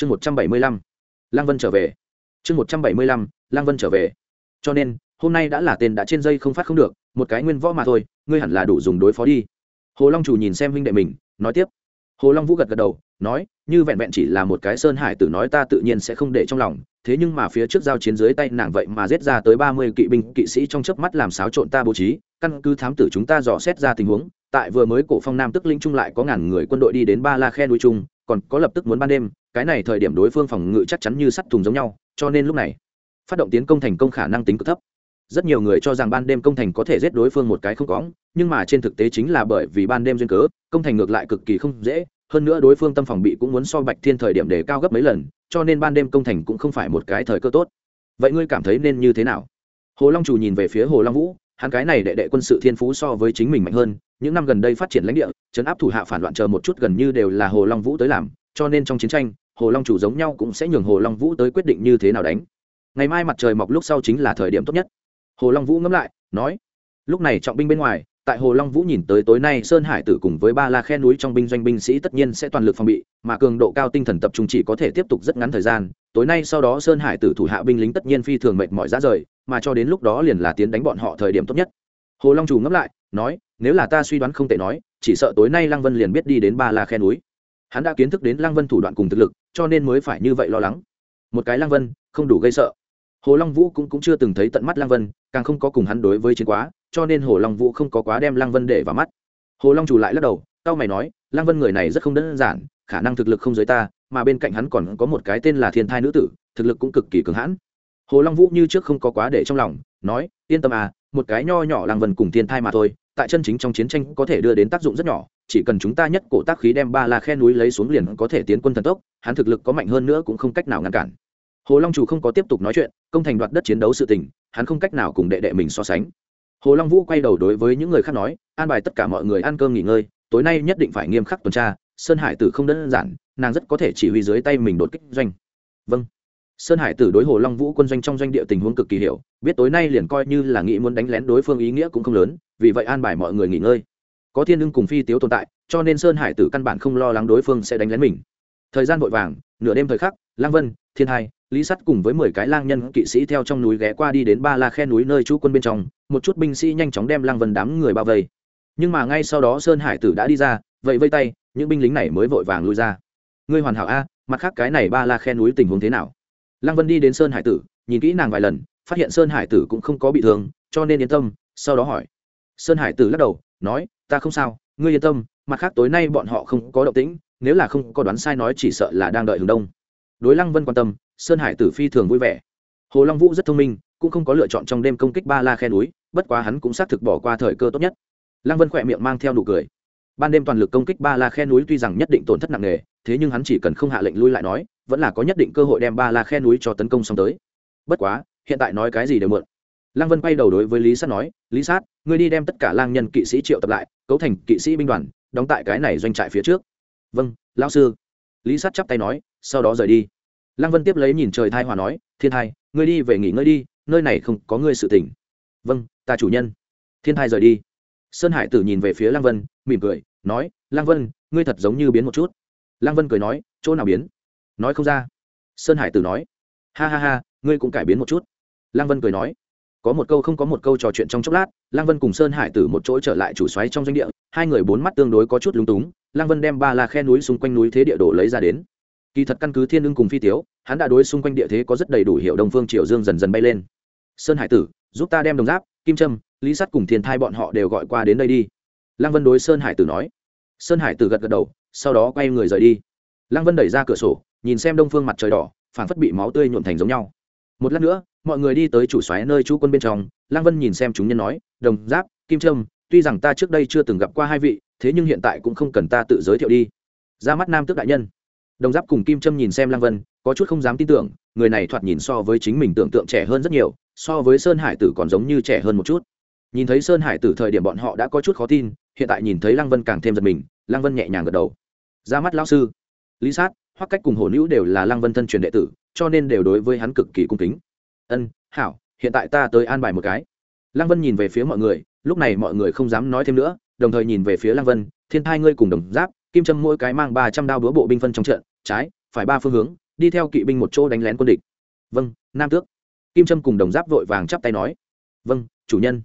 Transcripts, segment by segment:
chương một trăm bảy mươi lăm lang vân trở về. Chương một trăm bảy mươi lăm lang vân trở về. Cho nên, hôm nay đã là tên đã trên dây không phát không được, một cái nguyên võ mà thôi, ngươi hẳn là đủ dùng đối phó đi. Hồ long chủ nhìn xem huynh đệ mình, nói tiếp. Hồ long vũ gật gật đầu, nói, như vẹn vẹn chỉ là một cái sơn hải tử nói ta tự nhiên sẽ không để trong lòng, thế nhưng mà phía trước giao chiến dưới tay nàng vậy mà giết ra tới ba mươi kỵ binh, kỵ sĩ trong chớp mắt làm xáo trộn ta bố trí, căn cứ thám tử chúng ta dò xét ra tình huống tại vừa mới cổ phong nam tức linh trung lại có ngàn người quân đội đi đến ba la khe núi trung, còn có lập tức muốn ban đêm, cái này thời điểm đối phương phòng ngự chắc chắn như sắt thùng giống nhau, cho nên lúc này, phát động tiến công thành công khả năng tính cực thấp. Rất nhiều người cho rằng ban đêm công thành có thể giết đối phương một cái không có nhưng mà trên thực tế chính là bởi vì ban đêm duyên cớ, công thành ngược lại cực kỳ không dễ, hơn nữa đối phương tâm phòng bị cũng muốn so bạch thiên thời điểm để cao gấp mấy lần, cho nên ban đêm công thành cũng không phải một cái thời cơ tốt. Vậy ngươi cảm thấy nên như thế nào? Hồ long chủ nhìn về phía hồ long vũ hắn cái này đệ đệ quân sự thiên phú so với chính mình mạnh hơn, những năm gần đây phát triển lãnh địa chấn áp thủ hạ phản loạn chờ một chút gần như đều là hồ long vũ tới làm, cho nên trong chiến tranh, hồ long chủ giống nhau cũng sẽ nhường hồ long vũ tới quyết định như thế nào đánh. Ngày mai mặt trời mọc lúc sau chính là thời điểm tốt nhất. Hồ long vũ ngẫm lại, nói, lúc này trọng binh bên ngoài, tại hồ long vũ nhìn tới tối nay sơn hải tử cùng với ba la khe núi trong binh doanh binh sĩ tất nhiên sẽ toàn lực phòng bị, mà cường độ cao tinh thần tập trung chỉ có thể tiếp tục rất ngắn thời gian. Tối nay sau đó sơn hải tử thủ hạ binh lính tất nhiên phi thường mệt mỏi ra rời mà cho đến lúc đó liền là tiến đánh bọn họ thời điểm tốt nhất. Hồ long chủ ngẫm lại nói nếu là ta suy đoán không tệ nói chỉ sợ tối nay lăng vân liền biết đi đến ba la khe núi. Hắn đã kiến thức đến lăng vân thủ đoạn cùng thực lực cho nên mới phải như vậy lo lắng. Một cái lăng vân không đủ gây sợ. Hồ long vũ cũng, cũng chưa từng thấy tận mắt lăng vân càng không có cùng hắn đối với chiến quá cho nên hồ long vũ không có quá đem lăng vân để vào mắt. Hồ long chủ lại lắc đầu tao mày nói lăng vân người này rất không đơn giản khả năng thực lực không giới ta mà bên cạnh hắn còn có một cái tên là thiên thai nữ tử thực lực cũng cực kỳ cường hãn hồ long vũ như trước không có quá để trong lòng, nói, yên tâm à một cái nho nhỏ làng vần cùng thiên thai mà thôi, tại chân chính trong chiến tranh có thể đưa đến tác dụng rất nhỏ, chỉ cần chúng ta nhất cổ tác khí đem ba la khe núi lấy xuống liền có thể tiến quân thần tốc, hắn thực lực có mạnh hơn nữa cũng không cách nào ngăn cản. Hồ long chủ không có tiếp tục nói chuyện, công thành đoạt đất chiến đấu sự tình, hắn không cách nào cùng đệ đệ mình so sánh. Hồ long vũ quay đầu đối với những người khác nói, an bài tất cả mọi người ăn cơm nghỉ ngơi, tối nay nhất định phải nghiêm khắc tuần tra, sơn hải tử không đơn giản, nàng rất có thể chỉ huy dưới tay mình đột kích doanh. Vâng sơn hải tử đối hồ long vũ quân doanh trong doanh địa tình huống cực kỳ hiểu, biết tối nay liền coi như là nghĩ muốn đánh lén đối phương ý nghĩa cũng không lớn, vì vậy an bài mọi người nghỉ ngơi. Có thiên Nương cùng phi tiếu tồn tại, cho nên sơn hải tử căn bản không lo lắng đối phương sẽ đánh lén mình. Thời gian vội vàng, nửa đêm thời khắc, lang vân, thiên hai, lý sắt cùng với mười cái lang nhân kỵ sĩ theo trong núi ghé qua đi đến ba la khe núi nơi trú quân bên trong, một chút binh sĩ nhanh chóng đem lang vân đám người bao vây. Nhưng mà ngay sau đó sơn hải tử đã đi ra vậy vây tay, những binh lính này mới vội vàng lui ra. Ngươi hoàn hảo a, mặt khác cái này ba la khe núi tình huống thế nào? Lăng vân đi đến sơn hải tử, nhìn kỹ nàng vài lần, phát hiện sơn hải tử cũng không có bị thương, cho nên yên tâm, sau đó hỏi. Sơn hải tử lắc đầu, nói, ta không sao, ngươi yên tâm, mặt khác tối nay bọn họ không có động tĩnh, nếu là không có đoán sai nói chỉ sợ là đang đợi hướng đông. Đối lăng vân quan tâm, sơn hải tử phi thường vui vẻ. Hồ long vũ rất thông minh, cũng không có lựa chọn trong đêm công kích ba la khe núi, bất quá hắn cũng xác thực bỏ qua thời cơ tốt nhất. Lăng vân khỏe miệng mang theo nụ cười. Ban đêm toàn lực công kích ba la khe núi tuy rằng nhất định tổn thất nặng nề, thế nhưng hắn chỉ cần không hạ lệnh lui lại nói vẫn là có nhất định cơ hội đem ba la khe núi cho tấn công xong tới. Bất quá, hiện tại nói cái gì đều mượn. Lăng vân quay đầu đối với lý sát nói, lý sát, ngươi đi đem tất cả lang nhân kỵ sĩ triệu tập lại, cấu thành kỵ sĩ binh đoàn, đóng tại cái này doanh trại phía trước. Vâng lão sư. Lý sát chắp tay nói, sau đó rời đi. Lăng vân tiếp lấy nhìn trời thai hòa nói, thiên thai, ngươi đi về nghỉ ngơi đi, nơi này không có ngươi sự tỉnh vâng ta chủ nhân. Thiên thai rời đi. Sơn hải tử nhìn về phía lăng vân, mỉm cười, nói, lăng vân, ngươi thật giống như biến một chút. Lăng vân cười nói, chỗ nào biến? Nói không ra. Sơn hải tử nói, ha ha ha, ngươi cũng cải biến một chút. Lăng vân cười nói, có một câu không có một câu trò chuyện trong chốc lát. Lăng vân cùng sơn hải tử một chỗ trở lại chủ xoáy trong doanh địa, hai người bốn mắt tương đối có chút lúng túng, lăng vân đem ba la khe núi xung quanh núi thế địa đồ lấy ra đến. Kỳ thật căn cứ thiên ưng cùng phi tiếu, hắn đã đối xung quanh địa thế có rất đầy đủ hiệu đông phương triều dương dần dần bay lên. Sơn hải tử, giúp ta đem đồng giáp, kim trâm lý sắt cùng thiên thai bọn họ đều gọi qua đến đây đi. Lăng vân đối sơn hải tử nói. Sơn hải tử gật gật đầu, sau đó quay người rời đi. Lăng vân đẩy ra cửa sổ nhìn xem đông phương mặt trời đỏ phản phất bị máu tươi nhuộm thành giống nhau. Một lát nữa, mọi người đi tới chủ xoáy nơi chú quân bên trong Lang vân nhìn xem chúng nhân nói, đồng giáp, kim trâm, tuy rằng ta trước đây chưa từng gặp qua hai vị, thế nhưng hiện tại cũng không cần ta tự giới thiệu đi. Ra mắt nam tước đại nhân. Đồng giáp cùng kim trâm nhìn xem Lang vân, có chút không dám tin tưởng, người này thoạt nhìn so với chính mình tưởng tượng trẻ hơn rất nhiều, so với sơn hải tử còn giống như trẻ hơn một chút. Nhìn thấy sơn hải tử thời điểm bọn họ đã có chút khó tin, hiện tại nhìn thấy lăng vân càng thêm giật mình, lăng vân nhẹ nhàng gật đầu. Ra mắt lão sư lý sát, hoặc cách cùng hồ nữ đều là lăng vân thân truyền đệ tử, cho nên đều đối với hắn cực kỳ cung kính. Ân, hảo, hiện tại ta tới an bài một cái. Lăng vân nhìn về phía mọi người, lúc này mọi người không dám nói thêm nữa, đồng thời nhìn về phía lăng vân, thiên thai ngươi cùng đồng giáp, kim trâm mỗi cái mang ba trăm đao búa bộ binh phân trong trận, trái, phải ba phương hướng, đi theo kỵ binh một chỗ đánh lén quân địch. Vâng nam tước. Kim trâm cùng đồng giáp vội vàng chắp tay nói. Vâng chủ nhân.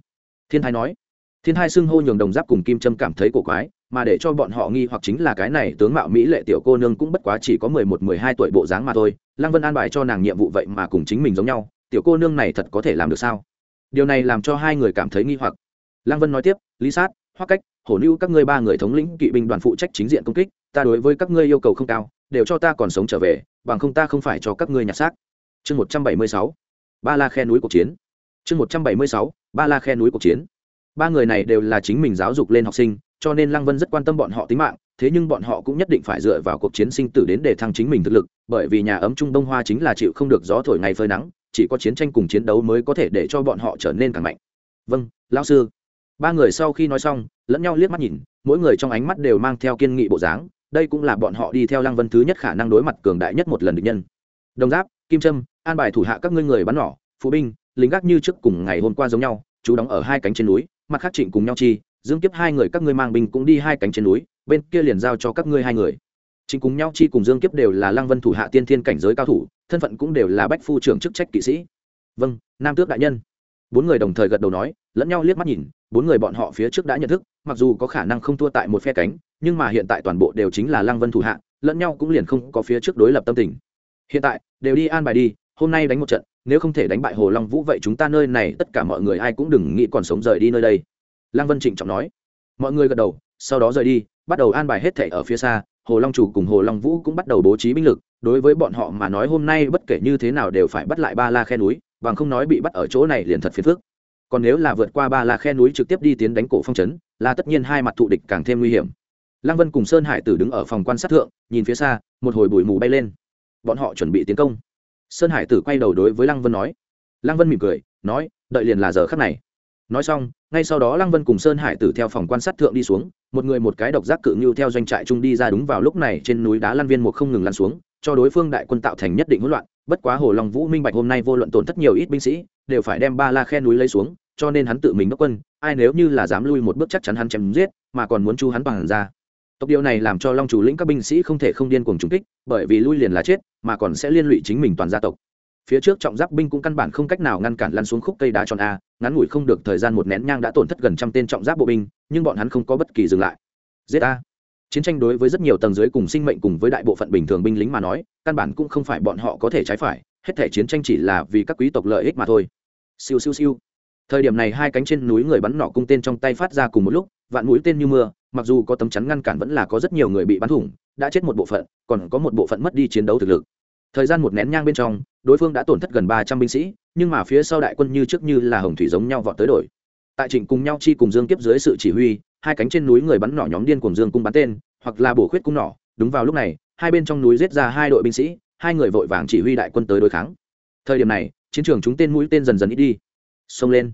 Thiên thai nói. Thiên thai xưng hô nhường đồng giáp cùng kim trâm cảm thấy cổ quái mà để cho bọn họ nghi hoặc chính là cái này tướng mạo mỹ lệ tiểu cô nương cũng bất quá chỉ có mười một, mười hai tuổi bộ dáng mà thôi. Lăng vân an bài cho nàng nhiệm vụ vậy mà cùng chính mình giống nhau. Tiểu cô nương này thật có thể làm được sao? Điều này làm cho hai người cảm thấy nghi hoặc. Lăng vân nói tiếp, lý sát hoa cách, hổ lưu các ngươi ba người thống lĩnh kỵ binh đoàn phụ trách chính diện công kích, ta đối với các ngươi yêu cầu không cao, đều cho ta còn sống trở về, bằng không ta không phải cho các ngươi nhặt xác. Chương một trăm bảy mươi sáu, ba la khe núi cuộc chiến. Chương một trăm bảy mươi sáu, ba la khe núi cuộc chiến. Ba người này đều là chính mình giáo dục lên học sinh cho nên lăng vân rất quan tâm bọn họ tính mạng, thế nhưng bọn họ cũng nhất định phải dựa vào cuộc chiến sinh tử đến để thăng chính mình thực lực, bởi vì nhà ấm trung đông hoa chính là chịu không được gió thổi ngày phơi nắng, chỉ có chiến tranh cùng chiến đấu mới có thể để cho bọn họ trở nên càng mạnh. Vâng lão sư. Ba người sau khi nói xong, lẫn nhau liếc mắt nhìn, mỗi người trong ánh mắt đều mang theo kiên nghị bộ dáng, đây cũng là bọn họ đi theo lăng vân thứ nhất khả năng đối mặt cường đại nhất một lần địch nhân. Đồng giáp, kim trâm, an bài thủ hạ các ngươi người bắn nỏ phụ binh, lính gác như trước cùng ngày hôm qua giống nhau, chú đóng ở hai cánh trên núi, mặt khác trịnh cùng nhau chi dương kiếp hai người các ngươi mang binh cũng đi hai cánh trên núi, bên kia liền giao cho các ngươi hai người. Chính cùng nhau chi cùng dương kiếp đều là lăng vân thủ hạ tiên thiên cảnh giới cao thủ, thân phận cũng đều là bách phu trưởng chức trách kỵ sĩ. Vâng nam tước đại nhân. Bốn người đồng thời gật đầu nói, lẫn nhau liếc mắt nhìn, bốn người bọn họ phía trước đã nhận thức, mặc dù có khả năng không thua tại một phe cánh, nhưng mà hiện tại toàn bộ đều chính là lăng vân thủ hạ, lẫn nhau cũng liền không có phía trước đối lập tâm tình. Hiện tại, đều đi an bài đi, hôm nay đánh một trận, nếu không thể đánh bại hồ long vũ vậy chúng ta nơi này tất cả mọi người ai cũng đừng nghĩ còn sống rời đi nơi đây lăng vân trịnh trọng nói. Mọi người gật đầu, sau đó rời đi, bắt đầu an bài hết thảy ở phía xa, hồ long chủ cùng hồ long vũ cũng bắt đầu bố trí binh lực. Đối với bọn họ mà nói hôm nay bất kể như thế nào đều phải bắt lại ba la khe núi, bằng không nói bị bắt ở chỗ này liền thật phiền phức. Còn nếu là vượt qua ba la khe núi trực tiếp đi tiến đánh cổ phong trấn, là tất nhiên hai mặt thụ địch càng thêm nguy hiểm. Lăng vân cùng sơn hải tử đứng ở phòng quan sát thượng, nhìn phía xa, một hồi bụi mù bay lên. Bọn họ chuẩn bị tiến công. Sơn hải tử quay đầu đối với lăng vân nói. Lăng vân mỉm cười, nói, đợi liền là giờ khắc này nói xong, ngay sau đó lăng vân cùng sơn hải tử theo phòng quan sát thượng đi xuống, một người một cái độc giác cự ngưu theo doanh trại trung đi ra đúng vào lúc này trên núi đá Lan viên một không ngừng lăn xuống, cho đối phương đại quân tạo thành nhất định hỗn loạn, bất quá hồ long vũ minh bạch hôm nay vô luận tổn thất nhiều ít binh sĩ, đều phải đem ba la khe núi lấy xuống, cho nên hắn tự mình đốc quân, ai nếu như là dám lui một bước chắc chắn hắn chém giết, mà còn muốn chu hắn bằng ra. Tộc điều này làm cho long chủ lĩnh các binh sĩ không thể không điên cuồng trúng kích, bởi vì lui liền là chết, mà còn sẽ liên lụy chính mình toàn gia tộc. Phía trước trọng giáp binh cũng căn bản không cách nào ngăn cản lăn xuống khúc cây đá tròn a ngắn ngủi không được thời gian một nén nhang đã tổn thất gần trăm tên trọng giáp bộ binh, nhưng bọn hắn không có bất kỳ dừng lại. Giết a. Chiến tranh đối với rất nhiều tầng dưới cùng sinh mệnh cùng với đại bộ phận bình thường binh lính mà nói, căn bản cũng không phải bọn họ có thể trái phải, hết thể chiến tranh chỉ là vì các quý tộc lợi ích mà thôi. Siêu siêu siêu. Thời điểm này hai cánh trên núi người bắn nỏ cung tên trong tay phát ra cùng một lúc, vạn mũi tên như mưa, mặc dù có tấm chắn ngăn cản vẫn là có rất nhiều người bị bắn thủng, đã chết một bộ phận, còn có một bộ phận mất đi chiến đấu thực lực. Thời gian một nén nhang bên trong đối phương đã tổn thất gần ba trăm binh sĩ, nhưng mà phía sau đại quân như trước như là hồng thủy giống nhau vọt tới đổi. Tại trịnh cùng nhau chi cùng dương kiếp dưới sự chỉ huy, hai cánh trên núi người bắn nỏ nhóm điên cùng dương cung bắn tên, hoặc là bổ khuyết cung nỏ. Đúng vào lúc này, hai bên trong núi giết ra hai đội binh sĩ, hai người vội vàng chỉ huy đại quân tới đối kháng. Thời điểm này, chiến trường chúng tên mũi tên dần dần ít đi. Xông lên.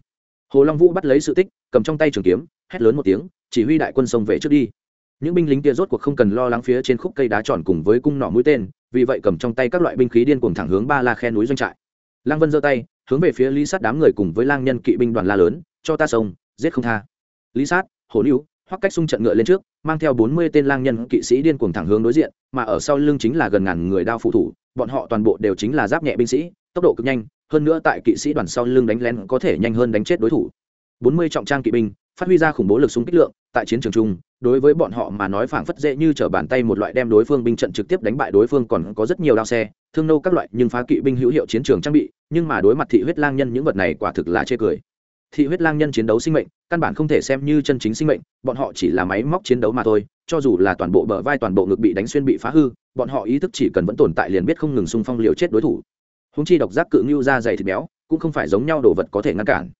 Hồ long vũ bắt lấy sự tích, cầm trong tay trường kiếm, hét lớn một tiếng, chỉ huy đại quân xông về trước đi. Những binh lính kia rốt cuộc không cần lo lắng phía trên khúc cây đá tròn cùng với cung nỏ mũi tên vì vậy cầm trong tay các loại binh khí điên cuồng thẳng hướng ba la khe núi doanh trại. Lang vân giơ tay, hướng về phía lý sát đám người cùng với lang nhân kỵ binh đoàn la lớn, cho ta sông, giết không tha. Lý sát, hổ lưu hoặc cách xung trận ngựa lên trước, mang theo bốn mươi tên lang nhân kỵ sĩ điên cuồng thẳng hướng đối diện, mà ở sau lưng chính là gần ngàn người đao phụ thủ, bọn họ toàn bộ đều chính là giáp nhẹ binh sĩ, tốc độ cực nhanh, hơn nữa tại kỵ sĩ đoàn sau lưng đánh lén có thể nhanh hơn đánh chết đối thủ bốn mươi trọng trang kỵ binh, phát huy ra khủng bố lực súng kích lượng, tại chiến trường chung, đối với bọn họ mà nói phảng phất dễ như trở bàn tay một loại đem đối phương binh trận trực tiếp đánh bại đối phương còn có rất nhiều đao xe, thương nô các loại, nhưng phá kỵ binh hữu hiệu chiến trường trang bị, nhưng mà đối mặt thị huyết lang nhân những vật này quả thực là chê cười. Thị huyết lang nhân chiến đấu sinh mệnh, căn bản không thể xem như chân chính sinh mệnh, bọn họ chỉ là máy móc chiến đấu mà thôi, cho dù là toàn bộ bờ vai toàn bộ ngực bị đánh xuyên bị phá hư, bọn họ ý thức chỉ cần vẫn tồn tại liền biết không ngừng xung phong liều chết đối thủ. Húng chi độc giác cự ngưu ra dày thịt béo, cũng không phải giống nhau đồ vật có thể ngăn cản.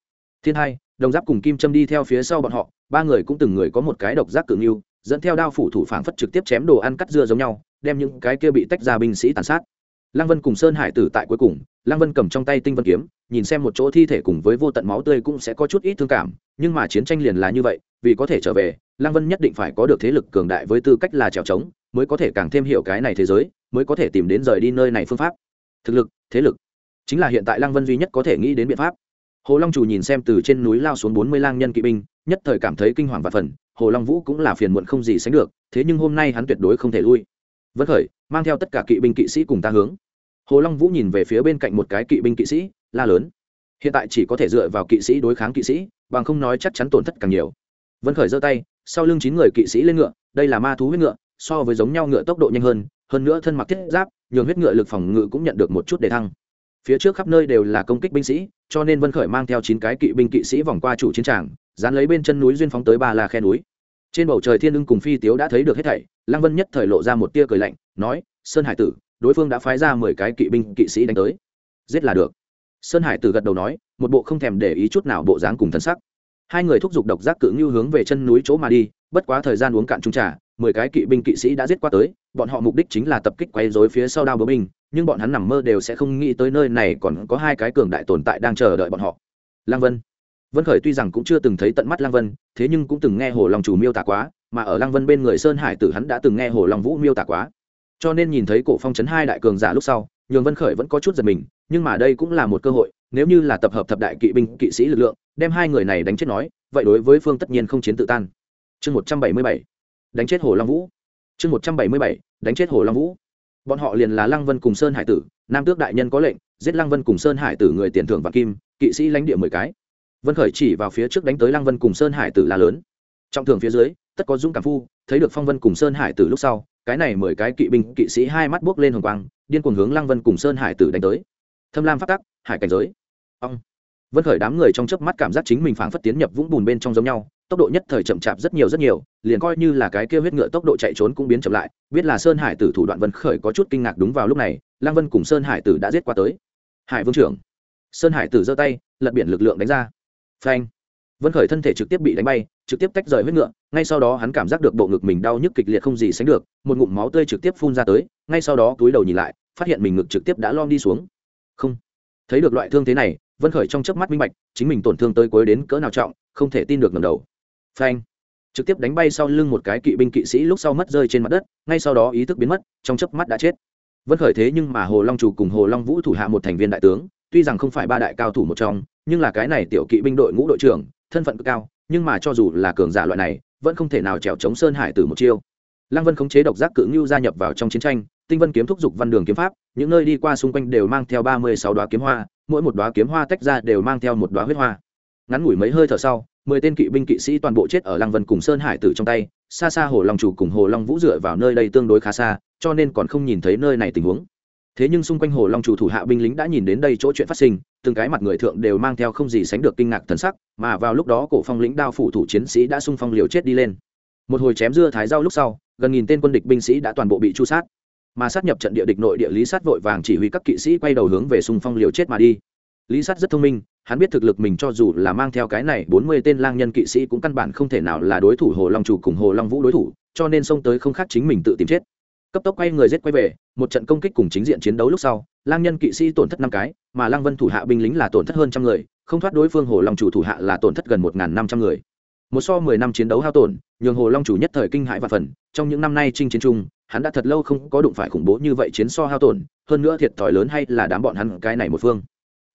Thiên hai đồng giáp cùng kim châm đi theo phía sau bọn họ, ba người cũng từng người có một cái độc giác cự nghiêu dẫn theo đao phủ thủ phảng phất trực tiếp chém đồ ăn cắt dưa giống nhau, đem những cái kia bị tách ra binh sĩ tàn sát. Lăng vân cùng sơn hải tử tại cuối cùng, lăng vân cầm trong tay tinh vân kiếm, nhìn xem một chỗ thi thể cùng với vô tận máu tươi cũng sẽ có chút ít thương cảm, nhưng mà chiến tranh liền là như vậy, vì có thể trở về, lăng vân nhất định phải có được thế lực cường đại với tư cách là trèo trống mới có thể càng thêm hiểu cái này thế giới, mới có thể tìm đến rời đi nơi này phương pháp. Thực lực, thế lực. Chính là hiện tại lăng vân duy nhất có thể nghĩ đến biện pháp hồ long chủ nhìn xem từ trên núi lao xuống bốn mươi lang nhân kỵ binh, nhất thời cảm thấy kinh hoàng và phần hồ long vũ cũng là phiền muộn không gì sánh được, thế nhưng hôm nay hắn tuyệt đối không thể lui. Vân khởi, mang theo tất cả kỵ binh kỵ sĩ cùng ta hướng. Hồ long vũ nhìn về phía bên cạnh một cái kỵ binh kỵ sĩ, la lớn. Hiện tại chỉ có thể dựa vào kỵ sĩ đối kháng kỵ sĩ, bằng không nói chắc chắn tổn thất càng nhiều. Vân khởi giơ tay, sau lưng chín người kỵ sĩ lên ngựa, đây là ma thú huyết ngựa, so với giống nhau ngựa tốc độ nhanh hơn hơn nữa thân mặc thiết giáp, nhường huyết ngựa lực phòng ngự cũng nhận được một chút đề thăng phía trước khắp nơi đều là công kích binh sĩ, cho nên vân khởi mang theo chín cái kỵ binh kỵ sĩ vòng qua chủ chiến tràng, dán lấy bên chân núi duyên phóng tới ba la khe núi. Trên bầu trời thiên ưng cùng phi tiếu đã thấy được hết thảy, lăng vân nhất thời lộ ra một tia cười lạnh, nói, sơn hải tử, đối phương đã phái ra mười cái kỵ binh kỵ sĩ đánh tới. Giết là được. Sơn hải tử gật đầu nói, một bộ không thèm để ý chút nào bộ dáng cùng thân sắc. Hai người thúc giục độc giác cự ngưu hướng về chân núi chỗ mà đi, bất quá thời gian uống cạn trung trà mười cái kỵ binh kỵ sĩ đã giết qua tới, bọn họ mục đích chính là tập kích quay rối phía sau đao bờ binh, nhưng bọn hắn nằm mơ đều sẽ không nghĩ tới nơi này còn có hai cái cường đại tồn tại đang chờ đợi bọn họ. Lăng vân. Vân khởi tuy rằng cũng chưa từng thấy tận mắt lăng vân, thế nhưng cũng từng nghe hồ long chủ miêu tả quá, mà ở lăng vân bên người sơn hải tử hắn đã từng nghe hồ long vũ miêu tả quá. Cho nên nhìn thấy cổ phong chấn hai đại cường giả lúc sau, nhường vân khởi vẫn có chút giật mình, nhưng mà đây cũng là một cơ hội, nếu như là tập hợp thập đại kỵ binh, kỵ sĩ lực lượng, đem hai người này đánh chết nói, vậy đối với phương tất nhiên không chiến tự tan. Chương một trăm bảy mươi bảy đánh chết hồ long vũ. Chương một trăm bảy mươi bảy, đánh chết hồ long vũ. Bọn họ liền là lăng vân cùng sơn hải tử, nam tước đại nhân có lệnh, giết lăng vân cùng sơn hải tử người tiền thưởng và kim, kỵ sĩ lãnh địa mười cái. Vân khởi chỉ vào phía trước đánh tới lăng vân cùng sơn hải tử là lớn. Trọng thường phía dưới, tất có dũng cảm phu, thấy được phong vân cùng sơn hải tử lúc sau, cái này mười cái kỵ binh, kỵ sĩ hai mắt buốc lên hồng quang, điên cuồng hướng lăng vân cùng sơn hải tử đánh tới. Thâm lam phát tắc, hải cảnh giới. Ông vân khởi đám người trong chớp mắt cảm giác chính mình phảng phất tiến nhập vũng bùn bên trong giống nhau tốc độ nhất thời chậm chạp rất nhiều rất nhiều, liền coi như là cái kia huyết ngựa tốc độ chạy trốn cũng biến chậm lại, biết là sơn hải tử thủ đoạn vân khởi có chút kinh ngạc đúng vào lúc này, lăng vân cùng sơn hải tử đã giết qua tới. Hải vương trưởng. Sơn hải tử giơ tay, lật biển lực lượng đánh ra. Phanh. Vân khởi thân thể trực tiếp bị đánh bay, trực tiếp tách rời huyết ngựa, ngay sau đó hắn cảm giác được bộ ngực mình đau nhức kịch liệt không gì sánh được, một ngụm máu tươi trực tiếp phun ra tới, ngay sau đó túi đầu nhìn lại, phát hiện mình ngực trực tiếp đã lom đi xuống. Không. Thấy được loại thương thế này, vân khởi trong chớp mắt minh bạch, chính mình tổn thương tới cuối đến cỡ nào trọng, không thể tin được ngầm đầu phanh. Trực tiếp đánh bay sau lưng một cái kỵ binh kỵ sĩ lúc sau mất rơi trên mặt đất, ngay sau đó ý thức biến mất, trong chớp mắt đã chết. Vân khởi thế nhưng mà hồ long chủ cùng hồ long vũ thủ hạ một thành viên đại tướng, tuy rằng không phải ba đại cao thủ một trong, nhưng là cái này tiểu kỵ binh đội ngũ đội trưởng, thân phận cực cao, nhưng mà cho dù là cường giả loại này, vẫn không thể nào trèo chống sơn hải từ một chiêu. Lăng vân khống chế độc giác cự ngưu gia nhập vào trong chiến tranh, tinh vân kiếm thúc giục văn đường kiếm pháp, những nơi đi qua xung quanh đều mang theo ba mươi sáu đoá kiếm hoa, mỗi một đoá kiếm hoa tách ra đều mang theo một đoá huyết hoa. Ngắn ngủi mấy hơi thở sau mười tên kỵ binh kỵ sĩ toàn bộ chết ở lăng vân cùng sơn hải tử trong tay, xa xa hồ long chủ cùng hồ long vũ dựa vào nơi đây tương đối khá xa, cho nên còn không nhìn thấy nơi này tình huống. Thế nhưng xung quanh hồ long chủ thủ hạ binh lính đã nhìn đến đây chỗ chuyện phát sinh, từng cái mặt người thượng đều mang theo không gì sánh được kinh ngạc thần sắc, mà vào lúc đó cổ phong lĩnh đao phủ thủ chiến sĩ đã xung phong liều chết đi lên. Một hồi chém dưa thái rau lúc sau, gần nghìn tên quân địch binh sĩ đã toàn bộ bị chu sát. Mà sát nhập trận địa địch nội địa lý sát vội vàng chỉ huy các kỵ sĩ quay đầu hướng về xung phong liều chết mà đi lý sát rất thông minh, hắn biết thực lực mình cho dù là mang theo cái này bốn mươi tên lang nhân kỵ sĩ cũng căn bản không thể nào là đối thủ hồ long chủ cùng hồ long vũ đối thủ, cho nên xông tới không khác chính mình tự tìm chết. Cấp tốc quay người giết quay về, một trận công kích cùng chính diện chiến đấu lúc sau, lang nhân kỵ sĩ tổn thất năm cái, mà lang vân thủ hạ binh lính là tổn thất hơn trăm người, không thoát đối phương hồ long chủ thủ hạ là tổn thất gần một năm trăm người. Một so mười năm chiến đấu hao tổn, nhường hồ long chủ nhất thời kinh hãi và phần, trong những năm nay chinh chiến chung, hắn đã thật lâu không có đụng phải khủng bố như vậy chiến so hao tổn, hơn nữa thiệt thòi lớn hay là đám bọn hắn cái này một phương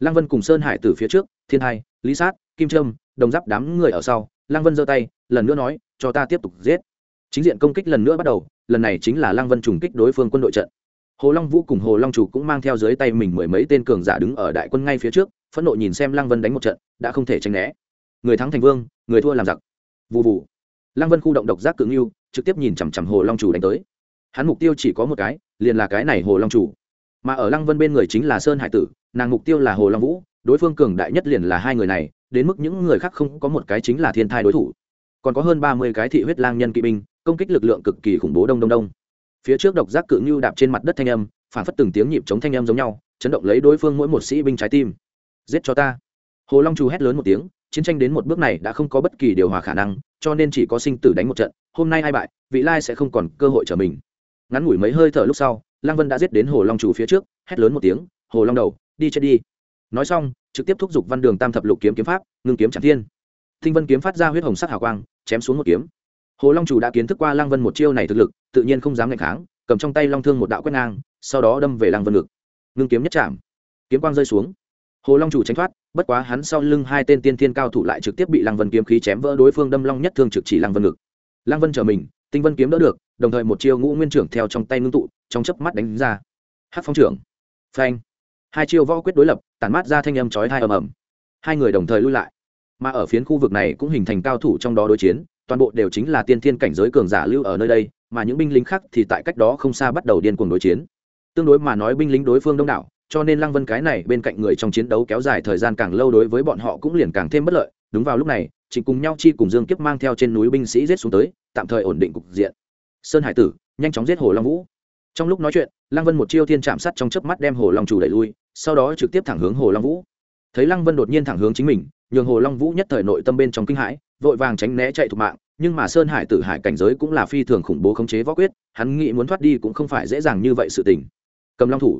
lăng vân cùng sơn hải từ phía trước, thiên hai, lý sát, kim trâm, đồng giáp đám người ở sau, lăng vân giơ tay, lần nữa nói, cho ta tiếp tục giết. Chính diện công kích lần nữa bắt đầu, lần này chính là lăng vân trùng kích đối phương quân đội trận. Hồ long vũ cùng hồ long chủ cũng mang theo dưới tay mình mười mấy tên cường giả đứng ở đại quân ngay phía trước, phẫn nộ nhìn xem lăng vân đánh một trận, đã không thể tránh né. Người thắng thành vương, người thua làm giặc. Vụ vụ lăng vân khu động độc giác cưỡng yêu trực tiếp nhìn chằm chằm hồ long chủ đánh tới. Hắn mục tiêu chỉ có một cái, liền là cái này hồ long chủ mà ở lăng vân bên người chính là sơn hải tử, nàng mục tiêu là hồ long vũ, đối phương cường đại nhất liền là hai người này, đến mức những người khác không có một cái chính là thiên thai đối thủ. Còn có hơn ba mươi cái thị huyết lang nhân kỵ binh, công kích lực lượng cực kỳ khủng bố đông đông đông. Phía trước độc giác cự ngưu đạp trên mặt đất thanh âm, phản phất từng tiếng nhịp chống thanh âm giống nhau, chấn động lấy đối phương mỗi một sĩ binh trái tim. Giết cho ta. Hồ long chu hét lớn một tiếng, chiến tranh đến một bước này đã không có bất kỳ điều hòa khả năng, cho nên chỉ có sinh tử đánh một trận, hôm nay ai bại, vị lai sẽ không còn cơ hội trở mình. Ngắn ngủi mấy hơi thở lúc sau lăng vân đã giết đến hồ long chủ phía trước, hét lớn một tiếng, hồ long đầu, đi chết đi. Nói xong, trực tiếp thúc giục văn đường tam thập lục kiếm kiếm pháp, ngưng kiếm chẳng thiên. Thinh vân kiếm phát ra huyết hồng sắc hào quang, chém xuống một kiếm. Hồ long chủ đã kiến thức qua lăng vân một chiêu này thực lực, tự nhiên không dám ngày kháng, cầm trong tay long thương một đạo quét ngang, sau đó đâm về lăng vân ngực. Ngưng kiếm nhất chạm. Kiếm quang rơi xuống. Hồ long chủ tránh thoát, bất quá hắn sau lưng hai tên tiên thiên cao thủ lại trực tiếp bị lăng vân kiếm khí chém vỡ, đối phương đâm long nhất thương trực chỉ lăng vân ngực. Lăng vân chờ mình tinh vân kiếm đỡ được đồng thời một chiêu ngũ nguyên trưởng theo trong tay ngưng tụ, trong chớp mắt đánh ra. Hát phong trưởng. Phanh. Hai chiêu võ quyết đối lập, tản mát ra thanh âm chói hai ầm ầm. Hai người đồng thời lui lại. Mà ở phiến khu vực này cũng hình thành cao thủ trong đó đối chiến, toàn bộ đều chính là tiên thiên cảnh giới cường giả lưu ở nơi đây, mà những binh lính khác thì tại cách đó không xa bắt đầu điên cuồng đối chiến. Tương đối mà nói binh lính đối phương đông đảo, cho nên lăng vân cái này bên cạnh người trong chiến đấu kéo dài thời gian càng lâu đối với bọn họ cũng liền càng thêm bất lợi. Đúng vào lúc này chỉ cùng nhau chi cùng dương kiếp mang theo trên núi binh sĩ giết xuống tới, tạm thời ổn định cục diện sơn hải tử, nhanh chóng giết hồ long vũ. Trong lúc nói chuyện, lăng vân một chiêu thiên chạm sắt trong chớp mắt đem hồ long chủ đẩy lui, sau đó trực tiếp thẳng hướng hồ long vũ. Thấy lăng vân đột nhiên thẳng hướng chính mình, nhường hồ long vũ nhất thời nội tâm bên trong kinh hãi, vội vàng tránh né chạy thục mạng, nhưng mà sơn hải tử hải cảnh giới cũng là phi thường khủng bố khống chế võ quyết, hắn nghĩ muốn thoát đi cũng không phải dễ dàng như vậy sự tình. Cầm long thủ.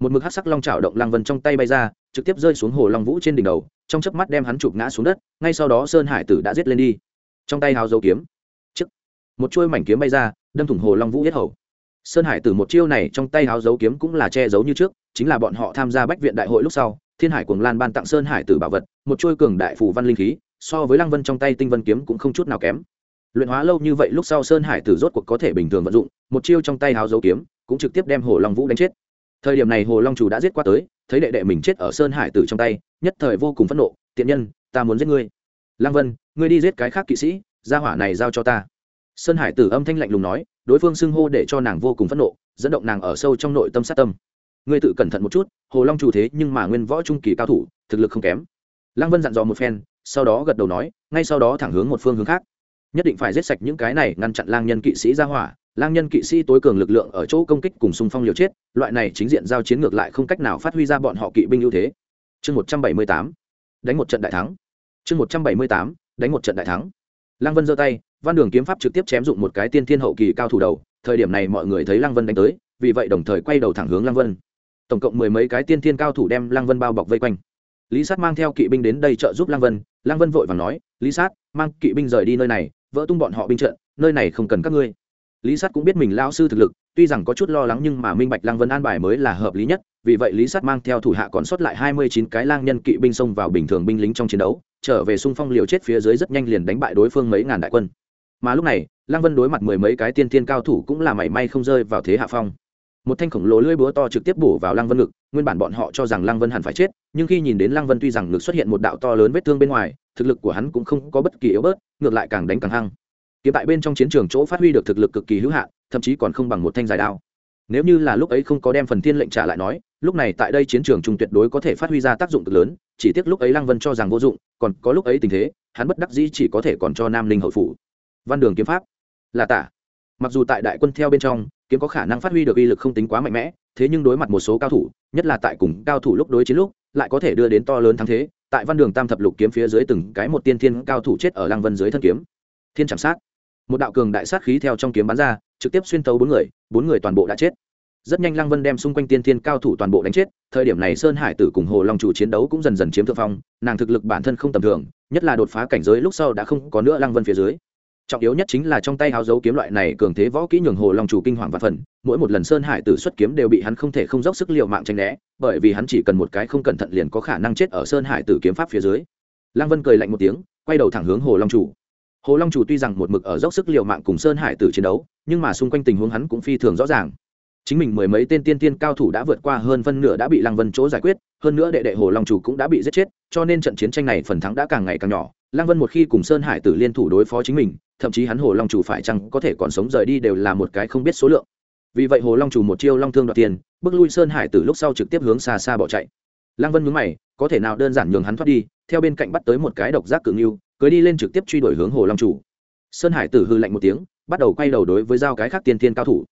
Một mực hát sắc long trào động lăng vân trong tay bay ra, trực tiếp rơi xuống hồ long vũ trên đỉnh đầu, trong chớp mắt đem hắn chụp ngã xuống đất, ngay sau đó sơn hải tử đã giết lên đi. Trong tay hào dấu kiếm một chuôi mảnh kiếm bay ra, đâm thủng hồ long vũ yết hầu. Sơn hải tử một chiêu này trong tay háo dấu kiếm cũng là che giấu như trước, chính là bọn họ tham gia bách viện đại hội lúc sau, thiên hải cuồng lan ban tặng sơn hải tử bảo vật, một chuôi cường đại phù văn linh khí, so với lăng vân trong tay tinh vân kiếm cũng không chút nào kém. Luyện hóa lâu như vậy lúc sau sơn hải tử rốt cuộc có thể bình thường vận dụng, một chiêu trong tay háo dấu kiếm cũng trực tiếp đem hồ long vũ đánh chết. Thời điểm này hồ long chủ đã giết qua tới, thấy đệ đệ mình chết ở sơn hải tử trong tay, nhất thời vô cùng phẫn nộ, tiện nhân, ta muốn giết ngươi. Lăng vân, ngươi đi giết cái khác kỵ sĩ, gia hỏa này giao cho ta sơn hải tử âm thanh lạnh lùng nói, đối phương xưng hô để cho nàng vô cùng phẫn nộ, dẫn động nàng ở sâu trong nội tâm sát tâm. Ngươi tự cẩn thận một chút, hồ long chủ thế nhưng mà nguyên võ trung kỳ cao thủ, thực lực không kém. Lăng vân dặn dò một phen, sau đó gật đầu nói, ngay sau đó thẳng hướng một phương hướng khác. Nhất định phải giết sạch những cái này ngăn chặn lang nhân kỵ sĩ ra hỏa. Lang nhân kỵ sĩ tối cường lực lượng ở chỗ công kích cùng xung phong liều chết, loại này chính diện giao chiến ngược lại không cách nào phát huy ra bọn họ kỵ binh ưu thế. Chương một trăm bảy mươi tám, đánh một trận đại thắng. Chương một trăm bảy mươi tám, đánh một trận đại thắng. Lăng vân giơ tay văn đường kiếm pháp trực tiếp chém dụng một cái tiên thiên hậu kỳ cao thủ đầu, thời điểm này mọi người thấy lăng vân đánh tới, vì vậy đồng thời quay đầu thẳng hướng lăng vân. Tổng cộng mười mấy cái tiên thiên cao thủ đem lăng vân bao bọc vây quanh. Lý sát mang theo kỵ binh đến đây trợ giúp lăng vân lăng vân vội và nói, lý sát, mang kỵ binh rời đi nơi này, vỡ tung bọn họ binh trận, nơi này không cần các ngươi. Lý sát cũng biết mình lao sư thực lực, tuy rằng có chút lo lắng nhưng mà minh bạch lăng vân an bài mới là hợp lý nhất, vì vậy lý sát mang theo thủ hạ còn sót lại hai mươi chín cái lang nhân kỵ binh xông vào bình thường binh lính trong chiến đấu, trở về xung phong liều chết phía dưới rất nhanh liền đánh bại đối phương mấy ngàn đại quân mà lúc này, lăng vân đối mặt mười mấy cái tiên tiên cao thủ cũng là mảy may không rơi vào thế hạ phong. Một thanh khổng lồ lưỡi búa to trực tiếp bổ vào lăng vân ngực, nguyên bản bọn họ cho rằng lăng vân hẳn phải chết, nhưng khi nhìn đến lăng vân tuy rằng ngực xuất hiện một đạo to lớn vết thương bên ngoài, thực lực của hắn cũng không có bất kỳ yếu bớt, ngược lại càng đánh càng hăng. Kiếm tại bên trong chiến trường chỗ phát huy được thực lực cực kỳ hữu hạn, thậm chí còn không bằng một thanh dài đao. Nếu như là lúc ấy không có đem phần thiên lệnh trả lại nói, lúc này tại đây chiến trường trung tuyệt đối có thể phát huy ra tác dụng cực lớn, chỉ tiếc lúc ấy lăng vân cho rằng vô dụng, còn có lúc ấy tình thế, hắn bất đắc dĩ chỉ có thể còn cho nam linh hậu phủ văn đường kiếm pháp. Là tả. Mặc dù tại đại quân theo bên trong, kiếm có khả năng phát huy được uy lực không tính quá mạnh mẽ, thế nhưng đối mặt một số cao thủ, nhất là tại cùng cao thủ lúc đối chiến lúc, lại có thể đưa đến to lớn thắng thế. Tại văn đường tam thập lục kiếm phía dưới từng cái một tiên thiên cao thủ chết ở lăng vân dưới thân kiếm. Thiên chạm sát. Một đạo cường đại sát khí theo trong kiếm bắn ra, trực tiếp xuyên tấu bốn người bốn người toàn bộ đã chết. Rất nhanh lăng vân đem xung quanh tiên thiên cao thủ toàn bộ đánh chết, thời điểm này sơn hải tử cùng hồ long chủ chiến đấu cũng dần dần chiếm thượng phong, nàng thực lực bản thân không tầm thường, nhất là đột phá cảnh giới lúc sau đã không có nữa lăng vân phía dưới trọng yếu nhất chính là trong tay háo dấu kiếm loại này cường thế võ kỹ nhường hồ long chủ kinh hoàng và phần, mỗi một lần sơn hải tử xuất kiếm đều bị hắn không thể không dốc sức liệu mạng tranh né, bởi vì hắn chỉ cần một cái không cẩn thận liền có khả năng chết ở sơn hải tử kiếm pháp phía dưới. Lăng vân cười lạnh một tiếng, quay đầu thẳng hướng hồ long chủ. Hồ long chủ tuy rằng một mực ở dốc sức liệu mạng cùng sơn hải tử chiến đấu, nhưng mà xung quanh tình huống hắn cũng phi thường rõ ràng. Chính mình mười mấy tên tiên tiên cao thủ đã vượt qua hơn phân nửa đã bị lăng vân chỗ giải quyết, hơn nữa đệ đệ hồ long chủ cũng đã bị giết chết, cho nên trận chiến tranh này phần thắng đã càng ngày càng nhỏ. Lăng vân một khi cùng sơn hải tử liên thủ đối phó chính mình thậm chí hắn hồ long chủ phải chăng có thể còn sống rời đi đều là một cái không biết số lượng. Vì vậy hồ long chủ một chiêu long thương đoạt tiền, bước lui sơn hải tử lúc sau trực tiếp hướng xa xa bỏ chạy. Lăng vân mướn mày, có thể nào đơn giản nhường hắn thoát đi, theo bên cạnh bắt tới một cái độc giác cự nghiêu cưới đi lên trực tiếp truy đuổi hướng hồ long chủ. Sơn hải tử hư lạnh một tiếng, bắt đầu quay đầu đối với giao cái khác tiên thiên cao thủ.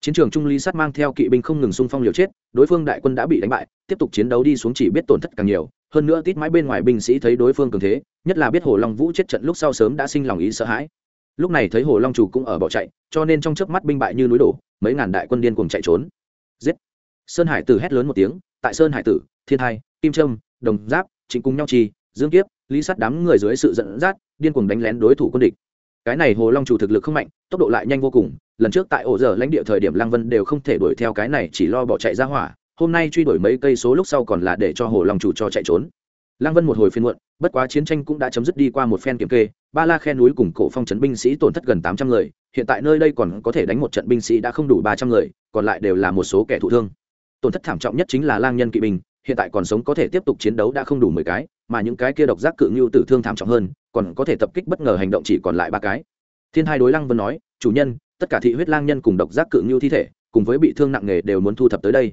Chiến trường trung ly sát mang theo kỵ binh không ngừng xung phong liều chết, đối phương đại quân đã bị đánh bại, tiếp tục chiến đấu đi xuống chỉ biết tổn thất càng nhiều, hơn nữa tít mãi bên ngoài binh sĩ thấy đối phương cường thế, nhất là biết hồ long vũ chết trận lúc sau sớm đã sinh lòng ý sợ hãi lúc này thấy hồ long chủ cũng ở bỏ chạy, cho nên trong chớp mắt binh bại như núi đổ, mấy ngàn đại quân điên cùng chạy trốn. Giết! Sơn hải tử hét lớn một tiếng, tại sơn hải tử, thiên hai, kim trâm, đồng giáp, trịnh cùng nhau trì, dương kiếp, lý sắt đám người dưới sự dẫn dắt, điên cuồng đánh lén đối thủ quân địch. Cái này hồ long chủ thực lực không mạnh, tốc độ lại nhanh vô cùng, lần trước tại ổ giờ lãnh địa thời điểm lăng vân đều không thể đuổi theo cái này chỉ lo bỏ chạy ra hỏa, hôm nay truy đuổi mấy cây số lúc sau còn là để cho hồ long chủ cho chạy trốn lăng vân một hồi phiền muộn, bất quá chiến tranh cũng đã chấm dứt đi qua một phen kiểm kê, ba la khe núi cùng cổ phong trấn binh sĩ tổn thất gần tám trăm người, hiện tại nơi đây còn có thể đánh một trận binh sĩ đã không đủ ba trăm người, còn lại đều là một số kẻ thụ thương. Tổn thất thảm trọng nhất chính là lang nhân kỵ binh, hiện tại còn sống có thể tiếp tục chiến đấu đã không đủ mười cái, mà những cái kia độc giác cự ngưu tử thương thảm trọng hơn, còn có thể tập kích bất ngờ hành động chỉ còn lại ba cái. Thiên hai đối lăng vân nói, chủ nhân, tất cả thị huyết lang nhân cùng độc giác cự ngưu thi thể, cùng với bị thương nặng nề đều muốn thu thập tới đây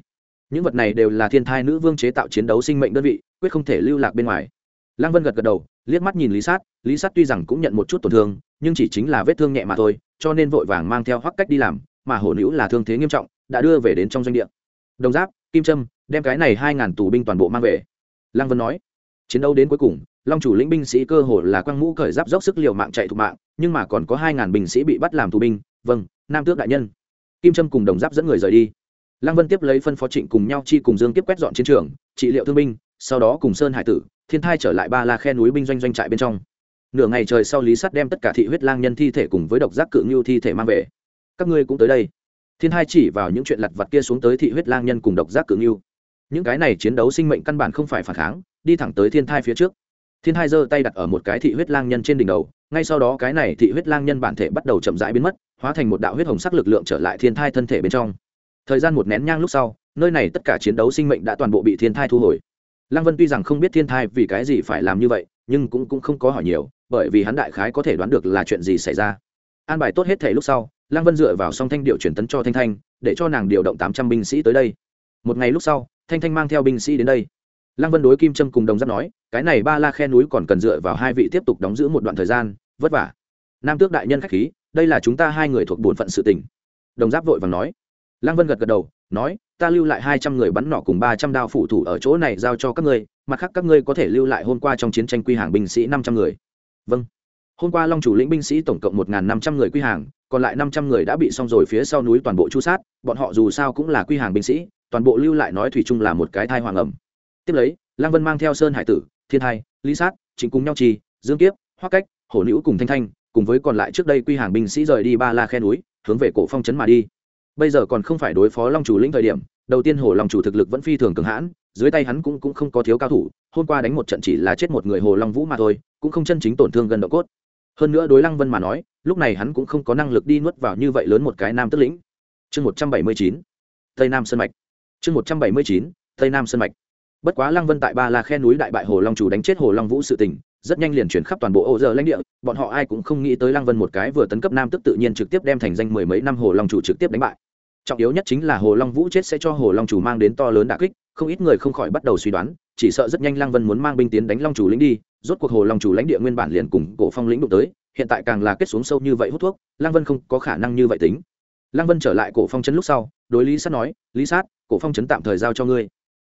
những vật này đều là thiên thai nữ vương chế tạo chiến đấu sinh mệnh đơn vị, quyết không thể lưu lạc bên ngoài. Lăng vân gật gật đầu, liếc mắt nhìn lý sát lý sát tuy rằng cũng nhận một chút tổn thương, nhưng chỉ chính là vết thương nhẹ mà thôi, cho nên vội vàng mang theo hoắc cách đi làm, mà hổ nữ là thương thế nghiêm trọng, đã đưa về đến trong doanh địa. Đồng giáp, kim trâm đem cái này hai ngàn tù binh toàn bộ mang về. Lăng vân nói, chiến đấu đến cuối cùng, long chủ lĩnh binh sĩ cơ hồ là quang mũ cởi giáp dốc sức liều mạng chạy thục mạng, nhưng mà còn có hai ngàn binh sĩ bị bắt làm tù binh. Vâng nam tước đại nhân. Kim trâm cùng đồng giáp dẫn người rời đi lăng vân tiếp lấy phân phó trịnh cùng nhau chi cùng dương tiếp quét dọn chiến trường, trị liệu thương binh, sau đó cùng sơn hải tử, thiên thai trở lại ba la khe núi binh doanh doanh trại bên trong. Nửa ngày trời sau lý sắt đem tất cả thị huyết lang nhân thi thể cùng với độc giác cự ngưu thi thể mang về. Các ngươi cũng tới đây. Thiên hai chỉ vào những chuyện lặt vặt kia xuống tới thị huyết lang nhân cùng độc giác cự ngưu. Những cái này chiến đấu sinh mệnh căn bản không phải phản kháng, đi thẳng tới thiên thai phía trước. Thiên hai giơ tay đặt ở một cái thị huyết lang nhân trên đỉnh đầu, ngay sau đó cái này thị huyết lang nhân bản thể bắt đầu chậm rãi biến mất, hóa thành một đạo huyết hồng sắc lực lượng trở lại thiên thai thân thể bên trong thời gian một nén nhang lúc sau nơi này tất cả chiến đấu sinh mệnh đã toàn bộ bị thiên thai thu hồi. Lăng vân tuy rằng không biết thiên thai vì cái gì phải làm như vậy nhưng cũng, cũng không có hỏi nhiều bởi vì hắn đại khái có thể đoán được là chuyện gì xảy ra. An bài tốt hết thể lúc sau lăng vân dựa vào song thanh điệu truyền tấn cho thanh thanh để cho nàng điều động tám trăm binh sĩ tới đây. Một ngày lúc sau thanh thanh mang theo binh sĩ đến đây. Lăng vân đối kim trâm cùng đồng giáp nói cái này ba la khe núi còn cần dựa vào hai vị tiếp tục đóng giữ một đoạn thời gian vất vả. Nam tước đại nhân khách khí đây là chúng ta hai người thuộc bổn phận sự tình. Đồng giáp vội vàng nói lăng vân gật gật đầu, nói, ta lưu lại hai trăm người bắn nỏ cùng ba trăm đao phủ thủ ở chỗ này giao cho các ngươi, mặt khác các ngươi có thể lưu lại hôm qua trong chiến tranh quy hàng binh sĩ năm trăm người. Vâng. Hôm qua long chủ lĩnh binh sĩ tổng cộng một năm trăm người quy hàng, còn lại năm trăm người đã bị xong rồi phía sau núi toàn bộ chu sát, bọn họ dù sao cũng là quy hàng binh sĩ, toàn bộ lưu lại nói thủy chung là một cái thai hoàng ẩm. Tiếp lấy, lăng vân mang theo sơn hải tử, thiên hai lý sát chính cùng nhau trì, dương kiếp hoa cách, hổ nữ cùng thanh thanh, cùng với còn lại trước đây quy hàng binh sĩ rời đi ba la khe núi, hướng về cổ phong trấn mà đi bây giờ còn không phải đối phó long chủ lĩnh thời điểm, đầu tiên hồ long chủ thực lực vẫn phi thường cường hãn, dưới tay hắn cũng cũng không có thiếu cao thủ, hôm qua đánh một trận chỉ là chết một người hồ long vũ mà thôi, cũng không chân chính tổn thương gần độ cốt. Hơn nữa đối lăng vân mà nói, lúc này hắn cũng không có năng lực đi nuốt vào như vậy lớn một cái nam tức lĩnh. Chương một trăm bảy mươi chín, tây nam sơn mạch. Chương một trăm bảy mươi chín, tây nam sơn mạch. Bất quá lăng vân tại ba la khe núi đại bại hồ long chủ đánh chết hồ long vũ sự tình, rất nhanh liền chuyển khắp toàn bộ ô giờ lãnh địa, bọn họ ai cũng không nghĩ tới lăng vân một cái vừa tấn cấp nam tức tự nhiên trực tiếp đem thành danh mười mấy năm hồ long chủ trực tiếp đánh bại trọng yếu nhất chính là hồ long vũ chết sẽ cho hồ long chủ mang đến to lớn đà kích, không ít người không khỏi bắt đầu suy đoán, chỉ sợ rất nhanh lăng vân muốn mang binh tiến đánh long chủ lĩnh đi, rốt cuộc hồ long chủ lãnh địa nguyên bản liền cùng cổ phong lĩnh đụng tới, hiện tại càng là kết xuống sâu như vậy hút thuốc, lăng vân không có khả năng như vậy tính. Lăng vân trở lại cổ phong trấn lúc sau, đối lý sát nói, lý sát, cổ phong trấn tạm thời giao cho ngươi.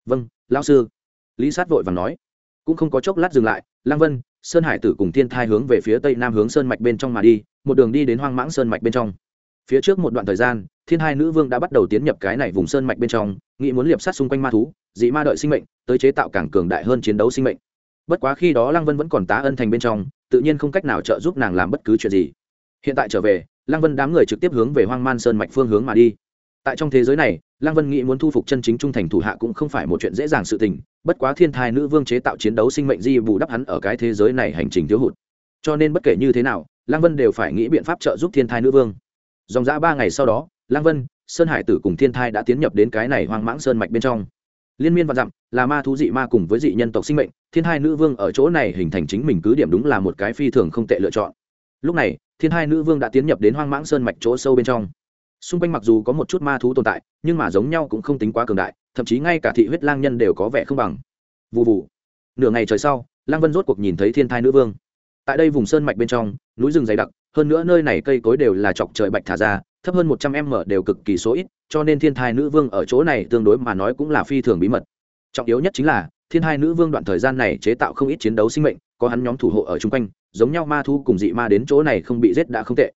Vâng lão sư. Lý sát vội vàng nói. Cũng không có chốc lát dừng lại, lăng vân, sơn hải tử cùng thiên thai hướng về phía tây nam hướng sơn mạch bên trong mà đi, một đường đi đến hoang mãng sơn mạch bên trong. Phía trước một đoạn thời gian thiên hai nữ vương đã bắt đầu tiến nhập cái này vùng sơn mạch bên trong, nghĩ muốn liệp sát xung quanh ma thú, dị ma đợi sinh mệnh, tới chế tạo càng cường đại hơn chiến đấu sinh mệnh. Bất quá khi đó lăng vân vẫn còn tá ân thành bên trong, tự nhiên không cách nào trợ giúp nàng làm bất cứ chuyện gì. Hiện tại trở về, lăng vân đám người trực tiếp hướng về hoang man sơn mạch phương hướng mà đi. Tại trong thế giới này, lăng vân nghĩ muốn thu phục chân chính trung thành thủ hạ cũng không phải một chuyện dễ dàng sự tình, bất quá thiên thai nữ vương chế tạo chiến đấu sinh mệnh di bù đắp hắn ở cái thế giới này hành trình thiếu hụt. Cho nên bất kể như thế nào, lăng vân đều phải nghĩ biện pháp trợ giúp thiên thai nữ vương. Dòng dã ba ngày sau đó Lang vân, sơn hải tử cùng thiên thai đã tiến nhập đến cái này hoang mãng sơn mạch bên trong. Liên miên và dặm, là ma thú dị ma cùng với dị nhân tộc sinh mệnh, thiên hai nữ vương ở chỗ này hình thành chính mình cứ điểm đúng là một cái phi thường không tệ lựa chọn. Lúc này, thiên hai nữ vương đã tiến nhập đến hoang mãng sơn mạch chỗ sâu bên trong. Xung quanh mặc dù có một chút ma thú tồn tại, nhưng mà giống nhau cũng không tính quá cường đại, thậm chí ngay cả thị huyết lang nhân đều có vẻ không bằng. Vụ vụ nửa ngày trời sau, lang vân rốt cuộc nhìn thấy thiên thai nữ vương tại đây vùng sơn mạch bên trong, núi rừng dày đặc, hơn nữa nơi này cây cối đều là chọc trời bạch thả ra, thấp hơn một trăm m đều cực kỳ số ít, cho nên thiên thai nữ vương ở chỗ này tương đối mà nói cũng là phi thường bí mật. Trọng yếu nhất chính là, thiên hai nữ vương đoạn thời gian này chế tạo không ít chiến đấu sinh mệnh, có hắn nhóm thủ hộ ở chung quanh, giống nhau ma thu cùng dị ma đến chỗ này không bị giết đã không tệ.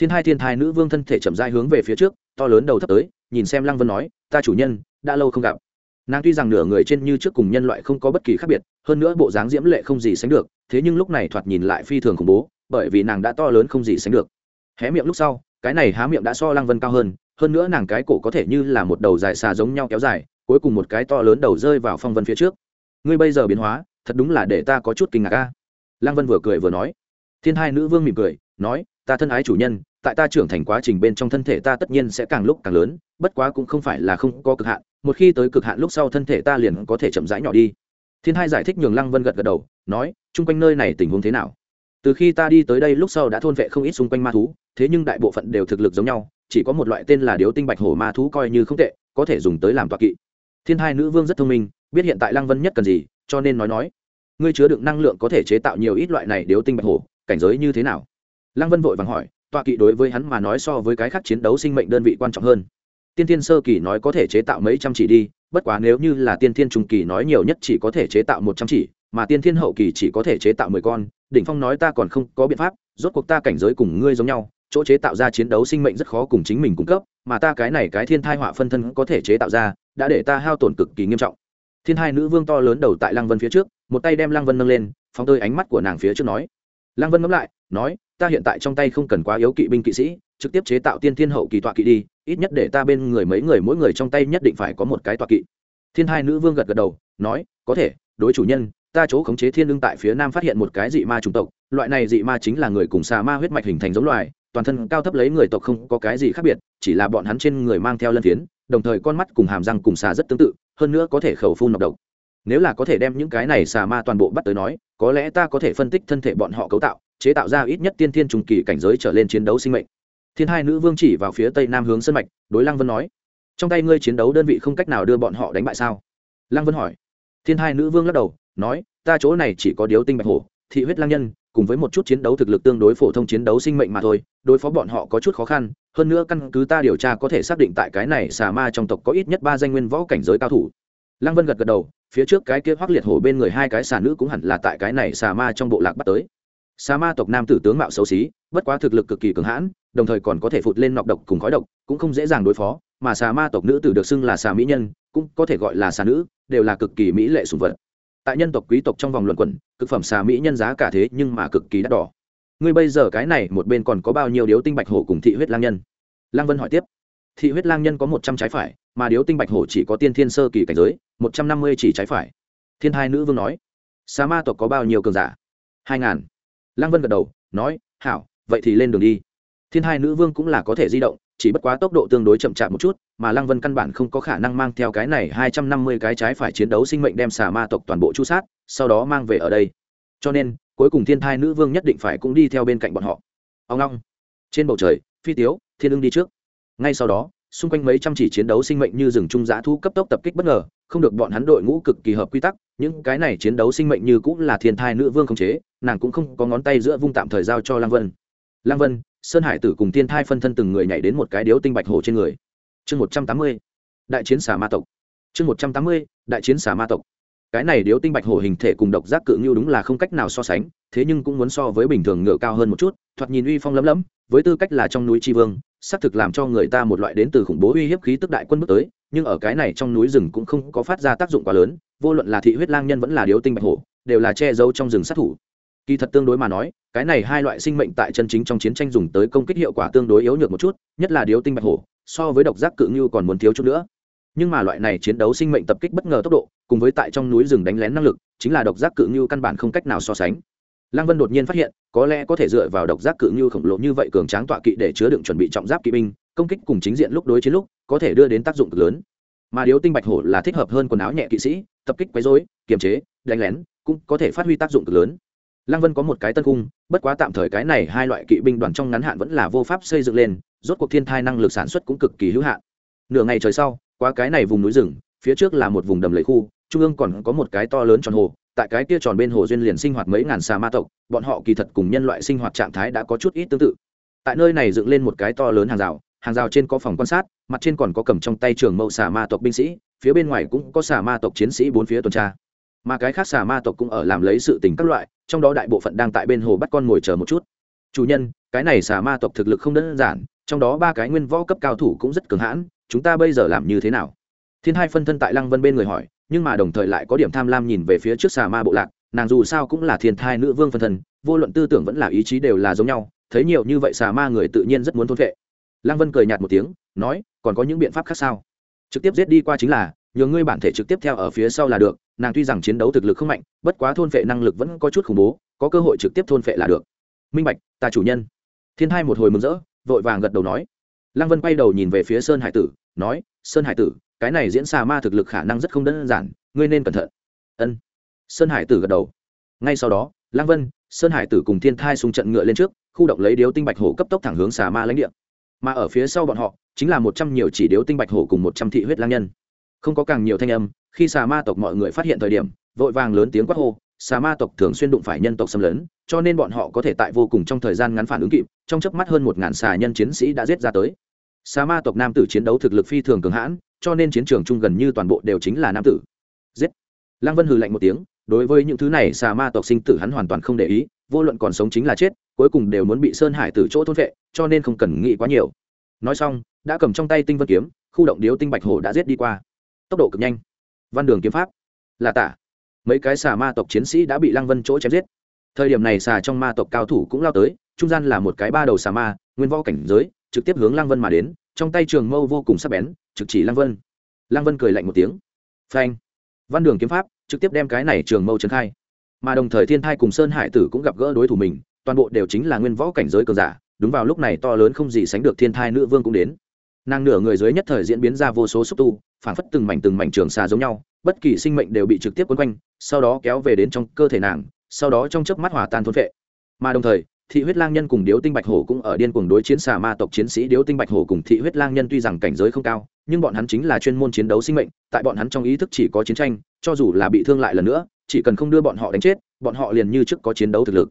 Thiên hai thiên thai nữ vương thân thể chậm dai hướng về phía trước, to lớn đầu thấp tới, nhìn xem lăng vân nói, ta chủ nhân, đã lâu không gặp nàng tuy rằng nửa người trên như trước cùng nhân loại không có bất kỳ khác biệt, hơn nữa bộ dáng diễm lệ không gì sánh được, thế nhưng lúc này thoạt nhìn lại phi thường khủng bố, bởi vì nàng đã to lớn không gì sánh được. Hé miệng lúc sau, cái này há miệng đã so lăng vân cao hơn hơn nữa nàng cái cổ có thể như là một đầu dài xà giống nhau kéo dài, cuối cùng một cái to lớn đầu rơi vào phong vân phía trước. Ngươi bây giờ biến hóa, thật đúng là để ta có chút kinh ngạc ca lăng vân vừa cười vừa nói. Thiên hai nữ vương mỉm cười, nói, ta thân ái chủ nhân tại ta trưởng thành quá trình bên trong thân thể ta tất nhiên sẽ càng lúc càng lớn, bất quá cũng không phải là không có cực hạn, một khi tới cực hạn lúc sau thân thể ta liền có thể chậm rãi nhỏ đi. Thiên hai giải thích nhường lăng vân gật gật đầu, nói, chung quanh nơi này tình huống thế nào? Từ khi ta đi tới đây lúc sau đã thôn vệ không ít xung quanh ma thú, thế nhưng đại bộ phận đều thực lực giống nhau, chỉ có một loại tên là điếu tinh bạch hổ ma thú coi như không tệ, có thể dùng tới làm tọa kỵ. Thiên hai nữ vương rất thông minh, biết hiện tại lăng vân nhất cần gì, cho nên nói nói, ngươi chứa đựng năng lượng có thể chế tạo nhiều ít loại này điếu tinh bạch hổ, cảnh giới như thế nào? Lăng vân vội vàng hỏi tọa kỵ đối với hắn mà nói so với cái khác chiến đấu sinh mệnh đơn vị quan trọng hơn. Tiên thiên sơ kỳ nói có thể chế tạo mấy trăm chỉ đi, bất quá nếu như là tiên thiên trung kỳ nói nhiều nhất chỉ có thể chế tạo một trăm chỉ, mà tiên thiên hậu kỳ chỉ có thể chế tạo mười con, đỉnh phong nói ta còn không có biện pháp, rốt cuộc ta cảnh giới cùng ngươi giống nhau, chỗ chế tạo ra chiến đấu sinh mệnh rất khó cùng chính mình cung cấp, mà ta cái này cái thiên thai họa phân thân có thể chế tạo ra, đã để ta hao tổn cực kỳ nghiêm trọng. Thiên hai nữ vương to lớn đầu tại lăng vân phía trước, một tay đem lăng vân nâng lên, phóng tơi ánh mắt của nàng phía trước nói lăng vân ngẫm lại, nói, ta hiện tại trong tay không cần quá yếu kỵ binh kỵ sĩ, trực tiếp chế tạo tiên thiên hậu kỳ tọa kỵ đi, ít nhất để ta bên người mấy người mỗi người trong tay nhất định phải có một cái tọa kỵ. Thiên hai nữ vương gật gật đầu, nói, có thể, đối chủ nhân, ta chỗ khống chế thiên lương tại phía nam phát hiện một cái dị ma chủng tộc, loại này dị ma chính là người cùng xà ma huyết mạch hình thành giống loài, toàn thân cao thấp lấy người tộc không có cái gì khác biệt, chỉ là bọn hắn trên người mang theo lân phiến, đồng thời con mắt cùng hàm răng cùng xà rất tương tự, hơn nữa có thể khẩu phun nọc độc nếu là có thể đem những cái này xà ma toàn bộ bắt tới nói, có lẽ ta có thể phân tích thân thể bọn họ cấu tạo, chế tạo ra ít nhất tiên thiên trùng kỳ cảnh giới trở lên chiến đấu sinh mệnh. Thiên hai nữ vương chỉ vào phía tây nam hướng sân mạch, đối lăng vân nói, trong tay ngươi chiến đấu đơn vị không cách nào đưa bọn họ đánh bại sao? Lăng vân hỏi. Thiên hai nữ vương lắc đầu, nói, ta chỗ này chỉ có điếu tinh bạch hổ, thị huyết lang nhân, cùng với một chút chiến đấu thực lực tương đối phổ thông chiến đấu sinh mệnh mà thôi, đối phó bọn họ có chút khó khăn, hơn nữa căn cứ ta điều tra có thể xác định tại cái này xà ma trong tộc có ít nhất ba danh nguyên võ cảnh giới cao thủ. Lăng vân gật gật đầu phía trước cái kia hoắc liệt hổ bên người hai cái xà nữ cũng hẳn là tại cái này xà ma trong bộ lạc bắt tới. Xà ma tộc nam tử tướng mạo xấu xí, bất quá thực lực cực kỳ cường hãn, đồng thời còn có thể phụt lên nọc độc cùng khói độc, cũng không dễ dàng đối phó, mà xà ma tộc nữ tử được xưng là xà mỹ nhân, cũng có thể gọi là xà nữ, đều là cực kỳ mỹ lệ sùng vật. Tại nhân tộc quý tộc trong vòng luận quẩn, cực phẩm xà mỹ nhân giá cả thế nhưng mà cực kỳ đắt đỏ. Ngươi bây giờ cái này một bên còn có bao nhiêu điếu tinh bạch hổ cùng thị huyết lang nhân? Lang vân hỏi tiếp. Thị huyết lang nhân có một trăm trái phải mà điếu tinh bạch hổ chỉ có tiên thiên sơ kỳ cảnh giới, một trăm năm mươi chỉ trái phải. Thiên hai nữ vương nói, xà ma tộc có bao nhiêu cường giả? Hai ngàn. Lăng vân gật đầu, nói, hảo, vậy thì lên đường đi. Thiên hai nữ vương cũng là có thể di động, chỉ bất quá tốc độ tương đối chậm chạp một chút, mà lăng vân căn bản không có khả năng mang theo cái này hai trăm năm mươi cái trái phải chiến đấu sinh mệnh đem xà ma tộc toàn bộ chu sát, sau đó mang về ở đây. Cho nên, cuối cùng thiên thai nữ vương nhất định phải cũng đi theo bên cạnh bọn họ. Ông long. Trên bầu trời, phi tiếu, thiên ưng đi trước. Ngay sau đó xung quanh mấy trăm chỉ chiến đấu sinh mệnh như rừng trung giã thu cấp tốc tập kích bất ngờ, không được bọn hắn đội ngũ cực kỳ hợp quy tắc, những cái này chiến đấu sinh mệnh như cũng là thiên thai nữ vương khống chế, nàng cũng không có ngón tay giữa vung tạm thời giao cho lăng vân. Lăng vân, sơn hải tử cùng thiên thai phân thân từng người nhảy đến một cái điếu tinh bạch hồ trên người. Chương một trăm tám mươi, đại chiến xà ma tộc. Chương một trăm tám mươi, đại chiến xà ma tộc cái này điếu tinh bạch hổ hình thể cùng độc giác cự ngưu đúng là không cách nào so sánh, thế nhưng cũng muốn so với bình thường ngựa cao hơn một chút, thoạt nhìn uy phong lấm lấm với tư cách là trong núi tri vương, xác thực làm cho người ta một loại đến từ khủng bố uy hiếp khí tức đại quân bước tới, nhưng ở cái này trong núi rừng cũng không có phát ra tác dụng quá lớn, vô luận là thị huyết lang nhân vẫn là điếu tinh bạch hổ, đều là che giấu trong rừng sát thủ. Kỳ thật tương đối mà nói, cái này hai loại sinh mệnh tại chân chính trong chiến tranh dùng tới công kích hiệu quả tương đối yếu nhược một chút, nhất là điếu tinh bạch hổ, so với độc giác cự ngưu còn muốn thiếu chút nữa. Nhưng mà loại này chiến đấu sinh mệnh tập kích bất ngờ tốc độ cùng với tại trong núi rừng đánh lén năng lực, chính là độc giác cự ngưu căn bản không cách nào so sánh. Lăng vân đột nhiên phát hiện, có lẽ có thể dựa vào độc giác cự ngưu khổng lồ như vậy cường tráng tọa kỵ để chứa đựng chuẩn bị trọng giáp kỵ binh, công kích cùng chính diện lúc đối chiến lúc, có thể đưa đến tác dụng cực lớn. Mà điếu tinh bạch hổ là thích hợp hơn quần áo nhẹ kỵ sĩ, tập kích quấy rối, kiềm chế, đánh lén, cũng có thể phát huy tác dụng cực lớn. Lăng vân có một cái tân cung, bất quá tạm thời cái này hai loại kỵ binh đoàn trong ngắn hạn vẫn là vô pháp xây dựng lên, rốt cuộc thiên thai năng lực sản xuất cũng cực kỳ hữu hạn. Nửa ngày trời sau, qua cái này vùng núi rừng, phía trước là một vùng đầm lầy khu trung ương còn có một cái to lớn tròn hồ, tại cái kia tròn bên hồ duyên liền sinh hoạt mấy ngàn xà ma tộc, bọn họ kỳ thật cùng nhân loại sinh hoạt trạng thái đã có chút ít tương tự. Tại nơi này dựng lên một cái to lớn hàng rào hàng rào trên có phòng quan sát, mặt trên còn có cầm trong tay trường mẫu xà ma tộc binh sĩ, phía bên ngoài cũng có xà ma tộc chiến sĩ bốn phía tuần tra. Mà cái khác xà ma tộc cũng ở làm lấy sự tình các loại, trong đó đại bộ phận đang tại bên hồ bắt con ngồi chờ một chút. Chủ nhân, cái này xà ma tộc thực lực không đơn giản, trong đó ba cái nguyên võ cấp cao thủ cũng rất cường hãn, chúng ta bây giờ làm như thế nào? Thiên hai phân thân tại lăng vân bên người hỏi nhưng mà đồng thời lại có điểm tham lam nhìn về phía trước xà ma bộ lạc, nàng dù sao cũng là thiên thai nữ vương phân thần, vô luận tư tưởng vẫn là ý chí đều là giống nhau, thấy nhiều như vậy xà ma người tự nhiên rất muốn thôn vệ. Lăng vân cười nhạt một tiếng, nói, còn có những biện pháp khác sao? Trực tiếp giết đi qua chính là, nhường ngươi bản thể trực tiếp theo ở phía sau là được, nàng tuy rằng chiến đấu thực lực không mạnh, bất quá thôn vệ năng lực vẫn có chút khủng bố, có cơ hội trực tiếp thôn vệ là được. Minh bạch, ta chủ nhân. Thiên hai một hồi mừng rỡ, vội vàng gật đầu nói. Lăng vân quay đầu nhìn về phía sơn hải tử, nói, sơn hải tử cái này diễn xà ma thực lực khả năng rất không đơn giản, ngươi nên cẩn thận. Ân. Sơn hải tử gật đầu. Ngay sau đó Lang vân, sơn hải tử cùng thiên thai xung trận ngựa lên trước, khu động lấy điếu tinh bạch hổ cấp tốc thẳng hướng xà ma lãnh địa. Mà ở phía sau bọn họ, chính là một trăm nhiều chỉ điếu tinh bạch hổ cùng một trăm thị huyết lang nhân. Không có càng nhiều thanh âm, khi xà ma tộc mọi người phát hiện thời điểm, vội vàng lớn tiếng quát hô xà ma tộc thường xuyên đụng phải nhân tộc xâm lấn, cho nên bọn họ có thể tại vô cùng trong thời gian ngắn phản ứng kịp, trong chớp mắt hơn một ngàn xà nhân chiến sĩ đã giết ra tới. Xà ma tộc nam tử chiến đấu thực lực phi thường cường hãn cho nên chiến trường chung gần như toàn bộ đều chính là nam tử. Giết. Lăng vân hừ lạnh một tiếng, đối với những thứ này, xà ma tộc sinh tử hắn hoàn toàn không để ý, vô luận còn sống chính là chết, cuối cùng đều muốn bị sơn hải từ chỗ thôn vệ, cho nên không cần nghĩ quá nhiều. Nói xong, đã cầm trong tay tinh vân kiếm, khu động điếu tinh bạch hổ đã giết đi qua. Tốc độ cực nhanh. Văn đường kiếm pháp. Là tả. Mấy cái xà ma tộc chiến sĩ đã bị lăng vân chỗ chém giết. Thời điểm này xà trong ma tộc cao thủ cũng lao tới, trung gian là một cái ba đầu xà ma, nguyên võ cảnh giới, trực tiếp hướng lăng vân mà đến trong tay trường mâu vô cùng sắc bén, trực chỉ lăng vân. Lăng vân cười lạnh một tiếng. Phanh. Văn đường kiếm pháp, trực tiếp đem cái này trường mâu trấn khai. Mà đồng thời thiên thai cùng sơn hải tử cũng gặp gỡ đối thủ mình, toàn bộ đều chính là nguyên võ cảnh giới cờ giả, đúng vào lúc này to lớn không gì sánh được thiên thai nữ vương cũng đến. Nàng nửa người dưới nhất thời diễn biến ra vô số xúc tu phản phất từng mảnh từng mảnh trường xa giống nhau, bất kỳ sinh mệnh đều bị trực tiếp quấn quanh, sau đó kéo về đến trong cơ thể nàng, sau đó trong chớp mắt hòa tan thôn vệ mà đồng thời thị huyết lang nhân cùng điếu tinh bạch hổ cũng ở điên cuồng đối chiến xà ma tộc chiến sĩ điếu tinh bạch hổ cùng thị huyết lang nhân tuy rằng cảnh giới không cao, nhưng bọn hắn chính là chuyên môn chiến đấu sinh mệnh, tại bọn hắn trong ý thức chỉ có chiến tranh, cho dù là bị thương lại lần nữa, chỉ cần không đưa bọn họ đánh chết, bọn họ liền như trước có chiến đấu thực lực.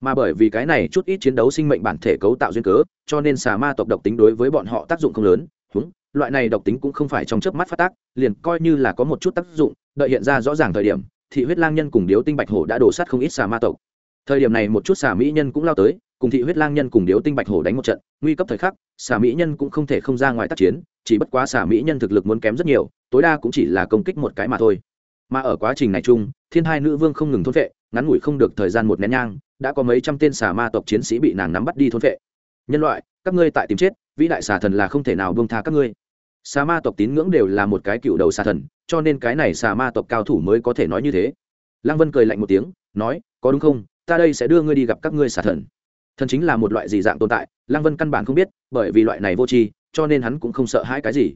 Mà bởi vì cái này chút ít chiến đấu sinh mệnh bản thể cấu tạo duyên cớ, cho nên xà ma tộc độc tính đối với bọn họ tác dụng không lớn. Húng, loại này độc tính cũng không phải trong chớp mắt phát tác, liền coi như là có một chút tác dụng, đợi hiện ra rõ ràng thời điểm, thị huyết lang nhân cùng điếu tinh bạch hổ đã đổ sát không ít xà ma tộc thời điểm này một chút xà mỹ nhân cũng lao tới, cùng thị huyết lang nhân cùng điếu tinh bạch hổ đánh một trận, nguy cấp thời khắc, xà mỹ nhân cũng không thể không ra ngoài tác chiến, chỉ bất quá xà mỹ nhân thực lực muốn kém rất nhiều, tối đa cũng chỉ là công kích một cái mà thôi. Mà ở quá trình này chung, thiên hai nữ vương không ngừng thôn vệ, ngắn ngủi không được thời gian một nén nhang, đã có mấy trăm tên xà ma tộc chiến sĩ bị nàng nắm bắt đi thôn vệ. Nhân loại, các ngươi tại tìm chết, vĩ đại xà thần là không thể nào buông tha các ngươi. Xà ma tộc tín ngưỡng đều là một cái cựu đầu xà thần, cho nên cái này xà ma tộc cao thủ mới có thể nói như thế. Lăng vân cười lạnh một tiếng, nói, có đúng không? Ta đây sẽ đưa ngươi đi gặp các ngươi xà thần. Thần chính là một loại gì dạng tồn tại, lăng vân căn bản không biết, bởi vì loại này vô tri, cho nên hắn cũng không sợ hãi cái gì.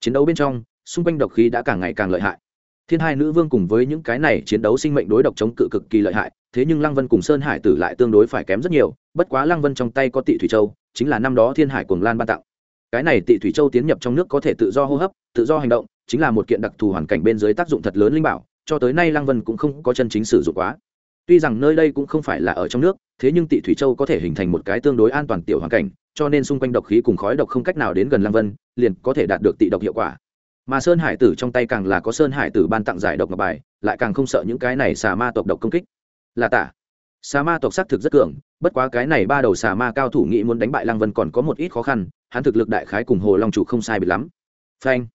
Chiến đấu bên trong, xung quanh độc khí đã càng ngày càng lợi hại. Thiên hai nữ vương cùng với những cái này chiến đấu sinh mệnh đối độc chống cự cực kỳ lợi hại, thế nhưng lăng vân cùng sơn hải tử lại tương đối phải kém rất nhiều, bất quá lăng vân trong tay có tị thủy châu, chính là năm đó thiên hải cuồng lan ban tặng. Cái này tị thủy châu tiến nhập trong nước có thể tự do hô hấp, tự do hành động, chính là một kiện đặc thù hoàn cảnh bên dưới tác dụng thật lớn linh bảo, cho tới nay lăng vân cũng không có chân chính sử dụng quá tuy rằng nơi đây cũng không phải là ở trong nước, thế nhưng tị thủy châu có thể hình thành một cái tương đối an toàn tiểu hoàn cảnh, cho nên xung quanh độc khí cùng khói độc không cách nào đến gần lăng vân, liền có thể đạt được tị độc hiệu quả. Mà sơn hải tử trong tay càng là có sơn hải tử ban tặng giải độc ngọc bài, lại càng không sợ những cái này xà ma tộc độc công kích. Là tả. Xà ma tộc xác thực rất cường, bất quá cái này ba đầu xà ma cao thủ nghĩ muốn đánh bại lăng vân còn có một ít khó khăn, hắn thực lực đại khái cùng hồ long chủ không sai bị lắm. Phanh.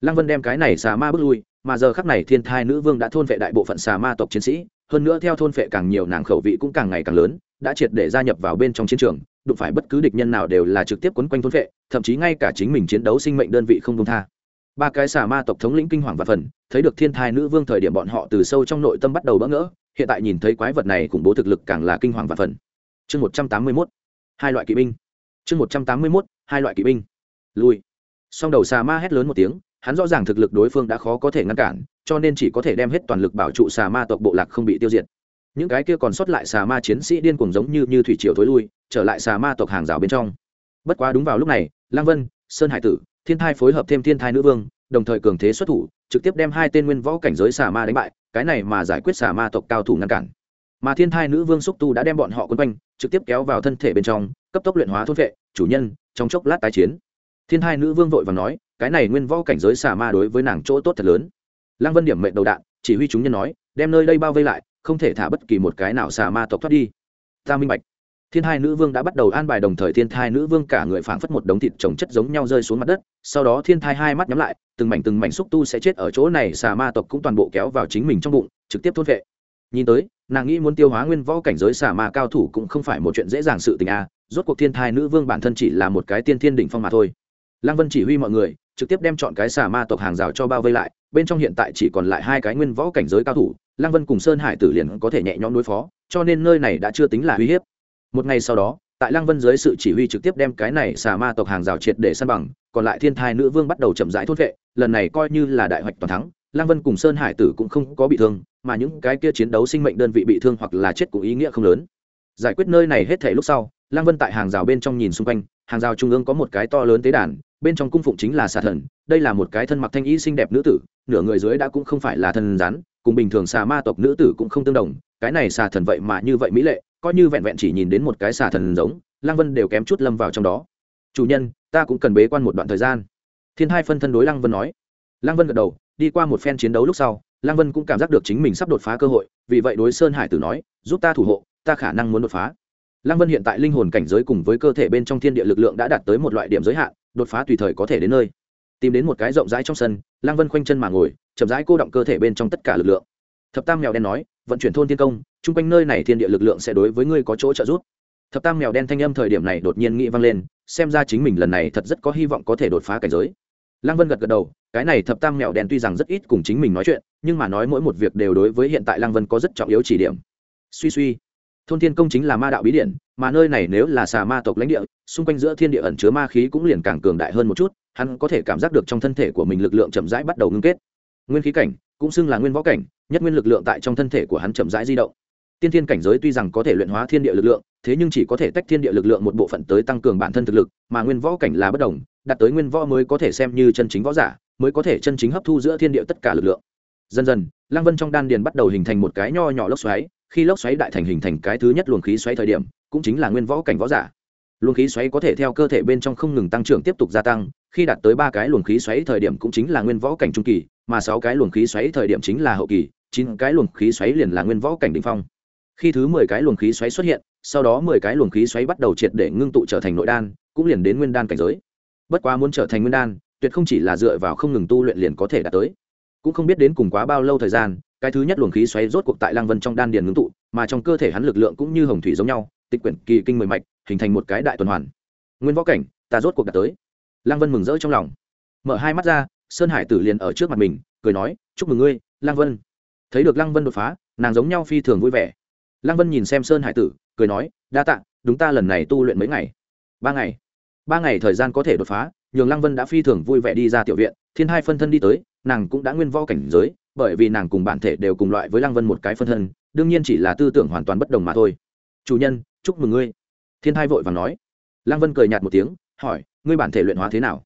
Lăng vân đem cái này xà ma bước lui mà giờ khắc này thiên thai nữ vương đã thôn vệ đại bộ phận xà ma tộc chiến sĩ, hơn nữa theo thôn vệ càng nhiều nàng khẩu vị cũng càng ngày càng lớn, đã triệt để gia nhập vào bên trong chiến trường, đụng phải bất cứ địch nhân nào đều là trực tiếp quấn quanh thôn vệ, thậm chí ngay cả chính mình chiến đấu sinh mệnh đơn vị không công tha. Ba cái xà ma tộc thống lĩnh kinh hoàng và phần, thấy được thiên thai nữ vương thời điểm bọn họ từ sâu trong nội tâm bắt đầu bỡ ngỡ, hiện tại nhìn thấy quái vật này khủng bố thực lực càng là kinh hoàng và phần. Chương một trăm tám mươi mốt, hai loại kỵ binh. Chương một trăm tám mươi mốt, hai loại kỵ binh. Lui. Song đầu xà ma hét lớn một tiếng hắn rõ ràng thực lực đối phương đã khó có thể ngăn cản, cho nên chỉ có thể đem hết toàn lực bảo trụ xà ma tộc bộ lạc không bị tiêu diệt. Những cái kia còn sót lại xà ma chiến sĩ điên cuồng giống như như thủy triều thối lui, trở lại xà ma tộc hàng rào bên trong. Bất quá đúng vào lúc này, lang vân, sơn hải tử, thiên thai phối hợp thêm thiên thai nữ vương, đồng thời cường thế xuất thủ, trực tiếp đem hai tên nguyên võ cảnh giới xà ma đánh bại, cái này mà giải quyết xà ma tộc cao thủ ngăn cản. Mà thiên thai nữ vương xúc tu đã đem bọn họ quân quanh, trực tiếp kéo vào thân thể bên trong, cấp tốc luyện hóa thôn vệ, chủ nhân, trong chốc lát tái chiến. Thiên thai nữ vương vội và nói cái này nguyên võ cảnh giới xà ma đối với nàng chỗ tốt thật lớn. Lăng vân điểm mệnh đầu đạn, chỉ huy chúng nhân nói, đem nơi đây bao vây lại, không thể thả bất kỳ một cái nào xà ma tộc thoát đi. Ta minh bạch. Thiên hai nữ vương đã bắt đầu an bài đồng thời thiên thai nữ vương cả người phảng phất một đống thịt trồng chất giống nhau rơi xuống mặt đất, sau đó thiên thai hai mắt nhắm lại, từng mảnh từng mảnh xúc tu sẽ chết ở chỗ này, xà ma tộc cũng toàn bộ kéo vào chính mình trong bụng, trực tiếp thốt vệ. Nhìn tới, nàng nghĩ muốn tiêu hóa nguyên võ cảnh giới xà ma cao thủ cũng không phải một chuyện dễ dàng sự tình a, rốt cuộc thiên thai nữ vương bản thân chỉ là một cái tiên thiên đỉnh phong mà thôi. Lăng vân chỉ huy mọi người trực tiếp đem chọn cái xà ma tộc hàng rào cho bao vây lại, bên trong hiện tại chỉ còn lại hai cái nguyên võ cảnh giới cao thủ, lăng vân cùng sơn hải tử liền có thể nhẹ nhõm đối phó, cho nên nơi này đã chưa tính là uy hiếp. Một ngày sau đó, tại lăng vân dưới sự chỉ huy trực tiếp đem cái này xà ma tộc hàng rào triệt để săn bằng, còn lại thiên thai nữ vương bắt đầu chậm rãi thốt vệ, lần này coi như là đại hoạch toàn thắng, lăng vân cùng sơn hải tử cũng không có bị thương, mà những cái kia chiến đấu sinh mệnh đơn vị bị thương hoặc là chết cũng ý nghĩa không lớn. Giải quyết nơi này hết thể lúc sau, lăng vân tại hàng rào bên trong nhìn xung quanh, hàng rào trung ương có một cái to lớn tế đàn bên trong cung phụng chính là xà thần, đây là một cái thân mặc thanh y xinh đẹp nữ tử, nửa người dưới đã cũng không phải là thần rắn, cùng bình thường xà ma tộc nữ tử cũng không tương đồng, cái này xà thần vậy mà như vậy mỹ lệ, coi như vẹn vẹn chỉ nhìn đến một cái xà thần giống, lăng vân đều kém chút lâm vào trong đó. Chủ nhân, ta cũng cần bế quan một đoạn thời gian. Thiên hai phân thân đối lăng vân nói. Lăng vân gật đầu, đi qua một phen chiến đấu lúc sau, lăng vân cũng cảm giác được chính mình sắp đột phá cơ hội, vì vậy đối sơn hải tử nói, giúp ta thủ hộ, ta khả năng muốn đột phá. Lăng vân hiện tại linh hồn cảnh giới cùng với cơ thể bên trong thiên địa lực lượng đã đạt tới một loại điểm giới hạn đột phá tùy thời có thể đến nơi. Tìm đến một cái rộng rãi trong sân, lăng vân khoanh chân mà ngồi, chậm rãi cô động cơ thể bên trong tất cả lực lượng. Thập tam mèo đen nói, vận chuyển thôn thiên công, chung quanh nơi này thiên địa lực lượng sẽ đối với ngươi có chỗ trợ giúp. Thập tam mèo đen thanh âm thời điểm này đột nhiên nghĩ vang lên, xem ra chính mình lần này thật rất có hy vọng có thể đột phá cảnh giới. Lăng vân gật gật đầu, cái này thập tam mèo đen tuy rằng rất ít cùng chính mình nói chuyện, nhưng mà nói mỗi một việc đều đối với hiện tại lăng vân có rất trọng yếu chỉ điểm. Suy suy thôn thiên công chính là ma đạo bí điện mà nơi này nếu là xà ma tộc lãnh địa, xung quanh giữa thiên địa ẩn chứa ma khí cũng liền càng cường đại hơn một chút, hắn có thể cảm giác được trong thân thể của mình lực lượng chậm rãi bắt đầu ngưng kết. Nguyên khí cảnh, cũng xưng là nguyên võ cảnh, nhất nguyên lực lượng tại trong thân thể của hắn chậm rãi di động. Tiên thiên cảnh giới tuy rằng có thể luyện hóa thiên địa lực lượng, thế nhưng chỉ có thể tách thiên địa lực lượng một bộ phận tới tăng cường bản thân thực lực, mà nguyên võ cảnh là bất đồng, đạt tới nguyên võ mới có thể xem như chân chính võ giả, mới có thể chân chính hấp thu giữa thiên địa tất cả lực lượng. Dần dần, lăng vân trong đan điền bắt đầu hình thành một cái nho nhỏ lốc xoáy khi lốc xoáy đại thành hình thành cái thứ nhất luồng khí xoáy thời điểm, cũng chính là nguyên võ cảnh võ giả. Luồng khí xoáy có thể theo cơ thể bên trong không ngừng tăng trưởng tiếp tục gia tăng, khi đạt tới ba cái luồng khí xoáy thời điểm cũng chính là nguyên võ cảnh trung kỳ, mà sáu cái luồng khí xoáy thời điểm chính là hậu kỳ, chín cái luồng khí xoáy liền là nguyên võ cảnh đ phong. Khi thứ mười cái luồng khí xoáy xuất hiện, sau đó mười cái luồng khí xoáy bắt đầu triệt để ngưng tụ trở thành nội đan, cũng liền đến nguyên đan cảnh giới. Bất quá muốn trở thành nguyên đan, tuyệt không chỉ là dựa vào không ngừng tu luyện liền có thể đạt tới. Cũng không biết đến cùng quá bao lâu thời gian cái thứ nhất luồng khí xoáy rốt cuộc tại lăng vân trong đan điền ngưng tụ, mà trong cơ thể hắn lực lượng cũng như hồng thủy giống nhau, tịch quyển kỳ kinh mười mạch, hình thành một cái đại tuần hoàn. Nguyên võ cảnh, ta rốt cuộc đạt tới. Lăng vân mừng rỡ trong lòng. Mở hai mắt ra, sơn hải tử liền ở trước mặt mình, cười nói, chúc mừng ngươi, lăng vân. Thấy được lăng vân đột phá, nàng giống nhau phi thường vui vẻ. Lăng vân nhìn xem sơn hải tử, cười nói, đa tạ, đúng ta lần này tu luyện mấy ngày. Ba ngày. Ba ngày thời gian có thể đột phá. Nhường lăng vân đã phi thường vui vẻ đi ra tiểu viện, thiên hai phân thân đi tới, nàng cũng đã nguyên võ cảnh giới bởi vì nàng cùng bản thể đều cùng loại với lăng vân một cái phân thân, đương nhiên chỉ là tư tưởng hoàn toàn bất đồng mà thôi. Chủ nhân, chúc mừng ngươi. Thiên thai vội và nói. Lăng vân cười nhạt một tiếng, hỏi, ngươi bản thể luyện hóa thế nào?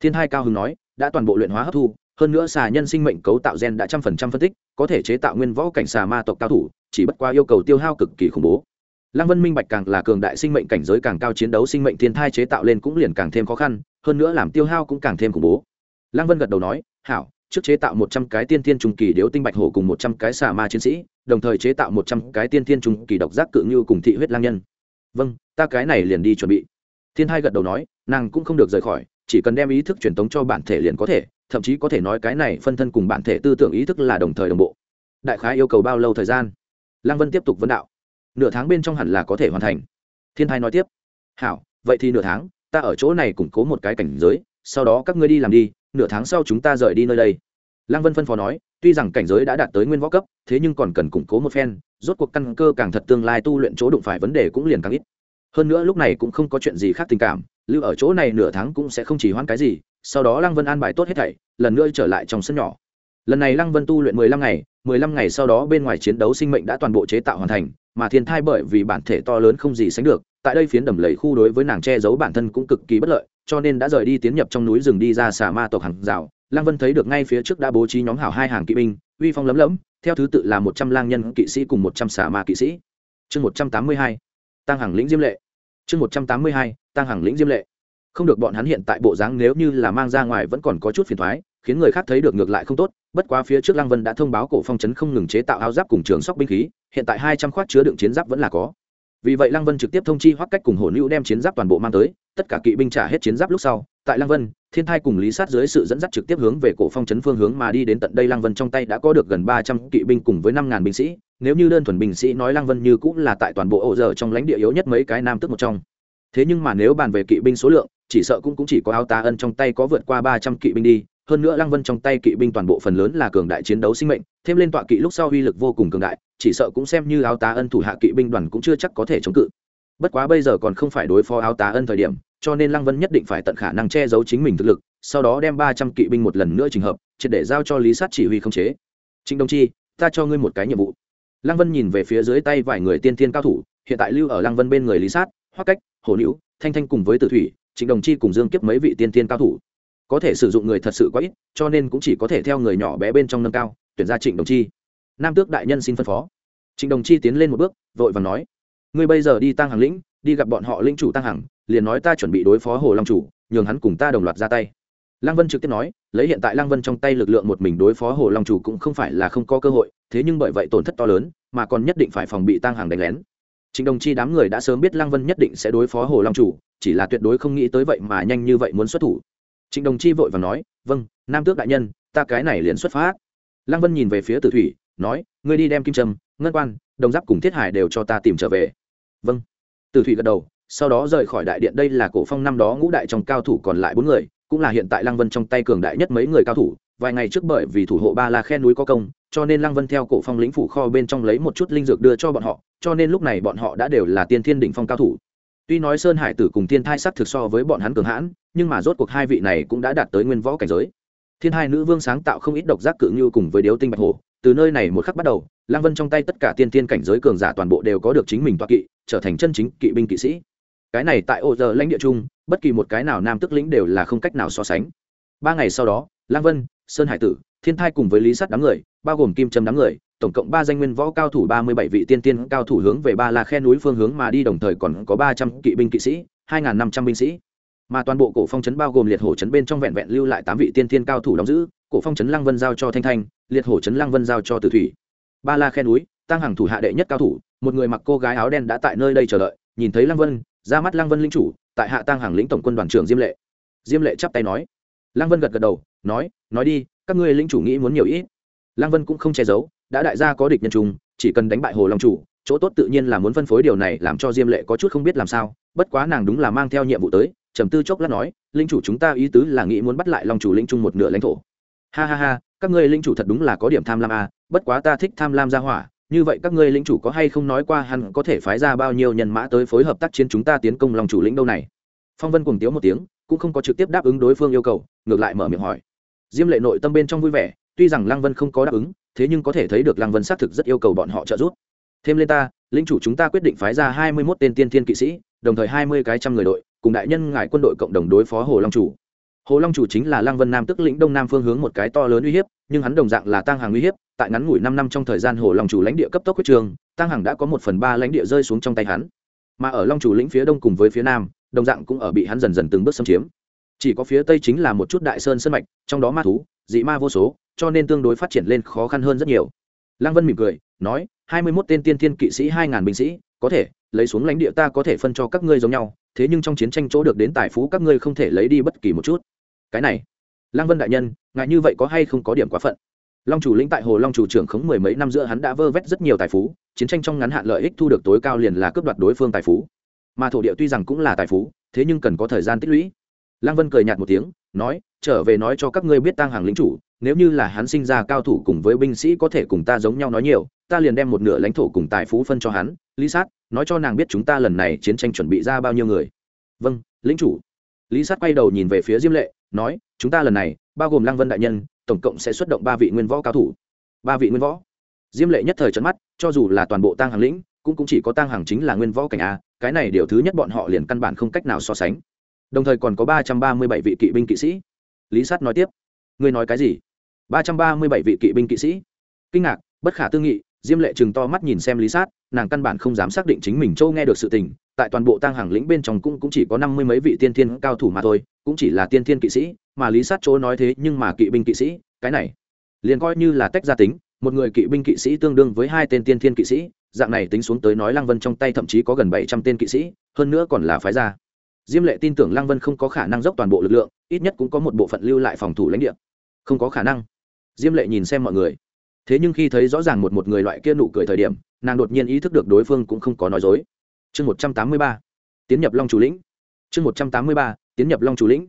Thiên thai cao hứng nói, đã toàn bộ luyện hóa hấp thu, hơn nữa xà nhân sinh mệnh cấu tạo gen đã trăm phần trăm phân tích, có thể chế tạo nguyên võ cảnh xà ma tộc cao thủ, chỉ bất qua yêu cầu tiêu hao cực kỳ khủng bố. Lăng vân minh bạch càng là cường đại sinh mệnh cảnh giới càng cao chiến đấu sinh mệnh thiên thai chế tạo lên cũng liền càng thêm khó khăn, hơn nữa làm tiêu hao cũng càng thêm khủng bố. Lăng vân gật đầu nói, hảo trước chế tạo một trăm cái tiên thiên trung kỳ điếu tinh bạch hổ cùng một trăm cái xà ma chiến sĩ, đồng thời chế tạo một trăm cái tiên thiên trung kỳ độc giác cự như cùng thị huyết lang nhân. Vâng ta cái này liền đi chuẩn bị. Thiên hai gật đầu nói, nàng cũng không được rời khỏi, chỉ cần đem ý thức truyền tống cho bản thể liền có thể, thậm chí có thể nói cái này phân thân cùng bản thể tư tưởng ý thức là đồng thời đồng bộ. Đại khái yêu cầu bao lâu thời gian? Lăng vân tiếp tục vấn đạo. Nửa tháng bên trong hẳn là có thể hoàn thành. Thiên hai nói tiếp. Hảo, vậy thì nửa tháng, ta ở chỗ này củng cố một cái cảnh giới sau đó các ngươi đi làm đi, nửa tháng sau chúng ta rời đi nơi đây. Lăng vân phân phó nói, tuy rằng cảnh giới đã đạt tới nguyên võ cấp, thế nhưng còn cần củng cố một phen, rốt cuộc căn cơ càng thật tương lai tu luyện chỗ đụng phải vấn đề cũng liền càng ít. Hơn nữa lúc này cũng không có chuyện gì khác tình cảm, lưu ở chỗ này nửa tháng cũng sẽ không chỉ hoãn cái gì. Sau đó lăng vân an bài tốt hết thảy, lần nữa trở lại trong sân nhỏ. Lần này lăng vân tu luyện mười lăm ngày, mười lăm ngày sau đó bên ngoài chiến đấu sinh mệnh đã toàn bộ chế tạo hoàn thành, mà thiên thai bởi vì bản thể to lớn không gì sánh được, tại đây phiến đầm lầy khu đối với nàng che giấu bản thân cũng cực kỳ bất lợi cho nên đã rời đi tiến nhập trong núi rừng đi ra xà ma tộc hàng rào. Lăng vân thấy được ngay phía trước đã bố trí nhóm hảo hai hàng kỵ binh uy phong lấm lấm, theo thứ tự là một trăm lang nhân kỵ sĩ cùng một trăm xà ma kỵ sĩ. Chương một trăm tám mươi hai tăng hàng lĩnh diêm lệ. Chương một trăm tám mươi hai tăng hàng lĩnh diêm lệ. Không được bọn hắn hiện tại bộ dáng nếu như là mang ra ngoài vẫn còn có chút phiền thoái khiến người khác thấy được ngược lại không tốt. Bất quá phía trước lăng vân đã thông báo cổ phong trấn không ngừng chế tạo áo giáp cùng trường sóc binh khí hiện tại hai trăm khoát chứa đựng chiến giáp vẫn là có. Vì vậy lăng vân trực tiếp thông chi hoắc cách cùng hồ nữ đem chiến giáp toàn bộ mang tới tất cả kỵ binh trả hết chiến giáp lúc sau tại lăng vân thiên thai cùng lý sát dưới sự dẫn dắt trực tiếp hướng về cổ phong trấn phương hướng mà đi đến tận đây lăng vân trong tay đã có được gần ba trăm kỵ binh cùng với năm ngàn binh sĩ. Nếu như đơn thuần binh sĩ nói lăng vân như cũng là tại toàn bộ ổ giờ trong lãnh địa yếu nhất mấy cái nam tức một trong. Thế nhưng mà nếu bàn về kỵ binh số lượng chỉ sợ cũng, cũng chỉ có áo tá ân trong tay có vượt qua ba trăm kỵ binh đi. Hơn nữa lăng vân trong tay kỵ binh toàn bộ phần lớn là cường đại chiến đấu sinh mệnh thêm lên tọa kỵ lúc sau uy lực vô cùng cường đại chỉ sợ cũng xem như áo tá ân thủ hạ kỵ binh đoàn cũng chưa chắc có thể chống cự. Bất quá bây giờ còn không phải đối phó áo tá ân thời điểm cho nên lăng vân nhất định phải tận khả năng che giấu chính mình thực lực sau đó đem ba trăm kỵ binh một lần nữa trình hợp triệt để giao cho lý sát chỉ huy không chế. Trịnh đồng chi ta cho ngươi một cái nhiệm vụ. Lăng vân nhìn về phía dưới tay vài người tiên thiên cao thủ hiện tại lưu ở lăng vân bên người lý sát hoa cách hồ Nữu, thanh thanh cùng với tử thủy trịnh đồng chi cùng dương kiếp mấy vị tiên thiên cao thủ. Có thể sử dụng người thật sự quá ít cho nên cũng chỉ có thể theo người nhỏ bé bên trong nâng cao tuyển ra trịnh đồng chi. Nam tước đại nhân xin phân phó. Trịnh đồng chi tiến lên một bước vội và nói ngươi bây giờ đi tăng hàng lĩnh đi gặp bọn họ linh chủ tăng hàng liền nói ta chuẩn bị đối phó hồ long chủ nhường hắn cùng ta đồng loạt ra tay lăng vân trực tiếp nói lấy hiện tại lăng vân trong tay lực lượng một mình đối phó hồ long chủ cũng không phải là không có cơ hội thế nhưng bởi vậy tổn thất to lớn mà còn nhất định phải phòng bị tăng hàng đánh lén Trịnh Đồng Chi đám người đã sớm biết Lăng Vân nhất định sẽ đối phó Hồ Long chủ, chỉ là tuyệt đối không nghĩ tới vậy mà nhanh như vậy muốn xuất thủ. Trịnh Đồng Chi vội vàng nói, "Vâng, Nam Tước đại nhân, ta cái này liền xuất phát." Lăng Vân nhìn về phía Tử Thủy, nói, "Ngươi đi đem kim trâm, ngân quan, đồng giáp cùng thiết hải đều cho ta tìm trở về." "Vâng." Từ Thủy gật đầu, sau đó rời khỏi đại điện đây là cổ phong năm đó ngũ đại trong cao thủ còn lại bốn người, cũng là hiện tại Lăng Vân trong tay cường đại nhất mấy người cao thủ, vài ngày trước bởi vì thủ hộ ba la khen núi có công, cho nên Lăng Vân theo cổ phong lĩnh phủ kho bên trong lấy một chút linh dược đưa cho bọn họ, cho nên lúc này bọn họ đã đều là tiên thiên đỉnh phong cao thủ. Tuy nói sơn hải tử cùng thiên thai sắc thực so với bọn hắn cường hãn nhưng mà rốt cuộc hai vị này cũng đã đạt tới nguyên võ cảnh giới. Thiên hai nữ vương sáng tạo không ít độc giác cự như cùng với điếu tinh bạch hồ từ nơi này một khắc bắt đầu lang vân trong tay tất cả tiên thiên cảnh giới cường giả toàn bộ đều có được chính mình toa kỵ trở thành chân chính kỵ binh kỵ sĩ. Cái này tại ô giờ lãnh địa chung, bất kỳ một cái nào nam tức lĩnh đều là không cách nào so sánh. Ba ngày sau đó, lang vân, sơn hải tử, thiên thai cùng với lý sắt đám người, bao gồm kim trâm đám người, tổng cộng ba danh nguyên võ cao thủ ba mươi bảy vị tiên tiên cao thủ hướng về ba la khe núi phương hướng mà đi, đồng thời còn có ba trăm kỵ binh kỵ sĩ, hai năm trăm binh sĩ. Mà toàn bộ cổ phong trấn bao gồm liệt hổ trấn bên trong vẹn vẹn lưu lại tám vị tiên tiên cao thủ đóng giữ, cổ phong trấn lăng vân giao cho thanh thanh, liệt hổ trấn lăng vân giao cho tử thủy. Ba la khe núi tăng hàng thủ hạ đệ nhất cao thủ một người mặc cô gái áo đen đã tại nơi đây chờ đợi nhìn thấy lăng vân ra mắt lăng vân linh chủ tại hạ tăng hàng lĩnh tổng quân đoàn trưởng diêm lệ. Diêm lệ chắp tay nói. Lăng vân gật gật đầu nói nói đi các ngươi linh chủ nghĩ muốn nhiều ít. Lăng vân cũng không che giấu đã đại gia có địch nhân chung chỉ cần đánh bại hồ long chủ chỗ tốt tự nhiên là muốn phân phối điều này làm cho diêm lệ có chút không biết làm sao bất quá nàng đúng là mang theo nhiệm vụ tới trầm tư chốc lát nói linh chủ chúng ta ý tứ là nghĩ muốn bắt lại long chủ linh chung một nửa lãnh thổ. Ha ha ha các ngươi linh chủ thật đúng là có điểm tham lam à, bất quá ta thích tham lam ra hỏa như vậy các ngươi lĩnh chủ có hay không nói qua hắn có thể phái ra bao nhiêu nhân mã tới phối hợp tác chiến chúng ta tiến công long chủ lĩnh đâu này? Phong vân cùng tiếu một tiếng, cũng không có trực tiếp đáp ứng đối phương yêu cầu, ngược lại mở miệng hỏi. Diêm lệ nội tâm bên trong vui vẻ, tuy rằng lăng vân không có đáp ứng, thế nhưng có thể thấy được lăng vân xác thực rất yêu cầu bọn họ trợ giúp. Thêm lên ta, lĩnh chủ chúng ta quyết định phái ra hai mươi mốt tên tiên thiên kỵ sĩ, đồng thời hai mươi cái trăm người đội, cùng đại nhân ngài quân đội cộng đồng đối phó hồ long chủ. Hồ long chủ chính là lăng vân nam tức lĩnh đông nam phương hướng một cái to lớn uy hiếp, nhưng hắn đồng dạng là tăng hàng uy hiếp tại ngắn ngủi năm năm trong thời gian hồ long chủ lãnh địa cấp tốc huyết trường tăng hàng đã có một phần ba lãnh địa rơi xuống trong tay hắn. Mà ở long chủ lĩnh phía đông cùng với phía nam, đồng dạng cũng ở bị hắn dần dần từng bước xâm chiếm. Chỉ có phía tây chính là một chút đại sơn sân mạch, trong đó ma thú, dị ma vô số, cho nên tương đối phát triển lên khó khăn hơn rất nhiều. Lăng vân mỉm cười, nói, hai mươi mốt tên tiên thiên kỵ sĩ hai ngàn binh sĩ, có thể, lấy xuống lãnh địa ta có thể phân cho các ngươi giống nhau, thế nhưng trong chiến tranh chỗ được đến tài phú các ngươi không thể lấy đi bất kỳ một chút. Cái này, lăng vân đại nhân ngại như vậy có hay không có điểm quá phận? Long chủ lĩnh tại hồ long chủ trưởng khống mười mấy năm giữa hắn đã vơ vét rất nhiều tài phú, chiến tranh trong ngắn hạn lợi ích thu được tối cao liền là cướp đoạt đối phương tài phú. Mà thổ địa tuy rằng cũng là tài phú, thế nhưng cần có thời gian tích lũy. Lăng vân cười nhạt một tiếng, nói, trở về nói cho các ngươi biết tăng hàng lính chủ, nếu như là hắn sinh ra cao thủ cùng với binh sĩ có thể cùng ta giống nhau nói nhiều, ta liền đem một nửa lãnh thổ cùng tài phú phân cho hắn. Lý sát, nói cho nàng biết chúng ta lần này chiến tranh chuẩn bị ra bao nhiêu người. Vâng lính chủ. Lý sát quay đầu nhìn về phía diêm lệ, nói, chúng ta lần này, bao gồm lăng vân đại nhân tổng cộng sẽ xuất động ba vị nguyên võ cao thủ. Ba vị nguyên võ. Diêm lệ nhất thời trận mắt cho dù là toàn bộ tăng hàng lĩnh cũng, cũng chỉ có tăng hàng chính là nguyên võ cảnh a cái này điều thứ nhất bọn họ liền căn bản không cách nào so sánh. Đồng thời còn có ba trăm ba mươi bảy vị kỵ binh kỵ sĩ. Lý sát nói tiếp. Ngươi nói cái gì? ba trăm ba mươi bảy vị kỵ binh kỵ sĩ. Kinh ngạc bất khả tư nghị diêm lệ chừng to mắt nhìn xem lý sát nàng căn bản không dám xác định chính mình châu nghe được sự tình tại toàn bộ tăng hàng lĩnh bên trong cũng, cũng chỉ có năm mươi mấy vị tiên thiên cao thủ mà thôi cũng chỉ là tiên thiên kỵ sĩ mà lý sát chỗ nói thế nhưng mà kỵ binh kỵ sĩ cái này liền coi như là tách gia tính một người kỵ binh kỵ sĩ tương đương với hai tên tiên thiên kỵ sĩ dạng này tính xuống tới nói lăng vân trong tay thậm chí có gần bảy trăm tên kỵ sĩ hơn nữa còn là phái gia. Diêm lệ tin tưởng lăng vân không có khả năng dốc toàn bộ lực lượng ít nhất cũng có một bộ phận lưu lại phòng thủ lãnh địa. Không có khả năng. Diêm lệ nhìn xem mọi người thế nhưng khi thấy rõ ràng một một người loại kia nụ cười thời điểm, nàng đột nhiên ý thức được đối phương cũng không có nói dối. Chương một trăm tám mươi ba, tiến nhập long chủ lĩnh. Chương một trăm tám mươi ba, tiến nhập long chủ lĩnh.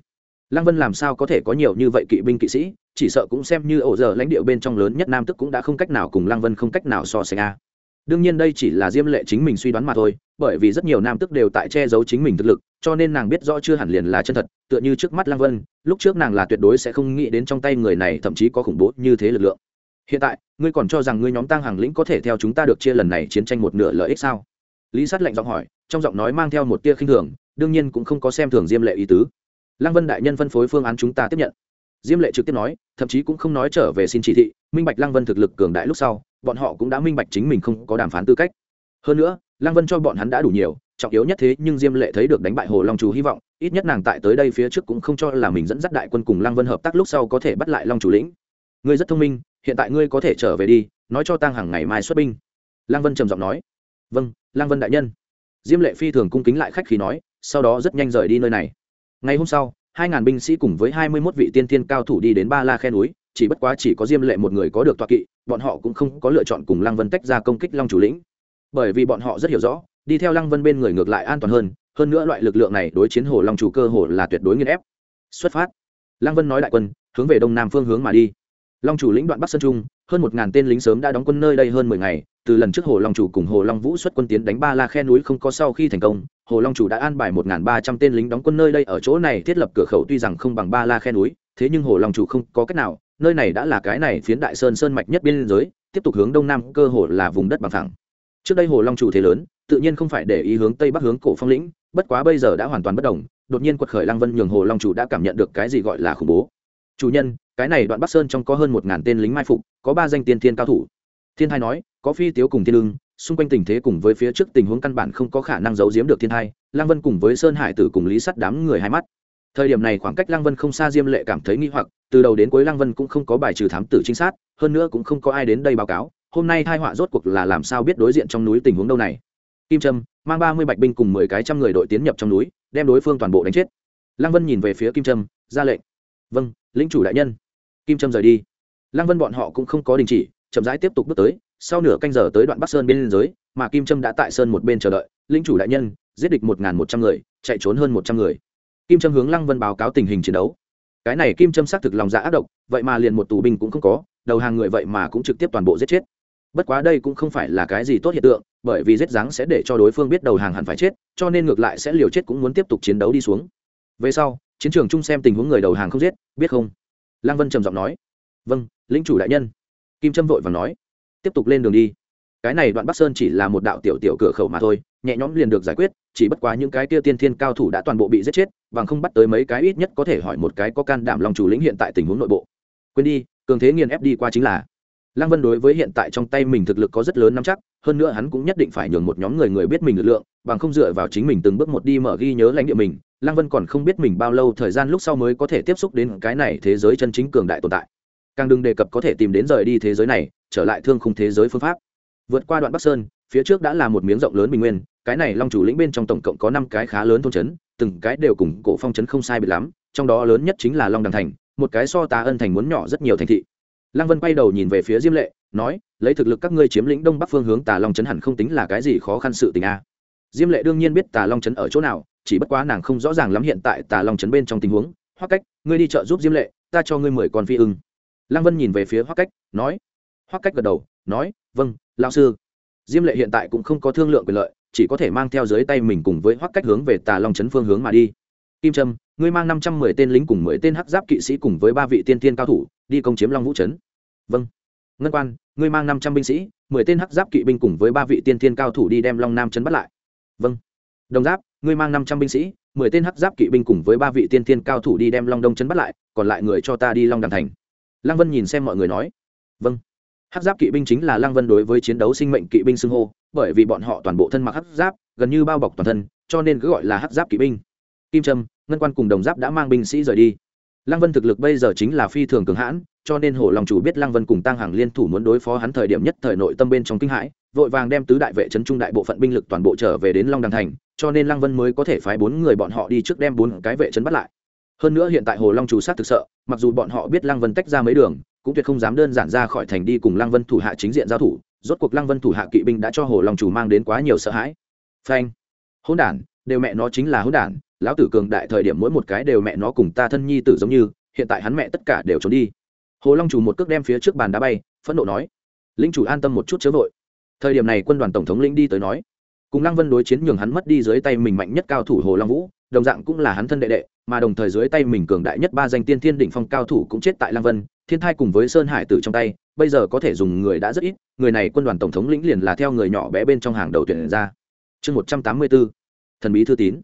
Lăng vân làm sao có thể có nhiều như vậy kỵ binh kỵ sĩ, chỉ sợ cũng xem như ổ giờ lãnh địa bên trong lớn nhất nam tức cũng đã không cách nào cùng lăng vân không cách nào so sánh a. Đương nhiên đây chỉ là diêm lệ chính mình suy đoán mà thôi, bởi vì rất nhiều nam tức đều tại che giấu chính mình thực lực, cho nên nàng biết rõ chưa hẳn liền là chân thật, tựa như trước mắt lăng vân, lúc trước nàng là tuyệt đối sẽ không nghĩ đến trong tay người này thậm chí có khủng bố như thế lực lượng hiện tại, ngươi còn cho rằng ngươi nhóm tăng hàng lĩnh có thể theo chúng ta được chia lần này chiến tranh một nửa lợi ích sao? Lý sát lạnh giọng hỏi, trong giọng nói mang theo một tia khinh thường, đương nhiên cũng không có xem thường diêm lệ ý tứ. Lăng vân đại nhân phân phối phương án chúng ta tiếp nhận. Diêm lệ trực tiếp nói, thậm chí cũng không nói trở về xin chỉ thị, minh bạch lăng vân thực lực cường đại lúc sau, bọn họ cũng đã minh bạch chính mình không có đàm phán tư cách. Hơn nữa, lăng vân cho bọn hắn đã đủ nhiều, trọng yếu nhất thế nhưng diêm lệ thấy được đánh bại hồ long chủ hy vọng, ít nhất nàng tại tới đây phía trước cũng không cho là mình dẫn dắt đại quân cùng lăng vân hợp tác lúc sau có thể bắt lại long chủ lĩnh. Ngươi rất thông minh hiện tại ngươi có thể trở về đi, nói cho tăng hàng ngày mai xuất binh. Lăng vân trầm giọng nói. Vâng lăng vân đại nhân. Diêm lệ phi thường cung kính lại khách khí nói, sau đó rất nhanh rời đi nơi này. Ngày hôm sau, hai ngàn binh sĩ cùng với hai mươi mốt vị tiên thiên cao thủ đi đến ba la khe núi, chỉ bất quá chỉ có diêm lệ một người có được toa kỵ, bọn họ cũng không có lựa chọn cùng lăng vân tách ra công kích long chủ lĩnh. Bởi vì bọn họ rất hiểu rõ, đi theo lăng vân bên người ngược lại an toàn hơn hơn nữa loại lực lượng này đối chiến hồ long chủ cơ hồ là tuyệt đối nghiên ép. Xuất phát. Lăng vân nói đại quân, hướng về đông nam phương hướng mà đi long chủ lĩnh đoạn bắc sơn trung, hơn một ngàn tên lính sớm đã đóng quân nơi đây hơn mười ngày, từ lần trước hồ long chủ cùng hồ long vũ xuất quân tiến đánh ba la khe núi không có sau khi thành công, hồ long chủ đã an bài một ngàn ba trăm tên lính đóng quân nơi đây ở chỗ này thiết lập cửa khẩu tuy rằng không bằng ba la khe núi, thế nhưng hồ long chủ không có cách nào, nơi này đã là cái này phiến đại sơn sơn mạch nhất biên giới, tiếp tục hướng đông nam cơ hồ là vùng đất bằng thẳng trước đây hồ long chủ thế lớn, tự nhiên không phải để ý hướng tây bắc hướng cổ phong lĩnh, bất quá bây giờ đã hoàn toàn bất đồng, đột nhiên quật khởi lăng vân nhường hồ long chủ đã cảm nhận được cái gì gọi là khủng bố chủ nhân, cái này đoạn bắc sơn trong có hơn một ngàn tên lính mai phục, có ba danh tiên thiên cao thủ. Thiên thai nói, có phi tiếu cùng thiên lương xung quanh tình thế cùng với phía trước tình huống căn bản không có khả năng giấu giếm được thiên thai Lang vân cùng với sơn hải tử cùng lý sắt đám người hai mắt. Thời điểm này khoảng cách Lang vân không xa diêm lệ cảm thấy nghi hoặc, từ đầu đến cuối Lang vân cũng không có bài trừ thám tử trinh sát, hơn nữa cũng không có ai đến đây báo cáo, hôm nay hai họa rốt cuộc là làm sao biết đối diện trong núi tình huống đâu này. Kim trâm, mang ba mươi bạch binh cùng mười cái trăm người đội tiến nhập trong núi, đem đối phương toàn bộ đánh chết. Lăng vân nhìn về phía kim trâm, ra lệnh. Vâng lính chủ đại nhân. Kim trâm rời đi. Lăng vân bọn họ cũng không có đình chỉ, chậm rãi tiếp tục bước tới, sau nửa canh giờ tới đoạn bắc sơn bên giới mà kim trâm đã tại sơn một bên chờ đợi lính chủ đại nhân, giết địch một một trăm người, chạy trốn hơn một trăm người. Kim trâm hướng lăng vân báo cáo tình hình chiến đấu. Cái này kim trâm xác thực lòng dạ ác độc, vậy mà liền một tù binh cũng không có, đầu hàng người vậy mà cũng trực tiếp toàn bộ giết chết. Bất quá đây cũng không phải là cái gì tốt hiện tượng, bởi vì giết dáng sẽ để cho đối phương biết đầu hàng hẳn phải chết, cho nên ngược lại sẽ liều chết cũng muốn tiếp tục chiến đấu đi xuống. Về sau chiến trường chung xem tình huống người đầu hàng không giết, biết không? Lăng vân trầm giọng nói. Vâng lĩnh chủ đại nhân. Kim trâm vội và nói. Tiếp tục lên đường đi. Cái này đoạn bắc sơn chỉ là một đạo tiểu tiểu cửa khẩu mà thôi, nhẹ nhõm liền được giải quyết, chỉ bất quá những cái kia tiên thiên cao thủ đã toàn bộ bị giết chết, bằng không bắt tới mấy cái ít nhất có thể hỏi một cái có can đảm lòng chủ lĩnh hiện tại tình huống nội bộ. Quên đi, cường thế nghiền ép đi qua chính là. Lăng vân đối với hiện tại trong tay mình thực lực có rất lớn nắm chắc, hơn nữa hắn cũng nhất định phải nhường một nhóm người người biết mình lực lượng, bằng không dựa vào chính mình từng bước một đi mở ghi nhớ lãnh địa mình lăng vân còn không biết mình bao lâu thời gian lúc sau mới có thể tiếp xúc đến cái này thế giới chân chính cường đại tồn tại. Càng đừng đề cập có thể tìm đến rời đi thế giới này, trở lại thương khung thế giới phương pháp. Vượt qua đoạn bắc sơn, phía trước đã là một miếng rộng lớn bình nguyên, cái này long chủ lĩnh bên trong tổng cộng có năm cái khá lớn thôn trấn, từng cái đều cùng cổ phong trấn không sai biệt lắm, trong đó lớn nhất chính là long đằng thành, một cái so tá ân thành muốn nhỏ rất nhiều thành thị. Lăng vân quay đầu nhìn về phía diêm lệ, nói, lấy thực lực các ngươi chiếm lĩnh đông bắc phương hướng tà long trấn hẳn không tính là cái gì khó khăn sự tình a. Diêm lệ đương nhiên biết tà long trấn ở chỗ nào chỉ bất quá nàng không rõ ràng lắm hiện tại tà long trấn bên trong tình huống. Hoắc cách, ngươi đi chợ giúp diêm lệ, ta cho ngươi mười con phi ưng. Lăng vân nhìn về phía hoắc cách, nói. Hoắc cách gật đầu, nói vâng lão sư. Diêm lệ hiện tại cũng không có thương lượng quyền lợi, chỉ có thể mang theo dưới tay mình cùng với hoắc cách hướng về tà long trấn phương hướng mà đi. Kim trâm, ngươi mang năm trăm mười tên lính cùng mười tên hắc giáp kỵ sĩ cùng với ba vị tiên tiên cao thủ, đi công chiếm long vũ trấn vâng. Ngân quan, ngươi mang năm trăm binh sĩ, mười tên hắc giáp kỵ binh cùng với ba vị tiên tiên cao thủ đi đem long nam trấn bắt lại. Vâng. Đồng giáp ngươi mang năm trăm binh sĩ, mười tên hắc giáp kỵ binh cùng với ba vị tiên tiên cao thủ đi đem long đông trấn bắt lại, còn lại người cho ta đi long đàm thành. Lăng vân nhìn xem mọi người nói. Vâng. Hắc giáp kỵ binh chính là lăng vân đối với chiến đấu sinh mệnh kỵ binh xưng hô, bởi vì bọn họ toàn bộ thân mặc hắc giáp, gần như bao bọc toàn thân, cho nên cứ gọi là hắc giáp kỵ binh. Kim trâm, ngân quan cùng đồng giáp đã mang binh sĩ rời đi. Lăng vân thực lực bây giờ chính là phi thường cường hãn, cho nên hổ lòng chủ biết lăng vân cùng tăng hàng liên thủ muốn đối phó hắn thời điểm nhất thời nội tâm bên trong kinh hãi vội vàng đem tứ đại vệ trấn trung đại bộ phận binh lực toàn bộ trở về đến long đằng thành, cho nên lăng vân mới có thể phái bốn người bọn họ đi trước đem bốn cái vệ trấn bắt lại. Hơn nữa hiện tại hồ long chủ sát thực sợ, mặc dù bọn họ biết lăng vân tách ra mấy đường, cũng tuyệt không dám đơn giản ra khỏi thành đi cùng lăng vân thủ hạ chính diện giao thủ, rốt cuộc lăng vân thủ hạ kỵ binh đã cho hồ long chủ mang đến quá nhiều sợ hãi. Phanh! Hỗn đản, đều mẹ nó chính là hỗn đản, lão tử cường đại thời điểm mỗi một cái đều mẹ nó cùng ta thân nhi tử giống như, hiện tại hắn mẹ tất cả đều trốn đi. Hồ long chủ một cước đem phía trước bàn đá bay, phẫn nộ nói. Linh chủ an tâm một chút chớ vội thời điểm này quân đoàn tổng thống lĩnh đi tới nói, cùng lăng vân đối chiến nhường hắn mất đi dưới tay mình mạnh nhất cao thủ hồ long vũ, đồng dạng cũng là hắn thân đệ đệ, mà đồng thời dưới tay mình cường đại nhất ba danh tiên thiên đỉnh phong cao thủ cũng chết tại lăng vân, thiên thai cùng với sơn hải tử trong tay, bây giờ có thể dùng người đã rất ít, người này quân đoàn tổng thống lĩnh liền là theo người nhỏ bé bên trong hàng đầu tuyển ra. Chương một trăm tám mươi b ố thần bí thư tín.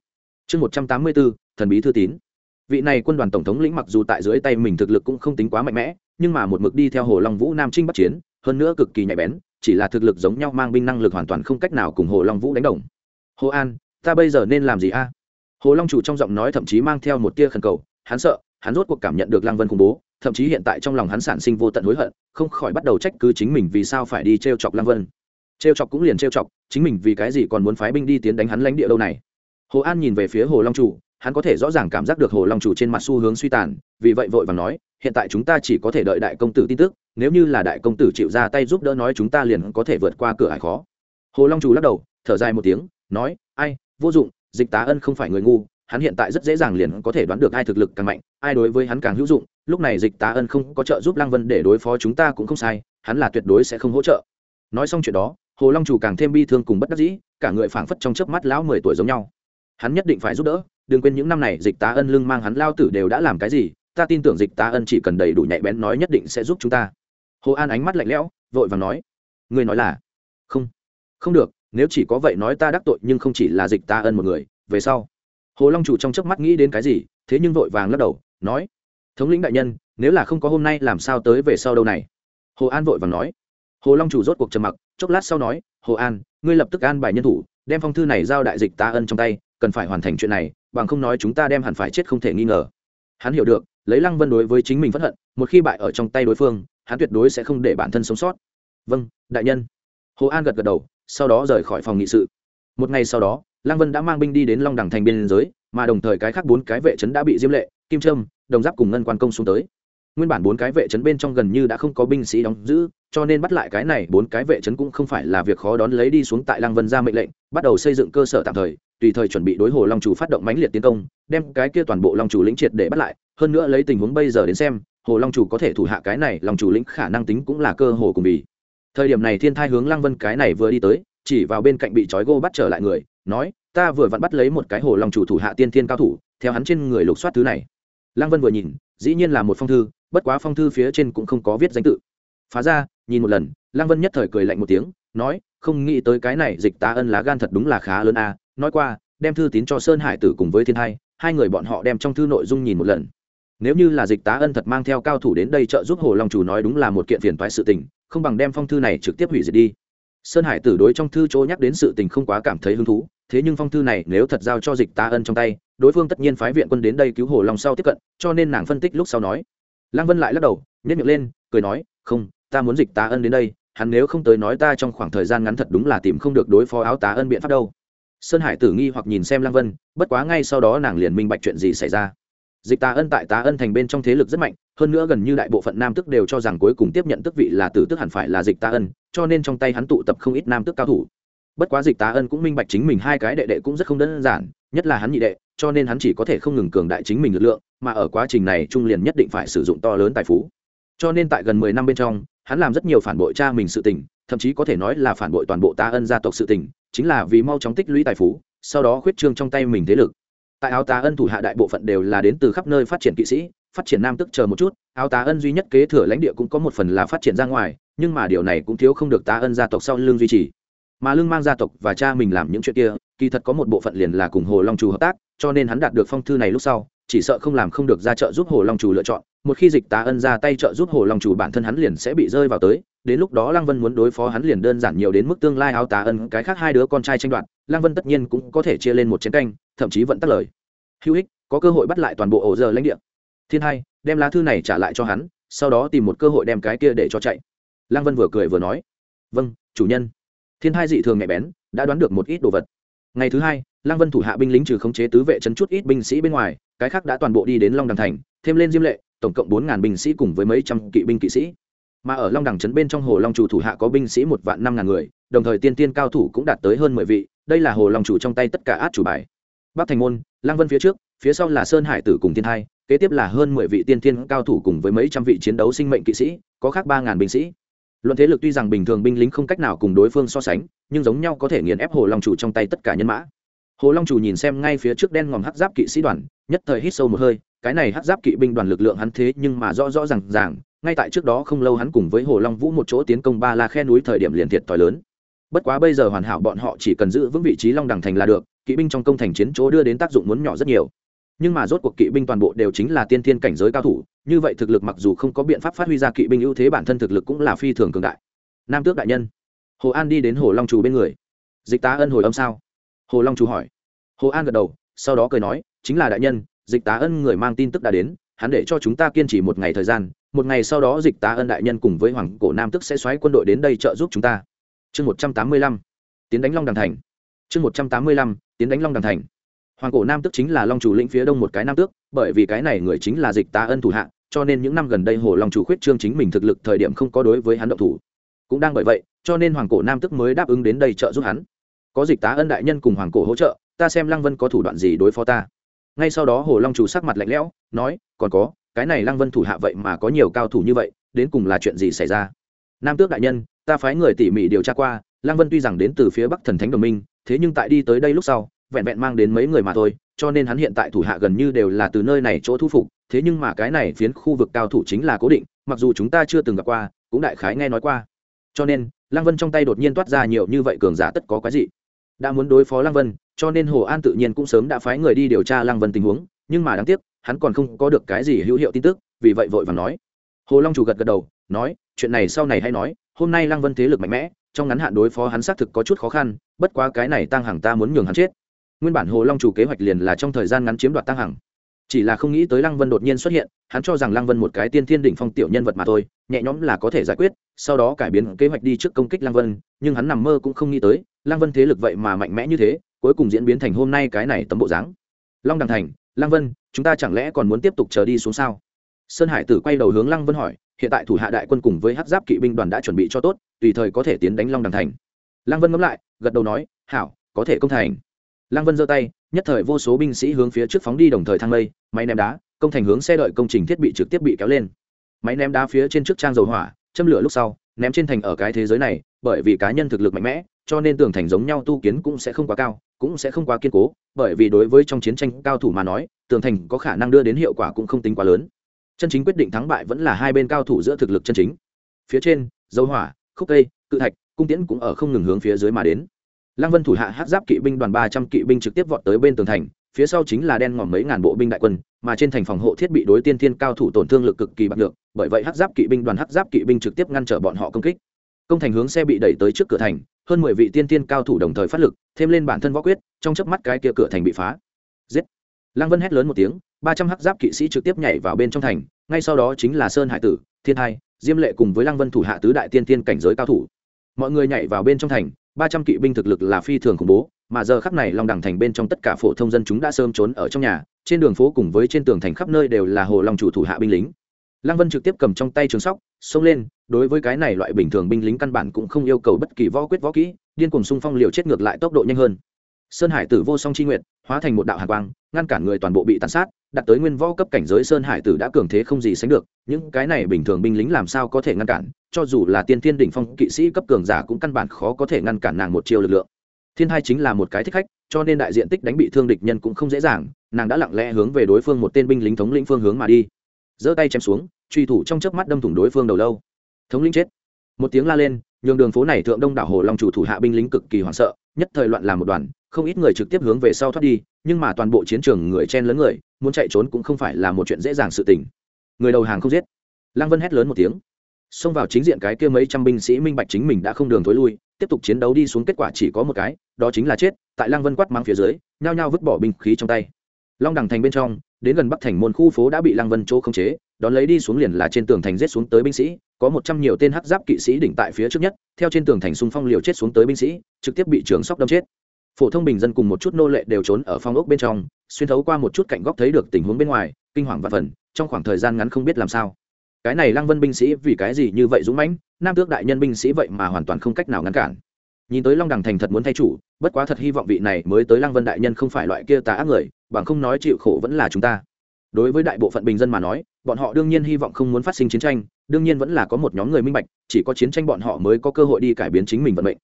Chương một trăm tám mươi b ố thần bí thư tín. Vị này quân đoàn tổng thống lĩnh mặc dù tại dưới tay mình thực lực cũng không tính quá mạnh mẽ, nhưng mà một mực đi theo hồ long vũ nam trinh bắc chiến, hơn nữa cực kỳ nhạy bén chỉ là thực lực giống nhau mang binh năng lực hoàn toàn không cách nào cùng hồ long vũ đánh đồng. Hồ an, ta bây giờ nên làm gì a? Hồ long chủ trong giọng nói thậm chí mang theo một tia khẩn cầu, hắn sợ, hắn rốt cuộc cảm nhận được lăng vân khủng bố, thậm chí hiện tại trong lòng hắn sản sinh vô tận hối hận, không khỏi bắt đầu trách cứ chính mình vì sao phải đi t r e o chọc lăng vân. T r e o chọc cũng liền t r e o chọc, chính mình vì cái gì còn muốn phái binh đi tiến đánh hắn lãnh địa đâu này? Hồ an nhìn về phía hồ long chủ, hắn có thể rõ ràng cảm giác được hồ long chủ trên mặt xu hướng suy tàn, vì vậy vội và nói hiện tại chúng ta chỉ có thể đợi đại công tử tin tức, nếu như là đại công tử chịu ra tay giúp đỡ nói chúng ta liền có thể vượt qua cửa hải khó. Hồ long chủ lắc đầu, thở dài một tiếng, nói, ai, vô dụng, dịch tá ân không phải người ngu, hắn hiện tại rất dễ dàng liền có thể đoán được ai thực lực càng mạnh, ai đối với hắn càng hữu dụng, lúc này dịch tá ân không có trợ giúp lăng vân để đối phó chúng ta cũng không sai, hắn là tuyệt đối sẽ không hỗ trợ. Nói xong chuyện đó, hồ long chủ càng thêm bi thương cùng bất đắc dĩ, cả người phảng phất trong chớp mắt lão mười tuổi giống nhau. Hắn nhất định phải giúp đỡ, đừng quên những năm này dịch tá ân lưng mang hắn lao tử đều đã làm cái gì ta tin tưởng dịch tá ân chỉ cần đầy đủ nhạy bén nói nhất định sẽ giúp chúng ta. Hồ an ánh mắt lạnh lẽo, vội vàng nói người nói là? Không không được, nếu chỉ có vậy nói ta đắc tội nhưng không chỉ là dịch tá ân một người, về sau. Hồ long chủ trong chớp mắt nghĩ đến cái gì, thế nhưng vội vàng lắc đầu, nói, thống lĩnh đại nhân, nếu là không có hôm nay làm sao tới về sau đâu này? Hồ an vội vàng nói. Hồ long chủ rốt cuộc trầm mặc, chốc lát sau nói, hồ an, ngươi lập tức an bài nhân thủ, đem phong thư này giao đại dịch ta ân trong tay, cần phải hoàn thành chuyện này, bằng không nói chúng ta đem hẳn phải chết không thể nghi ngờ. Hắn hiểu được lấy lăng vân đối với chính mình p hận, một khi bại ở trong tay đối phương, hắn tuyệt đối sẽ không để bản thân sống sót. Vâng đại nhân. Hồ an gật gật đầu, sau đó rời khỏi phòng nghị sự. Một ngày sau đó, lăng vân đã mang binh đi đến long đẳng thành biên giới, mà đồng thời cái khác bốn cái vệ trấn đã bị diêm lệ, kim trâm, đồng giáp cùng ngân quan công xuống tới. Nguyên bản bốn cái vệ trấn bên trong gần như đã không có binh sĩ đóng giữ, cho nên bắt lại cái này bốn cái vệ trấn cũng không phải là việc khó đón lấy đi xuống tại lăng vân ra mệnh lệnh, bắt đầu xây dựng cơ sở tạm thời, tùy thời chuẩn bị đối hồ long chủ phát động mãnh liệt tiến công, đem cái kia toàn bộ long chủ lĩnh triệt để bắt lại hơn nữa lấy tình huống bây giờ đến xem, hồ long chủ có thể thủ hạ cái này, long chủ lĩnh khả năng tính cũng là cơ hồ cùng vì. Thời điểm này thiên thai hướng lăng vân cái này vừa đi tới, chỉ vào bên cạnh bị trói gô bắt trở lại người, nói, ta vừa vặn bắt lấy một cái hồ long chủ thủ hạ tiên thiên cao thủ, theo hắn trên người lục soát thứ này. Lăng vân vừa nhìn, dĩ nhiên là một phong thư, bất quá phong thư phía trên cũng không có viết danh tự. Phá ra, nhìn một lần, lăng vân nhất thời cười lạnh một tiếng, nói, không nghĩ tới cái này dịch tá ân lá gan thật đúng là khá lớn a, nói qua, đem thư tín cho sơn hải tử cùng với thiên hai hai người bọn họ đem trong thư nội dung nhìn một lần nếu như là dịch tá ân thật mang theo cao thủ đến đây trợ giúp hồ long chủ nói đúng là một kiện phiền toái sự tình, không bằng đem phong thư này trực tiếp hủy diệt đi. Sơn hải tử đối trong thư chỗ nhắc đến sự tình không quá cảm thấy hứng thú, thế nhưng phong thư này nếu thật giao cho dịch tá ân trong tay, đối phương tất nhiên phái viện quân đến đây cứu hồ long sau tiếp cận, cho nên nàng phân tích lúc sau nói. Lăng vân lại lắc đầu nhét miệng lên, cười nói, không, ta muốn dịch tá ân đến đây, hắn nếu không tới nói ta trong khoảng thời gian ngắn thật đúng là tìm không được đối phó áo tá ân biện pháp đâu. Sơn hải tử nghi hoặc nhìn xem lăng vân, bất quá ngay sau đó nàng liền minh bạch chuyện gì xảy ra dịch tá ân tại tá ân thành bên trong thế lực rất mạnh, hơn nữa gần như đại bộ phận nam tức đều cho rằng cuối cùng tiếp nhận tước vị là tử tức hẳn phải là dịch tá ân, cho nên trong tay hắn tụ tập không ít nam tức cao thủ. Bất quá dịch tá ân cũng minh bạch chính mình hai cái đệ đệ cũng rất không đơn giản, nhất là hắn nhị đệ, cho nên hắn chỉ có thể không ngừng cường đại chính mình lực lượng, mà ở quá trình này trung liền nhất định phải sử dụng to lớn tài phú. Cho nên tại gần mười năm bên trong, hắn làm rất nhiều phản bội cha mình sự tình, thậm chí có thể nói là phản bội toàn bộ ta ân gia tộc sự tình, chính là vì mau chóng tích lũy tài phú, sau đó khuyết trương trong tay mình thế lực tại áo tá ân thủ hạ đại bộ phận đều là đến từ khắp nơi phát triển kỵ sĩ, phát triển nam tức chờ một chút, áo tá ân duy nhất kế thừa lãnh địa cũng có một phần là phát triển ra ngoài, nhưng mà điều này cũng thiếu không được tá ân gia tộc sau lưng duy trì. Mà lương mang gia tộc và cha mình làm những chuyện kia, kỳ thật có một bộ phận liền là cùng hồ long chủ hợp tác, cho nên hắn đạt được phong thư này lúc sau, chỉ sợ không làm không được ra trợ giúp hồ long chủ lựa chọn. Một khi dịch tá ân ra tay trợ giúp hồ long chủ bản thân hắn liền sẽ bị rơi vào tới, đến lúc đó lăng vân muốn đối phó hắn liền đơn giản nhiều đến mức tương lai áo tá ân, cái khác hai đứa con trai tranh đoạt Lang vân tất nhiên cũng có thể chia lên một chiến canh, thậm chí vẫn tắt lời. Hữu ích, có cơ hội bắt lại toàn bộ ổ giờ lãnh địa. Thiên hai, đem lá thư này trả lại cho hắn, sau đó tìm một cơ hội đem cái kia để cho chạy. Lang vân vừa cười vừa nói. Vâng chủ nhân. Thiên hai dị thường nhạy bén, đã đoán được một ít đồ vật. Ngày thứ hai Lang vân thủ hạ binh lính trừ khống chế tứ vệ chấn chút ít binh sĩ bên ngoài, cái khác đã toàn bộ đi đến long đằng thành, thêm lên diêm lệ, tổng cộng bốn ngàn binh sĩ cùng với mấy trăm kỵ binh kỵ sĩ. Mà ở long đằng trấn bên trong hồ long chủ thủ hạ có binh sĩ một vạn năm ngàn người, đồng thời tiên tiên cao thủ cũng đạt tới hơn mười vị đây là hồ long chủ trong tay tất cả át chủ bài. Bắc thành môn Lang vân phía trước, phía sau là sơn hải tử cùng thiên hai kế tiếp là hơn mười vị tiên thiên cao thủ cùng với mấy trăm vị chiến đấu sinh mệnh kỵ sĩ, có khác ba ngàn binh sĩ. Luận thế lực tuy rằng bình thường binh lính không cách nào cùng đối phương so sánh, nhưng giống nhau có thể nghiền ép hồ long chủ trong tay tất cả nhân mã. Hồ long chủ nhìn xem ngay phía trước đen ngòm hắc giáp kỵ sĩ đoàn, nhất thời hít sâu một hơi, cái này hắc giáp kỵ binh đoàn lực lượng hắn thế nhưng mà rõ rõ r à n g ràng, ngay tại trước đó không lâu hắn cùng với hồ long vũ một chỗ tiến công ba la khe núi thời điểm liền thiệt t h i lớn bất quá bây giờ hoàn hảo bọn họ chỉ cần giữ vững vị trí long đằng thành là được, kỵ binh trong công thành chiến chỗ đưa đến tác dụng muốn nhỏ rất nhiều. Nhưng mà rốt cuộc kỵ binh toàn bộ đều chính là tiên thiên cảnh giới cao thủ, như vậy thực lực mặc dù không có biện pháp phát huy ra kỵ binh ưu thế bản thân thực lực cũng là phi thường cường đại. Nam tước đại nhân, hồ an đi đến hồ long chủ bên người. Dịch tá ân hồi âm sao? Hồ long chủ hỏi. Hồ an gật đầu, sau đó cười nói, chính là đại nhân, dịch tá ân người mang tin tức đã đến, hắn để cho chúng ta kiên trì một ngày thời gian, một ngày sau đó dịch tá ân đại nhân cùng với hoàng cổ nam tức sẽ xoáy quân đội đến đây trợ giúp chúng ta chương một trăm tám mươi lăm, tiến đánh long đằng thành. Chương một trăm tám mươi lăm, tiến đánh long đằng thành. Hoàng cổ nam Tước chính là long chủ lĩnh phía đông một cái nam tước, bởi vì cái này người chính là dịch tá ân thủ hạ, cho nên những năm gần đây hồ long chủ khuyết trương chính mình thực lực thời điểm không có đối với hắn động thủ. Cũng đang bởi vậy, cho nên hoàng cổ nam Tước mới đáp ứng đến đây trợ giúp hắn. Có dịch tá ân đại nhân cùng hoàng cổ hỗ trợ, ta xem lăng vân có thủ đoạn gì đối phó ta. Ngay sau đó hồ long chủ sắc mặt lạnh lẽo, nói, còn có, cái này lăng vân thủ hạ vậy mà có nhiều cao thủ như vậy, đến cùng là chuyện gì xảy ra? Nam tước đại nhân ta phái người tỉ mỉ điều tra qua, lăng vân tuy rằng đến từ phía bắc thần thánh đồng minh, thế nhưng tại đi tới đây lúc sau, vẹn vẹn mang đến mấy người mà thôi, cho nên hắn hiện tại thủ hạ gần như đều là từ nơi này chỗ thu phục, thế nhưng mà cái này phiến khu vực cao thủ chính là cố định, mặc dù chúng ta chưa từng gặp qua, cũng đại khái nghe nói qua. Cho nên, lăng vân trong tay đột nhiên toát ra nhiều như vậy cường giả tất có cái gì đã muốn đối phó lăng vân, cho nên hồ an tự nhiên cũng sớm đã phái người đi điều tra lăng vân tình huống, nhưng mà đáng tiếc, hắn còn không có được cái gì hữu hiệu tin tức, vì vậy vội và nói. Hồ long chủ gật gật đầu, nói, chuyện này sau này hay nói hôm nay lăng vân thế lực mạnh mẽ, trong ngắn hạn đối phó hắn xác thực có chút khó khăn, bất quá cái này tăng hằng ta muốn nhường hắn chết. Nguyên bản hồ long chủ kế hoạch liền là trong thời gian ngắn chiếm đoạt tăng hằng. Chỉ là không nghĩ tới lăng vân đột nhiên xuất hiện, hắn cho rằng lăng vân một cái tiên thiên đỉnh phong tiểu nhân vật mà thôi, nhẹ nhõm là có thể giải quyết, sau đó cải biến kế hoạch đi trước công kích lăng vân, nhưng hắn nằm mơ cũng không nghĩ tới, lăng vân thế lực vậy mà mạnh mẽ như thế, cuối cùng diễn biến thành hôm nay cái này tấm bộ dáng. Long đằng thành, lăng vân, chúng ta chẳng lẽ còn muốn tiếp tục chờ đi xuống sao? Sơn hải tử quay đầu hướng lăng vân hỏi hiện tại thủ hạ đại quân cùng với hát giáp kỵ binh đoàn đã chuẩn bị cho tốt, tùy thời có thể tiến đánh long đằng thành. Lăng vân ngẫm lại, gật đầu nói, hảo, có thể công thành. Lăng vân giơ tay, nhất thời vô số binh sĩ hướng phía trước phóng đi đồng thời thang lây, máy ném đá, công thành hướng xe đợi công trình thiết bị trực tiếp bị kéo lên. Máy ném đá phía trên trước trang dầu hỏa, châm lửa lúc sau, ném trên thành ở cái thế giới này, bởi vì cá nhân thực lực mạnh mẽ, cho nên tường thành giống nhau tu kiến cũng sẽ không quá cao, cũng sẽ không quá kiên cố, bởi vì đối với trong chiến tranh cao thủ mà nói, tường thành có khả năng đưa đến hiệu quả cũng không tính quá lớn chân chính quyết định thắng bại vẫn là hai bên cao thủ giữa thực lực chân chính. Phía trên, dấu hỏa, khúc cây, cự thạch, cung tiễn cũng ở không ngừng hướng phía dưới mà đến. Lăng vân thủ hạ hát giáp kỵ binh đoàn ba trăm kỵ binh trực tiếp vọt tới bên tường thành, phía sau chính là đen ngòm mấy ngàn bộ binh đại quân, mà trên thành phòng hộ thiết bị đối tiên thiên cao thủ tổn thương lực cực kỳ bạc được bởi vậy hát giáp kỵ binh đoàn hát giáp kỵ binh trực tiếp ngăn trở bọn họ công kích. Công thành hướng xe bị đẩy tới trước cửa thành, hơn mười vị tiên thiên cao thủ đồng thời phát lực, thêm lên bản thân võ quyết, trong chớp mắt cái kia cửa thành bị phá. Giết! Lăng vân hét lớn một tiếng, ba trăm hắc giáp kỵ sĩ trực tiếp nhảy vào bên trong thành, ngay sau đó chính là sơn hải tử, thiên hai, diêm lệ cùng với lăng vân thủ hạ tứ đại tiên tiên cảnh giới cao thủ. Mọi người nhảy vào bên trong thành, ba trăm kỵ binh thực lực là phi thường khủng bố, mà giờ khắc này long đẳng thành bên trong tất cả phổ thông dân chúng đã sớm trốn ở trong nhà, trên đường phố cùng với trên tường thành khắp nơi đều là hồ long chủ thủ hạ binh lính. Lăng vân trực tiếp cầm trong tay trường sóc, xông lên, đối với cái này loại bình thường binh lính căn bản cũng không yêu cầu bất kỳ võ quyết võ kỹ, điên cuồng xung phong liều chết ngược lại tốc độ nhanh hơn sơn hải tử vô song chi nguyện hóa thành một đạo hàn quang, ngăn cản người toàn bộ bị tàn sát, đặt tới nguyên võ cấp cảnh giới sơn hải tử đã cường thế không gì sánh được, những cái này bình thường binh lính làm sao có thể ngăn cản, cho dù là tiên thiên đỉnh phong kỵ sĩ cấp cường giả cũng căn bản khó có thể ngăn cản nàng một chiều lực lượng. Thiên hai chính là một cái thích khách, cho nên đại diện tích đánh bị thương địch nhân cũng không dễ dàng, nàng đã lặng lẽ hướng về đối phương một tên binh lính thống lĩnh phương hướng mà đi. Giơ tay chém xuống, truy thủ trong chớp mắt đâm thủng đối phương đầu lâu. Thống lĩnh chết. Một tiếng la lên, nhường đường phố này thượng đông đảo hồ long chủ thủ hạ binh lính cực kỳ hoảng sợ, nhất thời loạn làm một đoàn không ít người trực tiếp hướng về sau thoát đi, nhưng mà toàn bộ chiến trường người chen lớn người, muốn chạy trốn cũng không phải là một chuyện dễ dàng sự tình. Người đầu hàng không giết. Lăng vân hét lớn một tiếng. Xông vào chính diện cái kia mấy trăm binh sĩ minh bạch chính mình đã không đường thối lui, tiếp tục chiến đấu đi xuống kết quả chỉ có một cái, đó chính là chết, tại lăng vân quát mang phía dưới, nhao nhao vứt bỏ binh khí trong tay. Long đằng thành bên trong, đến gần bắc thành môn khu phố đã bị lăng vân chỗ khống chế, đón lấy đi xuống liền là trên tường thành giết xuống tới binh sĩ, có một trăm nhiều tên hắc giáp kỵ sĩ đỉnh tại phía trước nhất, theo trên tường thành xung phong liều chết xuống tới binh sĩ, trực tiếp bị trường sóc đâm chết phổ thông bình dân cùng một chút nô lệ đều trốn ở phong ốc bên trong, xuyên thấu qua một chút cạnh góc thấy được tình huống bên ngoài, kinh hoàng và phần, trong khoảng thời gian ngắn không biết làm sao. Cái này lăng vân binh sĩ vì cái gì như vậy dũng mãnh, nam tước đại nhân binh sĩ vậy mà hoàn toàn không cách nào ngăn cản. Nhìn tới long đằng thành thật muốn thay chủ, bất quá thật hy vọng vị này mới tới lăng vân đại nhân không phải loại kia tà ác người, bằng không nói chịu khổ vẫn là chúng ta. Đối với đại bộ phận bình dân mà nói, bọn họ đương nhiên hy vọng không muốn phát sinh chiến tranh, đương nhiên vẫn là có một nhóm người minh bạch, chỉ có chiến tranh bọn họ mới có cơ hội đi cải biến chính mình vận mệnh.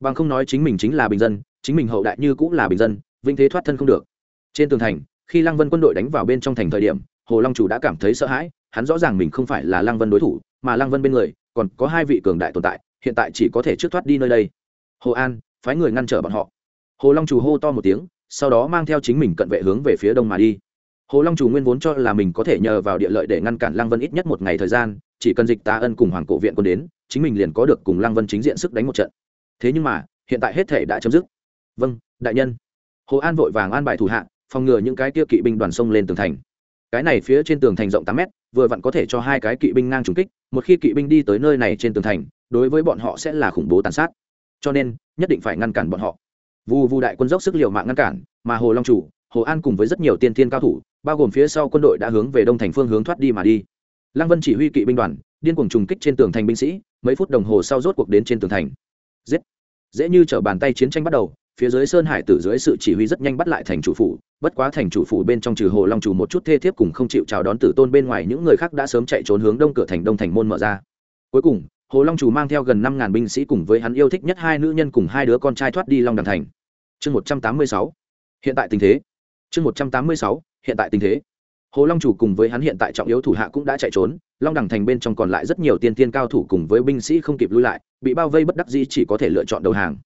Bằng không nói chính mình chính là bình dân chính mình hậu đại như cũng là bình dân vinh thế thoát thân không được. Trên tường thành, khi lăng vân quân đội đánh vào bên trong thành thời điểm, hồ long chủ đã cảm thấy sợ hãi, hắn rõ ràng mình không phải là lăng vân đối thủ, mà lăng vân bên người, còn có hai vị cường đại tồn tại, hiện tại chỉ có thể trước thoát đi nơi đây. Hồ an, phái người ngăn trở bọn họ. Hồ long chủ hô to một tiếng, sau đó mang theo chính mình cận vệ hướng về phía đông mà đi. Hồ long chủ nguyên vốn cho là mình có thể nhờ vào địa lợi để ngăn cản lăng vân ít nhất một ngày thời gian, chỉ cần dịch tá ân cùng hoàng cổ viện quân đến, chính mình liền có được cùng lăng vân chính diện sức đánh một trận. Thế nhưng mà, hiện tại hết thể đã chấm dứt vâng đại nhân. Hồ an vội vàng an bài thủ hạ, phòng ngừa những cái kia kỵ binh đoàn sông lên tường thành. Cái này phía trên tường thành rộng tám mét, vừa vặn có thể cho hai cái kỵ binh ngang trúng kích, một khi kỵ binh đi tới nơi này trên tường thành, đối với bọn họ sẽ là khủng bố tàn sát. Cho nên, nhất định phải ngăn cản bọn họ. Vù vù đại quân dốc sức liều mạng ngăn cản, mà hồ long chủ, hồ an cùng với rất nhiều tiên thiên cao thủ, bao gồm phía sau quân đội đã hướng về đông thành phương hướng thoát đi mà đi. Lăng vân chỉ huy kỵ binh đoàn, điên cuồng trùng kích trên tường thành binh sĩ, mấy phút đồng hồ sau rốt cuộc đến trên tường thành. Giết! Dễ như t bàn tay chiến tranh bắt đầu phía dưới sơn hải tử dưới sự chỉ huy rất nhanh bắt lại thành chủ phủ, bất quá thành chủ phủ bên trong trừ hồ long chủ một chút thê thiếp cùng không chịu chào đón tử tôn bên ngoài những người khác đã sớm chạy trốn hướng đông cửa thành đông thành môn mở ra. Cuối cùng, hồ long chủ mang theo gần năm ngàn binh sĩ cùng với hắn yêu thích nhất hai nữ nhân cùng hai đứa con trai thoát đi long đằng thành. Chương một trăm tám mươi sáu. Hiện tại tình thế. Chương một trăm tám mươi sáu. Hiện tại tình thế. Hồ long chủ cùng với hắn hiện tại trọng yếu thủ hạ cũng đã chạy trốn, long đằng thành bên trong còn lại rất nhiều tiên tiên cao thủ cùng với binh sĩ không kịp lui lại, bị bao vây bất đắc dĩ chỉ có thể lựa chọn đầu hàng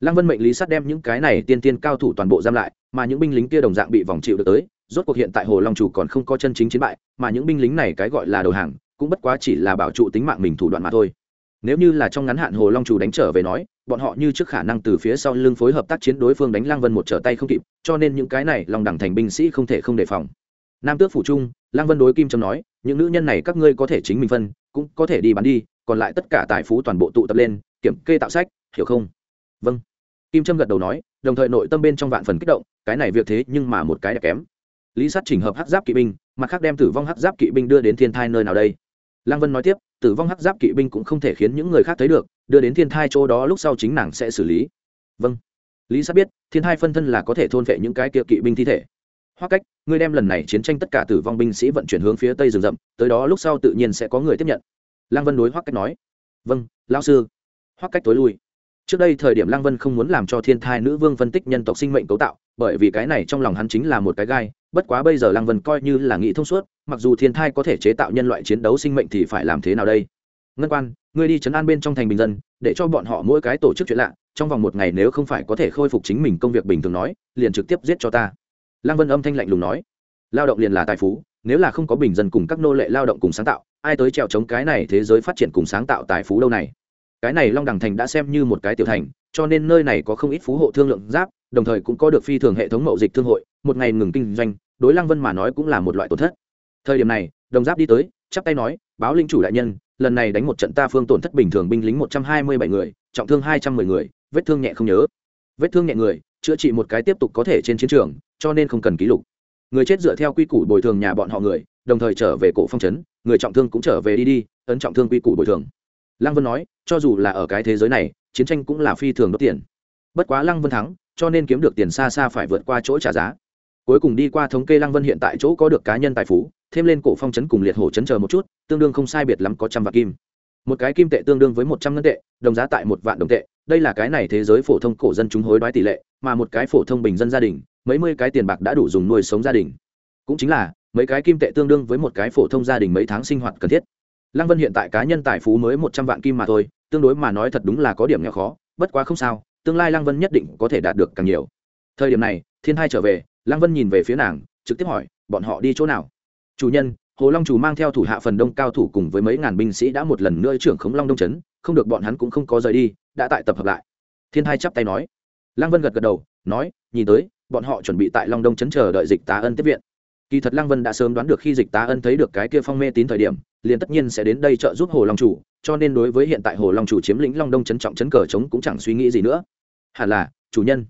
lăng vân mệnh lý sát đem những cái này tiên tiên cao thủ toàn bộ giam lại, mà những binh lính kia đồng dạng bị vòng chịu được tới, rốt cuộc hiện tại hồ long chủ còn không có chân chính chiến bại, mà những binh lính này cái gọi là đầu hàng, cũng bất quá chỉ là bảo trụ tính mạng mình thủ đoạn mà thôi. Nếu như là trong ngắn hạn hồ long chủ đánh trở về nói, bọn họ như trước khả năng từ phía sau lưng phối hợp tác chiến đối phương đánh lăng vân một trở tay không kịp, cho nên những cái này lòng đẳng thành binh sĩ không thể không đề phòng. Nam tước phủ trung, lăng vân đối kim trâm nói, những nữ nhân này các ngươi có thể chính mình phân, cũng có thể đi bán đi, còn lại tất cả tài phú toàn bộ tụ tập lên, kiểm kê tạo sách, hiểu không? Vâng. Kim trâm gật đầu nói, đồng thời nội tâm bên trong vạn phần kích động, cái này việc thế nhưng mà một cái đẹp kém. Lý sát trình hợp hắc giáp kỵ binh, mặt khác đem tử vong hắc giáp kỵ binh đưa đến thiên thai nơi nào đây? Lăng vân nói tiếp, tử vong hắc giáp kỵ binh cũng không thể khiến những người khác thấy được, đưa đến thiên thai chỗ đó lúc sau chính nàng sẽ xử lý. Vâng. Lý sát biết, thiên thai phân thân là có thể thôn vệ những cái kia kỵ binh thi thể. Hoa cách, ngươi đem lần này chiến tranh tất cả tử vong binh sĩ vận chuyển hướng phía tây rừng rậm, tới đó lúc sau tự nhiên sẽ có người tiếp nhận. Lăng vân đối hoa cách nói vâng lao sư. Hoa cách tối lui trước đây thời điểm lăng vân không muốn làm cho thiên thai nữ vương phân tích nhân tộc sinh mệnh cấu tạo, bởi vì cái này trong lòng hắn chính là một cái gai, bất quá bây giờ lăng vân coi như là nghĩ thông suốt, mặc dù thiên thai có thể chế tạo nhân loại chiến đấu sinh mệnh thì phải làm thế nào đây? Ngân quan, ngươi đi chấn an bên trong thành bình dân, để cho bọn họ mỗi cái tổ chức chuyện lạ, trong vòng một ngày nếu không phải có thể khôi phục chính mình công việc bình thường nói, liền trực tiếp giết cho ta. Lăng vân âm thanh lạnh lùng nói. Lao động liền là tài phú, nếu là không có bình dân cùng các nô lệ lao động cùng sáng tạo, ai tới trèo chống cái này thế giới phát triển cùng sáng tạo tài phú đâu này? Cái này long đằng thành đã xem như một cái tiểu thành, cho nên nơi này có không ít phú hộ thương lượng giáp, đồng thời cũng có được phi thường hệ thống mậu dịch thương hội, một ngày ngừng kinh doanh, đối lăng vân mà nói cũng là một loại tổn thất. Thời điểm này, đồng giáp đi tới, chắp tay nói, báo linh chủ đại nhân, lần này đánh một trận ta phương tổn thất bình thường binh lính một trăm hai mươi bảy người, trọng thương hai trăm mười người, vết thương nhẹ không nhớ. Vết thương nhẹ người, chữa trị một cái tiếp tục có thể trên chiến trường, cho nên không cần ký lục. Người chết dựa theo quy củ bồi thường nhà bọn họ người, đồng thời trở về cổ phong trấn, người trọng thương cũng trở về đi đi, ấn trọng thương quy củ bồi thường lăng vân nói, cho dù là ở cái thế giới này, chiến tranh cũng là phi thường đốt tiền. Bất quá lăng vân thắng, cho nên kiếm được tiền xa xa phải vượt qua chỗ trả giá. Cuối cùng đi qua thống kê lăng vân hiện tại chỗ có được cá nhân tài phú, thêm lên cổ phong chấn cùng liệt hổ chấn chờ một chút, tương đương không sai biệt lắm có trăm vạn kim. Một cái kim tệ tương đương với một trăm ngân tệ, đồng giá tại một vạn đồng tệ, đây là cái này thế giới phổ thông cổ dân chúng hối đoái tỷ lệ, mà một cái phổ thông bình dân gia đình, mấy mươi cái tiền bạc đã đủ dùng nuôi sống gia đình. Cũng chính là, mấy cái kim tệ tương đương với một cái phổ thông gia đình mấy tháng sinh hoạt cần thiết lăng vân hiện tại cá nhân tài phú mới một trăm vạn kim mà thôi, tương đối mà nói thật đúng là có điểm nhỏ khó, bất quá không sao, tương lai lăng vân nhất định có thể đạt được càng nhiều. Thời điểm này, thiên hai trở về, lăng vân nhìn về phía nàng, trực tiếp hỏi, bọn họ đi chỗ nào? Chủ nhân, hồ long chủ mang theo thủ hạ phần đông cao thủ cùng với mấy ngàn binh sĩ đã một lần nữa trưởng khống long đông trấn, không được bọn hắn cũng không có rời đi, đã tại tập hợp lại. Thiên hai chắp tay nói. Lăng vân gật gật đầu, nói, nhìn tới, bọn họ chuẩn bị tại long đông trấn chờ đợi dịch tá ân tiếp viện kỳ thật lăng vân đã sớm đoán được khi dịch tá ân thấy được cái kia phong mê tín thời điểm, liền tất nhiên sẽ đến đây trợ giúp hồ long chủ, cho nên đối với hiện tại hồ long chủ chiếm lĩnh long đông trấn trọng trấn cờ trống cũng chẳng suy nghĩ gì nữa. Hẳn là, chủ nhân.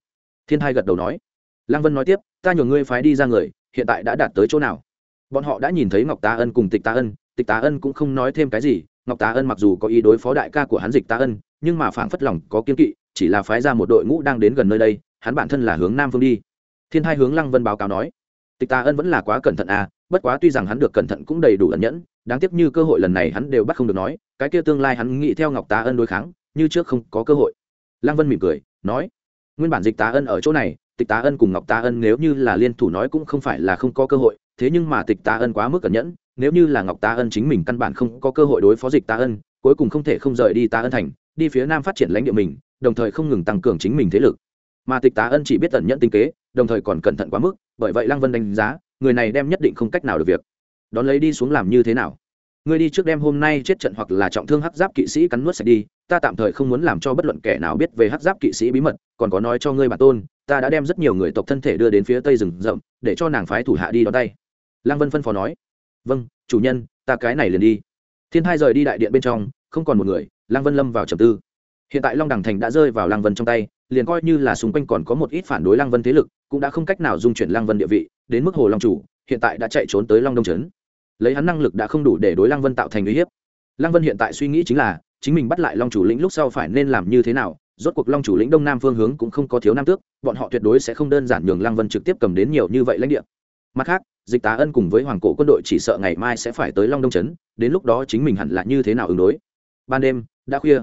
Thiên hai gật đầu nói. Lăng vân nói tiếp, ta nhường ngươi phái đi ra người, hiện tại đã đạt tới chỗ nào? Bọn họ đã nhìn thấy ngọc tá ân cùng tịch tá ân, tịch tá ân cũng không nói thêm cái gì, ngọc tá ân mặc dù có ý đối phó đại ca của hắn dịch tá ân, nhưng mà phảng phất lòng có kiên kỵ, chỉ là phái ra một đội ngũ đang đến gần nơi đây, hắn bản thân là hướng nam phương đi. Thiên hai hướng lăng vân báo cáo nói tịch tà ân vẫn là quá cẩn thận à bất quá tuy rằng hắn được cẩn thận cũng đầy đủ ẩn nhẫn, đáng tiếc như cơ hội lần này hắn đều bắt không được nói, cái kia tương lai hắn nghĩ theo ngọc tá ân đối kháng, như trước không có cơ hội. Lăng vân mỉm cười, nói, nguyên bản dịch tá ân ở chỗ này, tịch tá ân cùng ngọc tá ân nếu như là liên thủ nói cũng không phải là không có cơ hội, thế nhưng mà tịch tá ân quá mức cẩn nhẫn, nếu như là ngọc tá ân chính mình căn bản không có cơ hội đối phó dịch tá ân, cuối cùng không thể không rời đi tá ân thành, đi phía nam phát triển lãnh địa mình, đồng thời không ngừng tăng cường chính mình thế lực. Mà tịch tá ân chỉ biết tận nhẫn tinh kế đồng thời còn cẩn thận quá mức, bởi vậy lăng vân đánh giá, người này đem nhất định không cách nào được việc. Đón lấy đi xuống làm như thế nào? Ngươi đi trước đem hôm nay chết trận hoặc là trọng thương hắc giáp kỵ sĩ cắn nuốt sạch đi, ta tạm thời không muốn làm cho bất luận kẻ nào biết về hắc giáp kỵ sĩ bí mật, còn có nói cho ngươi bản tôn, ta đã đem rất nhiều người tộc thân thể đưa đến phía tây rừng rậm, để cho nàng phái thủ hạ đi đón tay. Lăng vân phân phó nói. Vâng chủ nhân, ta cái này liền đi. Thiên hai rời đi đại điện bên trong, không còn một người, lăng vân lâm vào trầm tư hiện tại long đằng thành đã rơi vào lăng vân trong tay, liền coi như là xung quanh còn có một ít phản đối lăng vân thế lực, cũng đã không cách nào dung chuyển lăng vân địa vị, đến mức hồ long chủ, hiện tại đã chạy trốn tới long đông trấn. Lấy hắn năng lực đã không đủ để đối lăng vân tạo thành uy hiếp. Lăng vân hiện tại suy nghĩ chính là, chính mình bắt lại long chủ lĩnh lúc sau phải nên làm như thế nào, rốt cuộc long chủ lĩnh đông nam phương hướng cũng không có thiếu nam tước, bọn họ tuyệt đối sẽ không đơn giản nhường lăng vân trực tiếp cầm đến nhiều như vậy lãnh địa. Mặt khác, dịch tá ân cùng với hoàng cổ quân đội chỉ sợ ngày mai sẽ phải tới long đông trấn, đến lúc đó chính mình hẳn là như thế nào ứng đối. Ban đêm, đã khuya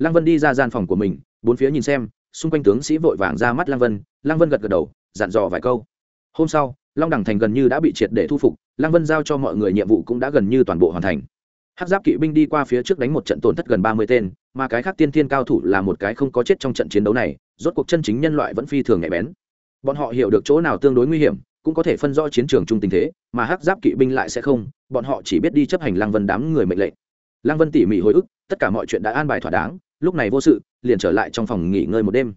lăng vân đi ra gian phòng của mình, bốn phía nhìn xem, xung quanh tướng sĩ vội vàng ra mắt lăng vân lăng vân gật gật đầu, dặn dò vài câu. Hôm sau, long đẳng thành gần như đã bị triệt để thu phục, lăng vân giao cho mọi người nhiệm vụ cũng đã gần như toàn bộ hoàn thành. Hát giáp kỵ binh đi qua phía trước đánh một trận tổn thất gần ba mươi tên, mà cái khác tiên thiên cao thủ là một cái không có chết trong trận chiến đấu này, rốt cuộc chân chính nhân loại vẫn phi thường nhạy bén. Bọn họ hiểu được chỗ nào tương đối nguy hiểm, cũng có thể phân rõ chiến trường chung tình thế, mà hát giáp kỵ binh lại sẽ không, bọn họ chỉ biết đi chấp hành lăng vân đám người mệnh lệnh lăng vân tỉ mỉ hồi ức, tất cả mọi chuyện đã an bài thỏa đáng, lúc này vô sự, liền trở lại trong phòng nghỉ ngơi một đêm.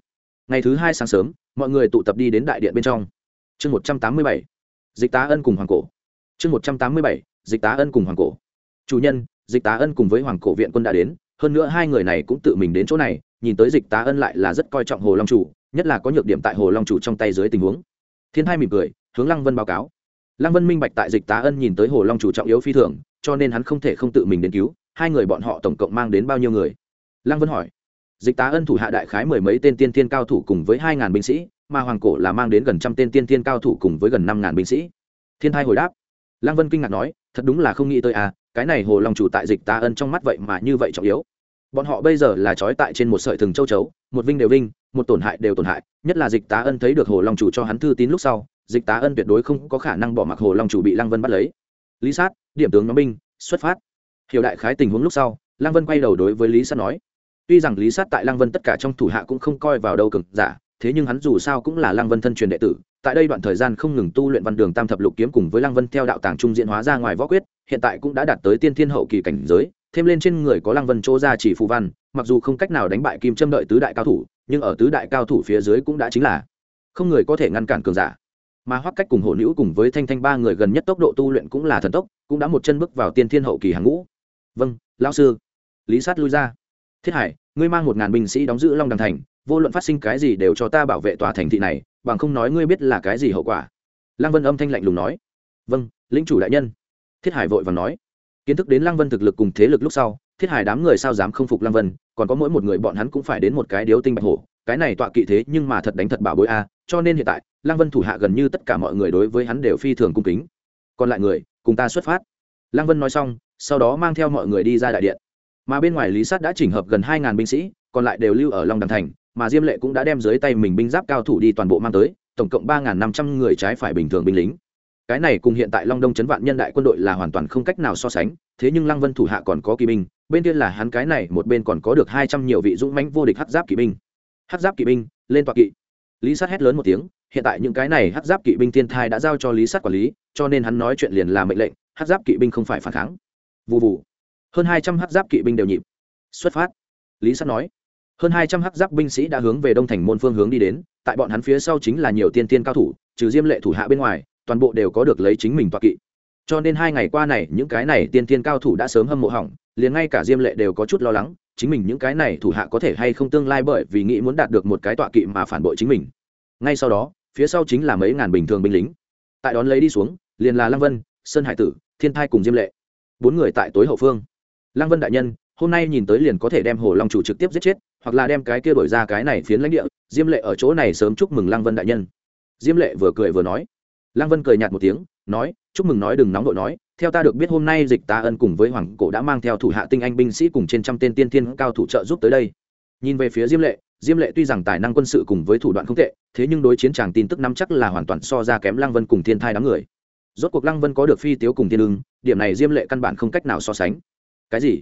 Ngày thứ hai sáng sớm, mọi người tụ tập đi đến đại điện bên trong. Chương một trăm tám mươi bảy, dịch tá ân cùng hoàng cổ. Chương một trăm tám mươi bảy, dịch tá ân cùng hoàng cổ. Chủ nhân, dịch tá ân cùng với hoàng cổ viện quân đã đến, hơn nữa hai người này cũng tự mình đến chỗ này, nhìn tới dịch tá ân lại là rất coi trọng hồ long chủ, nhất là có nhược điểm tại hồ long chủ trong tay dưới tình huống. Thiên hai mỉm cười, hướng lăng vân báo cáo. Lăng vân minh bạch tại dịch tá ân nhìn tới hồ long chủ trọng yếu phi thường, cho nên hắn không thể không tự mình đến cứu hai người bọn họ tổng cộng mang đến bao nhiêu người? Lăng vân hỏi. Dịch tá ân thủ hạ đại khái mười mấy tên tiên tiên cao thủ cùng với hai ngàn binh sĩ, mà hoàng cổ là mang đến gần trăm tên tiên tiên cao thủ cùng với gần năm ngàn binh sĩ. Thiên thai hồi đáp. Lăng vân kinh ngạc nói, thật đúng là không nghĩ tới à cái này hồ long chủ tại dịch tá ân trong mắt vậy mà như vậy trọng yếu. Bọn họ bây giờ là trói tại trên một sợi thừng châu chấu, một vinh đều vinh, một tổn hại đều tổn hại, nhất là dịch tá ân thấy được hồ long chủ cho hắn thư tín lúc sau, dịch tá ân tuyệt đối không có khả năng bỏ mặc hồ long chủ bị lăng vân bắt lấy. Lý sát, điểm tướng nhóm binh, xuất phát hiểu đại khái tình huống lúc sau, lăng vân quay đầu đối với lý sát nói, tuy rằng lý sát tại lăng vân tất cả trong thủ hạ cũng không coi vào đâu cực giả, thế nhưng hắn dù sao cũng là lăng vân thân truyền đệ tử, tại đây đoạn thời gian không ngừng tu luyện văn đường tam thập lục kiếm cùng với lăng vân theo đạo tàng trung diễn hóa ra ngoài võ quyết, hiện tại cũng đã đạt tới tiên thiên hậu kỳ cảnh giới, thêm lên trên người có lăng vân chỗ ra chỉ phù văn, mặc dù không cách nào đánh bại kim châm đợi tứ đại cao thủ, nhưng ở tứ đại cao thủ phía dưới cũng đã chính là không người có thể ngăn cản cường giả. Mà hoắc cách cùng hổ nữ cùng với thanh thanh ba người gần nhất tốc độ tu luyện cũng là thần tốc, cũng đã một chân bước vào tiên thiên hậu kỳ hàng ngũ vâng lão sư. Lý sát lui ra. Thiết hải, ngươi mang một ngàn binh sĩ đóng giữ long đằng thành, vô luận phát sinh cái gì đều cho ta bảo vệ tòa thành thị này, bằng không nói ngươi biết là cái gì hậu quả. Lăng vân âm thanh lạnh lùng nói. Vâng lính chủ đại nhân. Thiết hải vội và nói. Kiến thức đến lăng vân thực lực cùng thế lực lúc sau, thiết hải đám người sao dám không phục lăng vân, còn có mỗi một người bọn hắn cũng phải đến một cái điếu tinh bạch hổ. Cái này tọa kỵ thế nhưng mà thật đánh thật bảo bối a, cho nên hiện tại, lăng vân thủ hạ gần như tất cả mọi người đối với hắn đều phi thường cung kính. Còn lại người, cùng ta xuất phát. Lăng vân nói xong sau đó mang theo mọi người đi ra đại điện. Mà bên ngoài lý sát đã chỉnh hợp gần hai ngàn binh sĩ, còn lại đều lưu ở long đằng thành, mà diêm lệ cũng đã đem dưới tay mình binh giáp cao thủ đi toàn bộ mang tới, tổng cộng ba năm trăm người trái phải bình thường binh lính. Cái này cùng hiện tại long đông chấn vạn nhân đại quân đội là hoàn toàn không cách nào so sánh, thế nhưng lăng vân thủ hạ còn có kỳ binh, bên kia là hắn cái này một bên còn có được hai trăm nhiều vị dũng mãnh vô địch hắc giáp kỵ binh. Hắc giáp kỵ binh, lên tọa kỵ. Lý sát hét lớn một tiếng, hiện tại những cái này hắc giáp kỵ binh thiên thai đã giao cho lý sát quản lý, cho nên hắn nói chuyện liền là mệnh lệnh, hắc giáp kỵ binh không phải phản kháng vụ vụ hơn hai trăm hắc giáp kỵ binh đều nhịp. Xuất phát. Lý sắt nói. Hơn hai trăm hắc giáp binh sĩ đã hướng về đông thành môn phương hướng đi đến, tại bọn hắn phía sau chính là nhiều tiên tiên cao thủ, trừ diêm lệ thủ hạ bên ngoài, toàn bộ đều có được lấy chính mình toạ kỵ. Cho nên hai ngày qua này, những cái này tiên tiên cao thủ đã sớm hâm mộ hỏng, liền ngay cả diêm lệ đều có chút lo lắng, chính mình những cái này thủ hạ có thể hay không tương lai bởi vì nghĩ muốn đạt được một cái tọa kỵ mà phản bội chính mình. Ngay sau đó, phía sau chính là mấy ngàn bình thường binh lính. Tại đón lấy đi xuống, liền là lăng vân, sơn hải tử, thiên thai cùng diêm lệ bốn người tại tối hậu phương. Lăng vân đại nhân, hôm nay nhìn tới liền có thể đem hồ long chủ trực tiếp giết chết, hoặc là đem cái kia đổi ra cái này phiến lãnh địa, diêm lệ ở chỗ này sớm chúc mừng lăng vân đại nhân. Diêm lệ vừa cười vừa nói. Lăng vân cười nhạt một tiếng, nói, chúc mừng nói đừng nóng đội nói, theo ta được biết hôm nay dịch tá ân cùng với hoàng cổ đã mang theo thủ hạ tinh anh binh sĩ cùng trên trăm tên tiên tiên cao thủ trợ giúp tới đây. Nhìn về phía diêm lệ diêm lệ tuy rằng tài năng quân sự cùng với thủ đoạn không tệ, thế nhưng đối chiến tràng tin tức nắm chắc là hoàn toàn so ra kém lăng vân cùng thiên thai đám người rốt cuộc lăng vân có được phi tiếu cùng thiên ưng điểm này diêm lệ căn bản không cách nào so sánh. Cái gì?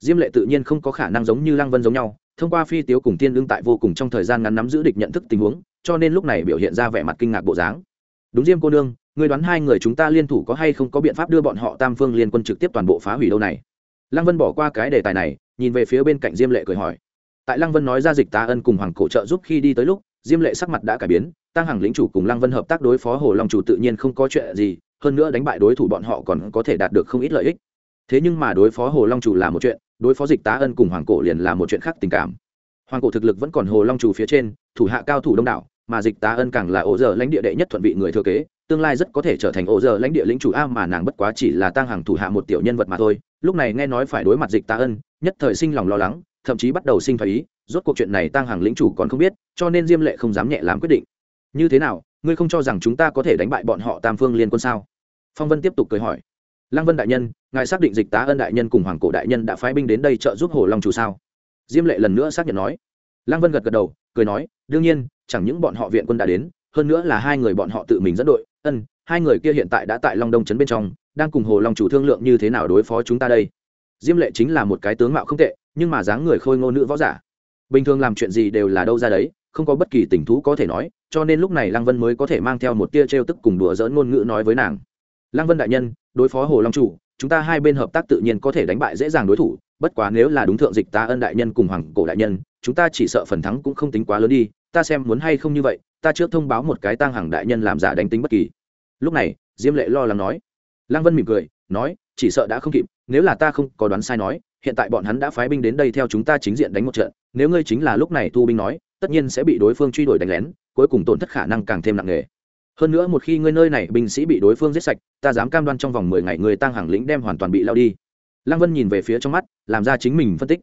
Diêm lệ tự nhiên không có khả năng giống như lăng vân giống nhau, thông qua phi tiếu cùng thiên ưng tại vô cùng trong thời gian ngắn nắm giữ địch nhận thức tình huống, cho nên lúc này biểu hiện ra vẻ mặt kinh ngạc bộ dáng. Đúng diêm cô nương người đoán hai người chúng ta liên thủ có hay không có biện pháp đưa bọn họ tam phương liên quân trực tiếp toàn bộ phá hủy đâu này? Lăng vân bỏ qua cái đề tài này, nhìn về phía bên cạnh diêm lệ cười hỏi. Tại lăng vân nói ra dịch tá ân cùng hoàng cổ trợ giúp khi đi tới lúc, diêm lệ sắc mặt đã cải biến tăng hàng lĩnh chủ cùng lăng vân hợp tác đối phó hồ long chủ tự nhiên không có chuyện gì hơn nữa đánh bại đối thủ bọn họ còn có thể đạt được không ít lợi ích. Thế nhưng mà đối phó hồ long chủ là một chuyện, đối phó dịch tá ân cùng hoàng cổ liền là một chuyện khác tình cảm. Hoàng cổ thực lực vẫn còn hồ long chủ phía trên, thủ hạ cao thủ đông đảo, mà dịch tá ân càng là ổ giờ lãnh địa đệ nhất thuận vị người thừa kế, tương lai rất có thể trở thành ổ giờ lãnh địa lĩnh chủ a mà nàng bất quá chỉ là tăng hàng thủ hạ một tiểu nhân vật mà thôi. Lúc này nghe nói phải đối mặt dịch tá ân, nhất thời sinh lòng lo lắng, thậm chí bắt đầu sinh thái ý, rốt cuộc chuyện này tăng hàng lĩnh chủ còn không biết, cho nên diêm lệ không dám nhẹ làm quyết định. Như thế nào ngươi không cho rằng chúng ta có thể đánh bại bọn họ tam phương liên quân sao? Phong vân tiếp tục cười hỏi. Lăng vân đại nhân, ngài xác định dịch tá ân đại nhân cùng hoàng cổ đại nhân đã phái binh đến đây trợ giúp hồ long chủ sao? Diêm lệ lần nữa xác nhận nói. Lăng vân gật gật đầu, cười nói, đương nhiên, chẳng những bọn họ viện quân đã đến, hơn nữa là hai người bọn họ tự mình dẫn đội. Ân, hai người kia hiện tại đã tại long đông trấn bên trong, đang cùng hồ long chủ thương lượng như thế nào đối phó chúng ta đây. Diêm lệ chính là một cái tướng mạo không tệ, nhưng mà dáng người khôi ngô nữ võ giả. Bình thường làm chuyện gì đều là đâu ra đấy, không có bất kỳ tình thú có thể nói cho nên lúc này lăng vân mới có thể mang theo một tia t r e o tức cùng đùa dỡn ngôn ngữ nói với nàng. Lăng vân đại nhân, đối phó hồ long chủ, chúng ta hai bên hợp tác tự nhiên có thể đánh bại dễ dàng đối thủ, bất quá nếu là đúng thượng dịch ta ân đại nhân cùng hoàng cổ đại nhân, chúng ta chỉ sợ phần thắng cũng không tính quá lớn đi, ta xem muốn hay không như vậy, ta trước thông báo một cái tăng hàng đại nhân làm giả đánh tính bất kỳ. Lúc này, diêm lệ lo lắng nói. Lăng vân mỉm cười, nói, chỉ sợ đã không kịp, nếu là ta không có đoán sai nói, hiện tại bọn hắn đã phái binh đến đây theo chúng ta chính diện đánh một trận, nếu ngươi chính là lúc này thu binh nói, tất nhiên sẽ bị đối phương truy đuổi đánh lén cuối cùng tổn thất khả năng càng thêm nặng nề. Hơn nữa một khi ngươi nơi này binh sĩ bị đối phương giết sạch, ta dám cam đoan trong vòng mười ngày người tăng hàng lĩnh đem hoàn toàn bị lao đi. Lăng vân nhìn về phía trong mắt, làm ra chính mình phân tích.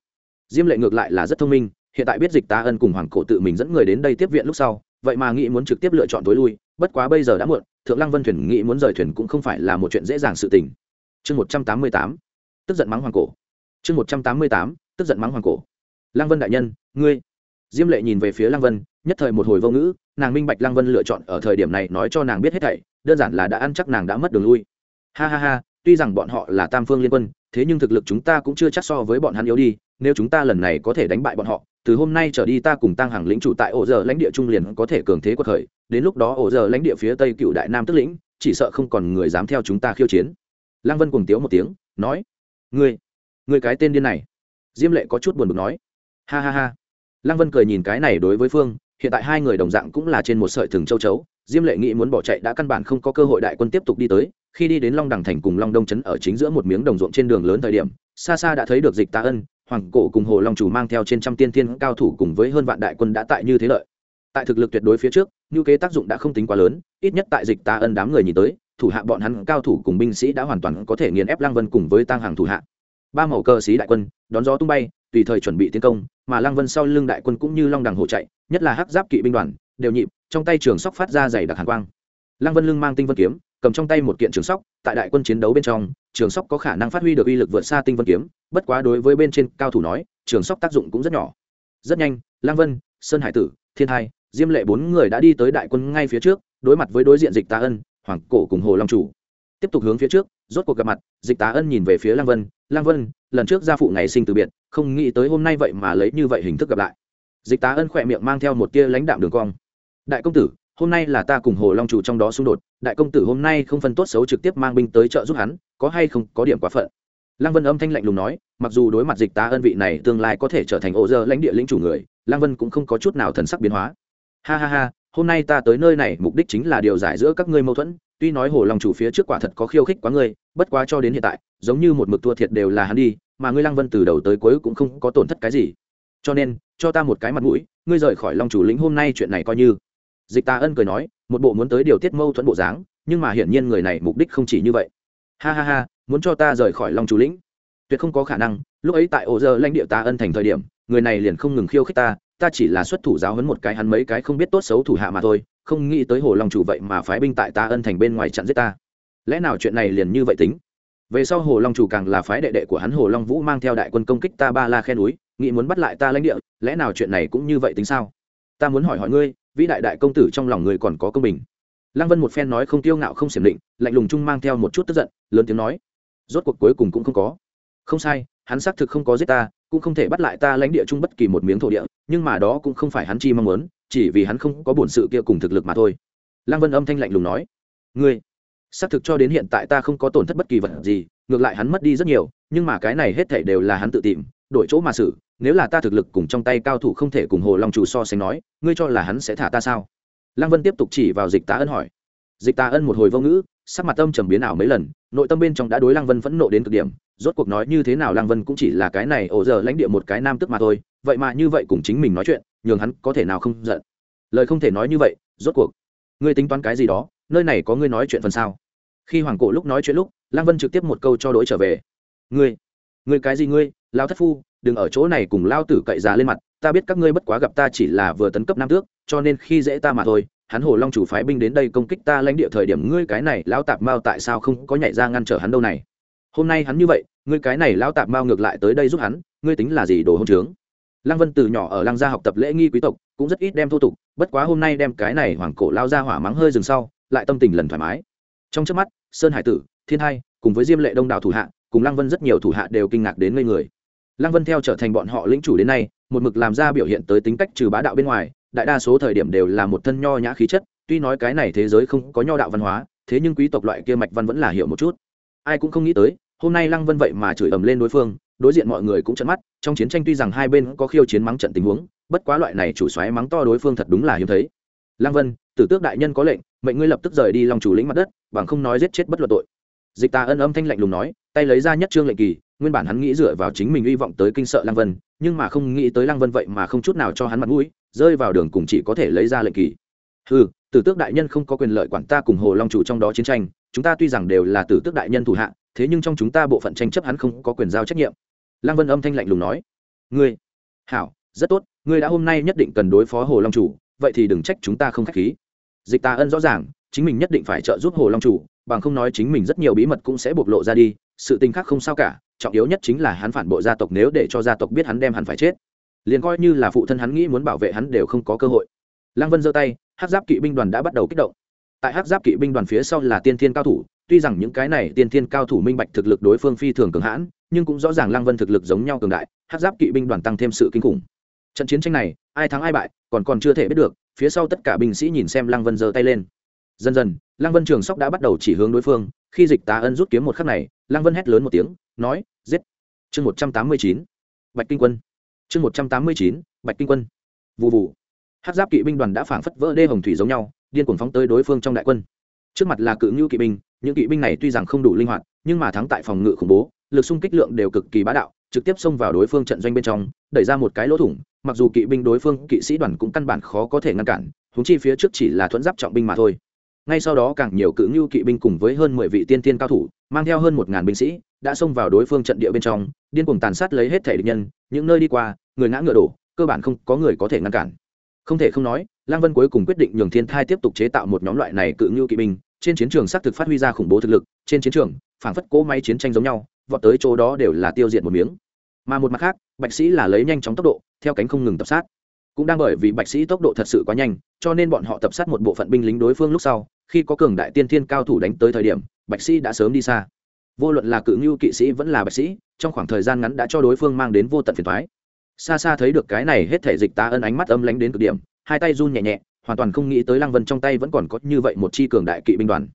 Diêm lệ ngược lại là rất thông minh, hiện tại biết dịch ta ân cùng hoàng cổ tự mình dẫn người đến đây tiếp viện lúc sau, vậy mà nghĩ muốn trực tiếp lựa chọn tối lui, bất quá bây giờ đã muộn, thượng lăng vân thuyền nghĩ muốn rời thuyền cũng không phải là một chuyện dễ dàng sự tình. Chương một trăm tám mươi tám, tức giận mắng hoàng cổ. Chương một trăm tám mươi tám, tức giận mắng hoàng cổ. Lăng vân đại nhân, ngươi. Diêm lệ nhìn về phía lăng vân nhất thời một hồi vô ngữ, nàng minh bạch lăng vân lựa chọn ở thời điểm này nói cho nàng biết hết thảy, đơn giản là đã ăn chắc nàng đã mất đường lui. Ha ha ha, tuy rằng bọn họ là tam phương liên quân, thế nhưng thực lực chúng ta cũng chưa chắc so với bọn hắn yếu đi, nếu chúng ta lần này có thể đánh bại bọn họ, từ hôm nay trở đi ta cùng tăng hàng lĩnh chủ tại ổ giờ lãnh địa trung liền có thể cường thế quật khởi, đến lúc đó ổ giờ lãnh địa phía tây cựu đại nam tức lĩnh, chỉ sợ không còn người dám theo chúng ta khiêu chiến. Lăng vân cùng tiếu một tiếng, nói, ngươi người cái tên điên này. Diêm lệ có chút buồn bực nói, ha ha ha. Lăng vân cười nhìn cái này đối với phương hiện tại hai người đồng dạng cũng là trên một sợi thừng châu chấu, diêm lệ nghĩ muốn bỏ chạy đã căn bản không có cơ hội đại quân tiếp tục đi tới, khi đi đến long đằng thành cùng long đông trấn ở chính giữa một miếng đồng ruộng trên đường lớn thời điểm, xa xa đã thấy được dịch tạ ân, hoàng cổ cùng hồ long chủ mang theo trên trăm tiên thiên cao thủ cùng với hơn vạn đại quân đã tại như thế lợi. Tại thực lực tuyệt đối phía trước như kế tác dụng đã không tính quá lớn, ít nhất tại dịch tạ ân đám người nhìn tới, thủ hạ bọn hắn cao thủ cùng binh sĩ đã hoàn toàn có thể nghiền ép Lang vân cùng với tăng hàng thủ hạ. Ba màu cơ sĩ đại quân, đón gió tung bay tùy thời chuẩn bị tiến công, mà lăng vân sau lưng đại quân cũng như long đằng hổ chạy, nhất là hắc giáp kỵ binh đoàn, đều nhịp, trong tay trường sóc phát ra dày đặc hàn quang. Lăng vân lưng mang tinh vân kiếm, cầm trong tay một kiện trường sóc, tại đại quân chiến đấu bên trong, trường sóc có khả năng phát huy được uy lực vượt xa tinh vân kiếm, bất quá đối với bên trên cao thủ nói, trường sóc tác dụng cũng rất nhỏ. Rất nhanh, lăng vân, sơn hải tử, thiên hai, diêm lệ bốn người đã đi tới đại quân ngay phía trước, đối mặt với đối diện dịch tá ân, hoàng cổ cùng hồ long chủ. Tiếp tục hướng phía trước, rốt cuộc gặp mặt, dịch tá ân nhìn về phía lăng vân Lang vân, lần trước gia phụ ngày sinh từ biệt, không nghĩ tới hôm nay vậy mà lấy như vậy hình thức gặp lại. Dịch tá ân khỏe miệng mang theo một tia lãnh đạm đường cong. Đại công tử, hôm nay là ta cùng hồ long chủ trong đó xung đột, đại công tử hôm nay không phân tốt xấu trực tiếp mang binh tới trợ giúp hắn, có hay không có điểm quá phận? Lăng vân âm thanh lạnh lùng nói, mặc dù đối mặt dịch tá ân vị này tương lai có thể trở thành ổ dơ lãnh địa lĩnh chủ người lăng vân cũng không có chút nào thần sắc biến hóa. Ha ha ha, hôm nay ta tới nơi này, mục đích chính là điều giải giữa các ngươi mâu thuẫn tuy nói hồ long chủ phía trước quả thật có khiêu khích quá ngươi, bất quá cho đến hiện tại, giống như một mực thua thiệt đều là hắn đi, mà ngươi lăng vân từ đầu tới cuối cũng không có tổn thất cái gì. Cho nên, cho ta một cái mặt mũi, ngươi rời khỏi long chủ lĩnh hôm nay chuyện này coi như. Dịch ta ân cười nói, một bộ muốn tới điều tiết mâu thuẫn bộ dáng, nhưng mà hiển nhiên người này mục đích không chỉ như vậy. Ha ha ha, muốn cho ta rời khỏi long chủ lĩnh? Tuyệt không có khả năng, lúc ấy tại ổ giờ lãnh địa ta ân thành thời điểm, người này liền không ngừng khiêu khích ta ta chỉ là xuất thủ giáo hấn một cái hắn mấy cái không biết tốt xấu thủ hạ mà thôi không nghĩ tới hồ long chủ vậy mà phái binh tại ta ân thành bên ngoài chặn giết ta. Lẽ nào chuyện này liền như vậy tính? Về sau hồ long chủ càng là phái đệ đệ của hắn hồ long vũ mang theo đại quân công kích ta ba la khe núi, nghĩ muốn bắt lại ta lãnh địa, lẽ nào chuyện này cũng như vậy tính sao? Ta muốn hỏi hỏi ngươi, vĩ đại đại công tử trong lòng ngươi còn có công bình. Lăng vân một phen nói không tiêu ngạo không xiểm định, lạnh lùng chung mang theo một chút tức giận, lớn tiếng nói, rốt cuộc cuối cùng cũng không có. Không sai, hắn xác thực không có giết ta cũng không thể bắt lại ta lãnh địa chung bất kỳ một miếng thổ địa, nhưng mà đó cũng không phải hắn chi mong muốn, chỉ vì hắn không có bổn sự kia cùng thực lực mà thôi. Lăng vân âm thanh lạnh lùng nói. Ngươi, xác thực cho đến hiện tại ta không có tổn thất bất kỳ vật gì, ngược lại hắn mất đi rất nhiều, nhưng mà cái này hết thể đều là hắn tự tìm, đổi chỗ mà xử, nếu là ta thực lực cùng trong tay cao thủ không thể cùng hồ long chủ so sánh nói, ngươi cho là hắn sẽ thả ta sao? Lăng vân tiếp tục chỉ vào dịch tá ân hỏi. Dịch tá ân một hồi vô ngữ, sắc mặt âm trầm biến ảo mấy lần, nội tâm bên trong đã đối lăng vân phẫn nộ đến cực điểm rốt cuộc nói như thế nào lăng vân cũng chỉ là cái này, ổ giờ lãnh địa một cái nam tức mà thôi, vậy mà như vậy cùng chính mình nói chuyện, nhường hắn có thể nào không giận? Lời không thể nói như vậy, rốt cuộc, ngươi tính toán cái gì đó, nơi này có ngươi nói chuyện phần sao? Khi hoàng cổ lúc nói chuyện lúc, lăng vân trực tiếp một câu cho đ ố i trở về. Ngươi ngươi cái gì ngươi lao thất phu, đừng ở chỗ này cùng lao tử cậy giá lên mặt, ta biết các ngươi bất quá gặp ta chỉ là vừa tấn cấp nam tước, cho nên khi dễ ta mà thôi, hắn hồ long chủ phái binh đến đây công kích ta lãnh địa thời điểm ngươi cái này lao tạp mao tại sao không có nhảy ra ngăn trở hắn đâu này? Hôm nay hắn như vậy, ngươi cái này lao tạp mao ngược lại tới đây giúp hắn, ngươi tính là gì đồ hôn trướng? Lăng vân từ nhỏ ở lăng gia học tập lễ nghi quý tộc, cũng rất ít đem thô tục, bất quá hôm nay đem cái này hoàng cổ lao ra hỏa mắng hơi dừng sau, lại tâm tình lần thoải mái. Trong trước mắt, sơn hải tử, thiên hai, cùng với diêm lệ đông đảo thủ hạ, cùng lăng vân rất nhiều thủ hạ đều kinh ngạc đến ngây người. Lăng vân theo trở thành bọn họ lĩnh chủ đến nay, một mực làm ra biểu hiện tới tính cách trừ bá đạo bên ngoài, đại đa số thời điểm đều là một thân nho nhã khí chất, tuy nói cái này thế giới không có nho đạo văn hóa, thế nhưng quý tộc loại kia mạch văn vẫn là hiểu một chút ai cũng không nghĩ tới, hôm nay lăng vân vậy mà chửi ầm lên đối phương, đối diện mọi người cũng chấn mắt, trong chiến tranh tuy rằng hai bên có khiêu chiến mắng trận tình huống, bất quá loại này chủ xoáy mắng to đối phương thật đúng là hiếm thấy. Lăng vân, tử tước đại nhân có lệnh, mệnh ngươi lập tức rời đi lòng chủ lĩnh mặt đất, bằng không nói giết chết bất luận tội. Dịch tà ân âm thanh lạnh lùng nói, tay lấy ra nhất trương lệnh kỳ, nguyên bản hắn nghĩ dựa vào chính mình hy vọng tới kinh sợ lăng vân, nhưng mà không nghĩ tới lăng vân vậy mà không chút nào cho hắn mặt mũi, rơi vào đường cùng chỉ có thể lấy ra lệnh kỳ. Ừ tử tước đại nhân không có quyền lợi quản ta cùng hồ long chủ trong đó chiến tranh chúng ta tuy rằng đều là tử tước đại nhân thủ hạ, thế nhưng trong chúng ta bộ phận tranh chấp hắn không có quyền giao trách nhiệm. Lăng vân âm thanh lạnh lùng nói. Ngươi, hảo, rất tốt, ngươi đã hôm nay nhất định cần đối phó hồ long chủ, vậy thì đừng trách chúng ta không k h á c h khí. Dịch tà ân rõ ràng, chính mình nhất định phải trợ giúp hồ long chủ, bằng không nói chính mình rất nhiều bí mật cũng sẽ bộc lộ ra đi, sự tình khác không sao cả, trọng yếu nhất chính là hắn phản bội gia tộc nếu để cho gia tộc biết hắn đem hắn phải chết. Liền coi như là phụ thân hắn nghĩ muốn bảo vệ hắn đều không có cơ hội. Lăng vân giơ tay hát giáp kỵ binh đoàn đã bắt đầu kích động tại hát giáp kỵ binh đoàn phía sau là tiên thiên cao thủ, tuy rằng những cái này tiên thiên cao thủ minh bạch thực lực đối phương phi thường cường hãn, nhưng cũng rõ ràng lăng vân thực lực giống nhau cường đại hát giáp kỵ binh đoàn tăng thêm sự kinh khủng. Trận chiến tranh này, ai thắng ai bại, còn còn chưa thể biết được, phía sau tất cả binh sĩ nhìn xem lăng vân giơ tay lên. Dần dần, lăng vân trường sóc đã bắt đầu chỉ hướng đối phương, khi dịch tá ân rút kiếm một khắc này, lăng vân hét lớn một tiếng, nói, giết! Chương một trăm tám mươi chín, bạch kinh quân. Chương một trăm tám mươi chín, bạch kinh quân. Vụ vụ hát giáp kỵ binh đoàn đã phảng phất vỡ đê hồng thủy giống nhau điên cuồng phóng tới đối phương trong đại quân. Trước mặt là cự ngưu kỵ binh, những kỵ binh này tuy rằng không đủ linh hoạt, nhưng mà thắng tại phòng ngự khủng bố, lực xung kích lượng đều cực kỳ bá đạo, trực tiếp xông vào đối phương trận doanh bên trong, đẩy ra một cái lỗ thủng, mặc dù kỵ binh đối phương, kỵ sĩ đoàn cũng căn bản khó có thể ngăn cản húng chi phía trước chỉ là thuẫn giáp trọng binh mà thôi. Ngay sau đó càng nhiều cự ngưu kỵ binh cùng với hơn mười vị tiên tiên cao thủ, mang theo hơn một ngàn binh sĩ, đã xông vào đối phương trận địa bên trong, điên cuồng tàn sát lấy hết thể địch nhân, những nơi đi qua, người ngã ngựa đổ, cơ bản không có người có thể ngăn cản. Không thể không nói lang vân cuối cùng quyết định nhường thiên thai tiếp tục chế tạo một nhóm loại này cự ngưu kỵ binh, trên chiến trường xác thực phát huy ra khủng bố thực lực, trên chiến trường, phảng phất cỗ máy chiến tranh giống nhau, vọt tới chỗ đó đều là tiêu diệt một miếng. Mà một mặt khác, bạch sĩ là lấy nhanh chóng tốc độ, theo cánh không ngừng tập sát. Cũng đang bởi vì bạch sĩ tốc độ thật sự quá nhanh, cho nên bọn họ tập sát một bộ phận binh lính đối phương lúc sau, khi có cường đại tiên thiên cao thủ đánh tới thời điểm, bạch sĩ đã sớm đi xa. Vô luận là cự ngưu kỵ sĩ vẫn là bạch sĩ, trong khoảng thời gian ngắn đã cho đối phương mang đến vô tận phiền toái. xa xa thấy được cái này hết thể dịch tá ân ánh mắt âm lánh đến cực điểm hai tay run nhẹ nhẹ, hoàn toàn không nghĩ tới lăng vân trong tay vẫn còn có như vậy một chi cường đại kỵ binh đoàn.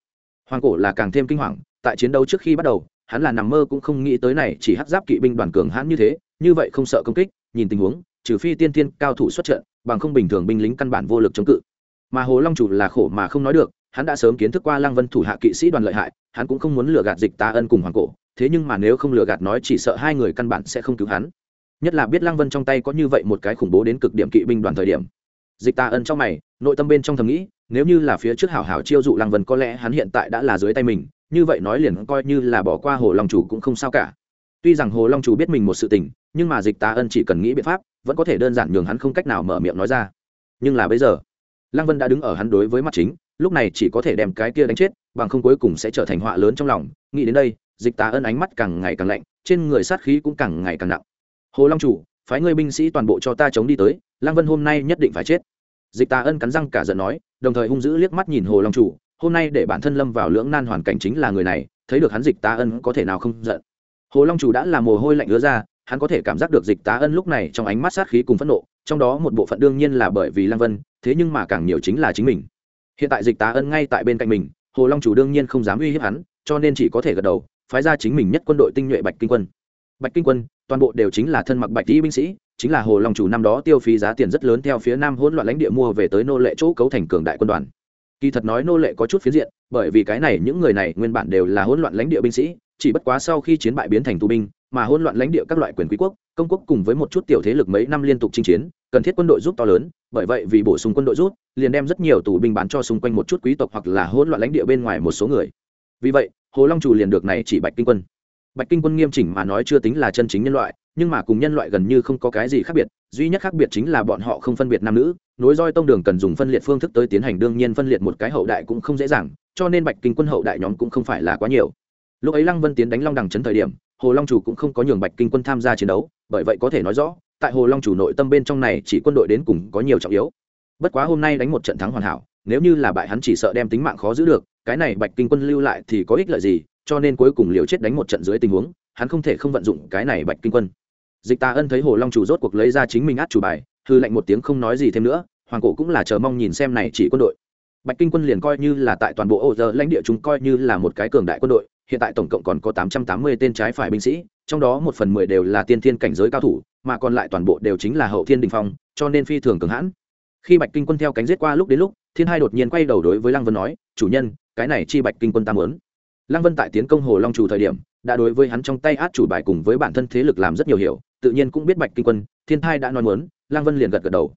Hoàng cổ là càng thêm kinh hoàng, tại chiến đấu trước khi bắt đầu, hắn là nằm mơ cũng không nghĩ tới này chỉ hắc giáp kỵ binh đoàn cường hãn như thế, như vậy không sợ công kích, nhìn tình huống, trừ phi tiên tiên cao thủ xuất trận, bằng không bình thường binh lính căn bản vô lực chống cự. Mà hồ long chủ là khổ mà không nói được, hắn đã sớm kiến thức qua lăng vân thủ hạ kỵ sĩ đoàn lợi hại, hắn cũng không muốn lừa gạt dịch tá ân cùng hoàng cổ, thế nhưng mà nếu không lừa gạt nói chỉ sợ hai người căn bản sẽ không cứu hắn. Nhất là biết lăng vân trong tay có như vậy một cái khủng bố đến cực điểm kỵ binh đoàn thời điểm dịch ta ân trong mày, nội tâm bên trong thầm nghĩ, nếu như là phía trước hảo hảo chiêu dụ lăng vân có lẽ hắn hiện tại đã là dưới tay mình, như vậy nói liền coi như là bỏ qua hồ long chủ cũng không sao cả. Tuy rằng hồ long chủ biết mình một sự tình, nhưng mà dịch tá ân chỉ cần nghĩ biện pháp, vẫn có thể đơn giản nhường hắn không cách nào mở miệng nói ra. Nhưng là bây giờ, lăng vân đã đứng ở hắn đối với mặt chính, lúc này chỉ có thể đem cái kia đánh chết, bằng không cuối cùng sẽ trở thành họa lớn trong lòng. Nghĩ đến đây, dịch tá ân ánh mắt càng ngày càng lạnh, trên người sát khí cũng càng ngày càng nặng. Hồ long chủ, phái ngươi binh sĩ toàn bộ cho ta chống đi tới, lăng vân hôm nay nhất định phải chết dịch tá ân cắn răng cả giận nói, đồng thời hung dữ liếc mắt nhìn hồ long chủ, hôm nay để bản thân lâm vào lưỡng nan hoàn cảnh chính là người này, thấy được hắn dịch tá ân có thể nào không giận. Hồ long chủ đã là mồ hôi lạnh ứa ra, hắn có thể cảm giác được dịch tá ân lúc này trong ánh mắt sát khí cùng phẫn nộ, trong đó một bộ phận đương nhiên là bởi vì lăng vân, thế nhưng mà càng nhiều chính là chính mình. Hiện tại dịch tá ân ngay tại bên cạnh mình, hồ long chủ đương nhiên không dám uy hiếp hắn, cho nên chỉ có thể gật đầu, phái ra chính mình nhất quân đội tinh nhuệ bạch kinh quân. Bạch kinh quân toàn bộ đều chính là thân mặc bạch tý binh sĩ chính là hồ long chủ năm đó tiêu phí giá tiền rất lớn theo phía nam hỗn loạn lãnh địa mua về tới nô lệ chỗ cấu thành cường đại quân đoàn. Kỳ thật nói nô lệ có chút phiến diện, bởi vì cái này những người này nguyên bản đều là hỗn loạn lãnh địa binh sĩ, chỉ bất quá sau khi chiến bại biến thành tù binh, mà hỗn loạn lãnh địa các loại quyền quý quốc, công quốc cùng với một chút tiểu thế lực mấy năm liên tục chinh chiến, cần thiết quân đội giúp to lớn, bởi vậy vì bổ sung quân đội rút liền đem rất nhiều tù binh bán cho xung quanh một chút quý tộc hoặc là hỗn loạn lãnh địa bên ngoài một số người. Vì vậy, hồ long chủ liền được này chỉ bạch kinh quân bạch kinh quân nghiêm chỉnh mà nói chưa tính là chân chính nhân loại, nhưng mà cùng nhân loại gần như không có cái gì khác biệt, duy nhất khác biệt chính là bọn họ không phân biệt nam nữ, nối roi tông đường cần dùng phân liệt phương thức tới tiến hành đương nhiên phân liệt một cái hậu đại cũng không dễ dàng, cho nên bạch kinh quân hậu đại nhóm cũng không phải là quá nhiều. Lúc ấy lăng vân tiến đánh long đằng trấn thời điểm, hồ long chủ cũng không có nhường bạch kinh quân tham gia chiến đấu, bởi vậy có thể nói rõ, tại hồ long chủ nội tâm bên trong này chỉ quân đội đến cùng có nhiều trọng yếu. Bất quá hôm nay đánh một trận thắng hoàn hảo, nếu như là bại hắn chỉ sợ đem tính mạng khó giữ được, cái này bạch kinh quân lưu lại thì có ích lợi gì cho nên cuối cùng liều chết đánh một trận dưới tình huống, hắn không thể không vận dụng cái này bạch kinh quân. Dịch tà ân thấy hồ long chủ rốt cuộc lấy ra chính mình át chủ bài, hư lạnh một tiếng không nói gì thêm nữa, hoàng cổ cũng là chờ mong nhìn xem này chỉ quân đội. Bạch kinh quân liền coi như là tại toàn bộ ô giờ lãnh địa chúng coi như là một cái cường đại quân đội, hiện tại tổng cộng còn có tám trăm tám mươi tên trái phải binh sĩ, trong đó một phần mười đều là tiên thiên cảnh giới cao thủ, mà còn lại toàn bộ đều chính là hậu thiên đình phong, cho nên phi thường cường hãn. Khi bạch kinh quân theo cánh giết qua lúc đến lúc, thiên hai đột nhiên quay đầu đối với lăng vân nói, chủ nhân, cái này chi bạch kinh quân ta muốn lăng vân tại tiến công hồ long chủ thời điểm, đã đối với hắn trong tay át chủ bài cùng với bản thân thế lực làm rất nhiều hiểu, tự nhiên cũng biết bạch kinh quân, thiên thai đã nói muốn, lăng vân liền gật gật đầu.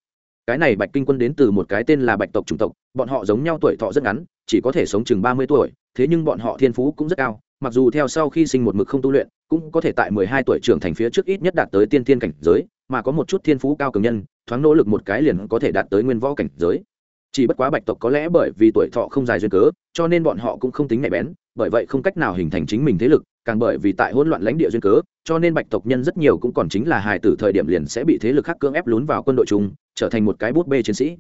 Cái này bạch kinh quân đến từ một cái tên là bạch tộc chủng tộc, bọn họ giống nhau tuổi thọ rất ngắn, chỉ có thể sống chừng ba mươi tuổi, thế nhưng bọn họ thiên phú cũng rất cao, mặc dù theo sau khi sinh một mực không tu luyện, cũng có thể tại mười hai tuổi trưởng thành phía trước ít nhất đạt tới tiên thiên cảnh giới, mà có một chút thiên phú cao cường nhân, thoáng nỗ lực một cái liền có thể đạt tới nguyên võ cảnh giới chỉ bất quá bạch tộc có lẽ bởi vì tuổi thọ không dài duyên cớ, cho nên bọn họ cũng không tính nhạy bén, bởi vậy không cách nào hình thành chính mình thế lực, càng bởi vì tại hỗn loạn lãnh địa duyên cớ, cho nên bạch tộc nhân rất nhiều cũng còn chính là hài tử thời điểm liền sẽ bị thế lực khác cưỡng ép lún vào quân đội chung, trở thành một cái bút bê chiến sĩ.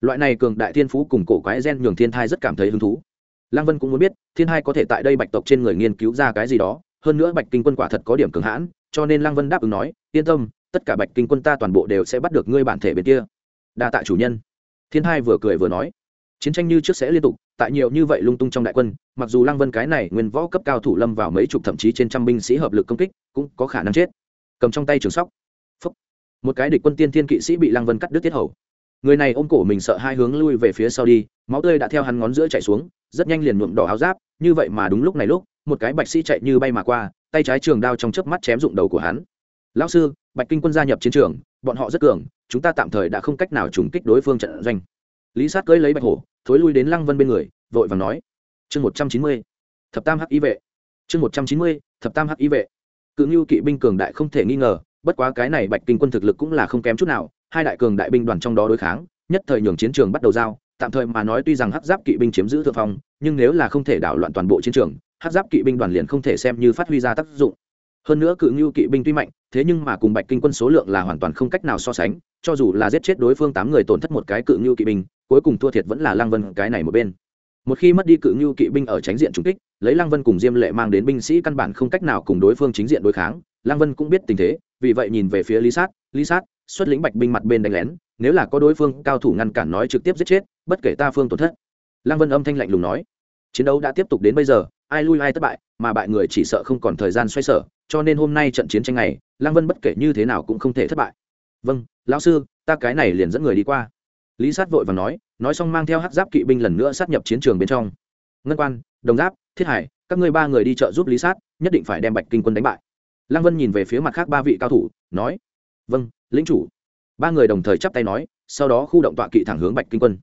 Loại này cường đại thiên phú cùng cổ quái gen nhường thiên thai rất cảm thấy hứng thú. Lăng vân cũng muốn biết, thiên hai có thể tại đây bạch tộc trên người nghiên cứu ra cái gì đó, hơn nữa bạch kinh quân quả thật có điểm cường hãn, cho nên lăng vân đáp ứng nói, yên tâm, tất cả bạch kinh quân ta toàn bộ đều sẽ bắt được ngươi bản thể bên kia. Đa tạ chủ nhân thiên hai vừa cười vừa nói, chiến tranh như trước sẽ liên tục, tại nhiều như vậy lung tung trong đại quân, mặc dù lăng vân cái này nguyên võ cấp cao thủ lâm vào mấy chục thậm chí trên trăm binh sĩ hợp lực công kích, cũng có khả năng chết. Cầm trong tay trường sóc. Phúc. một cái địch quân tiên thiên kỵ sĩ bị lăng vân cắt đứt tiết hầu. Người này ôm cổ mình sợ hai hướng lui về phía sau đi, máu tươi đã theo hắn ngón giữa chạy xuống, rất nhanh liền nhuộm đỏ áo giáp, như vậy mà đúng lúc này lúc, một cái bạch sĩ chạy như bay mà qua, tay trái trường đao trong chớp mắt chém rụng đầu của hắn. Lão sư, bạch kinh quân gia nhập chiến trường, bọn họ rất cường chúng ta tạm thời đã không cách nào trùng kích đối phương trận doanh. Lý sát cưỡi lấy bạch hổ, thối lui đến lăng vân bên người, vội vàng nói, chương một trăm chín mươi, thập tam hắc y vệ. Chương một trăm chín mươi, thập tam hắc y vệ. Cự ngưu kỵ binh cường đại không thể nghi ngờ, bất quá cái này bạch kinh quân thực lực cũng là không kém chút nào, hai đại cường đại binh đoàn trong đó đối kháng, nhất thời nhường chiến trường bắt đầu giao, tạm thời mà nói tuy rằng hắc giáp kỵ binh chiếm giữ thượng phong, nhưng nếu là không thể đảo loạn toàn bộ chiến trường, hắc giáp kỵ binh đoàn liền không thể xem như phát huy ra tác dụng hơn nữa cự ngưu kỵ binh tuy mạnh, thế nhưng mà cùng bạch kinh quân số lượng là hoàn toàn không cách nào so sánh, cho dù là giết chết đối phương tám người tổn thất một cái cự ngưu kỵ binh, cuối cùng thua thiệt vẫn là lang vân cái này một bên. Một khi mất đi cự ngưu kỵ binh ở tránh diện trung kích, lấy lang vân cùng diêm lệ mang đến binh sĩ căn bản không cách nào cùng đối phương chính diện đối kháng lang vân cũng biết tình thế, vì vậy nhìn về phía lý sát lý sát, xuất lĩnh bạch binh mặt bên đánh lén, nếu là có đối phương cao thủ ngăn cản nói trực tiếp giết chết, bất kể ta phương tổn thất. Lang vân âm thanh lạnh lùng nói. Chiến đấu đã tiếp tục đến bây giờ, ai lui ai thất bại, mà bại người chỉ sợ không còn thời gian xoay sở cho nên hôm nay trận chiến tranh này lang vân bất kể như thế nào cũng không thể thất bại. Vâng lão sư, ta cái này liền dẫn người đi qua. Lý sát vội và nói nói xong mang theo hát giáp kỵ binh lần nữa sát nhập chiến trường bên trong. Ngân quan, đồng giáp, thiết hải, các ngươi ba người đi chợ giúp lý sát, nhất định phải đem bạch kinh quân đánh bại. Lăng vân nhìn về phía mặt khác ba vị cao thủ, nói vâng lĩnh chủ. Ba người đồng thời chắp tay nói, sau đó khu động tọa kỵ thẳng hướng bạch kinh quân.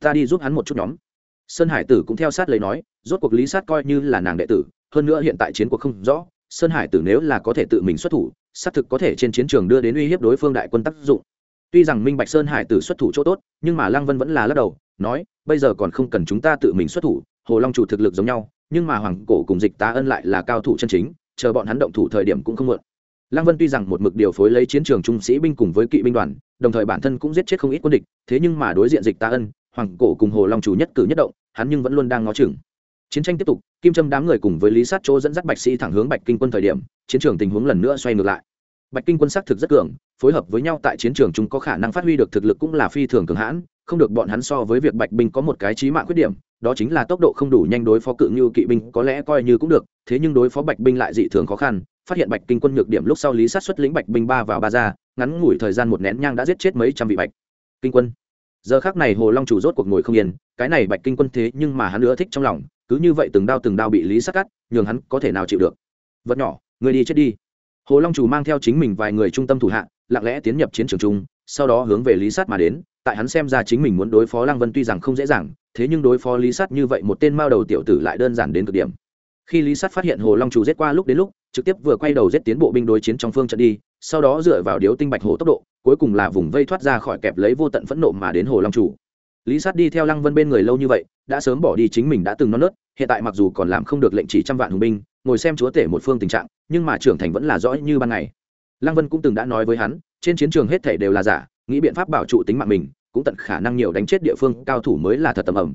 Ta đi giúp hắn một chút nhóm. Sơn hải tử cũng theo sát lấy nói, rốt cuộc lý sát coi như là nàng đệ tử, hơn nữa hiện tại chiến cuộc không rõ sơn hải tử nếu là có thể tự mình xuất thủ, xác thực có thể trên chiến trường đưa đến uy hiếp đối phương đại quân tác dụng. Tuy rằng minh bạch sơn hải tử xuất thủ chỗ tốt, nhưng mà lăng vân vẫn là lắc đầu, nói, bây giờ còn không cần chúng ta tự mình xuất thủ, hồ long chủ thực lực giống nhau, nhưng mà hoàng cổ cùng dịch tá ân lại là cao thủ chân chính, chờ bọn hắn động thủ thời điểm cũng không muộn. Lăng vân tuy rằng một mực điều phối lấy chiến trường trung sĩ binh cùng với kỵ binh đoàn, đồng thời bản thân cũng giết chết không ít quân địch, thế nhưng mà đối diện dịch tá ân, hoàng cổ cùng hồ long chủ nhất cử nhất động, hắn nhưng vẫn luôn đang ngó chừng. Chiến tranh tiếp tục kim trâm đám người cùng với lý sát chỗ dẫn dắt bạch sĩ thẳng hướng bạch kinh quân thời điểm, chiến trường tình huống lần nữa xoay ngược lại. Bạch kinh quân xác thực rất cường, phối hợp với nhau tại chiến trường chúng có khả năng phát huy được thực lực cũng là phi thường cường hãn, không được bọn hắn so với việc bạch binh có một cái trí mạng khuyết điểm, đó chính là tốc độ không đủ nhanh đối phó cự như kỵ binh có lẽ coi như cũng được, thế nhưng đối phó bạch binh lại dị thường khó khăn, phát hiện bạch kinh quân nhược điểm lúc sau lý sát xuất lĩnh bạch binh ba vào ba ra, ngắn ngủi thời gian một nén nhang đã giết chết mấy trăm vị bạch kinh quân. Giờ khác này hồ long chủ rốt cuộc ngồi không yên, cái này bạch kinh quân thế nhưng mà hắn nữa thích trong lòng cứ như vậy từng đao từng đao bị lý sát cắt, nhường hắn có thể nào chịu được. Vật nhỏ, người đi chết đi. Hồ long chủ mang theo chính mình vài người trung tâm thủ hạ, lặng lẽ tiến nhập chiến trường chung, sau đó hướng về lý sát mà đến. Tại hắn xem ra chính mình muốn đối phó lăng vân tuy rằng không dễ dàng, thế nhưng đối phó lý sát như vậy một tên mao đầu tiểu tử lại đơn giản đến cực điểm. Khi lý sát phát hiện hồ long chủ giết qua lúc đến lúc, trực tiếp vừa quay đầu giết tiến bộ binh đối chiến trong phương trận đi, sau đó dựa vào điếu tinh bạch hồ tốc độ, cuối cùng là vùng vây thoát ra khỏi kẹp lấy vô tận phẫn nộ mà đến hồ long chủ lý sát đi theo lăng vân bên người lâu như vậy, đã sớm bỏ đi chính mình đã từng non nớt, hiện tại mặc dù còn làm không được lệnh chỉ trăm vạn hùng binh, ngồi xem chúa tể một phương tình trạng, nhưng mà trưởng thành vẫn là rõ như ban ngày. Lăng vân cũng từng đã nói với hắn, trên chiến trường hết thể đều là giả, nghĩ biện pháp bảo trụ tính mạng mình, cũng tận khả năng nhiều đánh chết địa phương, cao thủ mới là thật tầm ẩm.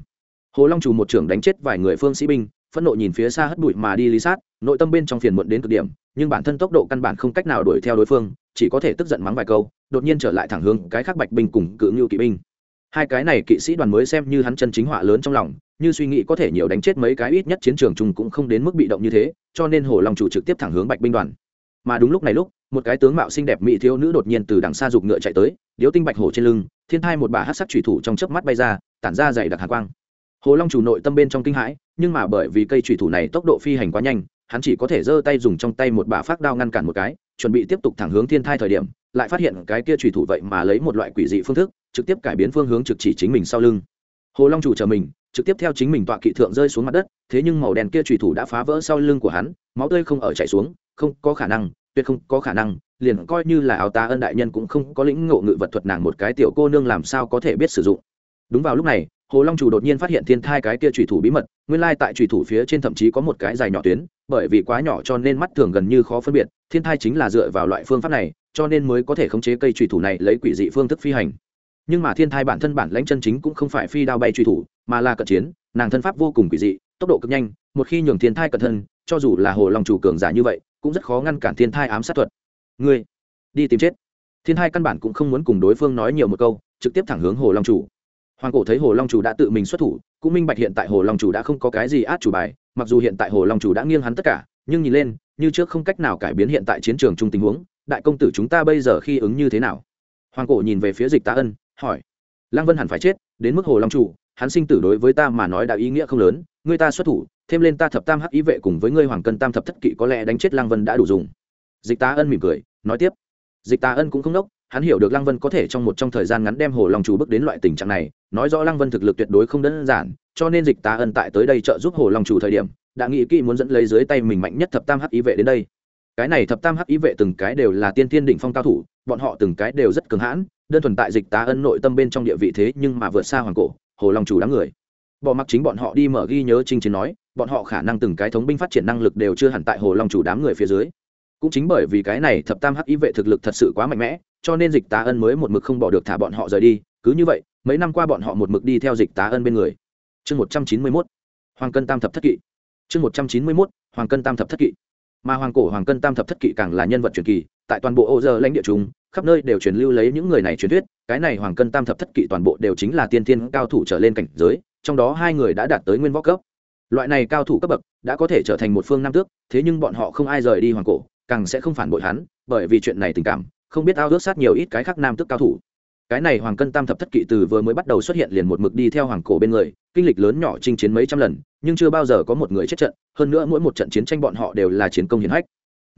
Hồ long chủ một trưởng đánh chết vài người phương sĩ binh, phẫn nộ nhìn phía xa hất bụi mà đi lý sát, nội tâm bên trong phiền muộn đến cực điểm, nhưng bản thân tốc độ căn bản không cách nào đuổi theo đối phương, chỉ có thể tức giận mắng vài câu, đột nhiên trở lại thẳng hướng cái khác bạch binh cùng cự ngưu kỵ binh hai cái này kỵ sĩ đoàn mới xem như hắn chân chính họa lớn trong lòng, như suy nghĩ có thể nhiều đánh chết mấy cái ít nhất chiến trường chung cũng không đến mức bị động như thế, cho nên hồ long chủ trực tiếp thẳng hướng bạch binh đoàn. Mà đúng lúc này lúc, một cái tướng mạo xinh đẹp mỹ thiếu nữ đột nhiên từ đằng xa giục ngựa chạy tới, điếu tinh bạch hổ trên lưng, thiên thai một bà hát sắc thủy thủ trong chớp mắt bay ra, tản ra dày đặc hạ quang. Hồ long chủ nội tâm bên trong kinh hãi, nhưng mà bởi vì cây thủy thủ này tốc độ phi hành quá nhanh, hắn chỉ có thể giơ tay dùng trong tay một bà phát đao ngăn cản một cái, chuẩn bị tiếp tục thẳng hướng thiên thai thời điểm, lại phát hiện cái kia thủy thủ vậy mà lấy một loại quỷ dị phương thức trực tiếp cải biến phương hướng trực chỉ chính mình sau lưng. Hồ long chủ chờ mình, trực tiếp theo chính mình tọa kỵ thượng rơi xuống mặt đất, thế nhưng màu đen kia chủy thủ đã phá vỡ sau lưng của hắn, máu tươi không ở chảy xuống, không có khả năng, tuyệt không có khả năng, liền coi như là áo ta ân đại nhân cũng không có lĩnh ngộ ngự vật thuật nàng một cái tiểu cô nương làm sao có thể biết sử dụng. Đúng vào lúc này, hồ long chủ đột nhiên phát hiện thiên thai cái kia trùy thủ bí mật, nguyên lai tại trùy thủ phía trên thậm chí có một cái dài nhỏ tuyến, bởi vì quá nhỏ cho nên mắt thường gần như khó phân biệt, thiên thai chính là dựa vào loại phương pháp này, cho nên mới có thể khống chế cây trùy thủ này lấy quỷ dị phương thức phi hành nhưng mà thiên thai bản thân bản lãnh chân chính cũng không phải phi đao bay truy thủ, mà là cận chiến, nàng thân pháp vô cùng quỷ dị, tốc độ cực nhanh, một khi nhường thiên thai cận thân, cho dù là hồ long chủ cường giả như vậy, cũng rất khó ngăn cản thiên thai ám sát thuật. Ngươi, đi tìm chết. Thiên thai căn bản cũng không muốn cùng đối phương nói nhiều một câu, trực tiếp thẳng hướng hồ long chủ. Hoàng cổ thấy hồ long chủ đã tự mình xuất thủ, cũng minh bạch hiện tại hồ long chủ đã không có cái gì át chủ bài, mặc dù hiện tại hồ long chủ đã nghiêng hắn tất cả, nhưng nhìn lên, như trước không cách nào cải biến hiện tại chiến trường chung tình huống, đại công tử chúng ta bây giờ khi ứng như thế nào? Hoàng cổ nhìn về phía dịch tá ân hỏi. Lăng vân hẳn phải chết, đến mức hồ long chủ, hắn sinh tử đối với ta mà nói đã ý nghĩa không lớn, ngươi ta xuất thủ, thêm lên ta thập tam hắc ý vệ cùng với ngươi hoàng cân tam thập thất kỵ có lẽ đánh chết lăng vân đã đủ dùng. Dịch tá ân mỉm cười, nói tiếp. Dịch tá ân cũng không đốc hắn hiểu được lăng vân có thể trong một trong thời gian ngắn đem hồ long chủ bước đến loại tình trạng này, nói rõ lăng vân thực lực tuyệt đối không đơn giản, cho nên dịch tá ân tại tới đây trợ giúp hồ long chủ thời điểm, đã nghĩ kỹ muốn dẫn lấy dưới tay mình mạnh nhất thập tam hắc ý vệ đến đây. Cái này thập tam hắc ý vệ từng cái đều là tiên tiên đỉnh phong cao thủ, bọn họ từng cái đều rất cường hãn đơn thuần tại dịch tá ân nội tâm bên trong địa vị thế nhưng mà vượt xa hoàng cổ, hồ long chủ đám người. Bỏ mặc chính bọn họ đi mở ghi nhớ trinh chiến nói, bọn họ khả năng từng cái thống binh phát triển năng lực đều chưa hẳn tại hồ long chủ đám người phía dưới. Cũng chính bởi vì cái này thập tam hắc ý vệ thực lực thật sự quá mạnh mẽ, cho nên dịch tá ân mới một mực không bỏ được thả bọn họ rời đi, cứ như vậy, mấy năm qua bọn họ một mực đi theo dịch tá ân bên người. Chương một trăm chín mươi mốt, hoàng cân tam thập thất kỵ. Chương một trăm chín mươi mốt, hoàng cân tam thập thất kỵ. Mà hoàng cổ, hoàng cân tam thập thất kỵ càng là nhân vật truyền kỳ tại toàn bộ ô giờ lãnh địa chúng, khắp nơi đều truyền lưu lấy những người này truyền thuyết, cái này hoàng cân tam thập thất kỵ toàn bộ đều chính là tiên tiên cao thủ trở lên cảnh giới, trong đó hai người đã đạt tới nguyên võ cấp. Loại này cao thủ cấp bậc đã có thể trở thành một phương nam tước, thế nhưng bọn họ không ai rời đi hoàng cổ, càng sẽ không phản bội hắn, bởi vì chuyện này tình cảm, không biết ao ước sát nhiều ít cái khác nam tước cao thủ. Cái này hoàng cân tam thập thất kỵ từ vừa mới bắt đầu xuất hiện liền một mực đi theo hoàng cổ bên người, kinh lịch lớn nhỏ chinh chiến mấy trăm lần, nhưng chưa bao giờ có một người chết trận, hơn nữa mỗi một trận chiến tranh bọn họ đều là chiến công hiển hách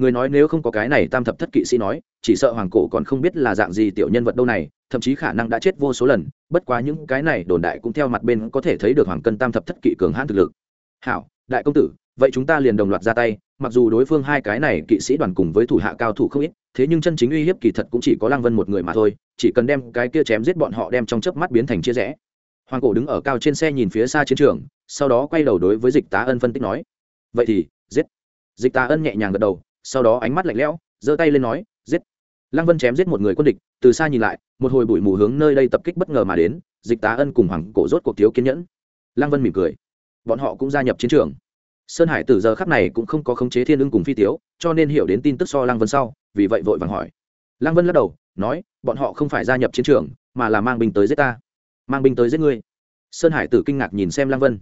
người nói nếu không có cái này tam thập thất kỵ sĩ nói, chỉ sợ hoàng cổ còn không biết là dạng gì tiểu nhân vật đâu này, thậm chí khả năng đã chết vô số lần, bất quá những cái này đồn đại cũng theo mặt bên có thể thấy được hoàng cân tam thập thất kỵ cường hãn thực lực. Hảo, đại công tử, vậy chúng ta liền đồng loạt ra tay, mặc dù đối phương hai cái này kỵ sĩ đoàn cùng với thủ hạ cao thủ không ít, thế nhưng chân chính uy hiếp kỳ thật cũng chỉ có lang vân một người mà thôi, chỉ cần đem cái kia chém giết bọn họ đem trong chớp mắt biến thành chia rẽ. Hoàng cổ đứng ở cao trên xe nhìn phía xa chiến trường, sau đó quay đầu đối với dịch tá ân phân tích nói, vậy thì, giết. Dịch tá ân nhẹ nhàng gật đầu sau đó ánh mắt lạnh lẽo, giơ tay lên nói, giết. Lăng vân chém giết một người quân địch, từ xa nhìn lại, một hồi bụi mù hướng nơi đây tập kích bất ngờ mà đến, dịch tá ân cùng hoàng cổ rốt cuộc thiếu kiên nhẫn. Lăng vân mỉm cười. Bọn họ cũng gia nhập chiến trường. Sơn hải từ giờ khắc này cũng không có khống chế thiên ưng cùng phi tiếu, cho nên hiểu đến tin tức so lăng vân sau, vì vậy vội vàng hỏi. Lăng vân lắc đầu, nói, bọn họ không phải gia nhập chiến trường, mà là mang binh tới giết ta. Mang binh tới giết ngươi? Sơn hải tử kinh ngạc nhìn xem lăng vân.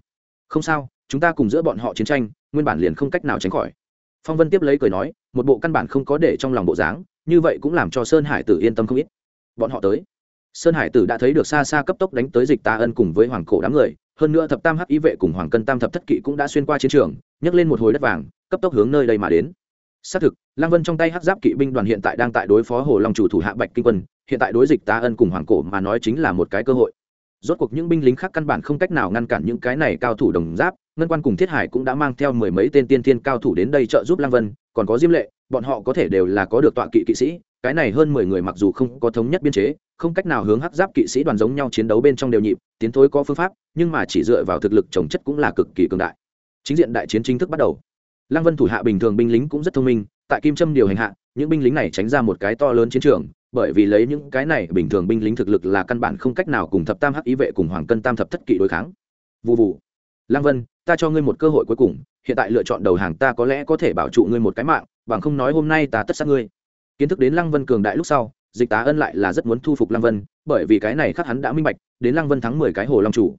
Không sao, chúng ta cùng giữa bọn họ chiến tranh, nguyên bản liền không cách nào tránh khỏi phong vân tiếp lấy cười nói, một bộ căn bản không có để trong lòng bộ dáng, như vậy cũng làm cho sơn hải tử yên tâm không ít. Bọn họ tới. Sơn hải tử đã thấy được xa xa cấp tốc đánh tới dịch tà ân cùng với hoàng cổ đám người, hơn nữa thập tam hắc ý vệ cùng hoàng cân tam thập thất kỵ cũng đã xuyên qua chiến trường, nhấc lên một hồi đất vàng, cấp tốc hướng nơi đây mà đến. Xác thực, lăng vân trong tay hắc giáp kỵ binh đoàn hiện tại đang tại đối phó hồ long chủ thủ hạ bạch kinh quân, hiện tại đối dịch tá ân cùng hoàng cổ mà nói chính là một cái cơ hội. Rốt cuộc những binh lính khác căn bản không cách nào ngăn cản những cái này cao thủ đồng giáp ngân quan cùng thiết hải cũng đã mang theo mười mấy tên tiên thiên cao thủ đến đây trợ giúp lăng vân, còn có diêm lệ, bọn họ có thể đều là có được tọa kỵ kỵ sĩ, cái này hơn mười người mặc dù không có thống nhất biên chế, không cách nào hướng hắc giáp kỵ sĩ đoàn giống nhau chiến đấu bên trong đều nhịp, tiến thối có phương pháp, nhưng mà chỉ dựa vào thực lực trồng chất cũng là cực kỳ cường đại. Chính diện đại chiến chính thức bắt đầu. Lăng vân thủ hạ bình thường binh lính cũng rất thông minh, tại kim trâm điều hành hạ, những binh lính này tránh ra một cái to lớn chiến trường, bởi vì lấy những cái này bình thường binh lính thực lực là căn bản không cách nào cùng thập tam hắc ý vệ cùng hoàng cân tam thập thất kỵ đối kháng. Vụ vụ lăng vân, ta cho ngươi một cơ hội cuối cùng, hiện tại lựa chọn đầu hàng ta có lẽ có thể bảo trụ ngươi một cái mạng, bằng không nói hôm nay ta tất sát ngươi. Kiến thức đến lăng vân cường đại lúc sau, dịch tá ân lại là rất muốn thu phục lăng vân, bởi vì cái này khác hắn đã minh bạch, đến lăng vân thắng mười cái hồ long chủ.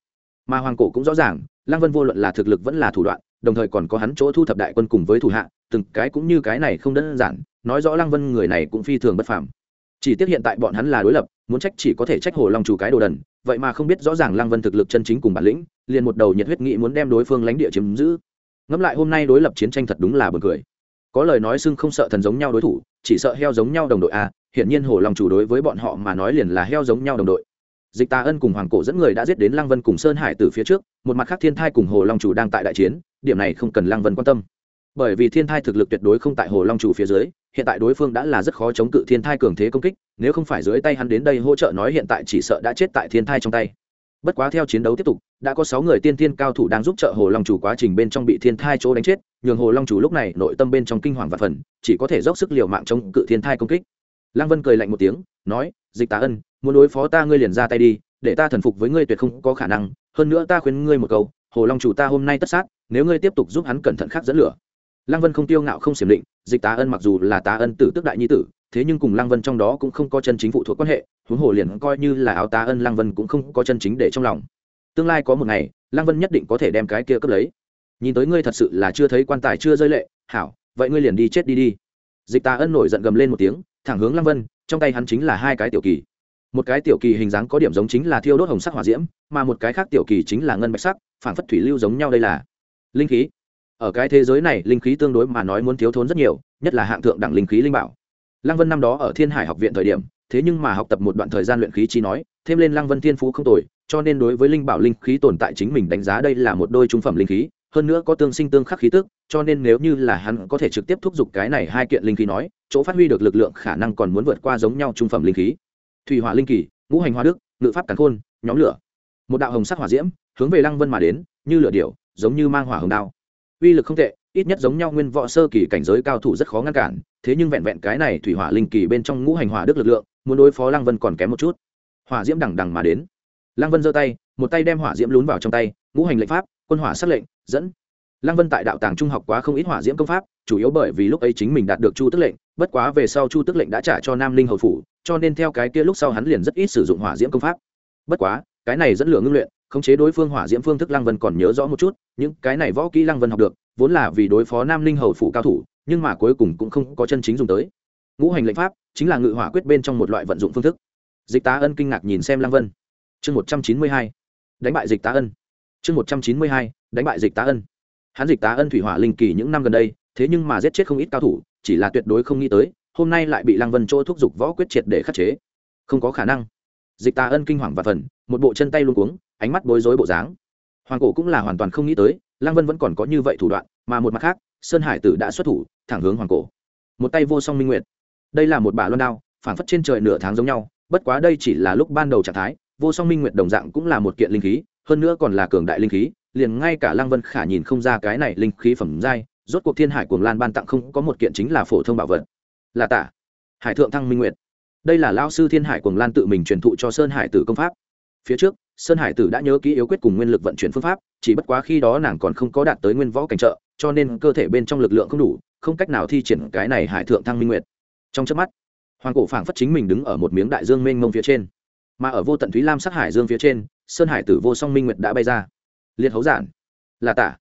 Mà hoàng cổ cũng rõ ràng, lăng vân vô luận là thực lực vẫn là thủ đoạn, đồng thời còn có hắn chỗ thu thập đại quân cùng với thủ hạ, từng cái cũng như cái này không đơn giản, nói rõ lăng vân người này cũng phi thường bất phàm. Chỉ tiếc hiện tại bọn hắn là đối lập, muốn trách chỉ có thể trách hồ long chủ cái đồ đần, vậy mà không biết rõ ràng lăng vân thực lực chân chính cùng bản lĩnh liền một đầu nhiệt huyết nghị muốn đem đối phương lánh địa chiếm giữ. Ngẫm lại hôm nay đối lập chiến tranh thật đúng là buồn cười. Có lời nói xưng không sợ thần giống nhau đối thủ, chỉ sợ heo giống nhau đồng đội a hiển nhiên hồ long chủ đối với bọn họ mà nói liền là heo giống nhau đồng đội. Dịch tà ân cùng hoàng cổ dẫn người đã giết đến lăng vân cùng sơn hải từ phía trước, một mặt khác thiên thai cùng hồ long chủ đang tại đại chiến, điểm này không cần lăng vân quan tâm. Bởi vì thiên thai thực lực tuyệt đối không tại hồ long chủ phía dưới, hiện tại đối phương đã là rất khó chống cự thiên thai cường thế công kích, nếu không phải dưới tay hắn đến đây hỗ trợ nói hiện tại chỉ sợ đã chết tại thiên thai trong tay bất quá theo chiến đấu tiếp tục, đã có sáu người tiên thiên cao thủ đang giúp trợ hồ long chủ quá trình bên trong bị thiên thai chỗ đánh chết, nhường hồ long chủ lúc này nội tâm bên trong kinh hoàng và phần chỉ có thể dốc sức liều mạng chống cự thiên thai công kích. Lăng vân cười lạnh một tiếng, nói, dịch tá ân, muốn đối phó ta ngươi liền ra tay đi, để ta thần phục với ngươi tuyệt không có khả năng. Hơn nữa ta khuyên ngươi một câu, hồ long chủ ta hôm nay tất sát, nếu ngươi tiếp tục giúp hắn cẩn thận khắc dẫn lửa lăng vân không tiêu ngạo, không xiểm định, dịch tá ân mặc dù là tá ân tử tức đại nhi tử, thế nhưng cùng lăng vân trong đó cũng không có chân chính phụ thuộc quan hệ, huống hồ liền coi như là áo tá ân lăng vân cũng không có chân chính để trong lòng. Tương lai có một ngày, lăng vân nhất định có thể đem cái kia cướp lấy. Nhìn tới ngươi thật sự là chưa thấy quan tài chưa rơi lệ, hảo, vậy ngươi liền đi chết đi đi. Dịch tá ân nổi giận gầm lên một tiếng, thẳng hướng lăng vân, trong tay hắn chính là hai cái tiểu kỳ. Một cái tiểu kỳ hình dáng có điểm giống chính là thiêu đốt hồng sắc hỏa diễm, mà một cái khác tiểu kỳ chính là ngân bạch sắc phản phất thủy lưu giống nhau đây là. Linh khí ở cái thế giới này, linh khí tương đối mà nói muốn thiếu thốn rất nhiều, nhất là hạng thượng đẳng linh khí linh bảo. Lăng vân năm đó ở thiên hải học viện thời điểm, thế nhưng mà học tập một đoạn thời gian luyện khí chi nói, thêm lên lăng vân thiên phú không tồi, cho nên đối với linh bảo linh khí tồn tại chính mình đánh giá đây là một đôi trung phẩm linh khí, hơn nữa có tương sinh tương khắc khí tức, cho nên nếu như là hắn có thể trực tiếp thúc giục cái này hai kiện linh khí nói, chỗ phát huy được lực lượng khả năng còn muốn vượt qua giống nhau trung phẩm linh khí. Thủy hỏa linh kỳ, ngũ hành hoa đức, ngự pháp cắn khôn, nhóm lửa. Một đạo hồng sắc hỏa diễm hướng về lăng vân mà đến, như lửa điểu, giống như mang hỏa hồng đao uy lực không tệ, ít nhất giống nhau nguyên võ sơ kỳ cảnh giới cao thủ rất khó ngăn cản, thế nhưng vẹn vẹn cái này thủy hỏa linh kỳ bên trong ngũ hành hỏa đức lực lượng, muốn đối phó lăng vân còn kém một chút. Hỏa diễm đằng đằng mà đến. Lăng vân giơ tay, một tay đem hỏa diễm lún vào trong tay, ngũ hành lệnh pháp, quân hỏa sát lệnh, dẫn. Lăng vân tại đạo tàng trung học quá không ít hỏa diễm công pháp, chủ yếu bởi vì lúc ấy chính mình đạt được chu tức lệnh, bất quá về sau chu tức lệnh đã trả cho nam linh hầu phủ, cho nên theo cái kia lúc sau hắn liền rất ít sử dụng hỏa diễm công pháp. Bất quá, cái này dẫn lửa ngưng luyện khống chế đối phương hỏa diễm phương thức lăng vân còn nhớ rõ một chút, những cái này võ kỹ lăng vân học được, vốn là vì đối phó nam linh hầu phủ cao thủ, nhưng mà cuối cùng cũng không có chân chính dùng tới. Ngũ hành lệnh pháp chính là ngự hỏa quyết bên trong một loại vận dụng phương thức. Dịch tá ân kinh ngạc nhìn xem lăng vân. Chương một trăm chín mươi hai, đánh bại dịch tá ân. Chương một trăm chín mươi hai, đánh bại dịch tá ân. Hắn dịch tá ân thủy hỏa linh kỳ những năm gần đây, thế nhưng mà giết chết không ít cao thủ, chỉ là tuyệt đối không nghĩ tới, hôm nay lại bị lăng vân chỗ thúc giục võ quyết triệt để khắc chế. Không có khả năng dịch tà ân kinh hoàng và phần, một bộ chân tay luôn cuống, ánh mắt bối rối bộ dáng. Hoàng cổ cũng là hoàn toàn không nghĩ tới, lăng vân vẫn còn có như vậy thủ đoạn, mà một mặt khác, sơn hải tử đã xuất thủ, thẳng hướng hoàng cổ. Một tay vô song minh nguyệt. Đây là một bà loan đao phản phất trên trời nửa tháng giống nhau, bất quá đây chỉ là lúc ban đầu trạng thái, vô song minh nguyệt đồng dạng cũng là một kiện linh khí, hơn nữa còn là cường đại linh khí, liền ngay cả lăng vân khả nhìn không ra cái này linh khí phẩm giai, rốt cuộc thiên hải cuồng lan ban tặng không có một kiện chính là phổ thông bảo vật. Là tả. Hải thượng thăng minh nguyệt đây là lao sư thiên hải cùng lan tự mình truyền thụ cho sơn hải tử công pháp. Phía trước, sơn hải tử đã nhớ kỹ yếu quyết cùng nguyên lực vận chuyển phương pháp, chỉ bất quá khi đó nàng còn không có đạt tới nguyên võ cảnh trợ, cho nên cơ thể bên trong lực lượng không đủ, không cách nào thi triển cái này hải thượng thăng minh nguyệt. Trong trước mắt, hoàng cổ phảng phất chính mình đứng ở một miếng đại dương mênh mông phía trên. Mà ở vô tận thúy lam sắc hải dương phía trên, sơn hải tử vô song minh nguyệt đã bay ra. Liệt hấu giản. Là tả.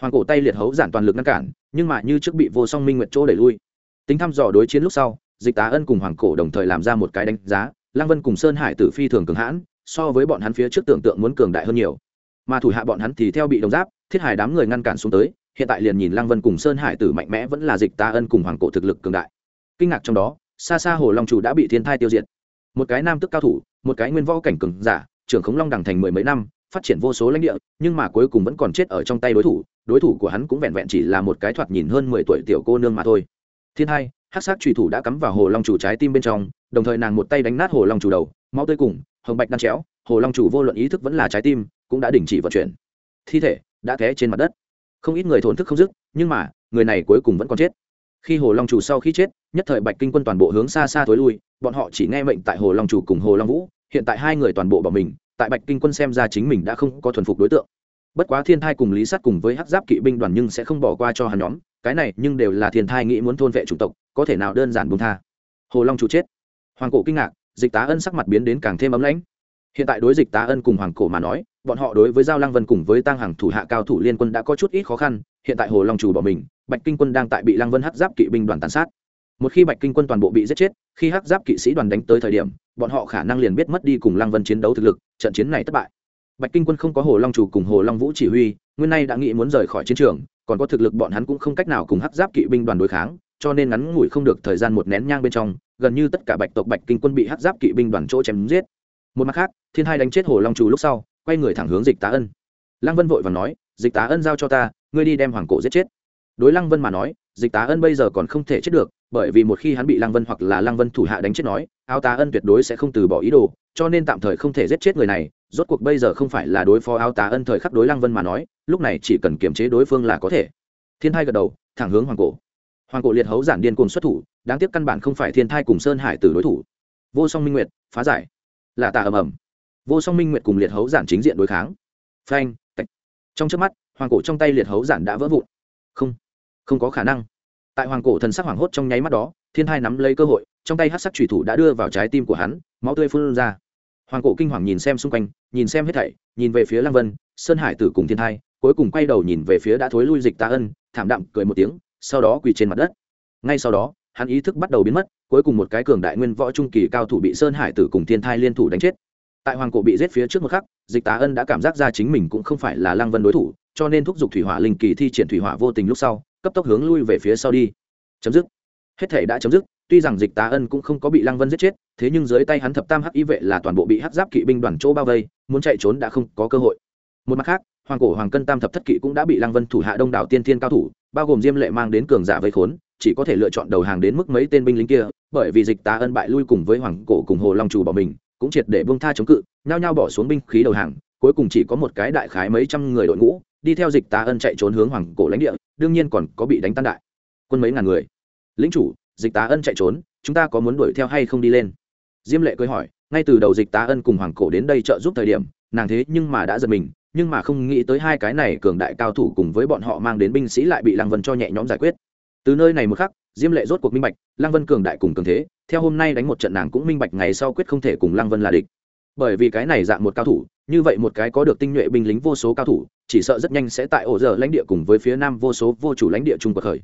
Hoàng cổ tay liệt hấu giản toàn lực ngăn cản, nhưng mà như trước bị vô song minh nguyệt chỗ đẩy lui. Tính thăm dò đối chiến lúc sau dịch tá ân cùng hoàng cổ đồng thời làm ra một cái đánh giá, lăng vân cùng sơn hải tử phi thường cường hãn, so với bọn hắn phía trước tưởng tượng muốn cường đại hơn nhiều. Mà thủ hạ bọn hắn thì theo bị đồng giáp, thiết hải đám người ngăn cản xuống tới, hiện tại liền nhìn lăng vân cùng sơn hải tử mạnh mẽ vẫn là dịch tá ân cùng hoàng cổ thực lực cường đại. Kinh ngạc trong đó, xa xa hồ long chủ đã bị thiên thai tiêu diệt. Một cái nam tức cao thủ, một cái nguyên võ cảnh cường giả, trưởng khống long đằng thành mười mấy năm, phát triển vô số lãnh địa, nhưng mà cuối cùng vẫn còn chết ở trong tay đối thủ đối thủ của hắn cũng vẹn vẹn chỉ là một cái thoạt nhìn hơn mười tuổi tiểu cô nương mà thôi. Thiên hai hát sát trùy thủ đã cắm vào hồ long chủ trái tim bên trong, đồng thời nàng một tay đánh nát hồ long chủ đầu, máu tươi cùng, hồng bạch đan chéo, hồ long chủ vô luận ý thức vẫn là trái tim, cũng đã đình chỉ vận chuyển. Thi thể đã té trên mặt đất. Không ít người thổn thức không dứt, nhưng mà, người này cuối cùng vẫn còn chết. Khi hồ long chủ sau khi chết, nhất thời bạch kinh quân toàn bộ hướng xa xa thối lui, bọn họ chỉ nghe mệnh tại hồ long chủ cùng hồ long vũ, hiện tại hai người toàn bộ bỏ mình, tại bạch kinh quân xem ra chính mình đã không có thuần phục đối tượng. Bất quá thiên thai cùng lý sát cùng với hắc giáp kỵ binh đoàn nhưng sẽ không bỏ qua cho hắn nhóm cái này nhưng đều là thiên thai nghĩ muốn thôn vệ chủng tộc, có thể nào đơn giản buông tha. Hồ long chủ chết. Hoàng cổ kinh ngạc, dịch tá ân sắc mặt biến đến càng thêm ấm lãnh. Hiện tại đối dịch tá ân cùng hoàng cổ mà nói, bọn họ đối với giao lăng vân cùng với tăng hàng thủ hạ cao thủ liên quân đã có chút ít khó khăn, hiện tại hồ long chủ bỏ mình, bạch kinh quân đang tại bị lăng vân hắc giáp kỵ binh đoàn tàn sát. Một khi bạch kinh quân toàn bộ bị giết chết, khi hắc giáp kỵ sĩ đoàn đánh tới thời điểm, bọn họ khả năng liền biết mất đi cùng lăng vân chiến đấu thực lực, trận chiến này thất bại. Bạch kinh quân không có hồ long chủ cùng hồ long vũ chỉ huy, nguyên nay đã nghĩ muốn rời khỏi chiến trường còn có thực lực bọn hắn cũng không cách nào cùng hắc giáp kỵ binh đoàn đối kháng, cho nên ngắn ngủi không được thời gian một nén nhang bên trong, gần như tất cả bạch tộc bạch kinh quân bị hắc giáp kỵ binh đoàn chỗ chém giết. Một mặt khác, thiên hai đánh chết hồ long chủ lúc sau, quay người thẳng hướng dịch tá ân. Lăng vân vội và nói, dịch tá ân giao cho ta, ngươi đi đem hoàng cổ giết chết. Đối lăng vân mà nói, dịch tá ân bây giờ còn không thể chết được, bởi vì một khi hắn bị lăng vân hoặc là lăng vân thủ hạ đánh chết nói, áo tá ân tuyệt đối sẽ không từ bỏ ý đồ cho nên tạm thời không thể giết chết người này, rốt cuộc bây giờ không phải là đối phó áo tá ân thời khắc đối lăng vân mà nói, lúc này chỉ cần kiềm chế đối phương là có thể. Thiên thai gật đầu, thẳng hướng hoàng cổ. Hoàng cổ liệt hấu giản điên cùng xuất thủ, đáng tiếc căn bản không phải thiên thai cùng sơn hải từ đối thủ. Vô song minh nguyệt, phá giải. Là tà ầm ầm. Vô song minh nguyệt cùng liệt hấu giản chính diện đối kháng. Phanh, tạch. Trong trước mắt, hoàng cổ trong tay liệt hấu giản đã vỡ vụn. Không không có khả năng. Tại hoàng cổ thần sắc hoảng hốt trong nháy mắt đó, thiên thai nắm lấy cơ hội, trong tay hát sắc thủy thủ đã đưa vào trái tim của hắn, máu tươi phun ra hoàng cổ kinh hoàng nhìn xem xung quanh, nhìn xem hết thảy, nhìn về phía lăng vân, sơn hải tử cùng thiên thai, cuối cùng quay đầu nhìn về phía đã thối lui dịch tạ ân, thảm đạm cười một tiếng, sau đó quỳ trên mặt đất. Ngay sau đó, hắn ý thức bắt đầu biến mất, cuối cùng một cái cường đại nguyên võ trung kỳ cao thủ bị sơn hải tử cùng thiên thai liên thủ đánh chết. Tại hoàng cổ bị giết phía trước một khắc, dịch tá ân đã cảm giác ra chính mình cũng không phải là lăng vân đối thủ, cho nên thúc giục thủy hỏa linh kỳ thi triển thủy hỏa vô tình lúc sau, cấp tốc hướng lui về phía sau đi. Chấm dứt. Hết thể đã chấm dứt tuy rằng dịch tá ân cũng không có bị lăng vân giết chết, thế nhưng dưới tay hắn thập tam hắc y vệ là toàn bộ bị hắc giáp kỵ binh đoàn chỗ bao vây, muốn chạy trốn đã không có cơ hội. Một mặt khác, hoàng cổ hoàng cân tam thập thất kỵ cũng đã bị lăng vân thủ hạ đông đảo tiên thiên cao thủ, bao gồm diêm lệ mang đến cường giả vây khốn, chỉ có thể lựa chọn đầu hàng đến mức mấy tên binh lính kia, bởi vì dịch tá ân bại lui cùng với hoàng cổ cùng hồ long chủ bỏ mình, cũng triệt để bông tha chống cự, nhao nhao bỏ xuống binh khí đầu hàng, cuối cùng chỉ có một cái đại khái mấy trăm người đội ngũ, đi theo dịch tá ân chạy trốn hướng hoàng cổ lãnh địa, đương nhiên còn có bị đánh tan đại. Quân mấy ngàn người. Lính chủ dịch tá ân chạy trốn, chúng ta có muốn đuổi theo hay không đi lên? Diêm lệ cười hỏi, ngay từ đầu dịch tá ân cùng hoàng cổ đến đây trợ giúp thời điểm, nàng thế nhưng mà đã giật mình, nhưng mà không nghĩ tới hai cái này cường đại cao thủ cùng với bọn họ mang đến binh sĩ lại bị lăng vân cho nhẹ nhõm giải quyết. Từ nơi này một khắc, diêm lệ rốt cuộc minh bạch, lăng vân cường đại cùng cường thế, theo hôm nay đánh một trận nàng cũng minh bạch ngày sau quyết không thể cùng lăng vân là địch. Bởi vì cái này dạng một cao thủ, như vậy một cái có được tinh nhuệ binh lính vô số cao thủ, chỉ sợ rất nhanh sẽ tại ổ giờ lãnh địa cùng với phía nam vô số vô chủ lãnh địa trung cuộc khởi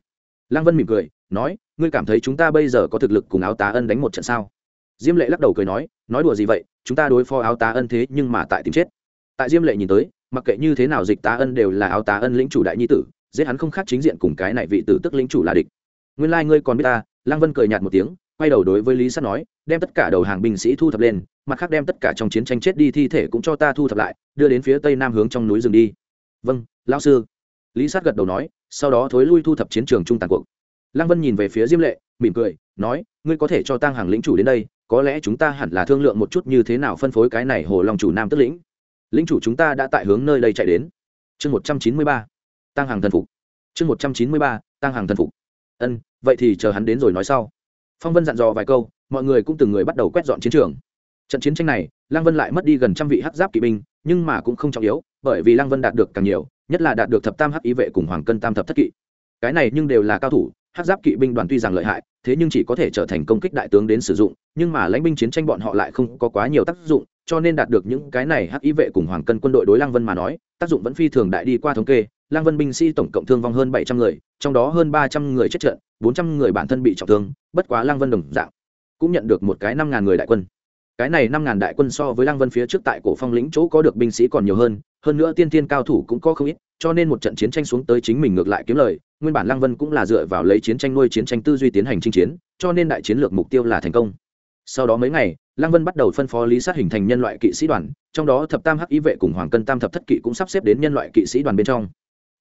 lăng vân mỉm cười, nói, ngươi cảm thấy chúng ta bây giờ có thực lực cùng áo tá ân đánh một trận sao? Diêm lệ lắc đầu cười nói nói đùa gì vậy, chúng ta đối phó áo tá ân thế nhưng mà tại tìm chết. Tại diêm lệ nhìn tới, mặc kệ như thế nào dịch tá ân đều là áo tá ân lĩnh chủ đại nhi tử, giết hắn không khác chính diện cùng cái này vị tử tức lĩnh chủ là địch. Nguyên lai、like、ngươi còn biết ta, lăng vân cười nhạt một tiếng, quay đầu đối với lý sắt nói, đem tất cả đầu hàng binh sĩ thu thập lên, mặt khác đem tất cả trong chiến tranh chết đi thi thể cũng cho ta thu thập lại, đưa đến phía tây nam hướng trong núi rừng đi. Vâng lão sư. Lý sát gật đầu nói sau đó thối lui thu thập chiến trường trung tàn cuộc. Lăng vân nhìn về phía diêm lệ, mỉm cười, nói, ngươi có thể cho tăng hàng lĩnh chủ đến đây, có lẽ chúng ta hẳn là thương lượng một chút như thế nào phân phối cái này hồ long chủ nam tức lĩnh. Lĩnh chủ chúng ta đã tại hướng nơi đây chạy đến. Chương một trăm chín mươi ba tăng hàng thần phục. Chương một trăm chín mươi ba tăng hàng thần phục. Ân, vậy thì chờ hắn đến rồi nói sau. Phong vân dặn dò vài câu, mọi người cũng từng người bắt đầu quét dọn chiến trường. Trận chiến tranh này, lăng vân lại mất đi gần trăm vị hắc giáp kỵ binh, nhưng mà cũng không trọng yếu, bởi vì lăng vân đạt được càng nhiều nhất là đạt được thập tam hắc ý vệ cùng hoàng cân tam thập thất kỵ. Cái này nhưng đều là cao thủ, hắc giáp kỵ binh đoàn tuy rằng lợi hại, thế nhưng chỉ có thể trở thành công kích đại tướng đến sử dụng, nhưng mà lãnh binh chiến tranh bọn họ lại không có quá nhiều tác dụng, cho nên đạt được những cái này hắc ý vệ cùng hoàng cân quân đội đối Lang vân mà nói, tác dụng vẫn phi thường đại đi qua thống kê Lang vân binh sĩ tổng cộng thương vong hơn bảy trăm người, trong đó hơn ba trăm người chết trận, bốn trăm người bản thân bị trọng thương, bất quá Lang vân đồng dạng cũng nhận được một cái năm ngàn người đại quân. Cái này năm ngàn đại quân so với Lang vân phía trước tại cổ phong lĩnh chỗ có được binh sĩ còn nhiều hơn hơn nữa tiên tiên cao thủ cũng có không ít, cho nên một trận chiến tranh xuống tới chính mình ngược lại kiếm lời. Nguyên bản lăng vân cũng là dựa vào lấy chiến tranh nuôi chiến tranh tư duy tiến hành chinh chiến, cho nên đại chiến lược mục tiêu là thành công. Sau đó mấy ngày, lăng vân bắt đầu phân phó lý sát hình thành nhân loại kỵ sĩ đoàn, trong đó thập tam hắc ý vệ cùng hoàng cân tam thập thất kỵ cũng sắp xếp đến nhân loại kỵ sĩ đoàn bên trong.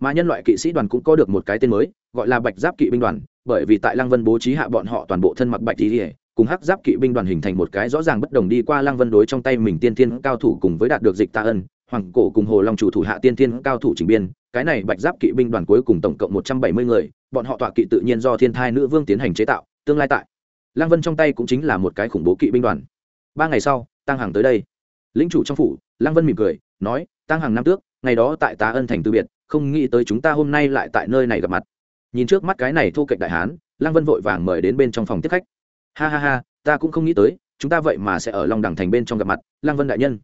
Mà nhân loại kỵ sĩ đoàn cũng có được một cái tên mới, gọi là bạch giáp kỵ binh đoàn, bởi vì tại lăng vân bố trí hạ bọn họ toàn bộ thân mặc bạch tỉ cùng hắc giáp kỵ binh đoàn hình thành một cái rõ ràng bất đồng đi qua lăng vân đối trong tay mình tiên thiên cao thủ cùng với đạt được dịch tạ ân hoàng cổ cùng hồ long chủ thủ hạ tiên thiên cao thủ trình biên, cái này bạch giáp kỵ binh đoàn cuối cùng tổng cộng một trăm bảy mươi người, bọn họ tọa kỵ tự nhiên do thiên thai nữ vương tiến hành chế tạo, tương lai tại. Lăng vân trong tay cũng chính là một cái khủng bố kỵ binh đoàn. Ba ngày sau tăng hàng tới đây. Lính chủ trong phủ, lăng vân mỉm cười, nói tăng hàng năm tước, ngày đó tại tá ân thành từ biệt, không nghĩ tới chúng ta hôm nay lại tại nơi này gặp mặt. Nhìn trước mắt cái này thu cạnh đại hán, lăng vân vội vàng mời đến bên trong phòng tiếp khách. Ha ha ha, ta cũng không nghĩ tới, chúng ta vậy mà sẽ ở long đẳng thành bên trong gặp mặt, lăng vân đại nhân.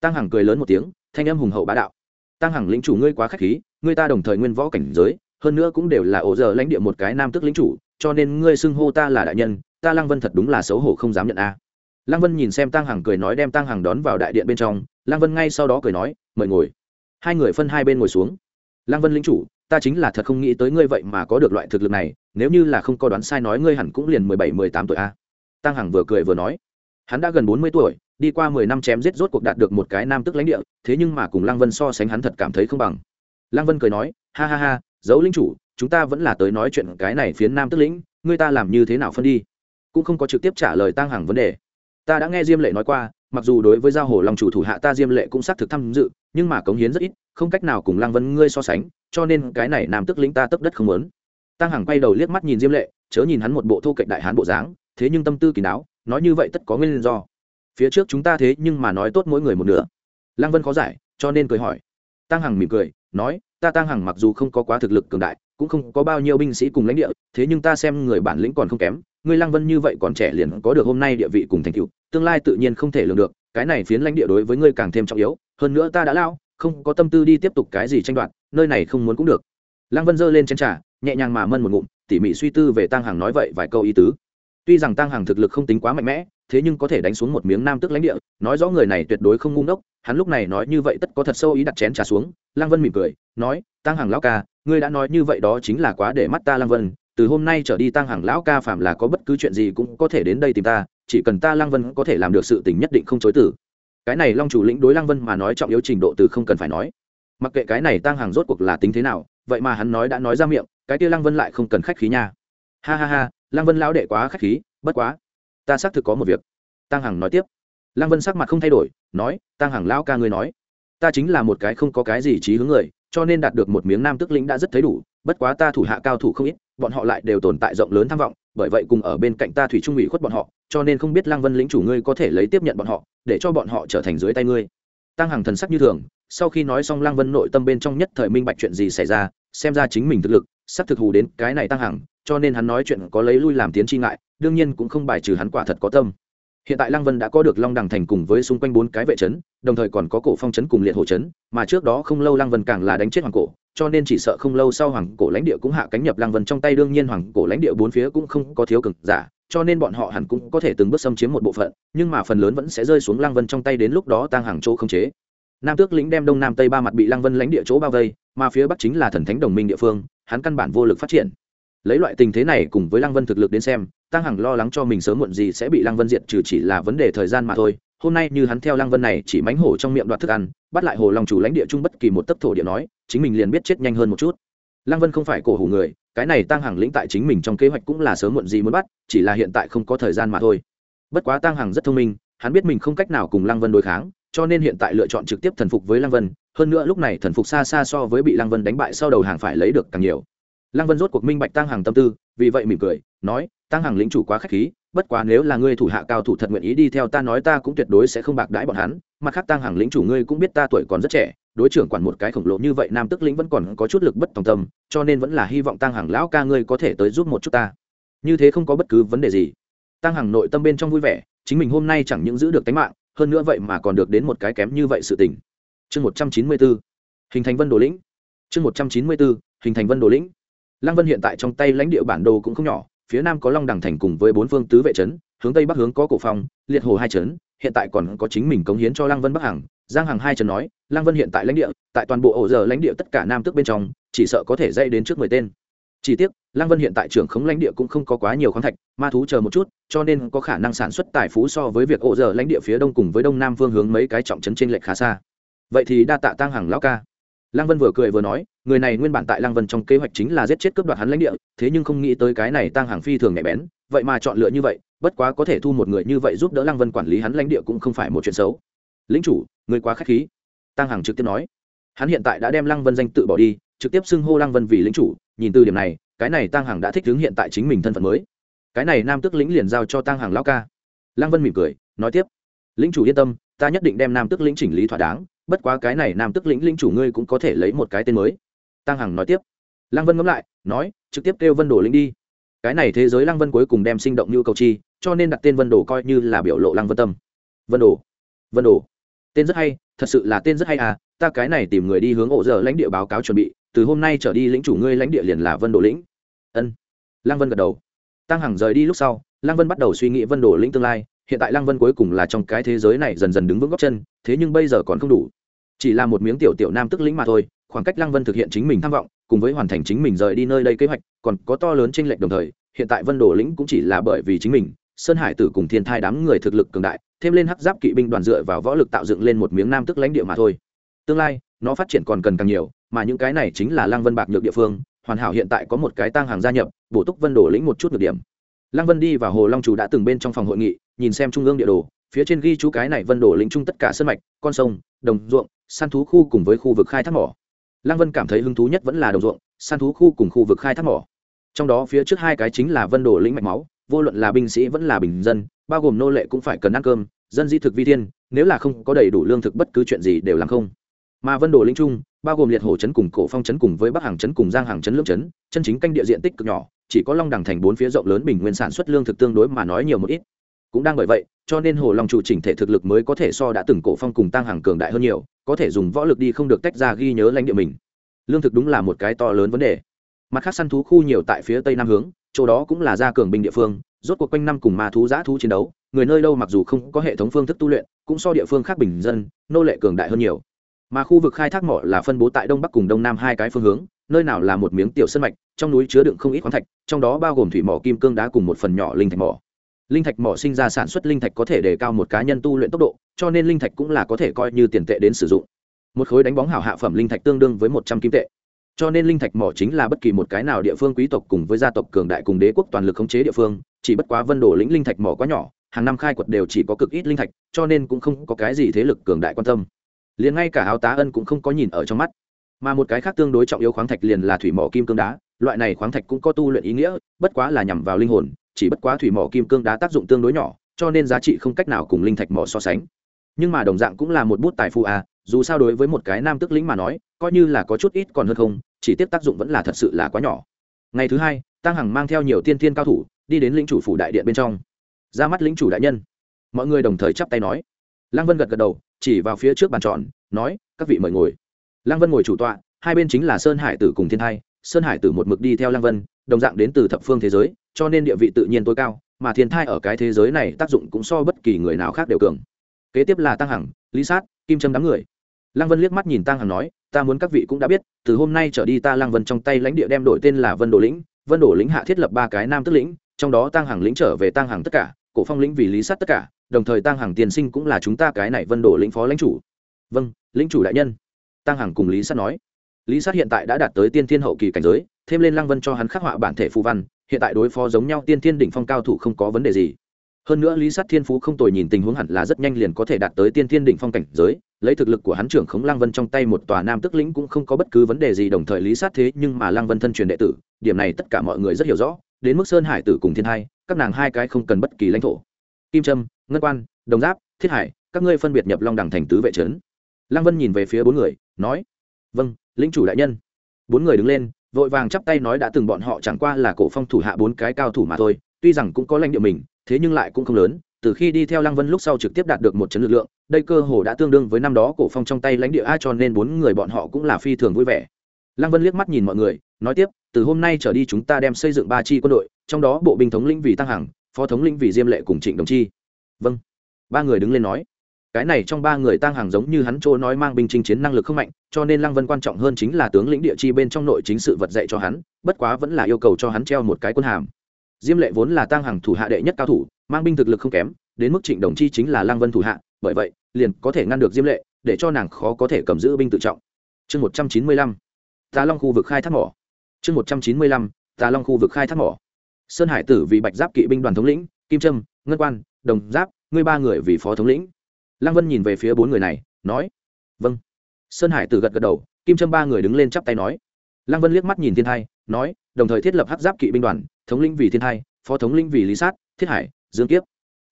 Tăng hằng cười lớn một tiếng thanh âm hùng hậu bá đạo. Tăng hằng lĩnh chủ ngươi quá khách khí, ngươi ta đồng thời nguyên võ cảnh giới, hơn nữa cũng đều là ổ giờ lãnh địa một cái nam tức lĩnh chủ, cho nên ngươi xưng hô ta là đại nhân, ta lăng vân thật đúng là xấu hổ không dám nhận a. À. lăng vân nhìn xem tăng hằng cười nói đem tăng hằng đón vào đại điện bên trong, lăng vân ngay sau đó cười nói, mời ngồi. Hai người phân hai bên ngồi xuống. Lăng vân lĩnh chủ, ta chính là thật không nghĩ tới ngươi vậy mà có được loại thực lực này, nếu như là không có đoán sai nói ngươi hẳn cũng liền mười bảy, mười tám tuổi a. Tăng hằng vừa cười vừa nói hắn đã gần bốn mươi tuổi, đi qua mười năm chém giết rốt cuộc đạt được một cái nam tức lãnh địa, thế nhưng mà cùng lăng vân so sánh hắn thật cảm thấy không bằng. Lăng vân cười nói, ha ha ha dấu linh chủ, chúng ta vẫn là tới nói chuyện cái này phiến nam tức lĩnh ngươi ta làm như thế nào phân đi? Cũng không có trực tiếp trả lời tăng hằng vấn đề. Ta đã nghe diêm lệ nói qua, mặc dù đối với giao hồ lòng chủ thủ hạ ta diêm lệ cũng xác thực tham dự, nhưng mà cống hiến rất ít, không cách nào cùng lăng vân ngươi so sánh, cho nên cái này nam tức lĩnh ta tấp đất không lớn tăng hằng quay đầu liếc mắt nhìn diêm lệ, chớ nhìn hắn một bộ thô cạnh đại hán bộ dáng, thế nhưng tâm tư kỳ đáo nói như vậy tất có nguyên do. Phía trước chúng ta thế nhưng mà nói tốt mỗi người một nửa. Lăng vân khó giải, cho nên cười hỏi. Tăng hằng mỉm cười, nói, ta tăng hằng mặc dù không có quá thực lực cường đại, cũng không có bao nhiêu binh sĩ cùng lãnh địa, thế nhưng ta xem người bản lĩnh còn không kém. Người lăng vân như vậy còn trẻ liền có được hôm nay địa vị cùng thành tựu, tương lai tự nhiên không thể lường được, cái này phiến lãnh địa đối với ngươi càng thêm trọng yếu, hơn nữa ta đã lao, không có tâm tư đi tiếp tục cái gì tranh đoạt, nơi này không muốn cũng được. Lăng vân giơ lên chén trà, nhẹ nhàng mà mân một ngụm, tỉ mỉ suy tư về tăng Hằng nói vậy vài câu ý tứ tuy rằng tăng hàng thực lực không tính quá mạnh mẽ, thế nhưng có thể đánh xuống một miếng nam tức lãnh địa, nói rõ người này tuyệt đối không ngu ngốc, hắn lúc này nói như vậy tất có thật sâu ý đặt chén trà xuống, lăng vân mỉm cười, nói tăng hàng lão ca, ngươi đã nói như vậy đó chính là quá để mắt ta lăng vân, từ hôm nay trở đi tăng hàng lão ca phạm là có bất cứ chuyện gì cũng có thể đến đây tìm ta, chỉ cần ta lăng vân có thể làm được sự tình nhất định không chối tử cái này long chủ lĩnh đối lăng vân mà nói trọng yếu trình độ từ không cần phải nói. Mặc kệ cái này tăng hàng rốt cuộc là tính thế nào, vậy mà hắn nói đã nói ra miệng, cái kia lăng vân lại không cần khách khí nha. Ha ha ha lăng vân lão đệ quá khách khí, bất quá, ta xác thực có một việc. Tăng hằng nói tiếp. Lăng vân sắc mặt không thay đổi, nói tăng hằng lão ca ngươi nói, ta chính là một cái không có cái gì trí hướng người, cho nên đạt được một miếng nam tức lĩnh đã rất thấy đủ, bất quá ta thủ hạ cao thủ không ít, bọn họ lại đều tồn tại rộng lớn tham vọng, bởi vậy cùng ở bên cạnh ta thủy trung ủy khuất bọn họ, cho nên không biết lăng vân lĩnh chủ ngươi có thể lấy tiếp nhận bọn họ, để cho bọn họ trở thành dưới tay ngươi. Tăng hằng thần sắc như thường, sau khi nói xong lăng vân nội tâm bên trong nhất thời minh bạch chuyện gì xảy ra, xem ra chính mình thực lực sắp thực hù đến cái này tăng hằng cho nên hắn nói chuyện có lấy lui làm tiến chi ngại, đương nhiên cũng không bài trừ hắn quả thật có tâm. Hiện tại lăng vân đã có được long đằng thành cùng với xung quanh bốn cái vệ trấn, đồng thời còn có cổ phong trấn cùng liệt hồ trấn, mà trước đó không lâu lăng vân càng là đánh chết hoàng cổ, cho nên chỉ sợ không lâu sau hoàng cổ lãnh địa cũng hạ cánh nhập lăng vân trong tay, đương nhiên hoàng cổ lãnh địa bốn phía cũng không có thiếu cực giả, cho nên bọn họ hẳn cũng có thể từng bước xâm chiếm một bộ phận, nhưng mà phần lớn vẫn sẽ rơi xuống lăng vân trong tay đến lúc đó tăng hàng chỗ không chế. Nam tước lĩnh đem đông nam tây ba mặt bị lăng vân lãnh địa chỗ bao vây, mà phía bắc chính là thần thánh đồng minh địa phương, hắn căn bản vô lực phát triển lấy loại tình thế này cùng với lăng vân thực lực đến xem tăng hằng lo lắng cho mình sớm muộn gì sẽ bị lăng vân diệt trừ chỉ là vấn đề thời gian mà thôi. Hôm nay như hắn theo lăng vân này chỉ mánh hổ trong miệng đoạt thức ăn, bắt lại hồ lòng chủ lãnh địa chung bất kỳ một tấc thổ địa nói, chính mình liền biết chết nhanh hơn một chút. Lăng vân không phải cổ hủ người, cái này tăng hằng lĩnh tại chính mình trong kế hoạch cũng là sớm muộn gì muốn bắt, chỉ là hiện tại không có thời gian mà thôi. Bất quá tăng hằng rất thông minh, hắn biết mình không cách nào cùng lăng vân đối kháng, cho nên hiện tại lựa chọn trực tiếp thần phục với lăng vân. Hơn nữa lúc này thần phục xa xa so với bị lăng vân đánh bại sau đầu hàng phải lấy được càng nhiều lăng vân rốt cuộc minh bạch tăng hàng tâm tư, vì vậy mỉm cười, nói tăng hàng lĩnh chủ quá k h á c h khí, bất quá nếu là ngươi thủ hạ cao thủ thật nguyện ý đi theo ta nói ta cũng tuyệt đối sẽ không bạc đãi bọn hắn. Mặt khác tăng hàng lĩnh chủ ngươi cũng biết ta tuổi còn rất trẻ, đối trưởng quản một cái khổng lồ như vậy nam tức lĩnh vẫn còn có chút lực bất tòng tâm, cho nên vẫn là hy vọng tăng hàng lão ca ngươi có thể tới giúp một chút ta. Như thế không có bất cứ vấn đề gì. Tăng hàng nội tâm bên trong vui vẻ, chính mình hôm nay chẳng những giữ được tính mạng, hơn nữa vậy mà còn được đến một cái kém như vậy sự tình. Chương một trăm chín mươi bốn hình thành vân đồ lĩnh. Chương một trăm chín mươi bốn hình thành vân đồ lĩnh lăng vân hiện tại trong tay lãnh địa bản đồ cũng không nhỏ, phía nam có long đằng thành cùng với bốn phương tứ vệ trấn, hướng tây bắc hướng có cổ phong, liệt hồ hai trấn, hiện tại còn có chính mình cống hiến cho lăng vân bắc hằng. Giang hằng hai trấn nói, lăng vân hiện tại lãnh địa, tại toàn bộ ổ giờ lãnh địa tất cả nam tước bên trong, chỉ sợ có thể dây đến trước mười tên. Chỉ tiếc, lăng vân hiện tại trưởng khống lãnh địa cũng không có quá nhiều khoáng thạch, ma thú chờ một chút, cho nên có khả năng sản xuất tài phú so với việc ổ giờ lãnh địa phía đông cùng với đông nam phương hướng mấy cái trọng trấn trên lệch khá xa. Vậy thì đa tạ tăng hằng lão ca lăng vân vừa cười vừa nói, người này nguyên bản tại lăng vân trong kế hoạch chính là giết chết cướp đoạt hắn lãnh địa, thế nhưng không nghĩ tới cái này tăng hàng phi thường nhạy bén, vậy mà chọn lựa như vậy, bất quá có thể thu một người như vậy giúp đỡ lăng vân quản lý hắn lãnh địa cũng không phải một chuyện xấu. Lính chủ, người quá k h á c h khí. Tăng hàng trực tiếp nói. Hắn hiện tại đã đem lăng vân danh tự bỏ đi, trực tiếp xưng hô lăng vân vì lính chủ, nhìn từ điểm này, cái này tăng hàng đã thích ứng hiện tại chính mình thân phận mới. Cái này nam tức lĩnh liền giao cho tăng hàng lao ca. Lăng vân mỉm cười, nói tiếp lĩnh chủ yên tâm, ta nhất định đem nam tức lĩnh chỉnh lý thỏa đáng, bất quá cái này nam tức lĩnh lĩnh chủ ngươi cũng có thể lấy một cái tên mới. Tăng hằng nói tiếp. Lăng vân ngẫm lại, nói, trực tiếp kêu vân đồ lĩnh đi. Cái này thế giới lăng vân cuối cùng đem sinh động như cầu chi, cho nên đặt tên vân đồ coi như là biểu lộ lăng vân tâm. Vân đồ vân đồ, tên rất hay, thật sự là tên rất hay à ta cái này tìm người đi hướng ổ giờ lãnh địa báo cáo chuẩn bị, từ hôm nay trở đi lĩnh chủ ngươi lãnh địa liền là vân đồ lĩnh. Ân. Lăng vân gật đầu. Tăng hằng rời đi lúc sau, lăng vân bắt đầu suy nghĩ vân đồ lĩnh tương lai hiện tại lăng vân cuối cùng là trong cái thế giới này dần dần đứng vững góc chân, thế nhưng bây giờ còn không đủ. Chỉ là một miếng tiểu tiểu nam tức lĩnh mà thôi, khoảng cách lăng vân thực hiện chính mình tham vọng, cùng với hoàn thành chính mình rời đi nơi đây kế hoạch, còn có to lớn tranh lệch đồng thời, hiện tại vân đồ lĩnh cũng chỉ là bởi vì chính mình, sơn hải tử cùng thiên thai đám người thực lực cường đại, thêm lên hắc giáp kỵ binh đoàn dựa vào võ lực tạo dựng lên một miếng nam tức lãnh địa mà thôi. Tương lai, nó phát triển còn cần càng nhiều, mà những cái này chính là lăng vân bạc nhược địa phương, hoàn hảo hiện tại có một cái tăng hàng gia nhập, bổ túc vân đồ lĩnh một chút được điểm. Lăng vân đi vào hồ long chủ đã từng bên trong phòng hội nghị nhìn xem trung ương địa đồ, phía trên ghi chú cái này vân đổ lĩnh trung tất cả sân mạch, con sông, đồng ruộng, săn thú khu cùng với khu vực khai thác mỏ. Lăng vân cảm thấy hứng thú nhất vẫn là đồng ruộng, săn thú khu cùng khu vực khai thác mỏ. Trong đó phía trước hai cái chính là vân đổ lĩnh mạch máu, vô luận là binh sĩ vẫn là bình dân, bao gồm nô lệ cũng phải cần ăn cơm, dân di thực vi thiên, nếu là không có đầy đủ lương thực bất cứ chuyện gì đều làm không. Mà vân đổ lĩnh trung bao gồm liệt hồ trấn cùng cổ phong trấn cùng với bắc hàng trấn cùng giang hàng trấn lưỡng trấn chân chính canh địa diện tích cực nhỏ, chỉ có long đằng thành bốn phía rộng lớn bình nguyên sản xuất lương thực tương đối mà nói nhiều một ít cũng đang bởi vậy, cho nên hồ long chủ chỉnh thể thực lực mới có thể so đã từng cổ phong cùng tăng hàng cường đại hơn nhiều, có thể dùng võ lực đi không được tách ra ghi nhớ lãnh địa mình. Lương thực đúng là một cái to lớn vấn đề. Mặt khác săn thú khu nhiều tại phía tây nam hướng, chỗ đó cũng là gia cường binh địa phương, rốt cuộc quanh năm cùng ma thú, giã thú chiến đấu, người nơi đâu mặc dù không có hệ thống phương thức tu luyện, cũng so địa phương khác bình dân, nô lệ cường đại hơn nhiều. Mà khu vực khai thác mỏ là phân bố tại đông bắc cùng đông nam hai cái phương hướng, nơi nào là một miếng tiểu sân mạch, trong núi chứa đựng không ít khoáng thạch, trong đó bao gồm thủy mỏ, kim cương đá cùng một phần nhỏ linh thạch mỏ linh thạch mỏ sinh ra sản xuất linh thạch có thể đề cao một cá nhân tu luyện tốc độ, cho nên linh thạch cũng là có thể coi như tiền tệ đến sử dụng. Một khối đánh bóng hảo hạ phẩm linh thạch tương đương với một trăm kim tệ. Cho nên linh thạch mỏ chính là bất kỳ một cái nào địa phương quý tộc cùng với gia tộc cường đại cùng đế quốc toàn lực khống chế địa phương, chỉ bất quá vân đổ lĩnh linh thạch mỏ quá nhỏ, hàng năm khai quật đều chỉ có cực ít linh thạch, cho nên cũng không có cái gì thế lực cường đại quan tâm. Liền ngay cả áo tá ân cũng không có nhìn ở trong mắt. Mà một cái khác tương đối trọng yếu khoáng thạch liền là thủy mỏ kim cương đá, loại này khoáng thạch cũng có tu luyện ý nghĩa, bất quá là nhằm vào linh hồn chỉ bất quá thủy mỏ kim cương đá tác dụng tương đối nhỏ, cho nên giá trị không cách nào cùng linh thạch mỏ so sánh. Nhưng mà đồng dạng cũng là một bút tài phu à dù sao đối với một cái nam tức lĩnh mà nói, coi như là có chút ít còn hơn không, chỉ tiếp tác dụng vẫn là thật sự là quá nhỏ. Ngày thứ hai tăng hằng mang theo nhiều tiên tiên cao thủ, đi đến lĩnh chủ phủ đại điện bên trong. Ra mắt lĩnh chủ đại nhân. Mọi người đồng thời chắp tay nói. Lăng vân gật gật đầu, chỉ vào phía trước bàn tròn, nói, các vị mời ngồi. Lăng vân ngồi chủ tọa, hai bên chính là sơn hải tử cùng thiên thai. Sơn hải tử một mực đi theo lăng vân, đồng dạng đến từ thập phương thế giới cho nên địa vị tự nhiên tối cao, mà thiên thai ở cái thế giới này tác dụng cũng so bất kỳ người nào khác đều cường. Kế tiếp là tăng hằng, lý sát, kim trâm đám người. Lăng vân liếc mắt nhìn tăng hằng nói, ta muốn các vị cũng đã biết, từ hôm nay trở đi ta lăng vân trong tay lãnh địa đem đổi tên là vân đồ lĩnh, vân đồ lĩnh hạ thiết lập ba cái nam tức lĩnh, trong đó tăng hằng lĩnh trở về tăng hằng tất cả, cổ phong lĩnh vì lý sát tất cả, đồng thời tăng hằng tiền sinh cũng là chúng ta cái này vân đồ lĩnh phó lãnh chủ. Vâng lĩnh chủ đại nhân. Tăng hằng cùng lý sát nói. Lý sát hiện tại đã đạt tới tiên thiên hậu kỳ cảnh giới, thêm lên lăng vân cho hắn khắc họa bản thể phù văn hiện tại đối phó giống nhau tiên thiên đỉnh phong cao thủ không có vấn đề gì. Hơn nữa lý sát thiên phú không tồi nhìn tình huống hẳn là rất nhanh liền có thể đạt tới tiên thiên đỉnh phong cảnh giới, lấy thực lực của hắn trưởng khống lang vân trong tay một tòa nam tức lĩnh cũng không có bất cứ vấn đề gì đồng thời lý sát thế nhưng mà lang vân thân truyền đệ tử, điểm này tất cả mọi người rất hiểu rõ, đến mức sơn hải tử cùng thiên hai, các nàng hai cái không cần bất kỳ lãnh thổ. Kim trâm, ngân quan, đồng giáp, thiết hải, các ngươi phân biệt nhập long đẳng thành tứ vệ trấn. Lăng vân nhìn về phía bốn người, nói vâng lĩnh chủ đại nhân. Bốn người đứng lên vội vàng chắp tay nói đã từng bọn họ chẳng qua là cổ phong thủ hạ bốn cái cao thủ mà thôi, tuy rằng cũng có lãnh địa mình, thế nhưng lại cũng không lớn, từ khi đi theo lăng vân lúc sau trực tiếp đạt được một chấn lực lượng, đây cơ hồ đã tương đương với năm đó cổ phong trong tay lãnh địa a cho nên bốn người bọn họ cũng là phi thường vui vẻ. Lăng vân liếc mắt nhìn mọi người, nói tiếp, từ hôm nay trở đi chúng ta đem xây dựng ba chi quân đội, trong đó bộ binh thống lĩnh vì tăng hằng, phó thống lĩnh vì diêm lệ cùng trịnh đồng chi. Vâng. Ba người đứng lên nói. Cái này trong ba người tăng hàng giống như hắn trô nói mang binh chinh chiến năng lực không mạnh cho nên lăng vân quan trọng hơn chính là tướng lĩnh địa chi bên trong nội chính sự vật dạy cho hắn, bất quá vẫn là yêu cầu cho hắn treo một cái quân hàm. Diêm lệ vốn là tăng hàng thủ hạ đệ nhất cao thủ, mang binh thực lực không kém, đến mức trịnh đồng chi chính là lăng vân thủ hạ, bởi vậy, liền có thể ngăn được diêm lệ, để cho nàng khó có thể cầm giữ binh tự trọng. Chương một trăm chín mươi lăm, tà long khu vực khai thác mỏ. Chương một trăm chín mươi lăm, tà long khu vực khai thác mỏ. Sơn hải tử vì bạch giáp kỵ binh đoàn thống lĩnh, kim trâm, ngân quan, đồng giáp, ngươi ba người vì phó thống lĩnh. Lăng vân nhìn về phía bốn người này, nói vâng sơn hải tử gật gật đầu, kim trâm ba người đứng lên chắp tay nói. Lăng vân liếc mắt nhìn thiên thai, nói, đồng thời thiết lập hắc giáp kỵ binh đoàn, thống lĩnh vì thiên thai, phó thống lĩnh vì lý sát, thiết hải, dương kiếp.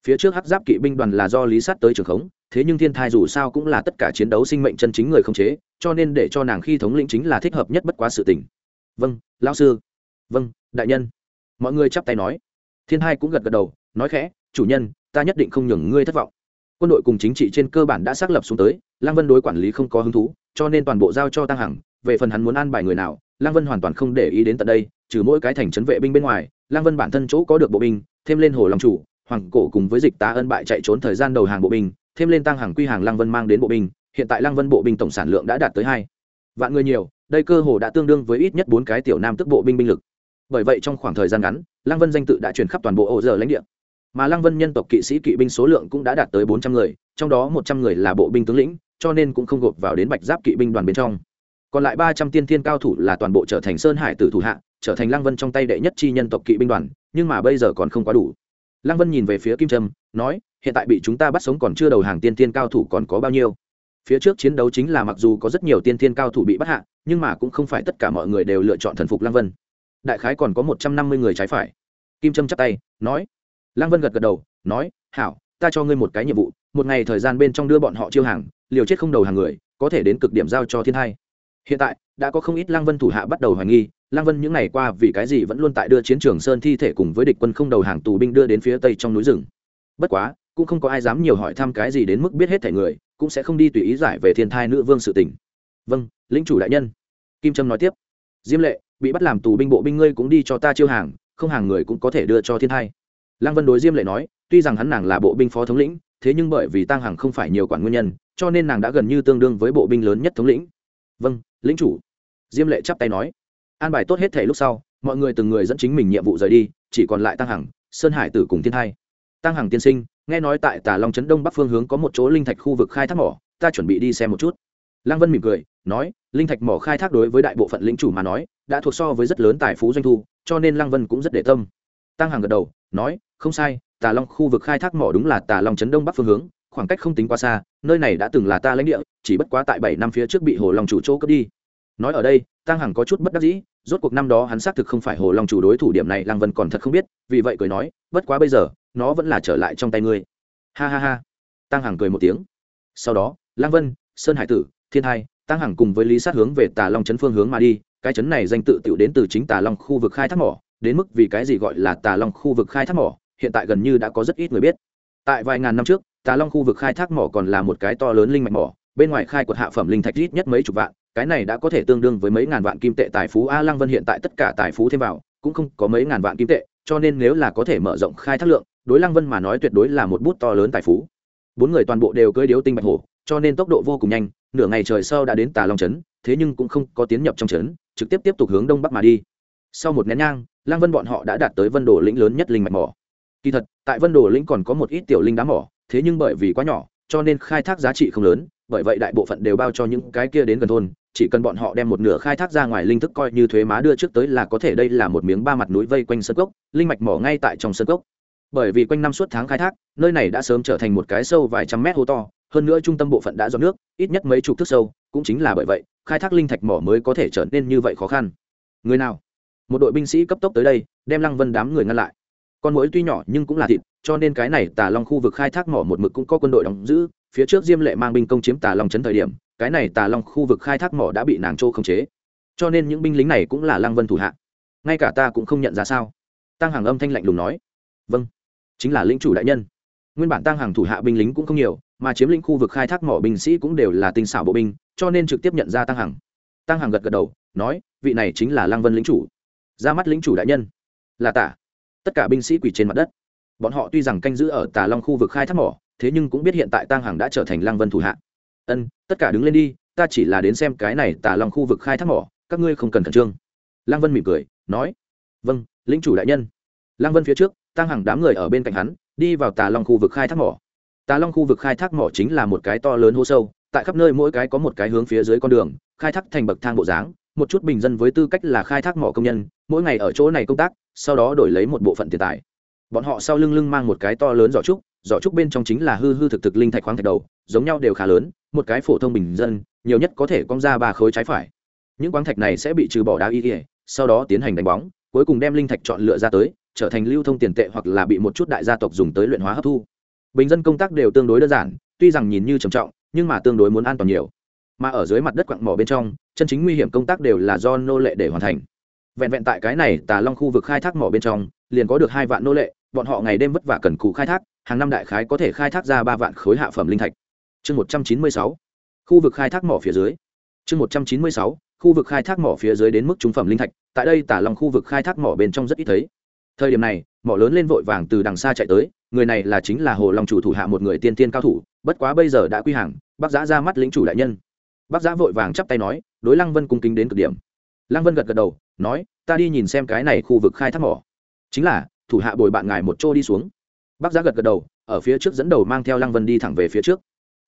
Phía trước hắc giáp kỵ binh đoàn là do lý sát tới trường khống, thế nhưng thiên thai dù sao cũng là tất cả chiến đấu sinh mệnh chân chính người không chế, cho nên để cho nàng khi thống lĩnh chính là thích hợp nhất bất quá sự tình. Vâng lão sư. Vâng đại nhân. Mọi người chắp tay nói. Thiên hai cũng gật gật đầu, nói khẽ, chủ nhân, ta nhất định không nhường ngươi thất vọng quân đội cùng chính trị trên cơ bản đã xác lập xuống tới, lăng vân đối quản lý không có hứng thú, cho nên toàn bộ giao cho tăng hằng, về phần hắn muốn an bài người nào, lăng vân hoàn toàn không để ý đến tận đây, trừ mỗi cái thành trấn vệ binh bên ngoài, lăng vân bản thân chỗ có được bộ binh, thêm lên hồ lòng chủ, hoàng cổ cùng với dịch tá ân bại chạy trốn thời gian đầu hàng bộ binh, thêm lên tăng hàng quy hàng lăng vân mang đến bộ binh, hiện tại lăng vân bộ binh tổng sản lượng đã đạt tới hai vạn người nhiều, đây cơ hồ đã tương đương với ít nhất bốn cái tiểu nam tức bộ binh binh lực. Bởi vậy trong khoảng thời gian ngắn, lăng vân danh tự đã chuyển khắp toàn bộ ổ giờ lãnh địa mà lăng vân nhân tộc kỵ sĩ kỵ binh số lượng cũng đã đạt tới bốn trăm người, trong đó một trăm người là bộ binh tướng lĩnh, cho nên cũng không gộp vào đến bạch giáp kỵ binh đoàn bên trong. Còn lại ba trăm tiên thiên cao thủ là toàn bộ trở thành sơn hải tử thủ hạ, trở thành lăng vân trong tay đệ nhất chi nhân tộc kỵ binh đoàn, nhưng mà bây giờ còn không quá đủ. Lăng vân nhìn về phía kim trâm, nói, hiện tại bị chúng ta bắt sống còn chưa đầu hàng tiên thiên cao thủ còn có bao nhiêu? Phía trước chiến đấu chính là mặc dù có rất nhiều tiên thiên cao thủ bị bắt hạ, nhưng mà cũng không phải tất cả mọi người đều lựa chọn thần phục lăng vân. Đại khái còn có một trăm năm mươi người trái phải. Kim trâm chắp tay, nói lăng vân gật gật đầu, nói, hảo, ta cho ngươi một cái nhiệm vụ, một ngày thời gian bên trong đưa bọn họ chiêu hàng, liều chết không đầu hàng người, có thể đến cực điểm giao cho thiên hai. Hiện tại, đã có không ít lăng vân thủ hạ bắt đầu hoài nghi, lăng vân những ngày qua vì cái gì vẫn luôn tại đưa chiến trường sơn thi thể cùng với địch quân không đầu hàng tù binh đưa đến phía tây trong núi rừng. Bất quá, cũng không có ai dám nhiều hỏi thăm cái gì đến mức biết hết thẻ người, cũng sẽ không đi tùy ý giải về thiên thai nữ vương sự tình. Vâng lính chủ đại nhân. Kim trâm nói tiếp. Diêm lệ, bị bắt làm tù binh bộ binh ngươi cũng đi cho ta chiêu hàng, không hàng người cũng có thể đưa cho thiên thai lăng vân đối diêm lệ nói, tuy rằng hắn nàng là bộ binh phó thống lĩnh, thế nhưng bởi vì tăng Hằng không phải nhiều quản nguyên nhân, cho nên nàng đã gần như tương đương với bộ binh lớn nhất thống lĩnh. Vâng lĩnh chủ. Diêm lệ chắp tay nói. An bài tốt hết thể lúc sau, mọi người từng người dẫn chính mình nhiệm vụ rời đi, chỉ còn lại tăng hằng, sơn hải tử cùng thiên hai tăng hằng tiên sinh, nghe nói tại tà long trấn đông bắc phương hướng có một chỗ linh thạch khu vực khai thác mỏ, ta chuẩn bị đi xem một chút. Lăng vân mỉm cười, nói, linh thạch mỏ khai thác đối với đại bộ phận lĩnh chủ mà nói, đã thuộc so với rất lớn tài phú doanh thu, cho nên lăng vân cũng rất để tâm. Tăng hằng gật đầu nói, không sai, tà long khu vực khai thác mỏ đúng là tà long trấn đông bắc phương hướng, khoảng cách không tính quá xa, nơi này đã từng là ta lãnh địa, chỉ bất quá tại bảy năm phía trước bị hồ long chủ chỗ cướp đi. Nói ở đây tăng hằng có chút bất đắc dĩ, rốt cuộc năm đó hắn xác thực không phải hồ long chủ đối thủ điểm này, lăng vân còn thật không biết, vì vậy cười nói, bất quá bây giờ, nó vẫn là trở lại trong tay ngươi. Ha ha ha. Tăng hằng cười một tiếng. Sau đó, lăng vân, sơn hải tử, thiên hai tăng hằng cùng với lý sát hướng về tà long trấn phương hướng mà đi, cái trấn này danh tự tiểu đến từ chính tà long khu vực khai thác mỏ đến mức vì cái gì gọi là tà long khu vực khai thác mỏ, hiện tại gần như đã có rất ít người biết. Tại vài ngàn năm trước, tà long khu vực khai thác mỏ còn là một cái to lớn linh mạch mỏ, bên ngoài khai quật hạ phẩm linh thạch ít nhất mấy chục vạn, cái này đã có thể tương đương với mấy ngàn vạn kim tệ tài phú a lăng vân hiện tại tất cả tài phú thêm vào, cũng không có mấy ngàn vạn kim tệ, cho nên nếu là có thể mở rộng khai thác lượng, đối lăng vân mà nói tuyệt đối là một bút to lớn tài phú. Bốn người toàn bộ đều cưỡi điếu tinh bạch hổ, cho nên tốc độ vô cùng nhanh, nửa ngày trời sau đã đến tà long trấn, thế nhưng cũng không có tiến nhập trong trấn, trực tiếp tiếp tục hướng đông bắc mà đi sau một nén nhang, lăng vân bọn họ đã đạt tới vân đồ lĩnh lớn nhất linh mạch mỏ. Kỳ thật, tại vân đồ lĩnh còn có một ít tiểu linh đá mỏ, thế nhưng bởi vì quá nhỏ, cho nên khai thác giá trị không lớn, bởi vậy đại bộ phận đều bao cho những cái kia đến gần thôn, chỉ cần bọn họ đem một nửa khai thác ra ngoài linh thức coi như thuế má đưa trước tới là có thể đây là một miếng ba mặt núi vây quanh sân cốc, linh mạch mỏ ngay tại trong sân cốc. Bởi vì quanh năm suốt tháng khai thác, nơi này đã sớm trở thành một cái sâu vài trăm mét hố to, hơn nữa trung tâm bộ phận đã dọn nước, ít nhất mấy chục thước sâu, cũng chính là bởi vậy, khai thác linh thạch mỏ mới có thể trở nên như vậy khó khăn. Người nào? Một đội binh sĩ cấp tốc tới đây, đem lăng vân đám người ngăn lại. Con mũi tuy nhỏ nhưng cũng là thịt, cho nên cái này tà long khu vực khai thác mỏ một mực cũng có quân đội đóng giữ, phía trước diêm lệ mang binh công chiếm tà long trấn thời điểm, cái này tà long khu vực khai thác mỏ đã bị nàng châu khống chế. Cho nên những binh lính này cũng là lăng vân thủ hạ. Ngay cả ta cũng không nhận ra sao. Tăng hàng âm thanh lạnh lùng nói. Vâng chính là lính chủ đại nhân. Nguyên bản tăng hàng thủ hạ binh lính cũng không nhiều, mà chiếm lĩnh khu vực khai thác mỏ binh sĩ cũng đều là tinh xảo bộ binh, cho nên trực tiếp nhận ra tăng Hằng. tăng Hằng gật gật đầu, nói, vị này chính là lăng vân lĩnh chủ ra mắt lĩnh chủ đại nhân. Là tả. Tất cả binh sĩ quỳ trên mặt đất. Bọn họ tuy rằng canh giữ ở tà long khu vực khai thác mỏ, thế nhưng cũng biết hiện tại tăng hàng đã trở thành lăng vân thủ hạ. Ân, tất cả đứng lên đi, ta chỉ là đến xem cái này tà long khu vực khai thác mỏ, các ngươi không cần khẩn trương. Lăng vân mỉm cười, nói vâng lĩnh chủ đại nhân. Lăng vân phía trước tăng hàng đám người ở bên cạnh hắn, đi vào tà long khu vực khai thác mỏ. Tà long khu vực khai thác mỏ chính là một cái to lớn hô sâu, tại khắp nơi mỗi cái có một cái hướng phía dưới con đường, khai thác thành bậc thang bộ dáng, một chút bình dân với tư cách là khai thác mỏ công nhân mỗi ngày ở chỗ này công tác, sau đó đổi lấy một bộ phận tiền tài. Bọn họ sau lưng lưng mang một cái to lớn giỏ trúc giỏ trúc bên trong chính là hư hư thực thực linh thạch khoáng thạch đầu, giống nhau đều khá lớn, một cái phổ thông bình dân, nhiều nhất có thể cong ra ba khối trái phải. Những khoáng thạch này sẽ bị trừ bỏ đá y ỉa sau đó tiến hành đánh bóng, cuối cùng đem linh thạch chọn lựa ra tới, trở thành lưu thông tiền tệ hoặc là bị một chút đại gia tộc dùng tới luyện hóa hấp thu. Bình dân công tác đều tương đối đơn giản, tuy rằng nhìn như trầm trọng, nhưng mà tương đối muốn an toàn nhiều. Mà ở dưới mặt đất quặng mỏ bên trong, chân chính nguy hiểm công tác đều là do nô lệ để hoàn thành vẹn vẹn tại cái này tà long khu vực khai thác mỏ bên trong, liền có được hai vạn nô lệ, bọn họ ngày đêm vất vả cần cù khai thác, hàng năm đại khái có thể khai thác ra ba vạn khối hạ phẩm linh thạch. Chương một trăm chín mươi sáu, khu vực khai thác mỏ phía dưới. Chương một trăm chín mươi sáu, khu vực khai thác mỏ phía dưới đến mức trung phẩm linh thạch, tại đây tả lòng khu vực khai thác mỏ bên trong rất ít thấy. Thời điểm này, mỏ lớn lên vội vàng từ đằng xa chạy tới, người này là chính là hồ long chủ thủ hạ một người tiên tiên cao thủ, bất quá bây giờ đã quy hàng, bác giã ra mắt lính chủ đại nhân. Bác giã vội vàng chắp tay nói, đối lăng vân cung kính đến cực điểm lăng vân gật gật đầu, nói, ta đi nhìn xem cái này khu vực khai thác mỏ. Chính là, thủ hạ bồi bạn ngài một chỗ đi xuống. Bác giá gật gật đầu, ở phía trước dẫn đầu mang theo lăng vân đi thẳng về phía trước.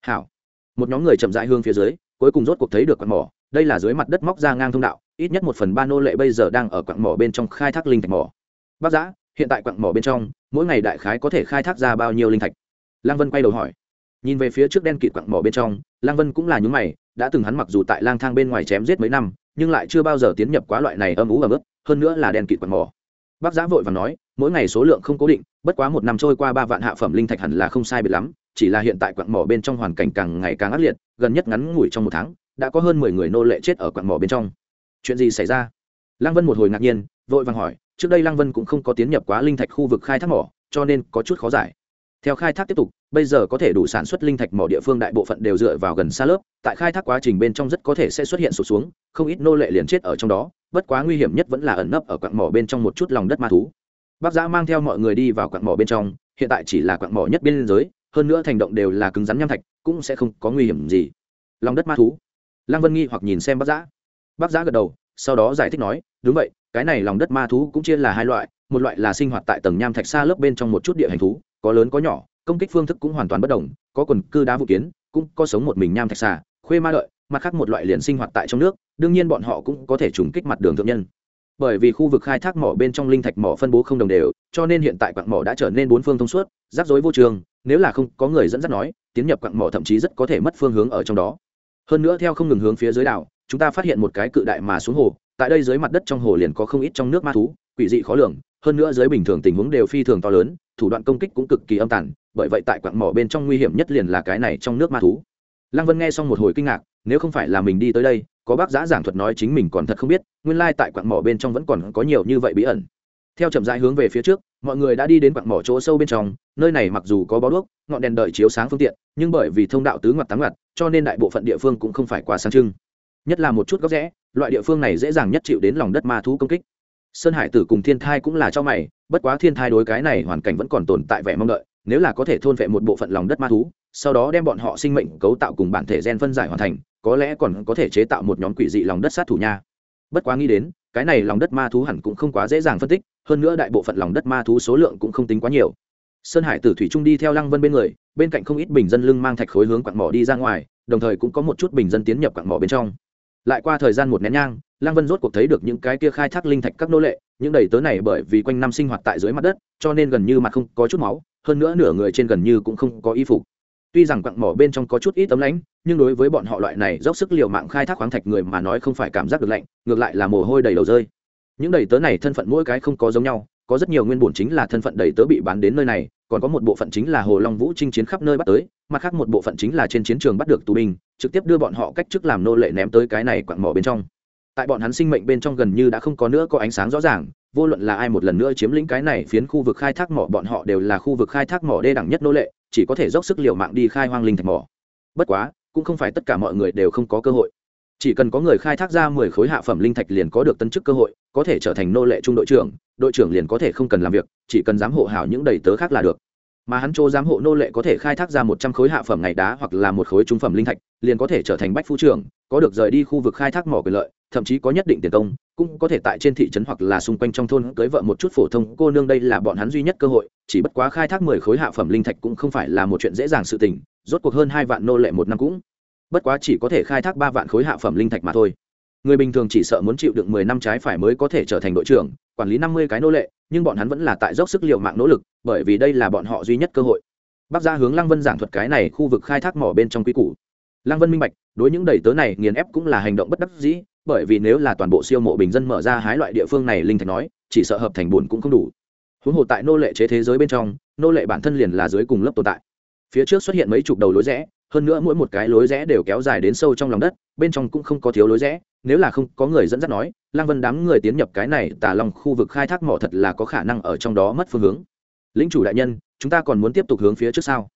Hảo. Một nhóm người chậm rãi hương phía dưới, cuối cùng rốt cuộc thấy được quặng mỏ. Đây là dưới mặt đất móc ra ngang thông đạo, ít nhất một phần ba nô lệ bây giờ đang ở quặng mỏ bên trong khai thác linh thạch mỏ. Bác giã hiện tại quặng mỏ bên trong, mỗi ngày đại khái có thể khai thác ra bao nhiêu linh thạch? Lăng vân quay đầu hỏi. Nhìn về phía trước đen kịt quặng mỏ bên trong, lăng vân cũng là nhúng mày, đã từng hắn mặc dù tại lang thang bên ngoài chém giết mấy năm nhưng lại chưa bao giờ tiến nhập quá loại này âm ú ấm ướt, hơn nữa là đen kịt quặng mỏ. Bác giã vội và nói, mỗi ngày số lượng không cố định, bất quá một năm trôi qua ba vạn hạ phẩm linh thạch hẳn là không sai biệt lắm, chỉ là hiện tại quặng mỏ bên trong hoàn cảnh càng ngày càng ác liệt, gần nhất ngắn ngủi trong một tháng, đã có hơn mười người nô lệ chết ở quặng mỏ bên trong. Chuyện gì xảy ra? Lăng vân một hồi ngạc nhiên, vội vàng hỏi, trước đây lăng vân cũng không có tiến nhập quá linh thạch khu vực khai thác mỏ, cho nên có chút khó giải theo khai thác tiếp tục, bây giờ có thể đủ sản xuất linh thạch mỏ địa phương đại bộ phận đều dựa vào gần xa lớp, tại khai thác quá trình bên trong rất có thể sẽ xuất hiện sụt xuống, không ít nô lệ liền chết ở trong đó, bất quá nguy hiểm nhất vẫn là ẩn nấp ở quặng mỏ bên trong một chút lòng đất ma thú. Bác giã mang theo mọi người đi vào quặng mỏ bên trong, hiện tại chỉ là quặng mỏ nhất biên giới, hơn nữa thành động đều là cứng rắn nham thạch, cũng sẽ không có nguy hiểm gì. Lòng đất ma thú. Lăng vân nghi hoặc nhìn xem bác giã. Bác giã gật đầu, sau đó giải thích nói, đúng vậy, cái này lòng đất ma thú cũng chia là hai loại một loại là sinh hoạt tại tầng nham thạch xa lớp bên trong một chút địa hành thú, có lớn có nhỏ, công kích phương thức cũng hoàn toàn bất đồng, có quần cư đá vụ kiến, cũng có sống một mình nham thạch xà, khuê ma lợi mặt khác một loại liền sinh hoạt tại trong nước, đương nhiên bọn họ cũng có thể trùng kích mặt đường thượng nhân. Bởi vì khu vực khai thác mỏ bên trong linh thạch mỏ phân bố không đồng đều, cho nên hiện tại quặng mỏ đã trở nên bốn phương thông suốt, rắc rối vô trường, nếu là không, có người dẫn dắt nói, tiến nhập quặng mỏ thậm chí rất có thể mất phương hướng ở trong đó. Hơn nữa theo không ngừng hướng phía dưới đảo, chúng ta phát hiện một cái cự đại mà xuống hồ, tại đây dưới mặt đất trong hồ liền có không ít trong nước ma thú quỷ dị khó lường, hơn nữa dưới bình thường tình huống đều phi thường to lớn, thủ đoạn công kích cũng cực kỳ âm tản. bởi vậy tại quặng mỏ bên trong nguy hiểm nhất liền là cái này trong nước ma thú. Lăng vân nghe xong một hồi kinh ngạc, nếu không phải là mình đi tới đây, có bác giã giảng thuật nói chính mình còn thật không biết, nguyên lai tại quặng mỏ bên trong vẫn còn có nhiều như vậy bí ẩn. Theo chậm rãi hướng về phía trước, mọi người đã đi đến quặng mỏ chỗ sâu bên trong, nơi này mặc dù có bó đuốc, ngọn đèn đợi chiếu sáng phương tiện, nhưng bởi vì thông đạo tứ ngoặt tám ngoặt, cho nên đại bộ phận địa phương cũng không phải quá sáng trưng. Nhất là một chút góc rẽ, loại địa phương này dễ dàng nhất chịu đến lòng đất ma thú công kích sơn hải tử cùng thiên thai cũng là cho mày, bất quá thiên thai đối cái này hoàn cảnh vẫn còn tồn tại vẻ mong đợi, nếu là có thể thôn vệ một bộ phận lòng đất ma thú, sau đó đem bọn họ sinh mệnh cấu tạo cùng bản thể gen phân giải hoàn thành, có lẽ còn có thể chế tạo một nhóm quỷ dị lòng đất sát thủ nha. Bất quá nghĩ đến, cái này lòng đất ma thú hẳn cũng không quá dễ dàng phân tích, hơn nữa đại bộ phận lòng đất ma thú số lượng cũng không tính quá nhiều. Sơn hải tử thủy trung đi theo lăng vân bên người, bên cạnh không ít bình dân lưng mang thạch khối hướng quặng mỏ đi ra ngoài, đồng thời cũng có một chút bình dân tiến nhập quặng mỏ bên trong. Lại qua thời gian một nén nhang lăng vân rốt cuộc thấy được những cái kia khai thác linh thạch các nô lệ những đầy tớ này bởi vì quanh năm sinh hoạt tại dưới mặt đất cho nên gần như mặt không có chút máu hơn nữa nửa người trên gần như cũng không có y phục. Tuy rằng quặng mỏ bên trong có chút ít tấm lạnh, nhưng đối với bọn họ loại này dốc sức liều mạng khai thác khoáng thạch người mà nói không phải cảm giác được lạnh ngược lại là mồ hôi đầy đầu rơi. Những đầy tớ này thân phận mỗi cái không có giống nhau có rất nhiều nguyên bổn chính là thân phận đầy tớ bị bán đến nơi này còn có một bộ phận chính là hồ long vũ chinh chiến khắp nơi bắt tới mặt khác một bộ phận chính là trên chiến trường bắt được tù binh trực tiếp đưa bọn họ cách chức làm nô lệ ném tới cái này quặng mỏ bên trong tại bọn hắn sinh mệnh bên trong gần như đã không có nữa có ánh sáng rõ ràng, vô luận là ai một lần nữa chiếm lĩnh cái này phiến khu vực khai thác mỏ, bọn họ đều là khu vực khai thác mỏ đê đẳng nhất nô lệ, chỉ có thể dốc sức liều mạng đi khai hoang linh thạch mỏ. Bất quá, cũng không phải tất cả mọi người đều không có cơ hội. Chỉ cần có người khai thác ra mười khối hạ phẩm linh thạch liền có được tân chức cơ hội, có thể trở thành nô lệ trung đội trưởng đội trưởng liền có thể không cần làm việc, chỉ cần giám hộ hảo những đầy tớ khác là được mà hắn chỗ giám hộ nô lệ có thể khai thác ra một trăm khối hạ phẩm ngày đá hoặc là một khối trung phẩm linh thạch, liền có thể trở thành bách phu trưởng, có được rời đi khu vực khai thác mỏ quyền lợi, thậm chí có nhất định tiền công, cũng có thể tại trên thị trấn hoặc là xung quanh trong thôn cưới vợ một chút phổ thông cô nương. Đây là bọn hắn duy nhất cơ hội, chỉ bất quá khai thác mười khối hạ phẩm linh thạch cũng không phải là một chuyện dễ dàng sự tình, rốt cuộc hơn hai vạn nô lệ một năm cũng bất quá chỉ có thể khai thác ba vạn khối hạ phẩm linh thạch mà thôi. Người bình thường chỉ sợ muốn chịu được mười năm trái phải mới có thể trở thành đội trưởng quản lý năm mươi cái nô lệ, nhưng bọn hắn vẫn là tại dốc sức l i ề u mạng nỗ lực, bởi vì đây là bọn họ duy nhất cơ hội. Bác gia hướng lăng vân giảng thuật cái này khu vực khai thác mỏ bên trong quy củ. Lăng vân minh bạch, đối những đầy tớ này nghiền ép cũng là hành động bất đắc dĩ, bởi vì nếu là toàn bộ siêu mộ bình dân mở ra hái loại địa phương này linh thạch nói, chỉ sợ hợp thành buồn cũng không đủ. Huống hồ tại nô lệ chế thế giới bên trong, nô lệ bản thân liền là dưới cùng lớp tồn tại. Phía trước xuất hiện mấy chục đầu lối rẽ, hơn nữa mỗi một cái lối rẽ đều kéo dài đến sâu trong lòng đất, bên trong cũng không có thiếu lối rẽ nếu là không có người dẫn dắt nói lang vân đám người tiến nhập cái này tả lòng khu vực khai thác mỏ thật là có khả năng ở trong đó mất phương hướng. Lính chủ đại nhân, chúng ta còn muốn tiếp tục hướng phía trước sau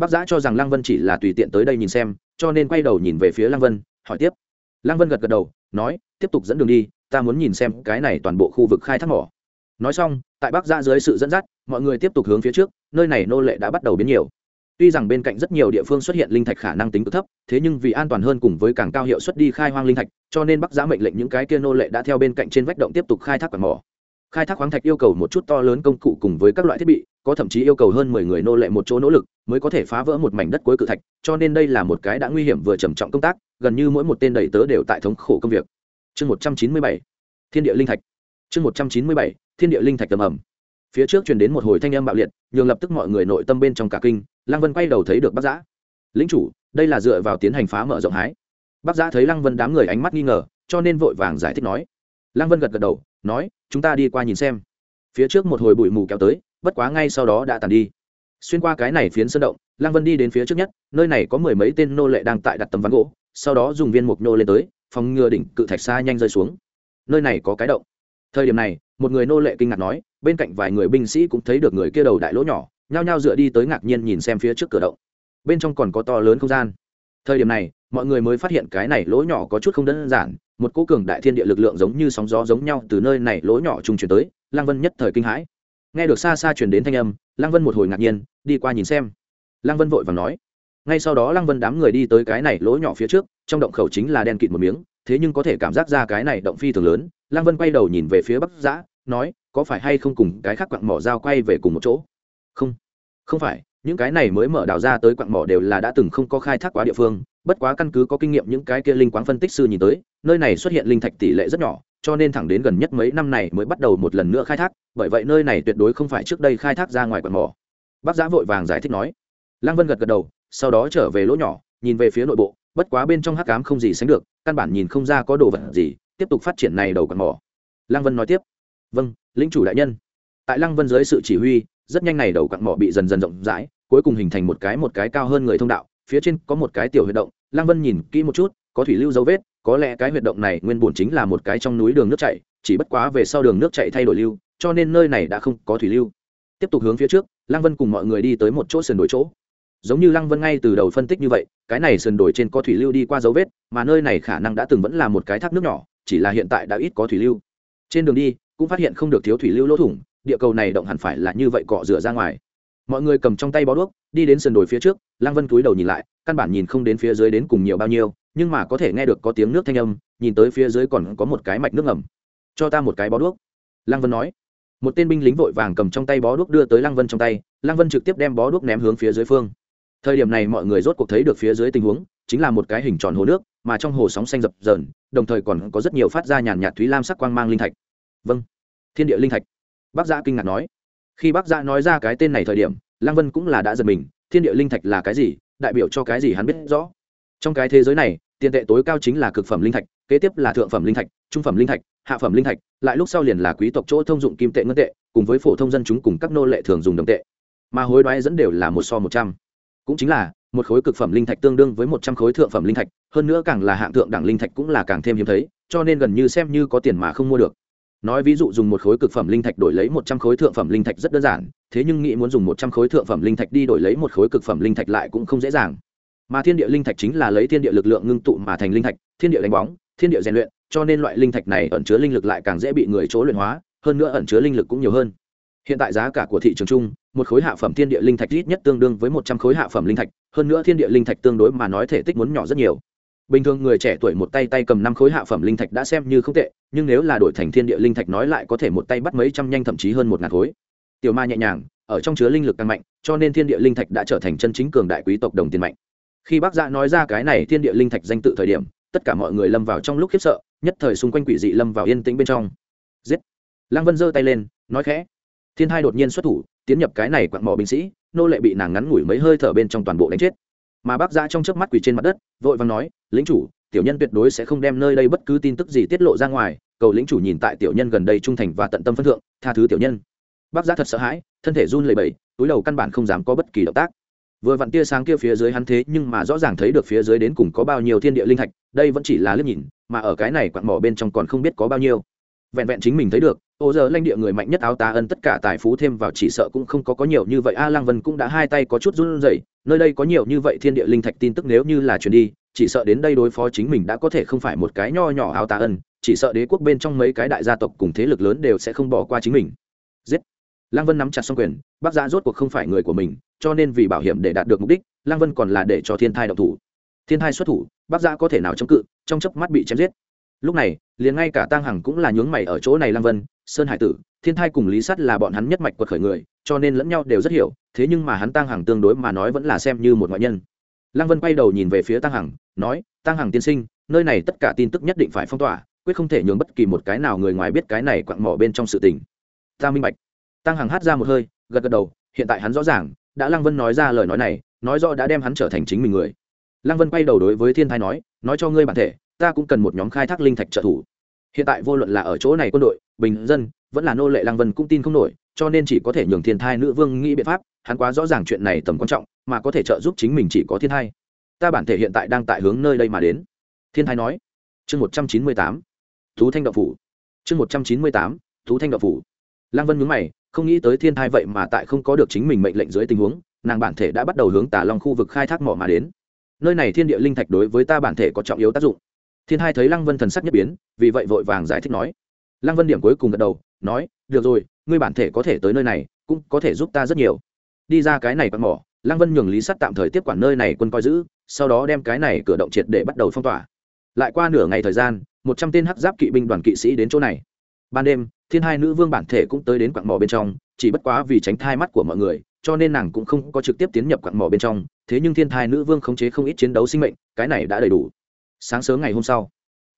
bác giã cho rằng lăng vân chỉ là tùy tiện tới đây nhìn xem, cho nên quay đầu nhìn về phía lăng vân, hỏi tiếp. Lăng vân gật gật đầu, nói, tiếp tục dẫn đường đi, ta muốn nhìn xem cái này toàn bộ khu vực khai thác mỏ. Nói xong, tại bắc giã dưới sự dẫn dắt, mọi người tiếp tục hướng phía trước, nơi này nô lệ đã bắt đầu biến nhiều tuy rằng bên cạnh rất nhiều địa phương xuất hiện linh thạch khả năng tính cực thấp, thế nhưng vì an toàn hơn cùng với càng cao hiệu suất đi khai hoang linh thạch, cho nên bắc Giá mệnh lệnh những cái kia nô lệ đã theo bên cạnh trên vách động tiếp tục khai thác quặng mỏ. Khai thác khoáng thạch yêu cầu một chút to lớn công cụ cùng với các loại thiết bị, có thậm chí yêu cầu hơn mười người nô lệ một chỗ nỗ lực mới có thể phá vỡ một mảnh đất cuối cự thạch, cho nên đây là một cái đã nguy hiểm vừa trầm trọng công tác, gần như mỗi một tên đầy tớ đều tại thống khổ công việc. Chương một trăm chín mươi bảy, thiên địa linh thạch. Chương một trăm chín mươi bảy, thiên địa linh thạch tầm ẩm. Phía trước truyền đến một hồi thanh âm bạo liệt, nhường lập tức mọi người nội tâm bên trong cả kinh lăng vân quay đầu thấy được bác giã. Lính chủ, đây là dựa vào tiến hành phá mở rộng hái. Bác giã thấy lăng vân đám người ánh mắt nghi ngờ, cho nên vội vàng giải thích nói. Lăng vân gật gật đầu, nói, chúng ta đi qua nhìn xem. Phía trước một hồi bụi mù kéo tới, bất quá ngay sau đó đã tàn đi. Xuyên qua cái này phiến sơn động, lăng vân đi đến phía trước nhất, nơi này có mười mấy tên nô lệ đang tại đặt tấm ván gỗ, sau đó dùng viên mục nô lên tới, phòng ngừa đỉnh cự thạch xa nhanh rơi xuống. Nơi này có cái động. Thời điểm này, một người nô lệ kinh ngạc nói, bên cạnh vài người binh sĩ cũng thấy được người kia đầu đại lỗ nhỏ nhao nhao dựa đi tới ngạc nhiên nhìn xem phía trước cửa động. Bên trong còn có to lớn không gian. Thời điểm này, mọi người mới phát hiện cái này lỗ nhỏ có chút không đơn giản, một cỗ cường đại thiên địa lực lượng giống như sóng gió giống nhau từ nơi này lỗ nhỏ trung chuyển tới lang vân nhất thời kinh hãi. Nghe được xa xa chuyển đến thanh âm lang vân một hồi ngạc nhiên, đi qua nhìn xem. Lang vân vội và nói, ngay sau đó lang vân đám người đi tới cái này lỗ nhỏ phía trước, trong động khẩu chính là đen kịt một miếng, thế nhưng có thể cảm giác ra cái này động phi thường lớn. Lang vân quay đầu nhìn về phía bắc giã, nói, có phải hay không cùng cái khác quặng mỏ dao quay về cùng một chỗ? Không. Không phải, những cái này mới mở đào ra tới quặng mỏ đều là đã từng không có khai thác quá địa phương, bất quá căn cứ có kinh nghiệm những cái kia linh quáng phân tích sư nhìn tới, nơi này xuất hiện linh thạch tỷ lệ rất nhỏ, cho nên thẳng đến gần nhất mấy năm này mới bắt đầu một lần nữa khai thác, bởi vậy nơi này tuyệt đối không phải trước đây khai thác ra ngoài quặng mỏ. Bác giã vội vàng giải thích nói. Lăng vân gật gật đầu, sau đó trở về lỗ nhỏ, nhìn về phía nội bộ, bất quá bên trong hắc cám không gì sánh được, căn bản nhìn không ra có đồ vật gì, tiếp tục phát triển này đầu quặng mỏ. Lăng vân nói tiếp. Vâng lính chủ đại nhân. Tại lăng vân dưới sự chỉ huy rất nhanh này đầu quặng mỏ bị dần dần rộng rãi, cuối cùng hình thành một cái một cái cao hơn người thông đạo, phía trên có một cái tiểu huyệt động Lang vân nhìn kỹ một chút, có thủy lưu dấu vết, có lẽ cái huyệt động này nguyên bổn chính là một cái trong núi đường nước chảy, chỉ bất quá về sau đường nước chảy thay đổi lưu, cho nên nơi này đã không có thủy lưu. Tiếp tục hướng phía trước Lang vân cùng mọi người đi tới một chỗ sườn đổi chỗ. Giống như lăng vân ngay từ đầu phân tích như vậy, cái này sườn đổi trên có thủy lưu đi qua dấu vết, mà nơi này khả năng đã từng vẫn là một cái thác nước nhỏ, chỉ là hiện tại đã ít có thủy lưu. Trên đường đi, cũng phát hiện không được thiếu thủy lưu lỗ thủng địa cầu này động hẳn phải là như vậy cọ rửa ra ngoài. Mọi người cầm trong tay bó đuốc, đi đến sườn đồi phía trước, lăng vân cúi đầu nhìn lại, căn bản nhìn không đến phía dưới đến cùng nhiều bao nhiêu, nhưng mà có thể nghe được có tiếng nước thanh âm, nhìn tới phía dưới còn có một cái mạch nước ngầm. Cho ta một cái bó đuốc. Lăng vân nói. Một tên binh lính vội vàng cầm trong tay bó đuốc đưa tới lăng vân trong tay, lăng vân trực tiếp đem bó đuốc ném hướng phía dưới phương. Thời điểm này mọi người rốt cuộc thấy được phía dưới tình huống, chính là một cái hình tròn hồ nước, mà trong hồ sóng xanh dập dờn, đồng thời còn có rất nhiều phát ra nhàn nhạt thúy lam sắc quang mang linh thạch. Vâng thiên địa linh thạch bác giã kinh ngạc nói. Khi bác giã nói ra cái tên này thời điểm, lăng vân cũng là đã giật mình, thiên địa linh thạch là cái gì, đại biểu cho cái gì hắn biết rõ. Trong cái thế giới này, tiền tệ tối cao chính là cực phẩm linh thạch, kế tiếp là thượng phẩm linh thạch, trung phẩm linh thạch, hạ phẩm linh thạch, lại lúc sau liền là quý tộc chỗ thông dụng kim tệ ngân tệ, cùng với phổ thông dân chúng cùng các nô lệ thường dùng đồng tệ. Mà hối đoái dẫn đều là một so một trăm. Cũng chính là, một khối cực phẩm linh thạch tương đương với một trăm khối thượng phẩm linh thạch, hơn nữa càng là hạng thượng đẳng linh thạch cũng là càng thêm hiếm thấy, cho nên gần như xem như có tiền mà không mua được nói ví dụ dùng một khối cực phẩm linh thạch đổi lấy một trăm khối thượng phẩm linh thạch rất đơn giản, thế nhưng nghĩ muốn dùng một trăm khối thượng phẩm linh thạch đi đổi lấy một khối cực phẩm linh thạch lại cũng không dễ dàng. Mà thiên địa linh thạch chính là lấy thiên địa lực lượng ngưng tụ mà thành linh thạch, thiên địa đánh bóng, thiên địa rèn luyện, cho nên loại linh thạch này ẩn chứa linh lực lại càng dễ bị người chỗ luyện hóa, hơn nữa ẩn chứa linh lực cũng nhiều hơn. Hiện tại giá cả của thị trường chung, một khối hạ phẩm thiên địa linh thạch ít nhất tương đương với một trăm khối hạ phẩm linh thạch, hơn nữa thiên địa linh thạch tương đối mà nói thể tích muốn nhỏ rất nhiều bình thường người trẻ tuổi một tay tay cầm năm khối hạ phẩm linh thạch đã xem như không tệ, nhưng nếu là đổi thành thiên địa linh thạch nói lại có thể một tay bắt mấy trăm nhanh thậm chí hơn một ngàn khối. Tiểu ma nhẹ nhàng, ở trong chứa linh lực càng mạnh, cho nên thiên địa linh thạch đã trở thành chân chính cường đại quý tộc đồng tiền mạnh. Khi bác dạ nói ra cái này thiên địa linh thạch danh tự thời điểm, tất cả mọi người lâm vào trong lúc khiếp sợ, nhất thời xung quanh quỷ dị lâm vào yên tĩnh bên trong. Giết! Lăng vân giơ tay lên, nói khẽ. Thiên hai đột nhiên xuất thủ, tiến nhập cái này quặn mỏ binh sĩ, nô lệ bị nàng ngắn ngủi mấy hơi thở bên trong toàn bộ đánh chết mà bác gia trong chớp mắt quỳ trên mặt đất, vội vàng nói lính chủ, tiểu nhân tuyệt đối sẽ không đem nơi đây bất cứ tin tức gì tiết lộ ra ngoài, cầu lính chủ nhìn tại tiểu nhân gần đây trung thành và tận tâm phân thượng, tha thứ tiểu nhân. Bác gia thật sợ hãi, thân thể run lẩy bẩy, túi đầu căn bản không dám có bất kỳ động tác. Vừa vặn tia sáng kia phía dưới hắn thế nhưng mà rõ ràng thấy được phía dưới đến cùng có bao nhiêu thiên địa linh thạch, đây vẫn chỉ là liếc nhìn, mà ở cái này quặn mỏ bên trong còn không biết có bao nhiêu vẹn vẹn chính mình thấy được ô giờ lanh địa người mạnh nhất áo tá ân tất cả tài phú thêm vào chỉ sợ cũng không có có nhiều như vậy. A à, lang vân cũng đã hai tay có chút run rẩy nơi đây có nhiều như vậy thiên địa linh thạch tin tức nếu như là chuyển đi chỉ sợ đến đây đối phó chính mình đã có thể không phải một cái nho nhỏ áo tá ân chỉ sợ đế quốc bên trong mấy cái đại gia tộc cùng thế lực lớn đều sẽ không bỏ qua chính mình. Giết! Lang vân nắm chặt xong quyền bác gia rốt cuộc không phải người của mình cho nên vì bảo hiểm để đạt được mục đích lang vân còn là để cho thiên thai độc thủ. Thiên thai xuất thủ bác gia có thể nào chống cự trong chớp mắt bị chém giết lúc này, liền ngay cả tăng hằng cũng là nhướng mày ở chỗ này lang vân, sơn hải tử, thiên thai cùng lý sắt là bọn hắn nhất mạch quật khởi người, cho nên lẫn nhau đều rất hiểu, thế nhưng mà hắn tăng hằng tương đối mà nói vẫn là xem như một ngoại nhân. Lang vân quay đầu nhìn về phía tăng hằng, nói tăng hằng tiên sinh, nơi này tất cả tin tức nhất định phải phong tỏa, quyết không thể nhường bất kỳ một cái nào người ngoài biết cái này quặn mỏ bên trong sự tình. Ta minh bạch. Tăng hằng hát ra một hơi, gật gật đầu, hiện tại hắn rõ ràng, đã lăng vân nói ra lời nói này, nói rõ đã đem hắn trở thành chính mình người. Lăng vân quay đầu đối với thiên thai nói nói cho ngươi bản thể ta cũng cần một nhóm khai thác linh thạch trợ thủ. Hiện tại vô luận là ở chỗ này quân đội, bình dân, vẫn là nô lệ Lang vân cũng tin không nổi, cho nên chỉ có thể nhường thiên thai nữ vương nghĩ biện pháp, hắn quá rõ ràng chuyện này tầm quan trọng, mà có thể trợ giúp chính mình chỉ có thiên thai. Ta bản thể hiện tại đang tại hướng nơi đây mà đến. Thiên thai nói. Chương một trăm chín mươi tám. Thú thanh đậu phủ. Chương một trăm chín mươi tám. Thú thanh đậu phủ. Lang vân nhướng mày, không nghĩ tới thiên thai vậy mà tại không có được chính mình mệnh lệnh dưới tình huống, nàng bản thể đã bắt đầu hướng tà long khu vực khai thác mỏ mà đến. Nơi này thiên địa linh thạch đối với ta bản thể có trọng yếu tác dụng thiên hai thấy lăng vân thần sắc nhất biến, vì vậy vội vàng giải thích nói. Lăng vân điểm cuối cùng gật đầu, nói, được rồi, ngươi bản thể có thể tới nơi này, cũng có thể giúp ta rất nhiều. Đi ra cái này bắn mỏ, lăng vân nhường lý sắt tạm thời tiếp quản nơi này quân coi giữ, sau đó đem cái này cửa động triệt để bắt đầu phong tỏa. Lại qua nửa ngày thời gian, một trăm tên hắc giáp kỵ binh đoàn kỵ sĩ đến chỗ này. Ban đêm, thiên hai nữ vương bản thể cũng tới đến quặng mỏ bên trong, chỉ bất quá vì tránh thai mắt của mọi người, cho nên nàng cũng không có trực tiếp tiến nhập quặng mỏ bên trong. Thế nhưng thiên thai nữ vương khống chế không ít chiến đấu sinh mệnh, cái này đã đầy đủ sáng sớm ngày hôm sau,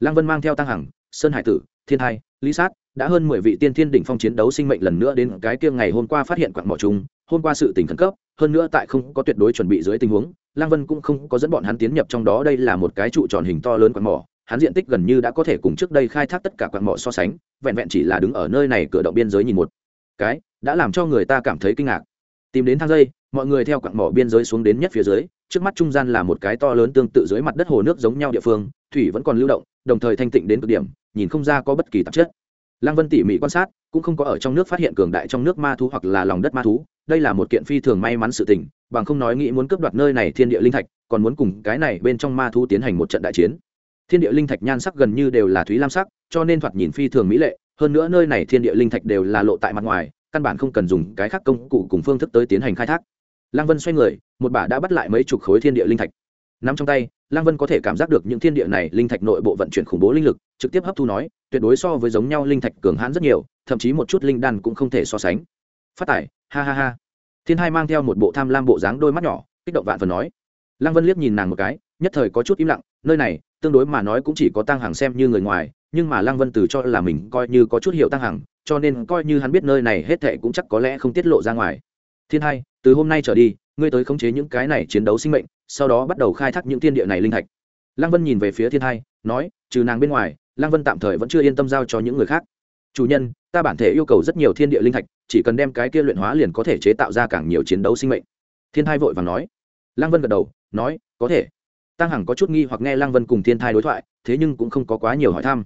lăng vân mang theo tăng hằng, sơn hải tử, thiên hai, lý sát đã hơn mười vị tiên thiên đỉnh phong chiến đấu sinh mệnh lần nữa đến cái kia ngày hôm qua phát hiện quặng mỏ chúng hôm qua sự tình khẩn cấp, hơn nữa tại không có tuyệt đối chuẩn bị dưới tình huống, lăng vân cũng không có dẫn bọn hắn tiến nhập trong đó. Đây là một cái trụ tròn hình to lớn quặng mỏ, hắn diện tích gần như đã có thể cùng trước đây khai thác tất cả quặng mỏ so sánh, vẹn vẹn chỉ là đứng ở nơi này cửa động biên giới nhìn một cái, đã làm cho người ta cảm thấy kinh ngạc. Tìm đến thang dây, mọi người theo quặng mỏ biên giới xuống đến nhất phía dưới trước mắt trung gian là một cái to lớn tương tự dưới mặt đất hồ nước giống nhau địa phương, thủy vẫn còn lưu động, đồng thời thanh tịnh đến cực điểm, nhìn không ra có bất kỳ tạp chất. Lăng vân tỉ mỉ quan sát, cũng không có ở trong nước phát hiện cường đại trong nước ma thú hoặc là lòng đất ma thú, đây là một kiện phi thường may mắn sự tình, bằng không nói nghĩ muốn cướp đoạt nơi này thiên địa linh thạch, còn muốn cùng cái này bên trong ma thú tiến hành một trận đại chiến. Thiên địa linh thạch nhan sắc gần như đều là thúy lam sắc, cho nên thoạt nhìn phi thường mỹ lệ, hơn nữa nơi này thiên địa linh thạch đều là lộ tại mặt ngoài, căn bản không cần dùng cái khác công cụ cùng phương thức tới tiến hành khai thác lăng vân xoay người, một bả đã bắt lại mấy chục khối thiên địa linh thạch. Nắm trong tay, lăng vân có thể cảm giác được những thiên địa này linh thạch nội bộ vận chuyển khủng bố linh lực, trực tiếp hấp thu nói, tuyệt đối so với giống nhau linh thạch cường hãn rất nhiều, thậm chí một chút linh đan cũng không thể so sánh. Phát tải ha ha ha. Thiên hai mang theo một bộ tham lam bộ dáng đôi mắt nhỏ, kích động vạn phần nói. Lăng vân liếc nhìn nàng một cái, nhất thời có chút im lặng, nơi này, tương đối mà nói cũng chỉ có tăng hàng xem như người ngoài, nhưng mà lăng vân từ cho là mình coi như có chút hiệu tăng hàng cho nên coi như hắn biết nơi này hết thệ cũng chắc có lẽ không tiết lộ ra ngoài. Thiên hai từ hôm nay trở đi, ngươi tới khống chế những cái này chiến đấu sinh mệnh, sau đó bắt đầu khai thác những thiên địa này linh thạch. Lăng vân nhìn về phía thiên hai nói, trừ nàng bên ngoài, lăng vân tạm thời vẫn chưa yên tâm giao cho những người khác. Chủ nhân, ta bản thể yêu cầu rất nhiều thiên địa linh thạch, chỉ cần đem cái kia luyện hóa liền có thể chế tạo ra càng nhiều chiến đấu sinh mệnh. Thiên thai vội và nói. Lăng vân gật đầu, nói, có thể. Tăng hằng có chút nghi hoặc nghe lăng vân cùng thiên thai đối thoại, thế nhưng cũng không có quá nhiều hỏi thăm.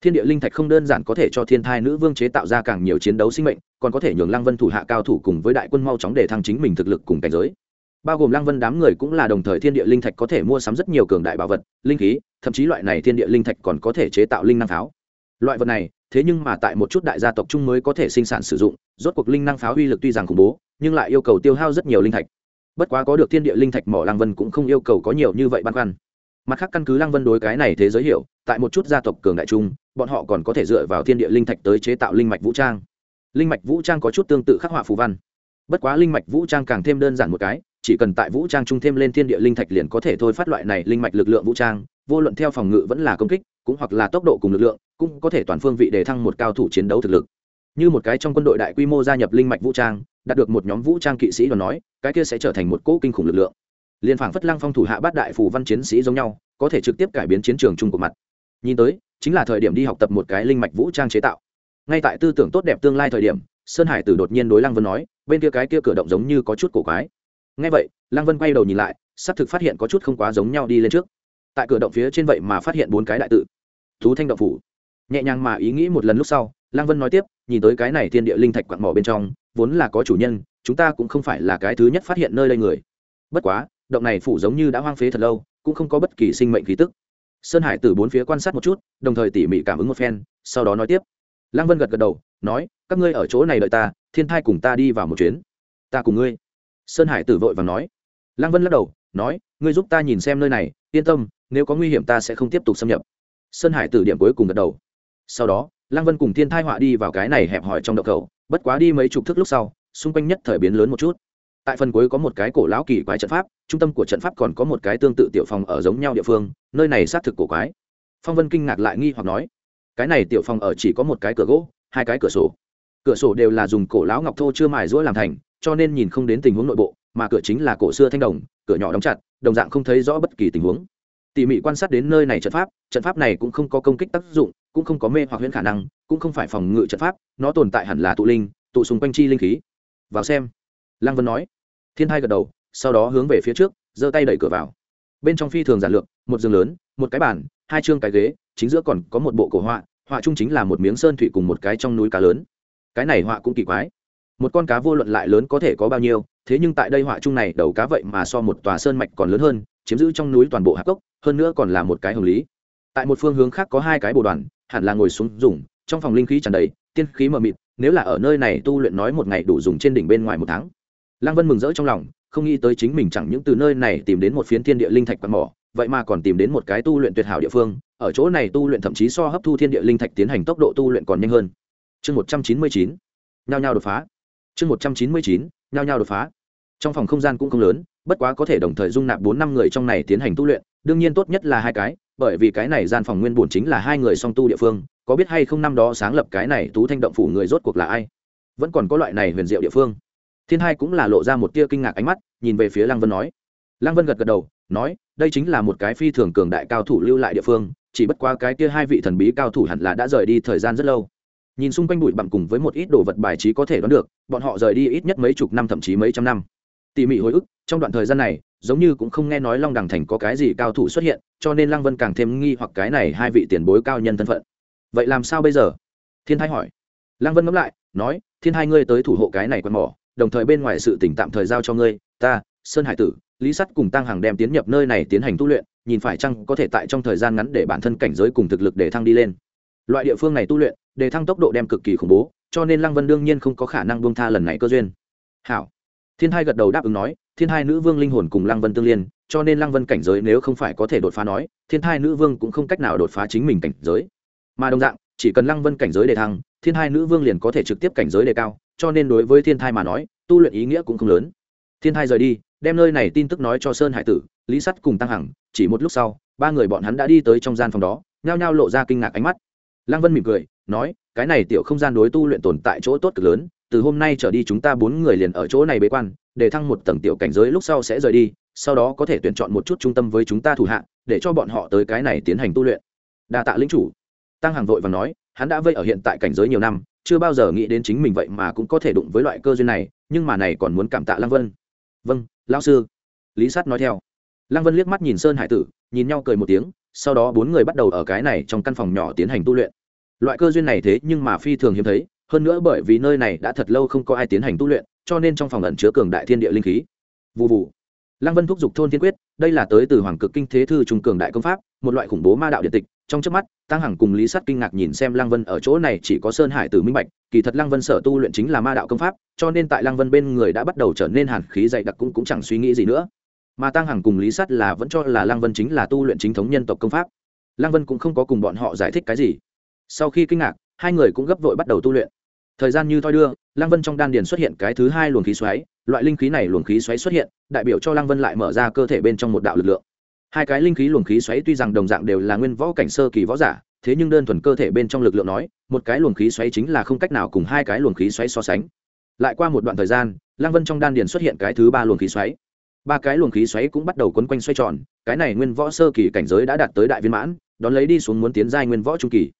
Thiên địa linh thạch không đơn giản có thể cho thiên thai nữ vương chế tạo ra càng nhiều chiến đấu sinh mệnh còn có thể nhường lăng vân thủ hạ cao thủ cùng với đại quân mau chóng để thăng chính mình thực lực cùng cảnh giới. Bao gồm lăng vân đám người cũng là đồng thời thiên địa linh thạch có thể mua sắm rất nhiều cường đại bảo vật, linh khí, thậm chí loại này thiên địa linh thạch còn có thể chế tạo linh năng pháo. Loại vật này, thế nhưng mà tại một chút đại gia tộc chung mới có thể sinh sản sử dụng, rốt cuộc linh năng pháo uy lực tuy rằng khủng bố, nhưng lại yêu cầu tiêu hao rất nhiều linh thạch. Bất quá có được thiên địa linh thạch mỏ lăng vân cũng không yêu cầu có nhiều như vậy băn khoăn. Mặt khác căn cứ lăng vân đối cái này thế giới hiểu, tại một chút gia tộc cường đại trung bọn họ còn có thể dựa vào thiên địa linh thạch tới chế tạo linh mạch vũ trang linh mạch vũ trang có chút tương tự khắc họa phù văn. Bất quá linh mạch vũ trang càng thêm đơn giản một cái, chỉ cần tại vũ trang trung thêm lên thiên địa linh thạch liền có thể thôi phát loại này linh mạch lực lượng vũ trang, vô luận theo phòng ngự vẫn là công kích, cũng hoặc là tốc độ cùng lực lượng, cũng có thể toàn phương vị để thăng một cao thủ chiến đấu thực lực. Như một cái trong quân đội đại quy mô gia nhập linh mạch vũ trang, đạt được một nhóm vũ trang kỵ sĩ đoàn nói, cái kia sẽ trở thành một cỗ kinh khủng lực lượng. Liên phảng phất lăng phong thủ hạ bát đại phù văn chiến sĩ giống nhau, có thể trực tiếp cải biến chiến trường chung của mặt. Nhìn tới, chính là thời điểm đi học tập một cái linh mạch vũ trang chế tạo ngay tại tư tưởng tốt đẹp tương lai thời điểm, sơn hải tử đột nhiên đối lăng vân nói, bên kia cái kia cửa động giống như có chút cổ quái. Ngay vậy, lăng vân quay đầu nhìn lại, xác thực phát hiện có chút không quá giống nhau đi lên trước. Tại cửa động phía trên vậy mà phát hiện bốn cái đại tự. Thú thanh động phủ. Nhẹ nhàng mà ý nghĩ một lần lúc sau, lăng vân nói tiếp, nhìn tới cái này thiên địa linh thạch quặng mỏ bên trong, vốn là có chủ nhân, chúng ta cũng không phải là cái thứ nhất phát hiện nơi đây người. Bất quá, động này phủ giống như đã hoang phế thật lâu, cũng không có bất kỳ sinh mệnh khí tức. Sơn hải từ bốn phía quan sát một chút, đồng thời tỉ mỉ cảm ứng một phen, sau đó nói tiếp lăng vân gật gật đầu, nói, các ngươi ở chỗ này đợi ta, thiên thai cùng ta đi vào một chuyến. Ta cùng ngươi. Sơn hải tử vội và nói. Lăng vân lắc đầu, nói, ngươi giúp ta nhìn xem nơi này, yên tâm, nếu có nguy hiểm ta sẽ không tiếp tục xâm nhập. Sơn hải tử điểm cuối cùng gật đầu. Sau đó, lăng vân cùng thiên thai họa đi vào cái này hẹp hòi trong đậu cầu, bất quá đi mấy chục thước lúc sau, xung quanh nhất thời biến lớn một chút. Tại phần cuối có một cái cổ lão kỳ quái trận pháp, trung tâm của trận pháp còn có một cái tương tự tiểu phòng ở giống nhau địa phương, nơi này xác thực cổ quái. Phong vân kinh ngạc lại nghi hoặc nói cái này tiểu phòng ở chỉ có một cái cửa gỗ, hai cái cửa sổ. Cửa sổ đều là dùng cổ lão ngọc thô chưa mài rũa làm thành, cho nên nhìn không đến tình huống nội bộ, mà cửa chính là cổ xưa thanh đồng, cửa nhỏ đóng chặt, đồng dạng không thấy rõ bất kỳ tình huống. Tỉ mỉ quan sát đến nơi này trận pháp trận pháp này cũng không có công kích tác dụng, cũng không có mê hoặc huyễn khả năng, cũng không phải phòng ngự trận pháp, nó tồn tại hẳn là tụ linh, tụ xung quanh chi linh khí. Vào xem. Lăng vân nói. Thiên hai gật đầu, sau đó hướng về phía trước, giơ tay đẩy cửa vào. Bên trong phi thường giản lược, một giường lớn, một cái bàn hai chương cái ghế, chính giữa còn có một bộ cổ họa họa chung chính là một miếng sơn thủy cùng một cái trong núi cá lớn. Cái này họa cũng kỳ quái. Một con cá vô luận lại lớn có thể có bao nhiêu, thế nhưng tại đây họa chung này, đầu cá vậy mà so một tòa sơn mạch còn lớn hơn, chiếm giữ trong núi toàn bộ hạp cốc, hơn nữa còn là một cái hồng lý. Tại một phương hướng khác có hai cái bồ đoàn, hẳn là ngồi xuống dùng, trong phòng linh khí tràn đầy, tiên khí mờ mịt, nếu là ở nơi này tu luyện nói một ngày đủ dùng trên đỉnh bên ngoài một tháng. Lăng vân mừng rỡ trong lòng, không nghĩ tới chính mình chẳng những từ nơi này tìm đến một phiến thiên địa linh thạch quạt mỏ vậy mà còn tìm đến một cái tu luyện tuyệt hảo địa phương, ở chỗ này tu luyện thậm chí so hấp thu thiên địa linh thạch tiến hành tốc độ tu luyện còn nhanh hơn. Chương một trăm chín mươi chín, nhao nhao đột phá. Chương một trăm chín mươi chín, nhao nhao đột phá. Trong phòng không gian cũng không lớn, bất quá có thể đồng thời dung nạp bốn năm người trong này tiến hành tu luyện, đương nhiên tốt nhất là hai cái, bởi vì cái này gian phòng nguyên bổn chính là hai người song tu địa phương, có biết hay không năm đó sáng lập cái này tú thanh động phủ người rốt cuộc là ai? Vẫn còn có loại này huyền diệu địa phương. Thiên hai cũng là lộ ra một tia kinh ngạc ánh mắt, nhìn về phía lăng vân nói. Lăng vân gật gật đầu nói, đây chính là một cái phi thường cường đại cao thủ lưu lại địa phương, chỉ bất qua cái kia hai vị thần bí cao thủ hẳn là đã rời đi thời gian rất lâu. Nhìn xung quanh bụi bặm cùng với một ít đồ vật bài trí có thể đoán được, bọn họ rời đi ít nhất mấy chục năm thậm chí mấy trăm năm. Tỉ mỉ hồi ức, trong đoạn thời gian này, giống như cũng không nghe nói long đằng thành có cái gì cao thủ xuất hiện, cho nên lăng vân càng thêm nghi hoặc cái này hai vị tiền bối cao nhân thân phận. Vậy làm sao bây giờ? Thiên thái hỏi. Lăng vân ngẫm lại, nói, thiên hai ngươi tới thủ hộ cái này quần mỏ, đồng thời bên ngoài sự tỉnh tạm thời giao cho ngươi, ta sơn hải tử, lý sắt cùng tăng hàng đem tiến nhập nơi này tiến hành tu luyện, nhìn phải chăng có thể tại trong thời gian ngắn để bản thân cảnh giới cùng thực lực để thăng đi lên. Loại địa phương này tu luyện, để thăng tốc độ đem cực kỳ khủng bố, cho nên lăng vân đương nhiên không có khả năng buông tha lần này cơ duyên. Hảo. Thiên hai gật đầu đáp ứng nói, thiên hai nữ vương linh hồn cùng lăng vân tương liên, cho nên lăng vân cảnh giới nếu không phải có thể đột phá nói, thiên hai nữ vương cũng không cách nào đột phá chính mình cảnh giới. Mà đồng dạng, chỉ cần lăng vân cảnh giới đề thăng, thiên hai nữ vương liền có thể trực tiếp cảnh giới đề cao, cho nên đối với thiên thai mà nói, tu luyện ý nghĩa cũng không lớn thiên thai rời đi, đem nơi này tin tức nói cho sơn hải tử, lý sắt cùng tăng hằng, chỉ một lúc sau, ba người bọn hắn đã đi tới trong gian phòng đó, nhao nhao lộ ra kinh ngạc ánh mắt. Lăng vân mỉm cười, nói, cái này tiểu không gian đối tu luyện tồn tại chỗ tốt cực lớn, từ hôm nay trở đi chúng ta bốn người liền ở chỗ này bế quan, để thăng một tầng tiểu cảnh giới lúc sau sẽ rời đi, sau đó có thể tuyển chọn một chút trung tâm với chúng ta thủ hạ, để cho bọn họ tới cái này tiến hành tu luyện. Đa tạ lĩnh chủ. Tăng hàng vội và nói, hắn đã vây ở hiện tại cảnh giới nhiều năm, chưa bao giờ nghĩ đến chính mình vậy mà cũng có thể đụng với loại cơ duyên này, nhưng mà này còn muốn cảm tạ lăng vân vâng lão sư. Lý sát nói theo. Lăng vân liếc mắt nhìn sơn hải tử, nhìn nhau cười một tiếng, sau đó bốn người bắt đầu ở cái này trong căn phòng nhỏ tiến hành tu luyện. Loại cơ duyên này thế nhưng mà phi thường hiếm thấy, hơn nữa bởi vì nơi này đã thật lâu không có ai tiến hành tu luyện, cho nên trong phòng ẩn chứa cường đại thiên địa linh khí. Vụ vụ lăng vân thúc giục thôn thiên quyết, đây là tới từ hoàng cực kinh thế thư trung cường đại công pháp một loại khủng bố ma đạo điện tịch, trong trước mắt tăng hằng cùng lý sắt kinh ngạc nhìn xem lăng vân ở chỗ này chỉ có sơn hải tử minh bạch, kỳ thật lăng vân sở tu luyện chính là ma đạo công pháp, cho nên tại lăng vân bên người đã bắt đầu trở nên hàn khí dày đặc cũng cũng chẳng suy nghĩ gì nữa. Mà tăng hằng cùng lý sắt là vẫn cho là lăng vân chính là tu luyện chính thống nhân tộc công pháp. Lăng vân cũng không có cùng bọn họ giải thích cái gì. Sau khi kinh ngạc, hai người cũng gấp vội bắt đầu tu luyện. Thời gian như thoi đưa, lăng vân trong đan điền xuất hiện cái thứ hai luồng khí xoáy, loại linh khí này luồng khí xoáy xuất hiện, đại biểu cho lăng vân lại mở ra cơ thể bên trong một đạo lực lượng hai cái linh khí luồng khí xoáy tuy rằng đồng dạng đều là nguyên võ cảnh sơ kỳ võ giả, thế nhưng đơn thuần cơ thể bên trong lực lượng nói, một cái luồng khí xoáy chính là không cách nào cùng hai cái luồng khí xoáy so sánh. Lại qua một đoạn thời gian Lang vân trong đan điền xuất hiện cái thứ ba luồng khí xoáy. Ba cái luồng khí xoáy cũng bắt đầu quấn quanh xoay tròn, cái này nguyên võ sơ kỳ cảnh giới đã đạt tới đại viên mãn, đón lấy đi xuống muốn tiến giai nguyên võ trung kỳ.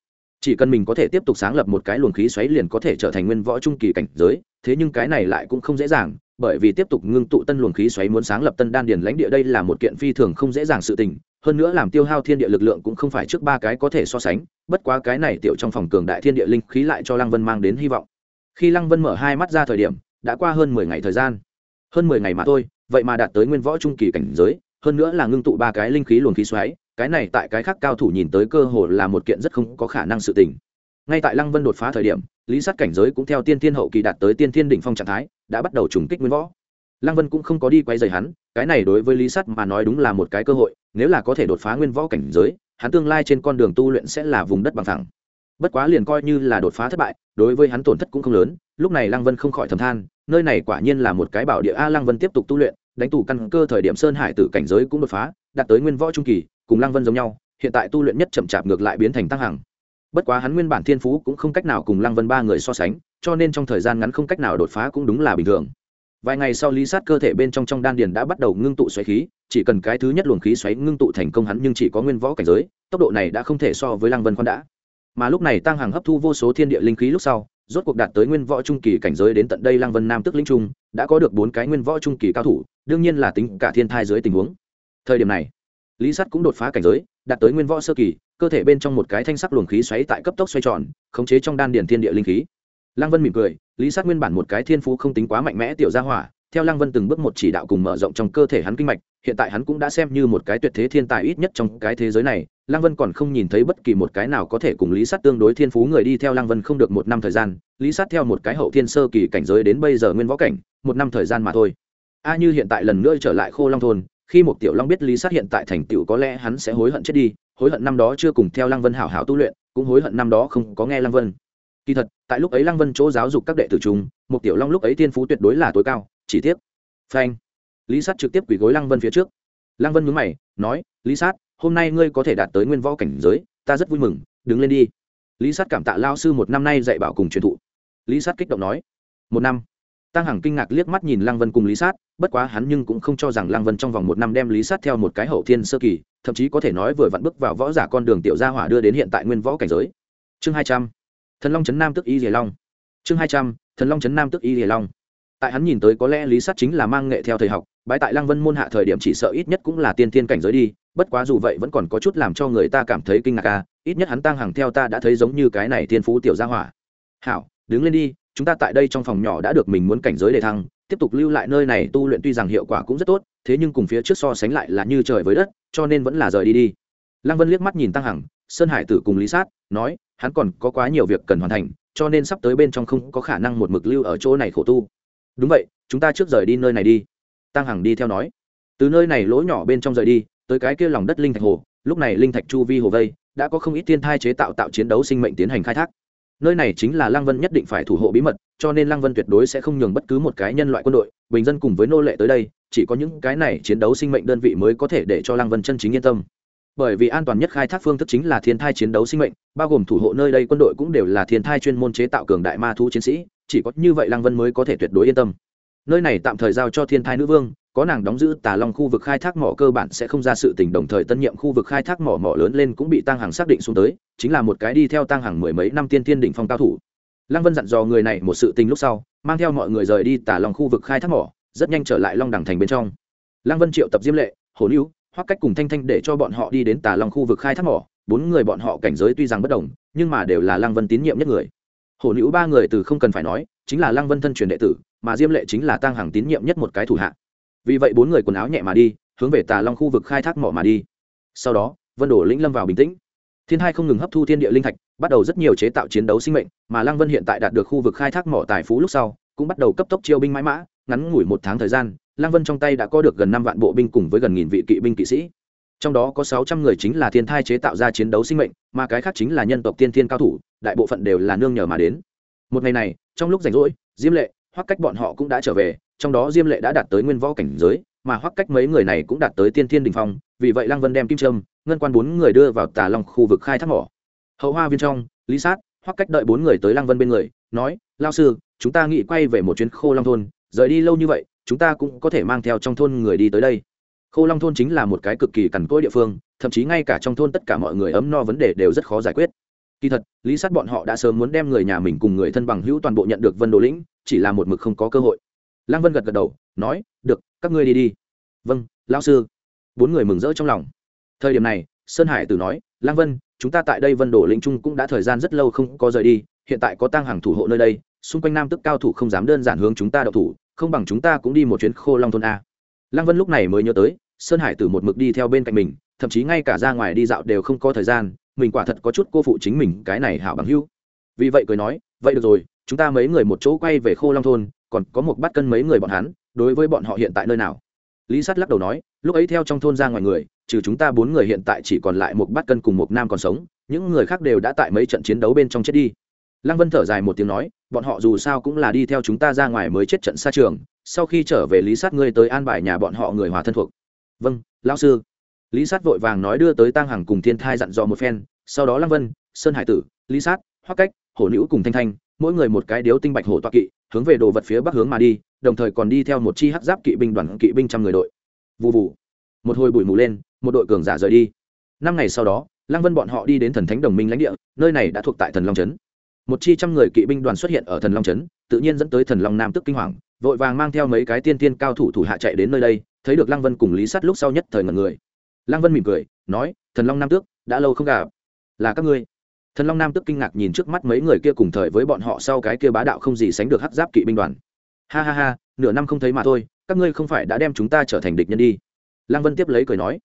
Chỉ cần mình có thể tiếp tục sáng lập một cái luồng khí xoáy liền có thể trở thành nguyên võ trung kỳ cảnh giới, thế nhưng cái này lại cũng không dễ dàng bởi vì tiếp tục ngưng tụ tân luồng khí xoáy muốn sáng lập tân đan điền lãnh địa đây là một kiện phi thường không dễ dàng sự tình, hơn nữa làm tiêu hao thiên địa lực lượng cũng không phải trước ba cái có thể so sánh, bất quá cái này tiểu trong phòng cường đại thiên địa linh khí lại cho lăng vân mang đến hy vọng. Khi lăng vân mở hai mắt ra thời điểm, đã qua hơn mười ngày thời gian. Hơn mười ngày mà thôi, vậy mà đạt tới nguyên võ trung kỳ cảnh giới, hơn nữa là ngưng tụ ba cái linh khí luồng khí xoáy, cái này tại cái khác cao thủ nhìn tới cơ hồ là một kiện rất không có khả năng sự tình. Ngay tại lăng vân đột phá thời điểm, lý sát cảnh giới cũng theo tiên thiên hậu kỳ đạt tới tiên thiên đỉnh phong trạng thái đã bắt đầu trùng kích nguyên võ. Lăng vân cũng không có đi quay dày hắn, cái này đối với lý sát mà nói đúng là một cái cơ hội, nếu là có thể đột phá nguyên võ cảnh giới, hắn tương lai trên con đường tu luyện sẽ là vùng đất bằng thẳng bất quá liền coi như là đột phá thất bại, đối với hắn tổn thất cũng không lớn, lúc này lăng vân không khỏi thầm than, nơi này quả nhiên là một cái bảo địa a, lăng vân tiếp tục tu luyện, đánh tù căn cơ thời điểm sơn hải tử cảnh giới cũng đột phá, đạt tới nguyên võ trung kỳ, cùng lăng vân giống nhau, hiện tại tu luyện nhất chậm chạp ngược lại biến thành tăng hằng bất quá hắn nguyên bản thiên phú cũng không cách nào cùng lăng vân ba người so sánh, cho nên trong thời gian ngắn không cách nào đột phá cũng đúng là bình thường. Vài ngày sau lý sát cơ thể bên trong trong đan điền đã bắt đầu ngưng tụ xoáy khí, chỉ cần cái thứ nhất luồng khí xoáy ngưng tụ thành công hắn nhưng chỉ có nguyên võ cảnh giới, tốc độ này đã không thể so với lăng vân khoan đã. Mà lúc này tăng hàng hấp thu vô số thiên địa linh khí lúc sau, rốt cuộc đạt tới nguyên võ trung kỳ cảnh giới đến tận đây lăng vân nam tức linh trung, đã có được bốn cái nguyên võ trung kỳ cao thủ, đương nhiên là tính cả thiên thai dưới tình huống. Thời điểm này, lý sắt cũng đột phá cảnh giới đạt tới nguyên võ sơ kỳ, cơ thể bên trong một cái thanh sắc luồng khí xoáy tại cấp tốc xoay tròn, khống chế trong đan điền thiên địa linh khí. Lăng vân mỉm cười, lý Sát nguyên bản một cái thiên phú không tính quá mạnh mẽ tiểu gia hỏa, theo lăng vân từng bước một chỉ đạo cùng mở rộng trong cơ thể hắn kinh mạch, hiện tại hắn cũng đã xem như một cái tuyệt thế thiên tài ít nhất trong cái thế giới này, lăng vân còn không nhìn thấy bất kỳ một cái nào có thể cùng lý Sát tương đối thiên phú người đi theo lăng vân không được một năm thời gian, lý Sát theo một cái hậu thiên sơ kỳ cảnh giới đến bây giờ nguyên võ cảnh, một năm thời gian mà thôi. A như hiện tại lần nữa trở lại khô long thôn khi một tiểu long biết lý sát hiện tại thành tựu có lẽ hắn sẽ hối hận chết đi, hối hận năm đó chưa cùng theo lăng vân hảo hảo tu luyện, cũng hối hận năm đó không có nghe lăng vân. Kỳ thật, tại lúc ấy lăng vân chỗ giáo dục các đệ tử chúng một tiểu long lúc ấy thiên phú tuyệt đối là tối cao, chỉ tiếc. Phanh. Lý sát trực tiếp quỳ gối lăng vân phía trước. Lăng vân mướn mày, nói, lý sát, hôm nay ngươi có thể đạt tới nguyên võ cảnh giới, ta rất vui mừng, đứng lên đi. Lý sát cảm tạ lao sư một năm nay dạy bảo cùng truyền thụ. Lý sát kích động nói, một năm tăng hằng kinh ngạc liếc mắt nhìn lăng vân cùng lý sát, bất quá hắn nhưng cũng không cho rằng lăng vân trong vòng một năm đem lý sát theo một cái hậu thiên sơ kỳ, thậm chí có thể nói vừa vặn bước vào võ giả con đường tiểu gia hỏa đưa đến hiện tại nguyên võ cảnh giới. Chương hai trăm, thần long trấn nam tức y rìa long. Chương hai trăm, thần long trấn nam tức y rìa long. Tại hắn nhìn tới có lẽ lý sát chính là mang nghệ theo thầy học, bái tại lăng vân môn hạ thời điểm chỉ sợ ít nhất cũng là tiên thiên cảnh giới đi, bất quá dù vậy vẫn còn có chút làm cho người ta cảm thấy kinh ngạc à ít nhất hắn tăng hàng theo ta đã thấy giống như cái này thiên phú tiểu gia hỏa. Hảo, đứng lên đi chúng ta tại đây trong phòng nhỏ đã được mình muốn cảnh giới để thăng, tiếp tục lưu lại nơi này tu luyện tuy rằng hiệu quả cũng rất tốt, thế nhưng cùng phía trước so sánh lại là như trời với đất, cho nên vẫn là rời đi đi. Lăng vân liếc mắt nhìn tăng hằng, sơn hải tử cùng lý sát, nói, hắn còn có quá nhiều việc cần hoàn thành, cho nên sắp tới bên trong không có khả năng một mực lưu ở chỗ này khổ tu. Đúng vậy, chúng ta trước rời đi nơi này đi. Tăng hằng đi theo nói. Từ nơi này lỗ nhỏ bên trong rời đi, tới cái kia lòng đất linh thạch hồ, lúc này linh thạch chu vi hồ vây, đã có không ít thiên thai chế tạo tạo chiến đấu sinh mệnh tiến hành khai thác nơi này chính là lăng vân nhất định phải thủ hộ bí mật, cho nên lăng vân tuyệt đối sẽ không nhường bất cứ một cái nhân loại quân đội, bình dân cùng với nô lệ tới đây, chỉ có những cái này chiến đấu sinh mệnh đơn vị mới có thể để cho lăng vân chân chính yên tâm. Bởi vì an toàn nhất khai thác phương thức chính là thiên thai chiến đấu sinh mệnh, bao gồm thủ hộ nơi đây quân đội cũng đều là thiên thai chuyên môn chế tạo cường đại ma thú chiến sĩ, chỉ có như vậy lăng vân mới có thể tuyệt đối yên tâm. Nơi này tạm thời giao cho thiên thai nữ vương có nàng đóng giữ tà long khu vực khai thác mỏ cơ bản sẽ không ra sự tình, đồng thời tân nhiệm khu vực khai thác mỏ mỏ lớn lên cũng bị tăng hàng xác định xuống tới, chính là một cái đi theo tăng hàng mười mấy năm tiên tiên đỉnh phong cao thủ. Lăng vân dặn dò người này một sự tình lúc sau, mang theo mọi người rời đi tà long khu vực khai thác mỏ, rất nhanh trở lại long đẳng thành bên trong. Lăng vân triệu tập diêm lệ, hồ lưu hoặc cách cùng thanh thanh để cho bọn họ đi đến tà long khu vực khai thác mỏ. Bốn người bọn họ cảnh giới tuy rằng bất đồng, nhưng mà đều là lăng vân tín nhiệm nhất người. Hồ lưu ba người từ không cần phải nói, chính là lăng vân thân truyền đệ tử, mà diêm lệ chính là tăng hàng tín nhiệm nhất một cái thủ hạ vì vậy bốn người quần áo nhẹ mà đi, hướng về tà long khu vực khai thác mỏ mà đi. Sau đó, vân đổ lĩnh lâm vào bình tĩnh. Thiên hai không ngừng hấp thu thiên địa linh thạch, bắt đầu rất nhiều chế tạo chiến đấu sinh mệnh, mà lăng vân hiện tại đạt được khu vực khai thác mỏ tài phú lúc sau, cũng bắt đầu cấp tốc chiêu binh mãi mã, ngắn ngủi một tháng thời gian, lăng vân trong tay đã có được gần năm vạn bộ binh cùng với gần nghìn vị kỵ binh kỵ sĩ. Trong đó có sáu trăm người chính là thiên thai chế tạo ra chiến đấu sinh mệnh, mà cái khác chính là nhân tộc tiên thiên cao thủ, đại bộ phận đều là nương nhờ mà đến. Một ngày này, trong lúc rảnh rỗi, diêm lệ hoặc cách bọn họ cũng đã trở về trong đó diêm lệ đã đạt tới nguyên võ cảnh giới, mà hoặc cách mấy người này cũng đạt tới tiên thiên đình phong, vì vậy lăng vân đem kim trâm ngân quan bốn người đưa vào tà long khu vực khai thác mỏ. Hậu hoa viên trong, lý sát hoặc cách đợi bốn người tới lăng vân bên người, nói lao sư, chúng ta nghĩ quay về một chuyến khô long thôn, rời đi lâu như vậy, chúng ta cũng có thể mang theo trong thôn người đi tới đây. Khô long thôn chính là một cái cực kỳ cằn cỗi địa phương, thậm chí ngay cả trong thôn tất cả mọi người ấm no vấn đề đều rất khó giải quyết. Kỳ thật, lý sát bọn họ đã sớm muốn đem người nhà mình cùng người thân bằng hữu toàn bộ nhận được vân đồ lĩnh, chỉ là một mực không có cơ hội lăng vân gật gật đầu, nói, được, các ngươi đi đi. Vâng lão sư. Bốn người mừng rỡ trong lòng. Thời điểm này, sơn hải tử nói, lăng vân, chúng ta tại đây vân đổ lĩnh trung cũng đã thời gian rất lâu không có rời đi, hiện tại có tăng hàng thủ hộ nơi đây, xung quanh nam tức cao thủ không dám đơn giản hướng chúng ta đậu thủ, không bằng chúng ta cũng đi một chuyến khô long thôn a. Lăng vân lúc này mới nhớ tới, sơn hải tử một mực đi theo bên cạnh mình, thậm chí ngay cả ra ngoài đi dạo đều không có thời gian, mình quả thật có chút cô phụ chính mình, cái này hảo bằng hữu. Vì vậy cười nói, vậy được rồi, chúng ta mấy người một chỗ quay về khô long thôn còn có một bát cân mấy người bọn hắn, đối với bọn họ hiện tại nơi nào? Lý sắt lắc đầu nói, lúc ấy theo trong thôn ra ngoài người, trừ chúng ta bốn người hiện tại chỉ còn lại một bát cân cùng một nam còn sống, những người khác đều đã tại mấy trận chiến đấu bên trong chết đi. Lăng vân thở dài một tiếng nói, bọn họ dù sao cũng là đi theo chúng ta ra ngoài mới chết trận xa trường, sau khi trở về lý sát ngươi tới an bài nhà bọn họ người hòa thân thuộc. Vâng lão sư. Lý sát vội vàng nói đưa tới tăng hằng cùng thiên thai dặn dò một phen, sau đó lăng vân, sơn hải tử, lý sát, hoắc cách, hổ nữ cùng thanh thanh mỗi người một cái điếu tinh bạch hổ toa kỵ, hướng về đồ vật phía bắc hướng mà đi, đồng thời còn đi theo một chi hắc giáp kỵ binh đoàn kỵ binh trăm người đội. Vụ vụ một hồi bụi mù lên, một đội cường giả rời đi. Năm ngày sau đó, lăng vân bọn họ đi đến thần thánh đồng minh lãnh địa, nơi này đã thuộc tại thần long trấn một chi trăm người kỵ binh đoàn xuất hiện ở thần long trấn tự nhiên dẫn tới thần long nam tức kinh hoàng, vội vàng mang theo mấy cái tiên tiên cao thủ thủ hạ chạy đến nơi đây, thấy được lăng vân cùng lý sắt lúc sau nhất thời ngần người. Lăng vân mỉm cười, nói, thần long nam tước, đã lâu không gặp. Là các ngươi thần long nam tức kinh ngạc nhìn trước mắt mấy người kia cùng thời với bọn họ sau cái kia bá đạo không gì sánh được hắc giáp kỵ binh đoàn. Ha ha ha, nửa năm không thấy mà thôi, các ngươi không phải đã đem chúng ta trở thành địch nhân đi. Lăng vân tiếp lấy cười nói.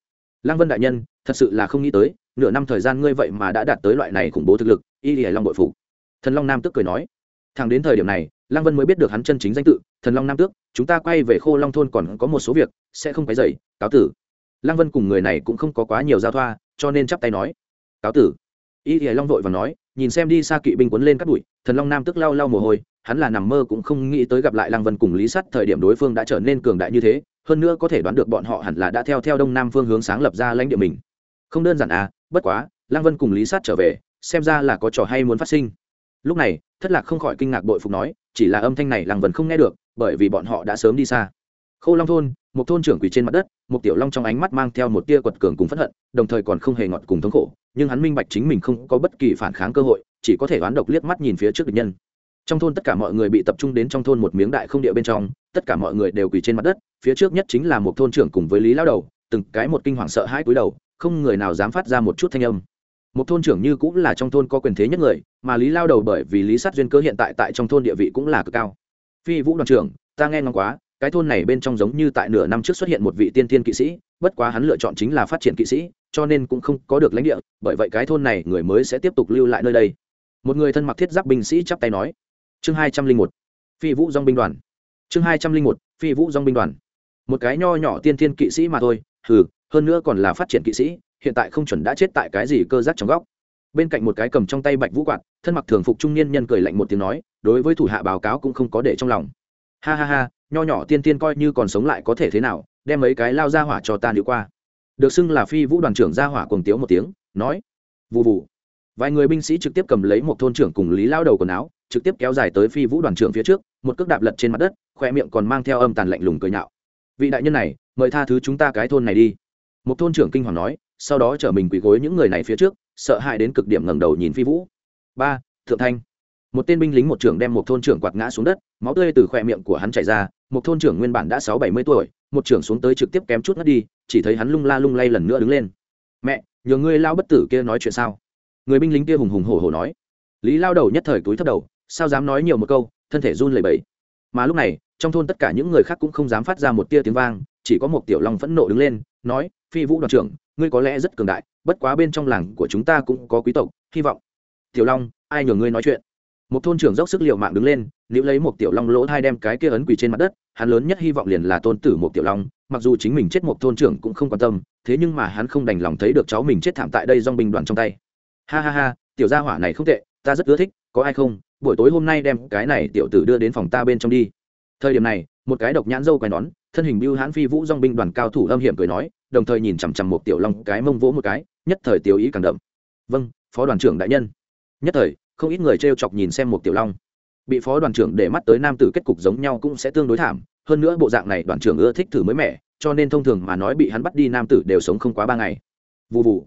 Lăng vân đại nhân, thật sự là không nghĩ tới, nửa năm thời gian ngươi vậy mà đã đạt tới loại này khủng bố thực lực, y lìa long bội phục. Thần long nam tức cười nói. Thằng đến thời điểm này, lăng vân mới biết được hắn chân chính danh tự, thần long nam tước chúng ta quay về khô long thôn còn có một số việc, sẽ không phải dậy cáo tử. Lăng vân cùng người này cũng không có quá nhiều giao thoa, cho nên chắp tay nói. Cáo tử y thì long vội và nói, nhìn xem đi xa kỵ binh quấn lên các bụi, thần long nam tức lau lau mồ hôi, hắn là nằm mơ cũng không nghĩ tới gặp lại lăng vân cùng lý sắt thời điểm đối phương đã trở nên cường đại như thế, hơn nữa có thể đoán được bọn họ hẳn là đã theo theo đông nam phương hướng sáng lập ra lãnh địa mình. Không đơn giản à bất quá, lăng vân cùng lý sắt trở về, xem ra là có trò hay muốn phát sinh. Lúc này, thất lạc không khỏi kinh ngạc bội phục nói, chỉ là âm thanh này lăng vân không nghe được, bởi vì bọn họ đã sớm đi xa. Khâu long thôn một thôn trưởng quỳ trên mặt đất, một tiểu long trong ánh mắt mang theo một tia quật cường cùng phẫn hận, đồng thời còn không hề ngọt cùng thống khổ, nhưng hắn minh bạch chính mình không có bất kỳ phản kháng cơ hội, chỉ có thể đoán độc liếc mắt nhìn phía trước địch nhân. Trong thôn tất cả mọi người bị tập trung đến trong thôn một miếng đại không địa bên trong, tất cả mọi người đều quỳ trên mặt đất, phía trước nhất chính là một thôn trưởng cùng với lý lao đầu, từng cái một kinh hoàng sợ hãi cúi đầu, không người nào dám phát ra một chút thanh âm. Một thôn trưởng như cũng là trong thôn có quyền thế nhất người, mà lý lao đầu bởi vì lý sát duyên cơ hiện tại tại trong thôn địa vị cũng là cực cao. Phi vũ đoàn trưởng, ta nghe ngóng quá cái thôn này bên trong giống như tại nửa năm trước xuất hiện một vị tiên thiên kỵ sĩ, bất quá hắn lựa chọn chính là phát triển kỵ sĩ, cho nên cũng không có được lãnh địa, bởi vậy cái thôn này người mới sẽ tiếp tục lưu lại nơi đây. Một người thân mặc thiết giáp binh sĩ chắp tay nói. Chương hai trăm linh một, phi vũ dong binh đoàn. Chương hai trăm linh một, phi vũ dong binh đoàn. Một cái nho nhỏ tiên thiên kỵ sĩ mà thôi, hừ, hơn nữa còn là phát triển kỵ sĩ, hiện tại không chuẩn đã chết tại cái gì cơ giác trong góc. Bên cạnh một cái cầm trong tay bạch vũ quạt, thân mặc thường phục trung niên nhân cười lạnh một tiếng nói, đối với thủ hạ báo cáo cũng không có để trong lòng ha ha ha, nho nhỏ tiên tiên coi như còn sống lại có thể thế nào, đem mấy cái lao ra hỏa cho ta đi qua. Được xưng là phi vũ đoàn trưởng ra hỏa cùng tiếu một tiếng, nói vụ vụ vài người binh sĩ trực tiếp cầm lấy một thôn trưởng cùng lý lao đầu quần áo, trực tiếp kéo dài tới phi vũ đoàn trưởng phía trước, một cước đạp lật trên mặt đất, khoe miệng còn mang theo âm tàn lạnh lùng cười nhạo. Vị đại nhân này, mời tha thứ chúng ta cái thôn này đi. Một thôn trưởng kinh hoàng nói, sau đó chở mình quỳ gối những người này phía trước, sợ hãi đến cực điểm ngẩng đầu nhìn phi vũ. Ba, thượng thanh một tên binh lính một trưởng đem một thôn trưởng quạt ngã xuống đất, máu tươi từ khoe miệng của hắn chảy ra, một thôn trưởng nguyên bản đã sáu bảy mươi tuổi, một trưởng xuống tới trực tiếp kém chút ngất đi, chỉ thấy hắn lung la lung lay lần nữa đứng lên. Mẹ, nhờ ngươi lao bất tử kia nói chuyện sao? Người binh lính kia hùng hùng hổ hổ nói. Lý lao đầu nhất thời túi thấp đầu, sao dám nói nhiều một câu, thân thể run lẩy bẩy. Mà lúc này, trong thôn tất cả những người khác cũng không dám phát ra một tia tiếng vang, chỉ có một tiểu long phẫn nộ đứng lên, nói, phi vũ đoàn trưởng, ngươi có lẽ rất cường đại, bất quá bên trong làng của chúng ta cũng có quý tộc, hy vọng. Tiểu long, ai nhờ ngươi nói chuyện? Một thôn trưởng dốc sức liệu mạng đứng lên nếu lấy một tiểu long lỗ thai đem cái kia ấn quỳ trên mặt đất, hắn lớn nhất hy vọng liền là tôn tử một tiểu long, mặc dù chính mình chết một thôn trưởng cũng không quan tâm, thế nhưng mà hắn không đành lòng thấy được cháu mình chết thảm tại đây dong binh đoàn trong tay. Ha ha ha, tiểu gia hỏa này không tệ, ta rất ưa thích, có ai không? Buổi tối hôm nay đem cái này tiểu tử đưa đến phòng ta bên trong đi. Thời điểm này, một cái độc nhãn dâu quai nón, thân hình bưu hãn phi vũ dong binh đoàn cao thủ âm hiểm cười nói, đồng thời nhìn chằm chằm một tiểu long cái mông vỗ một cái, nhất thời tiểu ý càng đậm. Vâng phó đoàn trưởng đại nhân. Nhất thời không ít người t chọc nhìn xem một tiểu long. Bị phó đoàn trưởng để mắt tới nam tử kết cục giống nhau cũng sẽ tương đối thảm, hơn nữa bộ dạng này đoàn trưởng ưa thích thử mới mẻ, cho nên thông thường mà nói bị hắn bắt đi nam tử đều sống không quá ba ngày. Vụ vụ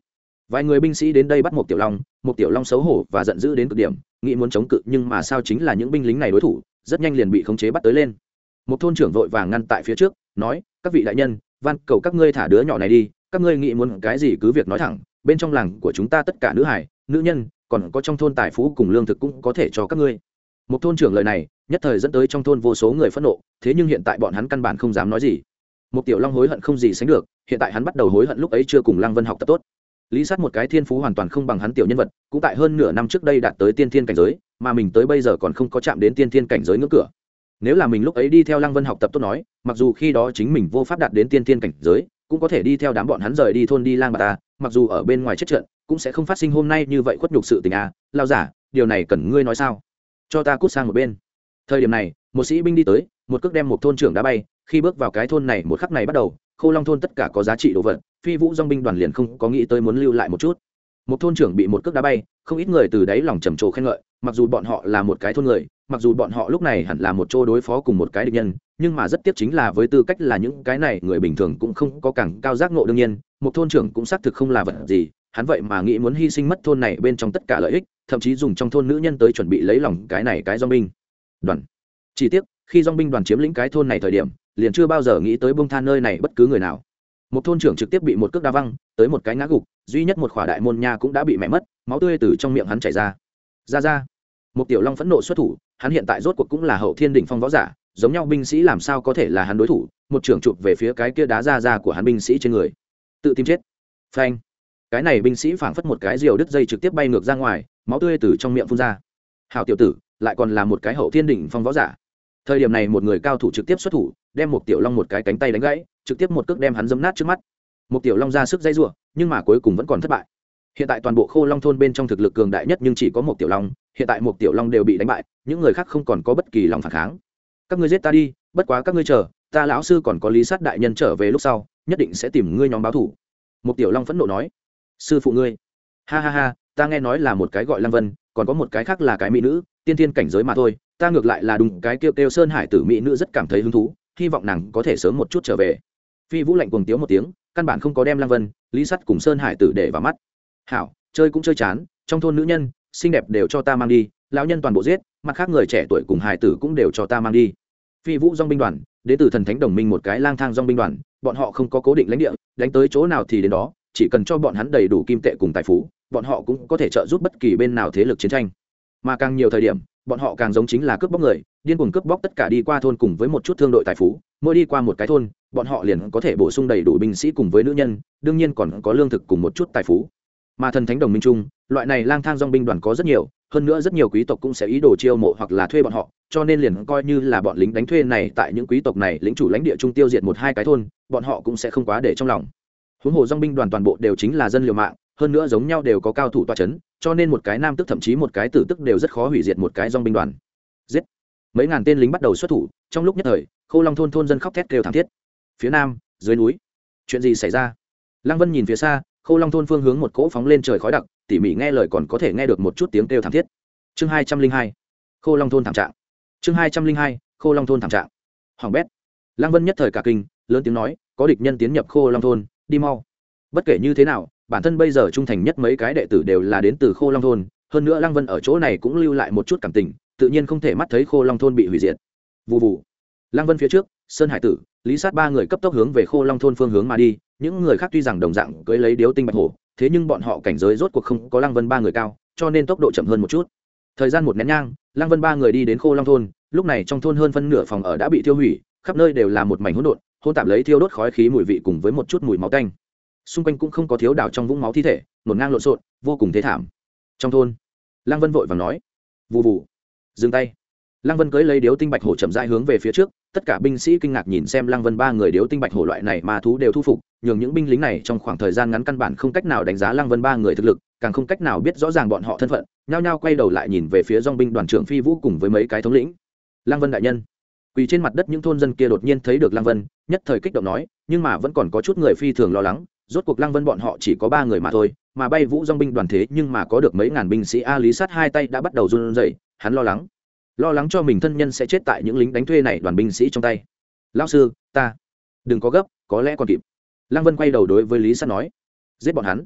vài người binh sĩ đến đây bắt một tiểu long, một tiểu long xấu hổ và giận dữ đến cực điểm, nghĩ muốn chống cự nhưng mà sao chính là những binh lính này đối thủ, rất nhanh liền bị khống chế bắt tới lên. Một thôn trưởng vội vàng ngăn tại phía trước, nói, các vị đại nhân, van, cầu các ngươi thả đứa nhỏ này đi, các ngươi nghĩ muốn cái gì cứ việc nói thẳng, bên trong làng của chúng ta tất cả nữ hải, nữ nhân còn có trong thôn tài phú cùng lương thực cũng có thể cho các ngươi. Một thôn trưởng lời này, nhất thời dẫn tới trong thôn vô số người phẫn nộ, thế nhưng hiện tại bọn hắn căn bản không dám nói gì. Một tiểu long hối hận không gì sánh được, hiện tại hắn bắt đầu hối hận lúc ấy chưa cùng lăng vân học tập tốt. Lý sát một cái thiên phú hoàn toàn không bằng hắn tiểu nhân vật, cũng tại hơn nửa năm trước đây đạt tới tiên thiên cảnh giới, mà mình tới bây giờ còn không có chạm đến tiên thiên cảnh giới ngưỡng cửa. Nếu là mình lúc ấy đi theo lăng vân học tập tốt nói, mặc dù khi đó chính mình vô pháp đạt đến tiên thiên cảnh giới, cũng có thể đi theo đám bọn hắn rời đi thôn đi lang bà ta, mặc dù ở bên ngoài chết trận cũng sẽ không phát sinh hôm nay như vậy khuất nhục sự tình à lao giả, điều này cần ngươi nói sao? Cho ta cút sang một bên. Thời điểm này, một sĩ binh đi tới, một cước đem một thôn trưởng đá bay, khi bước vào cái thôn này một khắc này bắt đầu, khô long thôn tất cả có giá trị đồ vật, phi vũ dong binh đoàn liền không có nghĩ tới muốn lưu lại một chút. Một thôn trưởng bị một cước đá bay, không ít người từ đáy lòng trầm trồ khen ngợi, mặc dù bọn họ là một cái thôn người, mặc dù bọn họ lúc này hẳn là một chỗ đối phó cùng một cái địch nhân nhưng mà rất tiếc chính là với tư cách là những cái này, người bình thường cũng không có càng cao giác ngộ đương nhiên, một thôn trưởng cũng xác thực không là vật gì, hắn vậy mà nghĩ muốn hy sinh mất thôn này bên trong tất cả lợi ích, thậm chí dùng trong thôn nữ nhân tới chuẩn bị lấy lòng cái này cái dong binh. Đoàn. Chỉ tiếc, khi dong binh đoàn chiếm lĩnh cái thôn này thời điểm, liền chưa bao giờ nghĩ tới bông than nơi này bất cứ người nào. Một thôn trưởng trực tiếp bị một cước đa văng, tới một cái ngã gục, duy nhất một khỏa đại môn nha cũng đã bị mẹ mất, máu tươi từ trong miệng hắn chảy ra. Ra ra. Một tiểu long phẫn nộ xuất thủ, hắn hiện tại rốt cuộc cũng là hậu thiên đỉnh phong võ giả giống nhau binh sĩ làm sao có thể là hắn đối thủ, một trưởng chụp về phía cái kia đá ra ra của hắn binh sĩ trên người. Tự tìm chết. Phanh. Cái này binh sĩ phảng phất một cái diều đứt dây trực tiếp bay ngược ra ngoài, máu tươi từ trong miệng phun ra. Hào tiểu tử, lại còn là một cái hậu thiên đỉnh phong võ giả. Thời điểm này một người cao thủ trực tiếp xuất thủ, đem một tiểu long một cái cánh tay đánh gãy, trực tiếp một cước đem hắn dấm nát trước mắt. Một tiểu long ra sức dây giụa nhưng mà cuối cùng vẫn còn thất bại. Hiện tại toàn bộ khô long thôn bên trong thực lực cường đại nhất nhưng chỉ có một tiểu long, hiện tại một tiểu long đều bị đánh bại, những người khác không còn có bất kỳ lòng phản kháng các ngươi giết ta đi, bất quá các ngươi chờ, ta lão sư còn có lý sát đại nhân trở về lúc sau, nhất định sẽ tìm ngươi nhóm báo thủ. Một tiểu long phẫn nộ nói. Sư phụ ngươi. Ha ha ha, ta nghe nói là một cái gọi lăng vân, còn có một cái khác là cái mỹ nữ, tiên tiên cảnh giới mà thôi, ta ngược lại là đúng, cái kêu kêu sơn hải tử mỹ nữ rất cảm thấy hứng thú, hy vọng nàng có thể sớm một chút trở về. Phi vũ lạnh cuồng tiếu một tiếng, căn bản không có đem lăng vân, lý sắt cùng sơn hải tử để vào mắt. Hảo, chơi cũng chơi chán, trong thôn nữ nhân, xinh đẹp đều cho ta mang đi, lão nhân toàn bộ giết, mặt khác người trẻ tuổi cùng hải tử cũng đều cho ta mang đi phi vũ dong binh đoàn, đến từ thần thánh đồng minh một cái lang thang dong binh đoàn, bọn họ không có cố định lãnh địa, đánh tới chỗ nào thì đến đó, chỉ cần cho bọn hắn đầy đủ kim tệ cùng tài phú, bọn họ cũng có thể trợ giúp bất kỳ bên nào thế lực chiến tranh. Mà càng nhiều thời điểm, bọn họ càng giống chính là cướp bóc người, điên cuồng cướp bóc tất cả đi qua thôn cùng với một chút thương đội tài phú, mỗi đi qua một cái thôn, bọn họ liền có thể bổ sung đầy đủ binh sĩ cùng với nữ nhân, đương nhiên còn có lương thực cùng một chút tài phú. Mà thần thánh đồng minh chung, loại này lang thang dong binh đoàn có rất nhiều hơn nữa rất nhiều quý tộc cũng sẽ ý đồ chiêu mộ hoặc là thuê bọn họ, cho nên liền coi như là bọn lính đánh thuê này tại những quý tộc này, lính chủ lãnh địa trung tiêu diệt một hai cái thôn, bọn họ cũng sẽ không quá để trong lòng. Huống hồ dong binh đoàn toàn bộ đều chính là dân liều mạng, hơn nữa giống nhau đều có cao thủ toa c h ấ n cho nên một cái nam tức thậm chí một cái tử tức đều rất khó hủy diệt một cái dong binh đoàn. Giết! Mấy ngàn tên lính bắt đầu xuất thủ, trong lúc nhất thời khô long thôn thôn dân khóc thét kêu thảm thiết. Phía nam, dưới núi, chuyện gì xảy ra? Lăng vân nhìn phía xa khô long thôn phương hướng một cỗ phóng lên trời khói đặc tỉ mỉ nghe lời còn có thể nghe được một chút tiếng kêu thảm thiết. Chương hai trăm linh hai, khô long thôn thảm trạng. Chương hai trăm linh hai, khô long thôn thảm trạng. Hoàng bét. Lăng vân nhất thời cả kinh, lớn tiếng nói, có địch nhân tiến nhập khô long thôn, đi mau. Bất kể như thế nào, bản thân bây giờ trung thành nhất mấy cái đệ tử đều là đến từ khô long thôn, hơn nữa lăng vân ở chỗ này cũng lưu lại một chút cảm tình, tự nhiên không thể mắt thấy khô long thôn bị hủy diệt. Vù vù. Lăng vân phía trước, sơn hải tử, lý sát ba người cấp tốc hướng về khô long thôn phương hướng mà đi, những người khác tuy rằng đồng dạng cưới lấy điếu tinh bạch hổ thế nhưng bọn họ cảnh giới rốt cuộc không có lăng vân ba người cao, cho nên tốc độ chậm hơn một chút. Thời gian một nén nhang, lăng vân ba người đi đến khô long thôn, lúc này trong thôn hơn phân nửa phòng ở đã bị tiêu hủy, khắp nơi đều là một mảnh hỗn độn hôn tạp lấy thiêu đốt khói khí mùi vị cùng với một chút mùi máu tanh. Xung quanh cũng không có thiếu đảo trong vũng máu thi thể, nổn ngang lộn xộn, vô cùng thế thảm. Trong thôn, lăng vân vội và nói vụ vụ dừng tay. Lăng vân cưới lấy điếu tinh bạch hổ chậm rãi hướng về phía trước tất cả binh sĩ kinh ngạc nhìn xem lăng vân ba người điếu tinh bạch hổ loại này mà thú đều thu phục, nhường những binh lính này trong khoảng thời gian ngắn căn bản không cách nào đánh giá lăng vân ba người thực lực, càng không cách nào biết rõ ràng bọn họ thân phận, nhao nhao quay đầu lại nhìn về phía dong binh đoàn trưởng phi vũ cùng với mấy cái thống lĩnh. Lăng vân đại nhân. Quỳ trên mặt đất những thôn dân kia đột nhiên thấy được lăng vân, nhất thời kích động nói, nhưng mà vẫn còn có chút người phi thường lo lắng, rốt cuộc lăng vân bọn họ chỉ có ba người mà thôi, mà bay vũ dong binh đoàn thế nhưng mà có được mấy ngàn binh sĩ a lý sát hai tay đã bắt đầu run rẩy, hắn lo lắng lo lắng cho mình thân nhân sẽ chết tại những lính đánh thuê này đoàn binh sĩ trong tay. Lao sư, ta. Đừng có gấp, có lẽ còn kịp. Lăng vân quay đầu đối với lý sắt nói. Giết bọn hắn.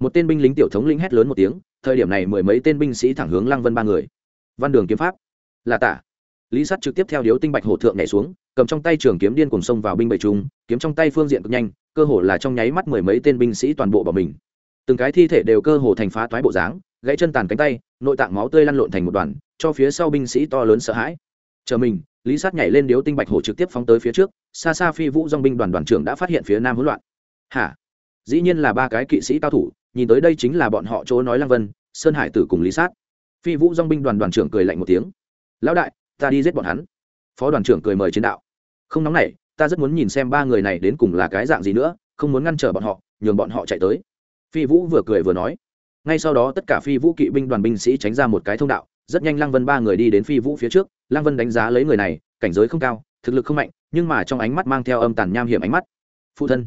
Một tên binh lính tiểu thống linh hét lớn một tiếng, thời điểm này mười mấy tên binh sĩ thẳng hướng lăng vân ba người. Văn đường kiếm pháp. Là tả. Lý sắt trực tiếp theo điếu tinh bạch hổ thượng nhảy xuống, cầm trong tay trường kiếm điên cùng xông vào binh bầy trung, kiếm trong tay phương diện cực nhanh, cơ hồ là trong nháy mắt mười mấy tên binh sĩ toàn bộ bỏ mình. Từng cái thi thể đều cơ hồ thành phá toái bộ dáng, gãy chân tàn cánh tay nội tạng máu tươi lăn lộn thành một đoàn, cho phía sau binh sĩ to lớn sợ hãi. Chờ mình, lý sát nhảy lên điếu tinh bạch hổ trực tiếp phóng tới phía trước, xa xa phi vũ dong binh đoàn đoàn trưởng đã phát hiện phía nam hỗn loạn. Hả? Dĩ nhiên là ba cái kỵ sĩ cao thủ, nhìn tới đây chính là bọn họ chỗ nói lăng vân, sơn hải tử cùng lý sát. Phi vũ dong binh đoàn đoàn trưởng cười lạnh một tiếng. Lão đại, ta đi giết bọn hắn. Phó đoàn trưởng cười mời chiến đạo. Không nóng nảy, ta rất muốn nhìn xem ba người này đến cùng là cái dạng gì nữa, không muốn ngăn trở bọn họ, nhường bọn họ chạy tới. Phi vũ vừa cười vừa nói ngay sau đó tất cả phi vũ kỵ binh đoàn binh sĩ tránh ra một cái thông đạo, rất nhanh lăng vân ba người đi đến phi vũ phía trước. Lăng vân đánh giá lấy người này, cảnh giới không cao, thực lực không mạnh, nhưng mà trong ánh mắt mang theo âm tàn nham hiểm ánh mắt. Phụ thân.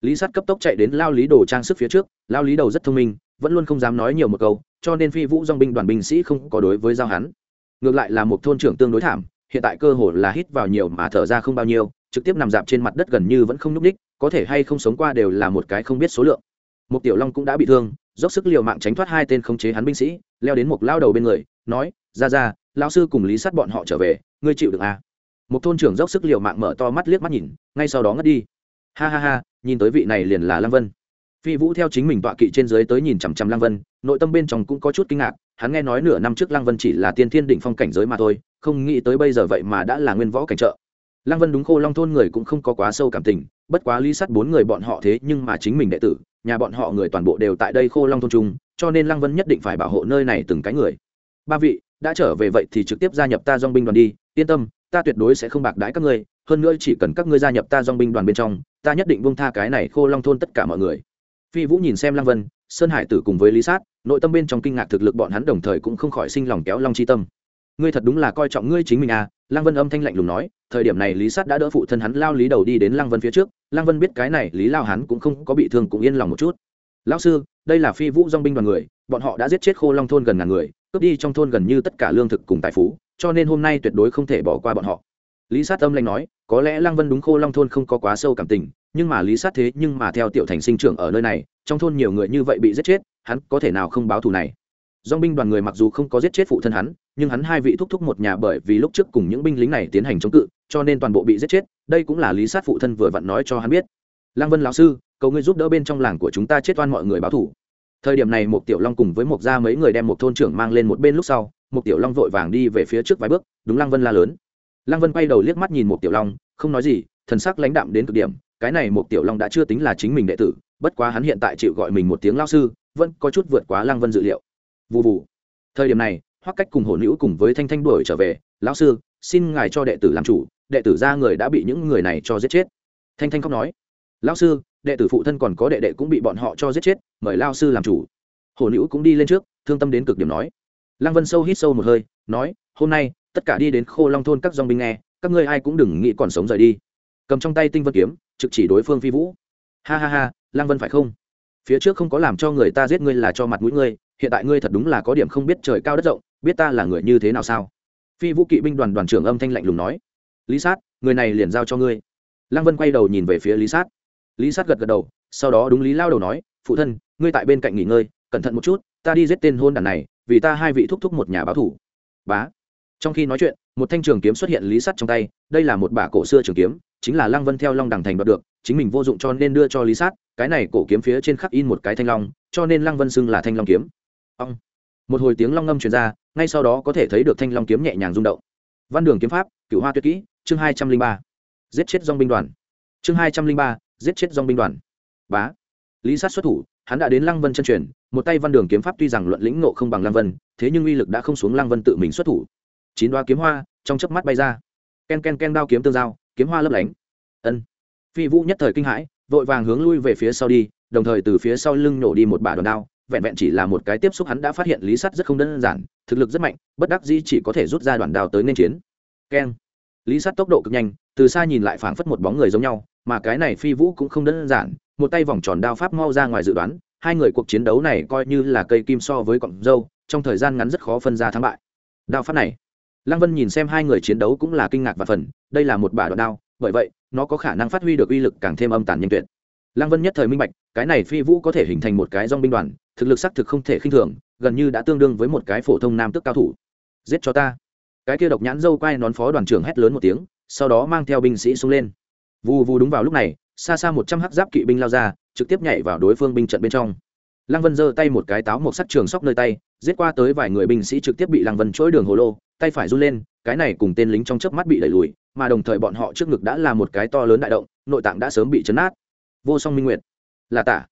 Lý sát cấp tốc chạy đến lao lý đồ trang sức phía trước, lao lý đầu rất thông minh, vẫn luôn không dám nói nhiều một câu, cho nên phi vũ dong binh đoàn binh sĩ không có đối với giao hắn. Ngược lại là một thôn trưởng tương đối thảm, hiện tại cơ hồ là hít vào nhiều mà thở ra không bao nhiêu, trực tiếp nằm dạp trên mặt đất gần như vẫn không nhúc ních có thể hay không sống qua đều là một cái không biết số lượng. Một tiểu long cũng đã bị thương dốc sức liều mạng tránh thoát hai tên khống chế hắn binh sĩ, leo đến một lao đầu bên người, nói, ra ra, lão sư cùng lý sát bọn họ trở về, ngươi chịu được à? một thôn trưởng dốc sức liều mạng mở to mắt liếc mắt nhìn, ngay sau đó ngất đi. Ha ha ha, nhìn tới vị này liền là lăng vân. Phi vũ theo chính mình tọa kỵ trên dưới tới nhìn chằm chằm lăng vân, nội tâm bên trong cũng có chút kinh ngạc, hắn nghe nói nửa năm trước lăng vân chỉ là tiên thiên đỉnh phong cảnh giới mà thôi, không nghĩ tới bây giờ vậy mà đã là nguyên võ cảnh trợ lăng vân đúng khô long thôn người cũng không có quá sâu cảm tình, bất quá lý sắt bốn người bọn họ thế nhưng mà chính mình đệ tử, nhà bọn họ người toàn bộ đều tại đây khô long thôn trung cho nên lăng vân nhất định phải bảo hộ nơi này từng cái người. Ba vị, đã trở về vậy thì trực tiếp gia nhập ta dong binh đoàn đi, yên tâm, ta tuyệt đối sẽ không bạc đãi các ngươi, hơn nữa chỉ cần các ngươi gia nhập ta dong binh đoàn bên trong, ta nhất định buông tha cái này khô long thôn tất cả mọi người. Phi vũ nhìn xem lăng vân, sơn hải tử cùng với lý sát nội tâm bên trong kinh ngạc thực lực bọn hắn đồng thời cũng không khỏi sinh lòng kéo long chi tâm. Ngươi thật đúng là coi trọng ngươi chính mình à? Lăng vân âm thanh lạnh lùng nói thời điểm này lý sát đã đỡ phụ thân hắn lao lý đầu đi đến lăng vân phía trước. Lăng vân biết cái này lý lao hắn cũng không có bị thương cũng yên lòng một chút. Lão sư, đây là phi vũ dong binh đoàn người, bọn họ đã giết chết khô long thôn gần ngàn người, cướp đi trong thôn gần như tất cả lương thực cùng tài phú, cho nên hôm nay tuyệt đối không thể bỏ qua bọn họ. Lý sát âm lanh nói, có lẽ lăng vân đúng khô long thôn không có quá sâu cảm tình, nhưng mà lý sát thế nhưng mà theo tiểu thành sinh trưởng ở nơi này, trong thôn nhiều người như vậy bị giết chết, hắn có thể nào không báo thù này? Dong binh đoàn người mặc dù không có giết chết phụ thân hắn, nhưng hắn hai vị thúc thúc một nhà bởi vì lúc trước cùng những binh lính này tiến hành chống cự cho nên toàn bộ bị giết chết, đây cũng là lý sát phụ thân vừa vặn nói cho hắn biết. Lăng vân lão sư, cầu ngươi giúp đỡ bên trong làng của chúng ta chết oan mọi người báo thù thời điểm này một tiểu long cùng với một gia mấy người đem một thôn trưởng mang lên một bên lúc sau một tiểu long vội vàng đi về phía trước vài bước, đúng lăng vân la lớn. Lăng vân quay đầu liếc mắt nhìn một tiểu long, không nói gì, thần sắc lãnh đạm đến cực điểm, cái này một tiểu long đã chưa tính là chính mình đệ tử, bất quá hắn hiện tại chịu gọi mình một tiếng lao sư, vẫn có chút vượt quá lăng vân dự liệu. Vụ vụ thời điểm này, hoắc cách cùng hổ nữ cùng với thanh thanh đuổi trở về, lão sư, xin ngài cho đệ tử làm chủ đệ tử ra người đã bị những người này cho giết chết. Thanh thanh khóc nói, lão sư, đệ tử phụ thân còn có đệ đệ cũng bị bọn họ cho giết chết, mời lao sư làm chủ. Hổ nữ cũng đi lên trước, thương tâm đến cực điểm nói. Lăng vân sâu hít sâu một hơi, nói, hôm nay, tất cả đi đến khô long thôn các dong binh nghe, các ngươi ai cũng đừng nghĩ còn sống rời đi. Cầm trong tay tinh vân kiếm, trực chỉ đối phương phi vũ. Ha ha ha, lăng vân phải không? Phía trước không có làm cho người ta giết ngươi là cho mặt mũi ngươi, hiện tại ngươi thật đúng là có điểm không biết trời cao đất rộng, biết ta là người như thế nào sao? Phi vũ kỵ binh đoàn đoàn trưởng âm thanh lạnh lùng nói lý sát, người này liền giao cho ngươi. Lăng vân quay đầu nhìn về phía lý sát. Lý sát gật gật đầu, sau đó đúng lý lao đầu nói, phụ thân, ngươi tại bên cạnh nghỉ ngơi, cẩn thận một chút, ta đi giết tên hôn đàn này, vì ta hai vị thúc thúc một nhà báo thủ. Bá. Trong khi nói chuyện, một thanh trường kiếm xuất hiện lý sắt trong tay, đây là một bả cổ xưa trường kiếm, chính là lăng vân theo long đằng thành đoạt được, chính mình vô dụng cho nên đưa cho lý sát, cái này cổ kiếm phía trên khắc in một cái thanh long, cho nên lăng vân xưng là thanh long kiếm. Ông một hồi tiếng long ngâm truyền ra, ngay sau đó có thể thấy được thanh long kiếm nhẹ nhàng rung động. Văn đường kiếm pháp, cửu hoa tuyệt kỹ chương hai trăm linh ba. Giết chết dong binh đoàn. Chương hai trăm linh ba, giết chết dong binh đoàn. Bá. Lý sát xuất thủ, hắn đã đến lăng vân chân truyền, một tay văn đường kiếm pháp tuy rằng luận lĩnh nộ không bằng lăng vân, thế nhưng uy lực đã không xuống lăng vân tự mình xuất thủ. Chín đoá kiếm hoa trong chớp mắt bay ra. Ken ken ken đao kiếm tương giao, kiếm hoa lấp lánh. Ân. Phi vũ nhất thời kinh hãi, vội vàng hướng lui về phía sau đi, đồng thời từ phía sau lưng nổ đi một bả đòn đao, vẹn vẹn chỉ là một cái tiếp xúc hắn đã phát hiện lý sắt rất không đơn giản, thực lực rất mạnh, bất đắc dĩ chỉ có thể rút ra đoạn đao tới nên chiến. Keng lý sát tốc độ cực nhanh, từ xa nhìn lại phảng phất một bóng người giống nhau, mà cái này phi vũ cũng không đơn giản, một tay vòng tròn đao pháp mau ra ngoài dự đoán, hai người cuộc chiến đấu này coi như là cây kim so với cọng dâu, trong thời gian ngắn rất khó phân ra thắng bại. Đao pháp này, lăng vân nhìn xem hai người chiến đấu cũng là kinh ngạc và phần, đây là một bả đoạn đao, bởi vậy, nó có khả năng phát huy được uy lực càng thêm âm tàn nhanh tuyệt. Lăng vân nhất thời minh bạch, cái này phi vũ có thể hình thành một cái dong binh đoàn, thực lực xác thực không thể khinh thường, gần như đã tương đương với một cái phổ thông nam tức cao thủ. Giết cho ta cái kia độc nhãn dâu quay nón phó đoàn trưởng hét lớn một tiếng, sau đó mang theo binh sĩ xuống lên. Vù vù đúng vào lúc này, xa xa một trăm hắc giáp kỵ binh lao ra, trực tiếp nhảy vào đối phương binh trận bên trong. Lăng vân giơ tay một cái táo một sắt trường sóc nơi tay, giết qua tới vài người binh sĩ trực tiếp bị lăng vân chỗi đường hồ lô, tay phải run lên, cái này cùng tên lính trong chớp mắt bị đẩy lùi, mà đồng thời bọn họ trước ngực đã là một cái to lớn đại động, nội tạng đã sớm bị chấn nát. Vô song minh nguyệt, là tả.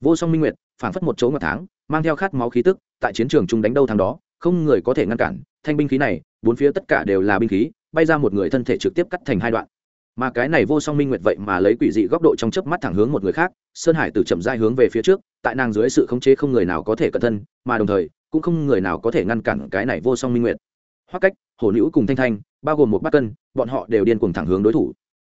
Vô song minh nguyệt, phảng phất một chỗ ngọc tháng, mang theo khát máu khí tức, tại chiến trường chung đánh đâu thằng đó, không người có thể ngăn cản, thanh binh khí này bốn phía tất cả đều là binh khí, bay ra một người thân thể trực tiếp cắt thành hai đoạn. Mà cái này vô song minh nguyệt vậy mà lấy quỷ dị góc độ trong chớp mắt thẳng hướng một người khác, sơn hải từ chậm dai hướng về phía trước, tại nàng dưới sự khống chế không người nào có thể cẩn thân, mà đồng thời, cũng không người nào có thể ngăn cản cái này vô song minh nguyệt. Hoặc cách hổ nữ cùng thanh thanh, bao gồm một bát cân, bọn họ đều điên cùng thẳng hướng đối thủ.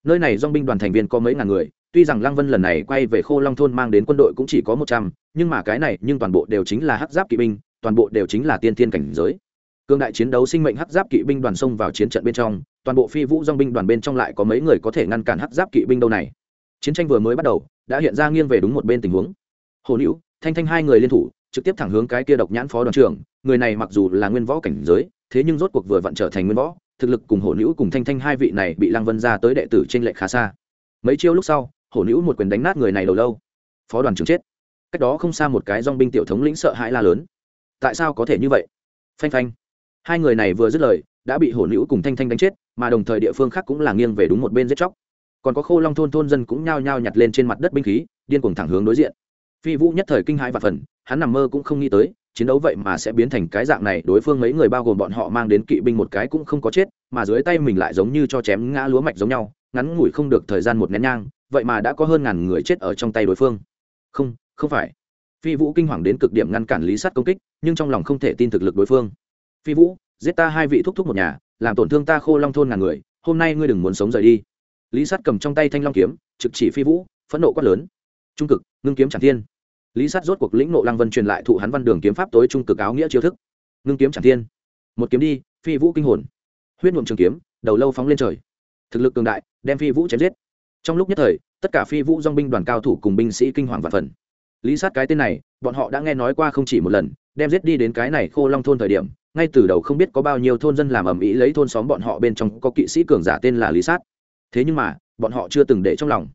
Nơi này dong binh đoàn thành viên có mấy ngàn người, tuy rằng lăng vân lần này quay về khô long thôn mang đến quân đội cũng chỉ có một trăm, nhưng mà cái này nhưng toàn bộ đều chính là hắc giáp kỵ binh, toàn bộ đều chính là tiên thiên cảnh giới cương đại chiến đấu sinh mệnh hắc giáp kỵ binh đoàn xông vào chiến trận bên trong toàn bộ phi vũ dong binh đoàn bên trong lại có mấy người có thể ngăn cản hắc giáp kỵ binh đâu này. Chiến tranh vừa mới bắt đầu đã hiện ra nghiêng về đúng một bên tình huống. Hồ Nữu, thanh thanh hai người liên thủ trực tiếp thẳng hướng cái kia độc nhãn phó đoàn trưởng người này mặc dù là nguyên võ cảnh giới thế nhưng rốt cuộc vừa vặn trở thành nguyên võ thực lực cùng hổ Nữu cùng thanh thanh hai vị này bị lăng vân ra tới đệ tử trên lệ khá xa. Mấy chiêu lúc sau hổ Nữu một quyền đánh nát người này đầu lâu. Phó đoàn trưởng chết. Cách đó không xa một cái dong binh tiểu thống lĩnh sợ hãi la lớn. Tại sao có thể như vậy? Phanh phanh hai người này vừa dứt lời, đã bị hổ nữ cùng thanh thanh đánh chết, mà đồng thời địa phương khác cũng là nghiêng về đúng một bên giết chóc. Còn có khô long thôn thôn dân cũng nhao nhao nhặt lên trên mặt đất binh khí, điên cuồng thẳng hướng đối diện. Phi vũ nhất thời kinh hãi và phần hắn nằm mơ cũng không nghĩ tới, chiến đấu vậy mà sẽ biến thành cái dạng này, đối phương mấy người bao gồm bọn họ mang đến kỵ binh một cái cũng không có chết, mà dưới tay mình lại giống như cho chém ngã lúa mạch giống nhau, ngắn ngủi không được thời gian một nén nhang, vậy mà đã có hơn ngàn người chết ở trong tay đối phương. Không không phải. Phi vũ kinh hoàng đến cực điểm ngăn cản lý sát công kích, nhưng trong lòng không thể tin thực lực đối phương phi vũ, giết ta hai vị thúc thúc một nhà, làm tổn thương ta khô long thôn ngàn người, hôm nay ngươi đừng muốn sống rời đi. Lý sát cầm trong tay thanh long kiếm, trực chỉ phi vũ, phẫn nộ quát lớn. Trung cực, ngưng kiếm chẳng thiên. Lý sát rốt cuộc lĩnh nộ lăng vân truyền lại thụ hắn văn đường kiếm pháp tối trung cực áo nghĩa chiêu thức. Ngưng kiếm chẳng thiên. Một kiếm đi, phi vũ kinh hồn. Huyết nhuộm trường kiếm, đầu lâu phóng lên trời. Thực lực cường đại, đem phi vũ chém giết. Trong lúc nhất thời, tất cả phi vũ dong binh đoàn cao thủ cùng binh sĩ kinh hoàng và phần. Lý sát cái tên này, bọn họ đã nghe nói qua không chỉ một lần, đem giết đi đến cái này khô long thôn thời điểm ngay từ đầu không biết có bao nhiêu thôn dân làm ầm ĩ lấy thôn xóm bọn họ bên trong có kỵ sĩ cường giả tên là lý sát. Thế nhưng mà, bọn họ chưa từng để trong lòng.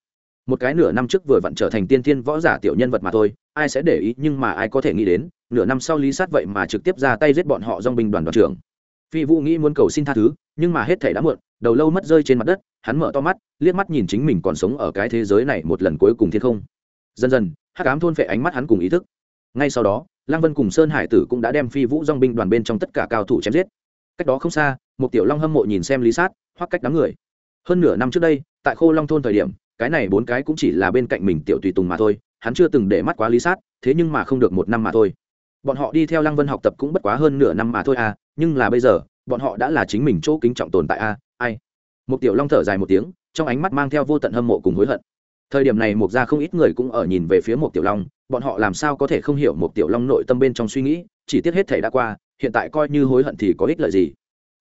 Một cái nửa năm trước vừa vặn trở thành tiên thiên võ giả tiểu nhân vật mà thôi, ai sẽ để ý nhưng mà ai có thể nghĩ đến, nửa năm sau lý sát vậy mà trực tiếp ra tay giết bọn họ dong binh đoàn đoàn trưởng. Phi vũ nghĩ muốn cầu xin tha thứ, nhưng mà hết thể đã muộn, đầu lâu mất rơi trên mặt đất, hắn mở to mắt, liếc mắt nhìn chính mình còn sống ở cái thế giới này một lần cuối cùng thiên không. Dần dần, hắc ám thôn phệ ánh mắt hắn cùng ý thức ngay sau đó lăng vân cùng sơn hải tử cũng đã đem phi vũ dong binh đoàn bên trong tất cả cao thủ chém giết. Cách đó không xa một tiểu long hâm mộ nhìn xem lý sát hoặc cách đám người. Hơn nửa năm trước đây tại khô long thôn thời điểm cái này bốn cái cũng chỉ là bên cạnh mình tiểu tùy tùng mà thôi hắn chưa từng để mắt quá lý sát thế nhưng mà không được một năm mà thôi. Bọn họ đi theo lăng vân học tập cũng bất quá hơn nửa năm mà thôi à nhưng là bây giờ bọn họ đã là chính mình chỗ kính trọng tồn tại a à, ai? Một tiểu long thở dài một tiếng trong ánh mắt mang theo vô tận hâm mộ cùng hối hận. Thời điểm này mục ra không ít người cũng ở nhìn về phía một tiểu long bọn họ làm sao có thể không hiểu một tiểu long nội tâm bên trong suy nghĩ, chỉ tiếc hết thể đã qua, hiện tại coi như hối hận thì có ích lợi gì.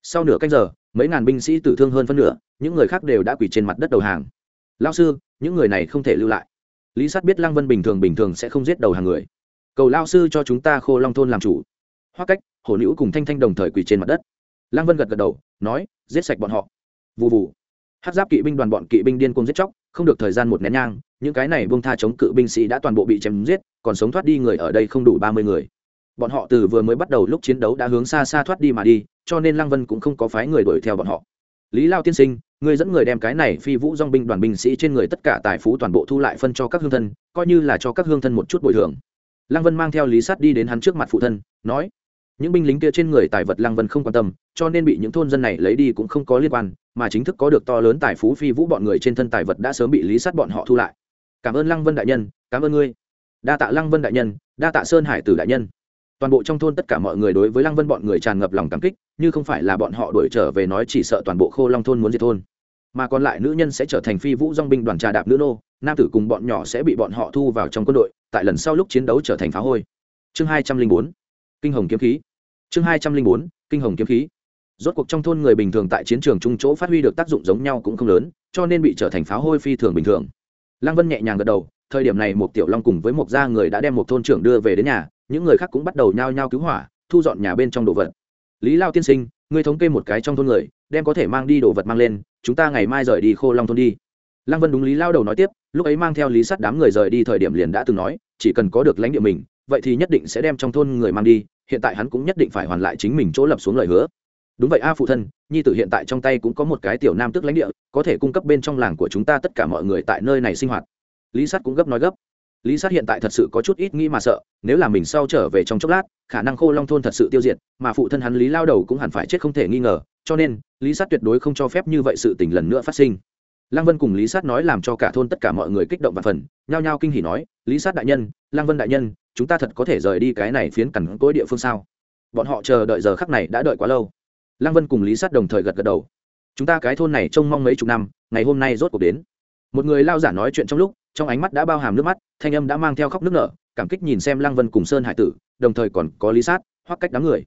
Sau nửa canh giờ, mấy ngàn binh sĩ tử thương hơn phân nửa, những người khác đều đã quỳ trên mặt đất đầu hàng. Lao sư, những người này không thể lưu lại. Lý sát biết lăng vân bình thường bình thường sẽ không giết đầu hàng người. Cầu lao sư cho chúng ta khô long thôn làm chủ. Hoa cách, hổ nữ cùng thanh thanh đồng thời quỳ trên mặt đất. Lăng vân gật gật đầu, nói, giết sạch bọn họ. Vụ vụ hát giáp kỵ binh đoàn bọn kỵ binh điên cuồng giết chóc, không được thời gian một nén nhang, những cái này buông tha chống cự binh sĩ đã toàn bộ bị chém giết, còn sống thoát đi người ở đây không đủ ba mươi người. Bọn họ từ vừa mới bắt đầu lúc chiến đấu đã hướng xa xa thoát đi mà đi, cho nên lăng vân cũng không có phái người đuổi theo bọn họ. Lý lao tiên sinh người dẫn người đem cái này phi vũ dong binh đoàn binh sĩ trên người tất cả tài phú toàn bộ thu lại phân cho các hương thân, coi như là cho các hương thân một chút bồi thường. Lăng vân mang theo lý sát đi đến hắn trước mặt phụ thân, nói, những binh lính kia trên người tài vật lăng vân không quan tâm, cho nên bị những thôn dân này lấy đi cũng không có liên quan mà chính thức có được to lớn tài phú phi vũ bọn người trên thân tài vật đã sớm bị lý sát bọn họ thu lại. Cảm ơn lăng vân đại nhân, cảm ơn ngươi. Đa tạ lăng vân đại nhân, đa tạ sơn hải tử đại nhân. Toàn bộ trong thôn tất cả mọi người đối với lăng vân bọn người tràn ngập lòng cảm kích, như không phải là bọn họ đuổi trở về nói chỉ sợ toàn bộ khô long thôn muốn diệt thôn. Mà còn lại nữ nhân sẽ trở thành phi vũ dong binh đoàn trà đạp nữ nô, nam tử cùng bọn nhỏ sẽ bị bọn họ thu vào trong quân đội, tại lần sau lúc chiến đấu trở thành phá hôi. Chương hai trăm linh bốn, kinh hồng kiếm khí. Chương hai trăm linh bốn, kinh hồng kiếm khí rốt cuộc trong thôn người bình thường tại chiến trường trung chỗ phát huy được tác dụng giống nhau cũng không lớn, cho nên bị trở thành pháo hôi phi thường bình thường. Lăng vân nhẹ nhàng gật đầu, thời điểm này một tiểu long cùng với một gia người đã đem một thôn trưởng đưa về đến nhà, những người khác cũng bắt đầu nhao nhao cứu hỏa, thu dọn nhà bên trong đồ vật. Lý lao tiên sinh, ngươi thống kê một cái trong thôn người, đem có thể mang đi đồ vật mang lên, chúng ta ngày mai rời đi khô long thôn đi. Lăng vân đúng lý lao đầu nói tiếp, lúc ấy mang theo lý sắt đám người rời đi thời điểm liền đã từng nói, chỉ cần có được lãnh địa mình, vậy thì nhất định sẽ đem trong thôn người mang đi, hiện tại hắn cũng nhất định phải hoàn lại chính mình chỗ lập xuống lời hứa đúng vậy a phụ thân, nhi tử hiện tại trong tay cũng có một cái tiểu nam tức lãnh địa, có thể cung cấp bên trong làng của chúng ta tất cả mọi người tại nơi này sinh hoạt. Lý sát cũng gấp nói gấp. Lý sát hiện tại thật sự có chút ít nghĩ mà sợ, nếu là mình sau trở về trong chốc lát, khả năng khô long thôn thật sự tiêu diệt, mà phụ thân hắn lý lao đầu cũng hẳn phải chết không thể nghi ngờ, cho nên, lý sát tuyệt đối không cho phép như vậy sự tình lần nữa phát sinh. Lăng vân cùng lý sát nói làm cho cả thôn tất cả mọi người kích động và phần nhao nhao kinh hỉ nói, lý sát đại nhân, lăng vân đại nhân, chúng ta thật có thể rời đi cái này phiến cằn cỗi địa phương sao? Bọn họ chờ đợi giờ khắc này đã đợi quá lâu lăng vân cùng lý sát đồng thời gật gật đầu. Chúng ta cái thôn này trông mong mấy chục năm, ngày hôm nay rốt cuộc đến. Một người lao giả nói chuyện trong lúc, trong ánh mắt đã bao hàm nước mắt, thanh âm đã mang theo khóc nước nở, cảm kích nhìn xem lăng vân cùng sơn hải tử, đồng thời còn có lý sát hoặc cách đám người.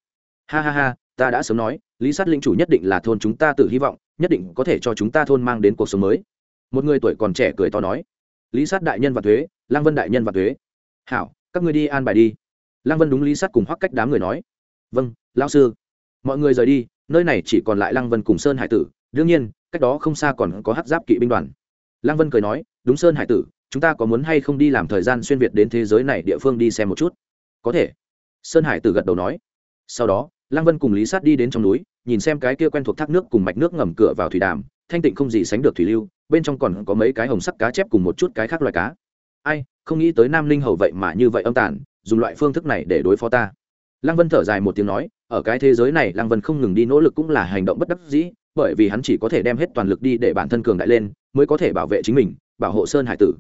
Ha ha ha, ta đã sớm nói, lý sát linh chủ nhất định là thôn chúng ta tự hy vọng, nhất định có thể cho chúng ta thôn mang đến cuộc sống mới. Một người tuổi còn trẻ cười to nói. Lý sát đại nhân và thuế, lăng vân đại nhân và thuế. Hảo, các người đi an bài đi. Lăng vân đúng lý sát cùng hoắc cách đám người nói. Vâng lão sư. Mọi người rời đi nơi này chỉ còn lại lăng vân cùng sơn hải tử, đương nhiên, cách đó không xa còn có hát giáp kỵ binh đoàn. Lăng vân cười nói, đúng sơn hải tử, chúng ta có muốn hay không đi làm thời gian xuyên việt đến thế giới này địa phương đi xem một chút? Có thể. Sơn hải tử gật đầu nói. Sau đó, lăng vân cùng lý sát đi đến trong núi, nhìn xem cái kia quen thuộc thác nước cùng mạch nước ngầm cửa vào thủy đàm, thanh tịnh không gì sánh được thủy lưu, bên trong còn có mấy cái hồng sắc cá chép cùng một chút cái khác loài cá. Ai, không nghĩ tới nam linh hầu vậy mà như vậy âm tàn, dùng loại phương thức này để đối phó ta. Lăng vân thở dài một tiếng nói ở cái thế giới này, lăng vân không ngừng đi nỗ lực cũng là hành động bất đắc dĩ, bởi vì hắn chỉ có thể đem hết toàn lực đi để bản thân cường đại lên, mới có thể bảo vệ chính mình, bảo hộ sơn hải tử.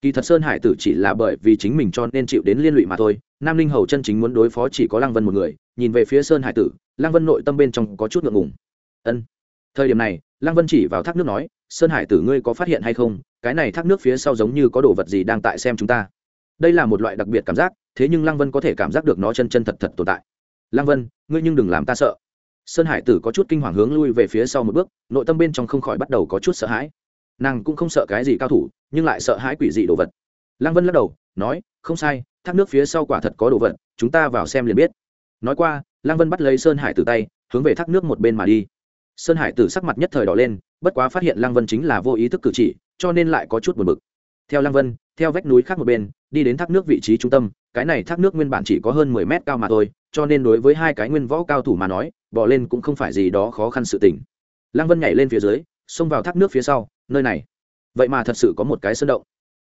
Kỳ thật sơn hải tử chỉ là bởi vì chính mình cho nên chịu đến liên lụy mà thôi, nam linh hầu chân chính muốn đối phó chỉ có lăng vân một người, nhìn về phía sơn hải tử, lăng vân nội tâm bên trong có chút ngượng ngùng. Ân. Thời điểm này, lăng vân chỉ vào thác nước nói, sơn hải tử ngươi có phát hiện hay không? Cái này thác nước phía sau giống như có đồ vật gì đang tại xem chúng ta? Đây là một loại đặc biệt cảm giác, thế nhưng lăng vân có thể cảm giác được nó chân chân thật thật tồn tại lăng vân, ngươi nhưng đừng làm ta sợ. Sơn hải tử có chút kinh hoàng hướng lui về phía sau một bước, nội tâm bên trong không khỏi bắt đầu có chút sợ hãi. Nàng cũng không sợ cái gì cao thủ, nhưng lại sợ hãi quỷ dị đồ vật. Lăng vân lắc đầu, nói, không sai, thác nước phía sau quả thật có đồ vật, chúng ta vào xem liền biết. Nói qua, lăng vân bắt lấy sơn hải Tử tay, hướng về thác nước một bên mà đi. Sơn hải tử sắc mặt nhất thời đỏ lên, bất quá phát hiện lăng vân chính là vô ý thức cử chỉ, cho nên lại có chút buồn bực. Theo lăng vân, theo vách núi khác một bên, đi đến thác nước vị trí trung tâm cái này thác nước nguyên bản chỉ có hơn mười mét cao mà thôi, cho nên đối với hai cái nguyên võ cao thủ mà nói bỏ lên cũng không phải gì đó khó khăn sự tình. Lăng vân nhảy lên phía dưới, xông vào thác nước phía sau, nơi này. Vậy mà thật sự có một cái sơn động.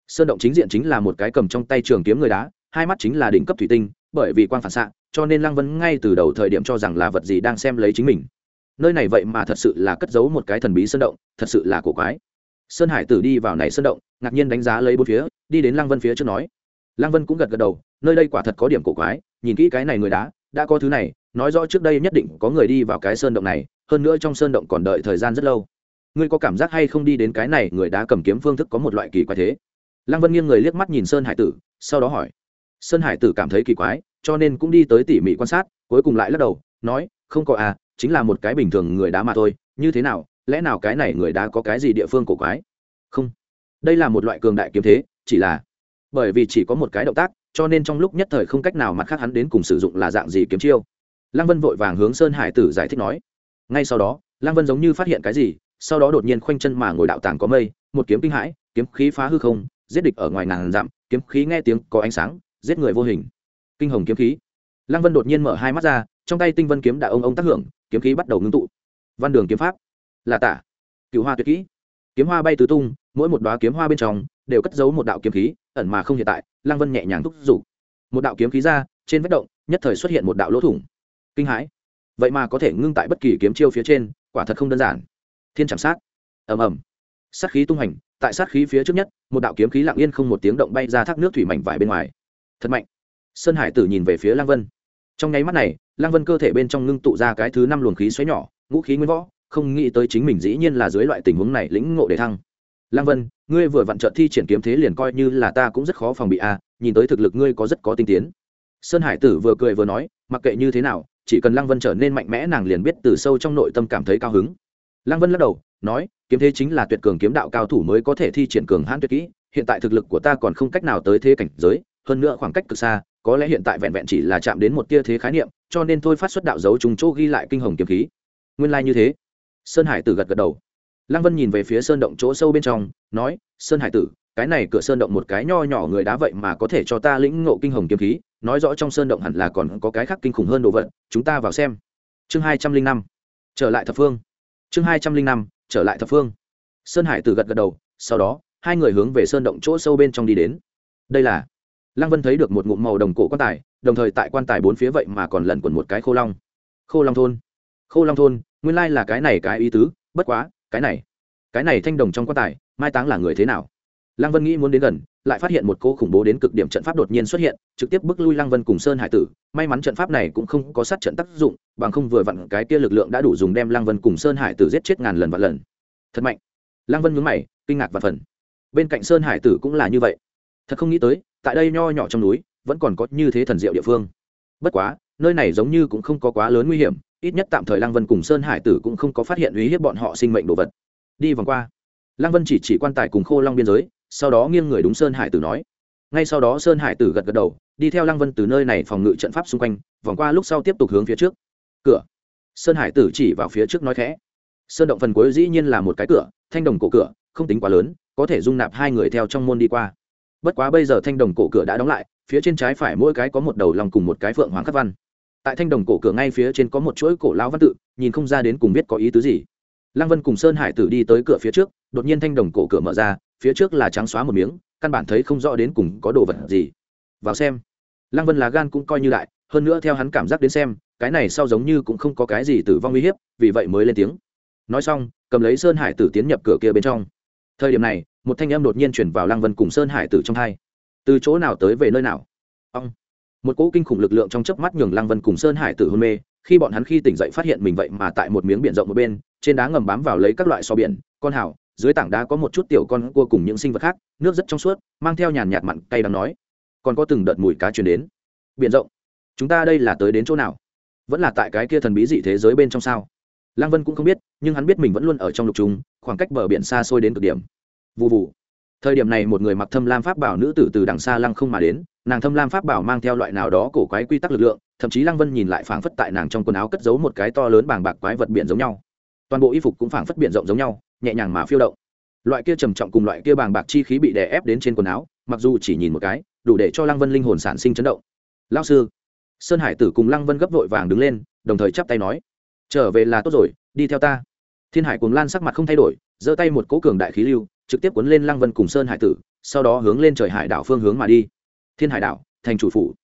Sơn động chính diện chính là một cái cầm trong tay trường kiếm người đá, hai mắt chính là đỉnh cấp thủy tinh, bởi vì quan phản xạ, cho nên lăng vân ngay từ đầu thời điểm cho rằng là vật gì đang xem lấy chính mình. Nơi này vậy mà thật sự là cất giấu một cái thần bí sơn động, thật sự là cổ quái. Sơn hải tử đi vào này sơn động, ngạc nhiên đánh giá lấy bốn phía, đi đến lăng vân phía trước nói lăng vân cũng gật gật đầu, nơi đây quả thật có điểm cổ quái, nhìn kỹ cái này người đá, đã có thứ này, nói rõ trước đây nhất định có người đi vào cái sơn động này, hơn nữa trong sơn động còn đợi thời gian rất lâu. Ngươi có cảm giác hay không đi đến cái này, người đá cầm kiếm phương thức có một loại kỳ quái thế? Lăng vân nghiêng người liếc mắt nhìn sơn hải tử, sau đó hỏi. Sơn hải tử cảm thấy kỳ quái, cho nên cũng đi tới tỉ mỉ quan sát, cuối cùng lại lắc đầu, nói, không có à chính là một cái bình thường người đá mà thôi, như thế nào, lẽ nào cái này người đá có cái gì địa phương cổ quái? Không, đây là một loại cường đại kiếm thế, chỉ là bởi vì chỉ có một cái động tác, cho nên trong lúc nhất thời không cách nào mặt khác hắn đến cùng sử dụng là dạng gì kiếm chiêu. Lăng vân vội vàng hướng sơn hải tử giải thích nói. Ngay sau đó, lăng vân giống như phát hiện cái gì, sau đó đột nhiên khoanh chân mà ngồi đạo tàng có mây, một kiếm kinh hãi, kiếm khí phá hư không, giết địch ở ngoài ngàn dặm, kiếm khí nghe tiếng có ánh sáng, giết người vô hình. Kinh hồng kiếm khí. Lăng vân đột nhiên mở hai mắt ra, trong tay tinh vân kiếm đã ông ông tác hưởng, kiếm khí bắt đầu ngưng tụ. Văn đường kiếm pháp. Là tả. Cựu hoa tuyệt kỹ kiếm hoa bay tứ tung, mỗi một đoá kiếm hoa bên trong đều cất giấu một đạo kiếm khí, ẩn mà không hiện tại, lăng vân nhẹ nhàng thúc giục. Một đạo kiếm khí ra, trên vết động, nhất thời xuất hiện một đạo lỗ thủng. Kinh hãi. Vậy mà có thể ngưng tại bất kỳ kiếm chiêu phía trên, quả thật không đơn giản. Thiên chạm sát. Ầm ầm. Sát khí tung hành, tại sát khí phía trước nhất, một đạo kiếm khí lặng yên không một tiếng động bay ra thác nước thủy mảnh vải bên ngoài. Thật mạnh. Sơn hải tử nhìn về phía lăng vân. Trong nháy mắt này, lăng vân cơ thể bên trong ngưng tụ ra cái thứ năm luồng khí xoáy nhỏ, ngũ khí nguyên võ không nghĩ tới chính mình dĩ nhiên là dưới loại tình huống này lĩnh ngộ để thăng. Lăng vân, ngươi vừa vặn trợ thi triển kiếm thế liền coi như là ta cũng rất khó phòng bị a, nhìn tới thực lực ngươi có rất có tinh tiến. Sơn hải tử vừa cười vừa nói, mặc kệ như thế nào, chỉ cần lăng vân trở nên mạnh mẽ nàng liền biết từ sâu trong nội tâm cảm thấy cao hứng. Lăng vân lắc đầu, nói, kiếm thế chính là tuyệt cường kiếm đạo cao thủ mới có thể thi triển cường hãn tuyệt kỹ, hiện tại thực lực của ta còn không cách nào tới thế cảnh giới, hơn nữa khoảng cách cực xa, có lẽ hiện tại vẹn vẹn chỉ là chạm đến một tia thế khái niệm, cho nên thôi phát xuất đạo dấu trùng chỗ ghi lại kinh hồng kiếm khí. Nguyên lai như thế sơn hải tử gật gật đầu. Lăng vân nhìn về phía sơn động chỗ sâu bên trong, nói, sơn hải tử, cái này cửa sơn động một cái nho nhỏ người đá vậy mà có thể cho ta lĩnh ngộ kinh hồng kiếm khí, nói rõ trong sơn động hẳn là còn có cái khác kinh khủng hơn đồ vật, chúng ta vào xem. Chương hai trăm linh năm. Trở lại thập phương. Chương hai trăm linh năm, trở lại thập phương. Sơn hải tử gật gật đầu, sau đó, hai người hướng về sơn động chỗ sâu bên trong đi đến. Đây là lăng vân thấy được một ngụm màu đồng cổ quan tài, đồng thời tại quan tài bốn phía vậy mà còn lẩn quẩn một cái khô long. Khô long thôn. Khô long thôn nguyên lai là cái này cái ý tứ, bất quá, cái này cái này thanh đồng trong quan tài, mai táng là người thế nào? Lăng vân nghĩ muốn đến gần, lại phát hiện một cô khủng bố đến cực điểm trận pháp đột nhiên xuất hiện, trực tiếp bức lui lăng vân cùng sơn hải tử. May mắn trận pháp này cũng không có sát trận tác dụng, bằng không vừa vặn cái kia lực lượng đã đủ dùng đem lăng vân cùng sơn hải tử giết chết ngàn lần và lần. Thật mạnh. Lăng vân nhướng mày, kinh ngạc và phần bên cạnh sơn hải tử cũng là như vậy. Thật không nghĩ tới, tại đây nho nhỏ trong núi, vẫn còn có như thế thần diệu địa phương. Bất quá, nơi này giống như cũng không có quá lớn nguy hiểm ít nhất tạm thời lăng vân cùng sơn hải tử cũng không có phát hiện uy hiếp bọn họ sinh mệnh đồ vật. Đi vòng qua, lăng vân chỉ chỉ quan tài cùng khô long biên giới, sau đó nghiêng người đúng sơn hải tử nói. Ngay sau đó sơn hải tử gật gật đầu, đi theo lăng vân từ nơi này phòng ngự trận pháp xung quanh, vòng qua lúc sau tiếp tục hướng phía trước. Cửa. Sơn hải tử chỉ vào phía trước nói khẽ. Sơn động phần cuối dĩ nhiên là một cái cửa, thanh đồng cổ cửa, không tính quá lớn, có thể dung nạp hai người theo trong môn đi qua. Bất quá bây giờ thanh đồng cổ cửa đã đóng lại, phía trên trái phải mỗi cái có một đầu lòng cùng một cái phượng hoàng khắc văn tại thanh đồng cổ cửa ngay phía trên có một chuỗi cổ lão văn tự, nhìn không ra đến cùng biết có ý tứ gì. Lăng vân cùng sơn hải tử đi tới cửa phía trước, đột nhiên thanh đồng cổ cửa mở ra, phía trước là trắng xóa một miếng, căn bản thấy không rõ đến cùng có đồ vật gì. Vào xem. Lăng vân là gan cũng coi như lại hơn nữa theo hắn cảm giác đến xem, cái này sau giống như cũng không có cái gì tử vong uy hiếp, vì vậy mới lên tiếng. Nói xong, cầm lấy sơn hải tử tiến nhập cửa kia bên trong. Thời điểm này, một thanh âm đột nhiên chuyển vào lăng vân cùng sơn hải tử trong hai. Từ chỗ nào tới về nơi nào? Ông một cỗ kinh khủng lực lượng trong chớp mắt nhường lăng vân cùng sơn hải tử hôn mê, khi bọn hắn khi tỉnh dậy phát hiện mình vậy mà tại một miếng biển rộng một bên, trên đá ngầm bám vào lấy các loại so biển, con hào, dưới tảng đá có một chút tiểu con cua cùng những sinh vật khác, nước rất trong suốt, mang theo nhàn nhạt mặn cay đắng nói. Còn có từng đợt mùi cá truyền đến. Biển rộng, chúng ta đây là tới đến chỗ nào? Vẫn là tại cái kia thần bí dị thế giới bên trong sao? Lăng vân cũng không biết, nhưng hắn biết mình vẫn luôn ở trong lục trùng, khoảng cách bờ biển xa xôi đến cực điểm. Vụ vụ thời điểm này một người mặc thâm lam pháp bảo nữ tử từ đằng xa lăng không mà đến nàng thâm lam pháp bảo mang theo loại nào đó cổ quái quy tắc lực lượng, thậm chí lăng vân nhìn lại phảng phất tại nàng trong quần áo cất giấu một cái to lớn bàng bạc quái vật biển giống nhau. Toàn bộ y phục cũng phảng phất biển rộng giống nhau, nhẹ nhàng mà phiêu động. Loại kia trầm trọng cùng loại kia bàng bạc chi khí bị đè ép đến trên quần áo, mặc dù chỉ nhìn một cái, đủ để cho lăng vân linh hồn sản sinh chấn động. Lao sư. Sơn hải tử cùng lăng vân gấp vội vàng đứng lên, đồng thời chắp tay nói, trở về là tốt rồi, đi theo ta. Thiên hải cùng lan sắc mặt không thay đổi, giơ tay một cố cường đại khí lưu, trực tiếp cuốn lên lăng vân cùng sơn hải tử, sau đó hướng lên trời hải đảo phương hướng mà đi thiên hải đảo, thành chủ phủ.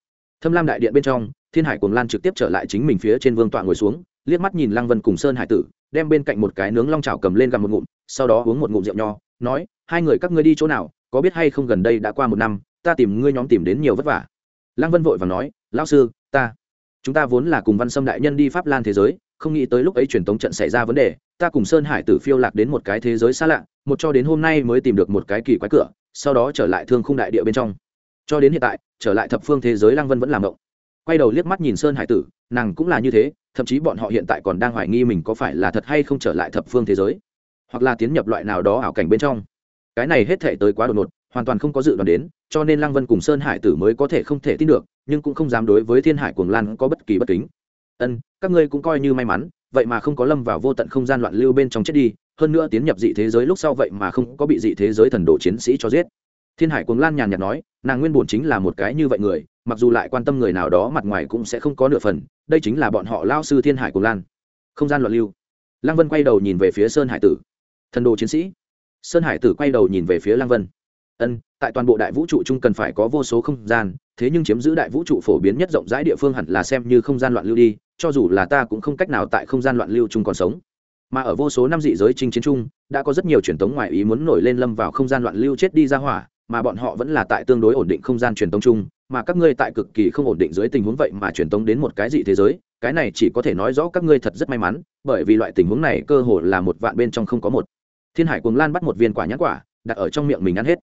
Thâm lam đại điện bên trong, thiên hải cùng lan trực tiếp trở lại chính mình phía trên vương tọa ngồi xuống, liếc mắt nhìn lăng vân cùng sơn hải tử, đem bên cạnh một cái nướng long chảo cầm lên gặm một ngụm, sau đó uống một ngụm rượu nho, nói, hai người các ngươi đi chỗ nào, có biết hay không gần đây đã qua một năm, ta tìm ngươi nhóm tìm đến nhiều vất vả. Lăng vân vội và nói, lão sư, ta, chúng ta vốn là cùng văn sâm đại nhân đi pháp lan thế giới, không nghĩ tới lúc ấy truyền tống trận xảy ra vấn đề, ta cùng sơn hải tử phiêu lạc đến một cái thế giới xa lạ, một cho đến hôm nay mới tìm được một cái kỳ quái cửa, sau đó trở lại thương khung đại địa bên trong cho đến hiện tại, trở lại thập phương thế giới lăng vân vẫn làm động. Quay đầu liếc mắt nhìn sơn hải tử, nàng cũng là như thế, thậm chí bọn họ hiện tại còn đang hoài nghi mình có phải là thật hay không trở lại thập phương thế giới, hoặc là tiến nhập loại nào đó ảo cảnh bên trong. Cái này hết thể tới quá đột ngột, hoàn toàn không có dự đoán đến, cho nên lăng vân cùng sơn hải tử mới có thể không thể tin được, nhưng cũng không dám đối với thiên hải cuồng lan có bất kỳ bất kính. Ân, các ngươi cũng coi như may mắn, vậy mà không có lâm vào vô tận không gian loạn lưu bên trong chết đi, hơn nữa tiến nhập dị thế giới lúc sau vậy mà không có bị dị thế giới thần đồ chiến sĩ cho giết thiên hải cuồng lan nhàn nhạt nói, nàng nguyên bổn chính là một cái như vậy người, mặc dù lại quan tâm người nào đó mặt ngoài cũng sẽ không có nửa phần, đây chính là bọn họ lao sư thiên hải cuồng lan. Không gian loạn lưu. Lăng vân quay đầu nhìn về phía sơn hải tử. Thần đồ chiến sĩ. Sơn hải tử quay đầu nhìn về phía lăng vân. Ân, tại toàn bộ đại vũ trụ chung cần phải có vô số không gian, thế nhưng chiếm giữ đại vũ trụ phổ biến nhất rộng rãi địa phương hẳn là xem như không gian loạn lưu đi, cho dù là ta cũng không cách nào tại không gian loạn lưu chung còn sống. Mà ở vô số năm dị giới chinh chiến chung, đã có rất nhiều truyền thống ngoại ý muốn nổi lên lâm vào không gian loạn lưu chết đi ra hỏa mà bọn họ vẫn là tại tương đối ổn định không gian truyền tống chung, mà các ngươi tại cực kỳ không ổn định dưới tình huống vậy mà truyền tống đến một cái dị thế giới, cái này chỉ có thể nói rõ các ngươi thật rất may mắn, bởi vì loại tình huống này cơ hồ là một vạn bên trong không có một. Thiên hải cuồng lan bắt một viên quả nhãn quả, đặt ở trong miệng mình ăn hết.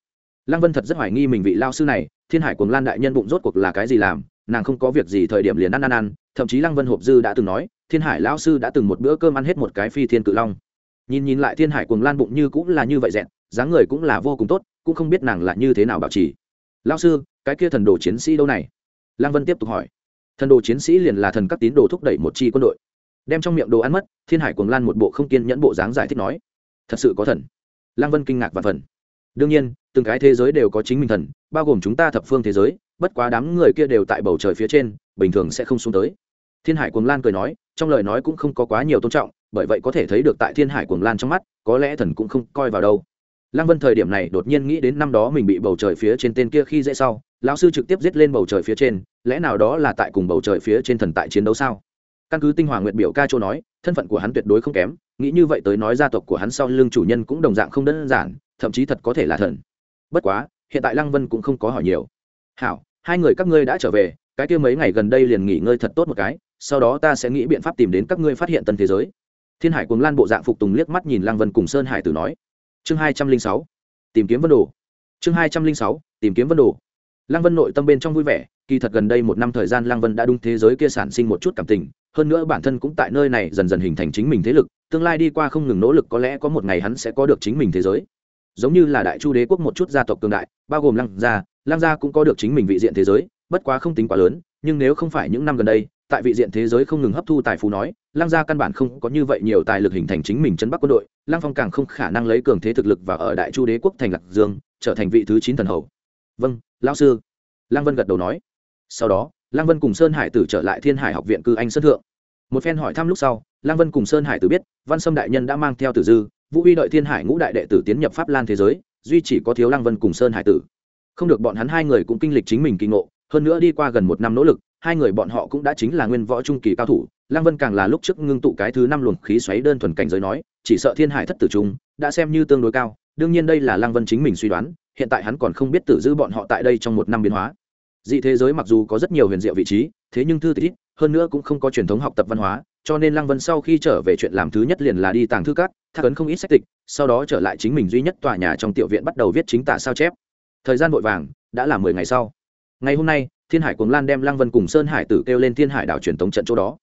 Lăng vân thật rất hoài nghi mình vị lao sư này, thiên hải cuồng lan đại nhân bụng rốt cuộc là cái gì làm, nàng không có việc gì thời điểm liền ăn ăn ăn, thậm chí lăng vân hộp dư đã từng nói, thiên hải lao sư đã từng một bữa cơm ăn hết một cái phi thiên cự long. Nhìn nhìn lại thiên hải cuồng lan bụng như cũng là như vậy dẹn, dáng người cũng là vô cùng tốt cũng không biết nàng là như thế nào bảo trì. Lao sư, cái kia thần đồ chiến sĩ đâu này? Lăng vân tiếp tục hỏi. Thần đồ chiến sĩ liền là thần các tín đồ thúc đẩy một chi quân đội. Đem trong miệng đồ ăn mất, thiên hải cuồng lan một bộ không kiên nhẫn bộ dáng giải thích nói. Thật sự có thần. Lăng vân kinh ngạc và phần. Đương nhiên, từng cái thế giới đều có chính mình thần, bao gồm chúng ta thập phương thế giới, bất quá đám người kia đều tại bầu trời phía trên, bình thường sẽ không xuống tới. Thiên hải cuồng lan cười nói, trong lời nói cũng không có quá nhiều tôn trọng, bởi vậy có thể thấy được tại thiên hải cuồng lan trong mắt, có lẽ thần cũng không coi vào đâu lăng vân thời điểm này đột nhiên nghĩ đến năm đó mình bị bầu trời phía trên tên kia khi dễ sau, lão sư trực tiếp giết lên bầu trời phía trên, lẽ nào đó là tại cùng bầu trời phía trên thần tại chiến đấu sao? Căn cứ tinh hoàng nguyệt biểu ca châu nói, thân phận của hắn tuyệt đối không kém, nghĩ như vậy tới nói gia tộc của hắn sau lưng chủ nhân cũng đồng dạng không đơn giản, thậm chí thật có thể là thần. Bất quá, hiện tại lăng vân cũng không có hỏi nhiều. Hảo, hai người các ngươi đã trở về, cái kia mấy ngày gần đây liền nghỉ ngơi thật tốt một cái, sau đó ta sẽ nghĩ biện pháp tìm đến các ngươi phát hiện tân thế giới. Thiên hải cuồng lan bộ dạng phục tùng liếc mắt nhìn lăng vân cùng sơn hải tử nói chương hai trăm linh sáu, tìm kiếm vân đồ. Chương hai trăm linh sáu, tìm kiếm vân đồ. Lăng vân nội tâm bên trong vui vẻ, kỳ thật gần đây một năm thời gian lăng vân đã đúng thế giới kia sản sinh một chút cảm tình, hơn nữa bản thân cũng tại nơi này dần dần hình thành chính mình thế lực, tương lai đi qua không ngừng nỗ lực có lẽ có một ngày hắn sẽ có được chính mình thế giới. Giống như là đại chu đế quốc một chút gia tộc cường đại, bao gồm lăng gia lăng gia cũng có được chính mình vị diện thế giới, bất quá không tính quá lớn, nhưng nếu không phải những năm gần đây tại vị diện thế giới không ngừng hấp thu tài phú nói, lăng gia căn bản không có như vậy nhiều tài lực hình thành chính mình chân bắc quân đội, lăng phong càng không khả năng lấy cường thế thực lực và ở đại chu đế quốc thành lạc dương, trở thành vị thứ chín thần hầu. Vâng lão sư. Lăng vân gật đầu nói. Sau đó, lăng vân cùng sơn hải tử trở lại thiên hải học viện cư anh sơn thượng. Một phen hỏi thăm lúc sau, lăng vân cùng sơn hải tử biết, văn sâm đại nhân đã mang theo tử dư, vũ huy đợi thiên hải ngũ đại đệ tử tiến nhập pháp lan thế giới, duy chỉ có thiếu lăng vân cùng sơn hải tử. Không được bọn hắn hai người cũng kinh lịch chính mình kỳ ngộ hơn nữa đi qua gần một năm nỗ lực, hai người bọn họ cũng đã chính là nguyên võ trung kỳ cao thủ. Lăng vân càng là lúc trước ngưng tụ cái thứ năm luồng khí xoáy đơn thuần cảnh giới nói, chỉ sợ thiên hải thất tử trung, đã xem như tương đối cao. Đương nhiên đây là lăng vân chính mình suy đoán, hiện tại hắn còn không biết tử dư bọn họ tại đây trong một năm biến hóa. Dị thế giới mặc dù có rất nhiều huyền diệu vị trí, thế nhưng thư tịch, hơn nữa cũng không có truyền thống học tập văn hóa, cho nên lăng vân sau khi trở về chuyện làm thứ nhất liền là đi tàng thư cát thác ấn không ít sách tịch, sau đó trở lại chính mình duy nhất tòa nhà trong tiểu viện bắt đầu viết chính tả sao chép. Thời gian vội vàng, đã là mười ngày sau ngày hôm nay, thiên hải cuồng lan đem lăng vân cùng sơn hải tử kêu lên thiên hải đảo truyền tống trận chỗ đó.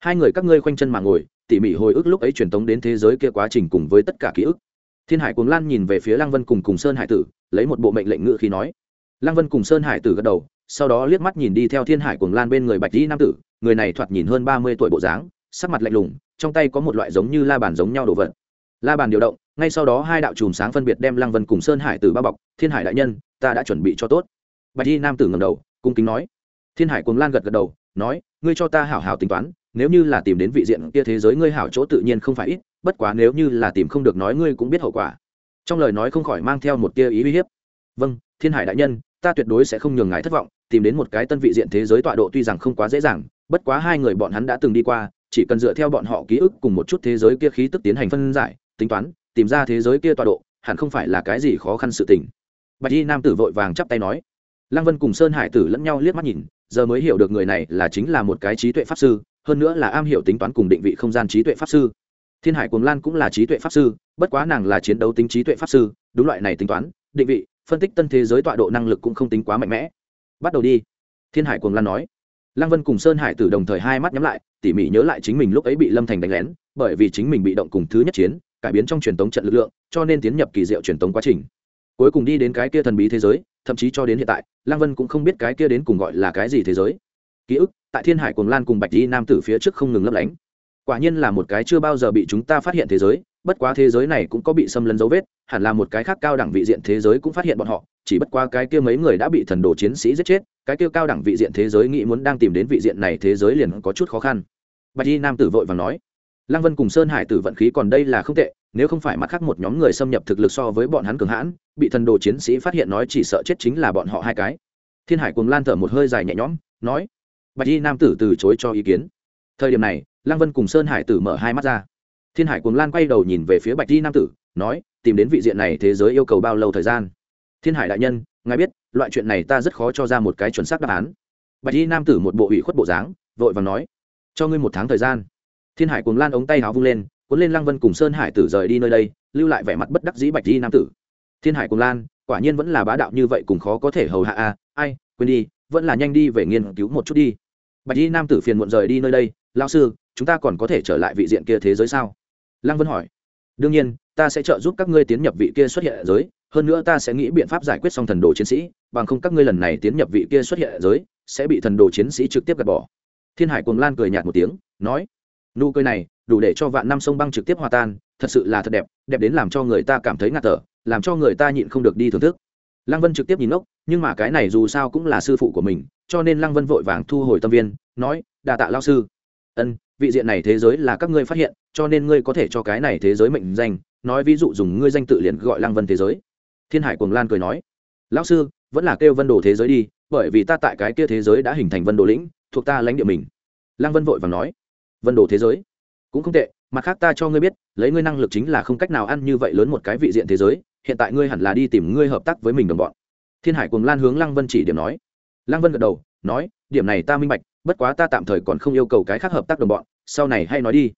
Hai người các ngươi khoanh chân mà ngồi, tỉ mỉ hồi ức lúc ấy truyền tống đến thế giới kia quá trình cùng với tất cả ký ức. Thiên hải cuồng lan nhìn về phía lăng vân cùng cùng sơn hải tử, lấy một bộ mệnh lệnh ngự khi nói. Lăng vân cùng sơn hải tử gật đầu, sau đó liếc mắt nhìn đi theo thiên hải cuồng lan bên người bạch dĩ nam tử, người này thoạt nhìn hơn ba mươi tuổi bộ dáng, sắc mặt lạnh lùng, trong tay có một loại giống như la bàn giống nhau đồ vật. La bàn điều động, ngay sau đó hai đạo chùm sáng phân biệt đem lăng vân cùng sơn hải tử bao bọc. Thiên hải đại nhân, ta đã chuẩn bị cho tốt bạch y nam tử ngầm đầu, cung kính nói. Thiên hải cuồng lan gật gật đầu, nói, ngươi cho ta hảo hảo tính toán, nếu như là tìm đến vị diện kia thế giới ngươi hảo chỗ tự nhiên không phải ít, bất quá nếu như là tìm không được nói ngươi cũng biết hậu quả. Trong lời nói không khỏi mang theo một tia ý uy hiếp. Vâng thiên hải đại nhân, ta tuyệt đối sẽ không nhường ngài thất vọng, tìm đến một cái tân vị diện thế giới tọa độ tuy rằng không quá dễ dàng, bất quá hai người bọn hắn đã từng đi qua, chỉ cần dựa theo bọn họ ký ức cùng một chút thế giới kia khí tức tiến hành phân giải, tính toán, tìm ra thế giới kia tọa độ, hẳn không phải là cái gì khó khăn sự tình. Bạch y nam tử vội vàng chắp tay nói lăng vân cùng sơn hải tử lẫn nhau liếc mắt nhìn, giờ mới hiểu được người này là chính là một cái trí tuệ pháp sư, hơn nữa là am hiểu tính toán cùng định vị không gian trí tuệ pháp sư. Thiên hải cuồng lan cũng là trí tuệ pháp sư, bất quá nàng là chiến đấu tính trí tuệ pháp sư, đúng loại này tính toán, định vị, phân tích tân thế giới tọa độ năng lực cũng không tính quá mạnh mẽ. Bắt đầu đi. Thiên hải cuồng lan nói. Lăng vân cùng sơn hải tử đồng thời hai mắt nhắm lại, tỉ mỉ nhớ lại chính mình lúc ấy bị lâm thành đánh lén, bởi vì chính mình bị động cùng thứ nhất chiến, cải biến trong truyền tống trận lực lượng, cho nên tiến nhập kỳ diệu truyền tống quá trình. Cuối cùng đi đến cái kia thần bí thế giới thậm chí cho đến hiện tại, lăng vân cũng không biết cái kia đến cùng gọi là cái gì thế giới. Ký ức, tại thiên hải cuồng lan cùng bạch di nam tử phía trước không ngừng lấp lánh. Quả nhiên là một cái chưa bao giờ bị chúng ta phát hiện thế giới, bất quá thế giới này cũng có bị xâm lấn dấu vết, hẳn là một cái khác cao đẳng vị diện thế giới cũng phát hiện bọn họ, chỉ bất qua cái kia mấy người đã bị thần đồ chiến sĩ giết chết, cái kia cao đẳng vị diện thế giới nghĩ muốn đang tìm đến vị diện này thế giới liền có chút khó khăn. Bạch y nam tử vội và nói, lăng vân cùng sơn hải tử vận khí còn đây là không tệ nếu không phải mặt khác một nhóm người xâm nhập thực lực so với bọn hắn cường hãn, bị thần đồ chiến sĩ phát hiện nói chỉ sợ chết chính là bọn họ hai cái. Thiên hải cùng lan thở một hơi dài nhẹ nhõm, nói, bạch y nam tử từ chối cho ý kiến. Thời điểm này, lăng vân cùng sơn hải tử mở hai mắt ra. Thiên hải cùng lan quay đầu nhìn về phía bạch y nam tử, nói, tìm đến vị diện này thế giới yêu cầu bao lâu thời gian? Thiên hải đại nhân, ngài biết, loại chuyện này ta rất khó cho ra một cái chuẩn xác đáp án. Bạch y nam tử một bộ ủy khuất bộ dáng, vội và nói, cho ngươi một tháng thời gian. Thiên hải cùng lan ống tay háo vung lên cuốn lên lăng vân cùng sơn hải tử rời đi nơi đây, lưu lại vẻ mặt bất đắc dĩ bạch di nam tử. Thiên hải cùng lan, quả nhiên vẫn là bá đạo như vậy cùng khó có thể hầu hạ a ai, quên đi, vẫn là nhanh đi về nghiên cứu một chút đi. Bạch di nam tử phiền muộn rời đi nơi đây lao sư, chúng ta còn có thể trở lại vị diện kia thế giới sao? Lăng vân hỏi. Đương nhiên, ta sẽ trợ giúp các ngươi tiến nhập vị kia xuất hiện ở giới, hơn nữa ta sẽ nghĩ biện pháp giải quyết xong thần đồ chiến sĩ, bằng không các ngươi lần này tiến nhập vị kia xuất hiện ở giới, sẽ bị thần đồ chiến sĩ trực tiếp gạt bỏ. Thiên hải cuồng lan cười nhạt một tiếng, nói nụ cười này đủ để cho vạn năm sông băng trực tiếp hòa tan, thật sự là thật đẹp đẹp đến làm cho người ta cảm thấy ngạt thở, làm cho người ta nhịn không được đi thưởng thức. Lăng vân trực tiếp nhìn ốc, nhưng mà cái này dù sao cũng là sư phụ của mình, cho nên lăng vân vội vàng thu hồi tâm viên, nói đà tạ lao sư. Ân, vị diện này thế giới là các ngươi phát hiện, cho nên ngươi có thể cho cái này thế giới mệnh danh, nói ví dụ dùng ngươi danh tự liền gọi lăng vân thế giới. Thiên hải cuồng lan cười nói, lão sư, vẫn là kêu vân đồ thế giới đi, bởi vì ta tại cái kia thế giới đã hình thành vân đồ lĩnh, thuộc ta lãnh địa mình. Lăng vân vội và nói vân đồ thế giới. Cũng không tệ, mặt khác ta cho ngươi biết, lấy ngươi năng lực chính là không cách nào ăn như vậy lớn một cái vị diện thế giới, hiện tại ngươi hẳn là đi tìm ngươi hợp tác với mình đồng bọn. Thiên hải cùng lan hướng lăng vân chỉ điểm nói. Lăng vân gật đầu, nói, điểm này ta minh bạch, bất quá ta tạm thời còn không yêu cầu cái khác hợp tác đồng bọn, sau này hay nói đi.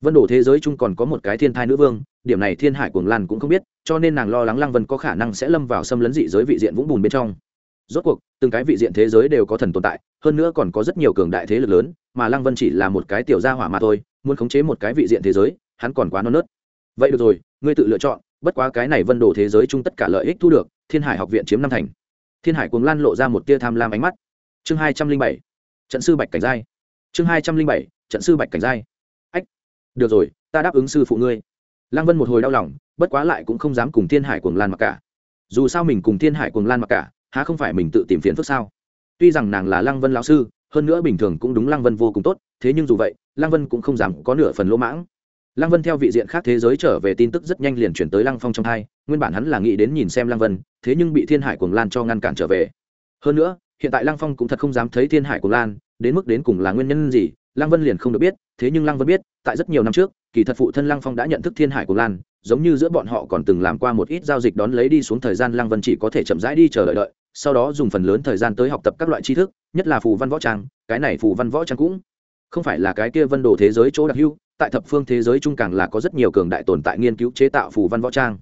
Vân đổ thế giới chung còn có một cái thiên thai nữ vương, điểm này thiên hải cuồng lan cũng không biết, cho nên nàng lo lắng lăng vân có khả năng sẽ lâm vào xâm lấn dị giới vị diện vũng bùn bên trong rốt cuộc, từng cái vị diện thế giới đều có thần tồn tại, hơn nữa còn có rất nhiều cường đại thế lực lớn, mà lăng vân chỉ là một cái tiểu gia hỏa mà thôi, muốn khống chế một cái vị diện thế giới, hắn còn quá non nớt. Vậy được rồi, ngươi tự lựa chọn, bất quá cái này vân đồ thế giới chung tất cả lợi ích thu được, thiên hải học viện chiếm năm thành. Thiên hải cuồng lan lộ ra một tia tham lam ánh mắt. Chương hai trăm linh bảy, trận sư bạch cảnh giai. Chương hai trăm linh bảy, trận sư bạch cảnh giai. Ách, được rồi, ta đáp ứng sư phụ ngươi. Lăng vân một hồi đau lòng, bất quá lại cũng không dám cùng thiên hải cuồng lan mặc cả. Dù sao mình cùng thiên hải cuồng lan mặc cả há không phải mình tự tìm phiền phức sao? Tuy rằng nàng là lăng vân lão sư, hơn nữa bình thường cũng đúng lăng vân vô cùng tốt, thế nhưng dù vậy, lăng vân cũng không dám có nửa phần lỗ mãng. Lăng vân theo vị diện khác thế giới trở về tin tức rất nhanh liền chuyển tới lăng phong trong hai, nguyên bản hắn là nghĩ đến nhìn xem lăng vân, thế nhưng bị thiên hải cuồng lan cho ngăn cản trở về. Hơn nữa, hiện tại lăng phong cũng thật không dám thấy thiên hải cuồng lan, đến mức đến cùng là nguyên nhân gì, lăng vân liền không được biết, thế nhưng lăng vân biết, tại rất nhiều năm trước, kỳ thật phụ thân lăng phong đã nhận thức thiên hải cuồng lan, giống như giữa bọn họ còn từng làm qua một ít giao dịch đón lấy đi xuống thời gian lăng vân chỉ có thể chậm rãi đi chờ đợi đợi sau đó dùng phần lớn thời gian tới học tập các loại tri thức, nhất là phù văn võ trang, cái này phù văn võ trang cũng không phải là cái kia vân đồ thế giới chỗ đặc hưu tại thập phương thế giới trung càng là có rất nhiều cường đại tồn tại nghiên cứu chế tạo phù văn võ trang.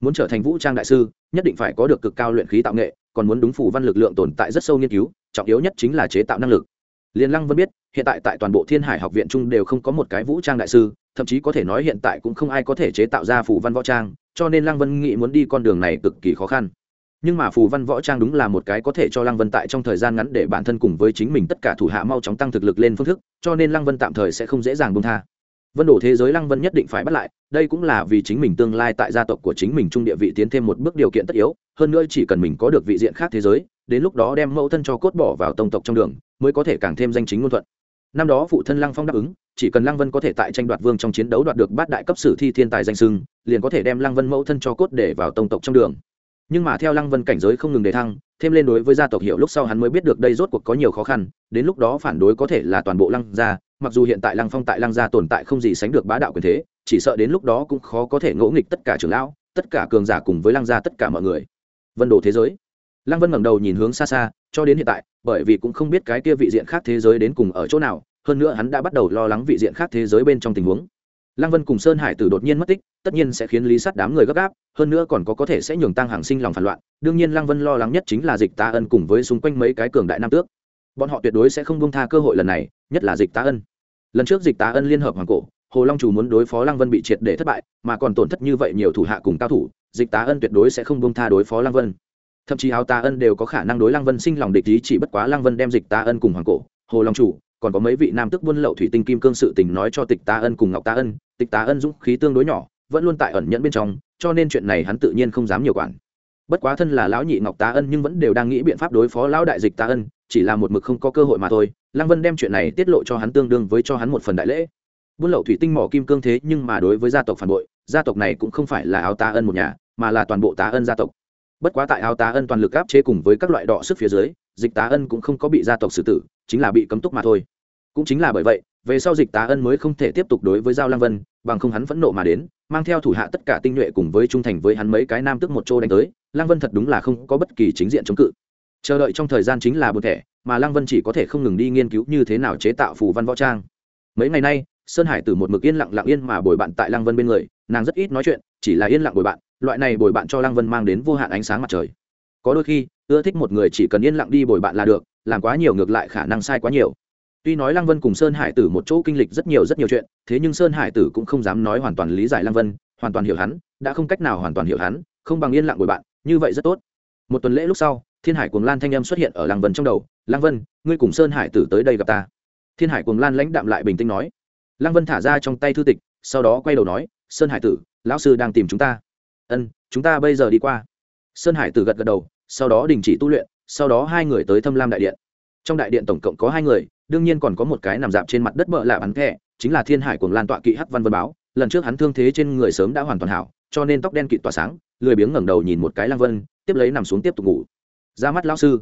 Muốn trở thành vũ trang đại sư, nhất định phải có được cực cao luyện khí tạo nghệ, còn muốn đúng phù văn lực lượng tồn tại rất sâu nghiên cứu, trọng yếu nhất chính là chế tạo năng lực. Liên lăng vẫn biết, hiện tại tại toàn bộ thiên hải học viện trung đều không có một cái vũ trang đại sư, thậm chí có thể nói hiện tại cũng không ai có thể chế tạo ra phù văn võ trang, cho nên lăng vân nghĩ muốn đi con đường này cực kỳ khó khăn nhưng mà phù văn võ trang đúng là một cái có thể cho lăng vân tại trong thời gian ngắn để bản thân cùng với chính mình tất cả thủ hạ mau chóng tăng thực lực lên phương thức, cho nên lăng vân tạm thời sẽ không dễ dàng bông tha. Vân đổ thế giới lăng vân nhất định phải bắt lại, đây cũng là vì chính mình tương lai tại gia tộc của chính mình trung địa vị tiến thêm một bước điều kiện tất yếu, hơn nữa chỉ cần mình có được vị diện khác thế giới, đến lúc đó đem mẫu thân cho cốt bỏ vào tông tộc trong đường, mới có thể càng thêm danh chính ngôn thuận. Năm đó phụ thân lăng phong đáp ứng, chỉ cần lăng vân có thể tại tranh đoạt vương trong chiến đấu đoạt được bát đại cấp sử thi thiên tài danh sưng liền có thể đem lăng vân mẫu thân cho cốt để vào tông tộc trong đường nhưng mà theo lăng vân cảnh giới không ngừng đề thăng, thêm lên đối với gia tộc hiệu lúc sau hắn mới biết được đây rốt cuộc có nhiều khó khăn, đến lúc đó phản đối có thể là toàn bộ lăng gia, mặc dù hiện tại lăng phong tại lăng gia tồn tại không gì sánh được bá đạo quyền thế, chỉ sợ đến lúc đó cũng khó có thể ngỗ nghịch tất cả trưởng lão, tất cả cường giả cùng với lăng gia tất cả mọi người. Vân đồ thế giới. Lăng vân ngẩng đầu nhìn hướng xa xa, cho đến hiện tại, bởi vì cũng không biết cái kia vị diện khác thế giới đến cùng ở chỗ nào, hơn nữa hắn đã bắt đầu lo lắng vị diện khác thế giới bên trong tình huống lăng vân cùng sơn hải tử đột nhiên mất tích, tất nhiên sẽ khiến lý sát đám người gấp gáp, hơn nữa còn có có thể sẽ nhường tăng hàng sinh lòng phản loạn. Đương nhiên lăng vân lo lắng nhất chính là dịch tá ân cùng với xung quanh mấy cái cường đại nam tước. Bọn họ tuyệt đối sẽ không buông tha cơ hội lần này, nhất là dịch tá ân. Lần trước dịch tá ân liên hợp hoàng cổ, hồ long chủ muốn đối phó lăng vân bị triệt để thất bại, mà còn tổn thất như vậy nhiều thủ hạ cùng cao thủ, dịch tá ân tuyệt đối sẽ không buông tha đối phó lăng vân. Thậm chí áo tá ân đều có khả năng đối lăng vân sinh lòng địch ý chỉ bất quá lăng vân đem dịch tá ân cùng hoàng cổ, hồ long chủ còn có mấy vị nam tức buôn lậu thủy tinh kim cương sự tình nói cho tịch tá ân cùng ngọc tá ân, tịch tá ân dũng khí tương đối nhỏ, vẫn luôn tại ẩn nhẫn bên trong, cho nên chuyện này hắn tự nhiên không dám nhiều quản. Bất quá thân là lão nhị ngọc tá ân nhưng vẫn đều đang nghĩ biện pháp đối phó lão đại dịch tá ân, chỉ là một mực không có cơ hội mà thôi. Lăng vân đem chuyện này tiết lộ cho hắn tương đương với cho hắn một phần đại lễ. Buôn lậu thủy tinh mỏ kim cương thế nhưng mà đối với gia tộc phản bội, gia tộc này cũng không phải là áo tá ân một nhà, mà là toàn bộ tá ân gia tộc. Bất quá tại áo tá ân toàn lực áp chế cùng với các loại đọ sức phía dưới, dịch tá ân cũng không có bị gia tộc xử tử, chính là bị cấm túc mà thôi cũng chính là bởi vậy, về sau dịch tá ân mới không thể tiếp tục đối với giao lang vân, bằng không hắn phẫn nộ mà đến, mang theo thủ hạ tất cả tinh nhuệ cùng với trung thành với hắn mấy cái nam tức một chỗ đánh tới, lang vân thật đúng là không có bất kỳ chính diện chống cự. Chờ đợi trong thời gian chính là một thẻ, mà lang vân chỉ có thể không ngừng đi nghiên cứu như thế nào chế tạo phù văn võ trang. Mấy ngày nay, sơn hải từ một mực yên lặng lặng yên mà bồi bạn tại lang vân bên người, nàng rất ít nói chuyện, chỉ là yên lặng bồi bạn, loại này bồi bạn cho lang vân mang đến vô hạn ánh sáng mặt trời. Có đôi khi, ưa thích một người chỉ cần yên lặng đi bồi bạn là được, làm quá nhiều ngược lại khả năng sai quá nhiều tuy nói lăng vân cùng sơn hải tử một chỗ kinh lịch rất nhiều rất nhiều chuyện, thế nhưng sơn hải tử cũng không dám nói hoàn toàn lý giải lăng vân, hoàn toàn hiểu hắn, đã không cách nào hoàn toàn hiểu hắn, không bằng yên lặng bồi bạn, như vậy rất tốt. Một tuần lễ lúc sau, thiên hải cuồng lan thanh âm xuất hiện ở lăng vân trong đầu, lăng vân, ngươi cùng sơn hải tử tới đây gặp ta. Thiên hải cuồng lan lãnh đạm lại bình tĩnh nói. Lăng vân thả ra trong tay thư tịch, sau đó quay đầu nói, sơn hải tử, lão sư đang tìm chúng ta. Ân, chúng ta bây giờ đi qua. Sơn hải tử gật gật đầu, sau đó đình chỉ tu luyện, sau đó hai người tới thâm lam đại điện. Trong đại điện tổng cộng có hai người đương nhiên còn có một cái nằm dạp trên mặt đất bợ lạ bắn thẻ, chính là thiên hải cuồng lan tọa kỵ hắc văn vân báo. Lần trước hắn thương thế trên người sớm đã hoàn toàn hảo, cho nên tóc đen kỵ tỏa sáng, lười biếng ngẩng đầu nhìn một cái lăng vân, tiếp lấy nằm xuống tiếp tục ngủ. Ra mắt lão sư.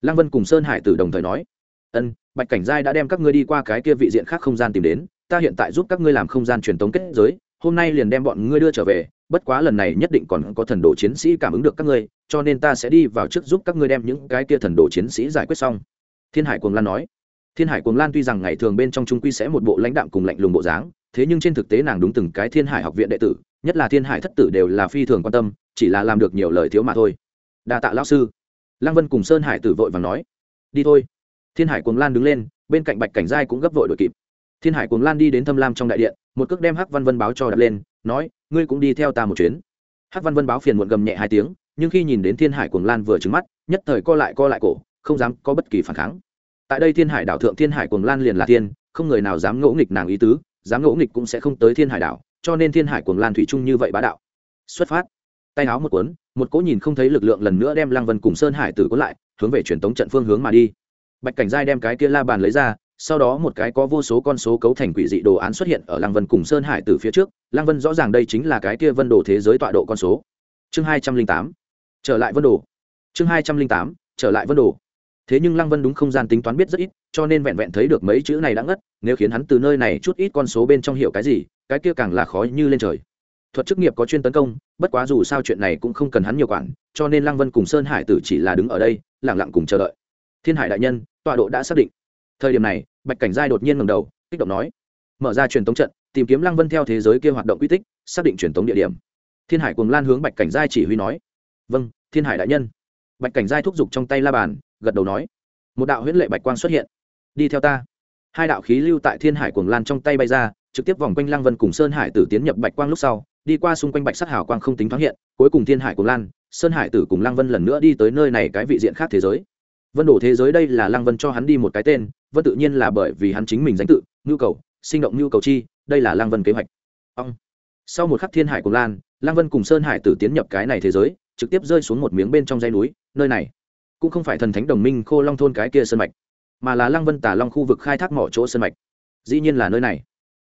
Lăng vân cùng sơn hải tử đồng thời nói, ân, bạch cảnh giai đã đem các ngươi đi qua cái kia vị diện khác không gian tìm đến, ta hiện tại giúp các ngươi làm không gian truyền tống kết giới, hôm nay liền đem bọn ngươi đưa trở về, bất quá lần này nhất định còn có thần đồ chiến sĩ cảm ứng được các ngươi, cho nên ta sẽ đi vào trước giúp các ngươi đem những cái kia thần đồ chiến sĩ giải quyết xong. Thiên hải cuồng lan nói thiên hải cuồng lan tuy rằng ngày thường bên trong trung quy sẽ một bộ lãnh đạm cùng lạnh lùng bộ dáng, thế nhưng trên thực tế nàng đúng từng cái thiên hải học viện đệ tử, nhất là thiên hải thất tử đều là phi thường quan tâm, chỉ là làm được nhiều lời thiếu mà thôi. Đa tạ lão sư. Lăng vân cùng sơn hải tử vội và nói, đi thôi. Thiên hải cuồng lan đứng lên, bên cạnh bạch cảnh giai cũng gấp vội đội kịp. Thiên hải cuồng lan đi đến thâm lam trong đại điện, một cước đem hắc văn vân báo cho đặt lên, nói, ngươi cũng đi theo ta một chuyến. Hắc văn vân báo phiền muộn gầm nhẹ hai tiếng, nhưng khi nhìn đến thiên hải cuồng lan vừa trứng mắt, nhất thời co lại co lại cổ, không dám có bất kỳ phản kháng tại đây thiên hải đảo thượng thiên hải cuồng lan liền là thiên, không người nào dám ngỗ nghịch nàng ý tứ, dám ngỗ nghịch cũng sẽ không tới thiên hải đảo, cho nên thiên hải cuồng lan thủy chung như vậy bá đạo. Xuất phát. Tay áo một cuốn, một cỗ nhìn không thấy lực lượng lần nữa đem lăng vân cùng sơn hải tử cuốn lại, hướng về truyền tống trận phương hướng mà đi. Bạch cảnh giai đem cái kia la bàn lấy ra, sau đó một cái có vô số con số cấu thành quỷ dị đồ án xuất hiện ở lăng vân cùng sơn hải từ phía trước. Lăng vân rõ ràng đây chính là cái kia vân đồ thế giới tọa độ con số. Chương hai trăm linh tám. Trở lại vân đồ. Chương hai trăm linh tám. Trở lại vân đồ thế nhưng lăng vân đúng không gian tính toán biết rất ít, cho nên vẹn vẹn thấy được mấy chữ này đã ngất, nếu khiến hắn từ nơi này chút ít con số bên trong hiểu cái gì, cái kia càng là khó như lên trời. Thuật chức nghiệp có chuyên tấn công, bất quá dù sao chuyện này cũng không cần hắn nhiều quản, cho nên lăng vân cùng sơn hải tử chỉ là đứng ở đây lẳng lặng cùng chờ đợi. Thiên hải đại nhân, tọa độ đã xác định. Thời điểm này, bạch cảnh giai đột nhiên ngầm đầu, kích động nói, mở ra truyền tống trận, tìm kiếm lăng vân theo thế giới kia hoạt động quy tích, xác định truyền tống địa điểm. Thiên hải cùng lan hướng bạch cảnh giai chỉ huy nói vâng thiên hải đại nhân. Bạch cảnh giai thúc giục trong tay la bàn gật đầu nói, một đạo huyễn lệ bạch quang xuất hiện. Đi theo ta. Hai đạo khí lưu tại thiên hải cuồng lan trong tay bay ra, trực tiếp vòng quanh lăng vân cùng sơn hải tử tiến nhập bạch quang lúc sau, đi qua xung quanh bạch sắc hào quang không tính thoáng hiện, cuối cùng thiên hải cuồng lan, sơn hải tử cùng lăng vân lần nữa đi tới nơi này cái vị diện khác thế giới. Vân đổ thế giới đây là lăng vân cho hắn đi một cái tên, vân tự nhiên là bởi vì hắn chính mình danh tự nhu cầu, sinh động nhu cầu chi, đây là lăng vân kế hoạch. Ông sau một khắc thiên hải cùng lan, lăng vân cùng sơn hải tử tiến nhập cái này thế giới, trực tiếp rơi xuống một miếng bên trong dây núi, nơi này cũng không phải thần thánh đồng minh khô long thôn cái kia sơn mạch, mà là lăng vân tả long khu vực khai thác mỏ chỗ sơn mạch. Dĩ nhiên là nơi này.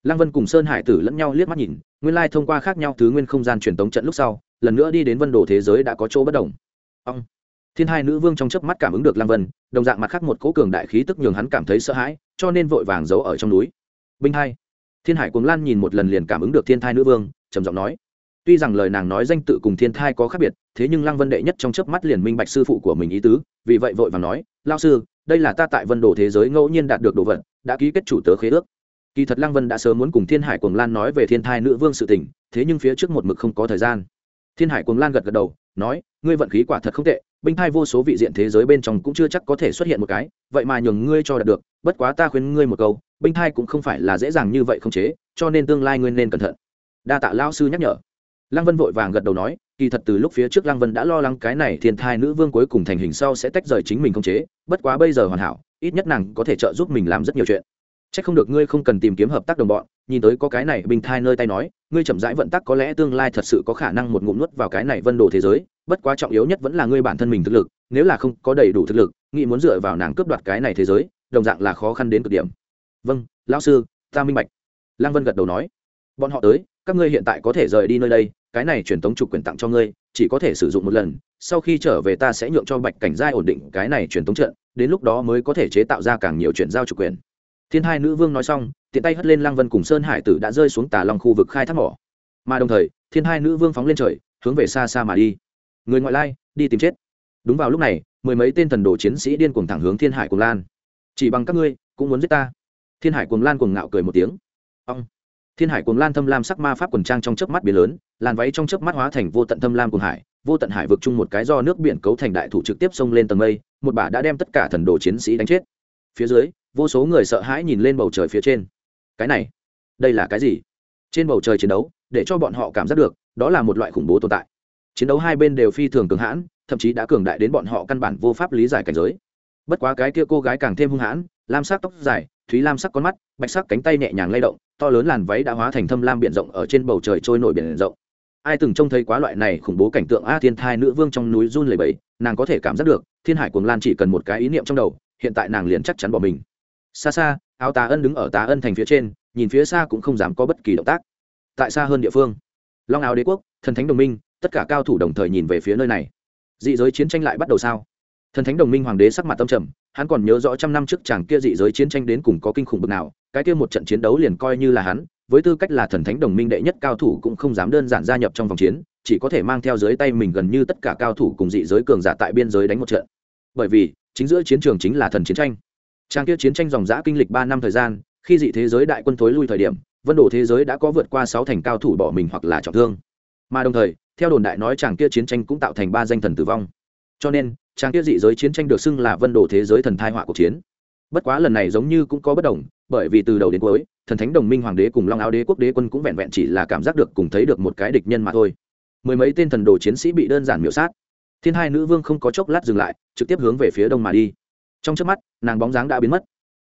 Lăng vân cùng sơn hải tử lẫn nhau liếc mắt nhìn, nguyên lai thông qua khác nhau thứ nguyên không gian truyền tống trận lúc sau, lần nữa đi đến vân đồ thế giới đã có chỗ bất đồng. Ông thiên hai nữ vương trong chớp mắt cảm ứng được lăng vân, đồng dạng mặt khác một cố cường đại khí tức nhường hắn cảm thấy sợ hãi, cho nên vội vàng giấu ở trong núi. Binh hai. Thiên hải cuồng lan nhìn một lần liền cảm ứng được thiên thai nữ vương, trầm giọng nói tuy rằng lời nàng nói danh tự cùng thiên thai có khác biệt, thế nhưng lăng vân đệ nhất trong chớp mắt liền minh bạch sư phụ của mình ý tứ, vì vậy vội vàng nói lao sư, đây là ta tại vân đồ thế giới ngẫu nhiên đạt được đồ vật, đã ký kết chủ tớ khế ước. Kỳ thật lăng vân đã sớm muốn cùng thiên hải cuồng lan nói về thiên thai nữ vương sự tình, thế nhưng phía trước một mực không có thời gian. Thiên hải cuồng lan gật gật đầu, nói, ngươi vận khí quả thật không tệ, binh thai vô số vị diện thế giới bên trong cũng chưa chắc có thể xuất hiện một cái, vậy mà nhường ngươi cho đạt được, bất quá ta khuyên ngươi một câu, binh thai cũng không phải là dễ dàng như vậy không chế, cho nên tương lai ngươi nên cẩn thận. Đa tạ lao sư nhắc nhở lăng vân vội vàng gật đầu nói, kỳ thật từ lúc phía trước lăng vân đã lo lắng cái này thiên thai nữ vương cuối cùng thành hình sau sẽ tách rời chính mình không chế, bất quá bây giờ hoàn hảo, ít nhất nàng có thể trợ giúp mình làm rất nhiều chuyện. C h ắ c không được ngươi không cần tìm kiếm hợp tác đồng bọn, nhìn tới có cái này bình thai nơi tay nói, ngươi chậm rãi vận tắc có lẽ tương lai thật sự có khả năng một ngụm nuốt vào cái này vân đồ thế giới, bất quá trọng yếu nhất vẫn là ngươi bản thân mình thực lực, nếu là không có đầy đủ thực lực, nghĩ muốn dựa vào nàng cướp đoạt cái này thế giới, đồng dạng là khó khăn đến cực điểm. Vâng lão sư, ta minh bạch. Lăng vân gật đầu nói. Bọn họ tới, các ngươi hiện tại có thể rời đi nơi đây cái này truyền tống trục quyền tặng cho ngươi, chỉ có thể sử dụng một lần, sau khi trở về ta sẽ nhượng cho bạch cảnh giai ổn định cái này truyền tống trận, đến lúc đó mới có thể chế tạo ra càng nhiều chuyển giao trục quyền. Thiên hai nữ vương nói xong, tiện tay hất lên lăng vân cùng sơn hải tử đã rơi xuống tà long khu vực khai thác mỏ. Mà đồng thời, thiên hai nữ vương phóng lên trời, hướng về xa xa mà đi. Người ngoại lai, đi tìm chết. Đúng vào lúc này, mười mấy tên thần đồ chiến sĩ điên cuồng thẳng hướng thiên hải cuồng lan. Chỉ bằng các ngươi, cũng muốn giết ta. Thiên hải cuồng lan cuồng ngạo cười một tiếng. Ong thiên hải cuồng lan thâm lam sắc ma pháp quần trang trong chớp mắt biển lớn, làn váy trong chớp mắt hóa thành vô tận thâm lam cuồng hải, vô tận hải vực chung một cái do nước biển cấu thành đại thủ trực tiếp xông lên tầng mây, một bả đã đem tất cả thần đồ chiến sĩ đánh chết. Phía dưới, vô số người sợ hãi nhìn lên bầu trời phía trên. Cái này, đây là cái gì? Trên bầu trời chiến đấu, để cho bọn họ cảm giác được, đó là một loại khủng bố tồn tại. Chiến đấu hai bên đều phi thường cường hãn, thậm chí đã cường đại đến bọn họ căn bản vô pháp lý giải cảnh giới. Bất quá cái kia cô gái càng thêm hung hãn, lam sắc tóc dài thúy lam sắc con mắt, bạch sắc cánh tay nhẹ nhàng lay động, to lớn làn váy đã hóa thành thâm lam biển rộng ở trên bầu trời trôi nổi biển rộng. Ai từng trông thấy quá loại này khủng bố cảnh tượng a thiên thai nữ vương trong núi run lầy bẫy nàng có thể cảm giác được, thiên hải cuồng lan chỉ cần một cái ý niệm trong đầu, hiện tại nàng liền chắc chắn bỏ mình. Xa xa, áo tà ân đứng ở tà ân thành phía trên, nhìn phía xa cũng không dám có bất kỳ động tác. Tại xa hơn địa phương, long áo đế quốc, thần thánh đồng minh, tất cả cao thủ đồng thời nhìn về phía nơi này. Dị giới chiến tranh lại bắt đầu sao? Thần thánh đồng minh hoàng đế sắc mặt tâm trầm, hắn còn nhớ rõ trăm năm trước chàng kia dị giới chiến tranh đến cùng có kinh khủng bực nào, cái kia một trận chiến đấu liền coi như là hắn, với tư cách là thần thánh đồng minh đệ nhất cao thủ cũng không dám đơn giản gia nhập trong vòng chiến, chỉ có thể mang theo dưới tay mình gần như tất cả cao thủ cùng dị giới cường giả tại biên giới đánh một trận. Bởi vì, chính giữa chiến trường chính là thần chiến tranh. Trang kia chiến tranh dòng giã kinh lịch ba năm thời gian, khi dị thế giới đại quân thối lui thời điểm, vân đổ thế giới đã có vượt qua sáu thành cao thủ bỏ mình hoặc là trọng thương. Mà đồng thời, theo đồn đại nói chàng kia chiến tranh cũng tạo thành ba danh thần tử vong. Cho nên Trang kia dị giới chiến tranh được xưng là vân đồ thế giới thần thai họa cuộc chiến. Bất quá lần này giống như cũng có bất đồng, bởi vì từ đầu đến cuối, thần thánh đồng minh hoàng đế cùng long áo đế quốc đế quân cũng vẹn vẹn chỉ là cảm giác được cùng thấy được một cái địch nhân mà thôi. Mười mấy tên thần đồ chiến sĩ bị đơn giản miểu sát. Thiên hai nữ vương không có chốc lát dừng lại, trực tiếp hướng về phía đông mà đi. Trong trước mắt, nàng bóng dáng đã biến mất.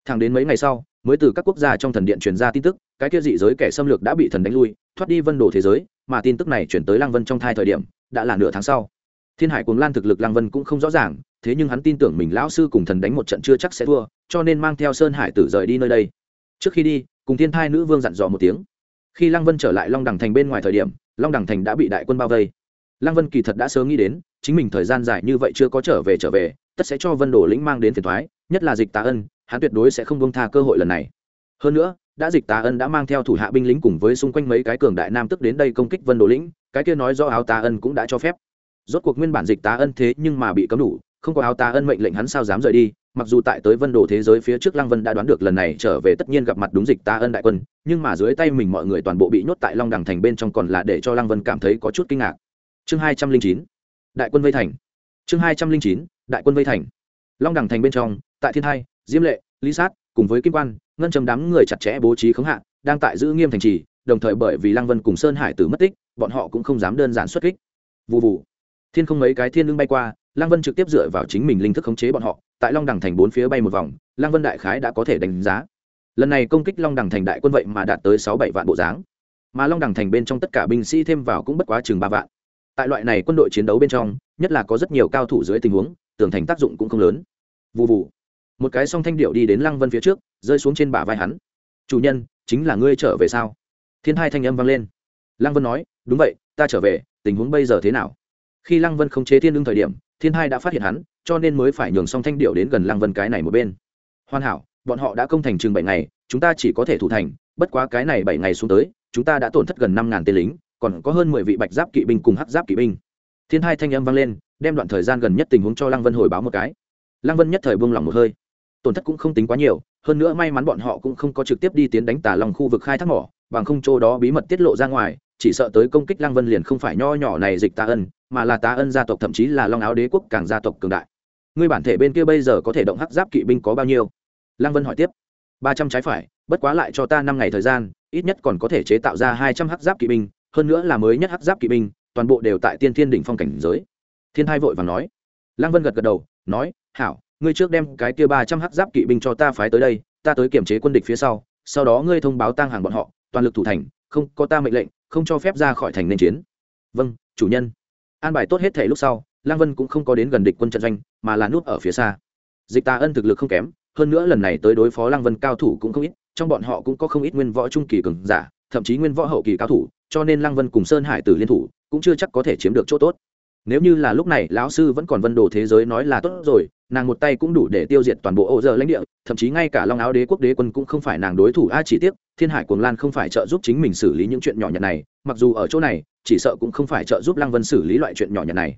Thẳng đến mấy ngày sau, mới từ các quốc gia trong thần điện truyền ra tin tức, cái kia dị giới kẻ xâm lược đã bị thần đánh lui, thoát đi vân đồ thế giới, mà tin tức này chuyển tới lăng vân trong thai thời điểm, đã là nửa tháng sau thiên hải cuồng lan thực lực lăng vân cũng không rõ ràng, thế nhưng hắn tin tưởng mình lão sư cùng thần đánh một trận chưa chắc sẽ thua, cho nên mang theo sơn hải tử rời đi nơi đây. Trước khi đi, cùng thiên thai nữ vương dặn dò một tiếng. Khi lăng vân trở lại long đằng thành bên ngoài thời điểm, long đằng thành đã bị đại quân bao vây. Lăng vân kỳ thật đã sớm nghĩ đến, chính mình thời gian dài như vậy chưa có trở về trở về, tất sẽ cho vân đồ lĩnh mang đến phiền thoái nhất là dịch tá ân, hắn tuyệt đối sẽ không bông tha cơ hội lần này. Hơn nữa, đã dịch tá ân đã mang theo thủ hạ binh lính cùng với xung quanh mấy cái cường đại nam tức đến đây công kích vân đồ lĩnh, cái kia nói do áo tá ân cũng đã cho phép rốt cuộc nguyên bản dịch tá ân thế nhưng mà bị cấm đủ, không có áo tá ân mệnh lệnh hắn sao dám rời đi, mặc dù tại tới vân đồ thế giới phía trước lăng vân đã đoán được lần này trở về tất nhiên gặp mặt đúng dịch tá ân đại quân, nhưng mà dưới tay mình mọi người toàn bộ bị nhốt tại long đằng thành bên trong còn là để cho lăng vân cảm thấy có chút kinh ngạc. Chương hai trăm linh chín, đại quân vây thành. Chương hai trăm linh chín, đại quân vây thành. Long đằng thành bên trong, tại thiên hai, diêm lệ, lý sát, cùng với kim quan, ngân chấm đám người chặt chẽ bố trí khống hạ, đang tại giữ nghiêm thành trì, đồng thời bởi vì lăng vân cùng sơn hải tử mất tích, bọn họ cũng không dám đơn giản xuất kích. Vụ vụ thiên không mấy cái thiên lưng bay qua, lăng vân trực tiếp dựa vào chính mình linh thức khống chế bọn họ, tại long đằng thành bốn phía bay một vòng, lăng vân đại khái đã có thể đánh giá. Lần này công kích long đằng thành đại quân vậy mà đạt tới sáu bảy vạn bộ dáng. Mà long đằng thành bên trong tất cả binh sĩ thêm vào cũng bất quá chừng ba vạn. Tại loại này quân đội chiến đấu bên trong, nhất là có rất nhiều cao thủ dưới tình huống, tường thành tác dụng cũng không lớn. Vụ vụ một cái song thanh điệu đi đến lăng vân phía trước, rơi xuống trên bả vai hắn. Chủ nhân, chính là ngươi trở về sao? Thiên hai thanh âm vang lên. Lăng vân nói, đúng vậy, ta trở về, tình huống bây giờ thế nào? Khi lăng vân không chế thiên lương thời điểm, thiên hai đã phát hiện hắn, cho nên mới phải nhường song thanh điệu đến gần lăng vân cái này một bên. Hoàn hảo, bọn họ đã công thành chừng bảy ngày, chúng ta chỉ có thể thủ thành, bất quá cái này bảy ngày xuống tới, chúng ta đã tổn thất gần năm ngàn tên lính, còn có hơn mười vị bạch giáp kỵ binh cùng hắc giáp kỵ binh. Thiên hai thanh âm vang lên, đem đoạn thời gian gần nhất tình huống cho lăng vân hồi báo một cái. Lăng vân nhất thời buông lỏng một hơi. Tổn thất cũng không tính quá nhiều, hơn nữa may mắn bọn họ cũng không có trực tiếp đi tiến đánh tà long khu vực khai thác mỏ, bằng không chỗ đó bí mật tiết lộ ra ngoài chỉ sợ tới công kích lăng vân liền không phải nho nhỏ này dịch tá ân, mà là tá ân gia tộc, thậm chí là long áo đế quốc càng gia tộc cường đại. Ngươi bản thể bên kia bây giờ có thể động hắc giáp kỵ binh có bao nhiêu? Lăng vân hỏi tiếp. Ba trăm trái phải, bất quá lại cho ta năm ngày thời gian, ít nhất còn có thể chế tạo ra hai trăm hắc giáp kỵ binh, hơn nữa là mới nhất hắc giáp kỵ binh, toàn bộ đều tại tiên thiên đỉnh phong cảnh giới. Thiên thai vội và nói. Lăng vân gật gật đầu, nói, hảo, ngươi trước đem cái kia ba trăm hắc giáp kỵ binh cho ta phái tới đây, ta tới kiểm chế quân địch phía sau sau đó ngươi thông báo tăng hàng bọn họ, toàn lực thủ thành, không có ta mệnh lệnh không cho phép ra khỏi thành nên chiến. Vâng chủ nhân. An bài tốt hết thể lúc sau, Lang vân cũng không có đến gần địch quân trận doanh, mà là nút ở phía xa. Dịch tà ân thực lực không kém, hơn nữa lần này tới đối phó Lang vân cao thủ cũng không ít, trong bọn họ cũng có không ít nguyên võ trung kỳ cường giả, thậm chí nguyên võ hậu kỳ cao thủ, cho nên Lang vân cùng sơn hải tử liên thủ, cũng chưa chắc có thể chiếm được chỗ tốt. Nếu như là lúc này lão sư vẫn còn vân đồ thế giới nói là tốt rồi nàng một tay cũng đủ để tiêu diệt toàn bộ ô giờ lãnh địa, thậm chí ngay cả long áo đế quốc đế quân cũng không phải nàng đối thủ. A chỉ tiếc, thiên hải cuồng lan không phải trợ giúp chính mình xử lý những chuyện nhỏ nhặt này, mặc dù ở chỗ này, chỉ sợ cũng không phải trợ giúp lăng vân xử lý loại chuyện nhỏ nhặt này.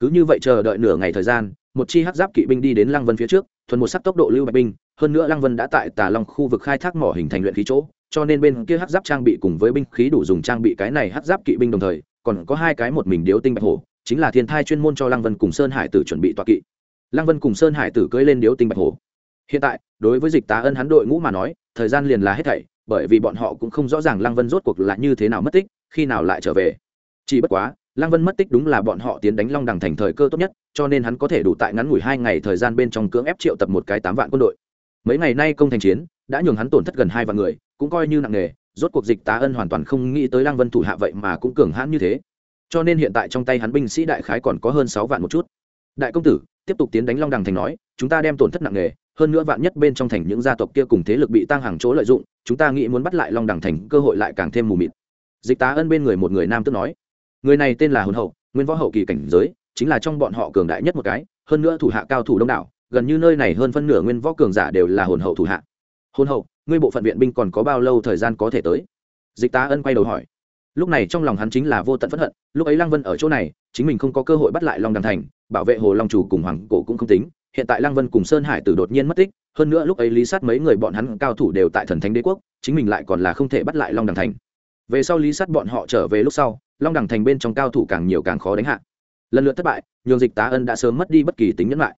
Cứ như vậy chờ đợi nửa ngày thời gian, một chi hắc giáp kỵ binh đi đến lăng vân phía trước, thuần một sắc tốc độ lưu bạch binh, hơn nữa lăng vân đã tại tà long khu vực khai thác mỏ hình thành luyện khí chỗ, cho nên bên kia hắc giáp trang bị cùng với binh khí đủ dùng trang bị cái này hắc giáp kỵ binh đồng thời, còn có hai cái một mình điếu tinh bạch hổ, chính là thiên thai chuyên môn cho lăng vân cùng sơn hải tử chuẩn bị tọa kỵ lăng vân cùng sơn hải tử cưỡi lên điếu tinh bạch hổ. Hiện tại, đối với dịch tá ân hắn đội ngũ mà nói, thời gian liền là hết thảy, bởi vì bọn họ cũng không rõ ràng lăng vân rốt cuộc là như thế nào mất tích, khi nào lại trở về. Chỉ bất quá, lăng vân mất tích đúng là bọn họ tiến đánh long đằng thành thời cơ tốt nhất, cho nên hắn có thể đủ tại ngắn ngủi hai ngày thời gian bên trong cưỡng ép triệu tập một cái tám vạn quân đội. Mấy ngày nay công thành chiến, đã nhường hắn tổn thất gần hai vạn người, cũng coi như nặng nề, rốt cuộc dịch tá ân hoàn toàn không nghĩ tới lăng vân thủ hạ vậy mà cũng cường hãn như thế. Cho nên hiện tại trong tay hắn binh sĩ đại khái còn có hơn sáu vạn một chút. Đại công tử tiếp tục tiến đánh long đằng thành nói, chúng ta đem tổn thất nặng nề, hơn nữa vạn nhất bên trong thành những gia tộc kia cùng thế lực bị tăng hàng chỗ lợi dụng, chúng ta nghĩ muốn bắt lại long đằng thành, cơ hội lại càng thêm mù mịt. Dịch tá ân bên người một người nam tức nói, người này tên là hồn hậu, nguyên võ hậu kỳ cảnh giới, chính là trong bọn họ cường đại nhất một cái, hơn nữa thủ hạ cao thủ đông đảo, gần như nơi này hơn phân nửa nguyên võ cường giả đều là hồn hậu thủ hạ. Hồn hậu, ngươi bộ phận viện binh còn có bao lâu thời gian có thể tới? Dịch tá ân quay đầu hỏi. Lúc này trong lòng hắn chính là vô tận phẫn hận, lúc ấy lăng vân ở chỗ này, chính mình không có cơ hội bắt lại long đằng thành bảo vệ hồ long chủ cùng hoàng cổ cũng không tính. Hiện tại lăng vân cùng sơn hải tử đột nhiên mất tích, hơn nữa lúc ấy lý sát mấy người bọn hắn cao thủ đều tại thần thánh đế quốc, chính mình lại còn là không thể bắt lại long đằng thành. Về sau lý sát bọn họ trở về lúc sau, long đằng thành bên trong cao thủ càng nhiều càng khó đánh hạ. Lần lượt thất bại, nhường dịch tá ân đã sớm mất đi bất kỳ tính nhẫn lại.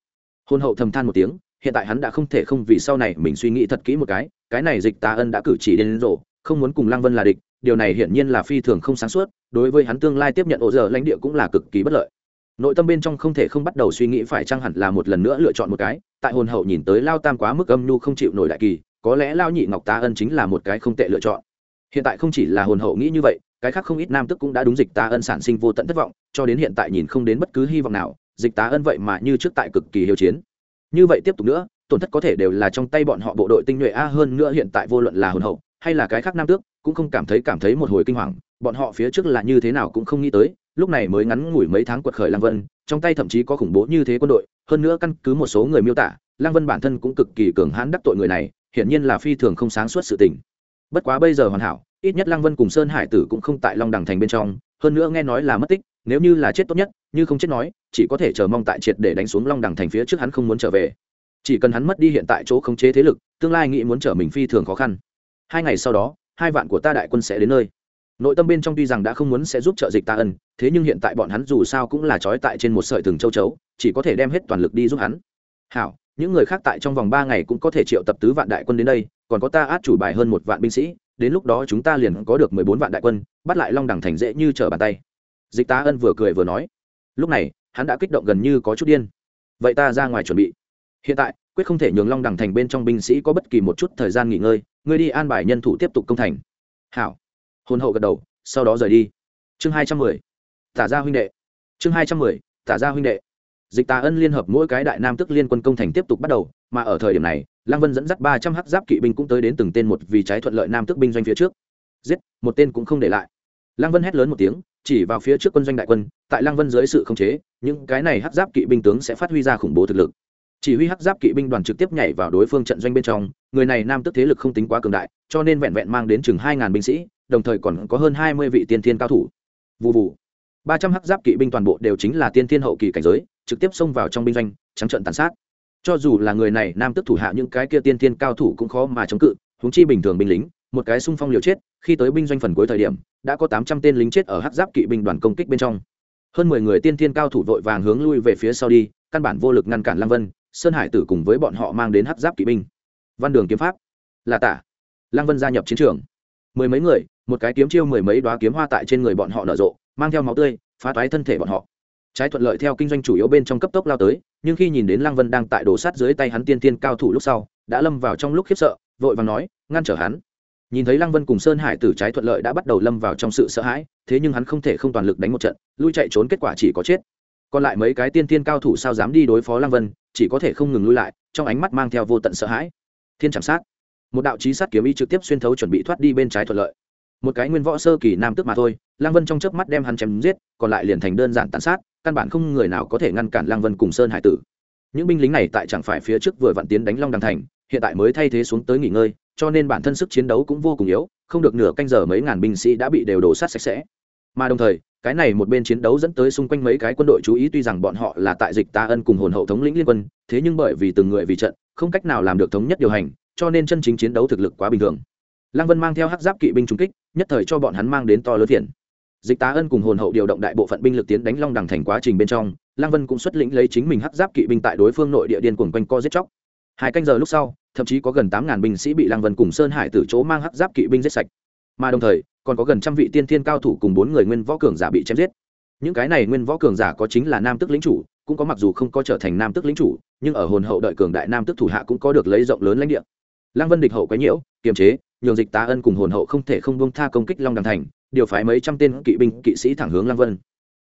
Hôn hậu thầm than một tiếng, hiện tại hắn đã không thể không vì sau này mình suy nghĩ thật kỹ một cái cái này dịch tá ân đã cử chỉ đến rổ không muốn cùng lăng vân là địch, điều này hiển nhiên là phi thường không sáng suốt, đối với hắn tương lai tiếp nhận ổ giờ lãnh địa cũng là cực kỳ bất lợi nội tâm bên trong không thể không bắt đầu suy nghĩ phải chăng hẳn là một lần nữa lựa chọn một cái. Tại hồn hậu nhìn tới lao tam quá mức âm nhu không chịu nổi đại kỳ, có lẽ lao nhị ngọc tá ân chính là một cái không tệ lựa chọn. Hiện tại không chỉ là hồn hậu nghĩ như vậy, cái khác không ít nam tức cũng đã đúng dịch tá ân sản sinh vô tận thất vọng, cho đến hiện tại nhìn không đến bất cứ hy vọng nào, dịch tá ân vậy mà như trước tại cực kỳ hiếu chiến. Như vậy tiếp tục nữa, tổn thất có thể đều là trong tay bọn họ bộ đội tinh nhuệ a, hơn nữa hiện tại vô luận là hồn hậu hay là cái khác nam tước, cũng không cảm thấy cảm thấy một hồi kinh hoàng, bọn họ phía trước là như thế nào cũng không nghĩ tới lúc này mới ngắn ngủi mấy tháng quật khởi lang vân, trong tay thậm chí có khủng bố như thế quân đội, hơn nữa căn cứ một số người miêu tả lang vân bản thân cũng cực kỳ cường hãn đắc tội người này, hiển nhiên là phi thường không sáng suốt sự tình. Bất quá bây giờ hoàn hảo, ít nhất lang vân cùng sơn hải tử cũng không tại long đằng thành bên trong, hơn nữa nghe nói là mất tích, nếu như là chết tốt nhất, như không chết nói, chỉ có thể chờ mong tại triệt để đánh xuống long đằng thành phía trước hắn không muốn trở về. Chỉ cần hắn mất đi hiện tại chỗ khống chế thế lực, tương lai nghĩ muốn trở mình phi thường khó khăn. Hai ngày sau đó, hai vạn của ta đại quân sẽ đến nơi nội tâm bên trong tuy rằng đã không muốn sẽ giúp trợ dịch ta ân, thế nhưng hiện tại bọn hắn dù sao cũng là trói tại trên một sợi thừng châu chấu, chỉ có thể đem hết toàn lực đi giúp hắn. Hảo, những người khác tại trong vòng ba ngày cũng có thể triệu tập tứ vạn đại quân đến đây, còn có ta át chủ bài hơn một vạn binh sĩ, đến lúc đó chúng ta liền có được mười bốn vạn đại quân, bắt lại long đẳng thành dễ như trở bàn tay. Dịch tá ân vừa cười vừa nói. Lúc này, hắn đã kích động gần như có chút điên. Vậy ta ra ngoài chuẩn bị. Hiện tại, quyết không thể nhường long đẳng thành bên trong binh sĩ có bất kỳ một chút thời gian nghỉ ngơi, ngươi đi an bài nhân thủ tiếp tục công thành. Hảo hồn hậu gật đầu, sau đó rời đi. Chương hai trăm mười, tả ra huynh đệ. Chương hai trăm mười, tả ra huynh đệ. Dịch tà ân liên hợp mỗi cái đại nam tức liên quân công thành tiếp tục bắt đầu, mà ở thời điểm này, lăng vân dẫn dắt ba trăm h giáp kỵ binh cũng tới đến từng tên một vì trái thuận lợi nam tức binh doanh phía trước. Giết, một tên cũng không để lại. Lăng vân hét lớn một tiếng, chỉ vào phía trước quân doanh đại quân, tại lăng vân dưới sự khống chế, những cái này hắc giáp kỵ binh tướng sẽ phát huy ra khủng bố thực lực. Chỉ huy hắc giáp kỵ binh đoàn trực tiếp nhảy vào đối phương trận doanh bên trong, người này nam tức thế lực không tính quá cường đại, cho nên vẹn vẹn mang đến chừng hai ngàn binh sĩ đồng thời còn có hơn hai mươi vị tiên thiên cao thủ. Vụ vụ ba trăm hắc giáp kỵ binh toàn bộ đều chính là tiên thiên hậu kỳ cảnh giới, trực tiếp xông vào trong binh doanh, trắng trận tàn sát. Cho dù là người này, nam tức thủ hạ những cái kia tiên thiên cao thủ cũng khó mà chống cự, huống chi bình thường binh lính, một cái xung phong liều chết, khi tới binh doanh phần cuối thời điểm, đã có tám trăm tên lính chết ở hắc giáp kỵ binh đoàn công kích bên trong. Hơn mười người tiên thiên cao thủ vội vàng hướng lui về phía sau đi, căn bản vô lực ngăn cản lăng vân, sơn hải tử cùng với bọn họ mang đến hắc giáp kỵ binh. Văn đường kiếm pháp. Là tả. Lăng vân gia nhập chiến trường. Mười mấy người một cái kiếm chiêu mười mấy đoá kiếm hoa tại trên người bọn họ nở rộ, mang theo máu tươi, phá toái thân thể bọn họ. Trái thuận lợi theo kinh doanh chủ yếu bên trong cấp tốc lao tới, nhưng khi nhìn đến lăng vân đang tại đổ sát dưới tay hắn tiên tiên cao thủ lúc sau, đã lâm vào trong lúc khiếp sợ, vội và nói, ngăn trở hắn. Nhìn thấy lăng vân cùng sơn hải tử trái thuận lợi đã bắt đầu lâm vào trong sự sợ hãi, thế nhưng hắn không thể không toàn lực đánh một trận, lui chạy trốn kết quả chỉ có chết. Còn lại mấy cái tiên tiên cao thủ sao dám đi đối phó lăng vân, chỉ có thể không ngừng lui lại, trong ánh mắt mang theo vô tận sợ hãi. Thiên chẳng sát. Một đạo chí sát kiếm y trực tiếp xuyên thấu chuẩn bị thoát đi bên trái thuận lợi một cái nguyên võ sơ kỳ nam tước mà thôi, lăng vân trong chớp mắt đem hắn chém giết, còn lại liền thành đơn giản tàn sát, căn bản không người nào có thể ngăn cản lăng vân cùng sơn hải tử. Những binh lính này tại chẳng phải phía trước vừa vặn tiến đánh long đằng thành, hiện tại mới thay thế xuống tới nghỉ ngơi, cho nên bản thân sức chiến đấu cũng vô cùng yếu, không được nửa canh giờ mấy ngàn binh sĩ đã bị đều đổ sát sạch sẽ. Mà đồng thời, cái này một bên chiến đấu dẫn tới xung quanh mấy cái quân đội chú ý tuy rằng bọn họ là tại dịch ta ân cùng hồn hậu thống lĩnh liên quân, thế nhưng bởi vì từng người vì trận, không cách nào làm được thống nhất điều hành, cho nên chân chính chiến đấu thực lực quá bình thường lăng vân mang theo hắc giáp kỵ binh trung kích, nhất thời cho bọn hắn mang đến to lớn thiện dịch tá ân cùng hồn hậu điều động đại bộ phận binh lực tiến đánh long đằng thành quá trình bên trong, lăng vân cũng xuất lĩnh lấy chính mình hắc giáp kỵ binh tại đối phương nội địa điên cuồng quanh co giết chóc. Hai canh giờ lúc sau, thậm chí có gần tám ngàn binh sĩ bị lăng vân cùng sơn hải từ chỗ mang hắc giáp kỵ binh giết sạch. Mà đồng thời, còn có gần trăm vị tiên thiên cao thủ cùng bốn người nguyên võ cường giả bị chém giết. Những cái này nguyên võ cường giả có chính là nam tức lính chủ, cũng có mặc dù không có trở thành nam tức lính chủ, nhưng ở hồn hậu đợi cường đại nam tức thủ hạ cũng có được lấy rộng lớn lãnh địa. Lăng vân địch hậu quấy nhiễu, kiềm chế nhường dịch tá ân cùng hồn hậu không thể không buông tha công kích long đằng thành, điều phái mấy trăm tên kỵ binh, kỵ sĩ thẳng hướng lăng vân.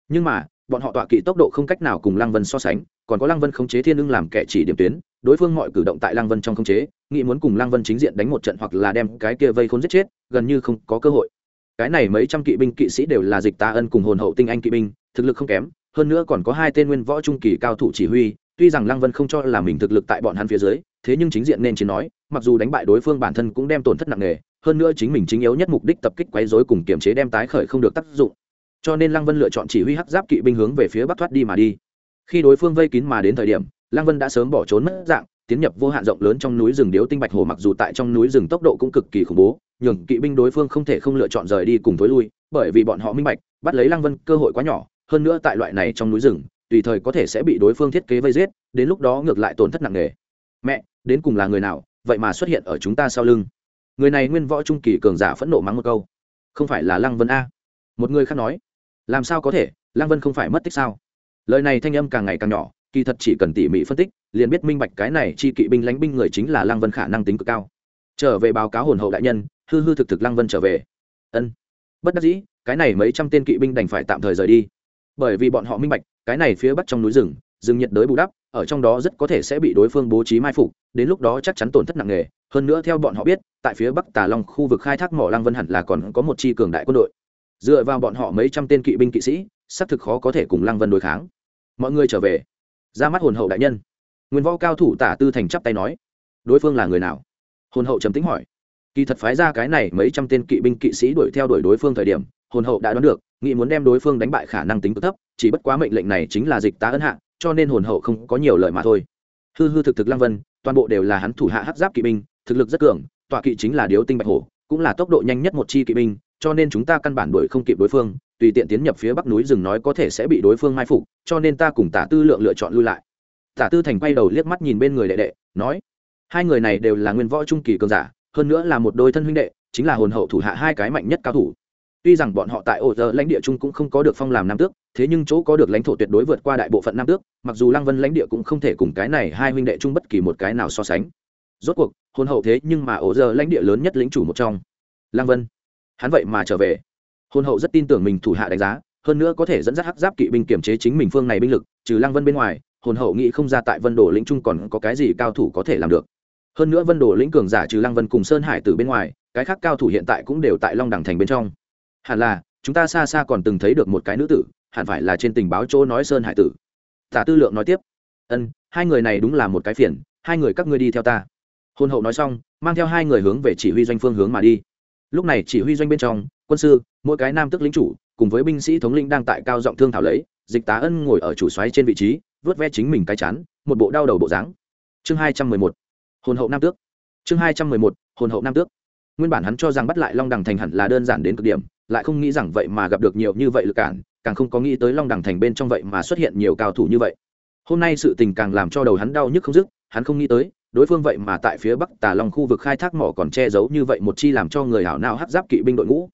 Nhưng mà, bọn họ tọa kỵ tốc độ không cách nào cùng lăng vân so sánh, còn có lăng vân khống chế thiên ưng làm kẻ chỉ điểm tuyến, đối phương mọi cử động tại lăng vân trong khống chế, nghĩ muốn cùng lăng vân chính diện đánh một trận hoặc là đem cái kia vây khốn giết chết, gần như không có cơ hội. Cái này mấy trăm kỵ binh, kỵ sĩ đều là dịch tá ân cùng hồn hậu tinh anh kỵ binh, thực lực không kém, hơn nữa còn có hai tên nguyên võ trung kỳ cao thủ chỉ huy tuy rằng lăng vân không cho là mình thực lực tại bọn hắn phía dưới, thế nhưng chính diện nên chỉ nói, mặc dù đánh bại đối phương bản thân cũng đem tổn thất nặng nề, hơn nữa chính mình chính yếu nhất mục đích tập kích quấy rối cùng kiểm chế đem tái khởi không được tác dụng. Cho nên lăng vân lựa chọn chỉ huy hắc giáp kỵ binh hướng về phía bắc thoát đi mà đi. Khi đối phương vây kín mà đến thời điểm, lăng vân đã sớm bỏ trốn mất dạng, tiến nhập vô hạn rộng lớn trong núi rừng điếu tinh bạch hồ mặc dù tại trong núi rừng tốc độ cũng cực kỳ khủng bố nhường kỵ binh đối phương không thể không lựa chọn rời đi cùng thối lui, bởi vì bọn họ minh bạch, bắt lấy lăng vân cơ hội quá nhỏ, hơn nữa tại loại này trong núi rừng tùy thời có thể sẽ bị đối phương thiết kế vây giết, đến lúc đó ngược lại tổn thất nặng nề. Mẹ, đến cùng là người nào, vậy mà xuất hiện ở chúng ta sau lưng? Người này nguyên võ trung kỳ cường giả phẫn nộ mắng một câu. Không phải là lăng vân a. Một người khác nói. Làm sao có thể, lăng vân không phải mất tích sao? Lời này thanh âm càng ngày càng nhỏ, kỳ thật chỉ cần tỉ mỉ phân tích, liền biết minh bạch cái này chi kỵ binh lánh binh người chính là lăng vân khả năng tính cực cao. Trở về báo cáo hồn hậu đại nhân, hư hư thực thực lăng vân trở về. Ân. Bất đắc dĩ, cái này mấy trăm tên kỵ binh đành phải tạm thời rời đi. Bởi vì bọn họ minh bạch cái này phía bắc trong núi rừng rừng nhiệt đới bù đắp, ở trong đó rất có thể sẽ bị đối phương bố trí mai phục, đến lúc đó chắc chắn tổn thất nặng nề. Hơn nữa theo bọn họ biết, tại phía bắc tà long khu vực khai thác mỏ lăng vân hẳn là còn có một chi cường đại quân đội. Dựa vào bọn họ mấy trăm tên kỵ binh kỵ sĩ, xác thực khó có thể cùng lăng vân đối kháng. Mọi người trở về. Ra mắt hồn hậu đại nhân. Nguyên võ cao thủ tả tư thành chắp tay nói. Đối phương là người nào? Hồn hậu trầm tính hỏi. Kỳ thật phái ra cái này mấy trăm tên kỵ binh kỵ sĩ đuổi theo đuổi đối phương thời điểm hồn hậu đã đoán được, nghĩ muốn đem đối phương đánh bại khả năng tính cực thấp, chỉ bất quá mệnh lệnh này chính là dịch tá ân hạ, cho nên hồn hậu không có nhiều lời mà thôi. Hư hư thực thực lăng vân, toàn bộ đều là hắn thủ hạ hát giáp kỵ binh, thực lực rất cường, tọa kỵ chính là điếu tinh bạch hổ, cũng là tốc độ nhanh nhất một chi kỵ binh, cho nên chúng ta căn bản đuổi không kịp đối phương, tùy tiện tiến nhập phía bắc núi rừng nói có thể sẽ bị đối phương mai phục, cho nên ta cùng tả tư lượng lựa chọn lui lại. Tả tư thành quay đầu liếc mắt nhìn bên người đệ đệ, nói, hai người này đều là nguyên võ trung kỳ cường giả, hơn nữa là một đôi thân huynh đệ, chính là hồn hậu thủ hạ hai cái mạnh nhất cao thủ tuy rằng bọn họ tại ổ giờ lãnh địa trung cũng không có được phong làm nam tước, thế nhưng chỗ có được lãnh thổ tuyệt đối vượt qua đại bộ phận nam tước, mặc dù lăng vân lãnh địa cũng không thể cùng cái này hai huynh đệ chung bất kỳ một cái nào so sánh. Rốt cuộc, hôn hậu thế nhưng mà ổ giờ lãnh địa lớn nhất lĩnh chủ một trong. Lăng vân. Hắn vậy mà trở về. Hôn hậu rất tin tưởng mình thủ hạ đánh giá, hơn nữa có thể dẫn dắt hắc giáp kỵ binh kiểm chế chính mình phương này binh lực, trừ lăng vân bên ngoài hồn hậu nghĩ không ra tại vân đồ lĩnh trung còn có cái gì cao thủ có thể làm được. Hơn nữa vân đồ lĩnh cường giả trừ lăng vân cùng sơn hải từ bên ngoài, cái khác cao thủ hiện tại cũng đều tại long đẳng thành bên trong hẳn là, chúng ta xa xa còn từng thấy được một cái nữ tử, hẳn phải là trên tình báo chỗ nói sơn hải tử. Tả tư lượng nói tiếp. Ân, hai người này đúng là một cái phiền, hai người các ngươi đi theo ta. Hôn hậu nói xong, mang theo hai người hướng về chỉ huy doanh phương hướng mà đi. Lúc này chỉ huy doanh bên trong, quân sư, mỗi cái nam tức lính chủ, cùng với binh sĩ thống lĩnh đang tại cao giọng thương thảo lấy, dịch tá ân ngồi ở chủ xoáy trên vị trí, vớt ve chính mình cái chán, một bộ đau đầu bộ dáng. Chương hai trăm mười một hồn hậu nam tước. Chương hai trăm mười một hồn hậu nam tước nguyên bản hắn cho rằng bắt lại long đằng thành hẳn là đơn giản đến cực điểm, lại không nghĩ rằng vậy mà gặp được nhiều như vậy lực cản, càng không có nghĩ tới long đằng thành bên trong vậy mà xuất hiện nhiều cao thủ như vậy. Hôm nay sự tình càng làm cho đầu hắn đau nhức không dứt, hắn không nghĩ tới, đối phương vậy mà tại phía bắc tà long khu vực khai thác mỏ còn che giấu như vậy một chi làm cho người hảo nào hắc giáp kỵ binh đội ngũ.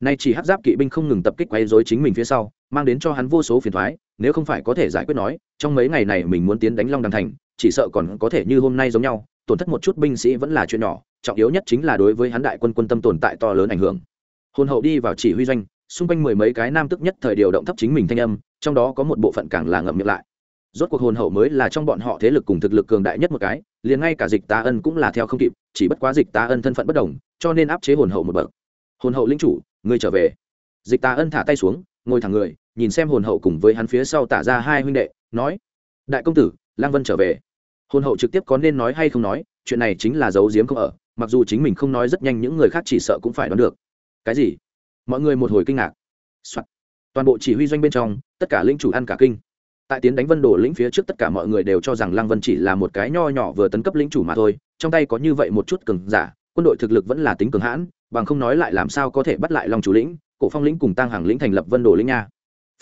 Nay chỉ hắc giáp kỵ binh không ngừng tập kích quấy rối chính mình phía sau, mang đến cho hắn vô số phiền thoái nếu không phải có thể giải quyết nói, trong mấy ngày này mình muốn tiến đánh long đằng thành, chỉ sợ còn có thể như hôm nay giống nhau tổn thất một chút binh sĩ vẫn là chuyện nhỏ, trọng yếu nhất chính là đối với hắn đại quân quân tâm tồn tại to lớn ảnh hưởng. Hồn hậu đi vào chỉ huy doanh, xung quanh mười mấy cái nam tức nhất thời điều động thấp chính mình thanh âm, trong đó có một bộ phận càng là ngậm miệng lại. Rốt cuộc hồn hậu mới là trong bọn họ thế lực cùng thực lực cường đại nhất một cái, liền ngay cả dịch tá ân cũng là theo không kịp, chỉ bất quá dịch tá ân thân phận bất đồng, cho nên áp chế hồn hậu một bậc. Hồn hậu linh chủ người trở về. Dịch tá ân thả tay xuống, ngồi thẳng người, nhìn xem hồn hậu cùng với hắn phía sau tả ra hai huynh đệ, nói, đại công tử, lang vân trở về. Hôn hậu trực tiếp có nên nói hay không nói, chuyện này chính là giấu giếm không ở, mặc dù chính mình không nói rất nhanh những người khác chỉ sợ cũng phải đoán được. Cái gì? Mọi người một hồi kinh ngạc、Soạn. toàn bộ chỉ huy doanh bên trong, tất cả linh chủ ăn cả kinh. Tại tiến đánh vân đổ lĩnh phía trước tất cả mọi người đều cho rằng lăng vân chỉ là một cái nho nhỏ vừa tấn cấp lĩnh chủ mà thôi, trong tay có như vậy một chút cường giả, quân đội thực lực vẫn là tính cường hãn, bằng không nói lại làm sao có thể bắt lại long chủ lĩnh, cổ phong lĩnh cùng tăng hàng lĩnh thành lập vân đổ lĩnh nha.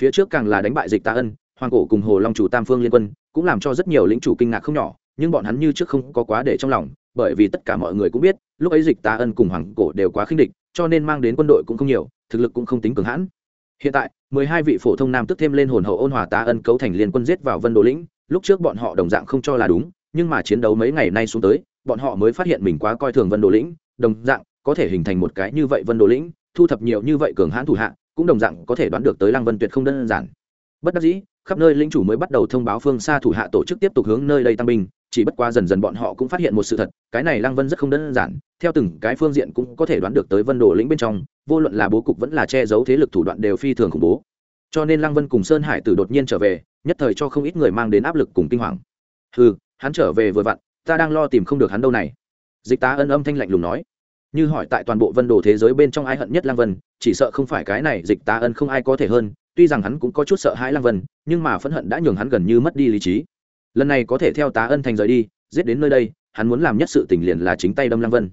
Phía trước càng là đánh bại dịch tạ ân hoàng cổ cùng hồ long chủ tam phương liên quân cũng làm cho rất nhiều lĩnh chủ kinh ngạc không nhỏ, nhưng bọn hắn như trước không có quá để trong lòng, bởi vì tất cả mọi người cũng biết, lúc ấy dịch ta ân cùng hoàng cổ đều quá khinh địch, cho nên mang đến quân đội cũng không nhiều, thực lực cũng không tính cường hãn. Hiện tại, mười hai vị phổ thông nam tức thêm lên hồn hậu ôn hòa tá ân cấu thành liên quân giết vào vân đồ lĩnh, lúc trước bọn họ đồng dạng không cho là đúng, nhưng mà chiến đấu mấy ngày nay xuống tới, bọn họ mới phát hiện mình quá coi thường vân đồ lĩnh, đồng dạng, có thể hình thành một cái như vậy vân đồ lĩnh, thu thập nhiều như vậy cường hãn thủ hạ, cũng đồng dạng có thể đoán được tới lăng vân tuyệt không đơn giản. Bất đắc dĩ khắp nơi lĩnh chủ mới bắt đầu thông báo phương xa thủ hạ tổ chức tiếp tục hướng nơi đây tăng binh, chỉ bất qua dần dần bọn họ cũng phát hiện một sự thật, cái này lăng vân rất không đơn giản, theo từng cái phương diện cũng có thể đoán được tới vân đồ lĩnh bên trong, vô luận là bố cục vẫn là che giấu thế lực thủ đoạn đều phi thường khủng bố. Cho nên lăng vân cùng sơn hải tử đột nhiên trở về, nhất thời cho không ít người mang đến áp lực cùng kinh hoàng. Ừ hắn trở về vừa vặn, ta đang lo tìm không được hắn đâu này. Dịch tá ân âm thanh lạnh lùng nói. Như hỏi tại toàn bộ vân đồ thế giới bên trong ai hận nhất lăng vân, chỉ sợ không phải cái này, dịch tá ân không ai có thể hơn tuy rằng hắn cũng có chút sợ hãi lăng vân, nhưng mà phẫn hận đã nhường hắn gần như mất đi lý trí. Lần này có thể theo tá ân thành rời đi, giết đến nơi đây, hắn muốn làm nhất sự tình liền là chính tay đâm lăng vân.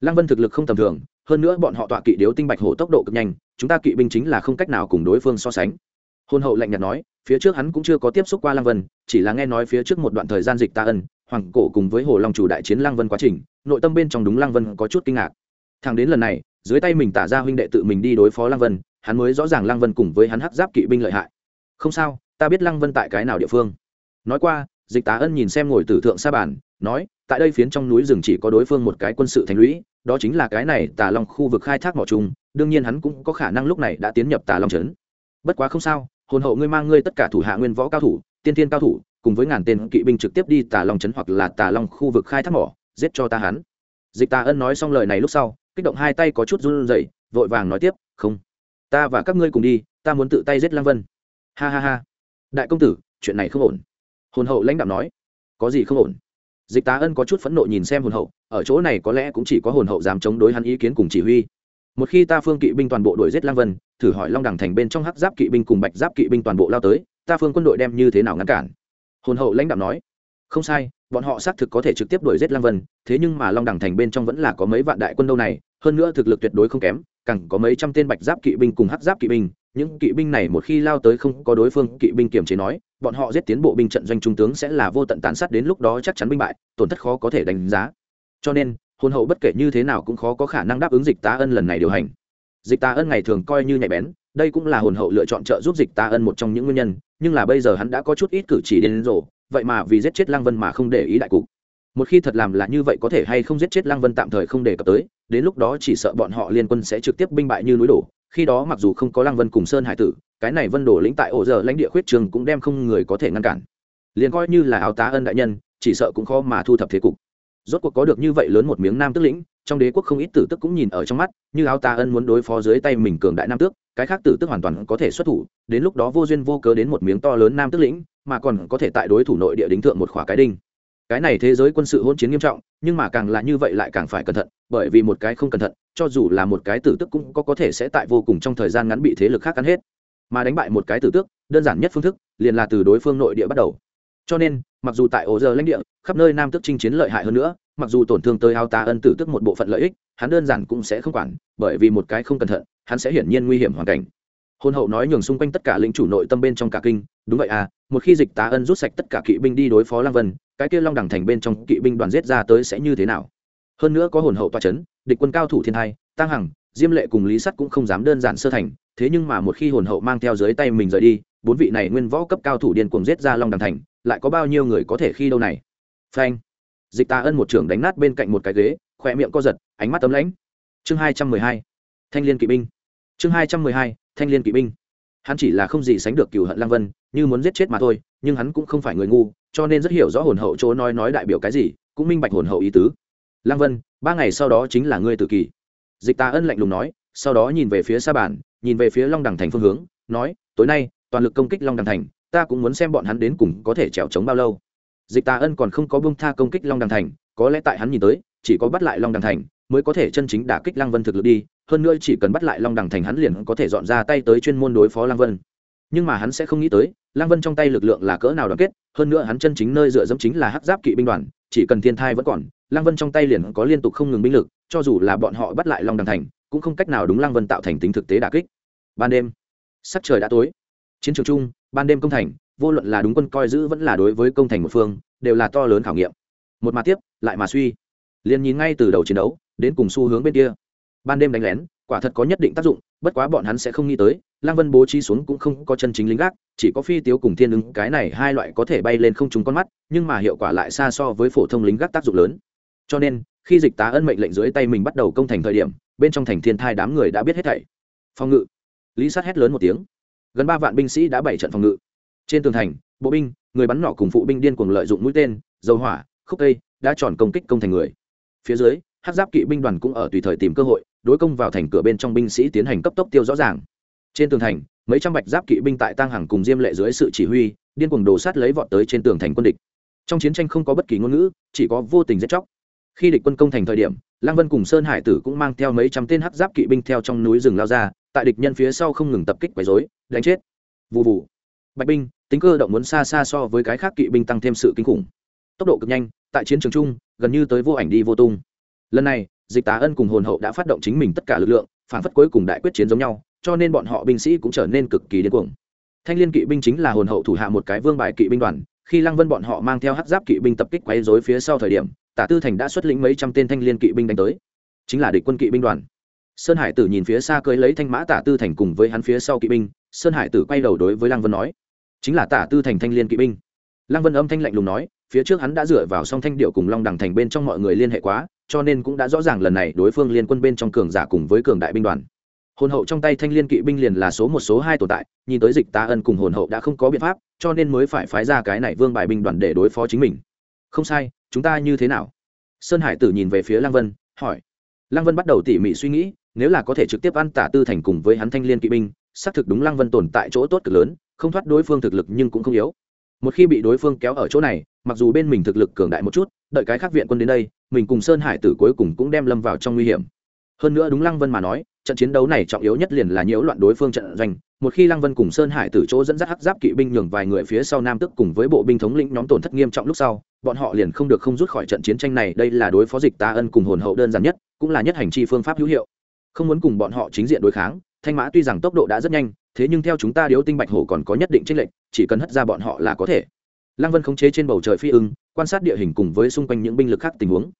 Lăng vân thực lực không tầm thường, hơn nữa bọn họ tọa kỵ điếu tinh bạch hổ tốc độ cực nhanh, chúng ta kỵ binh chính là không cách nào cùng đối phương so sánh. Hôn hậu lạnh nhạt nói, phía trước hắn cũng chưa có tiếp xúc qua lăng vân, chỉ là nghe nói phía trước một đoạn thời gian dịch ta ân, hoàng cổ cùng với hồ long chủ đại chiến lăng vân quá trình, nội tâm bên trong đúng lăng vân có chút kinh ngạc. Thằng đến lần này, dưới tay mình tả ra huynh đệ tự mình đi đối phó lăng vân hắn mới rõ ràng lăng vân cùng với hắn hắc giáp kỵ binh lợi hại. Không sao, ta biết lăng vân tại cái nào địa phương. Nói qua, dịch tá ân nhìn xem ngồi tử thượng sa bàn, nói, tại đây phiến trong núi rừng chỉ có đối phương một cái quân sự thành lũy, đó chính là cái này tà long khu vực khai thác mỏ chung đương nhiên hắn cũng có khả năng lúc này đã tiến nhập tà long trấn. Bất quá không sao, hồn hậu ngươi mang ngươi tất cả thủ hạ nguyên võ cao thủ, tiên tiên cao thủ, cùng với ngàn tên kỵ binh trực tiếp đi tà long trấn hoặc là tà long khu vực khai thác mỏ, giết cho ta hắn. Dịch tà ân nói xong lời này lúc sau, kích động hai tay có chút run rẩy, vội vàng nói tiếp, không ta và các ngươi cùng đi, ta muốn tự tay giết lang vân. Ha ha ha. Đại công tử, chuyện này không ổn. Hồn hậu lãnh đạo nói. Có gì không ổn? Dịch tá ân có chút phẫn nộ nhìn xem hồn hậu, ở chỗ này có lẽ cũng chỉ có hồn hậu dám chống đối hắn ý kiến cùng chỉ huy. Một khi ta phương kỵ binh toàn bộ đuổi giết lang vân, thử hỏi long đẳng thành bên trong hắc giáp kỵ binh cùng bạch giáp kỵ binh toàn bộ lao tới, ta phương quân đội đem như thế nào ngăn cản? Hồn hậu lãnh đạo nói. Không sai, bọn họ xác thực có thể trực tiếp đuổi giết lang vân, thế nhưng mà long đẳng thành bên trong vẫn là có mấy vạn đại quân đâu này, hơn nữa thực lực tuyệt đối không kém càng có mấy trăm tên bạch giáp kỵ binh cùng hắc giáp kỵ binh, những kỵ binh này một khi lao tới không có đối phương, kỵ binh kiềm chế nói, bọn họ giết tiến bộ binh trận doanh trung tướng sẽ là vô tận tàn sát đến lúc đó chắc chắn binh bại, tổn thất khó có thể đánh giá. Cho nên, hôn hậu bất kể như thế nào cũng khó có khả năng đáp ứng dịch tá ân lần này điều hành. Dịch tá ân ngày thường coi như nhạy bén, đây cũng là hồn hậu lựa chọn trợ giúp dịch tá ân một trong những nguyên nhân, nhưng là bây giờ hắn đã có chút ít cử chỉ đến rổ vậy mà vì giết chết lăng vân mà không để ý đại cục. Một khi thật làm là như vậy có thể hay không giết chết lăng vân tạm thời không đề cập tới đến lúc đó chỉ sợ bọn họ liên quân sẽ trực tiếp binh bại như núi đổ. Khi đó mặc dù không có lăng vân cùng sơn hải tử, cái này vân đổ lĩnh tại ổ giờ lãnh địa khuyết trường cũng đem không người có thể ngăn cản. Liền coi như là áo tá ân đại nhân, chỉ sợ cũng khó mà thu thập thế cục. Rốt cuộc có được như vậy lớn một miếng nam tước lĩnh, trong đế quốc không ít tử tức cũng nhìn ở trong mắt, như áo tá ân muốn đối phó dưới tay mình cường đại nam tước, cái khác tử tức hoàn toàn có thể xuất thủ, đến lúc đó vô duyên vô cớ đến một miếng to lớn nam tước lĩnh, mà còn có thể tại đối thủ nội địa đính thượng một khỏa cái đinh cái này thế giới quân sự hỗn chiến nghiêm trọng, nhưng mà càng là như vậy lại càng phải cẩn thận, bởi vì một cái không cẩn thận, cho dù là một cái tử tức cũng có có thể sẽ tại vô cùng trong thời gian ngắn bị thế lực khác cắn hết. Mà đánh bại một cái tử tước, đơn giản nhất phương thức, liền là từ đối phương nội địa bắt đầu. Cho nên, mặc dù tại ổ giờ lãnh địa, khắp nơi nam tức chinh chiến lợi hại hơn nữa, mặc dù tổn thương tới hao ta ân tử tức một bộ phận lợi ích, hắn đơn giản cũng sẽ không quản, bởi vì một cái không cẩn thận, hắn sẽ hiển nhiên nguy hiểm hoàn cảnh. Hôn hậu nói nhường xung quanh tất cả lĩnh chủ nội tâm bên trong cả kinh, đúng vậy à một khi dịch tá ân rút sạch tất cả kỵ binh đi đối phó lăng vân cái kia long đẳng thành bên trong kỵ binh đoàn giết ra tới sẽ như thế nào? Hơn nữa có hồn hậu toa c h ấ n địch quân cao thủ thiên hai tăng hằng, diêm lệ cùng lý sắt cũng không dám đơn giản sơ thành, thế nhưng mà một khi hồn hậu mang theo dưới tay mình rời đi, bốn vị này nguyên võ cấp cao thủ điên cuồng giết ra long đằng thành, lại có bao nhiêu người có thể khi đâu này? Phanh. Dịch Ta ân một trưởng đánh nát bên cạnh một cái ghế, khỏe miệng co giật, ánh mắt tấm lãnh. Chương hai trăm mười hai. Thanh l i ê n kỵ binh. Chương hai trăm mười hai. Thanh l i ê n kỵ binh hắn chỉ là không gì sánh được cựu hận lăng vân như muốn giết chết mà thôi nhưng hắn cũng không phải người ngu cho nên rất hiểu rõ hồn hậu chỗ nói nói đại biểu cái gì cũng minh bạch hồn hậu ý tứ. Lăng vân ba ngày sau đó chính là ngươi tự kỷ dịch tà ân lạnh lùng nói sau đó nhìn về phía xa bản, nhìn về phía long đằng thành phương hướng nói tối nay toàn lực công kích long đằng thành ta cũng muốn xem bọn hắn đến cùng có thể trèo trống bao lâu. Dịch tà ân còn không có bông tha công kích long đằng thành có lẽ tại hắn nhìn tới chỉ có bắt lại long đằng thành mới có thể chân chính đả kích lăng vân thực lực đi, hơn nữa chỉ cần bắt lại long đằng thành hắn liền có thể dọn ra tay tới chuyên môn đối phó lăng vân. Nhưng mà hắn sẽ không nghĩ tới, lăng vân trong tay lực lượng là cỡ nào đoàn kết, hơn nữa hắn chân chính nơi dựa dẫm chính là hắc giáp kỵ binh đoàn, chỉ cần thiên thai vẫn còn, lăng vân trong tay liền có liên tục không ngừng binh lực, cho dù là bọn họ bắt lại long đằng thành, cũng không cách nào đúng lăng vân tạo thành tính thực tế đà kích. Ban đêm, sắc trời đã tối. Chiến trường chung, ban đêm công thành, vô luận là đúng quân coi giữ vẫn là đối với công thành một phương, đều là to lớn khảo nghiệm. Một mà tiếp, lại mà suy. Liền nhìn ngay từ đầu chiến đấu đến cùng xu hướng bên kia. Ban đêm đánh lén, quả thật có nhất định tác dụng, bất quá bọn hắn sẽ không nghĩ tới lang vân bố trí xuống cũng không có chân chính lính gác, chỉ có phi tiếu cùng thiên ứng, cái này hai loại có thể bay lên không trúng con mắt, nhưng mà hiệu quả lại xa so với phổ thông lính gác tác dụng lớn. Cho nên, khi dịch tá ân mệnh lệnh dưới tay mình bắt đầu công thành thời điểm, bên trong thành thiên thai đám người đã biết hết thảy. Phòng ngự. Lý sát hét lớn một tiếng. Gần ba vạn binh sĩ đã bảy trận phòng ngự. Trên tường thành, bộ binh, người bắn nỏ cùng phụ binh điên cuồng lợi dụng mũi tên, dầu hỏa, khúc cây, đã tròn công kích công thành người. Phía dưới hát giáp kỵ binh đoàn cũng ở tùy thời tìm cơ hội, đối công vào thành cửa bên trong binh sĩ tiến hành cấp tốc tiêu rõ ràng. Trên tường thành, mấy trăm bạch giáp kỵ binh tại tăng hàng cùng diêm lệ dưới sự chỉ huy, điên cuồng đồ sát lấy vọt tới trên tường thành quân địch. Trong chiến tranh không có bất kỳ ngôn ngữ, chỉ có vô tình giết chóc. Khi địch quân công thành thời điểm lang vân cùng sơn hải tử cũng mang theo mấy trăm tên hắc giáp kỵ binh theo trong núi rừng lao ra, tại địch nhân phía sau không ngừng tập kích quấy dối đánh chết. Vụ vụ bạch binh, tính cơ động muốn xa xa so với cái khác kỵ binh tăng thêm sự kinh khủng. Tốc độ cực nhanh, tại chiến trường chung, gần như tới vô ảnh đi vô tung lần này, dịch tá ân cùng hồn hậu đã phát động chính mình tất cả lực lượng, phản phất cuối cùng đại quyết chiến giống nhau, cho nên bọn họ binh sĩ cũng trở nên cực kỳ điên cuồng. Thanh liên kỵ binh chính là hồn hậu thủ hạ một cái vương bài kỵ binh đoàn, khi lăng vân bọn họ mang theo hát giáp kỵ binh tập kích quấy dối phía sau thời điểm, tả tư thành đã xuất lĩnh mấy trăm tên thanh liên kỵ binh đánh tới. Chính là địch quân kỵ binh đoàn. Sơn hải tử nhìn phía xa cưới lấy thanh mã tả tư thành cùng với hắn phía sau kỵ binh, sơn hải tử quay đầu đối với lăng vân nói, chính là tả tư thành thanh liên kỵ binh. Lăng vân âm thanh lạnh lùng nói phía trước hắn đã dựa vào song thanh điệu cùng long đằng thành bên trong mọi người liên hệ quá, cho nên cũng đã rõ ràng lần này đối phương liên quân bên trong cường giả cùng với cường đại binh đoàn. Hồn hậu trong tay thanh liên kỵ binh liền là số một, số hai tồn tại, nhìn tới dịch ta ân cùng hồn hậu đã không có biện pháp, cho nên mới phải phái ra cái này vương bài binh đoàn để đối phó chính mình. Không sai, chúng ta như thế nào? Sơn hải tử nhìn về phía lăng vân, hỏi. Lăng vân bắt đầu tỉ mỉ suy nghĩ, nếu là có thể trực tiếp ăn tả tư thành cùng với hắn thanh liên kỵ binh, xác thực đúng lăng vân tồn tại chỗ tốt cực lớn, không thoát đối phương thực lực nhưng cũng không yếu một khi bị đối phương kéo ở chỗ này, mặc dù bên mình thực lực cường đại một chút, đợi cái khác viện quân đến đây, mình cùng sơn hải tử cuối cùng cũng đem lâm vào trong nguy hiểm. Hơn nữa đúng lăng vân mà nói, trận chiến đấu này trọng yếu nhất liền là nhiễu loạn đối phương trận doanh. Một khi lăng vân cùng sơn hải tử chỗ dẫn dắt hắc giáp kỵ binh nhường vài người phía sau nam tức cùng với bộ binh thống lĩnh nhóm tổn thất nghiêm trọng lúc sau, bọn họ liền không được không rút khỏi trận chiến tranh này. Đây là đối phó dịch ta ân cùng hồn hậu đơn giản nhất, cũng là nhất hành chi phương pháp hữu hiệu. Không muốn cùng bọn họ chính diện đối kháng thanh mã tuy rằng tốc độ đã rất nhanh, thế nhưng theo chúng ta điếu tinh bạch hổ còn có nhất định tranh lệch, chỉ cần hất ra bọn họ là có thể. Lăng vân khống chế trên bầu trời phi ưng, quan sát địa hình cùng với xung quanh những binh lực khác tình huống.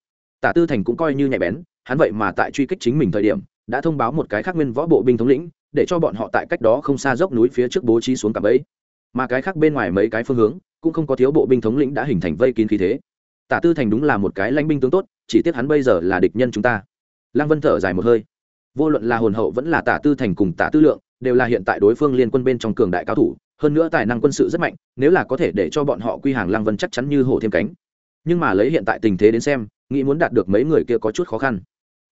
Tả tư thành cũng coi như nhạy bén, hắn vậy mà tại truy kích chính mình thời điểm, đã thông báo một cái khác nguyên võ bộ binh thống lĩnh, để cho bọn họ tại cách đó không xa dốc núi phía trước bố trí xuống cả bẫy. Mà cái khác bên ngoài mấy cái phương hướng, cũng không có thiếu bộ binh thống lĩnh đã hình thành vây kín khí thế. Tả tư thành đúng là một cái lãnh binh tướng tốt, chỉ tiếc hắn bây giờ là địch nhân chúng ta. Lăng vân thở dài một hơi vô luận là hồn hậu vẫn là tả tư thành cùng tả tư lượng, đều là hiện tại đối phương liên quân bên trong cường đại cao thủ, hơn nữa tài năng quân sự rất mạnh, nếu là có thể để cho bọn họ quy hàng lăng vân chắc chắn như hổ thêm cánh. Nhưng mà lấy hiện tại tình thế đến xem, nghĩ muốn đạt được mấy người kia có chút khó khăn.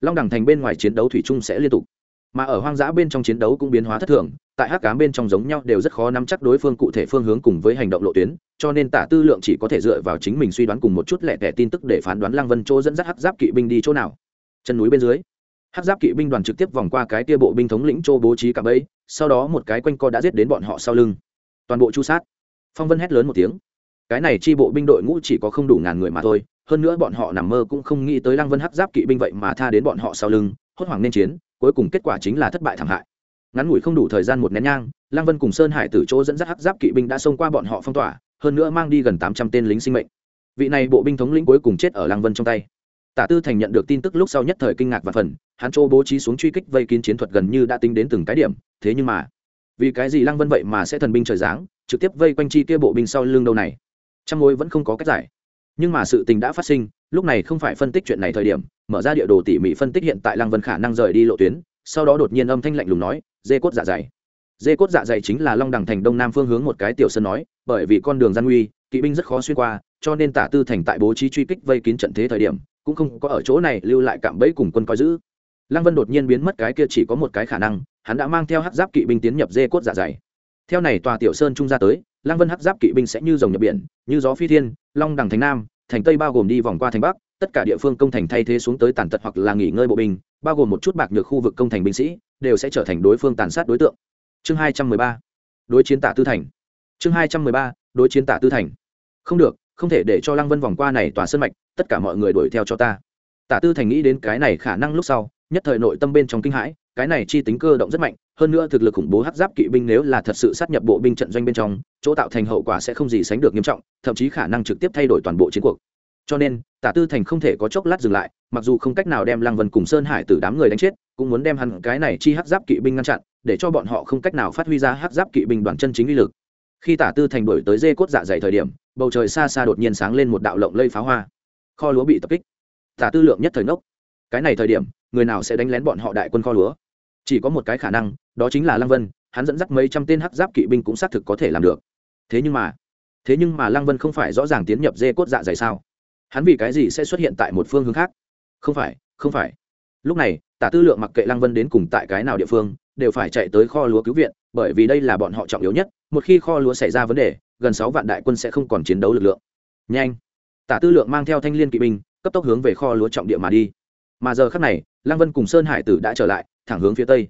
Long đẳng thành bên ngoài chiến đấu thủy chung sẽ liên tục, mà ở hoang dã bên trong chiến đấu cũng biến hóa thất thường, tại hắc cám bên trong giống nhau đều rất khó nắm chắc đối phương cụ thể phương hướng cùng với hành động lộ tuyến, cho nên tả tư lượng chỉ có thể dựa vào chính mình suy đoán cùng một chút lẻ tẻ tin tức để phán đoán lăng vân chỗ dẫn dắt hắc giáp kỵ binh đi chỗ nào. Chân núi bên dưới hắc giáp kỵ binh đoàn trực tiếp vòng qua cái tia bộ binh thống lĩnh châu bố trí cả ấy sau đó một cái quanh co đã giết đến bọn họ sau lưng. Toàn bộ chu sát. Phong vân hét lớn một tiếng. Cái này chi bộ binh đội ngũ chỉ có không đủ ngàn người mà thôi, hơn nữa bọn họ nằm mơ cũng không nghĩ tới lăng vân hắc giáp kỵ binh vậy mà tha đến bọn họ sau lưng, hốt hoảng nên chiến, cuối cùng kết quả chính là thất bại thảm hại. Ngắn ngủi không đủ thời gian một nén nhang, lăng vân cùng sơn hải từ chỗ dẫn dắt hắc giáp kỵ binh đã xông qua bọn họ phong tỏa, hơn nữa mang đi gần tám trăm tên lính sinh mệnh. Vị này bộ binh thống lĩnh cuối cùng chết ở lăng vân trong tay tả tư thành nhận được tin tức lúc sau nhất thời kinh ngạc và phần, hắn chỗ bố trí xuống truy kích vây kín chiến thuật gần như đã tính đến từng cái điểm, thế nhưng mà, vì cái gì lăng vân vậy mà sẽ thần binh trời giáng, trực tiếp vây quanh chi kia bộ binh sau lưng đâu này? Trong mối vẫn không có cách giải. Nhưng mà sự tình đã phát sinh, lúc này không phải phân tích chuyện này thời điểm, mở ra địa đồ tỉ mỉ phân tích hiện tại lăng vân khả năng rời đi lộ tuyến, sau đó đột nhiên âm thanh lạnh lùng nói, dê cốt dạ dày. Dê cốt dạ dày chính là long đằng thành đông nam phương hướng một cái tiểu sơn nói, bởi vì con đường gian nguy, kỵ binh rất khó xuyên qua, cho nên tả tư thành tại bố trí truy kích vây kín trận thế thời điểm cũng không có ở chỗ này lưu lại cạm bẫy cùng quân coi giữ. Lăng vân đột nhiên biến mất, cái kia chỉ có một cái khả năng, hắn đã mang theo hắc giáp kỵ binh tiến nhập dê cốt dạ dày. Theo này tòa tiểu sơn trung ra tới, lăng vân hắc giáp kỵ binh sẽ như dòng nhập biển, như gió phi thiên, long đằng thành nam, thành tây bao gồm đi vòng qua thành bắc, tất cả địa phương công thành thay thế xuống tới tàn tật hoặc là nghỉ ngơi bộ binh, bao gồm một chút bạc nhược khu vực công thành binh sĩ, đều sẽ trở thành đối phương tàn sát đối tượng. Chương hai trăm mười ba, đối chiến tả tư thành. Chương hai trăm mười ba, đối chiến tả tư thành. Không được, không thể để cho lăng vân vòng qua này tòa sân mạch tất cả mọi người đuổi theo cho ta. Tả tư thành nghĩ đến cái này khả năng lúc sau, nhất thời nội tâm bên trong kinh hãi, cái này chi tính cơ động rất mạnh, hơn nữa thực lực khủng bố hát giáp kỵ binh nếu là thật sự sát nhập bộ binh trận doanh bên trong, chỗ tạo thành hậu quả sẽ không gì sánh được nghiêm trọng, thậm chí khả năng trực tiếp thay đổi toàn bộ chiến cuộc. Cho nên, tả tư thành không thể có chốc lát dừng lại, mặc dù không cách nào đem lăng vân cùng sơn hải từ đám người đánh chết, cũng muốn đem hẳn cái này chi hát giáp kỵ binh ngăn chặn, để cho bọn họ không cách nào phát huy ra hát giáp kỵ binh đoàn chân chính uy lực. Khi tả tư thành đổi tới dê cốt dạ dày thời điểm, bầu trời xa xa đột nhiên sáng lên một đạo lộng lây pháo hoa kho lúa bị tập kích. Tả tư lượng nhất thời ngốc. Cái này thời điểm, người nào sẽ đánh lén bọn họ đại quân kho lúa? Chỉ có một cái khả năng, đó chính là lăng vân, hắn dẫn dắt mấy trăm tên hắc giáp kỵ binh cũng xác thực có thể làm được. Thế nhưng mà, thế nhưng mà lăng vân không phải rõ ràng tiến nhập dê cốt dạ dày sao? Hắn vì cái gì sẽ xuất hiện tại một phương hướng khác? Không phải không phải. Lúc này, tả tư lượng mặc kệ lăng vân đến cùng tại cái nào địa phương, đều phải chạy tới kho lúa cứu viện, bởi vì đây là bọn họ trọng yếu nhất, một khi kho lúa xảy ra vấn đề, gần sáu vạn đại quân sẽ không còn chiến đấu lực lượng. Nhanh! Tả tư lượng mang theo thanh liên kỵ binh, cấp tốc hướng về kho lúa trọng địa mà đi. Mà giờ khắc này, lăng vân cùng sơn hải tử đã trở lại, thẳng hướng phía tây.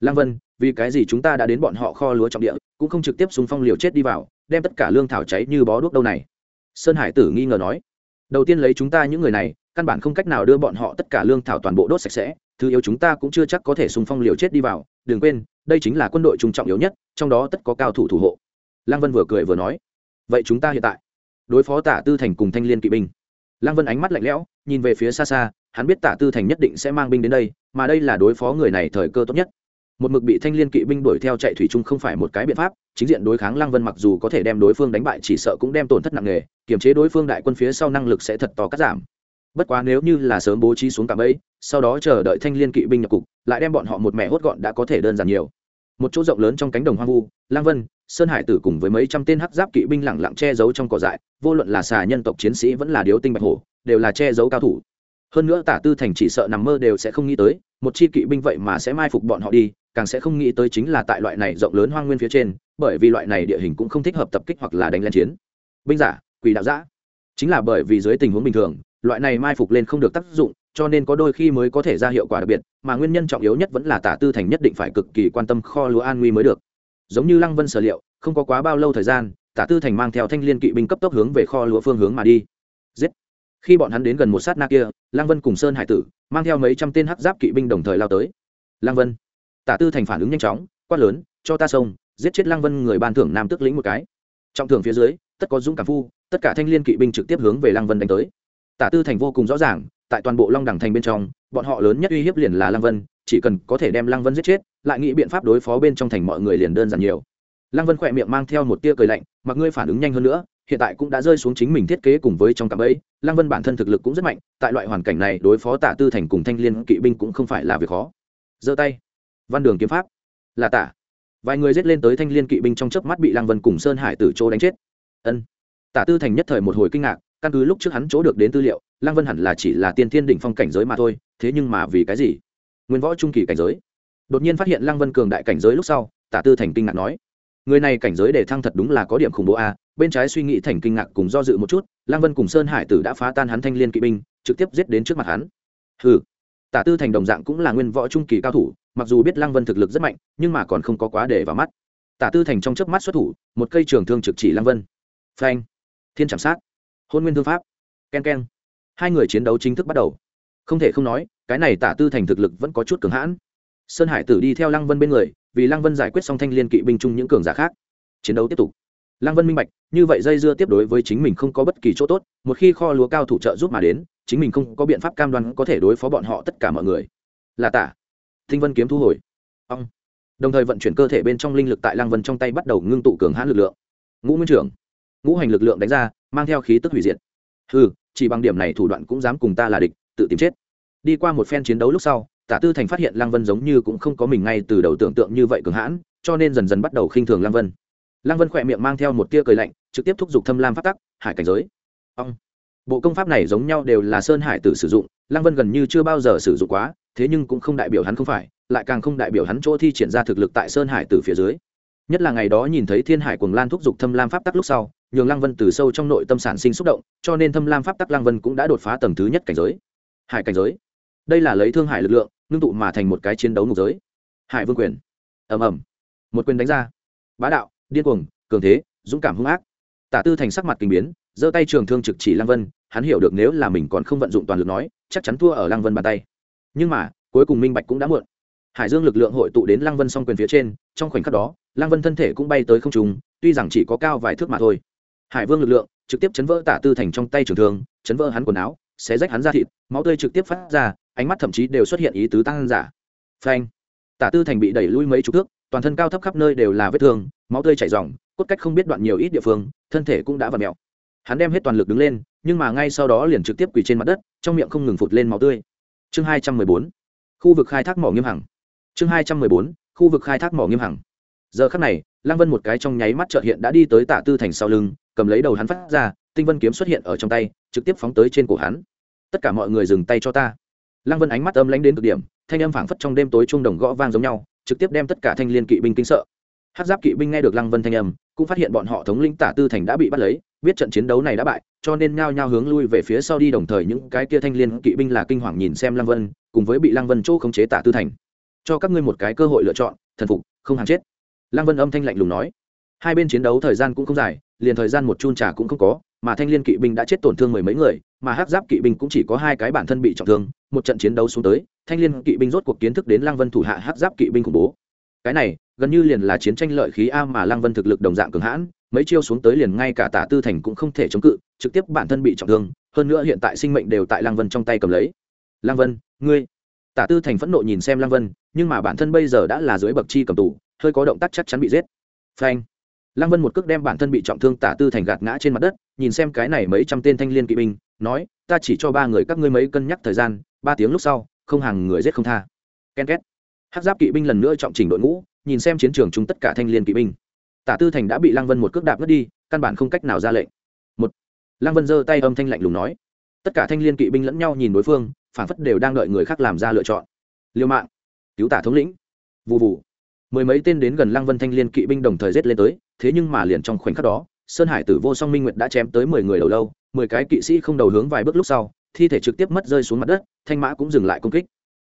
Lăng vân, vì cái gì chúng ta đã đến bọn họ kho lúa trọng địa, cũng không trực tiếp súng phong liều chết đi vào, đem tất cả lương thảo cháy như bó đuốc đâu này? Sơn hải tử nghi ngờ nói. Đầu tiên lấy chúng ta những người này, căn bản không cách nào đưa bọn họ tất cả lương thảo toàn bộ đốt sạch sẽ, thứ yếu chúng ta cũng chưa chắc có thể súng phong liều chết đi vào, đừng quên, đây chính là quân đội trung trọng yếu nhất, trong đó tất có cao thủ thủ hộ. Lăng vân vừa cười vừa nói. Vậy chúng ta hiện tại đối phó tả tư thành cùng thanh liên kỵ binh. Lăng vân ánh mắt lạnh lẽo, nhìn về phía xa xa, hắn biết tả tư thành nhất định sẽ mang binh đến đây, mà đây là đối phó người này thời cơ tốt nhất. Một mực bị thanh liên kỵ binh đuổi theo chạy thủy chung không phải một cái biện pháp, chính diện đối kháng lăng vân mặc dù có thể đem đối phương đánh bại, chỉ sợ cũng đem tổn thất nặng nề, kiềm chế đối phương đại quân phía sau năng lực sẽ thật to cắt giảm. Bất quá nếu như là sớm bố trí xuống cạm ấy sau đó chờ đợi thanh liên kỵ binh nhập cục, lại đem bọn họ một mẹ hốt gọn đã có thể đơn giản nhiều. Một chỗ rộng lớn trong cánh đồng hoang vu lang vân sơn hải tử cùng với mấy trăm tên hắc giáp kỵ binh lẳng lặng che giấu trong cỏ dại, vô luận là xà nhân tộc chiến sĩ vẫn là điếu tinh bạch hổ, đều là che giấu cao thủ. Hơn nữa tả tư thành chỉ sợ nằm mơ đều sẽ không nghĩ tới, một chi kỵ binh vậy mà sẽ mai phục bọn họ đi, càng sẽ không nghĩ tới chính là tại loại này rộng lớn hoang nguyên phía trên, bởi vì loại này địa hình cũng không thích hợp tập kích hoặc là đánh lên chiến. Binh giả, quỷ đạo giã. Chính là bởi vì dưới tình huống bình thường, loại này mai phục lên không được tác dụng, cho nên có đôi khi mới có thể ra hiệu quả đặc biệt, mà nguyên nhân trọng yếu nhất vẫn là tả tư thành nhất định phải cực kỳ quan tâm kho lúa an nguy mới được giống như lăng vân sở liệu, không có quá bao lâu thời gian, tả tư thành mang theo thanh liên kỵ binh cấp tốc hướng về kho lúa phương hướng mà đi. Giết! Khi bọn hắn đến gần một sát na kia, lăng vân cùng sơn hải tử, mang theo mấy trăm tên hắc giáp kỵ binh đồng thời lao tới. Lăng vân! Tả tư thành phản ứng nhanh chóng, quát lớn, cho ta sông, giết chết lăng vân người ban thưởng nam tức lĩnh một cái. Trọng thưởng phía dưới, tất có dũng cảm phu, tất cả thanh liên kỵ binh trực tiếp hướng về lăng vân đánh tới. Tả tư thành vô cùng rõ ràng, tại toàn bộ long đẳng thành bên trong, bọn họ lớn nhất uy hiếp liền là lăng vân chỉ cần có thể đem lăng vân giết chết, lại nghĩ biện pháp đối phó bên trong thành mọi người liền đơn giản nhiều. Lăng vân khỏe miệng mang theo một tia cười lạnh, mặc ngươi phản ứng nhanh hơn nữa, hiện tại cũng đã rơi xuống chính mình thiết kế cùng với trong cạm ấy lăng vân bản thân thực lực cũng rất mạnh, tại loại hoàn cảnh này đối phó tả tư thành cùng thanh liên kỵ binh cũng không phải là việc khó. Giơ tay. Văn đường kiếm pháp. Là tả. Vài người giết lên tới thanh liên kỵ binh trong chớp mắt bị lăng vân cùng sơn hải tử chỗ đánh chết. Ân. Tả tư thành nhất thời một hồi kinh ngạc, căn cứ lúc trước hắn chỗ được đến tư liệu, lăng vân hẳn là chỉ là tiên thiên đỉnh phong cảnh giới mà thôi, thế nhưng mà vì cái gì? Nguyên võ trung kỳ cảnh giới. Đột nhiên phát hiện lăng vân cường đại cảnh giới lúc sau, tả tư thành kinh ngạc nói, người này cảnh giới để thăng thật đúng là có điểm khủng bố a, bên trái suy nghĩ thành kinh ngạc cùng do dự một chút, lăng vân cùng sơn hải tử đã phá tan hắn thanh liên kỵ binh, trực tiếp giết đến trước mặt hắn. Hừ, tả tư thành đồng dạng cũng là nguyên võ trung kỳ cao thủ, mặc dù biết lăng vân thực lực rất mạnh, nhưng mà còn không có quá để vào mắt. Tả tư thành trong chớp mắt xuất thủ, một cây trường thương trực chỉ lăng vân. Phanh, thiên trạm sát, hôn nguyên thương pháp k e n k e n hai người chiến đấu chính thức bắt đầu. Không thể không nói cái này tả tư thành thực lực vẫn có chút cường hãn. Sơn hải tử đi theo lăng vân bên người, vì lăng vân giải quyết xong thanh liên kỵ binh chung những cường giả khác. Chiến đấu tiếp tục. Lăng vân minh bạch, như vậy dây dưa tiếp đối với chính mình không có bất kỳ chỗ tốt, một khi kho lúa cao thủ trợ giúp mà đến, chính mình không có biện pháp cam đoan có thể đối phó bọn họ tất cả mọi người. Là tả. Thinh vân kiếm thu hồi. Ông đồng thời vận chuyển cơ thể bên trong linh lực tại lăng vân trong tay bắt đầu ngưng tụ cường hãn lực lượng. Ngũ nguyên trưởng. Ngũ hành lực lượng đánh ra, mang theo khí tức hủy diệt. Ừ chỉ bằng điểm này thủ đoạn cũng dám cùng ta là địch, tự tìm chết đi qua một phen chiến đấu lúc sau, tả tư thành phát hiện lăng vân giống như cũng không có mình ngay từ đầu tưởng tượng như vậy cường hãn, cho nên dần dần bắt đầu khinh thường lăng vân. Lăng vân khỏe miệng mang theo một tia cười lạnh, trực tiếp thúc giục thâm lam phát tắc, hải cảnh giới. Ông. Bộ công pháp này giống nhau đều là sơn hải tử sử dụng, lăng vân gần như chưa bao giờ sử dụng quá, thế nhưng cũng không đại biểu hắn không phải, lại càng không đại biểu hắn chỗ thi triển ra thực lực tại sơn hải tử phía dưới. Nhất là ngày đó nhìn thấy thiên hải cuồng lan thúc giục thâm lam pháp tắc lúc sau, nhường lăng vân từ sâu trong nội tâm sản sinh xúc động, cho nên thâm lam pháp tắc lăng vân cũng đã đột phá tầng thứ nhất cảnh giới. Hải cảnh giới đây là lấy thương hải lực lượng, ngưng tụ mà thành một cái chiến đấu ngục giới. Hải vương quyền. Ầm ầm. Một quyền đánh ra. Bá đạo, điên cuồng, cường thế, dũng cảm hung ác. Tả tư thành sắc mặt kinh biến, giơ tay trường thương trực chỉ lăng vân, hắn hiểu được nếu là mình còn không vận dụng toàn lực nói, chắc chắn thua ở lăng vân bàn tay. Nhưng mà, cuối cùng minh bạch cũng đã muộn. Hải dương lực lượng hội tụ đến lăng vân s o n g quyền phía trên, trong khoảnh khắc đó, lăng vân thân thể cũng bay tới không trùng tuy rằng chỉ có cao vài thước mà thôi. Hải vương lực lượng trực tiếp chấn vỡ tả tư thành trong tay trường thương, chấn vỡ hắn quần áo, xé rách hắn ra thịt, máu tươi trực tiếp phát ra ánh mắt thậm chí đều xuất hiện ý tứ tăng giả. Phanh. Tả tư thành bị đẩy lui mấy chục thước toàn thân cao thấp khắp nơi đều là vết thương máu tươi chảy ròng, cốt cách không biết đoạn nhiều ít địa phương thân thể cũng đã v mèo. mẹo. Hắn đem hết toàn lực đứng lên nhưng mà ngay sau đó liền trực tiếp quỳ trên mặt đất trong miệng không ngừng phụt lên máu tươi. Chương hai trăm mười bốn. Khu vực khai thác mỏ nghiêm hằng. Chương hai trăm mười bốn. Khu vực khai thác mỏ nghiêm hằng. Giờ khắc này lăng vân một cái trong nháy mắt trợt hiện đã đi tới tạ tư thành sau lưng cầm lấy đầu hắn phát ra tinh vân kiếm xuất hiện ở trong tay trực tiếp phóng tới trên cổ hắn. Tất cả mọi người dừng tay cho ta lăng vân ánh mắt âm lánh đến cực điểm, thanh âm phảng phất trong đêm tối trung đồng gõ vang giống nhau, trực tiếp đem tất cả thanh liên kỵ binh kinh sợ. Hát giáp kỵ binh nghe được lăng vân thanh âm, cũng phát hiện bọn họ thống lĩnh tả tư thành đã bị bắt lấy, biết trận chiến đấu này đã bại, cho nên nhao nhao hướng lui về phía sau đi, đồng thời những cái kia thanh liên kỵ binh là kinh hoàng nhìn xem lăng vân, cùng với bị lăng vân chỗ khống chế tả tư thành. Cho các ngươi một cái cơ hội lựa chọn, thần phục, không hàng chết. Lăng vân âm thanh lạnh lùng nói. Hai bên chiến đấu thời gian cũng không dài, liền thời gian một chun trà cũng không có, mà thanh liên kỵ binh đã chết tổn thương mười mấy người, mà hắc giáp kỵ binh cũng chỉ có hai cái bản thân bị trọng thương một trận chiến đấu xuống tới, thanh liên kỵ binh rốt cuộc kiến thức đến lăng vân thủ hạ hắc giáp kỵ binh khủng bố. Cái này, gần như liền là chiến tranh lợi khí a mà lăng vân thực lực đồng dạng cường hãn, mấy chiêu xuống tới liền ngay cả tả tư thành cũng không thể chống cự, trực tiếp bản thân bị trọng thương, hơn nữa hiện tại sinh mệnh đều tại lăng vân trong tay cầm lấy. Lăng vân, ngươi. Tả tư thành phẫn nộ nhìn xem lăng vân, nhưng mà bản thân bây giờ đã là dưới bậc chi cầm tù, hơi có động tác chắc chắn bị giết. Phanh. Lăng vân một cước đem bản thân bị trọng thương tả tư thành gạt ngã trên mặt đất, nhìn xem cái này mấy trăm tên thanh liên kỵ binh nói, ta chỉ cho ba người các ngươi mấy cân nhắc thời gian, ba tiếng lúc sau, không hàng người giết không tha. Ken két. Hát giáp kỵ binh lần nữa trọng trình đội ngũ, nhìn xem chiến trường chúng tất cả thanh liên kỵ binh. Tả tư thành đã bị lăng vân một cước đạp ngất đi, căn bản không cách nào ra lệnh. Một, lăng vân giơ tay âm thanh lạnh lùng nói. Tất cả thanh liên kỵ binh lẫn nhau nhìn đối phương, phản phất đều đang đợi người khác làm ra lựa chọn. Liêu mạng. Cứu tả thống lĩnh. Vụ vụ mười mấy tên đến gần lăng vân thanh liên kỵ binh đồng thời rết lên tới, thế nhưng mà liền trong khoảnh khắc đó sơn hải tử vô song minh nguyệt đã chém tới mười người đầu lâu, mười cái kỵ sĩ không đầu hướng vài bước lúc sau, thi thể trực tiếp mất rơi xuống mặt đất, thanh mã cũng dừng lại công kích.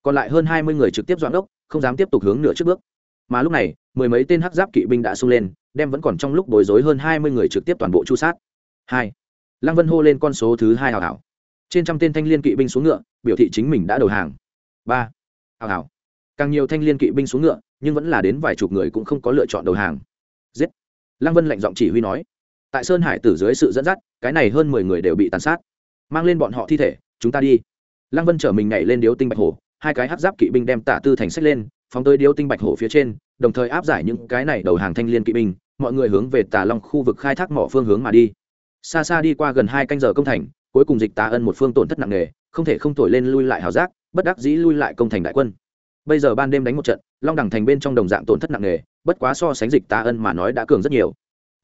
Còn lại hơn hai mươi người trực tiếp doãn ốc không dám tiếp tục hướng nửa trước bước. Mà lúc này, mười mấy tên hắc giáp kỵ binh đã sung lên, đem vẫn còn trong lúc bối rối hơn hai mươi người trực tiếp toàn bộ chu sát. Hai. Lăng vân hô lên con số thứ hai hào hảo trên trăm tên thanh liên kỵ binh xuống ngựa, biểu thị chính mình đã đầu hàng. Ba. Hào hảo càng nhiều thanh liên kỵ binh xuống ngựa, nhưng vẫn là đến vài chục người cũng không có lựa chọn đầu hàng. Giết. Lăng vân lệnh giọng chỉ huy nói tại sơn hải tử dưới sự dẫn dắt, cái này hơn mười người đều bị tàn sát. Mang lên bọn họ thi thể, chúng ta đi. Lăng vân chở mình nhảy lên điếu tinh bạch hổ, hai cái hát giáp kỵ binh đem tả tư thành sách lên, phóng tới điếu tinh bạch hổ phía trên, đồng thời áp giải những cái này đầu hàng thanh liên kỵ binh, mọi người hướng về tà long khu vực khai thác mỏ phương hướng mà đi. Xa xa đi qua gần hai canh giờ công thành, cuối cùng dịch tà ân một phương tổn thất nặng nề, không thể không thổi lên lui lại hào giác, bất đắc dĩ lui lại công thành đại quân. Bây giờ ban đêm đánh một trận, long đẳng thành bên trong đồng dạng tổn thất nặng nề, bất quá so sánh dịch tà ân mà nói đã cường rất nhiều.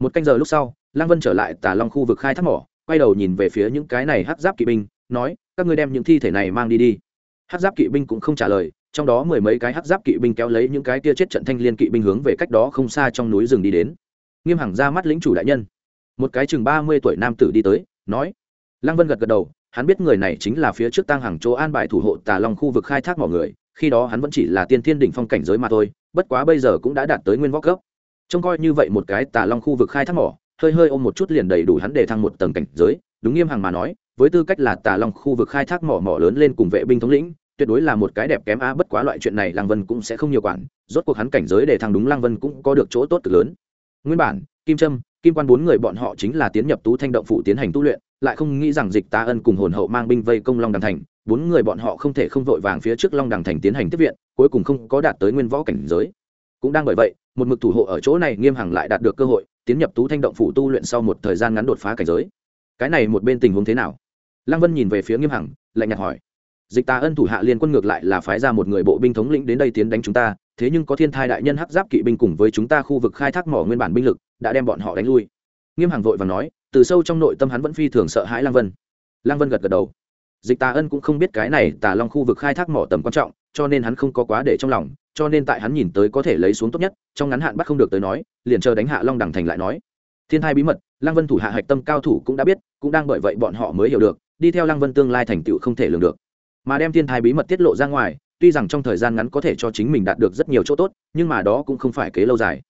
Một canh giờ lúc sau lang vân trở lại tà long khu vực khai thác mỏ, quay đầu nhìn về phía những cái này hát giáp kỵ binh, nói, các ngươi đem những thi thể này mang đi đi. Hát giáp kỵ binh cũng không trả lời, trong đó mười mấy cái hát giáp kỵ binh kéo lấy những cái kia chết trận thanh liên kỵ binh hướng về cách đó không xa trong núi rừng đi đến. Nghiêm hằng ra mắt lĩnh chủ đại nhân. Một cái chừng ba mươi tuổi nam tử đi tới, nói. Lăng vân gật gật đầu, hắn biết người này chính là phía trước tăng hàng chỗ an bài thủ hộ tà long khu vực khai thác mỏ người, khi đó hắn vẫn chỉ là tiên thiên đỉnh phong cảnh giới mà thôi, bất quá bây giờ cũng đã đạt tới nguyên võ cấp. Trông coi như vậy một cái tà long khu vực khai thác mỏ hơi hơi ôm một chút liền đầy đủ hắn để thăng một tầng cảnh giới. Đúng nghiêm hàng mà nói, với tư cách là tà long khu vực khai thác mỏ mỏ lớn lên cùng vệ binh thống lĩnh, tuyệt đối là một cái đẹp kém a bất quá loại chuyện này lăng vân cũng sẽ không nhiều quản, rốt cuộc hắn cảnh giới để thăng đúng lăng vân cũng có được chỗ tốt cực lớn. Nguyên bản, kim trâm, kim quan bốn người bọn họ chính là tiến nhập tú thanh động phụ tiến hành tu luyện, lại không nghĩ rằng dịch tá ân cùng hồn hậu mang binh vây công long đằng thành, bốn người bọn họ không thể không vội vàng phía trước long đằng thành tiến hành tiếp viện, cuối cùng không có đạt tới nguyên võ cảnh giới. Cũng đang bởi vậy, một mực thủ hộ ở chỗ này nghiêm hằng lại đạt được cơ hội tiến nhập tú thanh động phủ tu luyện sau một thời gian ngắn đột phá cảnh giới. Cái này một bên tình huống thế nào? Lăng vân nhìn về phía nghiêm hằng, lạnh nhạt hỏi. Dịch tà ân thủ hạ liên quân ngược lại là phái ra một người bộ binh thống lĩnh đến đây tiến đánh chúng ta, thế nhưng có thiên thai đại nhân hắc giáp kỵ binh cùng với chúng ta khu vực khai thác mỏ nguyên bản binh lực, đã đem bọn họ đánh lui. Nghiêm hằng vội và nói, từ sâu trong nội tâm hắn vẫn phi thường sợ hãi lang vân. Lang vân gật gật đầu. Dịch tà ân cũng không biết cái này tà long khu vực khai thác mỏ tầm quan trọng, cho nên hắn không có quá để trong lòng cho nên tại hắn nhìn tới có thể lấy xuống tốt nhất, trong ngắn hạn bắt không được tới nói, liền chờ đánh hạ long Đằng thành lại nói. Thiên thai bí mật, lăng vân thủ hạ hạch tâm cao thủ cũng đã biết, cũng đang bởi vậy bọn họ mới hiểu được, đi theo lăng vân tương lai thành tựu không thể lường được. Mà đem thiên thai bí mật tiết lộ ra ngoài, tuy rằng trong thời gian ngắn có thể cho chính mình đạt được rất nhiều chỗ tốt, nhưng mà đó cũng không phải kế lâu dài.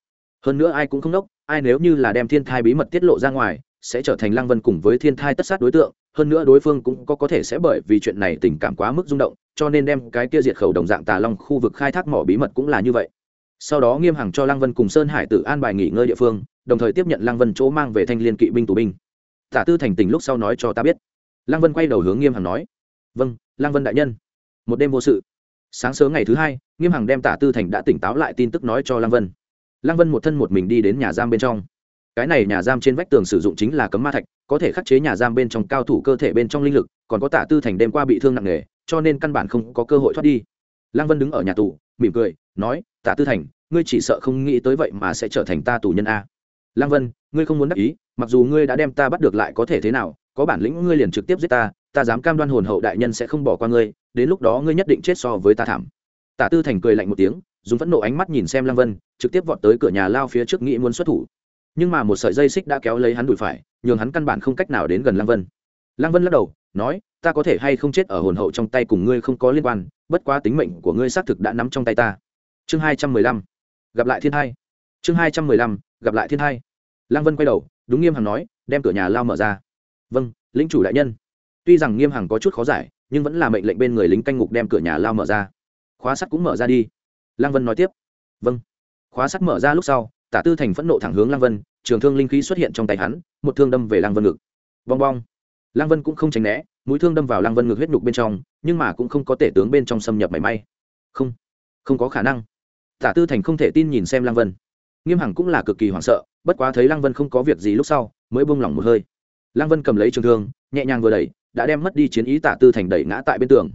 Hơn nữa ai cũng không đốc, ai nếu như là đem thiên thai bí mật tiết lộ ra ngoài sẽ trở thành lăng vân cùng với thiên thai tất sát đối tượng, hơn nữa đối phương cũng có có thể sẽ bởi vì chuyện này tình cảm quá mức rung động, cho nên đem cái kia diệt khẩu đồng dạng tà long khu vực khai thác mỏ bí mật cũng là như vậy. Sau đó nghiêm hằng cho lăng vân cùng sơn hải Tử an bài nghỉ ngơi địa phương, đồng thời tiếp nhận lăng vân chỗ mang về thanh liên kỵ binh tù binh. Tả tư thành tình lúc sau nói cho ta biết. Lăng vân quay đầu hướng nghiêm hằng nói. Vâng lăng vân đại nhân. Một đêm vô sự. Sáng sớm ngày thứ hai, nghiêm hằng đem tả tư thành đã tỉnh táo lại tin tức nói cho lăng vân. Lăng vân một thân một mình đi đến nhà giam bên trong cái này nhà giam trên vách tường sử dụng chính là cấm ma thạch, có thể khắc chế nhà giam bên trong cao thủ cơ thể bên trong linh lực, còn có tả tư thành đêm qua bị thương nặng nề, cho nên căn bản không có cơ hội thoát đi. Lăng vân đứng ở nhà tù, mỉm cười, nói, tả tư thành, ngươi chỉ sợ không nghĩ tới vậy mà sẽ trở thành ta tù nhân a. Lăng vân, ngươi không muốn đắc ý, mặc dù ngươi đã đem ta bắt được lại có thể thế nào, có bản lĩnh ngươi liền trực tiếp giết ta ta dám cam đoan hồn hậu đại nhân sẽ không bỏ qua ngươi, đến lúc đó ngươi nhất định chết so với ta thảm. Tả tư thành cười lạnh một tiếng, dùng phẫn nộ ánh mắt nhìn xem lăng vân, trực tiếp vọt tới cửa nhà lao phía trước nghĩ muốn xuất thủ nhưng mà một sợi dây xích đã kéo lấy hắn đùi phải, nhường hắn căn bản không cách nào đến gần lăng vân. Lăng vân lắc đầu, nói, ta có thể hay không chết ở hồn hậu trong tay cùng ngươi không có liên quan, bất quá tính mệnh của ngươi xác thực đã nắm trong tay ta. Chương hai trăm mười lăm, gặp lại thiên hai. Chương hai trăm mười lăm, gặp lại thiên hai. Lăng vân quay đầu, đúng nghiêm hằng nói, đem cửa nhà lao mở ra. Vâng lính chủ đại nhân. Tuy rằng nghiêm hằng có chút khó giải, nhưng vẫn là mệnh lệnh bên người lính canh ngục đem cửa nhà lao mở ra. Khóa sắt cũng mở ra đi. Lăng vân nói tiếp. Vâng. Khóa sắt mở ra lúc sau, tả tư thành phẫn nộ thẳng hướng lăng vân trường thương linh khí xuất hiện trong tay hắn một thương đâm về lăng vân ngực. Bong bong. Lăng vân cũng không tránh né mũi thương đâm vào lăng vân ngực huyết nhục bên trong nhưng mà cũng không có tể tướng bên trong xâm nhập mảy may. Không không có khả năng. Tả tư thành không thể tin nhìn xem lăng vân. Nghiêm hằng cũng là cực kỳ hoảng sợ bất quá thấy lăng vân không có việc gì lúc sau mới buông lỏng một hơi. Lăng vân cầm lấy trường thương nhẹ nhàng vừa đẩy đã đem mất đi chiến ý tả tư thành đẩy ngã tại bên tường.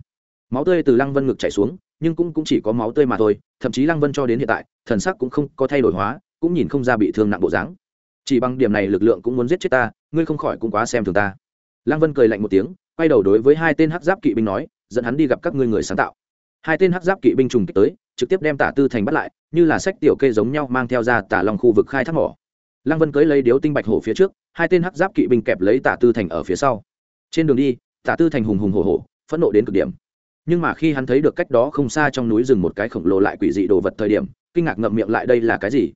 Máu tươi từ lăng vân ngực chảy xuống nhưng cũng, cũng chỉ có máu tươi mà thôi thậm chí lăng vân cho đến hiện tại thần sắc cũng không có thay đổi hóa cũng nhìn không ra bị thương nặng bộ dáng chỉ bằng điểm này lực lượng cũng muốn giết chết ta, ngươi không khỏi cũng quá xem thường ta. Lăng vân cười lạnh một tiếng, quay đầu đối với hai tên hắc giáp kỵ binh nói, dẫn hắn đi gặp các ngươi người sáng tạo. Hai tên hắc giáp kỵ binh trùng kích tới, trực tiếp đem tả tư thành bắt lại, như là sách tiểu kê giống nhau mang theo ra tả lòng khu vực khai thác mỏ. Lăng vân cưới lấy điếu tinh bạch hổ phía trước, hai tên hắc giáp kỵ binh kẹp lấy tả tư thành ở phía sau. Trên đường đi, tả tư thành hùng hùng hổ hổ, phẫn nộ đến cực điểm. Nhưng mà khi hắn thấy được cách đó không xa trong núi rừng một cái khổng lồ lại quỷ dị đồ vật thời điểm, kinh ngạc ngậm miệng lại đây là cái gì?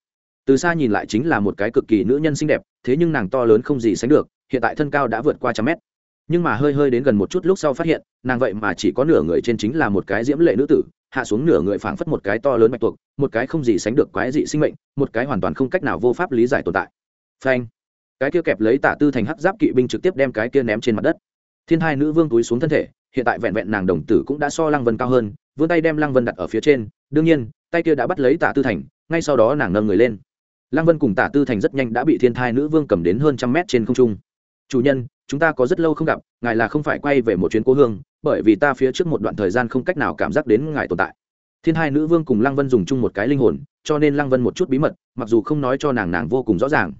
Từ xa nhìn lại chính là một cái cực kỳ nữ nhân xinh đẹp, thế nhưng nàng to lớn không gì sánh được, hiện tại thân cao đã vượt qua trăm mét. Nhưng mà hơi hơi đến gần một chút lúc sau phát hiện, nàng vậy mà chỉ có nửa người trên chính là một cái diễm lệ nữ tử, hạ xuống nửa người phảng phất một cái to lớn bạch tuộc, một cái không gì sánh được quái dị sinh mệnh, một cái hoàn toàn không cách nào vô pháp lý giải tồn tại. Phanh! Cái kia kẹp lấy tả tư thành hắc giáp kỵ binh trực tiếp đem cái kia ném trên mặt đất. Thiên hai nữ vương túi xuống thân thể, hiện tại vẹn vẹn nàng đồng tử cũng đã so lăng vân cao hơn, vươn tay đem lăng vân đặt ở phía trên, đương nhiên, tay kia đã bắt lấy tả tư thành, ngay sau đó nàng nâng người lên lăng vân cùng tả tư thành rất nhanh đã bị thiên thai nữ vương cầm đến hơn trăm mét trên không trung. Chủ nhân chúng ta có rất lâu không gặp ngài là không phải quay về một chuyến cố hương bởi vì ta phía trước một đoạn thời gian không cách nào cảm giác đến ngài tồn tại. Thiên hai nữ vương cùng lăng vân dùng chung một cái linh hồn cho nên lăng vân một chút bí mật mặc dù không nói cho nàng nàng vô cùng rõ ràng.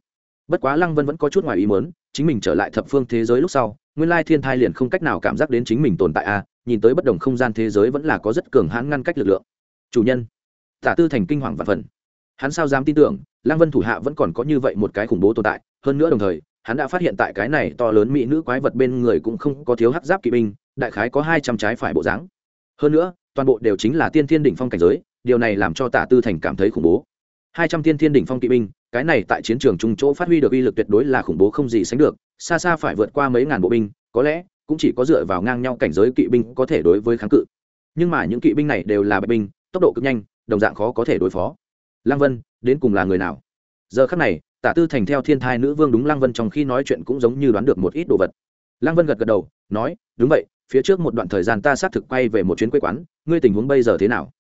Bất quá lăng vân vẫn có chút ngoài ý mớn chính mình trở lại thập phương thế giới lúc sau nguyên lai thiên thai liền không cách nào cảm giác đến chính mình tồn tại a à, nhìn tới bất đồng không gian thế giới vẫn là có rất cường hãn ngăn cách lực lượng. Chủ nhân tả tư thành kinh hoàng và phần hắn sao dám tin tưởng lăng vân thủ hạ vẫn còn có như vậy một cái khủng bố tồn tại, hơn nữa đồng thời, hắn đã phát hiện tại cái này to lớn mỹ nữ quái vật bên người cũng không có thiếu hắc giáp kỵ binh, đại khái có hai trăm trái phải bộ dáng. Hơn nữa, toàn bộ đều chính là tiên thiên đỉnh phong cảnh giới, điều này làm cho tả tư thành cảm thấy khủng bố. Hai trăm tiên thiên đỉnh phong kỵ binh, cái này tại chiến trường trung chỗ phát huy được uy lực tuyệt đối là khủng bố không gì sánh được, xa xa phải vượt qua mấy ngàn bộ binh, có lẽ cũng chỉ có dựa vào ngang nhau cảnh giới kỵ binh có thể đối với kháng cự. Nhưng mà những kỵ binh này đều là bạch binh, tốc độ cực nhanh, đồng dạng khó có thể đối phó. Lăng vân đến cùng là người nào. Giờ khắc này, tả tư thành theo thiên thai nữ vương đúng lăng vân trong khi nói chuyện cũng giống như đoán được một ít đồ vật. Lăng vân gật gật đầu, nói, đúng vậy, phía trước một đoạn thời gian ta xác thực quay về một chuyến quê quán, ngươi tình huống bây giờ thế nào?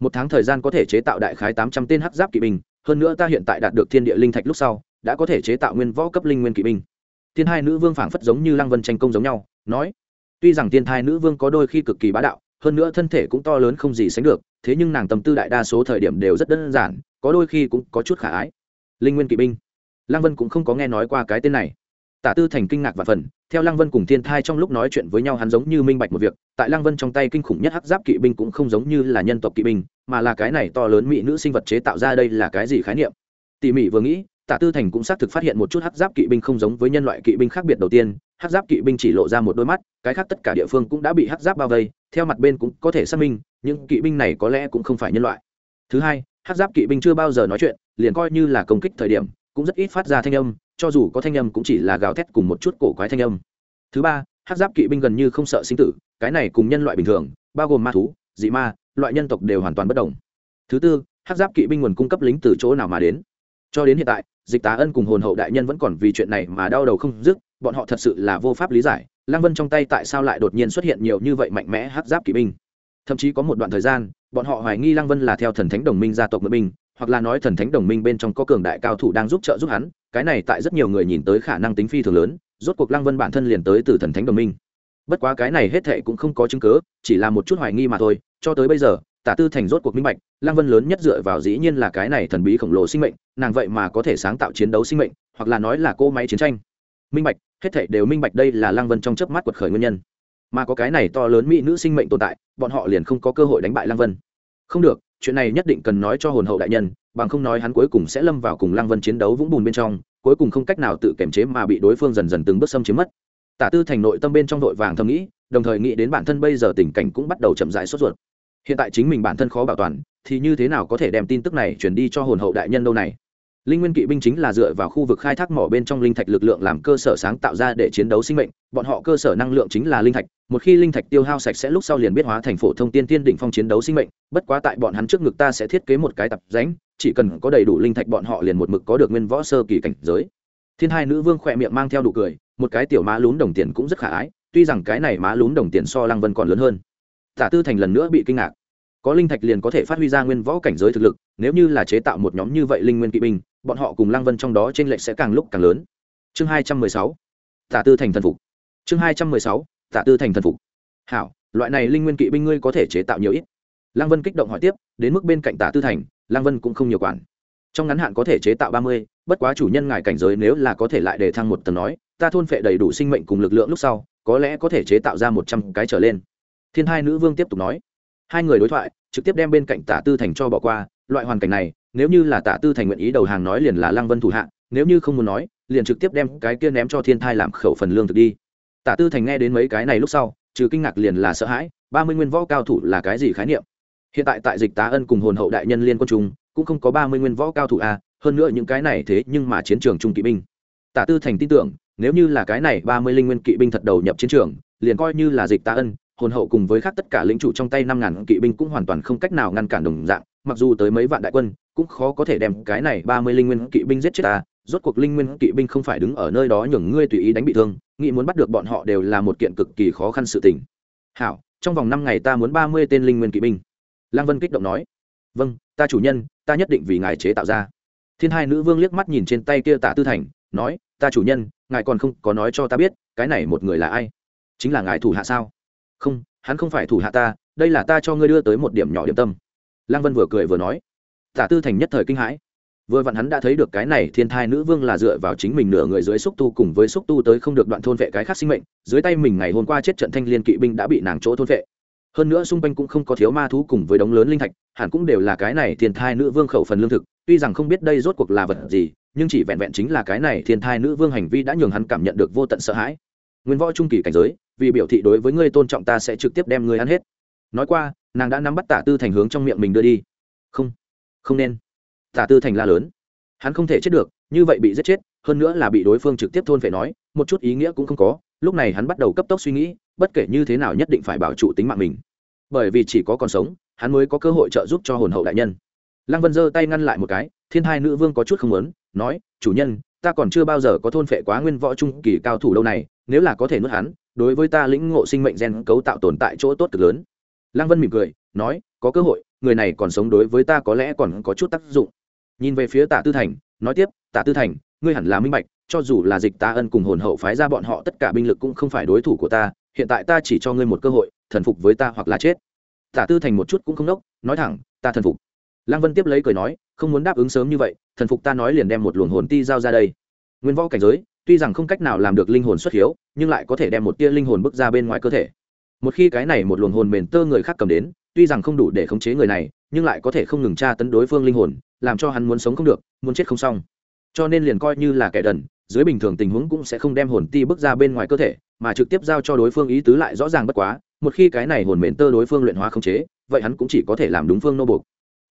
Một tháng thời gian có thể chế tạo đại khái tám trăm tên hắc giáp kỵ binh, hơn nữa ta hiện tại đạt được thiên địa linh thạch lúc sau, đã có thể chế tạo nguyên võ cấp linh nguyên kỵ binh. Thiên hai nữ vương phảng phất giống như lăng vân tranh công giống nhau, nói, tuy rằng thiên thai nữ vương có đôi khi cực kỳ bá đạo, hơn nữa thân thể cũng to lớn không gì sánh được, thế nhưng nàng tâm tư đại đa số thời điểm đều rất đơn giản có đôi khi cũng có chút khả ái. Linh nguyên kỵ binh. Lăng vân cũng không có nghe nói qua cái tên này. Tả tư thành kinh ngạc và phần, theo lăng vân cùng thiên thai trong lúc nói chuyện với nhau hắn giống như minh bạch một việc, tại lăng vân trong tay kinh khủng nhất hắc giáp kỵ binh cũng không giống như là nhân tộc kỵ binh, mà là cái này to lớn mỹ nữ sinh vật chế tạo ra đây là cái gì khái niệm. Tỉ mỉ vừa nghĩ, tả tư thành cũng xác thực phát hiện một chút hắc giáp kỵ binh không giống với nhân loại kỵ binh khác biệt đầu tiên, hắc giáp kỵ binh chỉ lộ ra một đôi mắt, cái khác tất cả địa phương cũng đã bị hắc giáp bao vây, theo mặt bên cũng có thể xác minh, những kỵ binh này có lẽ cũng không phải nhân loại. Thứ hai hắc giáp kỵ binh chưa bao giờ nói chuyện, liền coi như là công kích thời điểm, cũng rất ít phát ra thanh âm, cho dù có thanh âm cũng chỉ là gào thét cùng một chút cổ quái thanh âm. Thứ ba hắc giáp kỵ binh gần như không sợ sinh tử, cái này cùng nhân loại bình thường, bao gồm ma thú, dị ma, loại nhân tộc đều hoàn toàn bất đồng. Thứ tư hắc giáp kỵ binh nguồn cung cấp lính từ chỗ nào mà đến? Cho đến hiện tại, dịch tá ân cùng hồn hậu đại nhân vẫn còn vì chuyện này mà đau đầu không dứt, bọn họ thật sự là vô pháp lý giải, lăng vân trong tay tại sao lại đột nhiên xuất hiện nhiều như vậy mạnh mẽ hắc giáp kỵ binh? Thậm chí có một đoạn thời gian bọn họ hoài nghi lăng vân là theo thần thánh đồng minh gia tộc ngự binh, hoặc là nói thần thánh đồng minh bên trong có cường đại cao thủ đang giúp trợ giúp hắn, cái này tại rất nhiều người nhìn tới khả năng tính phi thường lớn, rốt cuộc lăng vân bản thân liền tới từ thần thánh đồng minh. Bất quá cái này hết thệ cũng không có chứng cớ chỉ là một chút hoài nghi mà thôi, cho tới bây giờ, tả tư thành rốt cuộc minh bạch, lăng vân lớn nhất dựa vào dĩ nhiên là cái này thần bí khổng lồ sinh mệnh, nàng vậy mà có thể sáng tạo chiến đấu sinh mệnh, hoặc là nói là cô máy chiến tranh. Minh bạch, hết thệ đều minh bạch đây là lăng vân trong chớp mắt quật khởi nguyên nhân mà có cái này to lớn mỹ nữ sinh mệnh tồn tại, bọn họ liền không có cơ hội đánh bại lăng vân. Không được, chuyện này nhất định cần nói cho hồn hậu đại nhân, bằng không nói hắn cuối cùng sẽ lâm vào cùng lăng vân chiến đấu vũng bùn bên trong, cuối cùng không cách nào tự kiểm chế mà bị đối phương dần dần từng bước xâm chiếm mất. Tả tư thành nội tâm bên trong vội vàng thầm nghĩ, đồng thời nghĩ đến bản thân bây giờ tình cảnh cũng bắt đầu chậm rãi sốt ruột. Hiện tại chính mình bản thân khó bảo toàn, thì như thế nào có thể đem tin tức này chuyển đi cho hồn hậu đại nhân đâu này? Linh nguyên kỵ binh chính là dựa vào khu vực khai thác mỏ bên trong linh thạch lực lượng làm cơ sở sáng tạo ra để chiến đấu sinh mệnh. Bọn họ cơ sở năng lượng chính là linh thạch, một khi linh thạch tiêu hao sạch sẽ lúc sau liền biết hóa thành phổ thông tiên tiên đỉnh phong chiến đấu sinh mệnh. Bất quá tại bọn hắn trước ngực ta sẽ thiết kế một cái tập ránh chỉ cần có đầy đủ linh thạch bọn họ liền một mực có được nguyên võ sơ kỳ cảnh giới. Thiên hai nữ vương khỏe miệng mang theo đủ cười, một cái tiểu má lún đồng tiền cũng rất khả ái, tuy rằng cái này má lún đồng tiền so lăng vân còn lớn hơn. Tả tư thành lần nữa bị kinh ngạc. Có linh thạch liền có thể phát huy ra nguyên võ cảnh giới thực lực, nếu như là chế tạo một nhóm như vậy linh nguyên kỵ binh bọn họ cùng lăng vân trong đó trên lệch sẽ càng lúc càng lớn. Chương hai trăm mười sáu, tả tư thành thần phục. Chương hai trăm mười sáu, tả tư thành thần phục. Hảo, loại này linh nguyên kỵ binh ngươi có thể chế tạo nhiều ít. Lăng vân kích động hỏi tiếp, đến mức bên cạnh tả tư thành, lăng vân cũng không nhiều quản. Trong ngắn hạn có thể chế tạo ba mươi, bất quá chủ nhân ngài cảnh giới nếu là có thể lại để thăng một tầng nói, ta thôn phệ đầy đủ sinh mệnh cùng lực lượng lúc sau, có lẽ có thể chế tạo ra một trăm cái trở lên. Thiên hai nữ vương tiếp tục nói. Hai người đối thoại, trực tiếp đem bên cạnh tả tư thành cho bỏ qua, loại hoàn cảnh này nếu như là Tạ tư thành nguyện ý đầu hàng nói liền là lăng vân thủ hạ, nếu như không muốn nói, liền trực tiếp đem cái kia ném cho thiên thai làm khẩu phần lương thực đi. Tạ tư thành nghe đến mấy cái này lúc sau, trừ kinh ngạc liền là sợ hãi, ba mươi nguyên võ cao thủ là cái gì khái niệm? Hiện tại tại dịch tá ân cùng hồn hậu đại nhân liên quân trung, cũng không có ba mươi nguyên võ cao thủ a hơn nữa những cái này thế nhưng mà chiến trường trung kỵ binh. Tạ tư thành tin tưởng, nếu như là cái này ba mươi linh nguyên kỵ binh thật đầu nhập chiến trường, liền coi như là dịch tá ân, hồn hậu cùng với khác tất cả lĩnh chủ trong tay năm ngàn kỵ binh cũng hoàn toàn không cách nào ngăn cản đồng dạng mặc dù tới mấy vạn đại quân, cũng khó có thể đem cái này ba mươi linh nguyên kỵ binh giết chết ta, rốt cuộc linh nguyên kỵ binh không phải đứng ở nơi đó nhường ngươi tùy ý đánh bị thương, nghĩ muốn bắt được bọn họ đều là một kiện cực kỳ khó khăn sự tình. Hảo, trong vòng năm ngày ta muốn ba mươi tên linh nguyên kỵ binh. Lang vân kích động nói. Vâng ta chủ nhân, ta nhất định vì ngài chế tạo ra. Thiên hai nữ vương liếc mắt nhìn trên tay kia tả tư thành, nói, ta chủ nhân, ngài còn không có nói cho ta biết, cái này một người là ai? Chính là ngài thủ hạ sao? Không, hắn không phải thủ hạ ta, đây là ta cho ngươi đưa tới một điểm nhỏ điểm tâm lăng vân vừa cười vừa nói, tả tư thành nhất thời kinh hãi. Vừa vặn hắn đã thấy được cái này thiên thai nữ vương là dựa vào chính mình nửa người dưới xúc tu cùng với xúc tu tới không được đoạn thôn vệ cái khác sinh mệnh, dưới tay mình ngày hôm qua chết trận thanh liên kỵ binh đã bị nàng chỗ thôn vệ. Hơn nữa xung quanh cũng không có thiếu ma thú cùng với đống lớn linh thạch, hẳn cũng đều là cái này thiên thai nữ vương khẩu phần lương thực, tuy rằng không biết đây rốt cuộc là vật gì, nhưng chỉ vẹn vẹn chính là cái này thiên thai nữ vương hành vi đã nhường hắn cảm nhận được vô tận sợ hãi. Nguyên võ trung kỳ cảnh giới, vì biểu thị đối với ngươi tôn trọng ta sẽ trực tiếp đem ngươi ăn hết. Nói qua nàng đã nắm bắt tả tư thành hướng trong miệng mình đưa đi. Không không nên. Tả tư thành la lớn. Hắn không thể chết được, như vậy bị giết chết, hơn nữa là bị đối phương trực tiếp thôn phải nói, một chút ý nghĩa cũng không có, lúc này hắn bắt đầu cấp tốc suy nghĩ, bất kể như thế nào nhất định phải bảo trụ tính mạng mình. Bởi vì chỉ có còn sống, hắn mới có cơ hội trợ giúp cho hồn hậu đại nhân. Lăng vân giơ tay ngăn lại một cái, thiên hai nữ vương có chút không muốn, nói, chủ nhân, ta còn chưa bao giờ có thôn phệ quá nguyên võ trung kỳ cao thủ đâu này, nếu là có thể nuốt hắn, đối với ta lĩnh ngộ sinh mệnh gen cấu tạo tồn tại chỗ tốt cực lớn lăng vân mỉm cười, nói, có cơ hội, người này còn sống đối với ta có lẽ còn có chút tác dụng. Nhìn về phía Tạ tư thành, nói tiếp, Tạ tư thành, ngươi hẳn là minh bạch, cho dù là dịch ta ân cùng hồn hậu phái ra bọn họ tất cả binh lực cũng không phải đối thủ của ta, hiện tại ta chỉ cho ngươi một cơ hội, thần phục với ta hoặc là chết. Tả tư thành một chút cũng không đốc, nói thẳng, ta thần phục. Lăng vân tiếp lấy cười nói, không muốn đáp ứng sớm như vậy, thần phục ta nói liền đem một luồng hồn ti giao ra đây. Nguyên võ cảnh giới, tuy rằng không cách nào làm được linh hồn xuất hiếu, nhưng lại có thể đem một tia linh hồn bước ra bên ngoài cơ thể một khi cái này một luồng hồn mền tơ người khác cầm đến, tuy rằng không đủ để khống chế người này, nhưng lại có thể không ngừng tra tấn đối phương linh hồn, làm cho hắn muốn sống không được, muốn chết không xong. Cho nên liền coi như là kẻ đần, dưới bình thường tình huống cũng sẽ không đem hồn ti bước ra bên ngoài cơ thể, mà trực tiếp giao cho đối phương ý tứ lại rõ ràng bất quá, một khi cái này hồn mền tơ đối phương luyện hóa khống chế, vậy hắn cũng chỉ có thể làm đúng phương nô buộc.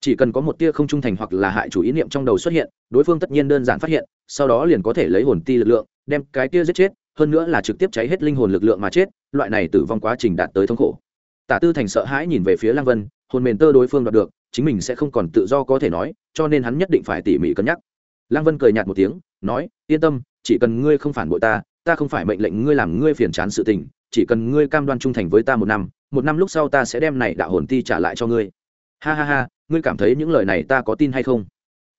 Chỉ cần có một tia không trung thành hoặc là hại chủ ý niệm trong đầu xuất hiện, đối phương tất nhiên đơn giản phát hiện, sau đó liền có thể lấy hồn ti lực lượng, đem cái tia giết chết, hơn nữa là trực tiếp cháy hết linh hồn lực lượng mà chết loại này tử vong quá trình đạt tới thống khổ. Tả tư thành sợ hãi nhìn về phía lăng vân, hồn mền tơ đối phương đoạt được, chính mình sẽ không còn tự do có thể nói, cho nên hắn nhất định phải tỉ mỉ cân nhắc. Lăng vân cười nhạt một tiếng, nói, yên tâm, chỉ cần ngươi không phản bội ta ta không phải mệnh lệnh ngươi làm ngươi phiền chán sự tình, chỉ cần ngươi cam đoan trung thành với ta một năm một năm lúc sau ta sẽ đem này đạo hồn ti trả lại cho ngươi. Ha ha ha, ngươi cảm thấy những lời này ta có tin hay không?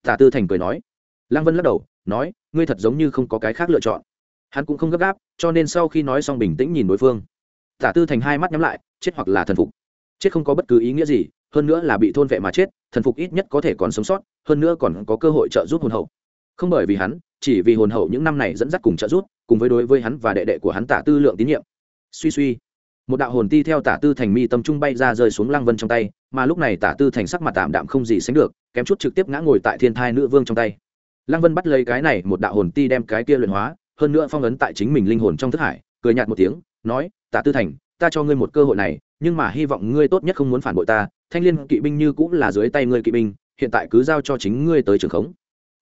Tả tư thành cười nói. Lăng vân lắc đầu, nói, ngươi thật giống như không có cái khác lựa chọn hắn cũng không gấp gáp, cho nên sau khi nói xong bình tĩnh nhìn đối phương. Tả tư thành hai mắt nhắm lại, chết hoặc là thần phục. Chết không có bất cứ ý nghĩa gì, hơn nữa là bị thôn vệ mà chết, thần phục ít nhất có thể còn sống sót, hơn nữa còn có cơ hội trợ giúp hồn hậu. Không bởi vì hắn, chỉ vì hồn hậu những năm này dẫn dắt cùng trợ giúp, cùng với đối với hắn và đệ đệ của hắn tả tư lượng tín nhiệm. Suy suy, một đạo hồn ti theo tả tư thành mi tâm trung bay ra rơi xuống lăng vân trong tay, mà lúc này tả tư thành sắc mặt tạm đạm không gì sánh được, kém chút trực tiếp ngã ngồi tại thiên thai nữ vương trong tay. Lăng vân bắt lấy cái này, một đạo hồn ti đem cái kia luyện hóa hơn nữa phong ấn tại chính mình linh hồn trong thức hải, cười nhạt một tiếng, nói, tạ tư thành, ta cho ngươi một cơ hội này, nhưng mà hy vọng ngươi tốt nhất không muốn phản bội ta, thanh liên kỵ binh như cũng là dưới tay ngươi kỵ binh, hiện tại cứ giao cho chính ngươi tới trường khống.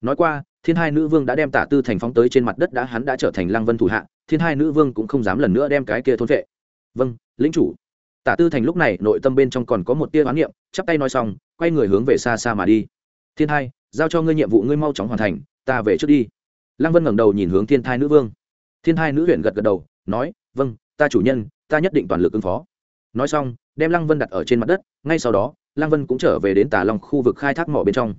Nói qua, thiên hai nữ vương đã đem tả tư thành phóng tới trên mặt đất đã hắn đã trở thành lăng vân thủ hạ, thiên hai nữ vương cũng không dám lần nữa đem cái kia thôn vệ. Vâng lĩnh chủ. Tả tư thành lúc này nội tâm bên trong còn có một tia oán niệm, chắp tay nói xong, quay người hướng về xa xa mà đi. Thiên hai, giao cho ngươi nhiệm vụ ngươi mau chóng hoàn thành, ta về trước đi lăng vân ngẩng đầu nhìn hướng thiên thai nữ vương. Thiên thai nữ huyện gật gật đầu, nói vâng ta chủ nhân, ta nhất định toàn lực ứng phó. Nói xong, đem lăng vân đặt ở trên mặt đất, ngay sau đó, lăng vân cũng trở về đến tà long khu vực khai thác mỏ bên trong.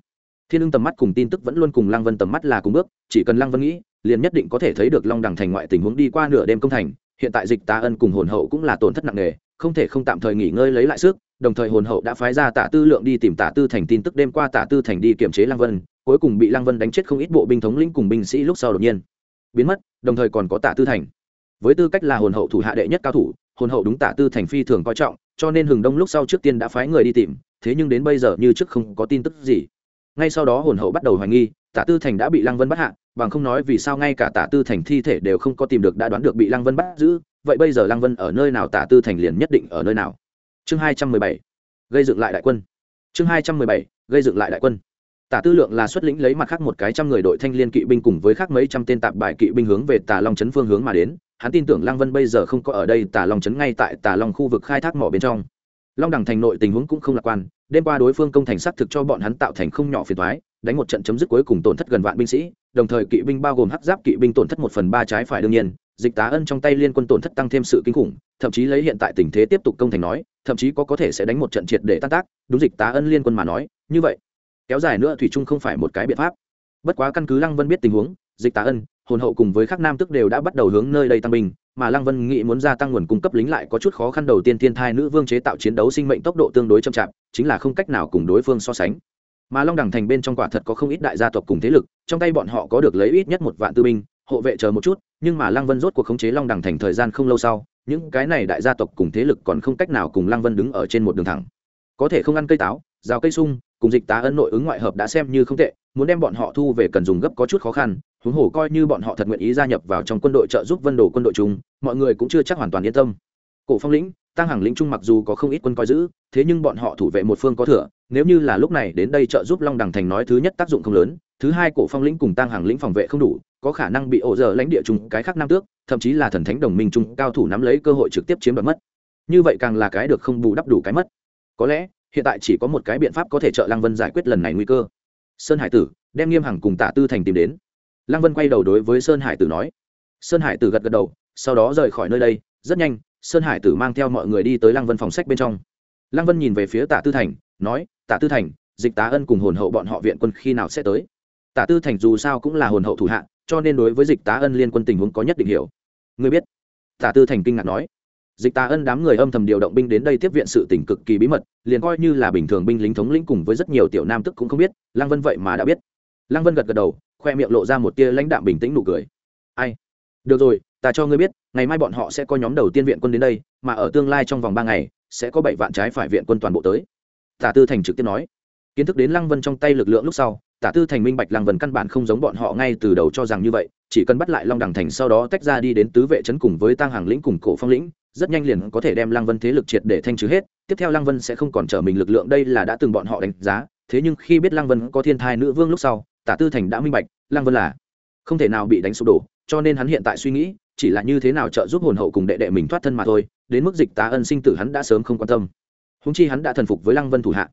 Thiên ưng tầm mắt cùng tin tức vẫn luôn cùng lăng vân tầm mắt là cùng bước, chỉ cần lăng vân nghĩ, liền nhất định có thể thấy được long đằng thành ngoại tình huống đi qua nửa đêm công thành. Hiện tại dịch tà ân cùng hồn hậu cũng là tổn thất nặng nề, không thể không tạm thời nghỉ ngơi lấy lại sức, đồng thời hồn hậu đã phái ra tả tư lượng đi tìm tả tư thành tin tức đêm qua tả tư thành đi kiểm chế lăng vân cuối cùng bị lăng vân đánh chết không ít bộ binh thống lĩnh cùng binh sĩ lúc sau đột nhiên biến mất, đồng thời còn có tả tư thành. Với tư cách là hồn hậu thủ hạ đệ nhất cao thủ, hồn hậu đúng tả tư thành phi thường coi trọng, cho nên hừng đông lúc sau trước tiên đã phái người đi tìm, thế nhưng đến bây giờ như trước không có tin tức gì. Ngay sau đó hồn hậu bắt đầu hoài nghi, tả tư thành đã bị lăng vân bắt hạ, bằng không nói vì sao ngay cả tả tư thành thi thể đều không có tìm được đã đoán được bị lăng vân bắt giữ, vậy bây giờ lăng vân ở nơi nào tả tư thành liền nhất định ở nơi nào? Chương hai trăm mười bảy, gây dựng lại đại quân. Chương hai trăm mười bảy, gây dựng lại đại quân tả tư lượng là xuất lĩnh lấy mặt khác một cái trăm người đội thanh liên kỵ binh cùng với khác mấy trăm tên tạp bài kỵ binh hướng về tà long trấn phương hướng mà đến. Hắn tin tưởng lăng vân bây giờ không có ở đây, tà long trấn ngay tại tà long khu vực khai thác mỏ bên trong. Long đẳng thành nội tình huống cũng không lạc quan. Đêm qua đối phương công thành sát thực cho bọn hắn tạo thành không nhỏ phiền thoái đánh một trận chấm dứt cuối cùng tổn thất gần vạn binh sĩ, đồng thời kỵ binh bao gồm hắc giáp kỵ binh tổn thất một phần ba trái phải đương nhiên, dịch tá ân trong tay liên quân tổn thất tăng thêm sự kinh khủng, thậm chí lấy hiện tại tình thế tiếp tục công thành nói, thậm chí có có thể sẽ đánh một trận triệt để tan tác, đúng dịch tá ân liên quân mà nói, như vậy kéo dài nữa thủy trung không phải một cái biện pháp. Bất quá căn cứ lăng vân biết tình huống, dịch tá ân, hồn hậu cùng với các nam tức đều đã bắt đầu hướng nơi đây tăng binh, mà lăng vân nghĩ muốn gia tăng nguồn cung cấp lính lại có chút khó khăn đầu tiên thiên thai nữ vương chế tạo chiến đấu sinh mệnh tốc độ tương đối chậm chạp, chính là không cách nào cùng đối phương so sánh. Mà long đẳng thành bên trong quả thật có không ít đại gia tộc cùng thế lực, trong tay bọn họ có được lấy ít nhất một vạn tư binh, hộ vệ chờ một chút, nhưng mà lăng vân rốt cuộc khống chế long đẳng thành thời gian không lâu sau, những cái này đại gia tộc cùng thế lực còn không cách nào cùng lăng vân đứng ở trên một đường thẳng. Có thể không ăn cây táo, rào cây sung cùng dịch tá ân nội ứng ngoại hợp đã xem như không tệ, muốn đem bọn họ thu về cần dùng gấp có chút khó khăn, huống hồ coi như bọn họ thật nguyện ý gia nhập vào trong quân đội trợ giúp vân đồ quân đội chung, mọi người cũng chưa chắc hoàn toàn yên tâm. Cổ phong lĩnh, tăng hàng lĩnh trung mặc dù có không ít quân coi giữ, thế nhưng bọn họ thủ vệ một phương có thừa, nếu như là lúc này đến đây trợ giúp long đằng thành nói thứ nhất tác dụng không lớn, thứ hai cổ phong lĩnh cùng tăng hàng lĩnh phòng vệ không đủ, có khả năng bị ổ dở lãnh địa chung cái khác nam tước, thậm chí là thần thánh đồng minh chung cao thủ nắm lấy cơ hội trực tiếp chiếm đoạt mất. Như vậy càng là cái được không bù đắp đủ cái mất. Có lẽ hiện tại chỉ có một cái biện pháp có thể trợ lăng vân giải quyết lần này nguy cơ. Sơn hải tử, đem nghiêm hằng cùng tạ tư thành tìm đến. Lăng vân quay đầu đối với sơn hải tử nói. Sơn hải tử gật gật đầu, sau đó rời khỏi nơi đây. Rất nhanh, sơn hải tử mang theo mọi người đi tới lăng vân phòng sách bên trong. Lăng vân nhìn về phía tạ tư thành, nói, tạ tư thành, dịch tá ân cùng hồn hậu bọn họ viện quân khi nào sẽ tới? Tạ tư thành dù sao cũng là hồn hậu thủ hạ, cho nên đối với dịch tá ân liên quân tình huống có nhất định hiểu. Người biết? Tạ tư thành kinh ngạc nói dịch tà ân đám người âm thầm điều động binh đến đây tiếp viện sự tỉnh cực kỳ bí mật, liền coi như là bình thường binh lính thống lĩnh cùng với rất nhiều tiểu nam tức cũng không biết, lăng vân vậy mà đã biết. Lăng vân gật gật đầu, khoe miệng lộ ra một tia lãnh đạm bình tĩnh nụ cười. Ai? Được rồi, ta cho ngươi biết, ngày mai bọn họ sẽ có nhóm đầu tiên viện quân đến đây, mà ở tương lai trong vòng ba ngày, sẽ có bảy vạn trái phải viện quân toàn bộ tới. Tả tư thành trực tiếp nói. Kiến thức đến lăng vân trong tay lực lượng lúc sau, tả tư thành minh bạch lăng vân căn bản không giống bọn họ ngay từ đầu cho rằng như vậy, chỉ cần bắt lại long đằng thành sau đó tách ra đi đến tứ vệ trấn cùng với tăng hàng lĩnh cùng cổ phong lĩnh rất nhanh liền có thể đem lăng vân thế lực triệt để thanh trừ hết, tiếp theo lăng vân sẽ không còn trở mình lực lượng đây là đã từng bọn họ đánh giá, thế nhưng khi biết lăng vân có thiên thai nữ vương lúc sau, tả tư thành đã minh bạch, lăng vân là không thể nào bị đánh sụp đổ, cho nên hắn hiện tại suy nghĩ, chỉ là như thế nào trợ giúp hồn hậu cùng đệ đệ mình thoát thân mà thôi, đến mức dịch tá ân sinh tử hắn đã sớm không quan tâm. Húng chi hắn đã thần phục với lăng vân thủ hạ.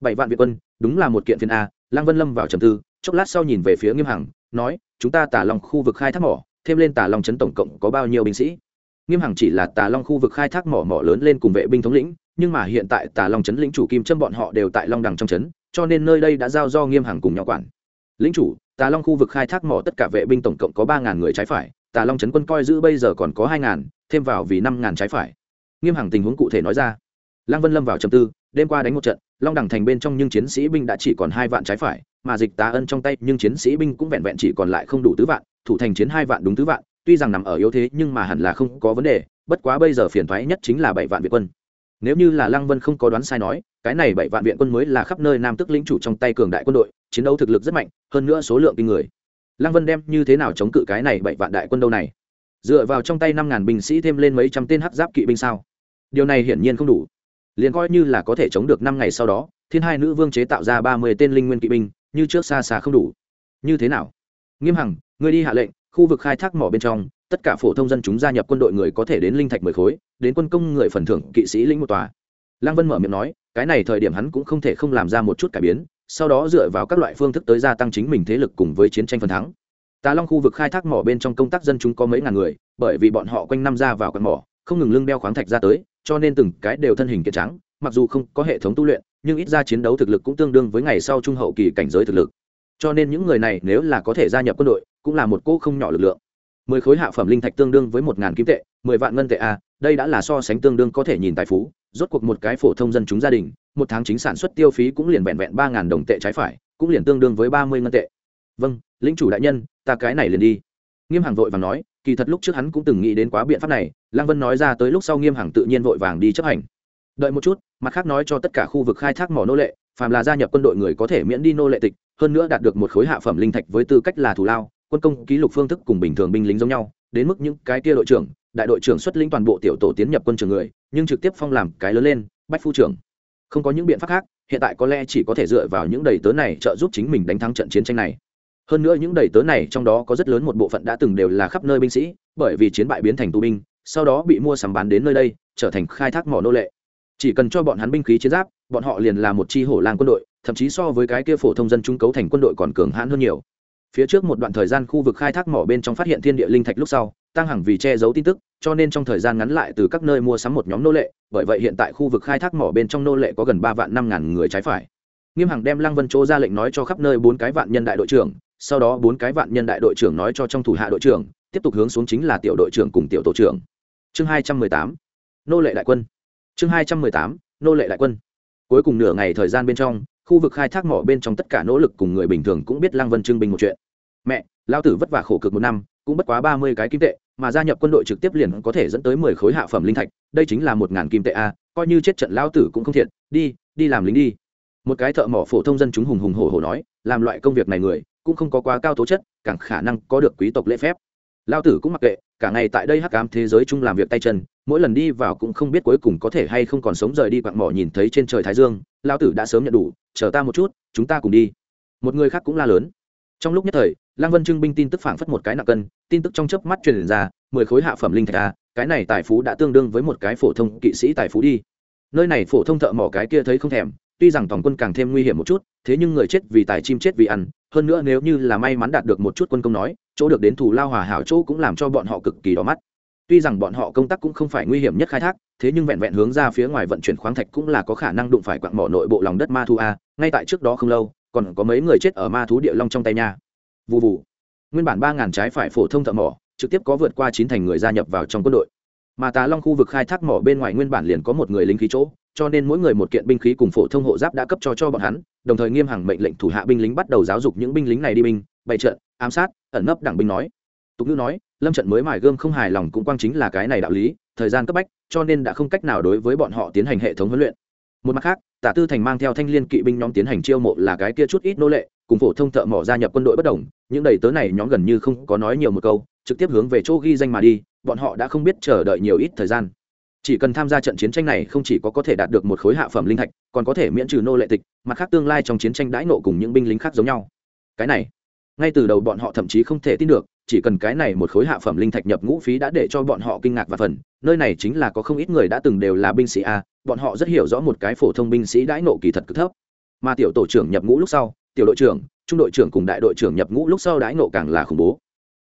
Bảy vạn việt quân, đúng là một kiện phiên a, lăng vân lâm vào trầm tư, chốc lát sau nhìn về phía nghiêm hằng, nói, chúng ta tả lòng khu vực khai thác mỏ, thêm lên tả lòng trấn tổng cộng có bao nhiêu binh sĩ? Nghiêm hằng chỉ là tà long khu vực khai thác mỏ mỏ lớn lên cùng vệ binh thống lĩnh, nhưng mà hiện tại tà long trấn lĩnh chủ kim trâm bọn họ đều tại long đằng trong trấn cho nên nơi đây đã giao do nghiêm hằng cùng nhỏ quản. Lĩnh chủ, tà long khu vực khai thác mỏ tất cả vệ binh tổng cộng có ba ngàn người trái phải, tà long trấn quân coi giữ bây giờ còn có hai ngàn, thêm vào vì năm ngàn trái phải. Nghiêm hằng tình huống cụ thể nói ra. Lăng vân lâm vào trầm tư, đêm qua đánh một trận, long đẳng thành bên trong nhưng chiến sĩ binh đã chỉ còn hai vạn trái phải, mà dịch tá ân trong tay nhưng chiến sĩ binh cũng vẹn vẹn chỉ còn lại không đủ tứ vạn, thủ thành chiến hai vạn đúng tứ vạn tuy rằng nằm ở yếu thế nhưng mà hẳn là không có vấn đề, bất quá bây giờ phiền thoái nhất chính là bảy vạn viện quân. Nếu như là lăng vân không có đoán sai nói, cái này bảy vạn viện quân mới là khắp nơi nam tức lĩnh chủ trong tay cường đại quân đội, chiến đấu thực lực rất mạnh, hơn nữa số lượng kinh người. Lăng vân đem như thế nào chống cự cái này bảy vạn đại quân đâu này? Dựa vào trong tay năm ngàn binh sĩ thêm lên mấy trăm tên hắc giáp kỵ binh sao? Điều này hiển nhiên không đủ. Liền coi như là có thể chống được năm ngày sau đó, thiên hai nữ vương chế tạo ra ba mươi tên linh nguyên kỵ binh, như trước xa xa không đủ. Như thế nào? Nghiêm hằng người đi hạ lệnh khu vực khai thác mỏ bên trong, tất cả phổ thông dân chúng gia nhập quân đội người có thể đến linh thạch mười khối, đến quân công người phần thưởng, kỵ sĩ lĩnh một tòa. Lăng vân mở miệng nói, cái này thời điểm hắn cũng không thể không làm ra một chút cải biến, sau đó dựa vào các loại phương thức tới gia tăng chính mình thế lực cùng với chiến tranh phần thắng. Tà long khu vực khai thác mỏ bên trong công tác dân chúng có mấy ngàn người, bởi vì bọn họ quanh năm ra vào quạt mỏ, không ngừng lưng đeo khoáng thạch ra tới, cho nên từng cái đều thân hình kiệt trắng, mặc dù không có hệ thống tu luyện, nhưng ít ra chiến đấu thực lực cũng tương đương với ngày sau trung hậu kỳ cảnh giới thực lực. Cho nên những người này nếu là có thể gia nhập quân đội cũng là một cỗ không nhỏ lực lượng. Mười khối hạ phẩm linh thạch tương đương với một ngàn kim tệ, mười vạn ngân tệ a đây đã là so sánh tương đương có thể nhìn tài phú. Rốt cuộc một cái phổ thông dân chúng gia đình, một tháng chính sản xuất tiêu phí cũng liền vẹn vẹn ba ngàn đồng tệ trái phải, cũng liền tương đương với ba mươi ngân tệ. Vâng lính chủ đại nhân, ta cái này liền đi. Nghiêm hàng vội vàng nói, kỳ thật lúc trước hắn cũng từng nghĩ đến quá biện pháp này, lăng vân nói ra tới lúc sau nghiêm hàng tự nhiên vội vàng đi chấp hành. Đợi một chút, mặt khác nói cho tất cả khu vực khai thác mỏ nô lệ, phàm là gia nhập quân đội người có thể miễn đi nô lệ tịch, hơn nữa đạt được một khối hạ phẩm linh thạch với tư cách là thù lao quân công ký lục phương thức cùng bình thường binh lính giống nhau, đến mức những cái kia đội trưởng, đại đội trưởng xuất lĩnh toàn bộ tiểu tổ tiến nhập quân trường người, nhưng trực tiếp phong làm cái lớn lên, bách phu trưởng. Không có những biện pháp khác, hiện tại có lẽ chỉ có thể dựa vào những đầy tớ này trợ giúp chính mình đánh thắng trận chiến tranh này. Hơn nữa những đầy tớ này trong đó có rất lớn một bộ phận đã từng đều là khắp nơi binh sĩ, bởi vì chiến bại biến thành tù binh, sau đó bị mua sắm bán đến nơi đây, trở thành khai thác mỏ nô lệ. Chỉ cần cho bọn hắn binh khí chiến giáp, bọn họ liền là một chi hổ lang quân đội, thậm chí so với cái kia phổ thông dân trung cấu thành quân đội còn cường hãn hơn nhiều phía trước một đoạn thời gian khu vực khai thác mỏ bên trong phát hiện thiên địa linh thạch lúc sau tăng hẳn vì che giấu tin tức, cho nên trong thời gian ngắn lại từ các nơi mua sắm một nhóm nô lệ, bởi vậy hiện tại khu vực khai thác mỏ bên trong nô lệ có gần ba vạn năm ngàn người trái phải. Nghiêm hằng đem lăng vân chỗ ra lệnh nói cho khắp nơi bốn cái vạn nhân đại đội trưởng, sau đó bốn cái vạn nhân đại đội trưởng nói cho trong thủ hạ đội trưởng, tiếp tục hướng xuống chính là tiểu đội trưởng cùng tiểu tổ trưởng. Chương hai trăm mười tám, nô lệ đại quân. Chương hai trăm mười tám, nô lệ đại quân. Cuối cùng nửa ngày thời gian bên trong khu vực khai thác mỏ bên trong tất cả nỗ lực cùng người bình thường cũng biết lăng vân trưng binh một chuyện. Mẹ lao tử vất vả khổ cực một năm, cũng bất quá ba mươi cái kim tệ, mà gia nhập quân đội trực tiếp liền có thể dẫn tới mười khối hạ phẩm linh thạch, đây chính là một ngàn kim tệ a, coi như chết trận lao tử cũng không thiệt. Đi đi làm lính đi. Một cái thợ mỏ phổ thông dân chúng hùng hùng hổ hổ nói, làm loại công việc này người, cũng không có quá cao tố chất, càng khả năng có được quý tộc lễ phép. Lao tử cũng mặc kệ, cả ngày tại đây hắc cám thế giới chung làm việc tay chân, mỗi lần đi vào cũng không biết cuối cùng có thể hay không còn sống rời đi quặng mỏ nhìn thấy trên trời thái dương lao tử đã sớm nhận đủ, chờ ta một chút, chúng ta cùng đi. Một người khác cũng la lớn. Trong lúc nhất thời, lăng vân trưng binh tin tức phảng phất một cái nặng cân, tin tức trong chớp mắt truyền ra, mười khối hạ phẩm linh thạch a, cái này tài phú đã tương đương với một cái phổ thông kỵ sĩ tài phú đi. Nơi này phổ thông thợ mỏ cái kia thấy không thèm, tuy rằng toàn quân càng thêm nguy hiểm một chút, thế nhưng người chết vì tài chim chết vì ăn, hơn nữa nếu như là may mắn đạt được một chút quân công nói, chỗ được đến thủ lao hòa hảo chỗ cũng làm cho bọn họ cực kỳ đỏ mắt tuy rằng bọn họ công tác cũng không phải nguy hiểm nhất khai thác, thế nhưng vẹn vẹn hướng ra phía ngoài vận chuyển khoáng thạch cũng là có khả năng đụng phải quặng mỏ nội bộ lòng đất ma thu a, ngay tại trước đó không lâu, còn có mấy người chết ở ma thú địa long trong tay nha. Vụ vụ nguyên bản ba ngàn trái phải phổ thông thợ mỏ, trực tiếp có vượt qua chín thành người gia nhập vào trong quân đội. Mà tà long khu vực khai thác mỏ bên ngoài nguyên bản liền có một người lính khí chỗ, cho nên mỗi người một kiện binh khí cùng phổ thông hộ giáp đã cấp cho cho bọn hắn, đồng thời nghiêm hàng mệnh lệnh thủ hạ binh lính bắt đầu giáo dục những binh lính này đi binh, bày trận, ám sát, ẩn nấp đảng binh nói. Tục ngữ nói lâm trận mới mài gươm không hài lòng cũng quang chính là cái này đạo lý, thời gian cấp bách, cho nên đã không cách nào đối với bọn họ tiến hành hệ thống huấn luyện. Một mặt khác, tả tư thành mang theo thanh liên kỵ binh nhóm tiến hành chiêu mộ là cái kia chút ít nô lệ, cùng phổ thông thợ mỏ gia nhập quân đội bất đồng, những đầy tớ này nhóm gần như không có nói nhiều một câu, trực tiếp hướng về chỗ ghi danh mà đi, bọn họ đã không biết chờ đợi nhiều ít thời gian. Chỉ cần tham gia trận chiến tranh này không chỉ có có thể đạt được một khối hạ phẩm linh thạch, còn có thể miễn trừ nô lệ tịch, mặt khác tương lai trong chiến tranh đãi nộ cùng những binh lính khác giống nhau. Cái này, ngay từ đầu bọn họ thậm chí không thể tin được chỉ cần cái này một khối hạ phẩm linh thạch nhập ngũ phí đã để cho bọn họ kinh ngạc và phần, nơi này chính là có không ít người đã từng đều là binh sĩ a, bọn họ rất hiểu rõ một cái phổ thông binh sĩ đãi nộ kỳ thật cực thấp. Mà tiểu tổ trưởng nhập ngũ lúc sau, tiểu đội trưởng, trung đội trưởng cùng đại đội trưởng nhập ngũ lúc sau đãi nộ càng là khủng bố.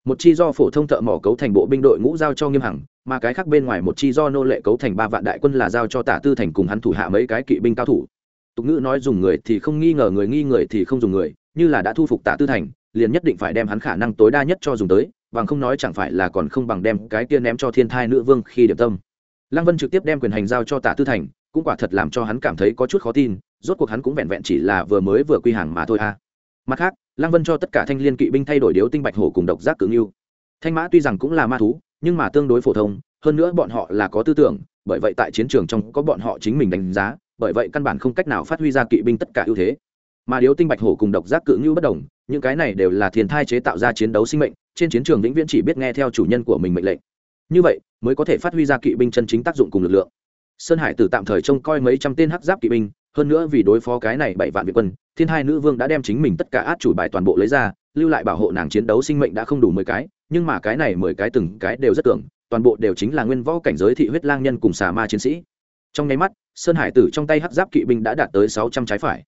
Một chi do phổ thông thợ mỏ cấu thành bộ binh đội ngũ giao cho nghiêm hằng, mà cái khác bên ngoài một chi do nô lệ cấu thành ba vạn đại quân là giao cho tả tư thành cùng hắn thủ hạ mấy cái kỵ binh cao thủ. Tục ngữ nói dùng người thì không nghi ngờ người, nghi người thì không dùng người, như là đã thu phục tả tư thành liền nhất định phải đem hắn khả năng tối đa nhất cho dùng tới, bằng không nói chẳng phải là còn không bằng đem cái kia ném cho thiên thai nữ vương khi điểm tâm. Lăng vân trực tiếp đem quyền hành giao cho tả tư thành, cũng quả thật làm cho hắn cảm thấy có chút khó tin, rốt cuộc hắn cũng vẹn vẹn chỉ là vừa mới vừa quy hàng mà thôi à. mặt khác, lăng vân cho tất cả thanh liên kỵ binh thay đổi điếu tinh bạch hổ cùng độc giác cứng yêu thanh mã tuy rằng cũng là ma thú, nhưng mà tương đối phổ thông, hơn nữa bọn họ là có tư tưởng, bởi vậy tại chiến trường trong có bọn họ chính mình đánh giá, bởi vậy căn bản không cách nào phát huy ra kỵ binh tất cả ưu thế mà điếu tinh bạch hổ cùng độc giác cự ngưu bất đồng, những cái này đều là thiên thai chế tạo ra chiến đấu sinh mệnh, trên chiến trường vĩnh viễn chỉ biết nghe theo chủ nhân của mình mệnh lệnh. Như vậy, mới có thể phát huy ra kỵ binh chân chính tác dụng cùng lực lượng. Sơn hải tử tạm thời trông coi mấy trăm tên hắc giáp kỵ binh, hơn nữa vì đối phó cái này bảy vạn việt quân, thiên hai nữ vương đã đem chính mình tất cả át chủ bài toàn bộ lấy ra, lưu lại bảo hộ nàng chiến đấu sinh mệnh đã không đủ mười cái, nhưng mà cái này mười cái từng cái đều rất tưởng toàn bộ đều chính là nguyên võ cảnh giới thị huyết lang nhân cùng xà ma chiến sĩ. Trong nháy mắt, sơn hải tử trong tay hắc giáp kỵ binh đã đạt tới sáu trăm trái phải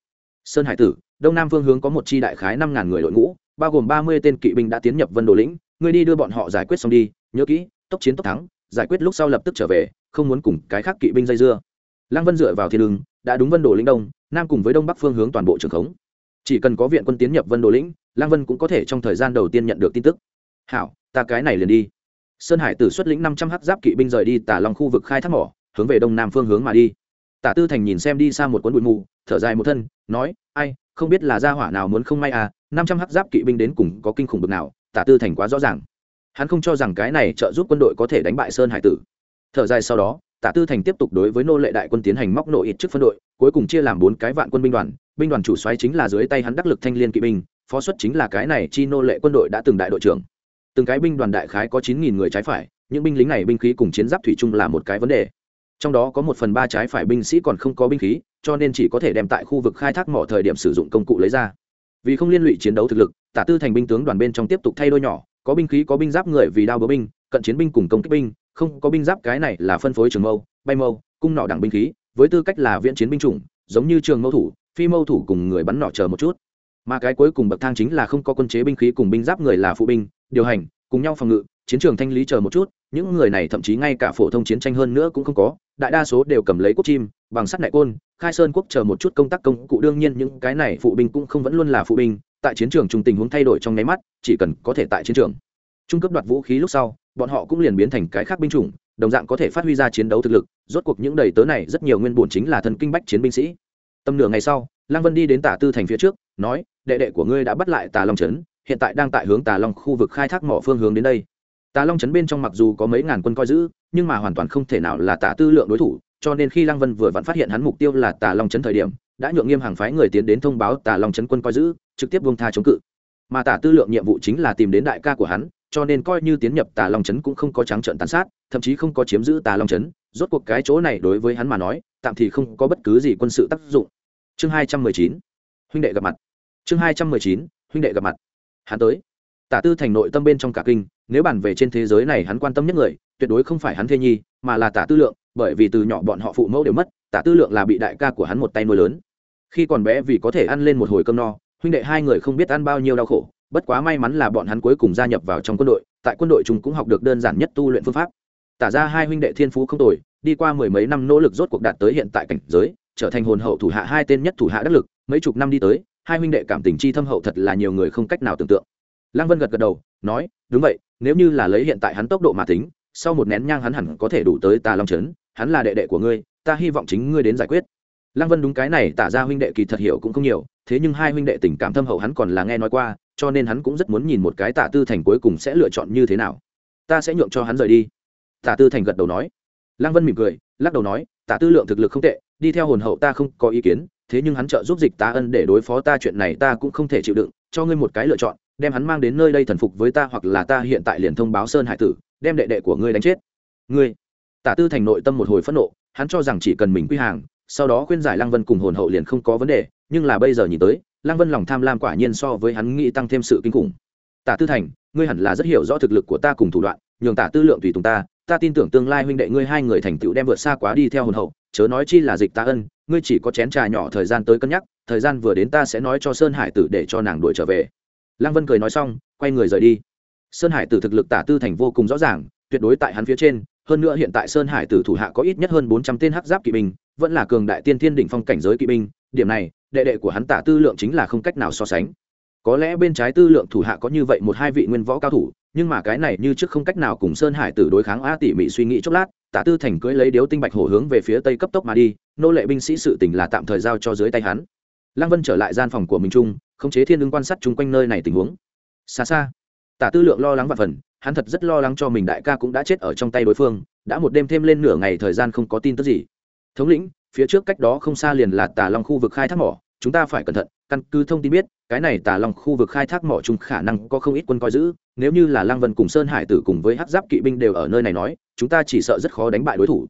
sơn hải tử đông nam phương hướng có một chi đại khái năm ngàn người đội ngũ bao gồm ba mươi tên kỵ binh đã tiến nhập vân đồ lĩnh. Ngươi đi đưa bọn họ giải quyết xong đi nhớ kỹ tốc chiến tốc thắng giải quyết lúc sau lập tức trở về không muốn cùng cái khác kỵ binh dây dưa. Lăng vân dựa vào thiên đường, đã đúng vân đồ lĩnh đông nam cùng với đông bắc phương hướng toàn bộ trường khống. Chỉ cần có viện quân tiến nhập vân đồ lĩnh lăng vân cũng có thể trong thời gian đầu tiên nhận được tin tức. Hảo ta cái này liền đi. Sơn hải tử xuất lĩnh năm trăm h giáp kỵ binh rời đi tả lòng khu vực khai thác mỏ hướng về đông nam phương hướng mà đi. Tả tư thành nhìn xem đi xa một cuốn bụi mù thở dài một thân, nói, ai, không biết là gia hỏa nào muốn không may à năm trăm hắc giáp kỵ binh đến cùng có kinh khủng bực nào, tả tư thành quá rõ ràng. Hắn không cho rằng cái này trợ giúp quân đội có thể đánh bại sơn hải tử. Thở dài sau đó, tả tư thành tiếp tục đối với nô lệ đại quân tiến hành móc nổ ít trước phân đội, cuối cùng chia làm bốn cái vạn quân binh đoàn. Binh đoàn chủ xoáy chính là dưới tay hắn đắc lực thanh liên kỵ binh, phó xuất chính là cái này chi nô lệ quân đội đã từng đại đội trưởng. Từng cái binh đoàn đại khái có chín nghìn người trái phải, những binh lính này binh khí cùng chiến giáp thủy chung là một cái vấn đề trong đó có một phần ba trái phải binh sĩ còn không có binh khí, cho nên chỉ có thể đem tại khu vực khai thác mỏ thời điểm sử dụng công cụ lấy ra. Vì không liên lụy chiến đấu thực lực, tả tư thành binh tướng đoàn bên trong tiếp tục thay đôi nhỏ, có binh khí, có binh giáp người vì đao bớ binh, cận chiến binh cùng công kích binh, không có binh giáp cái này là phân phối trường mâu, bay mâu, cung nọ đẳng binh khí, với tư cách là viễn chiến binh chủng, giống như trường mâu thủ, phi mâu thủ cùng người bắn nọ chờ một chút. Mà cái cuối cùng bậc thang chính là không có quân chế binh khí cùng binh giáp người là phụ binh, điều hành, cùng nhau phòng ngự, chiến trường thanh lý chờ một chút những người này thậm chí ngay cả phổ thông chiến tranh hơn nữa cũng không có, đại đa số đều cầm lấy quốc chim, bằng sắt đại côn, khai sơn quốc chờ một chút công tác công cụ, đương nhiên những cái này phụ binh cũng không vẫn luôn là phụ binh, tại chiến trường trùng tình huống thay đổi trong nháy mắt, chỉ cần có thể tại chiến trường. Trung cấp đoạt vũ khí lúc sau, bọn họ cũng liền biến thành cái khác binh chủng, đồng dạng có thể phát huy ra chiến đấu thực lực, rốt cuộc những đầy tớ này rất nhiều nguyên bổn chính là thần kinh bách chiến binh sĩ. Tầm nửa ngày sau, lăng vân đi đến tả tư thành phía trước, nói, đệ đệ của ngươi đã bắt lại tà long trấn, hiện tại đang tại hướng tà long khu vực khai thác mỏ phương hướng đến đây tà long trấn bên trong mặc dù có mấy ngàn quân coi giữ, nhưng mà hoàn toàn không thể nào là tả tư lượng đối thủ, cho nên khi lăng vân vừa vặn phát hiện hắn mục tiêu là tà long trấn thời điểm, đã nhượng nghiêm hàng phái người tiến đến thông báo tà long trấn quân coi giữ, trực tiếp buông tha chống cự. Mà tả tư lượng nhiệm vụ chính là tìm đến đại ca của hắn, cho nên coi như tiến nhập tà long trấn cũng không có trắng trợn tàn sát, thậm chí không có chiếm giữ tà long trấn rốt cuộc cái chỗ này đối với hắn mà nói, tạm thì không có bất cứ gì quân sự tác dụng. Chương hai trăm mười chín, huynh đệ gặp mặt. Chương hai trăm mười chín, huynh đệ gặp mặt. Hắn tới. Tả tư thành nội tâm bên trong cả kinh nếu bàn về trên thế giới này hắn quan tâm nhất người, tuyệt đối không phải hắn thê nhi, mà là tả tư lượng, bởi vì từ nhỏ bọn họ phụ mẫu đều mất, tả tư lượng là bị đại ca của hắn một tay nuôi lớn. Khi còn bé vì có thể ăn lên một hồi cơm no, huynh đệ hai người không biết ăn bao nhiêu đau khổ, bất quá may mắn là bọn hắn cuối cùng gia nhập vào trong quân đội, tại quân đội chúng cũng học được đơn giản nhất tu luyện phương pháp. Tả ra hai huynh đệ thiên phú không tồi, đi qua mười mấy năm nỗ lực rốt cuộc đạt tới hiện tại cảnh giới, trở thành hồn hậu thủ hạ hai tên nhất thủ hạ đắc lực, mấy chục năm đi tới, hai huynh đệ cảm tình chi thâm hậu thật là nhiều người không cách nào tưởng tượng. Lăng vân gật gật đầu, nói, đúng vậy nếu như là lấy hiện tại hắn tốc độ mà tính, sau một nén nhang hắn hẳn có thể đủ tới tà long trấn, hắn là đệ đệ của ngươi, ta hy vọng chính ngươi đến giải quyết. Lăng vân đúng cái này, tả ra huynh đệ kỳ thật hiểu cũng không nhiều, thế nhưng hai huynh đệ tình cảm thâm hậu hắn còn là nghe nói qua, cho nên hắn cũng rất muốn nhìn một cái tả tư thành cuối cùng sẽ lựa chọn như thế nào. Ta sẽ nhượng cho hắn rời đi. Tả tư thành gật đầu nói. Lăng vân mỉm cười, lắc đầu nói, tả tư lượng thực lực không tệ, đi theo hồn hậu ta không có ý kiến, thế nhưng hắn trợ giúp dịch ta ân để đối phó ta chuyện này ta cũng không thể chịu đựng, cho ngươi một cái lựa chọn đem hắn mang đến nơi đây thần phục với ta hoặc là ta hiện tại liền thông báo sơn hải tử, đem đệ đệ của ngươi đánh chết. Ngươi. Tả tư thành nội tâm một hồi phẫn nộ, hắn cho rằng chỉ cần mình quy hàng, sau đó khuyên giải lăng vân cùng hồn hậu liền không có vấn đề, nhưng là bây giờ nhìn tới, lăng vân lòng tham lam quả nhiên so với hắn nghĩ tăng thêm sự kinh khủng. Tả tư thành, ngươi hẳn là rất hiểu rõ thực lực của ta cùng thủ đoạn, nhường tả tư lượng tùy tùng ta ta tin tưởng tương lai huynh đệ ngươi hai người thành tựu đem vượt xa quá đi theo hồn hậu, chớ nói chi là dịch ta ân, ngươi chỉ có chén trà nhỏ thời gian tới cân nhắc, thời gian vừa đến ta sẽ nói cho sơn hải tử để cho nàng đuổi trở về lăng vân cười nói xong, quay người rời đi. Sơn hải tử thực lực tả tư thành vô cùng rõ ràng, tuyệt đối tại hắn phía trên, hơn nữa hiện tại sơn hải tử thủ hạ có ít nhất hơn bốn trăm tên hắc giáp kỵ binh, vẫn là cường đại tiên thiên đỉnh phong cảnh giới kỵ binh, điểm này, đệ đệ của hắn tả tư lượng chính là không cách nào so sánh. Có lẽ bên trái tư lượng thủ hạ có như vậy một hai vị nguyên võ cao thủ, nhưng mà cái này như trước không cách nào cùng sơn hải tử đối kháng a tỉ mỉ suy nghĩ chốc lát, tả tư thành cưỡi lấy điếu tinh bạch hổ hướng về phía tây cấp tốc mà đi, nô lệ binh sĩ sự tình là tạm thời giao cho dưới tay hắn. Lăng vân trở lại gian phòng của mình trung khống chế thiên ứng quan sát chung quanh nơi này tình huống. Xa xa, tả tư lượng lo lắng và phần, hắn thật rất lo lắng cho mình đại ca cũng đã chết ở trong tay đối phương, đã một đêm thêm lên nửa ngày thời gian không có tin tức gì. Thống lĩnh, phía trước cách đó không xa liền là tà long khu vực khai thác mỏ, chúng ta phải cẩn thận, căn cứ thông tin biết, cái này tà long khu vực khai thác mỏ chung khả năng có không ít quân coi giữ, nếu như là lăng vân cùng sơn hải tử cùng với hát giáp kỵ binh đều ở nơi này nói, chúng ta chỉ sợ rất khó đánh bại đối thủ.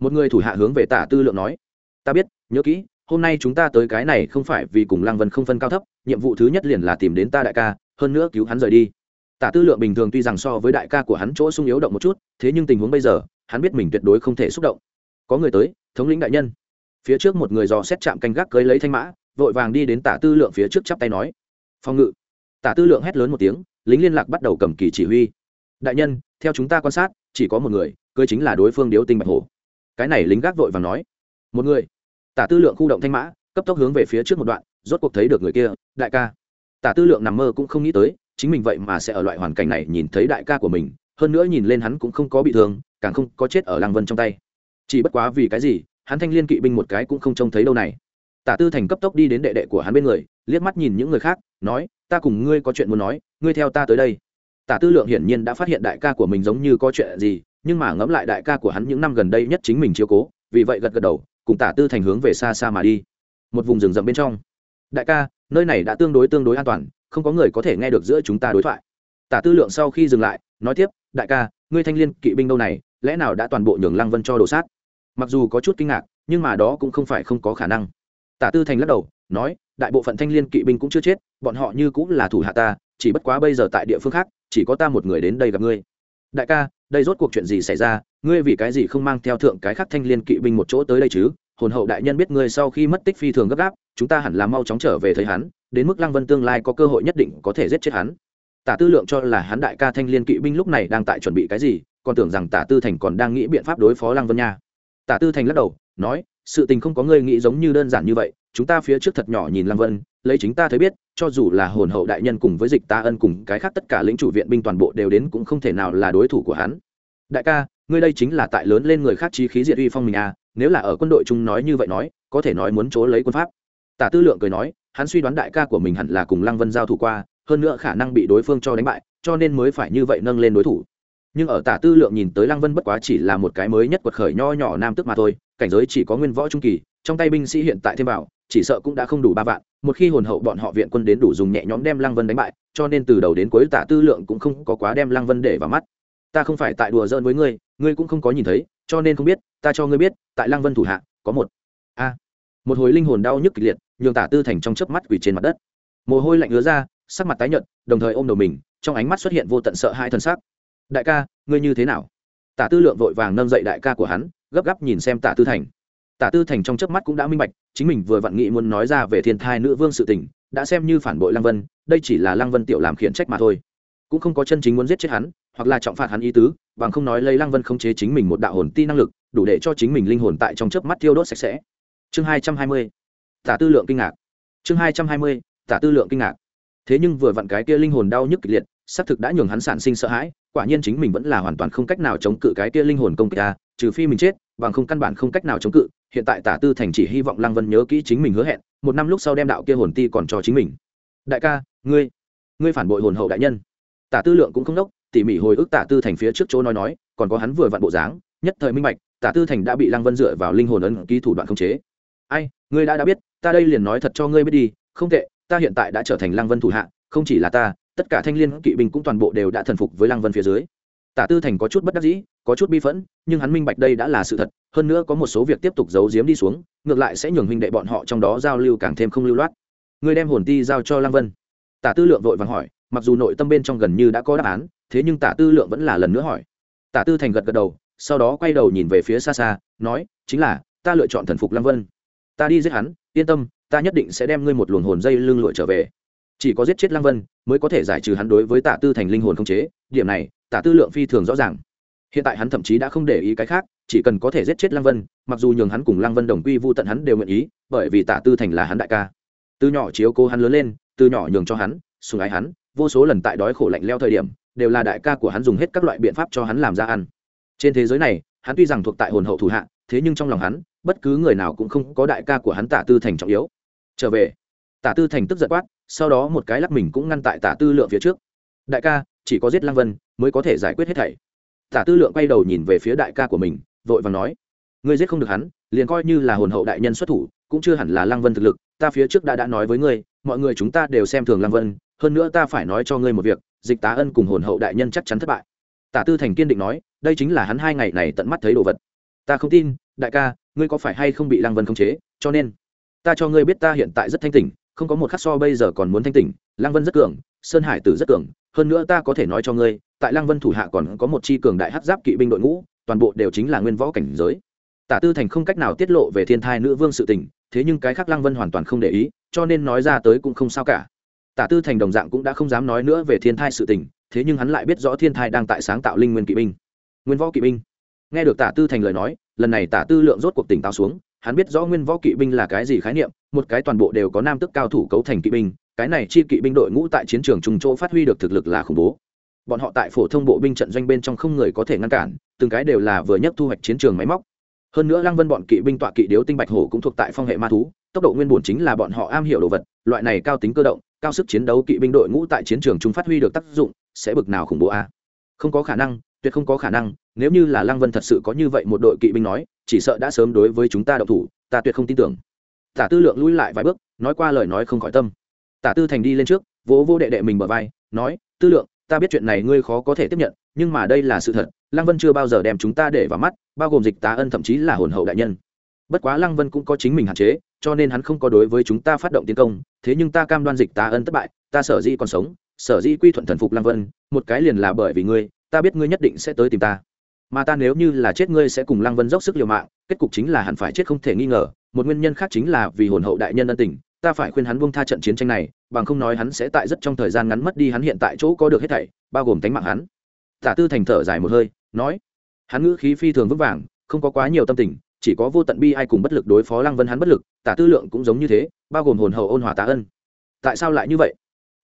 Một người thủ hạ hướng về tả tư lượng nói, ta biết, nhớ kỹ hôm nay chúng ta tới cái này không phải vì cùng lăng vân không phân cao thấp, nhiệm vụ thứ nhất liền là tìm đến ta đại ca, hơn nữa cứu hắn rời đi. Tả tư lượng bình thường tuy rằng so với đại ca của hắn chỗ sung yếu động một chút, thế nhưng tình huống bây giờ, hắn biết mình tuyệt đối không thể xúc động. Có người tới, thống lĩnh đại nhân. Phía trước một người dò xét chạm canh gác cưới lấy thanh mã, vội vàng đi đến tả tư lượng phía trước chắp tay nói. Phòng ngự. Tả tư lượng hét lớn một tiếng, lính liên lạc bắt đầu cầm kỳ chỉ huy. Đại nhân, theo chúng ta quan sát, chỉ có một người, cưới chính là đối phương điếu tinh bạch hổ. Cái này lính gác vội vàng nói. Một người tả tư lượng khu động thanh mã, cấp tốc hướng về phía trước một đoạn, rốt cuộc thấy được người kia, đại ca. Tả tư lượng nằm mơ cũng không nghĩ tới, chính mình vậy mà sẽ ở loại hoàn cảnh này nhìn thấy đại ca của mình, hơn nữa nhìn lên hắn cũng không có bị thương, càng không có chết ở làng vân trong tay. Chỉ bất quá vì cái gì, hắn thanh liên kỵ binh một cái cũng không trông thấy đâu này. Tả tư thành cấp tốc đi đến đệ đệ của hắn bên người, liếc mắt nhìn những người khác, nói, ta cùng ngươi có chuyện muốn nói, ngươi theo ta tới đây. Tả tư lượng hiển nhiên đã phát hiện đại ca của mình giống như có chuyện gì, nhưng mà ngẫm lại đại ca của hắn những năm gần đây nhất chính mình chiếu cố, vì vậy gật gật đầu cùng tả tư thành hướng về xa xa mà đi. Một vùng rừng rậm bên trong. Đại ca, nơi này đã tương đối tương đối an toàn, không có người có thể nghe được giữa chúng ta đối thoại. Tả tư lượng sau khi dừng lại, nói tiếp, đại ca, ngươi thanh liên kỵ binh đâu này, lẽ nào đã toàn bộ nhường lăng vân cho đồ sát? Mặc dù có chút kinh ngạc, nhưng mà đó cũng không phải không có khả năng. Tả tư thành lắc đầu, nói, đại bộ phận thanh liên kỵ binh cũng chưa chết, bọn họ như cũng là thủ hạ ta, chỉ bất quá bây giờ tại địa phương khác, chỉ có ta một người đến đây gặp ngươi. Đại ca, đây rốt cuộc chuyện gì xảy ra? Ngươi vì cái gì không mang theo thượng cái khác thanh liên kỵ binh một chỗ tới đây chứ? Hồn hậu đại nhân biết ngươi sau khi mất tích phi thường gấp gáp, chúng ta hẳn là mau chóng trở về thấy hắn, đến mức lăng vân tương lai có cơ hội nhất định có thể giết chết hắn. Tả tư lượng cho là hắn đại ca thanh liên kỵ binh lúc này đang tại chuẩn bị cái gì, còn tưởng rằng tả tư thành còn đang nghĩ biện pháp đối phó lăng vân nha. Tả tư thành lắc đầu, nói, sự tình không có ngươi nghĩ giống như đơn giản như vậy, chúng ta phía trước thật nhỏ nhìn lăng vân, lấy chính ta thấy biết, cho dù là hồn hậu đại nhân cùng với dịch ta ân cùng cái khác tất cả lĩnh chủ viện binh toàn bộ đều đến cũng không thể nào là đối thủ của hắn. Đại ca, ngươi đây chính là tại lớn lên người khác trí khí diệt uy phong mình à nếu là ở quân đội chúng nói như vậy nói, có thể nói muốn chối lấy quân pháp. Tả tư lượng cười nói, hắn suy đoán đại ca của mình hẳn là cùng lăng vân giao thủ qua, hơn nữa khả năng bị đối phương cho đánh bại, cho nên mới phải như vậy nâng lên đối thủ. Nhưng ở tả tư lượng nhìn tới lăng vân bất quá chỉ là một cái mới nhất quật khởi nho nhỏ nam tức mà thôi, cảnh giới chỉ có nguyên võ trung kỳ, trong tay binh sĩ hiện tại thêm vào, chỉ sợ cũng đã không đủ ba vạn, một khi hồn hậu bọn họ viện quân đến đủ dùng nhẹ nhõm đem lăng vân đánh bại, cho nên từ đầu đến cuối tả tư lượng cũng không có quá đem lăng vân để vào mắt. Ta không phải tại đùa giỡn với ngươi ngươi cũng không có nhìn thấy cho nên không biết, ta cho ngươi biết, tại lăng vân thủ hạ, có một, a, một hồi linh hồn đau nhức kịch liệt, nhường tả tư thành trong chớp mắt quỳ trên mặt đất. Mồ hôi lạnh ứa ra, sắc mặt tái nhợt, đồng thời ôm đầu mình, trong ánh mắt xuất hiện vô tận sợ hai thân xác đại ca, ngươi như thế nào? Tả tư lượng vội vàng nâng dậy đại ca của hắn, gấp gáp nhìn xem tả tư thành. Tả tư thành trong chớp mắt cũng đã minh bạch, chính mình vừa vặn nghĩ muốn nói ra về thiên thai nữ vương sự tình, đã xem như phản bội lăng vân, đây chỉ là lăng vân tiểu làm khiển trách mà thôi. Cũng không có chân chính muốn giết chết hắn, hoặc là trọng phạt hắn ý tứ bằng không nói lấy lăng vân không chế chính mình một đạo hồn ti năng lực, đủ để cho chính mình linh hồn tại trong chớp mắt thiêu đốt sạch sẽ. Chương hai trăm hai mươi, tả tư lượng kinh ngạc. Chương hai trăm hai mươi, tả tư lượng kinh ngạc. Thế nhưng vừa vặn cái kia linh hồn đau nhức kịch liệt, xác thực đã nhường hắn sản sinh sợ hãi, quả nhiên chính mình vẫn là hoàn toàn không cách nào chống cự cái kia linh hồn công kích ta trừ phi mình chết, bằng không căn bản không cách nào chống cự. Hiện tại tả tư thành chỉ hy vọng lăng vân nhớ kỹ chính mình hứa hẹn, một năm lúc sau đem đạo kia hồn ti còn cho chính mình. Đại ca, ngươi ngươi phản bội hồn hậu đại nhân. Tả tư lượng cũng không đốc tỉ mỉ hồi ức tả tư thành phía trước chỗ nói nói, còn có hắn vừa vặn bộ dáng, nhất thời minh bạch, tả tư thành đã bị lăng vân dựa vào linh hồn ấn ký thủ đoạn khống chế. Ai, ngươi đã đã biết, ta đây liền nói thật cho ngươi biết đi, không tệ, ta hiện tại đã trở thành lăng vân thủ hạ, không chỉ là ta, tất cả thanh liên kỵ binh cũng toàn bộ đều đã thần phục với lăng vân phía dưới. Tả tư thành có chút bất đắc dĩ, có chút bi phẫn, nhưng hắn minh bạch đây đã là sự thật, hơn nữa có một số việc tiếp tục giấu giếm đi xuống, ngược lại sẽ nhường huynh đệ bọn họ trong đó giao lưu càng thêm không lưu loát. Ngươi đem hồn ti giao cho lăng vân. Tả tư lượng vội vàng hỏi mặc dù nội tâm bên trong gần như đã có đáp án, thế nhưng tả tư lượng vẫn là lần nữa hỏi. Tả tư thành gật gật đầu, sau đó quay đầu nhìn về phía xa xa, nói, chính là, ta lựa chọn thần phục lăng vân. Ta đi giết hắn, yên tâm, ta nhất định sẽ đem ngươi một luồng hồn dây lưng lụi trở về. Chỉ có giết chết lăng vân, mới có thể giải trừ hắn đối với tạ tư thành linh hồn không chế, điểm này tạ tư lượng phi thường rõ ràng. Hiện tại hắn thậm chí đã không để ý cái khác, chỉ cần có thể giết chết lăng vân, mặc dù nhường hắn cùng lăng vân đồng quy vô tận hắn đều nguyện ý, bởi vì tạ tư thành là hắn đại ca. Từ nhỏ chiếu cố hắn lớn lên, từ nhỏ nhường cho hắn sùng ái hắn vô số lần tại đói khổ lạnh leo thời điểm, đều là đại ca của hắn dùng hết các loại biện pháp cho hắn làm ra ăn. Trên thế giới này, hắn tuy rằng thuộc tại hồn hậu thủ hạ, thế nhưng trong lòng hắn, bất cứ người nào cũng không có đại ca của hắn Tả tư thành trọng yếu. Trở về, tả tư thành tức giận quát, sau đó một cái lắc mình cũng ngăn tại tả tư lượng phía trước. Đại ca, chỉ có giết lăng vân, mới có thể giải quyết hết thảy. Tả tư lượng quay đầu nhìn về phía đại ca của mình, vội và nói, ngươi giết không được hắn, liền coi như là hồn hậu đại nhân xuất thủ, cũng chưa hẳn là lăng vân thực lực, ta phía trước đã đã nói với ngươi, mọi người chúng ta đều xem thường lăng vân hơn nữa ta phải nói cho ngươi một việc, dịch tá ân cùng hồn hậu đại nhân chắc chắn thất bại. Tả tư thành kiên định nói, đây chính là hắn hai ngày này tận mắt thấy đồ vật. Ta không tin, đại ca, ngươi có phải hay không bị lăng vân khống chế, cho nên, ta cho ngươi biết ta hiện tại rất thanh tỉnh, không có một khắc so bây giờ còn muốn thanh tỉnh, lăng vân rất cường, sơn hải tử rất cường, hơn nữa ta có thể nói cho ngươi, tại lăng vân thủ hạ còn có một chi cường đại hát giáp kỵ binh đội ngũ, toàn bộ đều chính là nguyên võ cảnh giới. Tả tư thành không cách nào tiết lộ về thiên thai nữ vương sự tình, thế nhưng cái khác lăng vân hoàn toàn không để ý, cho nên nói ra tới cũng không sao cả tả tư thành đồng dạng cũng đã không dám nói nữa về thiên thai sự tình, thế nhưng hắn lại biết rõ thiên thai đang tại sáng tạo linh nguyên kỵ binh. Nguyên võ kỵ binh. Nghe được tả tư thành lời nói, lần này tả tư lượng rốt cuộc tỉnh táo xuống, hắn biết rõ nguyên võ kỵ binh là cái gì khái niệm, một cái toàn bộ đều có nam tức cao thủ cấu thành kỵ binh, cái này chi kỵ binh đội ngũ tại chiến trường trùng chỗ phát huy được thực lực là khủng bố. Bọn họ tại phổ thông bộ binh trận doanh bên trong không người có thể ngăn cản, từng cái đều là vừa nhất thu hoạch chiến trường máy móc. Hơn nữa lăng vân bọn kỵ binh tọa kỵ điếu tinh bạch hổ cũng thuộc tại phong hệ ma thú, tốc độ nguyên bổn chính là bọn họ am hiểu đồ vật, loại này cao tính cơ động cao sức chiến đấu kỵ binh đội ngũ tại chiến trường trung phát huy được tác dụng, sẽ bực nào khủng bố a? Không có khả năng, tuyệt không có khả năng, nếu như là lăng vân thật sự có như vậy một đội kỵ binh nói, chỉ sợ đã sớm đối với chúng ta đậu thủ, ta tuyệt không tin tưởng. Tả tư lượng lui lại vài bước, nói qua lời nói không khỏi tâm. Tả tư thành đi lên trước, vỗ vô đệ đệ mình bờ vai, nói, tư lượng, ta biết chuyện này ngươi khó có thể tiếp nhận, nhưng mà đây là sự thật, lăng vân chưa bao giờ đem chúng ta để vào mắt, bao gồm dịch tá ân thậm chí là hồn hậu đại nhân bất quá lăng vân cũng có chính mình hạn chế, cho nên hắn không có đối với chúng ta phát động tiến công, thế nhưng ta cam đoan dịch ta ân thất bại, ta sở dĩ còn sống, sở dĩ quy thuận thần phục lăng vân, một cái liền là bởi vì ngươi, ta biết ngươi nhất định sẽ tới tìm ta. Mà ta nếu như là chết ngươi sẽ cùng lăng vân dốc sức liều mạng, kết cục chính là hẳn phải chết không thể nghi ngờ, một nguyên nhân khác chính là vì hồn hậu đại nhân ân tình, ta phải khuyên hắn buông tha trận chiến tranh này, bằng không nói hắn sẽ tại rất trong thời gian ngắn mất đi hắn hiện tại chỗ có được hết thảy, bao gồm tánh mạng hắn. Tả tư thành thở dài một hơi, nói, hắn ngữ khí phi thường vững vàng, không có quá nhiều tâm tình chỉ có vô tận bi ai cùng bất lực đối phó lăng vân hắn bất lực, tả tư lượng cũng giống như thế, bao gồm hồn hậu ôn hòa tá ân. Tại sao lại như vậy?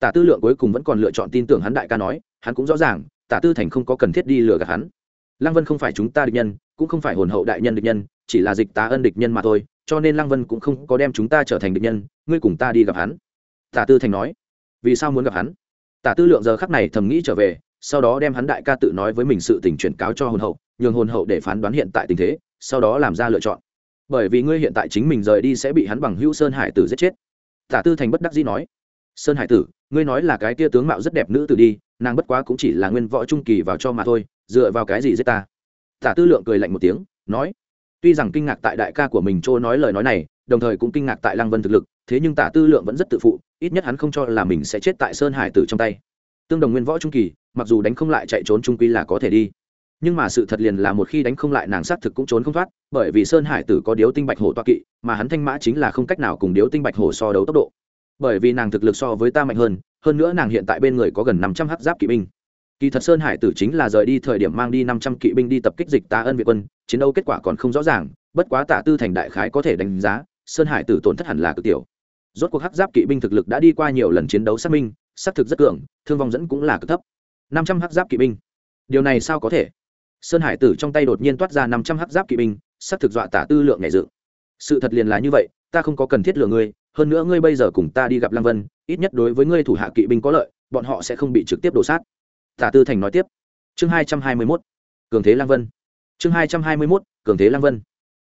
Tả tư lượng cuối cùng vẫn còn lựa chọn tin tưởng hắn đại ca nói, hắn cũng rõ ràng, tả tư thành không có cần thiết đi lừa gạt hắn. Lăng vân không phải chúng ta địch nhân, cũng không phải hồn hậu đại nhân địch nhân, chỉ là dịch tá ân địch nhân mà thôi, cho nên lăng vân cũng không có đem chúng ta trở thành địch nhân, ngươi cùng ta đi gặp hắn. Tả tư thành nói. Vì sao muốn gặp hắn? Tả tư lượng giờ khắc này thầm nghĩ trở về, sau đó đem hắn đại ca tự nói với mình sự tình chuyển cáo cho hồn hậu, nhường hồn hậu để phán đoán hiện tại tình thế sau đó làm ra lựa chọn. Bởi vì ngươi hiện tại chính mình rời đi sẽ bị hắn bằng hữu sơn hải tử giết chết. Tả tư thành bất đắc dĩ nói, sơn hải tử, ngươi nói là cái tia tướng mạo rất đẹp nữ tử đi, nàng bất quá cũng chỉ là nguyên võ trung kỳ vào cho mà thôi, dựa vào cái gì giết ta? Tả tư lượng cười lạnh một tiếng, nói, tuy rằng kinh ngạc tại đại ca của mình trôi nói lời nói này, đồng thời cũng kinh ngạc tại lăng vân thực lực, thế nhưng tả tư lượng vẫn rất tự phụ, ít nhất hắn không cho là mình sẽ chết tại sơn hải tử trong tay. Tương đồng nguyên võ trung kỳ, mặc dù đánh không lại chạy trốn trung quy là có thể đi nhưng mà sự thật liền là một khi đánh không lại nàng xác thực cũng trốn không thoát, bởi vì sơn hải tử có điếu tinh bạch hổ toa kỵ, mà hắn thanh mã chính là không cách nào cùng điếu tinh bạch hổ so đấu tốc độ. Bởi vì nàng thực lực so với ta mạnh hơn hơn nữa nàng hiện tại bên người có gần năm trăm h giáp kỵ binh. Kỳ thật sơn hải tử chính là rời đi thời điểm mang đi năm trăm kỵ binh đi tập kích dịch ta ân việt quân, chiến đấu kết quả còn không rõ ràng, bất quá tả tư thành đại khái có thể đánh giá, sơn hải tử tổn thất hẳn là cực tiểu. Rốt cuộc hắc giáp kỵ binh thực lực đã đi qua nhiều lần chiến đấu xác minh, xác thực rất cường, thương vong dẫn cũng là cực thấp. năm trăm hắc giáp kỵ binh. Điều này sao có thể? Sơn hải tử trong tay đột nhiên toát ra năm trăm hắc giáp kỵ binh sắc thực dọa tả tư lượng nhảy dự sự thật liền là như vậy, ta không có cần thiết lừa ngươi, hơn nữa ngươi bây giờ cùng ta đi gặp lăng vân, ít nhất đối với ngươi thủ hạ kỵ binh có lợi, bọn họ sẽ không bị trực tiếp đổ sát. Tả tư thành nói tiếp. Chương hai trăm hai mươi mốt. Cường thế lăng vân. Chương hai trăm hai mươi mốt, cường thế lăng vân.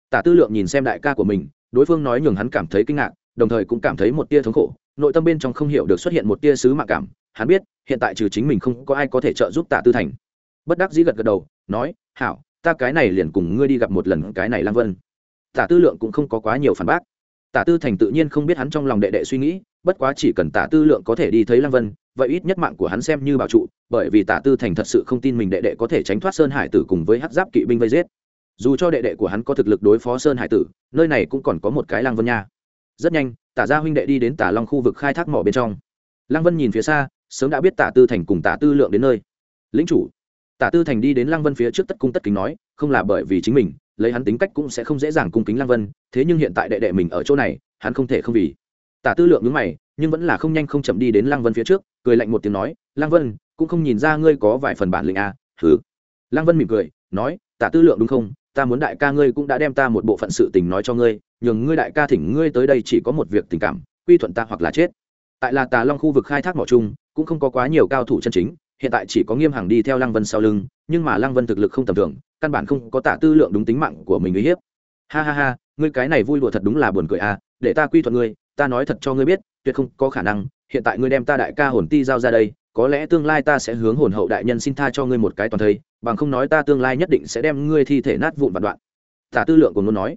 Tả tư lượng nhìn xem đại ca của mình, đối phương nói nhường hắn cảm thấy kinh ngạc, đồng thời cũng cảm thấy một tia thống khổ, nội tâm bên trong không hiểu được xuất hiện một tia sứ mạng cảm, hắn biết, hiện tại trừ chính mình không có ai có thể trợ giúp tả tư thành bất đắc dĩ gật gật đầu, nói, hảo, ta cái này liền cùng ngươi đi gặp một lần cái này Lang vân. Tả tư lượng cũng không có quá nhiều phản bác. Tả tư thành tự nhiên không biết hắn trong lòng đệ đệ suy nghĩ, bất quá chỉ cần tả tư lượng có thể đi thấy Lang vân, vậy ít nhất mạng của hắn xem như bảo trụ, bởi vì tả tư thành thật sự không tin mình đệ đệ có thể tránh thoát sơn hải tử cùng với hát giáp kỵ binh vây giết. Dù cho đệ đệ của hắn có thực lực đối phó sơn hải tử, nơi này cũng còn có một cái Lang vân nha. Rất nhanh, tả gia huynh đệ đi đến tả long khu vực khai thác mỏ bên trong. Lang vân nhìn phía xa, sớm đã biết tả tư thành cùng tả tư lượng đến nơi. Lính chủ tả tư thành đi đến lăng vân phía trước tất cung tất kính nói không là bởi vì chính mình lấy hắn tính cách cũng sẽ không dễ dàng cung kính lăng vân thế nhưng hiện tại đệ đệ mình ở chỗ này hắn không thể không vì. Tả tư lượng nhướng mày nhưng vẫn là không nhanh không chậm đi đến lăng vân phía trước cười lạnh một tiếng nói lăng vân cũng không nhìn ra ngươi có vài phần bản lĩnh à, thứ lăng vân mỉm cười nói tả tư lượng đúng không? Ta muốn đại ca ngươi cũng đã đem ta một bộ phận sự tình nói cho ngươi nhường ngươi đại ca thỉnh ngươi tới đây chỉ có một việc tình cảm quy thuận ta hoặc là chết. Tại là tà long khu vực khai thác mỏ chung cũng không có quá nhiều cao thủ chân chính hiện tại chỉ có nghiêm hàng đi theo lăng vân sau lưng, nhưng mà lăng vân thực lực không tầm thường, căn bản không có tả tư lượng đúng tính mạng của mình uy hiếp. Ha ha ha, ngươi cái này vui đùa thật đúng là buồn cười à để ta quy thuận ngươi, ta nói thật cho ngươi biết, tuyệt không có khả năng, hiện tại ngươi đem ta đại ca hồn ti giao ra đây, có lẽ tương lai ta sẽ hướng hồn hậu đại nhân xin tha cho ngươi một cái toàn thây, bằng không nói ta tương lai nhất định sẽ đem ngươi thi thể nát vụn vạn đoạn. Tả tư lượng còn muốn nói.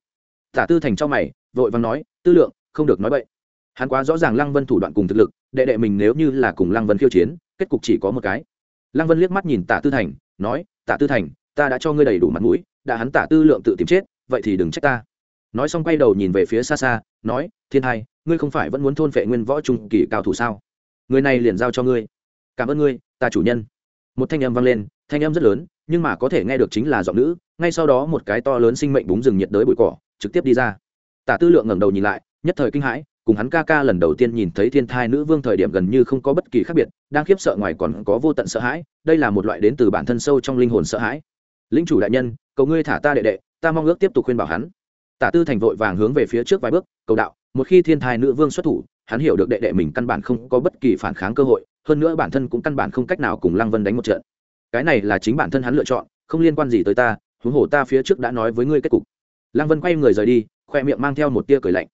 Tả tư thành cho mày, vội vàng nói, tư lượng, không được nói vậy hắn quá rõ ràng lăng vân thủ đoạn cùng thực lực, đệ đệ mình nếu như là cùng lăng vân khiêu chiến kết cục chỉ có một cái. Lăng vân liếc mắt nhìn tả tư thành, nói, tả tư thành, ta đã cho ngươi đầy đủ mặt mũi, đã hắn tả tư lượng tự tìm chết, vậy thì đừng trách ta. Nói xong quay đầu nhìn về phía xa xa, nói, thiên hai, ngươi không phải vẫn muốn thôn phệ nguyên võ trung kỳ cao thủ sao? Người này liền giao cho ngươi. Cảm ơn ngươi, ta chủ nhân. Một thanh âm vang lên, thanh âm rất lớn, nhưng mà có thể nghe được chính là giọng nữ, ngay sau đó một cái to lớn sinh mệnh búng rừng nhiệt đới bụi cỏ, trực tiếp đi ra. Tả tư lượng ngẩng đầu nhìn lại, nhất thời kinh hãi cùng hắn ca ca lần đầu tiên nhìn thấy thiên thai nữ vương thời điểm gần như không có bất kỳ khác biệt, đang khiếp sợ ngoài còn có vô tận sợ hãi, đây là một loại đến từ bản thân sâu trong linh hồn sợ hãi. Lính chủ đại nhân, cầu ngươi thả ta đệ đệ, ta mong ước tiếp tục khuyên bảo hắn. Tả tư thành vội vàng hướng về phía trước vài bước, cầu đạo, một khi thiên thai nữ vương xuất thủ, hắn hiểu được đệ đệ mình căn bản không có bất kỳ phản kháng cơ hội, hơn nữa bản thân cũng căn bản không cách nào cùng lăng vân đánh một trận. Cái này là chính bản thân hắn lựa chọn, không liên quan gì tới ta, huống hồ ta phía trước đã nói với ngươi kết cục. Lăng vân quay người rời đi, khoe miệng mang theo một tia cười lạnh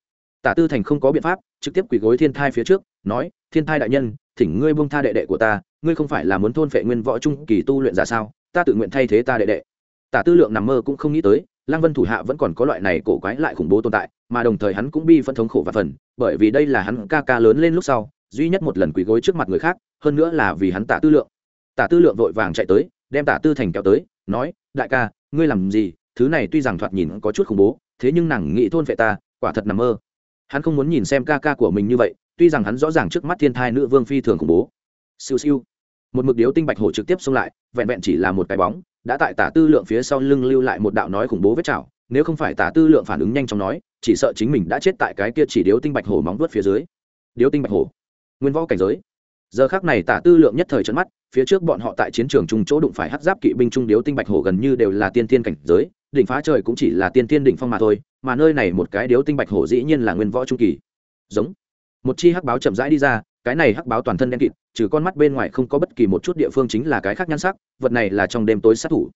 tả tư thành không có biện pháp, trực tiếp quỳ gối thiên thai phía trước, nói, thiên thai đại nhân, thỉnh ngươi buông tha đệ đệ của ta, ngươi không phải là muốn thôn phệ nguyên võ trung kỳ tu luyện giả sao? Ta tự nguyện thay thế ta đệ đệ. Tả tư lượng nằm mơ cũng không nghĩ tới, lăng vân thủ hạ vẫn còn có loại này cổ quái lại khủng bố tồn tại, mà đồng thời hắn cũng bi phân thống khổ và phần, bởi vì đây là hắn ca ca lớn lên lúc sau, duy nhất một lần quỳ gối trước mặt người khác, hơn nữa là vì hắn tả tư lượng. Tả tư lượng vội vàng chạy tới, đem tả tư thành kéo tới, nói, đại ca, ngươi làm gì? Thứ này tuy rằng thoạt nhìn có chút khủng bố, thế nhưng nàng nghĩ thôn vệ ta, quả thật nằm mơ hắn không muốn nhìn xem ca ca của mình như vậy, tuy rằng hắn rõ ràng trước mắt thiên thai nữ vương phi thường khủng bố. Siêu siêu. Một mực điếu tinh bạch hổ trực tiếp xông lại, vẹn vẹn chỉ là một cái bóng, đã tại tả tư lượng phía sau lưng lưu lại một đạo nói khủng bố vết chảo, nếu không phải tả tư lượng phản ứng nhanh chóng nói, chỉ sợ chính mình đã chết tại cái kia chỉ điếu tinh bạch hổ móng vuốt phía dưới. Điếu tinh bạch hổ. Nguyên võ cảnh giới. Giờ khác này tả tư lượng nhất thời trận mắt, phía trước bọn họ tại chiến trường chung chỗ đụng phải hát giáp kỵ binh trung điếu tinh bạch hổ gần như đều là tiên tiên cảnh giới đỉnh phá trời cũng chỉ là tiên tiên đỉnh phong mà thôi, mà nơi này một cái điếu tinh bạch hổ dĩ nhiên là nguyên võ trung kỳ. Giống. Một chi hắc báo chậm rãi đi ra, cái này hắc báo toàn thân đen kịt, trừ con mắt bên ngoài không có bất kỳ một chút địa phương chính là cái khác nhan sắc, vật này là trong đêm tối sát thủ.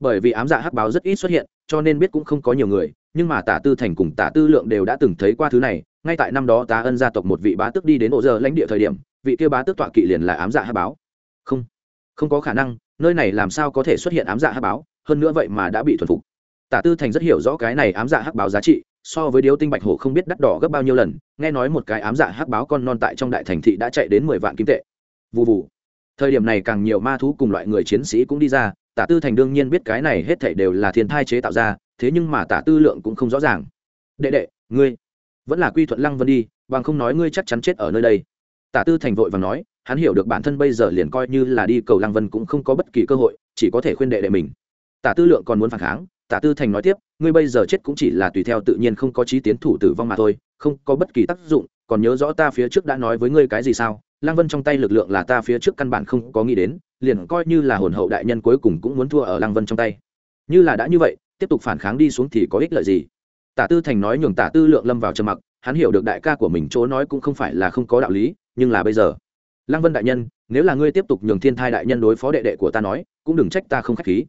Bởi vì ám dạ hắc báo rất ít xuất hiện, cho nên biết cũng không có nhiều người, nhưng mà tả tư thành cùng tả tư lượng đều đã từng thấy qua thứ này, ngay tại năm đó tá ân gia tộc một vị bá tước đi đến ổ giờ lãnh địa thời điểm, vị kia bá tước tọa kỵ liền là ám dạ hắc báo. Không. Không có khả năng, nơi này làm sao có thể xuất hiện ám dạ hắc báo, hơn nữa vậy mà đã bị thuần phục tả tư thành rất hiểu rõ cái này ám dạ hắc báo giá trị, so với điếu tinh bạch hổ không biết đắt đỏ gấp bao nhiêu lần, nghe nói một cái ám dạ hắc báo con non tại trong đại thành thị đã chạy đến mười vạn kim tệ. Vụ vụ thời điểm này càng nhiều ma thú cùng loại người chiến sĩ cũng đi ra, tả tư thành đương nhiên biết cái này hết thảy đều là thiên thai chế tạo ra, thế nhưng mà tả tư lượng cũng không rõ ràng. Đệ đệ, ngươi vẫn là quy thuận lăng vân đi, bằng không nói ngươi chắc chắn chết ở nơi đây. Tả tư thành vội và nói, hắn hiểu được bản thân bây giờ liền coi như là đi cầu lăng vân cũng không có bất kỳ cơ hội, chỉ có thể khuyên đệ đệ mình. Tả tư lượng còn muốn phản kháng tả tư thành nói tiếp, ngươi bây giờ chết cũng chỉ là tùy theo tự nhiên không có trí tiến thủ tử vong mà thôi, không có bất kỳ tác dụng, còn nhớ rõ ta phía trước đã nói với ngươi cái gì sao? Lang vân trong tay lực lượng là ta phía trước căn bản không có nghĩ đến, liền coi như là hồn hậu đại nhân cuối cùng cũng muốn thua ở Lang vân trong tay. Như là đã như vậy, tiếp tục phản kháng đi xuống thì có ích lợi gì? Tả tư thành nói nhường tả tư lượng lâm vào trầm mặc, hắn hiểu được đại ca của mình chỗ nói cũng không phải là không có đạo lý, nhưng là bây giờ. Lăng vân đại nhân, nếu là ngươi tiếp tục nhường thiên thai đại nhân đối phó đệ đệ của ta nói, cũng đừng trách ta không k h á c h khí.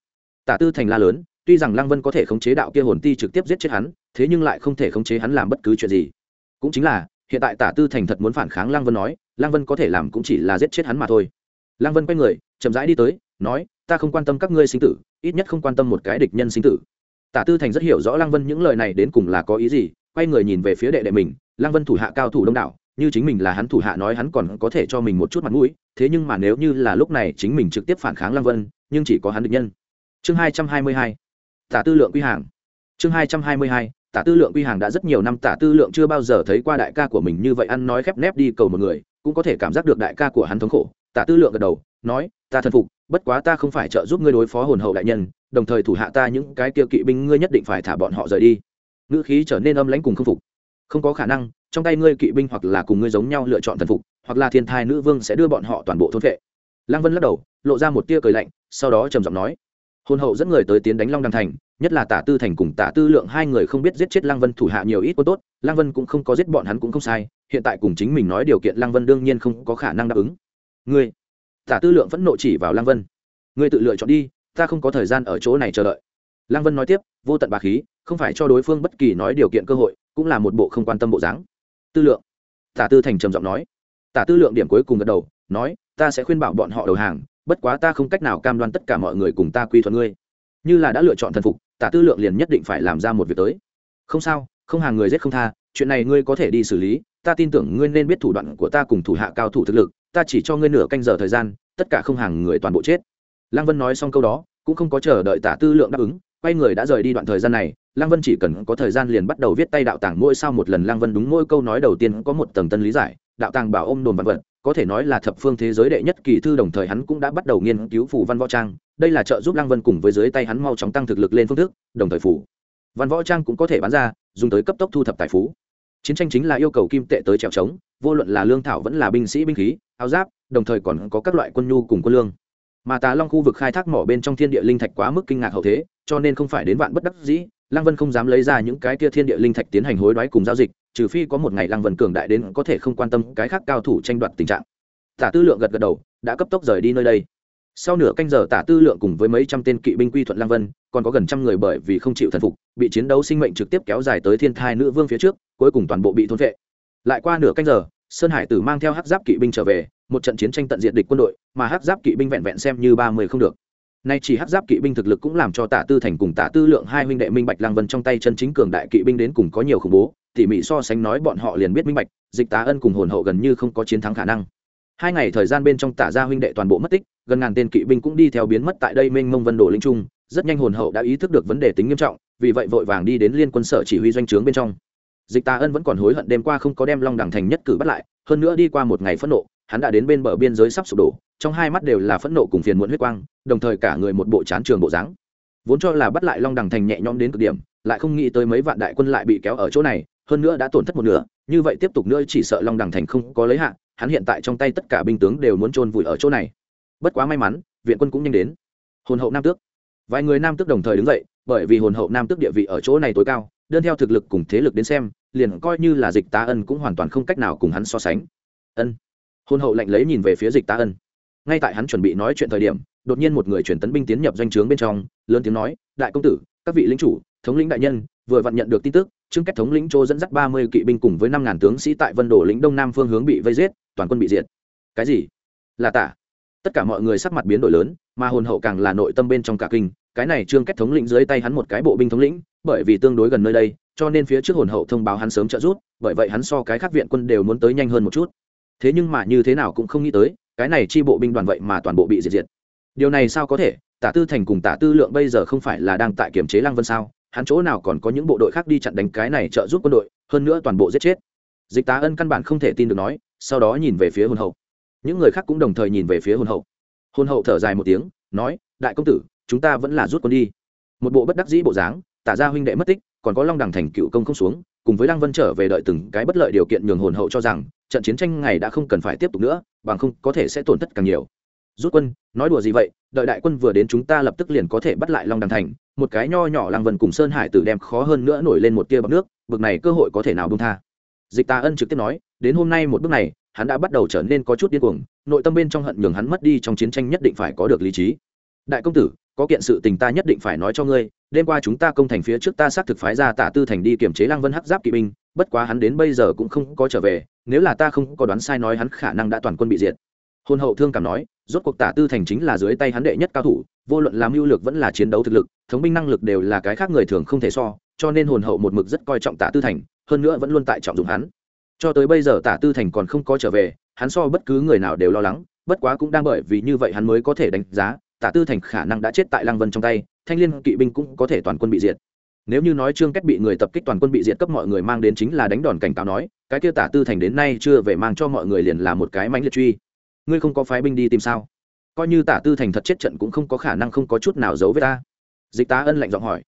Tả tư thành la lớn tuy rằng lăng vân có thể khống chế đạo kia hồn ti trực tiếp giết chết hắn, thế nhưng lại không thể khống chế hắn làm bất cứ chuyện gì. Cũng chính là, hiện tại tả tư thành thật muốn phản kháng lăng vân nói, lăng vân có thể làm cũng chỉ là giết chết hắn mà thôi. Lăng vân quay người, chậm rãi đi tới, nói, ta không quan tâm các ngươi sinh tử, ít nhất không quan tâm một cái địch nhân sinh tử. Tả tư thành rất hiểu rõ lăng vân những lời này đến cùng là có ý gì, quay người nhìn về phía đệ đệ mình, lăng vân thủ hạ cao thủ đông đảo, như chính mình là hắn thủ hạ nói hắn còn có thể cho mình một chút mặt mũi, thế nhưng mà nếu như là lúc này chính mình trực tiếp phản kháng lăng vân, nhưng chỉ có hắn địch nhân. Chương hai trăm hai mươi hai tả tư lượng quy hàng. Chương hai trăm hai mươi hai, tả tư lượng quy hàng đã rất nhiều năm, tả tư lượng chưa bao giờ thấy qua đại ca của mình như vậy ăn nói khép nép đi cầu một người, cũng có thể cảm giác được đại ca của hắn thống khổ. Tả tư lượng gật đầu, nói, ta thần phục, bất quá ta không phải trợ giúp ngươi đối phó hồn hậu đại nhân, đồng thời thủ hạ ta những cái kia kỵ binh ngươi nhất định phải thả bọn họ rời đi. Ngữ khí trở nên âm lãnh cùng không phục. Không có khả năng, trong tay ngươi kỵ binh hoặc là cùng ngươi giống nhau lựa chọn thần phục, hoặc là thiên thai nữ vương sẽ đưa bọn họ toàn bộ thôn vệ. Lăng vân lắc đầu, lộ ra một tia cười lạnh, sau đó trầm giọng nói hôn hậu dẫn người tới tiến đánh long đăng thành, nhất là tả tư thành cùng tả tư lượng hai người không biết giết chết lăng vân thủ hạ nhiều ít quân tốt, lăng vân cũng không có giết bọn hắn cũng không sai, hiện tại cùng chính mình nói điều kiện lăng vân đương nhiên không có khả năng đáp ứng. Ngươi, tả tư lượng vẫn nộ chỉ vào lăng vân. Ngươi tự lựa chọn đi, ta không có thời gian ở chỗ này chờ đợi. Lăng vân nói tiếp, vô tận bà khí, không phải cho đối phương bất kỳ nói điều kiện cơ hội, cũng là một bộ không quan tâm bộ dáng. Tư lượng, tả tư thành trầm giọng nói. Tả tư lượng điểm cuối cùng gật đầu, nói, ta sẽ khuyên bảo bọn họ đầu hàng bất quá ta không cách nào cam đoan tất cả mọi người cùng ta quy thuận ngươi. Như là đã lựa chọn thần phục, tả tư lượng liền nhất định phải làm ra một việc tới. Không sao, không hàng người giết không tha, chuyện này ngươi có thể đi xử lý. Ta tin tưởng ngươi nên biết thủ đoạn của ta cùng thủ hạ cao thủ thực lực, ta chỉ cho ngươi nửa canh giờ thời gian, tất cả không hàng người toàn bộ chết. Lăng vân nói xong câu đó, cũng không có chờ đợi tả tư lượng đáp ứng, quay người đã rời đi đoạn thời gian này, lăng vân chỉ cần có thời gian liền bắt đầu viết tay đạo tàng. Mỗi sau một lần lăng vân đúng mỗi câu nói đầu tiên có một tầng tân lý giải, đạo tàng bảo ôm đồn vật vật có thể nói là thập phương thế giới đệ nhất kỳ thư đồng thời hắn cũng đã bắt đầu nghiên cứu phủ văn võ trang, đây là trợ giúp lăng vân cùng với dưới tay hắn mau chóng tăng thực lực lên phương thức, đồng thời phủ văn võ trang cũng có thể bán ra, dùng tới cấp tốc thu thập tài phú. Chiến tranh chính là yêu cầu kim tệ tới trèo trống, vô luận là lương thảo vẫn là binh sĩ binh khí, áo giáp, đồng thời còn có các loại quân nhu cùng quân lương. Mà tà long khu vực khai thác mỏ bên trong thiên địa linh thạch quá mức kinh ngạc hậu thế, cho nên không phải đến vạn bất đắc dĩ, lăng vân không dám lấy ra những cái kia thiên địa linh thạch tiến hành hối đoái cùng giao dịch trừ phi có một ngày lăng vân cường đại đến có thể không quan tâm cái khác cao thủ tranh đoạt tình trạng. Tả tư lượng gật gật đầu, đã cấp tốc rời đi nơi đây. Sau nửa canh giờ tả tư lượng cùng với mấy trăm tên kỵ binh quy thuận lăng vân, còn có gần trăm người bởi vì không chịu thần phục, bị chiến đấu sinh mệnh trực tiếp kéo dài tới thiên thai nữ vương phía trước, cuối cùng toàn bộ bị thôn vệ lại qua nửa canh giờ, sơn hải tử mang theo hắc giáp kỵ binh trở về, một trận chiến tranh tận diện địch quân đội, mà hắc giáp kỵ binh vẹn vẹn xem như ba mươi không được nay chỉ hắc giáp kỵ binh thực lực cũng làm cho tả tư thành cùng tả tư lượng hai huynh đệ minh bạch Lang vân trong tay chân chính cường đại kỵ binh đến cùng có nhiều khủng bố, tỉ mỉ so sánh nói bọn họ liền biết minh bạch, dịch tá ân cùng hồn hậu gần như không có chiến thắng khả năng. Hai ngày thời gian bên trong tả gia huynh đệ toàn bộ mất tích, gần ngàn tên kỵ binh cũng đi theo biến mất tại đây mênh mông vân đồ linh trung, rất nhanh hồn hậu đã ý thức được vấn đề tính nghiêm trọng, vì vậy vội vàng đi đến liên quân sở chỉ huy doanh trướng bên trong. Dịch tá ân vẫn còn hối hận đêm qua không có đem long đẳng thành nhất cử bắt lại, hơn nữa đi qua một ngày phẫn nộ hắn đã đến bên bờ biên giới sắp sụp đổ, trong hai mắt đều là phẫn nộ cùng phiền muộn huyết quang, đồng thời cả người một bộ chán trường bộ dáng. Vốn cho là bắt lại long Đằng thành nhẹ nhõm đến cực điểm, lại không nghĩ tới mấy vạn đại quân lại bị kéo ở chỗ này, hơn nữa đã tổn thất một nửa, như vậy tiếp tục nữa chỉ sợ long Đằng thành không có lấy hạ. hắn hiện tại trong tay tất cả binh tướng đều muốn chôn vùi ở chỗ này. Bất quá may mắn, viện quân cũng nhanh đến. Hồn hậu nam tước. Vài người nam tước đồng thời đứng dậy, bởi vì hồn hậu nam tước địa vị ở chỗ này tối cao, đơn theo thực lực cùng thế lực đến xem, liền coi như là dịch tá ân cũng hoàn toàn không cách nào cùng hắn so sánh. Ân hồn hậu lạnh lấy nhìn về phía dịch tá ân. Ngay tại hắn chuẩn bị nói chuyện thời điểm, đột nhiên một người truyền tấn binh tiến nhập doanh trướng bên trong, lớn tiếng nói, đại công tử, các vị lính chủ, thống lĩnh đại nhân, vừa vặn nhận được tin tức, trương kết thống lĩnh châu dẫn dắt ba mươi kỵ binh cùng với năm ngàn tướng sĩ tại vân đổ lĩnh đông nam phương hướng bị vây giết, toàn quân bị diệt. Cái gì? Là tả tất cả mọi người sắc mặt biến đổi lớn, mà hồn hậu càng là nội tâm bên trong cả kinh, cái này trương kết thống lĩnh dưới tay hắn một cái bộ binh thống lĩnh, bởi vì tương đối gần nơi đây, cho nên phía trước hồn hậu thông báo hắn sớm trợ rút bởi vậy hắn so cái khác viện quân đều muốn tới nhanh hơn một chút thế nhưng mà như thế nào cũng không nghĩ tới, cái này chi bộ binh đoàn vậy mà toàn bộ bị diệt diệt. Điều này sao có thể? Tả tư thành cùng tả tư lượng bây giờ không phải là đang tại kiểm chế lăng vân sao? Hắn chỗ nào còn có những bộ đội khác đi chặn đánh cái này trợ giúp quân đội, hơn nữa toàn bộ giết chết. Dịch tá ân căn bản không thể tin được nói, sau đó nhìn về phía hôn hậu. Những người khác cũng đồng thời nhìn về phía hôn hậu. Hôn hậu thở dài một tiếng, nói, đại công tử, chúng ta vẫn là rút quân đi. Một bộ bất đắc dĩ bộ dáng, tả ra huynh đệ mất tích, còn có long đằng thành cựu công không xuống cùng với lăng vân trở về đợi từng cái bất lợi điều kiện nhường hồn hậu cho rằng, trận chiến tranh ngày đã không cần phải tiếp tục nữa, bằng không có thể sẽ tổn thất càng nhiều. Rút quân, nói đùa gì vậy, đợi đại quân vừa đến chúng ta lập tức liền có thể bắt lại long đằng thành. Một cái nho nhỏ lăng vân cùng sơn hải tử đem khó hơn nữa nổi lên một tia bọc nước, bực này cơ hội có thể nào bông tha. Dịch tà ân trực tiếp nói, đến hôm nay một bước này, hắn đã bắt đầu trở nên có chút điên cuồng, nội tâm bên trong hận nhường hắn mất đi trong chiến tranh nhất định phải có được lý trí. Đại công tử có kiện sự tình ta nhất định phải nói cho ngươi, đêm qua chúng ta công thành phía trước ta xác thực phái ra tả tư thành đi kiểm chế lăng vân hắc giáp kỵ binh, bất quá hắn đến bây giờ cũng không có trở về, nếu là ta không có đoán sai nói hắn khả năng đã toàn quân bị diệt. Hôn hậu thương cảm nói, rốt cuộc tả tư thành chính là dưới tay hắn đệ nhất cao thủ, vô luận làm mưu lược vẫn là chiến đấu thực lực, thống binh năng lực đều là cái khác người thường không thể so, cho nên hồn hậu một mực rất coi trọng tả tư thành, hơn nữa vẫn luôn tại trọng dụng hắn. Cho tới bây giờ tả tư thành còn không có trở về, hắn so bất cứ người nào đều lo lắng, bất quá cũng đang bởi vì như vậy hắn mới có thể đánh giá tả tư thành khả năng đã chết tại lăng vân trong tay, thanh liên kỵ binh cũng có thể toàn quân bị diệt. Nếu như nói trương kết bị người tập kích toàn quân bị diệt cấp mọi người mang đến chính là đánh đòn cảnh cáo nói, cái kia tả tư thành đến nay chưa về mang cho mọi người liền là một cái mánh liệt truy. Ngươi không có phái binh đi tìm sao? Coi như tả tư thành thật chết trận cũng không có khả năng không có chút nào giấu với ta. Dịch tá ân lạnh giọng hỏi.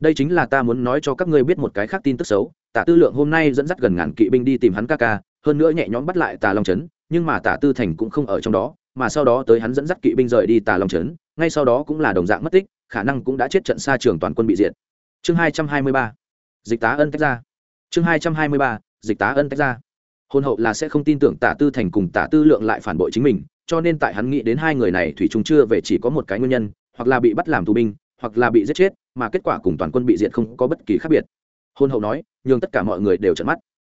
Đây chính là ta muốn nói cho các ngươi biết một cái khác tin tức xấu. Tả tư lượng hôm nay dẫn dắt gần ngàn kỵ binh đi tìm hắn ca ca, hơn nữa nhẹ nhõm bắt lại tà long trấn nhưng mà tả tư thành cũng không ở trong đó mà sau đó tới hắn dẫn dắt kỵ binh rời đi tà long trấn, ngay sau đó cũng là đồng dạng mất tích, khả năng cũng đã chết trận xa trường toàn quân bị diệt. Chương hai trăm hai mươi ba, dịch tá ân tách ra. Chương hai trăm hai mươi ba, dịch tá ân tách ra. Hôn hậu là sẽ không tin tưởng tả tư thành cùng tả tư lượng lại phản bội chính mình, cho nên tại hắn nghĩ đến hai người này thủy chung chưa về chỉ có một cái nguyên nhân, hoặc là bị bắt làm tù binh, hoặc là bị giết chết, mà kết quả cùng toàn quân bị diệt không có bất kỳ khác biệt. Hôn hậu nói, nhường tất cả mọi người đều trận mắt.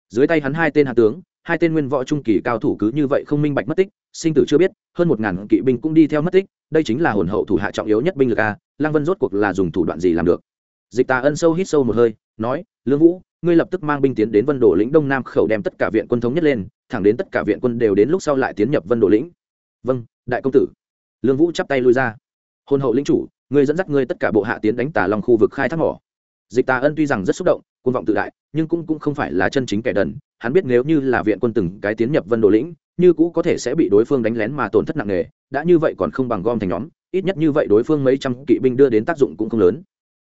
Dưới tay hắn hai tên hạ tướng, hai tên nguyên võ trung kỳ cao thủ cứ như vậy không minh bạch mất tích sinh tử chưa biết, hơn một ngàn kỵ binh cũng đi theo mất tích, đây chính là hồn hậu thủ hạ trọng yếu nhất binh lực a lang vân rốt cuộc là dùng thủ đoạn gì làm được? Dịch tà ân sâu hít sâu một hơi, nói, lương vũ, ngươi lập tức mang binh tiến đến vân đổ lĩnh đông nam khẩu đem tất cả viện quân thống nhất lên, thẳng đến tất cả viện quân đều đến lúc sau lại tiến nhập vân đổ lĩnh. Vâng đại công tử. Lương vũ chắp tay lui ra. Hồn hậu lĩnh chủ, ngươi dẫn dắt ngươi tất cả bộ hạ tiến đánh tà long khu vực khai thác mỏ. Dịch tà ân tuy rằng rất xúc động quân vọng tự đại, nhưng cũng cũng không phải là chân chính kẻ đần, hắn biết nếu như là viện quân từng cái tiến nhập vân đồ lĩnh như cũ có thể sẽ bị đối phương đánh lén mà tổn thất nặng nề, đã như vậy còn không bằng gom thành nhóm, ít nhất như vậy đối phương mấy trăm kỵ binh đưa đến tác dụng cũng không lớn.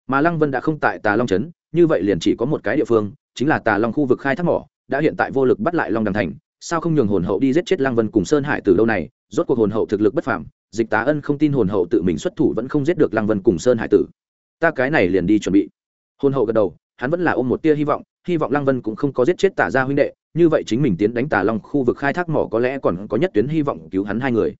Mà lăng vân đã không tại tà long trấn, như vậy liền chỉ có một cái địa phương, chính là tà long khu vực khai thác mỏ, đã hiện tại vô lực bắt lại long đằng thành, sao không nhường hồn hậu đi giết chết lăng vân cùng sơn hải từ lâu này, rốt cuộc hồn hậu thực lực bất phàm, dịch tá ân không tin hồn hậu tự mình xuất thủ vẫn không giết được lăng vân cùng sơn hải tử. Ta cái này liền đi chuẩn bị. Hồn hậu gật đầu, hắn vẫn là ôm một tia hy vọng hy vọng lăng vân cũng không có giết chết tả gia huynh đệ, như vậy chính mình tiến đánh tà long khu vực khai thác mỏ có lẽ còn có nhất tuyến hy vọng cứu hắn hai người.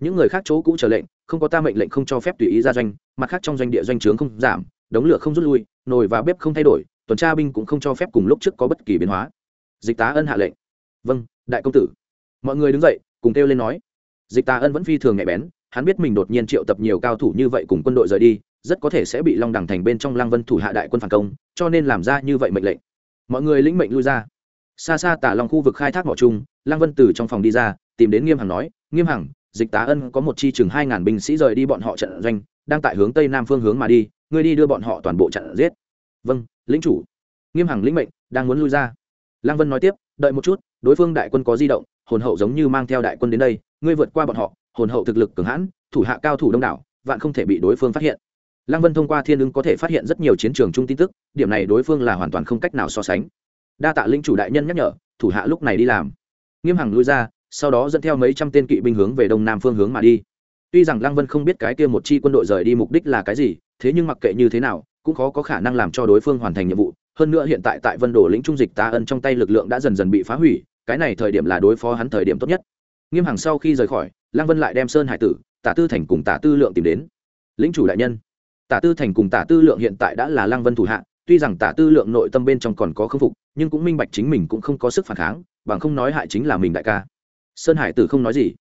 Những người khác chỗ cũ trở lệnh, không có ta mệnh lệnh không cho phép tùy ý ra doanh, mặt khác trong doanh địa doanh trướng không giảm, đống lửa không rút lui, nồi và bếp không thay đổi, tuần tra binh cũng không cho phép cùng lúc trước có bất kỳ biến hóa. Dịch tá ân hạ lệnh. Vâng đại công tử. Mọi người đứng dậy, cùng kêu lên nói. Dịch tá ân vẫn phi thường nhạy bén, hắn biết mình đột nhiên triệu tập nhiều cao thủ như vậy cùng quân đội rời đi, rất có thể sẽ bị long đẳng thành bên trong lang vân thủ hạ đại quân phản công, cho nên làm ra như vậy mệnh lệnh mọi người lĩnh mệnh lui ra. Xa xa tả long khu vực khai thác mỏ chung, lăng vân từ trong phòng đi ra, tìm đến nghiêm hằng nói, nghiêm hằng, dịch tá ân có một chi chừng hai ngàn binh sĩ rời đi bọn họ trận doanh, đang tại hướng tây nam phương hướng mà đi, ngươi đi đưa bọn họ toàn bộ trận giết. Vâng lĩnh chủ. Nghiêm hằng lĩnh mệnh, đang muốn lui ra. Lăng vân nói tiếp, đợi một chút, đối phương đại quân có di động, hồn hậu giống như mang theo đại quân đến đây, ngươi vượt qua bọn họ, hồn hậu thực lực cường hãn, thủ hạ cao thủ đông đảo, vạn không thể bị đối phương phát hiện lăng vân thông qua thiên ứng có thể phát hiện rất nhiều chiến trường chung tin tức, điểm này đối phương là hoàn toàn không cách nào so sánh. Đa tạ linh chủ đại nhân nhắc nhở, thủ hạ lúc này đi làm. Nghiêm hằng lui ra, sau đó dẫn theo mấy trăm tên kỵ binh hướng về đông nam phương hướng mà đi. Tuy rằng lăng vân không biết cái kia một chi quân đội rời đi mục đích là cái gì, thế nhưng mặc kệ như thế nào, cũng khó có khả năng làm cho đối phương hoàn thành nhiệm vụ. Hơn nữa hiện tại tại vân đồ lĩnh trung dịch ta ân trong tay lực lượng đã dần dần bị phá hủy, cái này thời điểm là đối phó hắn thời điểm tốt nhất. Nghiêm hằng sau khi rời khỏi, lăng vân lại đem sơn hải tử, tả tư thành cùng tả tư lượng tìm đến. Lĩnh chủ đại nhân tả tư thành cùng tả tư lượng hiện tại đã là lăng vân thủ hạ, tuy rằng tả tư lượng nội tâm bên trong còn có k phục, nhưng cũng minh bạch chính mình cũng không có sức phản kháng, bằng không nói hại chính là mình đại ca. Sơn hải tử không nói gì.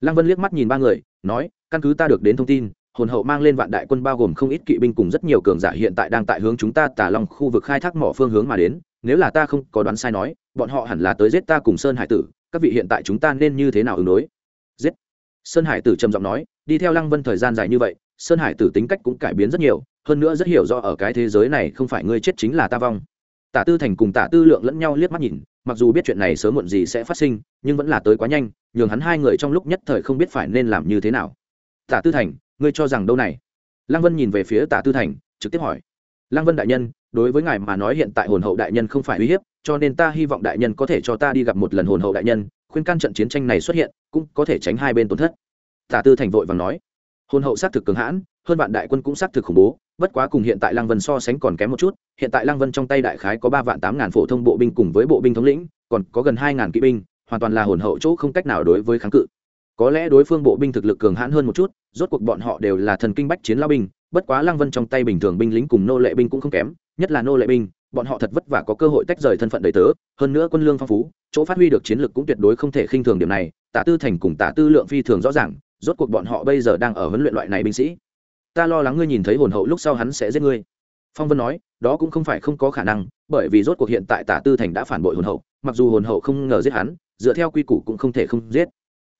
Lăng vân liếc mắt nhìn ba người, nói, căn cứ ta được đến thông tin, hồn hậu mang lên vạn đại quân bao gồm không ít kỵ binh cùng rất nhiều cường giả hiện tại đang tại hướng chúng ta tả long khu vực khai thác mỏ phương hướng mà đến. Nếu là ta không có đoán sai nói, bọn họ hẳn là tới giết ta cùng sơn hải tử, các vị hiện tại chúng ta nên như thế nào ứng đối? Giết. Sơn hải tử trầm giọng nói, đi theo lăng vân thời gian dài như vậy sơn hải tử tính cách cũng cải biến rất nhiều, hơn nữa rất hiểu rõ ở cái thế giới này không phải ngươi chết chính là ta vong. Tả tư thành cùng tả tư lượng lẫn nhau liếc mắt nhìn, mặc dù biết chuyện này sớm muộn gì sẽ phát sinh, nhưng vẫn là tới quá nhanh, nhường hắn hai người trong lúc nhất thời không biết phải nên làm như thế nào. Tả tư thành, ngươi cho rằng đâu này? Lăng vân nhìn về phía tả tư thành, trực tiếp hỏi. Lăng vân đại nhân, đối với ngài mà nói hiện tại hồn hậu đại nhân không phải uy hiếp, cho nên ta hy vọng đại nhân có thể cho ta đi gặp một lần hồn hậu đại nhân, khuyên can trận chiến tranh này xuất hiện, cũng có thể tránh hai bên tổn thất. Tả tư thành vội và nói hồn hậu xác thực cường hãn, hơn vạn đại quân cũng xác thực khủng bố, bất quá cùng hiện tại lăng vân so sánh còn kém một chút, hiện tại lăng vân trong tay đại khái có ba vạn tám ngàn phổ thông bộ binh cùng với bộ binh thống lĩnh, còn có gần hai ngàn kỵ binh, hoàn toàn là hồn hậu chỗ không cách nào đối với kháng cự. Có lẽ đối phương bộ binh thực lực cường hãn hơn một chút, rốt cuộc bọn họ đều là thần kinh bách chiến lao binh, bất quá lăng vân trong tay bình thường binh lính cùng nô lệ binh cũng không kém, nhất là nô lệ binh, bọn họ thật vất vả có cơ hội tách rời thân phận đầy tớ, hơn nữa quân lương phong phú, chỗ phát huy được chiến lược cũng tuyệt đối không thể khinh thường điểm này, tả tư thành cùng tả tư lượng phi thường rõ ràng rốt cuộc bọn họ bây giờ đang ở huấn luyện loại này binh sĩ. Ta lo lắng ngươi nhìn thấy hồn hậu lúc sau hắn sẽ giết ngươi. Phong vân nói, đó cũng không phải không có khả năng, bởi vì rốt cuộc hiện tại tả tư thành đã phản bội hồn hậu, mặc dù hồn hậu không ngờ giết hắn, dựa theo quy củ cũng không thể không giết.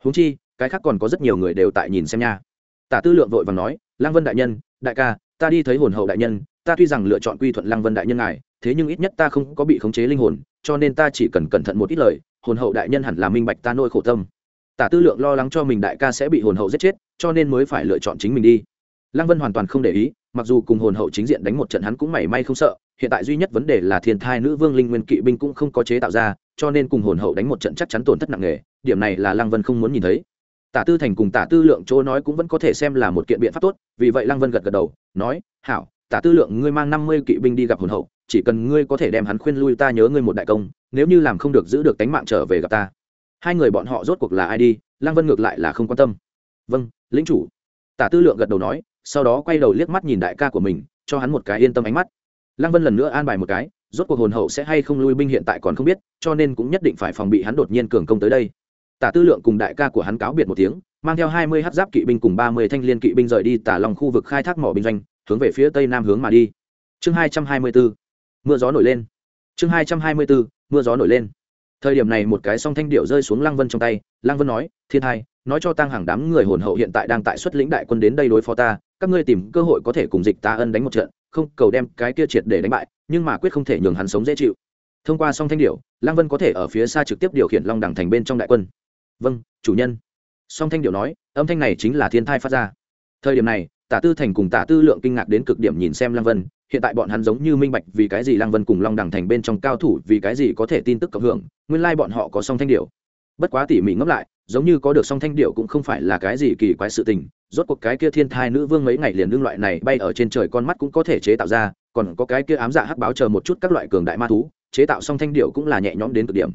Húng chi, cái khác còn có rất nhiều người đều tại nhìn xem nha. Tả tư lượng vội và nói, lăng vân đại nhân, đại ca, ta đi thấy hồn hậu đại nhân, ta tuy rằng lựa chọn quy thuận lăng vân đại nhân ngài, thế nhưng ít nhất ta không có bị khống chế linh hồn, cho nên ta chỉ cần cẩn thận một ít lời, hồn hậu đại nhân hẳn là minh bạch ta nỗi khổ tâm tả tư lượng lo lắng cho mình đại ca sẽ bị hồn hậu giết chết, cho nên mới phải lựa chọn chính mình đi. Lăng vân hoàn toàn không để ý, mặc dù cùng hồn hậu chính diện đánh một trận hắn cũng mảy may không sợ, hiện tại duy nhất vấn đề là thiên thai nữ vương linh nguyên kỵ binh cũng không có chế tạo ra, cho nên cùng hồn hậu đánh một trận chắc chắn tổn thất nặng nề, điểm này là lăng vân không muốn nhìn thấy. Tả tư thành cùng tả tư lượng chỗ nói cũng vẫn có thể xem là một kiện biện pháp tốt, vì vậy lăng vân gật gật đầu, nói, hảo, tả tư lượng, ngươi mang năm mươi kỵ binh đi gặp hồn hậu, chỉ cần ngươi có thể đem hắn khuyên lui ta nhớ ngươi một đại công, nếu như làm không được giữ được tánh mạng trở về gặp ta hai người bọn họ rốt cuộc là ai đi, lăng vân ngược lại là không quan tâm. Vâng lính chủ. Tả tư lượng gật đầu nói, sau đó quay đầu liếc mắt nhìn đại ca của mình, cho hắn một cái yên tâm ánh mắt. Lăng vân lần nữa an bài một cái, rốt cuộc hồn hậu sẽ hay không lui binh hiện tại còn không biết, cho nên cũng nhất định phải phòng bị hắn đột nhiên cường công tới đây. Tả tư lượng cùng đại ca của hắn cáo biệt một tiếng, mang theo hai mươi hát giáp kỵ binh cùng ba mươi thanh liên kỵ binh rời đi tả lòng khu vực khai thác mỏ binh doanh, hướng về phía tây nam hướng mà đi. Chương hai trăm hai mươi bốn mưa gió nổi lên. Chương hai trăm hai mươi bốn mưa gió nổi lên thời điểm này một cái song thanh điệu rơi xuống lăng vân trong tay, lăng vân nói, thiên hai, nói cho tăng hàng đám người hồn hậu hiện tại đang tại xuất lĩnh đại quân đến đây đối phó ta, các ngươi tìm cơ hội có thể cùng dịch ta ân đánh một trận, không, cầu đem cái kia triệt để đánh bại, nhưng mà quyết không thể nhường hắn sống dễ chịu. Thông qua song thanh điệu lăng vân có thể ở phía xa trực tiếp điều khiển long đẳng thành bên trong đại quân. Vâng chủ nhân. Song thanh điệu nói, âm thanh này chính là thiên thai phát ra. Thời điểm này tả tư thành cùng tả tư lượng kinh ngạc đến cực điểm nhìn xem lăng vân, hiện tại bọn hắn giống như minh bạch vì cái gì lăng vân cùng long đẳng thành bên trong cao thủ vì cái gì có thể tin tức cộng hưởng, nguyên lai bọn họ có song thanh điệu. Bất quá tỉ mỉ ngẫm lại, giống như có được song thanh điệu cũng không phải là cái gì kỳ quái sự tình, rốt cuộc cái kia thiên thai nữ vương mấy ngày liền đương loại này bay ở trên trời con mắt cũng có thể chế tạo ra, còn có cái kia ám dạ hắc báo chờ một chút các loại cường đại ma thú, chế tạo song thanh điệu cũng là nhẹ nhõm đến cực điểm.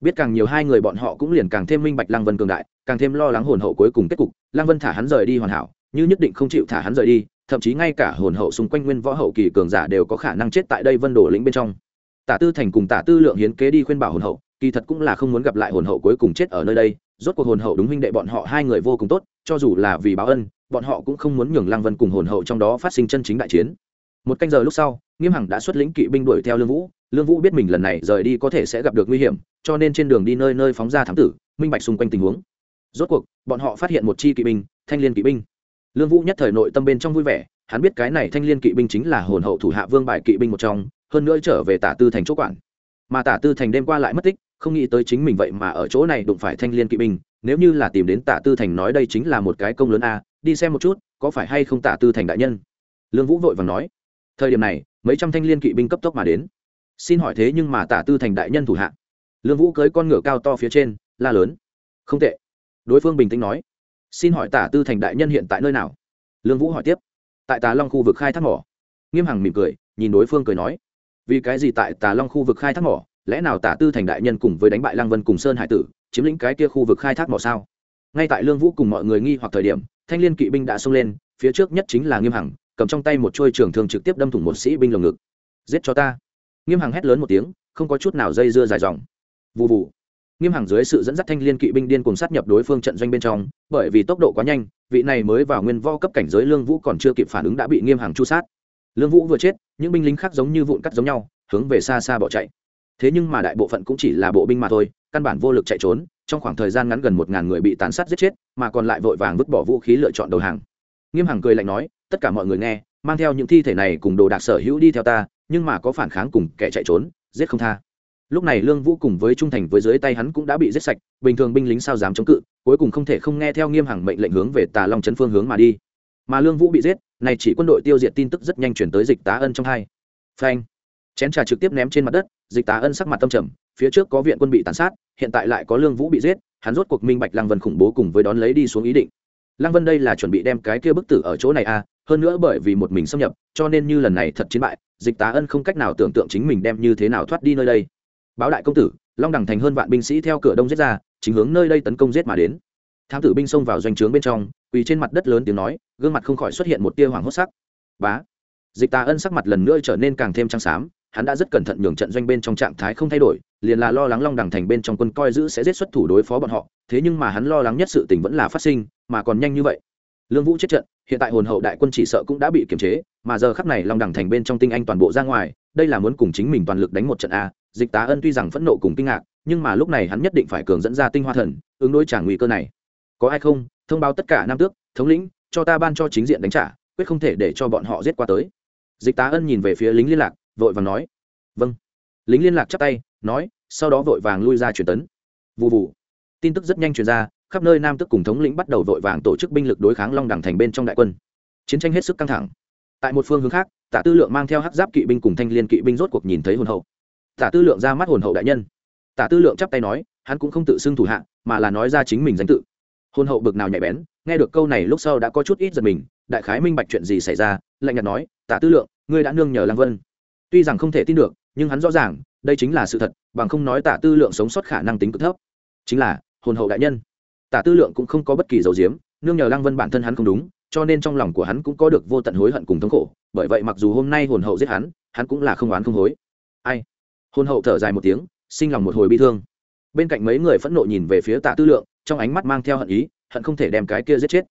Biết càng nhiều hai người bọn họ cũng liền càng thêm minh bạch lăng vân cường đại, càng thêm lo lắng hồn hậu cuối cùng kết cục, lăng vân thả hắn rời đi hoàn hảo như nhất định không chịu thả hắn rời đi, thậm chí ngay cả hồn hậu xung quanh nguyên võ hậu kỳ cường giả đều có khả năng chết tại đây vân đồ lĩnh bên trong. Tả tư thành cùng tả tư lượng hiến kế đi khuyên bảo hồn hậu, kỳ thật cũng là không muốn gặp lại hồn hậu cuối cùng chết ở nơi đây, rốt cuộc hồn hậu đúng huynh đệ bọn họ hai người vô cùng tốt, cho dù là vì báo ân, bọn họ cũng không muốn nhường lăng vân cùng hồn hậu trong đó phát sinh chân chính đại chiến. Một canh giờ lúc sau, nghiêm hằng đã xuất lĩnh kỵ binh đuổi theo lương vũ. Lương vũ biết mình lần này rời đi có thể sẽ gặp được nguy hiểm, cho nên trên đường đi nơi nơi phóng ra thám tử, minh bạch xung quanh tình huống. Rốt cuộc, bọn họ phát hiện một chi kỵ binh, thanh liên kỵ binh lương vũ nhất thời nội tâm bên trong vui vẻ, hắn biết cái này thanh liên kỵ binh chính là hồn hậu thủ hạ vương bài kỵ binh một trong, hơn nữa trở về tả tư thành chỗ quản. Mà tả tư thành đêm qua lại mất tích, không nghĩ tới chính mình vậy mà ở chỗ này đụng phải thanh liên kỵ binh, nếu như là tìm đến tả tư thành nói đây chính là một cái công lớn a, đi xem một chút, có phải hay không tả tư thành đại nhân? Lương vũ vội vàng nói, thời điểm này, mấy trăm thanh liên kỵ binh cấp tốc mà đến. Xin hỏi thế nhưng mà tả tư thành đại nhân thủ hạ. Lương vũ cưới con ngựa cao to phía trên, la lớn. Không tệ. Đối phương bình tĩnh nói xin hỏi tả tư thành đại nhân hiện tại nơi nào? Lương vũ hỏi tiếp. Tại tà long khu vực khai thác mỏ. Nghiêm hằng mỉm cười, nhìn đối phương cười nói. Vì cái gì tại tà long khu vực khai thác mỏ? Lẽ nào tả tư thành đại nhân cùng với đánh bại lăng vân cùng sơn hải tử, chiếm lĩnh cái kia khu vực khai thác mỏ sao? Ngay tại lương vũ cùng mọi người nghi hoặc thời điểm, thanh l i ê n kỵ binh đã xông lên, phía trước nhất chính là nghiêm hằng, cầm trong tay một trôi trường thường trực tiếp đâm thủng một sĩ binh lồng ngực. Giết cho ta. Nghiêm hằng hét lớn một tiếng, không có chút nào dây dưa dài dòng. Vụ vụ nghiêm hàng dưới sự dẫn dắt thanh liên kỵ binh điên cùng sát nhập đối phương trận doanh bên trong, bởi vì tốc độ quá nhanh, vị này mới vào nguyên vo cấp cảnh giới lương vũ còn chưa kịp phản ứng đã bị nghiêm hàng chu sát. Lương vũ vừa chết, những binh lính khác giống như vụn cắt giống nhau, hướng về xa xa bỏ chạy. Thế nhưng mà đại bộ phận cũng chỉ là bộ binh mà thôi, căn bản vô lực chạy trốn, trong khoảng thời gian ngắn gần một ngàn người bị tàn sát giết chết, mà còn lại vội vàng vứt bỏ vũ khí lựa chọn đầu hàng. Nghiêm hằng cười lạnh nói, tất cả mọi người nghe, mang theo những thi thể này cùng đồ đạc sở hữu đi theo ta, nhưng mà có phản kháng cùng kẻ chạy trốn, giết không tha lúc này lương vũ cùng với trung thành với dưới tay hắn cũng đã bị giết sạch, bình thường binh lính sao dám chống cự, cuối cùng không thể không nghe theo nghiêm hằng mệnh lệnh hướng về tà long trấn phương hướng mà đi. Mà lương vũ bị giết, này chỉ quân đội tiêu diệt tin tức rất nhanh chuyển tới dịch tá ân trong hai. Phanh. Chén trà trực tiếp ném trên mặt đất, dịch tá ân sắc mặt tâm trầm, phía trước có viện quân bị tàn sát, hiện tại lại có lương vũ bị giết, hắn rốt cuộc minh bạch lăng vân khủng bố cùng với đón lấy đi xuống ý định. Lăng vân đây là chuẩn bị đem cái kia bức tử ở chỗ này à hơn nữa bởi vì một mình xâm nhập, cho nên như lần này thật chiến bại, dịch tá ân không cách nào tưởng tượng chính mình đem như thế nào thoát đi nơi đây báo đại công tử, long đẳng thành hơn vạn binh sĩ theo cửa đông giết ra, chính hướng nơi đây tấn công giết mà đến. Thám tử binh xông vào doanh trướng bên trong, quỳ trên mặt đất lớn tiếng nói, gương mặt không khỏi xuất hiện một tia hoàng hốt sắc. Bá! Dịch tà ân sắc mặt lần nữa trở nên càng thêm trắng xám, hắn đã rất cẩn thận nhường trận doanh bên trong trạng thái không thay đổi, liền là lo lắng long đẳng thành bên trong quân coi giữ sẽ giết xuất thủ đối phó bọn họ, thế nhưng mà hắn lo lắng nhất sự tình vẫn là phát sinh, mà còn nhanh như vậy. Lương vũ chết trận, hiện tại hồn hậu đại quân chỉ sợ cũng đã bị kiềm chế, mà giờ khắc này long đẳng thành bên trong tinh anh toàn bộ ra ngoài, đây là muốn cùng chính mình toàn lực đánh một trận a dịch tá ân tuy rằng phẫn nộ cùng kinh ngạc, nhưng mà lúc này hắn nhất định phải cường dẫn ra tinh hoa thần, ứng đối trả nguy cơ này. Có ai không? Thông báo tất cả nam tước, thống lĩnh, cho ta ban cho chính diện đánh trả, quyết không thể để cho bọn họ giết qua tới. Dịch tá ân nhìn về phía lính liên lạc, vội vàng nói. Vâng. Lính liên lạc chắp tay, nói, sau đó vội vàng lui ra truyền tấn. Vụ vụ tin tức rất nhanh truyền ra, khắp nơi nam tức cùng thống lĩnh bắt đầu vội vàng tổ chức binh lực đối kháng long đẳng thành bên trong đại quân. Chiến tranh hết sức căng thẳng. Tại một phương hướng khác tả tư lượng mang theo hắc giáp kỵ binh cùng thanh liên kỵ binh rốt cuộc nhìn thấy hồn hậu tả tư lượng ra mắt hồn hậu đại nhân. Tả tư lượng chắp tay nói, hắn cũng không tự xưng thủ hạ, mà là nói ra chính mình danh tự. Hồn hậu bực nào nhạy bén, nghe được câu này lúc sau đã có chút ít giật mình, đại khái minh bạch chuyện gì xảy ra, lạnh nhạt nói, tả tư lượng, ngươi đã nương nhờ lăng vân. Tuy rằng không thể tin được, nhưng hắn rõ ràng, đây chính là sự thật, bằng không nói tả tư lượng sống sót khả năng tính cực thấp. Chính là, hồn hậu đại nhân. Tả tư lượng cũng không có bất kỳ dầu diếm, nương nhờ lăng vân bản thân hắn không đúng, cho nên trong lòng của hắn cũng có được vô tận hối hận cùng thống khổ, bởi vậy mặc dù hôm nay hồn hậu giết hắn hắn cũng là không oán không hối. Ai? Hôn hậu thở dài một tiếng, sinh lòng một hồi bi thương. Bên cạnh mấy người phẫn nộ nhìn về phía Tạ tư lượng, trong ánh mắt mang theo hận ý, hận không thể đem cái kia giết chết.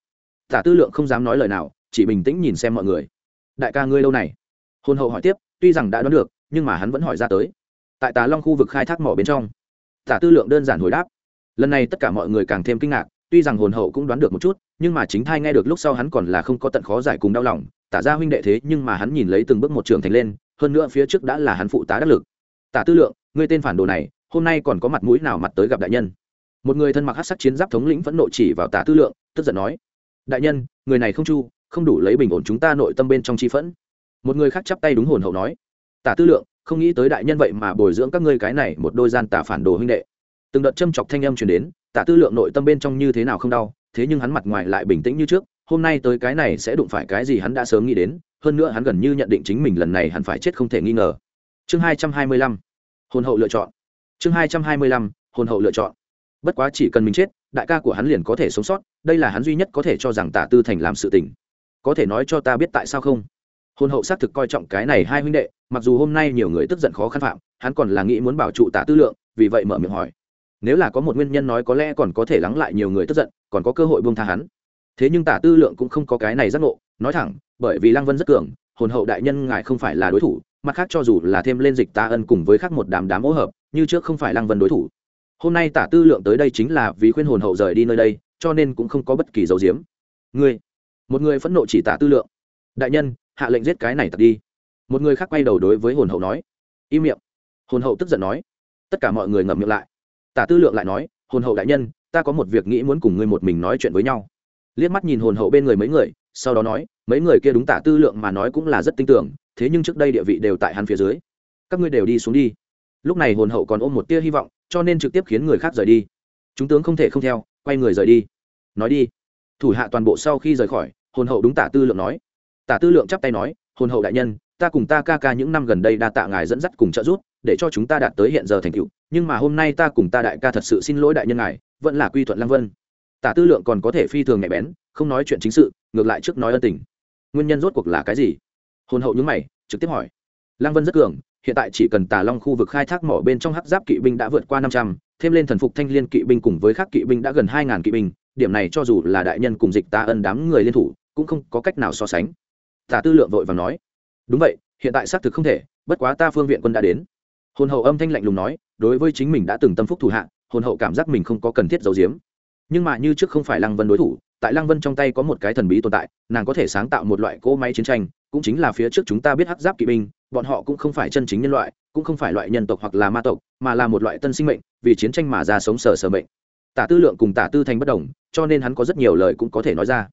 Tạ tư lượng không dám nói lời nào, chỉ bình tĩnh nhìn xem mọi người. Đại ca ngươi lâu này? Hôn hậu hỏi tiếp, tuy rằng đã đoán được, nhưng mà hắn vẫn hỏi ra tới. Tại tà long khu vực khai thác mỏ bên trong. Tả tư lượng đơn giản hồi đáp. Lần này tất cả mọi người càng thêm kinh ngạc, tuy rằng hồn hậu cũng đoán được một chút, nhưng mà chính thai nghe được lúc sau hắn còn là không có tận khó giải cùng đau lòng. Tả ra huynh đệ thế nhưng mà hắn nhìn lấy từng bước một trường thành lên, hơn nữa phía trước đã là hắn phụ tá đắc lực tả tư lượng, ngươi tên phản đồ này, hôm nay còn có mặt mũi nào mặt tới gặp đại nhân? Một người thân mặc hát sắc chiến giáp thống lĩnh vẫn nộ chỉ vào tả tư lượng, tức giận nói, đại nhân, người này không chu, không đủ lấy bình ổn chúng ta nội tâm bên trong chi phẫn. Một người khác chắp tay đúng hồn hậu nói, tả tư lượng, không nghĩ tới đại nhân vậy mà bồi dưỡng các ngươi cái này một đôi gian tả phản đồ huynh đệ. Từng đợt châm chọc thanh âm truyền đến, tả tư lượng nội tâm bên trong như thế nào không đau, thế nhưng hắn mặt ngoài lại bình tĩnh như trước, hôm nay tới cái này sẽ đụng phải cái gì hắn đã sớm nghĩ đến, hơn nữa hắn gần như nhận định chính mình lần này hắn phải chết không thể nghi ngờ chương hai trăm hai mươi lăm, hồn hậu lựa chọn. Chương hai trăm hai mươi lăm, hồn hậu lựa chọn. Bất quá chỉ cần mình chết, đại ca của hắn liền có thể sống sót, đây là hắn duy nhất có thể cho rằng tả tư thành làm sự tình. Có thể nói cho ta biết tại sao không? Hồn hậu xác thực coi trọng cái này hai huynh đệ, mặc dù hôm nay nhiều người tức giận khó khăn phạm, hắn còn là nghĩ muốn bảo trụ tả tư lượng, vì vậy mở miệng hỏi. Nếu là có một nguyên nhân nói có lẽ còn có thể lắng lại nhiều người tức giận, còn có cơ hội buông tha hắn. Thế nhưng tả tư lượng cũng không có cái này giác ngộ, nói thẳng, bởi vì lăng vân rất cường, hồn hậu đại nhân ngài không phải là đối thủ mặt khác cho dù là thêm lên dịch ta ân cùng với khác một đám đám hỗ hợp, như trước không phải lăng vân đối thủ. Hôm nay tả tư lượng tới đây chính là vì khuyên hồn hậu rời đi nơi đây, cho nên cũng không có bất kỳ dấu diếm. Người một người phẫn nộ chỉ tả tư lượng. Đại nhân, hạ lệnh giết cái này tật đi. Một người khác quay đầu đối với hồn hậu nói. Im miệng. Hồn hậu tức giận nói. Tất cả mọi người ngậm miệng lại. Tả tư lượng lại nói, hồn hậu đại nhân, ta có một việc nghĩ muốn cùng ngươi một mình nói chuyện với nhau. Liếc mắt nhìn hồn hậu bên người mấy người, sau đó nói, mấy người kia đúng tả tư lượng mà nói cũng là rất tin tưởng thế nhưng trước đây địa vị đều tại hắn phía dưới. Các ngươi đều đi xuống đi. Lúc này hồn hậu còn ôm một tia hy vọng, cho nên trực tiếp khiến người khác rời đi. Chúng tướng không thể không theo, quay người rời đi. Nói đi. Thủ hạ toàn bộ sau khi rời khỏi, hồn hậu đúng tả tư lượng nói. Tả tư lượng chắp tay nói, hồn hậu đại nhân, ta cùng ta ca ca những năm gần đây đa tạ ngài dẫn dắt cùng trợ giúp, để cho chúng ta đạt tới hiện giờ thành tựu. Nhưng mà hôm nay ta cùng ta đại ca thật sự xin lỗi đại nhân ngài, vẫn là quy thuận lăng vân. Tả tư lượng còn có thể phi thường nhạy bén, không nói chuyện chính sự, ngược lại trước nói ân tình. Nguyên nhân rốt cuộc là cái gì? Hồn hậu nhúng mày, trực tiếp hỏi. Lăng vân rất cường, hiện tại chỉ cần tà long khu vực khai thác mỏ bên trong hắc giáp kỵ binh đã vượt qua năm trăm, thêm lên thần phục thanh liên kỵ binh cùng với các kỵ binh đã gần hai ngàn kỵ binh, điểm này cho dù là đại nhân cùng dịch ta ân đám người liên thủ, cũng không có cách nào so sánh. Tả tư lượng vội và nói. Đúng vậy, hiện tại xác thực không thể, bất quá ta phương viện quân đã đến. Hồn hậu âm thanh lạnh lùng nói, đối với chính mình đã từng tâm phúc thủ hạ, hồn hậu cảm giác mình không có cần thiết giấu giếm. Nhưng mà như trước không phải lăng vân đối thủ tại lăng vân trong tay có một cái thần bí tồn tại, nàng có thể sáng tạo một loại cỗ máy chiến tranh, cũng chính là phía trước chúng ta biết hắc giáp kỵ binh, bọn họ cũng không phải chân chính nhân loại, cũng không phải loại nhân tộc hoặc là ma tộc, mà là một loại tân sinh mệnh, vì chiến tranh mà ra sống sờ sờ mệnh. Tả tư lượng cùng tả tư thành bất đồng, cho nên hắn có rất nhiều lời cũng có thể nói ra.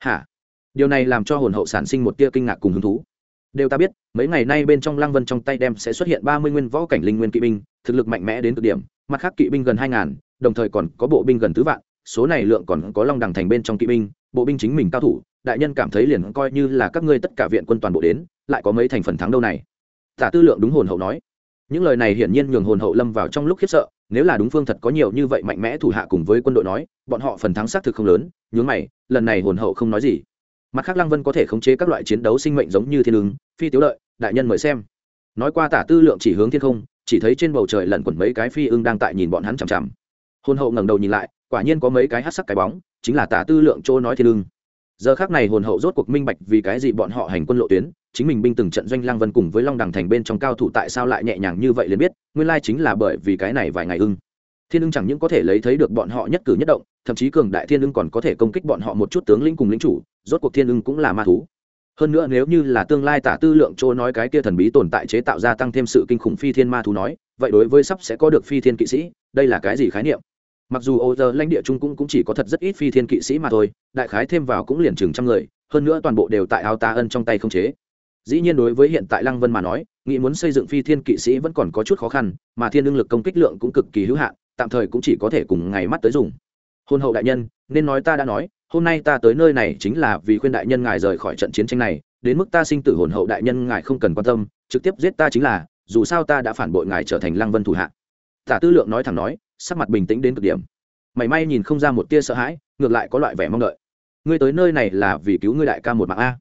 Hả? Điều này làm cho hồn hậu sản sinh một tia kinh ngạc cùng hứng thú. Đều ta biết, mấy ngày nay bên trong lăng vân trong tay đem sẽ xuất hiện ba mươi nguyên võ cảnh linh nguyên kỵ binh, thực lực mạnh mẽ đến cực điểm, mặt khác kỵ binh gần hai ngàn, đồng thời còn có bộ binh gần tứ vạn số này lượng còn có long đằng thành bên trong kỵ binh, bộ binh chính mình cao thủ, đại nhân cảm thấy liền coi như là các ngươi tất cả viện quân toàn bộ đến, lại có mấy thành phần thắng đâu này. Tả tư lượng đúng hồn hậu nói. Những lời này hiển nhiên nhường hồn hậu lâm vào trong lúc khiếp sợ, nếu là đúng phương thật có nhiều như vậy mạnh mẽ thủ hạ cùng với quân đội nói, bọn họ phần thắng xác thực không lớn, nhướng mày, lần này hồn hậu không nói gì. Mặt khác lăng vân có thể khống chế các loại chiến đấu sinh mệnh giống như thiên ứng, phi tiếu lợi, đại nhân mời xem. Nói qua tả tư lượng chỉ hướng thiên không, chỉ thấy trên bầu trời lẩn quẩn mấy cái phi ưng đang tại nhìn bọn hắn chằm chằm. Hồn hậu ngẩng đầu nhìn lại quả nhiên có mấy cái hát sắc cái bóng, chính là tả tư lượng chỗ nói thiên lương giờ khác này hồn hậu rốt cuộc minh bạch vì cái gì bọn họ hành quân lộ tuyến, chính mình binh từng trận doanh lang vân cùng với long đằng thành bên trong cao thủ tại sao lại nhẹ nhàng như vậy liền biết, nguyên lai chính là bởi vì cái này vài ngày ưng. Thiên ưng chẳng những có thể lấy thấy được bọn họ nhất cử nhất động, thậm chí cường đại thiên ưng còn có thể công kích bọn họ một chút tướng lĩnh cùng lính chủ, rốt cuộc thiên ưng cũng là ma thú. Hơn nữa nếu như là tương lai tả tư lượng chỗ nói cái kia thần bí tồn tại chế tạo ra tăng thêm sự kinh khủng phi thiên ma thú nói, vậy đối với sắp sẽ có được phi thiên kỵ sĩ, đây là cái gì khái niệm? Mặc dù ô giờ lãnh địa trung cũng, cũng chỉ có thật rất ít phi thiên kỵ sĩ mà thôi đại khái thêm vào cũng liền chừng trăm người hơn nữa toàn bộ đều tại Ao ta ân trong tay không chế. Dĩ nhiên đối với hiện tại lăng vân mà nói nghĩ muốn xây dựng phi thiên kỵ sĩ vẫn còn có chút khó khăn mà thiên lương lực công kích lượng cũng cực kỳ hữu hạn tạm thời cũng chỉ có thể cùng ngày mắt tới dùng. Hôn hậu đại nhân nên nói ta đã nói hôm nay ta tới nơi này chính là vì khuyên đại nhân ngài rời khỏi trận chiến tranh này đến mức ta sinh tử hồn hậu đại nhân ngài không cần quan tâm trực tiếp giết ta chính là dù sao ta đã phản bội ngài trở thành lăng vân thủ hạ. Tả tư lượng nói thẳng nói sắc mặt bình tĩnh đến cực điểm. Mảy may nhìn không ra một tia sợ hãi, ngược lại có loại vẻ mong đợi. Ngươi tới nơi này là vì cứu ngươi đại ca một mạng a?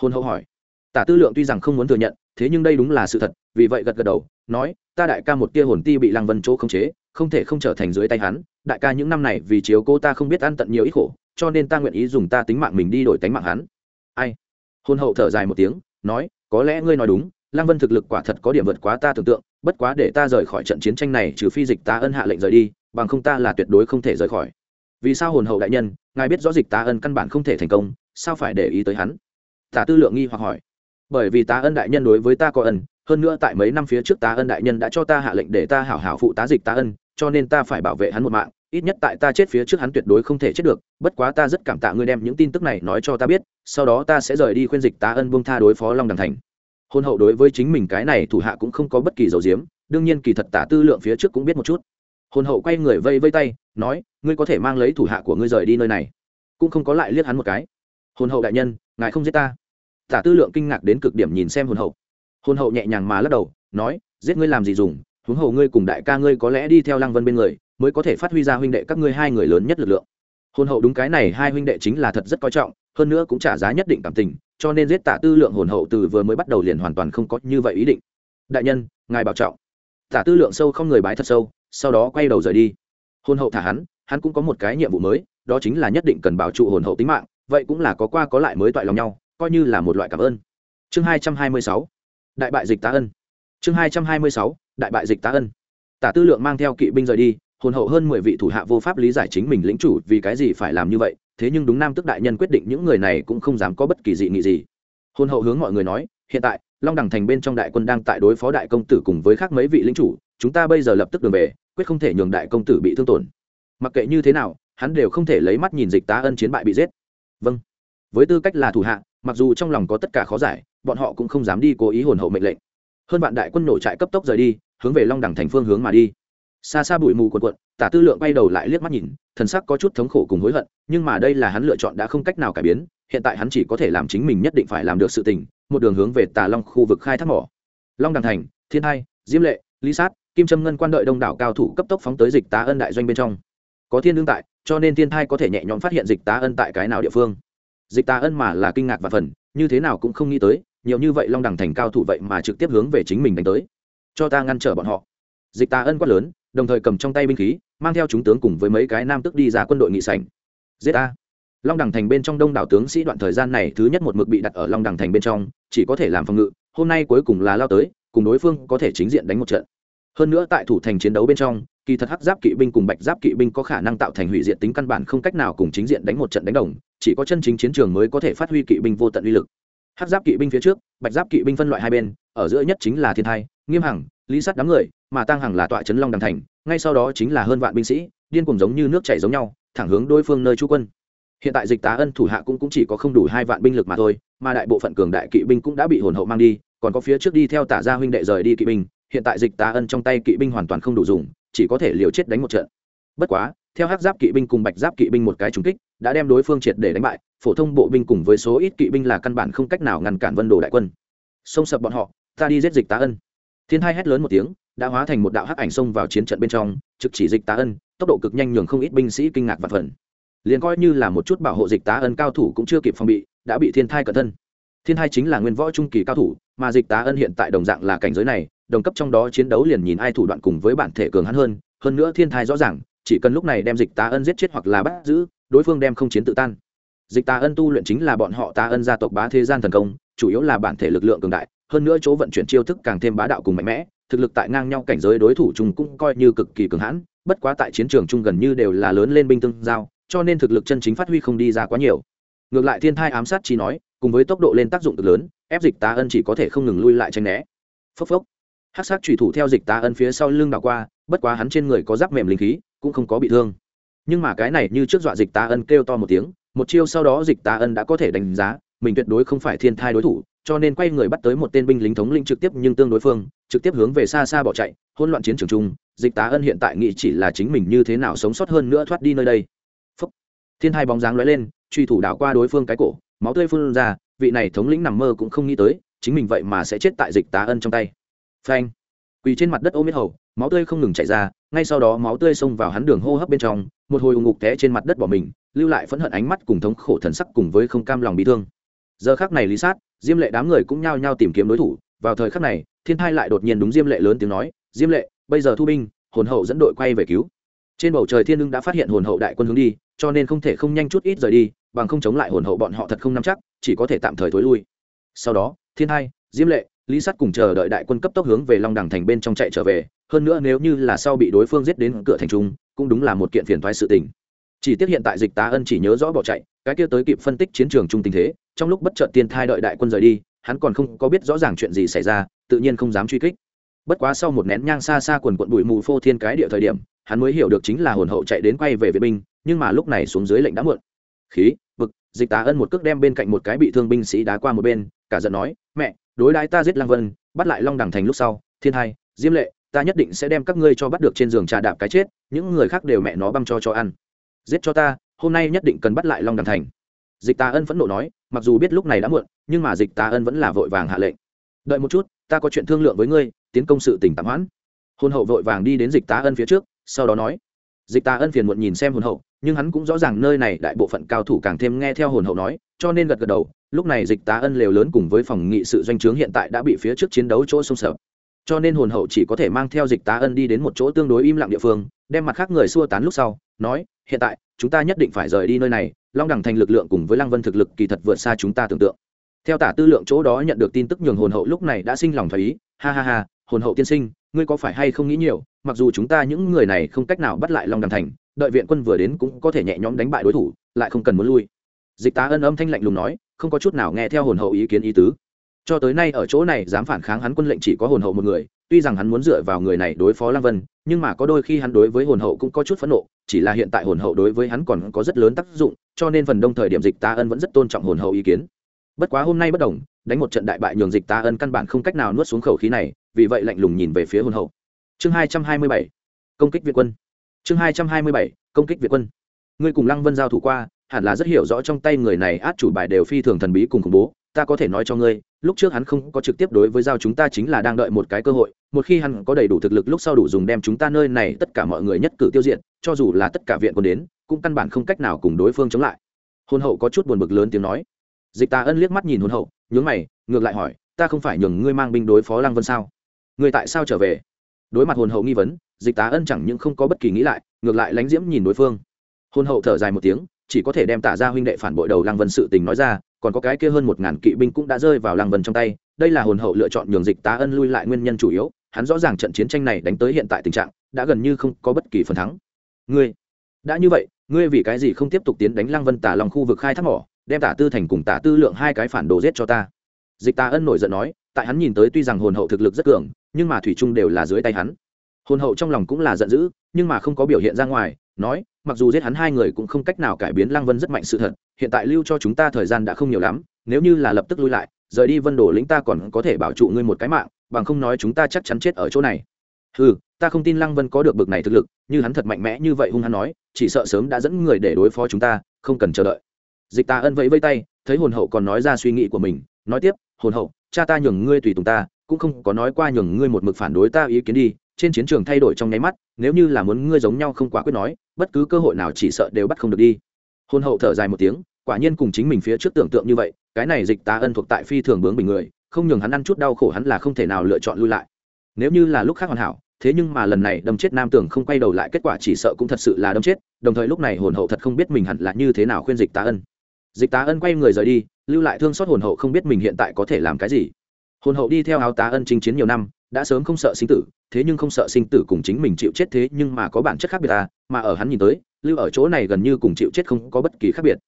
Hôn hậu hỏi. Tả tư lượng tuy rằng không muốn thừa nhận, thế nhưng đây đúng là sự thật, vì vậy gật gật đầu, nói, ta đại ca một tia hồn ti bị lăng vân chỗ khống chế, không thể không trở thành dưới tay hắn. Đại ca những năm này vì chiếu cô ta không biết ăn tận nhiều ít khổ, cho nên ta nguyện ý dùng ta tính mạng mình đi đổi tính mạng hắn. Ai? Hôn hậu thở dài một tiếng, nói, có lẽ ngươi nói đúng, lăng vân thực lực quả thật có điểm vượt quá ta tưởng tượng bất quá để ta rời khỏi trận chiến tranh này, trừ phi dịch ta ân hạ lệnh rời đi, bằng không ta là tuyệt đối không thể rời khỏi. Vì sao hồn hậu đại nhân, ngài biết rõ dịch ta ân căn bản không thể thành công, sao phải để ý tới hắn? Tả tư lượng nghi hoặc hỏi. Bởi vì ta ân đại nhân đối với ta có ân, hơn nữa tại mấy năm phía trước ta ân đại nhân đã cho ta hạ lệnh để ta hảo hảo phụ tá dịch ta ân, cho nên ta phải bảo vệ hắn một mạng, ít nhất tại ta chết phía trước hắn tuyệt đối không thể chết được, bất quá ta rất cảm tạ ngươi đem những tin tức này nói cho ta biết, sau đó ta sẽ rời đi khuyên dịch ta ân buông tha đối phó long đằng thành hôn hậu đối với chính mình cái này thủ hạ cũng không có bất kỳ dầu diếm, đương nhiên kỳ thật tả tư lượng phía trước cũng biết một chút. Hôn hậu quay người vây vây tay, nói, ngươi có thể mang lấy thủ hạ của ngươi rời đi nơi này. Cũng không có lại liếc hắn một cái. Hôn hậu đại nhân, ngài không giết ta. Tả tư lượng kinh ngạc đến cực điểm nhìn xem hôn hậu. Hôn hậu nhẹ nhàng mà lắc đầu, nói, giết ngươi làm gì dùng? Huống hậu ngươi cùng đại ca ngươi có lẽ đi theo lăng vân bên người, mới có thể phát huy ra huynh đệ các ngươi hai người lớn nhất lực lượng. Hôn hậu đúng cái này hai huynh đệ chính là thật rất coi trọng hơn nữa cũng trả giá nhất định cảm tình, cho nên giết tả tư lượng hồn hậu từ vừa mới bắt đầu liền hoàn toàn không có như vậy ý định. Đại nhân, ngài bảo trọng. Tả tư lượng sâu không người bái thật sâu, sau đó quay đầu rời đi. Hồn hậu thả hắn hắn cũng có một cái nhiệm vụ mới, đó chính là nhất định cần bảo trụ hồn hậu tính mạng, vậy cũng là có qua có lại mới toại lòng nhau, coi như là một loại cảm ơn. Chương hai trăm hai mươi sáu. Đại bại dịch tá ân. Chương hai trăm hai mươi sáu. Đại bại dịch tá ân. Tả tư lượng mang theo kỵ binh rời đi hồn hậu hơn mười vị thủ hạ vô pháp lý giải chính mình lĩnh chủ vì cái gì phải làm như vậy, thế nhưng đúng nam tức đại nhân quyết định những người này cũng không dám có bất kỳ dị nghị gì. Hồn hậu hướng mọi người nói, hiện tại, long đẳng thành bên trong đại quân đang tại đối phó đại công tử cùng với khác mấy vị lĩnh chủ, chúng ta bây giờ lập tức đường về, quyết không thể nhường đại công tử bị thương tổn. Mặc kệ như thế nào, hắn đều không thể lấy mắt nhìn dịch tá ân chiến bại bị giết. Vâng. Với tư cách là thủ hạ, mặc dù trong lòng có tất cả khó giải, bọn họ cũng không dám đi cố ý hồn hậu mệnh lệnh. Hơn bạn đại quân nổ trại cấp tốc rời đi, hướng về long đẳng thành phương hướng mà đi xa xa bụi mù quần quận tả tư lượng bay đầu lại liếc mắt nhìn, thần sắc có chút thống khổ cùng hối hận, nhưng mà đây là hắn lựa chọn đã không cách nào cải biến, hiện tại hắn chỉ có thể làm chính mình nhất định phải làm được sự tình, một đường hướng về tà long khu vực khai thác mỏ. Long đằng thành, thiên hai, diêm lệ, lý sát, kim trâm ngân quan đợi đông đảo cao thủ cấp tốc phóng tới dịch tá ân đại doanh bên trong. Có thiên đương tại, cho nên thiên thai có thể nhẹ nhõm phát hiện dịch tá ân tại cái nào địa phương. Dịch tá ân mà là kinh ngạc và phần như thế nào cũng không nghĩ tới, nhiều như vậy long đẳng thành cao thủ vậy mà trực tiếp hướng về chính mình đánh tới. Cho ta ngăn trở bọn họ. Dịch tá ân quát lớn đồng thời cầm trong tay binh khí, mang theo chúng tướng cùng với mấy cái nam tức đi ra quân đội nghị sảnh. Giết a. Long đẳng thành bên trong đông đảo tướng sĩ đoạn thời gian này, thứ nhất một mực bị đặt ở long đẳng thành bên trong, chỉ có thể làm phòng ngự, hôm nay cuối cùng là lao tới, cùng đối phương có thể chính diện đánh một trận. Hơn nữa tại thủ thành chiến đấu bên trong, kỳ thật hắc giáp kỵ binh cùng bạch giáp kỵ binh có khả năng tạo thành hủy diệt tính căn bản không cách nào cùng chính diện đánh một trận đánh đồng, chỉ có chân chính chiến trường mới có thể phát huy kỵ binh vô tận uy lực. Hắc giáp kỵ binh phía trước, bạch giáp kỵ binh phân loại hai bên, ở giữa nhất chính là thiên thai, nghiêm hằng, lý sắt đám người mà tăng hằng là tọa trấn long đằng thành ngay sau đó chính là hơn vạn binh sĩ điên cùng giống như nước chảy giống nhau thẳng hướng đối phương nơi trú quân. Hiện tại dịch tá ân thủ hạ cũng, cũng chỉ có không đủ hai vạn binh lực mà thôi mà đại bộ phận cường đại kỵ binh cũng đã bị hồn hậu mang đi còn có phía trước đi theo tả gia huynh đệ rời đi kỵ binh hiện tại dịch tá ân trong tay kỵ binh hoàn toàn không đủ dùng chỉ có thể liều chết đánh một trận. Bất quá theo hắc giáp kỵ binh cùng bạch giáp kỵ binh một cái trúng kích đã đem đối phương triệt để đánh bại phổ thông bộ binh cùng với số ít kỵ binh là căn bản không cách nào ngăn cản vân đồ đại quân. Xông sập bọn họ ta đi giết dịch tá ân. Thiên hai hét lớn một tiếng đã hóa thành một đạo hắc ảnh xông vào chiến trận bên trong, trực chỉ dịch tá ân, tốc độ cực nhanh nhường không ít binh sĩ kinh ngạc và phần liền coi như là một chút bảo hộ dịch tá ân cao thủ cũng chưa kịp phòng bị, đã bị thiên thai cận thân. Thiên thai chính là nguyên võ trung kỳ cao thủ, mà dịch tá ân hiện tại đồng dạng là cảnh giới này, đồng cấp trong đó chiến đấu liền nhìn ai thủ đoạn cùng với bản thể cường hắn hơn hơn nữa thiên thai rõ ràng, chỉ cần lúc này đem dịch tá ân giết chết hoặc là bắt giữ, đối phương đem không chiến tự tan. Dịch tá ân tu luyện chính là bọn họ tá ân gia tộc bá thế gian thần công, chủ yếu là bản thể lực lượng cường đại, hơn nữa chỗ vận chuyển chiêu thức càng thêm bá đạo cùng mạnh mẽ thực lực tại ngang nhau cảnh giới đối thủ chung cũng coi như cực kỳ cường hãn, bất quá tại chiến trường chung gần như đều là lớn lên binh tương giao, cho nên thực lực chân chính phát huy không đi ra quá nhiều. Ngược lại thiên thai ám sát chỉ nói, cùng với tốc độ lên tác dụng cực lớn, ép dịch tá ân chỉ có thể không ngừng lui lại tranh né. Phốc phốc. Hát sát trùy thủ theo dịch tá ân phía sau lưng đảo qua, bất quá hắn trên người có giáp mềm linh khí, cũng không có bị thương. Nhưng mà cái này như trước dọa dịch tá ân kêu to một tiếng, một chiêu sau đó dịch tá ân đã có thể đánh giá, mình tuyệt đối không phải thiên thai đối thủ cho nên quay người bắt tới một tên binh lính thống lĩnh trực tiếp nhưng tương đối phương, trực tiếp hướng về xa xa bỏ chạy, hỗn loạn chiến trường chung, dịch tá ân hiện tại nghĩ chỉ là chính mình như thế nào sống sót hơn nữa thoát đi nơi đây. Phúc. thiên hai bóng dáng lóe lên, truy thủ đảo qua đối phương cái cổ, máu tươi phun ra, vị này thống lĩnh nằm mơ cũng không nghĩ tới, chính mình vậy mà sẽ chết tại dịch tá ân trong tay. Phanh. Quỳ trên mặt đất ôm biết hầu, máu tươi không ngừng chảy ra, ngay sau đó máu tươi xông vào hắn đường hô hấp bên trong, một hồi ù ngục té trên mặt đất bỏ mình, lưu lại phẫn hận ánh mắt cùng thống khổ thần sắc cùng với không cam lòng bị thương. Giờ khác này lý sát diêm lệ đám người cũng nhao nhao tìm kiếm đối thủ. Vào thời khắc này, thiên thai lại đột nhiên đúng diêm lệ lớn tiếng nói, diêm lệ, bây giờ thu binh, hồn hậu dẫn đội quay về cứu. Trên bầu trời thiên lưng đã phát hiện hồn hậu đại quân hướng đi, cho nên không thể không nhanh chút ít rời đi, bằng không chống lại hồn hậu bọn họ thật không nắm chắc, chỉ có thể tạm thời thối lui. Sau đó, thiên hai diêm lệ, lý sắt cùng chờ đợi đại quân cấp tốc hướng về long đằng thành bên trong chạy trở về. Hơn nữa nếu như là sau bị đối phương giết đến cửa thành trung, cũng đúng là một kiện phiền thoái sự tình. Chỉ tiếc hiện tại dịch tá ân chỉ nhớ rõ bỏ chạy, cái kia tới kịp phân tích chiến trường trung tình thế trong lúc bất chợt tiên thai đợi đại quân rời đi, hắn còn không có biết rõ ràng chuyện gì xảy ra, tự nhiên không dám truy kích. Bất quá sau một nén nhang xa xa quần quận bụi mù phô thiên cái địa thời điểm, hắn mới hiểu được chính là hồn hậu chạy đến quay về vệ binh, nhưng mà lúc này xuống dưới lệnh đã muộn. Khí, bực, dịch tá ân một cước đem bên cạnh một cái bị thương binh sĩ đá qua một bên, cả giận nói, mẹ, đối đãi ta giết lăng vân, bắt lại long đẳng thành lúc sau, thiên hai, diêm lệ, ta nhất định sẽ đem các ngươi cho bắt được trên giường trà đạp cái chết, những người khác đều mẹ nó băm cho cho ăn. Giết cho ta, hôm nay nhất định cần bắt lại long đằng thành. Dịch tá ân phẫn nộ nói mặc dù biết lúc này đã muộn, nhưng mà dịch tá ân vẫn là vội vàng hạ lệnh. Đợi một chút, ta có chuyện thương lượng với ngươi, tiến công sự tỉnh tạm hoãn. Hôn hậu vội vàng đi đến dịch tá ân phía trước, sau đó nói. Dịch tá ân phiền muộn nhìn xem hồn hậu, nhưng hắn cũng rõ ràng nơi này đại bộ phận cao thủ càng thêm nghe theo hồn hậu nói, cho nên gật gật đầu. Lúc này dịch tá ân lều lớn cùng với phòng nghị sự doanh trướng hiện tại đã bị phía trước chiến đấu chỗ sông sở cho nên hồn hậu chỉ có thể mang theo dịch tá ân đi đến một chỗ tương đối im lặng địa phương, đem mặt khác người xua tán lúc sau, nói, hiện tại chúng ta nhất định phải rời đi nơi này, long đẳng thành lực lượng cùng với lăng vân thực lực kỳ thật vượt xa chúng ta tưởng tượng. Theo tả tư lượng chỗ đó nhận được tin tức nhường hồn hậu lúc này đã sinh lòng thấy ha ha ha, hồn hậu tiên sinh, ngươi có phải hay không nghĩ nhiều, mặc dù chúng ta những người này không cách nào bắt lại long đằng thành, đợi viện quân vừa đến cũng có thể nhẹ nhõm đánh bại đối thủ, lại không cần muốn lui. Dịch tá ân âm thanh lạnh lùng nói, không có chút nào nghe theo hồn hậu ý kiến ý tứ. Cho tới nay ở chỗ này dám phản kháng hắn quân lệnh chỉ có hồn hậu một người tuy rằng hắn muốn dựa vào người này đối phó lăng vân, nhưng mà có đôi khi hắn đối với hồn hậu cũng có chút phẫn nộ, chỉ là hiện tại hồn hậu đối với hắn còn có rất lớn tác dụng, cho nên phần đông thời điểm dịch ta ân vẫn rất tôn trọng hồn hậu ý kiến. Bất quá hôm nay bất đồng, đánh một trận đại bại nhường dịch ta ân căn bản không cách nào nuốt xuống khẩu khí này, vì vậy lạnh lùng nhìn về phía hồn hậu. Chương hai trăm hai mươi bảy, công kích việt quân. Chương hai trăm hai mươi bảy, công kích việt quân. Ngươi cùng lăng vân giao thủ qua, hẳn là rất hiểu rõ trong tay người này át chủ bài đều phi thường thần bí cùng khủng bố ta có thể nói cho ngươi, lúc trước hắn không có trực tiếp đối với giao chúng ta chính là đang đợi một cái cơ hội, một khi hắn có đầy đủ thực lực lúc sau đủ dùng đem chúng ta nơi này tất cả mọi người nhất cử tiêu diệt, cho dù là tất cả viện quân đến, cũng căn bản không cách nào cùng đối phương chống lại. Hôn hậu có chút buồn bực lớn tiếng nói. Dịch ta ân liếc mắt nhìn hôn hậu, nhướng mày, ngược lại hỏi, ta không phải nhường ngươi mang binh đối phó lăng vân sao? Ngươi tại sao trở về? Đối mặt hồn hậu nghi vấn, dịch tá ân chẳng những không có bất kỳ nghĩ lại, ngược lại lánh diễm nhìn đối phương. Hôn hậu thở dài một tiếng, chỉ có thể đem tả ra huynh đệ phản bội đầu lăng vân sự tình nói ra còn có cái kia hơn một ngàn kỵ binh cũng đã rơi vào lăng vân trong tay, đây là hồn hậu lựa chọn nhường dịch tá ân lui lại nguyên nhân chủ yếu, hắn rõ ràng trận chiến tranh này đánh tới hiện tại tình trạng, đã gần như không có bất kỳ phần thắng. Ngươi, đã như vậy, ngươi vì cái gì không tiếp tục tiến đánh lăng vân tả lòng khu vực khai thác mỏ, đem tả tư thành cùng tả tư lượng hai cái phản đồ giết cho ta? Dịch tá ân nổi giận nói, tại hắn nhìn tới tuy rằng hồn hậu thực lực rất cường, nhưng mà thủy trung đều là dưới tay hắn. Hồn hậu trong lòng cũng là giận dữ, nhưng mà không có biểu hiện ra ngoài, nói mặc dù giết hắn hai người cũng không cách nào cải biến lăng vân rất mạnh sự thật, hiện tại lưu cho chúng ta thời gian đã không nhiều lắm, nếu như là lập tức lui lại, rời đi vân đồ lĩnh ta còn có thể bảo trụ ngươi một cái mạng, bằng không nói chúng ta chắc chắn chết ở chỗ này. Ừ ta không tin lăng vân có được bực này thực lực, như hắn thật mạnh mẽ như vậy hung hắn nói, chỉ sợ sớm đã dẫn người để đối phó chúng ta, không cần chờ đợi. Dịch ta ân vẫy vây tay, thấy hồn hậu còn nói ra suy nghĩ của mình, nói tiếp, hồn hậu, cha ta nhường ngươi tùy tùng ta, cũng không có nói qua nhường ngươi một mực phản đối ta ý kiến đi trên chiến trường thay đổi trong nháy mắt, nếu như là muốn ngươi giống nhau không quá quyết nói, bất cứ cơ hội nào chỉ sợ đều bắt không được đi. Hôn hậu thở dài một tiếng, quả nhiên cùng chính mình phía trước tưởng tượng như vậy, cái này dịch tá ân thuộc tại phi thường bướng bình người, không nhường hắn ăn chút đau khổ hắn là không thể nào lựa chọn lui lại. Nếu như là lúc khác hoàn hảo, thế nhưng mà lần này đâm chết nam tưởng không quay đầu lại kết quả chỉ sợ cũng thật sự là đâm chết, đồng thời lúc này hồn hậu thật không biết mình hẳn là như thế nào khuyên dịch tá ân. Dịch tá ân quay người rời đi, lưu lại thương xót hồn hậu không biết mình hiện tại có thể làm cái gì. Hồn hậu đi theo áo tá ân chinh chiến nhiều năm đã sớm không sợ sinh tử, thế nhưng không sợ sinh tử cùng chính mình chịu chết thế nhưng mà có bản chất khác biệt à mà ở hắn nhìn tới, lưu ở chỗ này gần như cùng chịu chết không có bất kỳ khác biệt.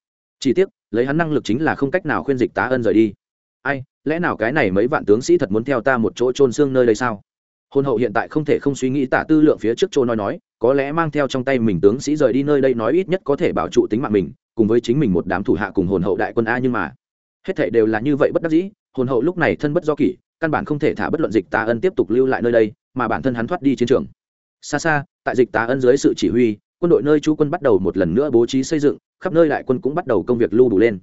Chỉ tiếc, lấy hắn năng lực chính là không cách nào khuyên dịch tá ân rời đi. Ai, lẽ nào cái này mấy vạn tướng sĩ thật muốn theo ta một chỗ trôn xương nơi đây sao? Hôn hậu hiện tại không thể không suy nghĩ tả tư lượng phía trước chỗ nói nói, có lẽ mang theo trong tay mình tướng sĩ rời đi nơi đây nói ít nhất có thể bảo trụ tính mạng mình, cùng với chính mình một đám thủ hạ cùng hồn hậu đại quân a nhưng mà, hết thảy đều là như vậy bất đắc dĩ, hồn hậu lúc này thân bất do kỷ căn bản không thể thả bất luận dịch tá ân tiếp tục lưu lại nơi đây, mà bản thân hắn thoát đi chiến trường. Xa xa, tại dịch tá ân dưới sự chỉ huy, quân đội nơi chú quân bắt đầu một lần nữa bố trí xây dựng, khắp nơi đại quân cũng bắt đầu công việc lưu đủ lên.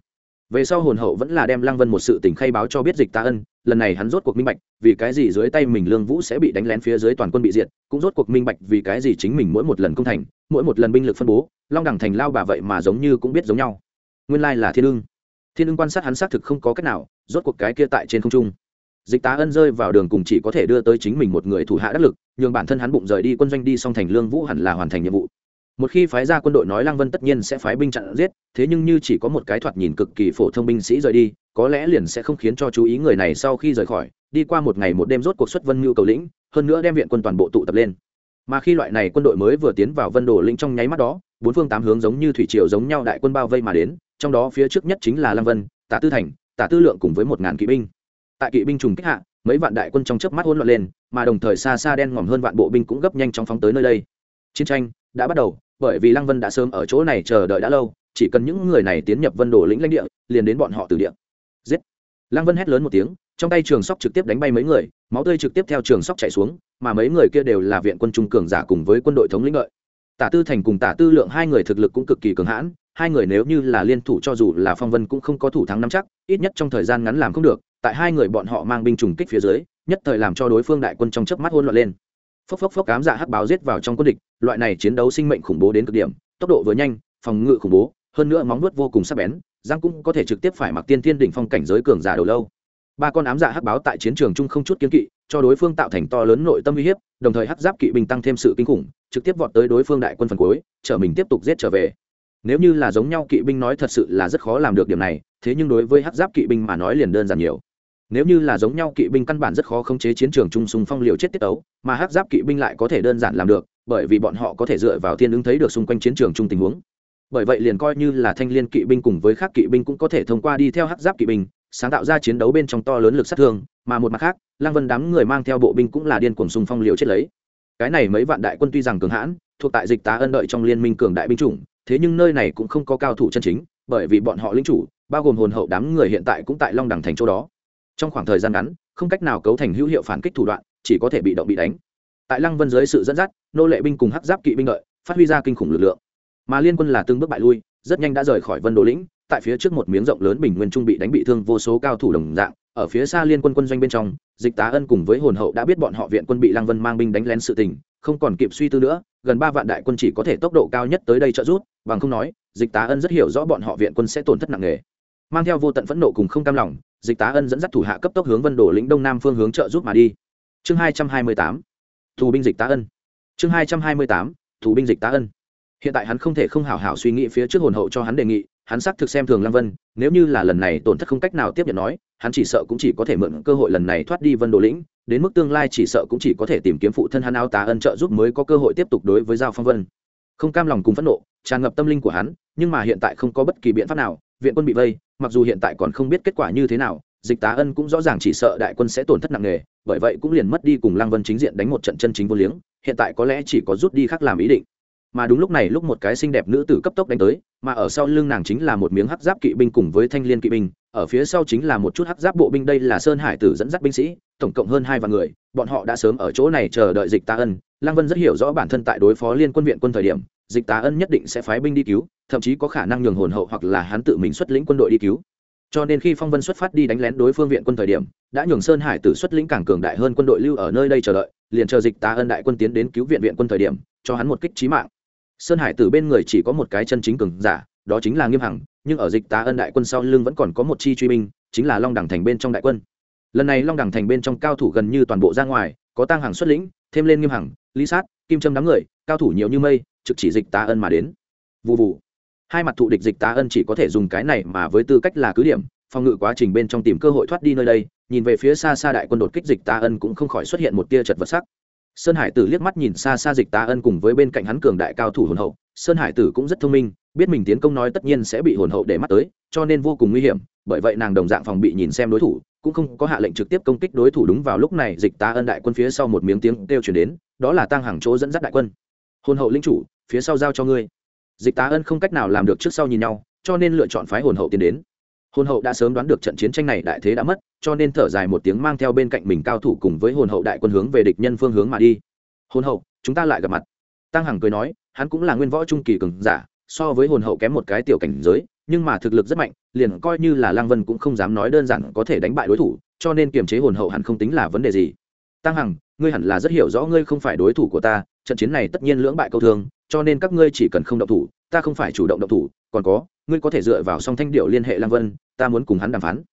Về sau hồn hậu vẫn là đem lăng vân một sự tình khay báo cho biết dịch tá ân, lần này hắn rốt cuộc minh bạch, vì cái gì dưới tay mình lương vũ sẽ bị đánh lén phía dưới toàn quân bị diệt, cũng rốt cuộc minh bạch vì cái gì chính mình mỗi một lần công thành, mỗi một lần binh lực phân bố, long đẳng thành lao bà vậy mà giống như cũng biết giống nhau. Nguyên lai là thiên ưng. Thiên ưng quan sát hắn xác thực không có cách nào, rốt cuộc cái kia tại trên không trung dịch tá ân rơi vào đường cùng chỉ có thể đưa tới chính mình một người thủ hạ đắc lực, nhường bản thân hắn bụng rời đi quân doanh đi song thành lương vũ hẳn là hoàn thành nhiệm vụ. Một khi phái ra quân đội nói lăng vân tất nhiên sẽ phái binh chặn giết, thế nhưng như chỉ có một cái thoạt nhìn cực kỳ phổ thông binh sĩ rời đi, có lẽ liền sẽ không khiến cho chú ý người này sau khi rời khỏi, đi qua một ngày một đêm rốt cuộc xuất vân mưu cầu lĩnh, hơn nữa đem viện quân toàn bộ tụ tập lên. Mà khi loại này quân đội mới vừa tiến vào vân đồ lĩnh trong nháy mắt đó, bốn phương tám hướng giống như thủy triều giống nhau đại quân bao vây mà đến, trong đó phía trước nhất chính là lăng vân tả tư thành tả tư lượng cùng với một ngàn kỵ binh tại kỵ binh trùng kích hạ, mấy vạn đại quân trong chớp mắt hỗn loạn lên, mà đồng thời xa xa đen ngòm hơn vạn bộ binh cũng gấp nhanh chóng phóng tới nơi đây. Chiến tranh đã bắt đầu, bởi vì lăng vân đã sớm ở chỗ này chờ đợi đã lâu, chỉ cần những người này tiến nhập vân đồ lĩnh lãnh địa, liền đến bọn họ từ địa. Giết! Lăng vân hét lớn một tiếng, trong tay trường sóc trực tiếp đánh bay mấy người, máu tươi trực tiếp theo trường sóc chạy xuống, mà mấy người kia đều là viện quân trung cường giả cùng với quân đội thống lĩnh lợi tả tư thành cùng tả tư lượng hai người thực lực cũng cực kỳ cường hãn hai người nếu như là liên thủ cho dù là phong vân cũng không có thủ thắng nắm chắc, ít nhất trong thời gian ngắn làm không được, tại hai người bọn họ mang binh trùng kích phía dưới, nhất thời làm cho đối phương đại quân trong chớp mắt hôn loạn lên. Phốc phốc phốc cám dạ hắc báo giết vào trong quân địch, loại này chiến đấu sinh mệnh khủng bố đến cực điểm, tốc độ vừa nhanh, phòng ngự khủng bố, hơn nữa móng nuốt vô cùng sắc bén giang cũng có thể trực tiếp phải mặc tiên thiên đỉnh phong cảnh giới cường giả đầu lâu. Ba con ám dạ hắc báo tại chiến trường chung không chút kiến kỵ, cho đối phương tạo thành to lớn nội tâm uy hiếp, đồng thời hắc giáp kỵ binh tăng thêm sự kinh khủng, trực tiếp vọt tới đối phương đại quân phần cuối, chở mình tiếp tục giết trở về nếu như là giống nhau kỵ binh nói thật sự là rất khó làm được điểm này, thế nhưng đối với hát giáp kỵ binh mà nói liền đơn giản nhiều. Nếu như là giống nhau kỵ binh căn bản rất khó khống chế chiến trường trung xung phong liều chết tiết ấu mà hát giáp kỵ binh lại có thể đơn giản làm được, bởi vì bọn họ có thể dựa vào thiên ứng thấy được xung quanh chiến trường chung tình huống. Bởi vậy liền coi như là thanh liên kỵ binh cùng với khác kỵ binh cũng có thể thông qua đi theo hát giáp kỵ binh, sáng tạo ra chiến đấu bên trong to lớn lực sát thương, mà một mặt khác lang vân đám người mang theo bộ binh cũng là điên cuồng xung phong liều chết lấy. Cái này mấy vạn đại quân tuy rằng cường hãn, thuộc tại dịch tá ân đợi trong liên minh cường đại binh chủng thế nhưng nơi này cũng không có cao thủ chân chính, bởi vì bọn họ lính chủ, bao gồm hồn hậu đám người hiện tại cũng tại long đẳng thành chỗ đó. Trong khoảng thời gian ngắn, không cách nào cấu thành hữu hiệu phản kích thủ đoạn, chỉ có thể bị động bị đánh. Tại lăng vân dưới sự dẫn dắt, nô lệ binh cùng hắc giáp kỵ binh đợi, phát huy ra kinh khủng lực lượng. Mà liên quân là từng bước bại lui, rất nhanh đã rời khỏi vân đồ lĩnh, tại phía trước một miếng rộng lớn bình nguyên trung bị đánh bị thương vô số cao thủ đồng dạng. Ở phía xa liên quân quân doanh bên trong, dịch tá ân cùng với hồn hậu đã biết bọn họ viện quân bị lăng vân mang binh đánh lén sự tình không còn kịp suy tư nữa, gần ba vạn đại quân chỉ có thể tốc độ cao nhất tới đây trợ rút bằng không nói, dịch tá ân rất hiểu rõ bọn họ viện quân sẽ tổn thất nặng nề. Mang theo vô tận phẫn nộ cùng không cam lòng, dịch tá ân dẫn dắt thủ hạ cấp tốc hướng vân đổ lĩnh đông nam phương hướng trợ giúp mà đi. Chương hai trăm hai mươi tám, thủ binh dịch tá ân. Chương hai trăm hai mươi tám, thủ binh dịch tá ân. Hiện tại hắn không thể không hảo hảo suy nghĩ phía trước hồn hậu cho hắn đề nghị, hắn xác thực xem thường lăng vân, nếu như là lần này tổn thất không cách nào tiếp nhận nói, hắn chỉ sợ cũng chỉ có thể mượn cơ hội lần này thoát đi vân đồ lĩnh đến mức tương lai chỉ sợ cũng chỉ có thể tìm kiếm phụ thân hắn áo tá ân trợ giúp mới có cơ hội tiếp tục đối với giao phong vân. Không cam lòng cùng phẫn nộ, tràn ngập tâm linh của hắn, nhưng mà hiện tại không có bất kỳ biện pháp nào, viện quân bị vây, mặc dù hiện tại còn không biết kết quả như thế nào, dịch tá ân cũng rõ ràng chỉ sợ đại quân sẽ tổn thất nặng nề, bởi vậy cũng liền mất đi cùng lăng vân chính diện đánh một trận chân chính vô liếng, hiện tại có lẽ chỉ có rút đi khác làm ý định mà đúng lúc này lúc một cái xinh đẹp nữ tử cấp tốc đánh tới, mà ở sau lưng nàng chính là một miếng hắc giáp kỵ binh cùng với thanh liên kỵ binh, ở phía sau chính là một chút hắc giáp bộ binh. Đây là sơn hải tử dẫn dắt binh sĩ, tổng cộng hơn hai vạn người, bọn họ đã sớm ở chỗ này chờ đợi dịch tá ân. Lăng vân rất hiểu rõ bản thân tại đối phó liên quân viện quân thời điểm, dịch tá ân nhất định sẽ phái binh đi cứu, thậm chí có khả năng nhường hồn hậu hoặc là hắn tự mình xuất lĩnh quân đội đi cứu. Cho nên khi phong vân xuất phát đi đánh lén đối phương viện quân thời điểm, đã nhường sơn hải tử xuất lĩnh càng cường đại hơn quân đội lưu ở nơi đây chờ đợi, liền chờ dịch tá ân đại quân tiến đến cứu viện viện quân thời điểm, cho hắn một kích trí mạng sơn hải tử bên người chỉ có một cái chân chính cường giả, đó chính là nghiêm hằng, nhưng ở dịch tá ân đại quân sau lưng vẫn còn có một chi truy binh, chính là long đẳng thành bên trong đại quân. Lần này long đẳng thành bên trong cao thủ gần như toàn bộ ra ngoài, có tăng hàng xuất lĩnh, thêm lên nghiêm hằng, lý sát, kim trâm đám người, cao thủ nhiều như mây, trực chỉ dịch tá ân mà đến. Vụ vụ hai mặt thụ địch dịch tá ân chỉ có thể dùng cái này mà với tư cách là cứ điểm, phòng ngự quá trình bên trong tìm cơ hội thoát đi nơi đây, nhìn về phía xa xa đại quân đột kích dịch tá ân cũng không khỏi xuất hiện một tia chật vật sắc sơn hải tử liếc mắt nhìn xa xa dịch tá ân cùng với bên cạnh hắn cường đại cao thủ hồn hậu. Sơn hải tử cũng rất thông minh, biết mình tiến công nói tất nhiên sẽ bị hồn hậu để mắt tới, cho nên vô cùng nguy hiểm, bởi vậy nàng đồng dạng phòng bị nhìn xem đối thủ, cũng không có hạ lệnh trực tiếp công kích đối thủ đúng vào lúc này dịch tá ân đại quân phía sau một miếng tiếng kêu chuyển đến, đó là tăng hàng chỗ dẫn dắt đại quân. Hồn hậu linh chủ, phía sau giao cho ngươi. Dịch tá ân không cách nào làm được trước sau nhìn nhau, cho nên lựa chọn phái hồn hậu tiến đến hồn hậu đã sớm đoán được trận chiến tranh này đại thế đã mất, cho nên thở dài một tiếng mang theo bên cạnh mình cao thủ cùng với hồn hậu đại quân hướng về địch nhân phương hướng mà đi. Hồn hậu, chúng ta lại gặp mặt. Tăng hằng cười nói, hắn cũng là nguyên võ trung kỳ cường giả, so với hồn hậu kém một cái tiểu cảnh giới, nhưng mà thực lực rất mạnh, liền coi như là lang vân cũng không dám nói đơn giản có thể đánh bại đối thủ, cho nên kiềm chế hồn hậu hẳn không tính là vấn đề gì. Tăng hằng, ngươi hẳn là rất hiểu rõ ngươi không phải đối thủ của ta, trận chiến này tất nhiên lưỡng bại câu thương, cho nên các ngươi chỉ cần không động thủ ta không phải chủ động động thủ, còn có, ngươi có thể dựa vào song thanh điệu liên hệ lang vân, ta muốn cùng hắn đàm phán.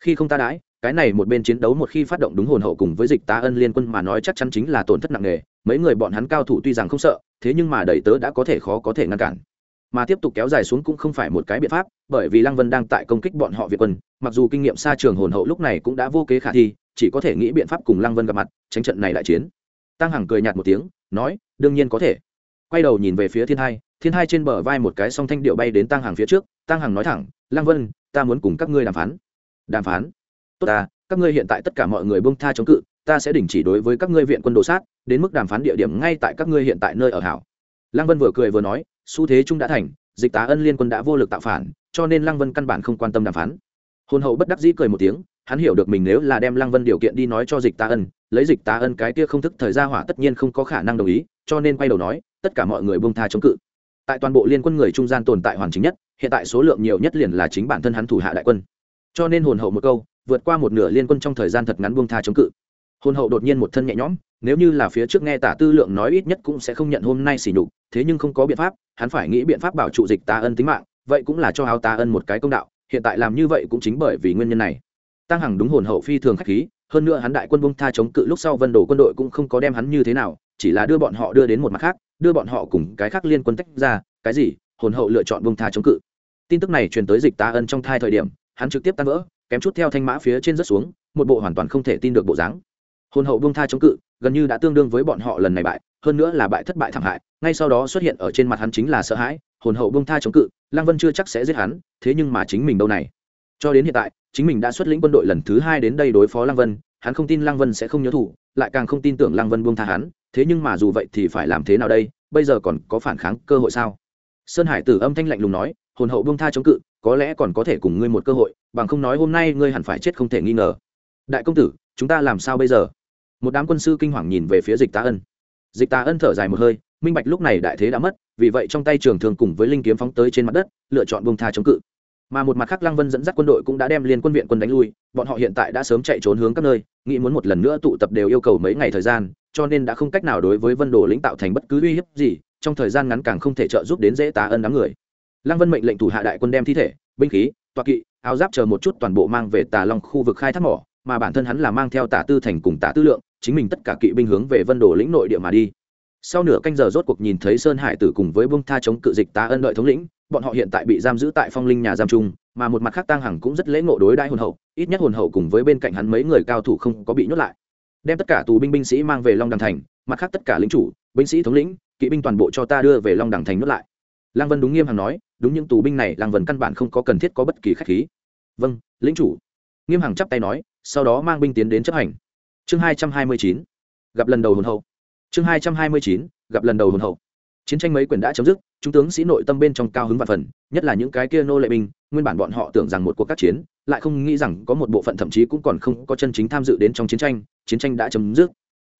Khi không ta đãi, cái này một bên chiến đấu một khi phát động đúng hồn hậu cùng với dịch tá ân liên quân mà nói chắc chắn chính là tổn thất nặng nề, mấy người bọn hắn cao thủ tuy rằng không sợ, thế nhưng mà đẩy tớ đã có thể khó có thể ngăn cản. Mà tiếp tục kéo dài xuống cũng không phải một cái biện pháp, bởi vì lăng vân đang tại công kích bọn họ việt quân, mặc dù kinh nghiệm xa trường hồn hậu lúc này cũng đã vô kế khả thi, chỉ có thể nghĩ biện pháp cùng lăng vân gặp mặt, tránh trận này đại chiến. Tăng hằng cười nhạt một tiếng, nói, đương nhiên có thể. Quay đầu nhìn về phía thiên hai thiên hai trên bờ vai một cái song thanh điệu bay đến tăng hàng phía trước tăng hàng nói thẳng Lang vân, ta muốn cùng các ngươi đàm phán. Đàm phán? Tốt ta, các ngươi hiện tại tất cả mọi người bông tha chống cự, ta sẽ đình chỉ đối với các ngươi viện quân đồ sát, đến mức đàm phán địa điểm ngay tại các ngươi hiện tại nơi ở hảo. Lang vân vừa cười vừa nói, xu thế trung đã thành, dịch tá ân liên quân đã vô lực tạo phản, cho nên Lang vân căn bản không quan tâm đàm phán. Hôn hậu bất đắc dĩ cười một tiếng, hắn hiểu được mình nếu là đem lăng vân điều kiện đi nói cho dịch tá ân, lấy dịch tá ân cái kia không thức thời gia hỏa tất nhiên không có khả năng đồng ý, cho nên quay đầu nói, tất cả mọi người bông tha chống cự tại toàn bộ liên quân người trung gian tồn tại hoàn chính nhất, hiện tại số lượng nhiều nhất liền là chính bản thân hắn thủ hạ đại quân. Cho nên hồn hậu một câu, vượt qua một nửa liên quân trong thời gian thật ngắn buông tha chống cự. Hồn hậu đột nhiên một thân nhẹ nhõm, nếu như là phía trước nghe tả tư lượng nói ít nhất cũng sẽ không nhận hôm nay xỉ nhục, thế nhưng không có biện pháp, hắn phải nghĩ biện pháp bảo trụ dịch tá ân tính mạng, vậy cũng là cho áo tá ân một cái công đạo, hiện tại làm như vậy cũng chính bởi vì nguyên nhân này. Tăng hằng đúng hồn hậu phi thường khách khí, hơn nữa hắn đại quân bông tha chống cự lúc sau vân đồ quân đội cũng không có đem hắn như thế nào chỉ là đưa bọn họ đưa đến một mặt khác, đưa bọn họ cùng cái khác liên quân tách ra, cái gì? Hồn hậu lựa chọn bông tha chống cự. Tin tức này truyền tới dịch tá ân trong thai thời điểm, hắn trực tiếp tan vỡ, kém chút theo thanh mã phía trên rất xuống, một bộ hoàn toàn không thể tin được bộ dáng. Hồn hậu bông tha chống cự, gần như đã tương đương với bọn họ lần này bại, hơn nữa là bại thất bại thảm hại, ngay sau đó xuất hiện ở trên mặt hắn chính là sợ hãi, hồn hậu bông tha chống cự Lang vân chưa chắc sẽ giết hắn, thế nhưng mà chính mình đâu này. Cho đến hiện tại, chính mình đã xuất lĩnh quân đội lần thứ hai đến đây đối phó Lang vân, hắn không tin Lang vân sẽ không nhớ thủ lại càng không tin tưởng Lang vân buông tha hắn thế nhưng mà dù vậy thì phải làm thế nào đây? Bây giờ còn có phản kháng cơ hội sao? Sơn hải tử âm thanh lạnh lùng nói, hồn hậu buông tha chống cự, có lẽ còn có thể cùng ngươi một cơ hội, bằng không nói hôm nay ngươi hẳn phải chết không thể nghi ngờ. Đại công tử, chúng ta làm sao bây giờ? Một đám quân sư kinh hoàng nhìn về phía dịch tá ân. Dịch tá ân thở dài một hơi, minh bạch lúc này đại thế đã mất, vì vậy trong tay trường thường cùng với linh kiếm phóng tới trên mặt đất, lựa chọn bông tha chống cự mà một mặt khác lăng vân dẫn dắt quân đội cũng đã đem liên quân viện quân đánh lui, bọn họ hiện tại đã sớm chạy trốn hướng các nơi, nghĩ muốn một lần nữa tụ tập đều yêu cầu mấy ngày thời gian, cho nên đã không cách nào đối với vân đồ lĩnh tạo thành bất cứ uy hiếp gì, trong thời gian ngắn càng không thể trợ giúp đến dễ tá ân đám người. Lăng vân mệnh lệnh thủ hạ đại quân đem thi thể, binh khí, toa kỵ, áo giáp chờ một chút toàn bộ mang về tà long khu vực khai thác mỏ, mà bản thân hắn là mang theo tả tư thành cùng tả tư lượng, chính mình tất cả kỵ binh hướng về vân đồ lĩnh nội địa mà đi. Sau nửa canh giờ rốt cuộc nhìn thấy sơn hải tử cùng với bông tha chống cự dịch tá ân đợi thống lĩnh bọn họ hiện tại bị giam giữ tại phong linh nhà giam trung mà một mặt khác tăng hằng cũng rất lễ ngộ đối đãi hồn hậu, ít nhất hồn hậu cùng với bên cạnh hắn mấy người cao thủ không có bị nhốt lại. Đem tất cả tù binh binh sĩ mang về long đằng thành, mặt khác tất cả lính chủ, binh sĩ thống lĩnh, kỵ binh toàn bộ cho ta đưa về long đằng thành nhốt lại. Lăng vân đúng nghiêm hằng nói, đúng những tù binh này, lăng vân căn bản không có cần thiết có bất kỳ khách khí. Vâng lính chủ. Nghiêm hằng chắp tay nói, sau đó mang binh tiến đến chấp hành. Chương hai trăm hai mươi chín, gặp lần đầu hồn hậu. Chương hai trăm hai mươi chín, gặp lần đầu hồn hậu chiến tranh mấy quyền đã chấm dứt trung tướng sĩ nội tâm bên trong cao hứng và phần, nhất là những cái kia nô lệ binh, nguyên bản bọn họ tưởng rằng một cuộc các chiến, lại không nghĩ rằng có một bộ phận thậm chí cũng còn không có chân chính tham dự đến trong chiến tranh chiến tranh đã chấm dứt.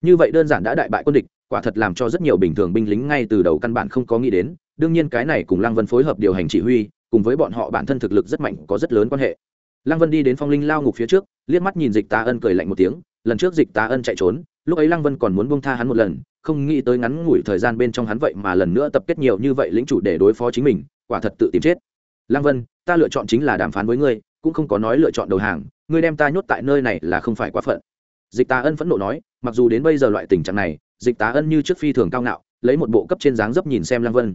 Như vậy đơn giản đã đại bại quân địch, quả thật làm cho rất nhiều bình thường binh lính ngay từ đầu căn bản không có nghĩ đến, đương nhiên cái này cùng lăng vân phối hợp điều hành chỉ huy, cùng với bọn họ bản thân thực lực rất mạnh có rất lớn quan hệ. Lăng vân đi đến phong linh lao ngục phía trước, liếc mắt nhìn dịch tá ân cười lạnh một tiếng, lần trước dịch tá ân chạy trốn lúc ấy lăng vân còn muốn bông tha hắn một lần, không nghĩ tới ngắn ngủi thời gian bên trong hắn vậy mà lần nữa tập kết nhiều như vậy lĩnh chủ để đối phó chính mình, quả thật tự tìm chết. Lăng vân, ta lựa chọn chính là đàm phán với ngươi, cũng không có nói lựa chọn đầu hàng, ngươi đem ta nhốt tại nơi này là không phải quá phận. Dịch tá ân phẫn nộ nói, mặc dù đến bây giờ loại tình trạng này, dịch tá ân như trước phi thường cao ngạo, lấy một bộ cấp trên dáng dấp nhìn xem lăng vân.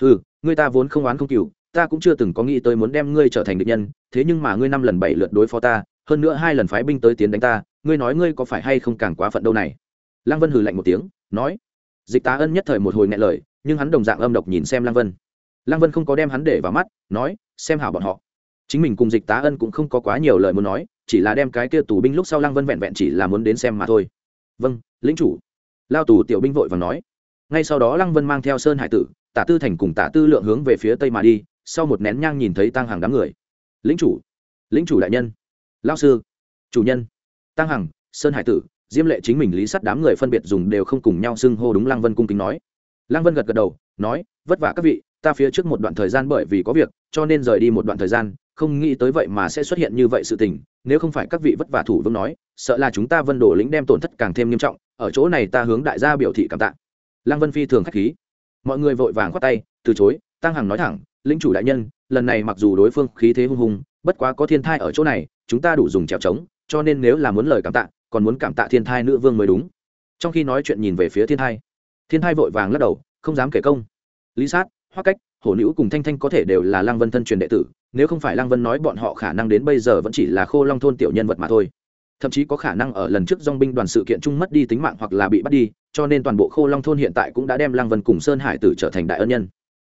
Ừ ngươi ta vốn không oán không cừu, ta cũng chưa từng có nghĩ tới muốn đem ngươi trở thành địch nhân, thế nhưng mà ngươi năm lần bảy lượt đối phó ta, hơn nữa hai lần phái binh tới tiến đánh ta ngươi nói ngươi có phải hay không càng quá phận đâu này? Lăng vân hừ lạnh một tiếng, nói, dịch tá ân nhất thời một hồi nghe lời, nhưng hắn đồng dạng âm độc nhìn xem lăng vân. Lăng vân không có đem hắn để vào mắt, nói, xem hảo bọn họ. Chính mình cùng dịch tá ân cũng không có quá nhiều lời muốn nói, chỉ là đem cái kia tù binh lúc sau lăng vân vẹn vẹn chỉ là muốn đến xem mà thôi. Vâng lính chủ. Lao tù tiểu binh vội và nói. Ngay sau đó lăng vân mang theo sơn hải tử, tả tư thành cùng tả tư lượng hướng về phía tây mà đi, sau một nén nhang nhìn thấy tăng hàng đám người. Lính chủ lính chủ đại nhân. Lao sư, chủ nhân tăng hằng, sơn hải tử, diêm lệ chính mình lý sắt đám người phân biệt dùng đều không cùng nhau xưng hô đúng lăng vân cung kính nói. Lăng vân gật gật đầu, nói, vất vả các vị, ta phía trước một đoạn thời gian bởi vì có việc, cho nên rời đi một đoạn thời gian, không nghĩ tới vậy mà sẽ xuất hiện như vậy sự tình, nếu không phải các vị vất vả thủ vương nói, sợ là chúng ta vân đổ lĩnh đem tổn thất càng thêm nghiêm trọng, ở chỗ này ta hướng đại gia biểu thị cảm tạ. Lăng vân phi thường k h á c h khí. Mọi người vội vàng khoát tay, từ chối, tăng hằng nói thẳng, lĩnh chủ đại nhân, lần này mặc dù đối phương khí thế hung hùng, bất quá có thiên thai ở chỗ này, chúng ta đủ dùng trèo trống cho nên nếu là muốn lời cảm tạ, còn muốn cảm tạ thiên thai nữ vương mới đúng. Trong khi nói chuyện nhìn về phía thiên thai thiên thai vội vàng lắc đầu, không dám kể công. Lý sát hoa cách, hổ nữ cùng thanh thanh có thể đều là lăng vân thân truyền đệ tử, nếu không phải lăng vân nói bọn họ khả năng đến bây giờ vẫn chỉ là khô long thôn tiểu nhân vật mà thôi. Thậm chí có khả năng ở lần trước dong binh đoàn sự kiện chung mất đi tính mạng hoặc là bị bắt đi, cho nên toàn bộ khô long thôn hiện tại cũng đã đem lăng vân cùng sơn hải tử trở thành đại ân nhân.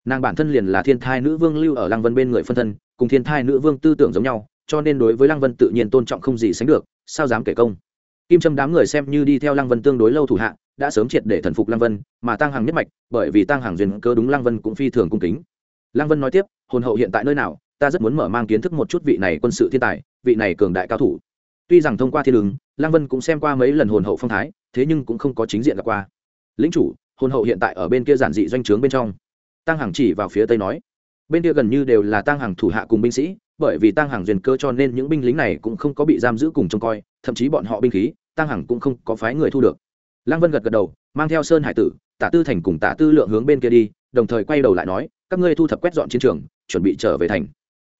Nàng bản thân liền là thiên thai nữ vương lưu ở lăng vân bên người phân thân, cùng thiên thai nữ vương tư tưởng giống nhau cho nên đối với lăng vân tự nhiên tôn trọng không gì sánh được, sao dám kể công? Kim trâm đám người xem như đi theo lăng vân tương đối lâu thủ hạ, đã sớm triệt để thần phục lăng vân, mà tăng hàng nhất mạch, bởi vì tăng hàng duyên cơ đúng lăng vân cũng phi thường cung kính. Lăng vân nói tiếp, hồn hậu hiện tại nơi nào? Ta rất muốn mở mang kiến thức một chút vị này quân sự thiên tài, vị này cường đại cao thủ. Tuy rằng thông qua thiên đường lăng vân cũng xem qua mấy lần hồn hậu phong thái, thế nhưng cũng không có chính diện gặp qua. Lính chủ, hồn hậu hiện tại ở bên kia giản dị doanh trướng bên trong. Tăng hàng chỉ vào phía tây nói. Bên kia gần như đều là tăng hàng thủ hạ cùng binh sĩ bởi vì tăng hàng duyên cơ cho nên những binh lính này cũng không có bị giam giữ cùng trông coi, thậm chí bọn họ binh khí tăng hàng cũng không có phái người thu được. Lăng vân gật gật đầu, mang theo sơn hải tử, tả tư thành cùng tả tư lượng hướng bên kia đi, đồng thời quay đầu lại nói, các ngươi thu thập quét dọn chiến trường, chuẩn bị trở về thành.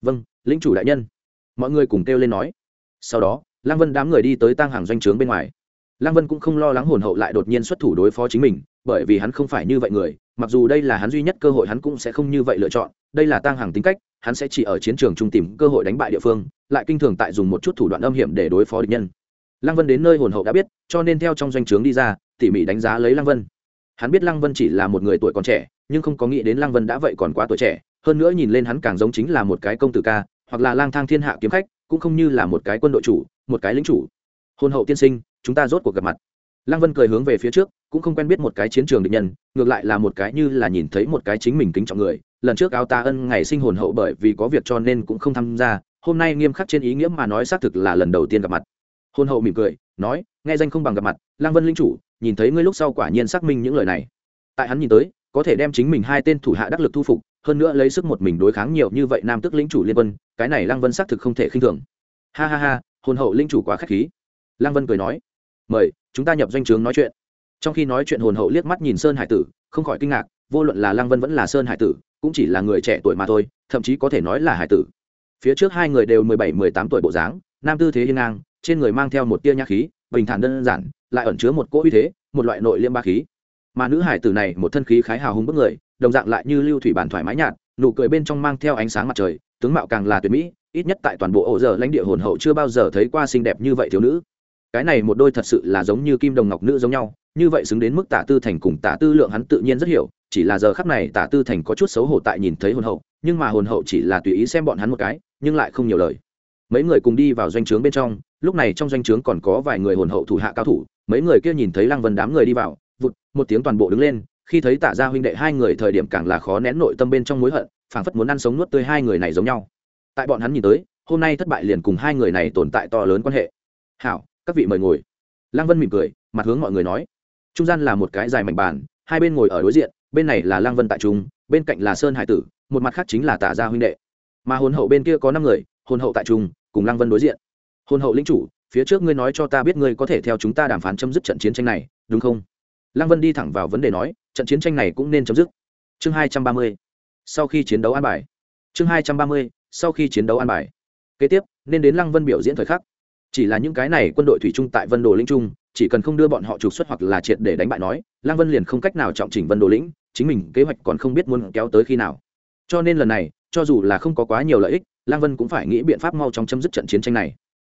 Vâng lính chủ đại nhân. Mọi người cùng kêu lên nói. Sau đó, lăng vân đám người đi tới tăng hàng doanh trướng bên ngoài. Lăng vân cũng không lo lắng hồn hậu lại đột nhiên xuất thủ đối phó chính mình, bởi vì hắn không phải như vậy người, mặc dù đây là hắn duy nhất cơ hội hắn cũng sẽ không như vậy lựa chọn, đây là tăng hàng tính cách hắn sẽ chỉ ở chiến trường trung tìm cơ hội đánh bại địa phương, lại kinh thường tại dùng một chút thủ đoạn âm hiểm để đối phó địch nhân. Lăng vân đến nơi hồn hậu đã biết, cho nên theo trong doanh trướng đi ra, tỉ mỉ đánh giá lấy lăng vân. Hắn biết lăng vân chỉ là một người tuổi còn trẻ, nhưng không có nghĩ đến lăng vân đã vậy còn quá tuổi trẻ, hơn nữa nhìn lên hắn càng giống chính là một cái công tử ca, hoặc là lang thang thiên hạ kiếm khách, cũng không như là một cái quân đội chủ, một cái lính chủ. Hôn hậu tiên sinh, chúng ta rốt cuộc gặp mặt lăng vân cười hướng về phía trước, cũng không quen biết một cái chiến trường địch nhân, ngược lại là một cái như là nhìn thấy một cái chính mình kính trọng người. Lần trước áo ta ân ngày sinh hồn hậu bởi vì có việc cho nên cũng không tham gia, hôm nay nghiêm khắc trên ý nghĩa mà nói xác thực là lần đầu tiên gặp mặt. Hôn hậu mỉm cười, nói, nghe danh không bằng gặp mặt, lăng vân linh chủ, nhìn thấy ngươi lúc sau quả nhiên xác minh những lời này. Tại hắn nhìn tới, có thể đem chính mình hai tên thủ hạ đắc lực thu phục, hơn nữa lấy sức một mình đối kháng nhiều như vậy nam tức lĩnh chủ liên quân, cái này lăng vân xác thực không thể khinh thường. Ha ha ha, hồn hậu linh chủ quá k h á c h khí. Lăng vân cười nói mời, chúng ta nhập doanh trướng nói chuyện. Trong khi nói chuyện hồn hậu liếc mắt nhìn sơn hải tử, không khỏi kinh ngạc, vô luận là lăng vân vẫn là sơn hải tử, cũng chỉ là người trẻ tuổi mà thôi, thậm chí có thể nói là hải tử. Phía trước hai người đều mười bảy, mười tám tuổi bộ dáng, nam tư thế hiên ngang, trên người mang theo một tia nhã khí, bình thản đơn giản, lại ẩn chứa một cỗ uy thế, một loại nội liêm ba khí. Mà nữ hải tử này, một thân khí khái hào hùng bức người, đồng dạng lại như lưu thủy bản thoải mái nhạt, nụ cười bên trong mang theo ánh sáng mặt trời, tướng mạo càng là tuyệt mỹ, ít nhất tại toàn bộ ổ giờ lãnh địa hồn hậu chưa bao giờ thấy qua xinh đẹp như vậy thiếu nữ cái này một đôi thật sự là giống như kim đồng ngọc nữ giống nhau, như vậy xứng đến mức tả tư thành cùng tả tư lượng hắn tự nhiên rất hiểu, chỉ là giờ khắc này tả tư thành có chút xấu hổ tại nhìn thấy hồn hậu, nhưng mà hồn hậu chỉ là tùy ý xem bọn hắn một cái, nhưng lại không nhiều lời. Mấy người cùng đi vào doanh trướng bên trong, lúc này trong doanh trướng còn có vài người hồn hậu thủ hạ cao thủ, mấy người kia nhìn thấy lăng vân đám người đi vào, vụt, một tiếng toàn bộ đứng lên, khi thấy tả ra huynh đệ hai người thời điểm càng là khó nén nội tâm bên trong mối hận, phảng phất muốn ăn sống nuốt tươi hai người này giống nhau. Tại bọn hắn nhìn tới, hôm nay thất bại liền cùng hai người này tồn tại to lớn quan hệ. Hảo các vị mời ngồi. Lăng vân mỉm cười, mặt hướng mọi người nói. Trung gian là một cái dài mảnh bàn, hai bên ngồi ở đối diện, bên này là lăng vân tại trung, bên cạnh là sơn hải tử, một mặt khác chính là tả gia huynh đệ. Mà hồn hậu bên kia có năm người, hồn hậu tại trung, cùng lăng vân đối diện. Hồn hậu lĩnh chủ, phía trước ngươi nói cho ta biết ngươi có thể theo chúng ta đàm phán chấm dứt trận chiến tranh này, đúng không? Lăng vân đi thẳng vào vấn đề nói, trận chiến tranh này cũng nên chấm dứt. Chương hai trăm ba mươi, sau khi chiến đấu an bài. Chương hai trăm ba mươi, sau khi chiến đấu an bài. Kế tiếp, nên đến lăng vân biểu diễn thời khắc chỉ là những cái này quân đội thủy trung tại vân đồ lĩnh trung chỉ cần không đưa bọn họ trục xuất hoặc là triệt để đánh bại nói Lang vân liền không cách nào trọng chỉnh vân đồ lĩnh, chính mình kế hoạch còn không biết muốn kéo tới khi nào. Cho nên lần này, cho dù là không có quá nhiều lợi ích Lang vân cũng phải nghĩ biện pháp mau chóng chấm dứt trận chiến tranh này.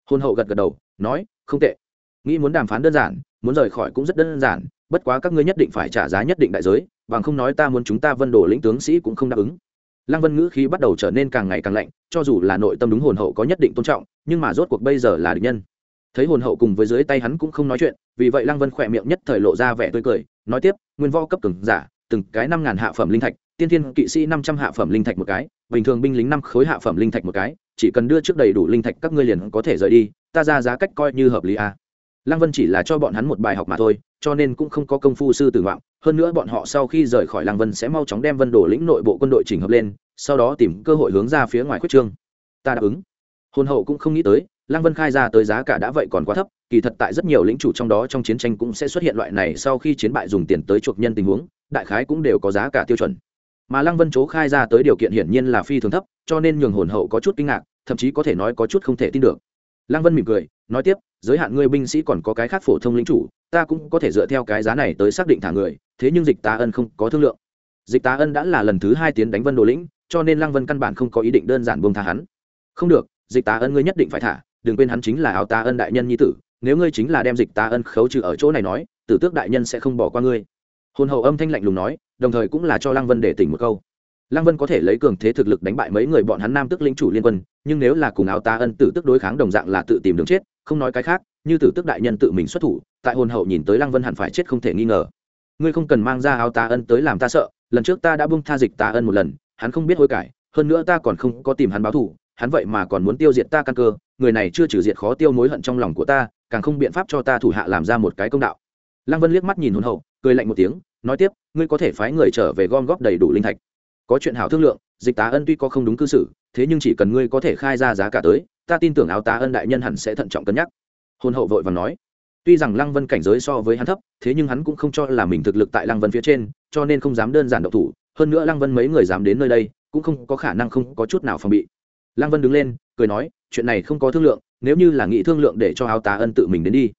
Hôn hậu gật gật đầu, nói, không tệ. Nghĩ muốn đàm phán đơn giản, muốn rời khỏi cũng rất đơn giản, bất quá các ngươi nhất định phải trả giá nhất định đại giới, bằng không nói ta muốn chúng ta vân Đồ lĩnh tướng sĩ cũng không đáp ứng lăng vân ngữ khí bắt đầu trở nên càng ngày càng lạnh, cho dù là nội tâm đúng hồn hậu có nhất định tôn trọng, nhưng mà rốt cuộc bây giờ là địch nhân thấy hồn hậu cùng với dưới tay hắn cũng không nói chuyện, vì vậy lăng vân khỏe miệng nhất thời lộ ra vẻ tươi cười, nói tiếp, nguyên võ cấp cường giả, từng cái năm ngàn hạ phẩm linh thạch, tiên thiên kỵ sĩ năm trăm hạ phẩm linh thạch một cái, bình thường binh lính năm khối hạ phẩm linh thạch một cái, chỉ cần đưa trước đầy đủ linh thạch các ngươi liền có thể rời đi, ta ra giá cách coi như hợp lý a à lăng vân chỉ là cho bọn hắn một bài học mà thôi, cho nên cũng không có công phu sư tử ngoạm. Hơn nữa bọn họ sau khi rời khỏi lăng vân sẽ mau chóng đem vân đổ lĩnh nội bộ quân đội chỉnh hợp lên, sau đó tìm cơ hội hướng ra phía ngoài khuyết trương. Ta đáp ứng. Hôn hậu cũng không nghĩ tới, lăng vân khai ra tới giá cả đã vậy còn quá thấp, kỳ thật tại rất nhiều lĩnh chủ trong đó trong chiến tranh cũng sẽ xuất hiện loại này sau khi chiến bại dùng tiền tới chuộc nhân tình huống, đại khái cũng đều có giá cả tiêu chuẩn. Mà lăng vân chố khai ra tới điều kiện hiển nhiên là phi thường thấp, cho nên nhường hồn hậu có chút kinh ngạc, thậm chí có thể nói có chút không thể tin được lăng vân mỉm cười, nói tiếp, giới hạn ngươi binh sĩ còn có cái khác phổ thông lính chủ, ta cũng có thể dựa theo cái giá này tới xác định thả người, thế nhưng dịch tá ân không có thương lượng. Dịch tá ân đã là lần thứ hai tiến đánh vân đồ lĩnh, cho nên lăng vân căn bản không có ý định đơn giản buông tha hắn. Không được, dịch tá ân ngươi nhất định phải thả, đừng quên hắn chính là áo tá ân đại nhân nhi tử, nếu ngươi chính là đem dịch tá ân khấu trừ ở chỗ này nói, tử tước đại nhân sẽ không bỏ qua ngươi. Hồn hậu âm thanh lạnh lùng nói, đồng thời cũng là cho lăng vân để tỉnh một câu. Lăng vân có thể lấy cường thế thực lực đánh bại mấy người bọn hắn nam tức lĩnh chủ liên quân nhưng nếu là cùng áo tá ân tử tức đối kháng đồng dạng là tự tìm đường chết, không nói cái khác, như tử tức đại nhân tự mình xuất thủ, tại hồn hậu nhìn tới lăng vân hẳn phải chết không thể nghi ngờ. Ngươi không cần mang ra áo tá ân tới làm ta sợ, lần trước ta đã bung tha dịch tá ân một lần, hắn không biết hối cải, hơn nữa ta còn không có tìm hắn báo thù, hắn vậy mà còn muốn tiêu diệt ta căn cơ, người này chưa trừ diệt khó tiêu mối hận trong lòng của ta, càng không biện pháp cho ta thủ hạ làm ra một cái công đạo. Lăng vân liếc mắt nhìn hồn hậu, cười lạnh một tiếng, nói tiếp, ngươi có thể phái người trở về gom góp đầy đủ linh thạch. Có chuyện hảo thương lượng, dịch tá ân tuy có không đúng cư xử thế nhưng chỉ cần ngươi có thể khai ra giá cả tới, ta tin tưởng áo tá ân đại nhân hẳn sẽ thận trọng cân nhắc. Hôn hậu vội và nói. Tuy rằng lăng vân cảnh giới so với hắn thấp, thế nhưng hắn cũng không cho là mình thực lực tại lăng vân phía trên, cho nên không dám đơn giản độc thủ. Hơn nữa lăng vân mấy người dám đến nơi đây, cũng không có khả năng không có chút nào phòng bị. Lăng vân đứng lên, cười nói, chuyện này không có thương lượng, nếu như là nghĩ thương lượng để cho áo tá ân tự mình đến đi.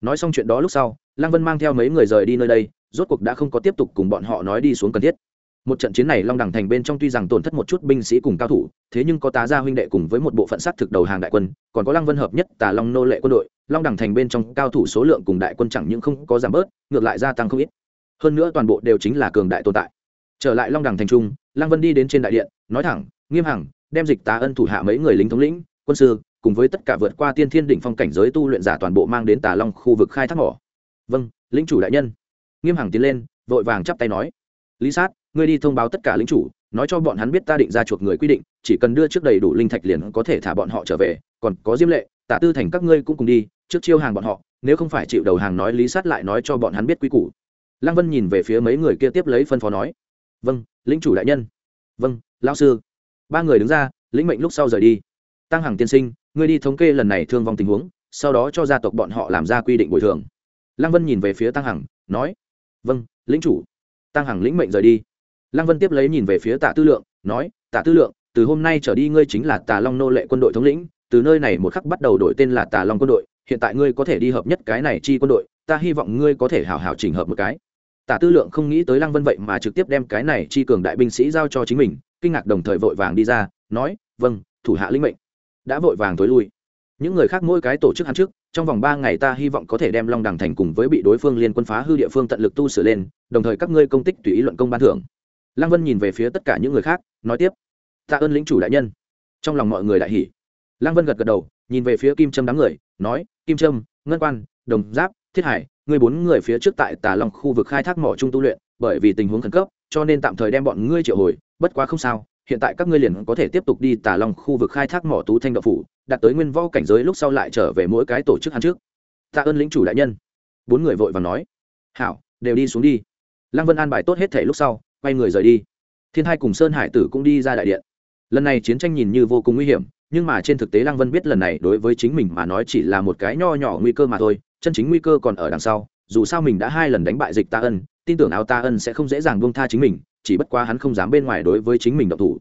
Nói xong chuyện đó lúc sau, lăng vân mang theo mấy người rời đi nơi đây, rốt cuộc đã không có tiếp tục cùng bọn họ nói đi xuống cần thiết một trận chiến này long đẳng thành bên trong tuy rằng tổn thất một chút binh sĩ cùng cao thủ, thế nhưng có tá gia huynh đệ cùng với một bộ phận sát thực đầu hàng đại quân, còn có lăng vân hợp nhất tà long nô lệ quân đội, long đẳng thành bên trong cao thủ số lượng cùng đại quân chẳng những không có giảm bớt, ngược lại gia tăng không ít. Hơn nữa toàn bộ đều chính là cường đại tồn tại. Trở lại long đẳng thành trung, lăng vân đi đến trên đại điện, nói thẳng, nghiêm hằng, đem dịch tá ân thủ hạ mấy người lính thống lĩnh, quân sư, cùng với tất cả vượt qua tiên thiên đỉnh phong cảnh giới tu luyện giả toàn bộ mang đến tà long khu vực khai thác mỏ. Vâng lĩnh chủ đại nhân. Nghiêm hằng tiến lên, vội vàng chắp tay nói. Lý sát ngươi đi thông báo tất cả lính chủ, nói cho bọn hắn biết ta định ra chuộc người quy định, chỉ cần đưa trước đầy đủ linh thạch liền có thể thả bọn họ trở về, còn có diêm lệ tạ tư thành các ngươi cũng cùng đi, trước chiêu hàng bọn họ, nếu không phải chịu đầu hàng nói lý sát lại nói cho bọn hắn biết quy củ. Lăng vân nhìn về phía mấy người kia tiếp lấy phân phó nói vâng lính chủ đại nhân. Vâng lão sư. Ba người đứng ra, lĩnh mệnh lúc sau rời đi. Tăng hằng tiên sinh, ngươi đi thống kê lần này thương vong tình huống, sau đó cho gia tộc bọn họ làm ra quy định bồi thường. Lăng vân nhìn về phía tăng hằng, nói vâng lính chủ. Tăng hằng lĩnh mệnh rời đi lăng vân tiếp lấy nhìn về phía tạ tư lượng, nói, tạ tư lượng, từ hôm nay trở đi ngươi chính là tà long nô lệ quân đội thống lĩnh, từ nơi này một khắc bắt đầu đổi tên là tà long quân đội, hiện tại ngươi có thể đi hợp nhất cái này chi quân đội, ta hy vọng ngươi có thể hảo hảo chỉnh hợp một cái. Tả tư lượng không nghĩ tới lăng vân vậy mà trực tiếp đem cái này chi cường đại binh sĩ giao cho chính mình, kinh ngạc đồng thời vội vàng đi ra, nói vâng thủ hạ linh mệnh. Đã vội vàng tối lui. Những người khác mỗi cái tổ chức hắn trước, trong vòng ba ngày ta hy vọng có thể đem long đằng thành cùng với bị đối phương liên quân phá hư địa phương tận lực tu sửa lên, đồng thời các ngươi công tích tùy ý luận công ban thưởng lăng vân nhìn về phía tất cả những người khác, nói tiếp. Tạ ơn lĩnh chủ đại nhân. Trong lòng mọi người đại hỉ. Lăng vân gật gật đầu, nhìn về phía kim trâm đám người, nói, kim trâm, ngân quan, đồng giáp, thiết hải, ngươi bốn người phía trước tại tà long khu vực khai thác mỏ trung tu luyện, bởi vì tình huống khẩn cấp, cho nên tạm thời đem bọn ngươi triệu hồi, bất quá không sao, hiện tại các ngươi liền có thể tiếp tục đi tà long khu vực khai thác mỏ tú thanh đậu phủ, đạt tới nguyên võ cảnh giới lúc sau lại trở về mỗi cái tổ chức hắn trước. Tạ ơn lĩnh chủ đại nhân. Bốn người vội và nói, hảo, đều đi xuống đi. Lăng vân an bài tốt hết thể lúc sau quay người rời đi. Thiên hai cùng sơn hải tử cũng đi ra đại điện. Lần này chiến tranh nhìn như vô cùng nguy hiểm, nhưng mà trên thực tế lăng vân biết lần này đối với chính mình mà nói chỉ là một cái nho nhỏ nguy cơ mà thôi, chân chính nguy cơ còn ở đằng sau, dù sao mình đã hai lần đánh bại dịch ta ân, tin tưởng áo ta ân sẽ không dễ dàng buông tha chính mình, chỉ bất quá hắn không dám bên ngoài đối với chính mình động thủ.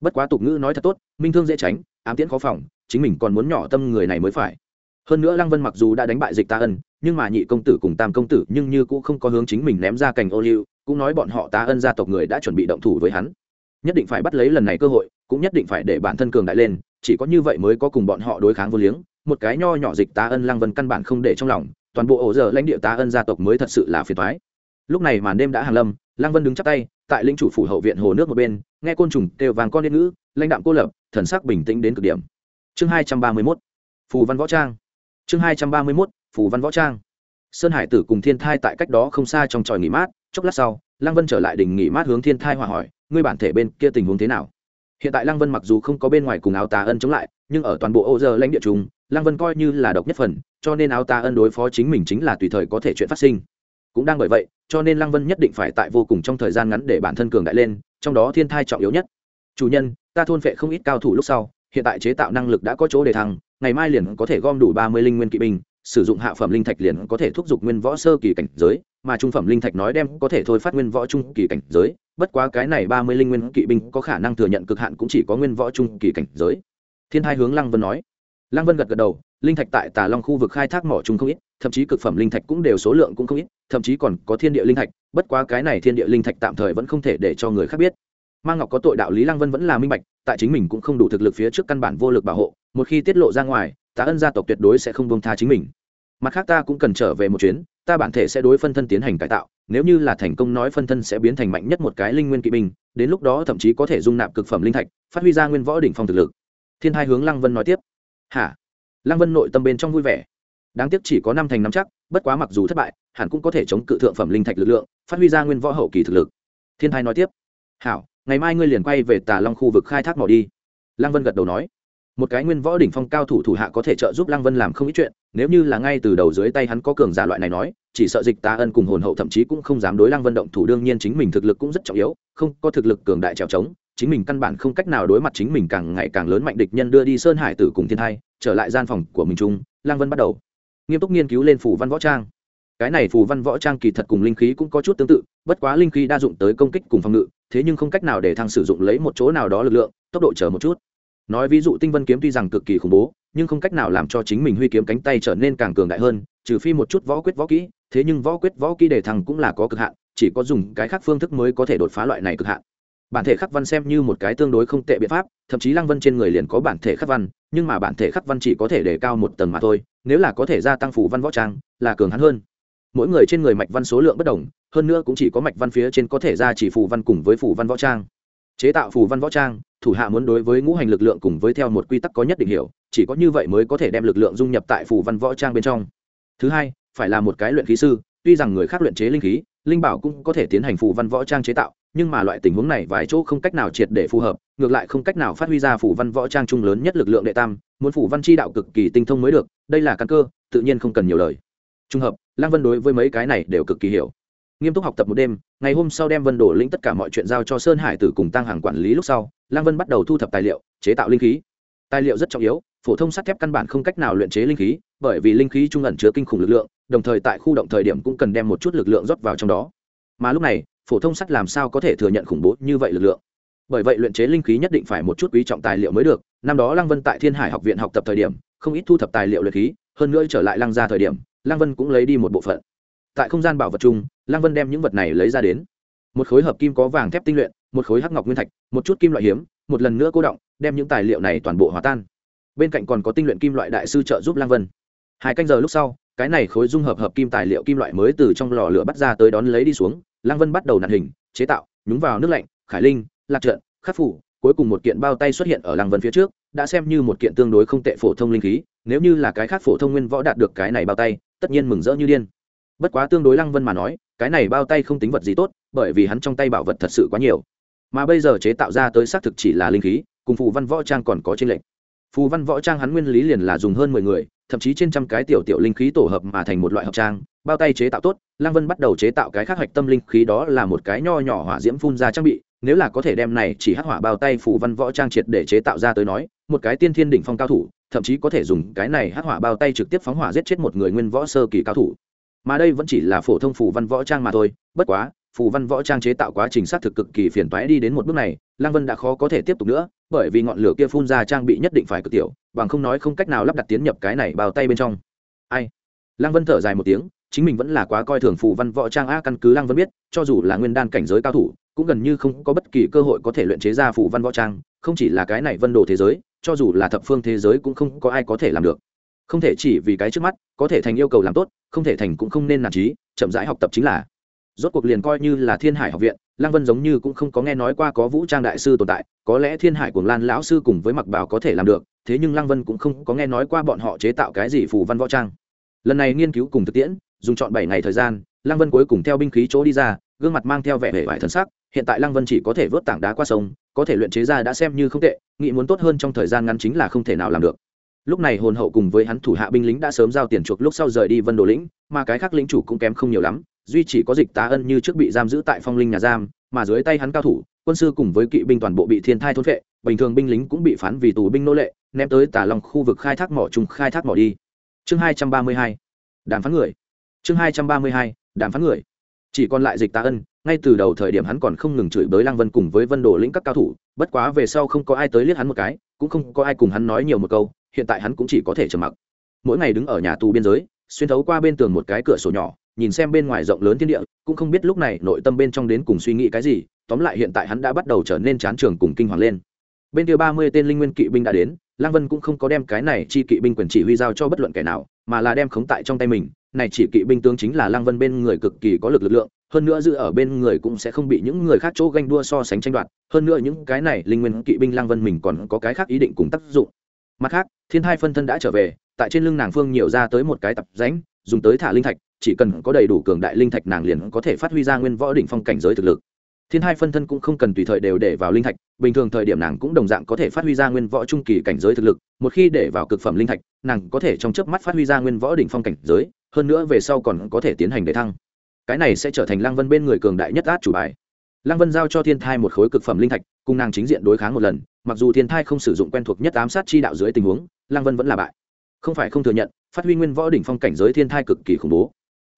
Bất quá tục ngữ nói thật tốt, minh thương dễ tránh, ám tiễn khó phòng, chính mình còn muốn nhỏ tâm người này mới phải hơn nữa lăng vân mặc dù đã đánh bại dịch ta ân, nhưng mà nhị công tử cùng tam công tử nhưng như cũng không có hướng chính mình ném ra cành ô liu, cũng nói bọn họ ta ân gia tộc người đã chuẩn bị động thủ với hắn. Nhất định phải bắt lấy lần này cơ hội, cũng nhất định phải để bản thân cường đại lên, chỉ có như vậy mới có cùng bọn họ đối kháng vô liếng, một cái nho nhỏ dịch tá ân lăng vân căn bản không để trong lòng, toàn bộ ổ giờ lãnh địa tá ân gia tộc mới thật sự là phiền thoái lúc này màn đêm đã hàng lâm, lăng vân đứng chắp tay, tại linh chủ phủ hậu viện hồ nước một bên, nghe côn trùng kêu vàng con liên ngữ, lãnh đạm cô lập, thần sắc bình tĩnh đến cực điểm. Chương hai trăm ba mươi mốt, phù văn võ trang chương hai trăm ba mươi mốt, phù văn võ trang. Sơn hải tử cùng thiên thai tại cách đó không xa trong tròi nghỉ mát, chốc lát sau, lăng vân trở lại đỉnh nghỉ mát hướng thiên thai hòa hỏi, ngươi bản thể bên kia tình huống thế nào? Hiện tại lăng vân mặc dù không có bên ngoài cùng áo tà ân chống lại, nhưng ở toàn bộ ô giờ lãnh địa chúng lăng vân coi như là độc nhất phần, cho nên áo tà ân đối phó chính mình chính là tùy thời có thể chuyện phát sinh. Cũng đang bởi vậy, cho nên lăng vân nhất định phải tại vô cùng trong thời gian ngắn để bản thân cường đại lên, trong đó thiên thai trọng yếu nhất. Chủ nhân, ta thôn phệ không ít cao thủ lúc sau, hiện tại chế tạo năng lực đã có chỗ để thăng ngày mai liền có thể gom đủ ba mươi linh nguyên kỵ binh, sử dụng hạ phẩm linh thạch liền có thể thúc giục nguyên võ sơ kỳ cảnh giới, mà trung phẩm linh thạch nói đem có thể thôi phát nguyên võ trung kỳ cảnh giới. Bất quá cái này ba mươi linh nguyên kỵ binh có khả năng thừa nhận cực hạn cũng chỉ có nguyên võ trung kỳ cảnh giới. Thiên hai hướng lăng vân nói. Lăng vân gật gật đầu, linh thạch tại tà long khu vực khai thác mỏ trung không ít, thậm chí cực phẩm linh thạch cũng đều số lượng cũng không ít, thậm chí còn có thiên địa linh thạch, bất quá cái này thiên địa linh thạch tạm thời vẫn không thể để cho người khác biết. Mang ngọc có tội đạo lý lăng vân vẫn là minh bạch, tại chính mình cũng không đủ thực lực phía trước căn bản vô lực bảo hộ một khi tiết lộ ra ngoài ta ân gia tộc tuyệt đối sẽ không bông tha chính mình. Mặt khác ta cũng cần trở về một chuyến, ta bản thể sẽ đối phân thân tiến hành cải tạo, nếu như là thành công nói phân thân sẽ biến thành mạnh nhất một cái linh nguyên kỵ binh, đến lúc đó thậm chí có thể dung nạp cực phẩm linh thạch, phát huy ra nguyên võ đỉnh phong thực lực. Thiên hai hướng lăng vân nói tiếp. Hả? Lăng vân nội tâm bên trong vui vẻ. Đáng tiếc chỉ có năm thành năm chắc, bất quá mặc dù thất bại, hẳn cũng có thể chống cự thượng phẩm linh thạch lực lượng, phát huy ra nguyên võ hậu kỳ thực lực. Thiên hai nói tiếp. Hảo, ngày mai ngươi liền quay về tà long khu vực khai thác mỏ đi. Lăng vân gật đầu nói một cái nguyên võ đỉnh phong cao thủ thủ hạ có thể trợ giúp lăng vân làm không ít chuyện, nếu như là ngay từ đầu dưới tay hắn có cường giả loại này nói, chỉ sợ dịch tà ân cùng hồn hậu thậm chí cũng không dám đối lăng vân động thủ, đương nhiên chính mình thực lực cũng rất trọng yếu, không có thực lực cường đại trèo trống, chính mình căn bản không cách nào đối mặt chính mình càng ngày càng lớn mạnh địch nhân đưa đi sơn hải tử cùng thiên thai, trở lại gian phòng của mình chung, lăng vân bắt đầu. Nghiêm túc nghiên cứu lên phủ văn võ trang. Cái này phù văn võ trang kỳ thật cùng linh khí cũng có chút tương tự, bất quá linh khí đa dụng tới công kích cùng phòng ngự, thế nhưng không cách nào để thăng sử dụng lấy một chỗ nào đó lực lượng, tốc độ chờ một chút nói ví dụ tinh vân kiếm tuy rằng cực kỳ khủng bố, nhưng không cách nào làm cho chính mình huy kiếm cánh tay trở nên càng cường đại hơn, trừ phi một chút võ quyết võ kỹ, thế nhưng võ quyết võ kỹ để thăng cũng là có cực hạn, chỉ có dùng cái khác phương thức mới có thể đột phá loại này cực hạn. Bản thể khắc văn xem như một cái tương đối không tệ biện pháp, thậm chí lăng vân trên người liền có bản thể khắc văn, nhưng mà bản thể khắc văn chỉ có thể để cao một tầng mà thôi, nếu là có thể gia tăng phủ văn võ trang, là cường hắn hơn. Mỗi người trên người mạch văn số lượng bất đồng, hơn nữa cũng chỉ có mạch văn phía trên có thể ra chỉ phù văn cùng với phù văn võ trang chế tạo phù văn võ trang, thủ hạ muốn đối với ngũ hành lực lượng cùng với theo một quy tắc có nhất định hiểu, chỉ có như vậy mới có thể đem lực lượng dung nhập tại phù văn võ trang bên trong. Thứ hai, phải là một cái luyện khí sư, tuy rằng người khác luyện chế linh khí, linh bảo cũng có thể tiến hành phù văn võ trang chế tạo, nhưng mà loại tình huống này vài chỗ không cách nào triệt để phù hợp, ngược lại không cách nào phát huy ra phù văn võ trang chung lớn nhất lực lượng đệ tam, muốn phù văn chi đạo cực kỳ tinh thông mới được, đây là căn cơ, tự nhiên không cần nhiều lời. Trung hợp, lăng vân đối với mấy cái này đều cực kỳ hiểu nghiêm túc học tập một đêm, ngày hôm sau đem vân đổ lĩnh tất cả mọi chuyện giao cho sơn hải tử cùng tăng hàng quản lý lúc sau, lang vân bắt đầu thu thập tài liệu, chế tạo linh khí. Tài liệu rất trọng yếu, phổ thông sắt thép căn bản không cách nào luyện chế linh khí, bởi vì linh khí trung ẩn chứa kinh khủng lực lượng, đồng thời tại khu động thời điểm cũng cần đem một chút lực lượng rót vào trong đó. Mà lúc này, phổ thông sắt làm sao có thể thừa nhận khủng bố như vậy lực lượng? Bởi vậy luyện chế linh khí nhất định phải một chút quý trọng tài liệu mới được. Năm đó lăng vân tại thiên hải học viện học tập thời điểm, không ít thu thập tài liệu luyện khí, hơn nữa trở lại lăng ra thời điểm lăng vân cũng lấy đi một bộ phận. Tại không gian bảo vật chung lăng vân đem những vật này lấy ra đến. Một khối hợp kim có vàng thép tinh luyện, một khối hắc ngọc nguyên thạch, một chút kim loại hiếm, một lần nữa cô động, đem những tài liệu này toàn bộ hòa tan. Bên cạnh còn có tinh luyện kim loại đại sư trợ giúp lăng vân. Hai canh giờ lúc sau, cái này khối dung hợp hợp kim tài liệu kim loại mới từ trong lò lửa bắt ra tới đón lấy đi xuống, lăng vân bắt đầu nặn hình, chế tạo, nhúng vào nước lạnh, khải linh, lạc trận khắc phủ, cuối cùng một kiện bao tay xuất hiện ở lăng vân phía trước, đã xem như một kiện tương đối không tệ phổ thông linh khí, nếu như là cái khác phổ thông nguyên võ đạt được cái này bao tay, tất nhiên mừng rỡ như điên. Bất quá tương đối lăng vân mà nói cái này bao tay không tính vật gì tốt, bởi vì hắn trong tay bảo vật thật sự quá nhiều. Mà bây giờ chế tạo ra tới xác thực chỉ là linh khí, cùng phù văn võ trang còn có trên lệnh phù văn võ trang hắn nguyên lý liền là dùng hơn mười người, thậm chí trên trăm cái tiểu tiểu linh khí tổ hợp mà thành một loại hợp trang, bao tay chế tạo tốt Lang vân bắt đầu chế tạo cái khác hạch tâm linh khí đó là một cái nho nhỏ hỏa diễm phun ra trang bị, nếu là có thể đem này chỉ hắc hỏa bao tay phù văn võ trang triệt để chế tạo ra tới nói, một cái tiên thiên đỉnh phong cao thủ, thậm chí có thể dùng cái này hắc hỏa bao tay trực tiếp phóng hỏa giết chết một người nguyên võ sơ kỳ cao thủ mà đây vẫn chỉ là phổ thông phù văn võ trang mà thôi, bất quá, phù văn võ trang chế tạo quá trình xác thực cực kỳ phiền toái đi đến một bước này, lăng vân đã khó có thể tiếp tục nữa, bởi vì ngọn lửa kia phun ra trang bị nhất định phải cực tiểu, bằng không nói không cách nào lắp đặt tiến nhập cái này bao tay bên trong. Ai? Lăng vân thở dài một tiếng, chính mình vẫn là quá coi thường phù văn võ trang a căn cứ lăng vân biết, cho dù là nguyên đan cảnh giới cao thủ, cũng gần như không có bất kỳ cơ hội có thể luyện chế ra phù văn võ trang, không chỉ là cái này vân đồ thế giới, cho dù là thập phương thế giới cũng không có ai có thể làm được không thể chỉ vì cái trước mắt, có thể thành yêu cầu làm tốt, không thể thành cũng không nên nản trí, chậm rãi học tập chính là. Rốt cuộc liền coi như là thiên hải học viện, lăng vân giống như cũng không có nghe nói qua có vũ trang đại sư tồn tại, có lẽ thiên hải của lan lão sư cùng với mặc bảo có thể làm được, thế nhưng lăng vân cũng không có nghe nói qua bọn họ chế tạo cái gì phù văn võ trang. Lần này nghiên cứu cùng thực tiễn, dùng chọn bảy ngày thời gian, lăng vân cuối cùng theo binh khí chỗ đi ra, gương mặt mang theo vẻ vẻ vải thân sắc, hiện tại lăng vân chỉ có thể vớt tảng đá qua sông, có thể luyện chế ra đã xem như không tệ, nghĩ muốn tốt hơn trong thời gian ngắn chính là không thể nào làm được lúc này hồn hậu cùng với hắn thủ hạ binh lính đã sớm giao tiền chuộc lúc sau rời đi vân đồ lĩnh, mà cái khác lính chủ cũng kém không nhiều lắm, duy chỉ có dịch tá ân như trước bị giam giữ tại phong linh nhà giam, mà dưới tay hắn cao thủ, quân sư cùng với kỵ binh toàn bộ bị thiên thai thôn vệ bình thường binh lính cũng bị phán vì tù binh nô lệ, ném tới tả lòng khu vực khai thác mỏ trùng, khai thác mỏ đi. Chương hai trăm ba mươi hai, đàm phán người. Chương hai trăm ba mươi hai, đàm phán người. Chỉ còn lại dịch tá ân, ngay từ đầu thời điểm hắn còn không ngừng chửi bới lăng vân cùng với vân đồ lĩnh các cao thủ, bất quá về sau không có ai tới liếc hắn một cái, cũng không có ai cùng hắn nói nhiều một câu hiện tại hắn cũng chỉ có thể trầm mặc. Mỗi ngày đứng ở nhà tù biên giới, xuyên thấu qua bên tường một cái cửa sổ nhỏ, nhìn xem bên ngoài rộng lớn thiên địa, cũng không biết lúc này nội tâm bên trong đến cùng suy nghĩ cái gì, tóm lại hiện tại hắn đã bắt đầu trở nên chán trường cùng kinh hoàng lên. Bên kia ba mươi tên linh nguyên kỵ binh đã đến lang vân cũng không có đem cái này chi kỵ binh quyền chỉ huy giao cho bất luận kẻ nào, mà là đem khống tại trong tay mình. Này chỉ kỵ binh tướng chính là lang vân bên người cực kỳ có lực lực lượng, hơn nữa giữ ở bên người cũng sẽ không bị những người khác chỗ ganh đua so sánh tranh đoạt. Hơn nữa những cái này linh nguyên kỵ binh lang vân mình còn có cái khác ý định cùng tác dụng mặt khác, thiên thai phân thân đã trở về, tại trên lưng nàng phương nhiều ra tới một cái tập ránh dùng tới thả linh thạch, chỉ cần có đầy đủ cường đại linh thạch nàng liền có thể phát huy ra nguyên võ đỉnh phong cảnh giới thực lực. Thiên hai phân thân cũng không cần tùy thời đều để vào linh thạch, bình thường thời điểm nàng cũng đồng dạng có thể phát huy ra nguyên võ trung kỳ cảnh giới thực lực, một khi để vào cực phẩm linh thạch, nàng có thể trong chớp mắt phát huy ra nguyên võ đỉnh phong cảnh giới, hơn nữa về sau còn có thể tiến hành để thăng. Cái này sẽ trở thành lăng vân bên người cường đại nhất át chủ bài. Lăng vân giao cho thiên thai một khối cực phẩm linh thạch, cùng nàng chính diện đối kháng một lần mặc dù thiên thai không sử dụng quen thuộc nhất ám sát chi đạo dưới tình huống, lăng vân vẫn là bại. Không phải không thừa nhận, phát huy nguyên võ đỉnh phong cảnh giới thiên thai cực kỳ khủng bố.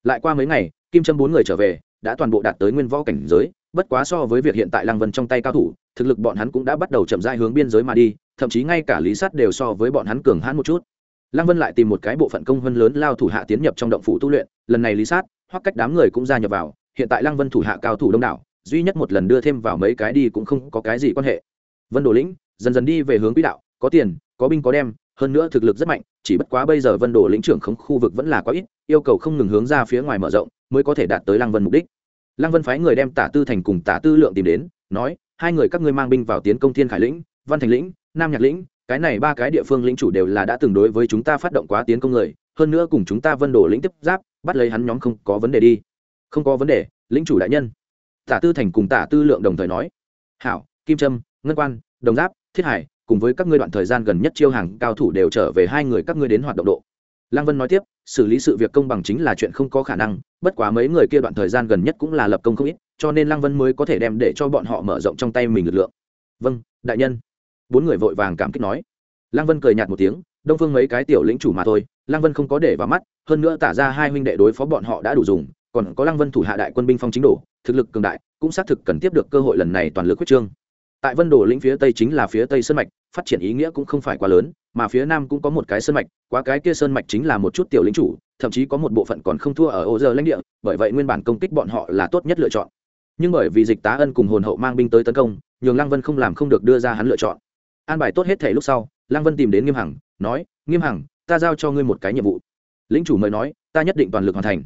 Lại qua mấy ngày, kim trâm bốn người trở về, đã toàn bộ đạt tới nguyên võ cảnh giới, bất quá so với việc hiện tại lăng vân trong tay cao thủ, thực lực bọn hắn cũng đã bắt đầu chậm rãi hướng biên giới mà đi, thậm chí ngay cả lý Sát đều so với bọn hắn cường hãn một chút. Lăng vân lại tìm một cái bộ phận công hơn lớn lao thủ hạ tiến nhập trong động phủ tu luyện, lần này lý sát, hoặc cách đám người cũng gia nhập vào, hiện tại lăng vân thủ hạ cao thủ đông đảo, duy nhất một lần đưa thêm vào mấy cái đi cũng không có cái gì quan hệ vân đồ lĩnh, dần dần đi về hướng quỹ đạo, có tiền, có binh có đem, hơn nữa thực lực rất mạnh, chỉ bất quá bây giờ vân đồ lĩnh trưởng khống khu vực vẫn là quá ít, yêu cầu không ngừng hướng ra phía ngoài mở rộng, mới có thể đạt tới lăng vân mục đích. Lăng vân phái người đem tả tư thành cùng tả tư lượng tìm đến, nói, hai người các ngươi mang binh vào tiến công thiên khải lĩnh, văn thành lĩnh, nam nhạc lĩnh, cái này ba cái địa phương lĩnh chủ đều là đã tương đối với chúng ta phát động quá tiến công người, hơn nữa cùng chúng ta vân đổ lĩnh tiếp giáp, bắt lấy hắn nhóm không có vấn đề đi. Không có vấn đề, lĩnh chủ đại nhân. Tả tư thành cùng tả tư lượng đồng thời nói. Hảo, kim trâm ngân quan, đồng giáp, thiết hải, cùng với các ngươi đoạn thời gian gần nhất chiêu hàng cao thủ đều trở về hai người các ngươi đến hoạt động độ. Lăng vân nói tiếp, xử lý sự việc công bằng chính là chuyện không có khả năng, bất quá mấy người kia đoạn thời gian gần nhất cũng là lập công không ít, cho nên lăng vân mới có thể đem để cho bọn họ mở rộng trong tay mình lực lượng. Vâng đại nhân. Bốn người vội vàng cảm kích nói. Lăng vân cười nhạt một tiếng, đông phương mấy cái tiểu lĩnh chủ mà thôi, lăng vân không có để vào mắt, hơn nữa tả ra hai huynh đệ đối phó bọn họ đã đủ dùng, còn có lăng vân thủ hạ đại quân binh phong chính đủ thực lực cường đại, cũng xác thực cần tiếp được cơ hội lần này toàn lực quyết trương tại vân đồ lĩnh phía tây chính là phía tây sơn mạch, phát triển ý nghĩa cũng không phải quá lớn, mà phía nam cũng có một cái sơn mạch, quá cái kia sơn mạch chính là một chút tiểu lính chủ, thậm chí có một bộ phận còn không thua ở ô giờ lãnh địa, bởi vậy nguyên bản công kích bọn họ là tốt nhất lựa chọn. Nhưng bởi vì dịch tá ân cùng hồn hậu mang binh tới tấn công, nhường lăng vân không làm không được đưa ra hắn lựa chọn. An bài tốt hết thể lúc sau, lăng vân tìm đến nghiêm hằng, nói, nghiêm hằng, ta giao cho ngươi một cái nhiệm vụ. Lính chủ mời nói, ta nhất định toàn lực hoàn thành.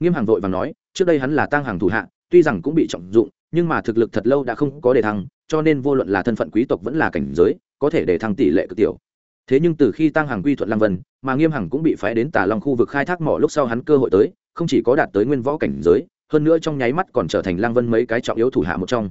Nghiêm hằng vội và nói, trước đây hắn là tăng hàng thủ hạ, tuy rằng cũng bị trọng dụng nhưng mà thực lực thật lâu đã không có đề thăng, cho nên vô luận là thân phận quý tộc vẫn là cảnh giới, có thể đề thăng tỷ lệ cực tiểu. Thế nhưng từ khi tăng hàng quy thuận lăng vân, mà nghiêm hằng cũng bị phái đến tà long khu vực khai thác mỏ lúc sau hắn cơ hội tới, không chỉ có đạt tới nguyên võ cảnh giới, hơn nữa trong nháy mắt còn trở thành lăng vân mấy cái trọng yếu thủ hạ một trong.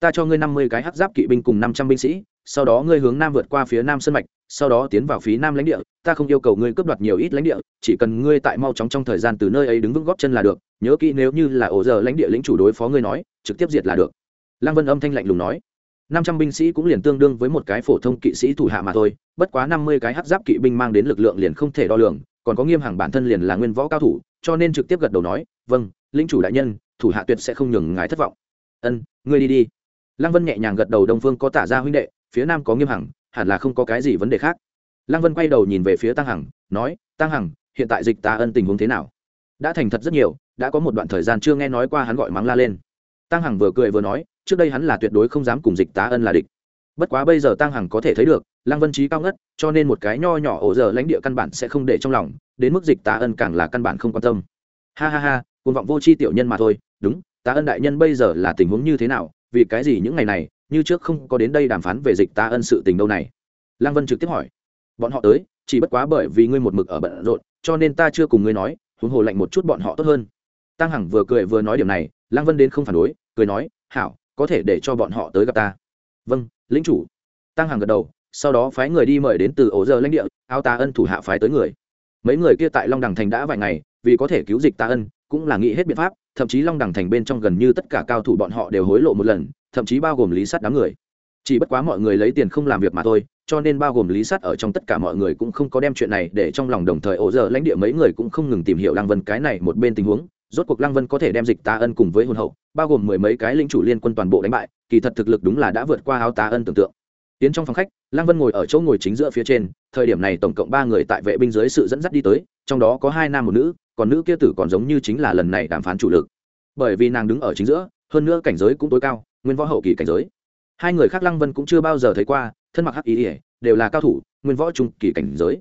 Ta cho ngươi năm mươi cái hắc giáp kỵ binh cùng năm trăm binh sĩ, sau đó ngươi hướng nam vượt qua phía nam sân mạch, sau đó tiến vào phía nam lãnh địa. Ta không yêu cầu ngươi cướp đoạt nhiều ít lãnh địa, chỉ cần ngươi tại mau chóng trong thời gian từ nơi ấy đứng vững góp chân là được. Nhớ kỹ nếu như là ổ giờ lãnh địa lĩnh chủ đối phó ngươi nói trực tiếp diệt là được. Lăng vân âm thanh lạnh lùng nói. Năm trăm binh sĩ cũng liền tương đương với một cái phổ thông kỵ sĩ thủ hạ mà thôi, bất quá năm mươi cái hát giáp kỵ binh mang đến lực lượng liền không thể đo lường, còn có nghiêm hàng bản thân liền là nguyên võ cao thủ, cho nên trực tiếp gật đầu nói vâng lĩnh chủ đại nhân, thủ hạ tuyệt sẽ không nhường ngài thất vọng. Ân, ngươi đi đi. Lăng vân nhẹ nhàng gật đầu đông phương có tả ra huynh đệ, phía nam có nghiêm hằng, hẳn là không có cái gì vấn đề khác. Lăng vân quay đầu nhìn về phía tăng hằng, nói, tăng hằng, hiện tại dịch tà ân tình huống thế nào? Đã thành thật rất nhiều, đã có một đoạn thời gian chưa nghe nói qua hắn gọi mắng la lên tăng hằng vừa cười vừa nói, trước đây hắn là tuyệt đối không dám cùng dịch tá ân là địch. Bất quá bây giờ tăng hằng có thể thấy được, lăng vân trí cao ngất, cho nên một cái nho nhỏ ổ giờ lãnh địa căn bản sẽ không để trong lòng, đến mức dịch tá ân càng là căn bản không quan tâm. Ha ha ha côn vọng vô c h i tiểu nhân mà thôi, đúng, tá ân đại nhân bây giờ là tình huống như thế nào, vì cái gì những ngày này, như trước không có đến đây đàm phán về dịch tá ân sự tình đâu này? Lăng vân trực tiếp hỏi. Bọn họ tới, chỉ bất quá bởi vì ngươi một mực ở bận rộn, cho nên ta chưa cùng ngươi nói, huống hồ lạnh một chút bọn họ tốt hơn tăng hằng vừa cười vừa nói điểm này, lăng vân đến không phản đối, cười nói, hảo, có thể để cho bọn họ tới gặp ta. Vâng lĩnh chủ. Tăng hằng gật đầu, sau đó phái người đi mời đến từ ổ giờ lãnh địa ao ta ân thủ hạ phái tới người. Mấy người kia tại long đằng thành đã vài ngày, vì có thể cứu dịch ta ân, cũng là nghĩ hết biện pháp, thậm chí long đằng thành bên trong gần như tất cả cao thủ bọn họ đều hối lộ một lần, thậm chí bao gồm lý sắt đám người. Chỉ bất quá mọi người lấy tiền không làm việc mà thôi, cho nên bao gồm lý sắt ở trong tất cả mọi người cũng không có đem chuyện này để trong lòng đồng thời ổ giờ lãnh địa mấy người cũng không ngừng tìm hiểu lăng vân cái này một bên tình huống rốt cuộc lăng vân có thể đem dịch tá ân cùng với hồn hậu, bao gồm mười mấy cái lĩnh chủ liên quân toàn bộ đánh bại, kỳ thật thực lực đúng là đã vượt qua áo tá ân tưởng tượng. Tiến trong phòng khách, lăng vân ngồi ở chỗ ngồi chính giữa phía trên, thời điểm này tổng cộng ba người tại vệ binh dưới sự dẫn dắt đi tới, trong đó có hai nam một nữ, còn nữ kia tử còn giống như chính là lần này đàm phán chủ lực. Bởi vì nàng đứng ở chính giữa, hơn nữa cảnh giới cũng tối cao, nguyên võ hậu kỳ cảnh giới. Hai người khác lăng vân cũng chưa bao giờ thấy qua, thân mặc hắc ý ỉa đều là cao thủ, nguyên võ trung kỳ cảnh giới.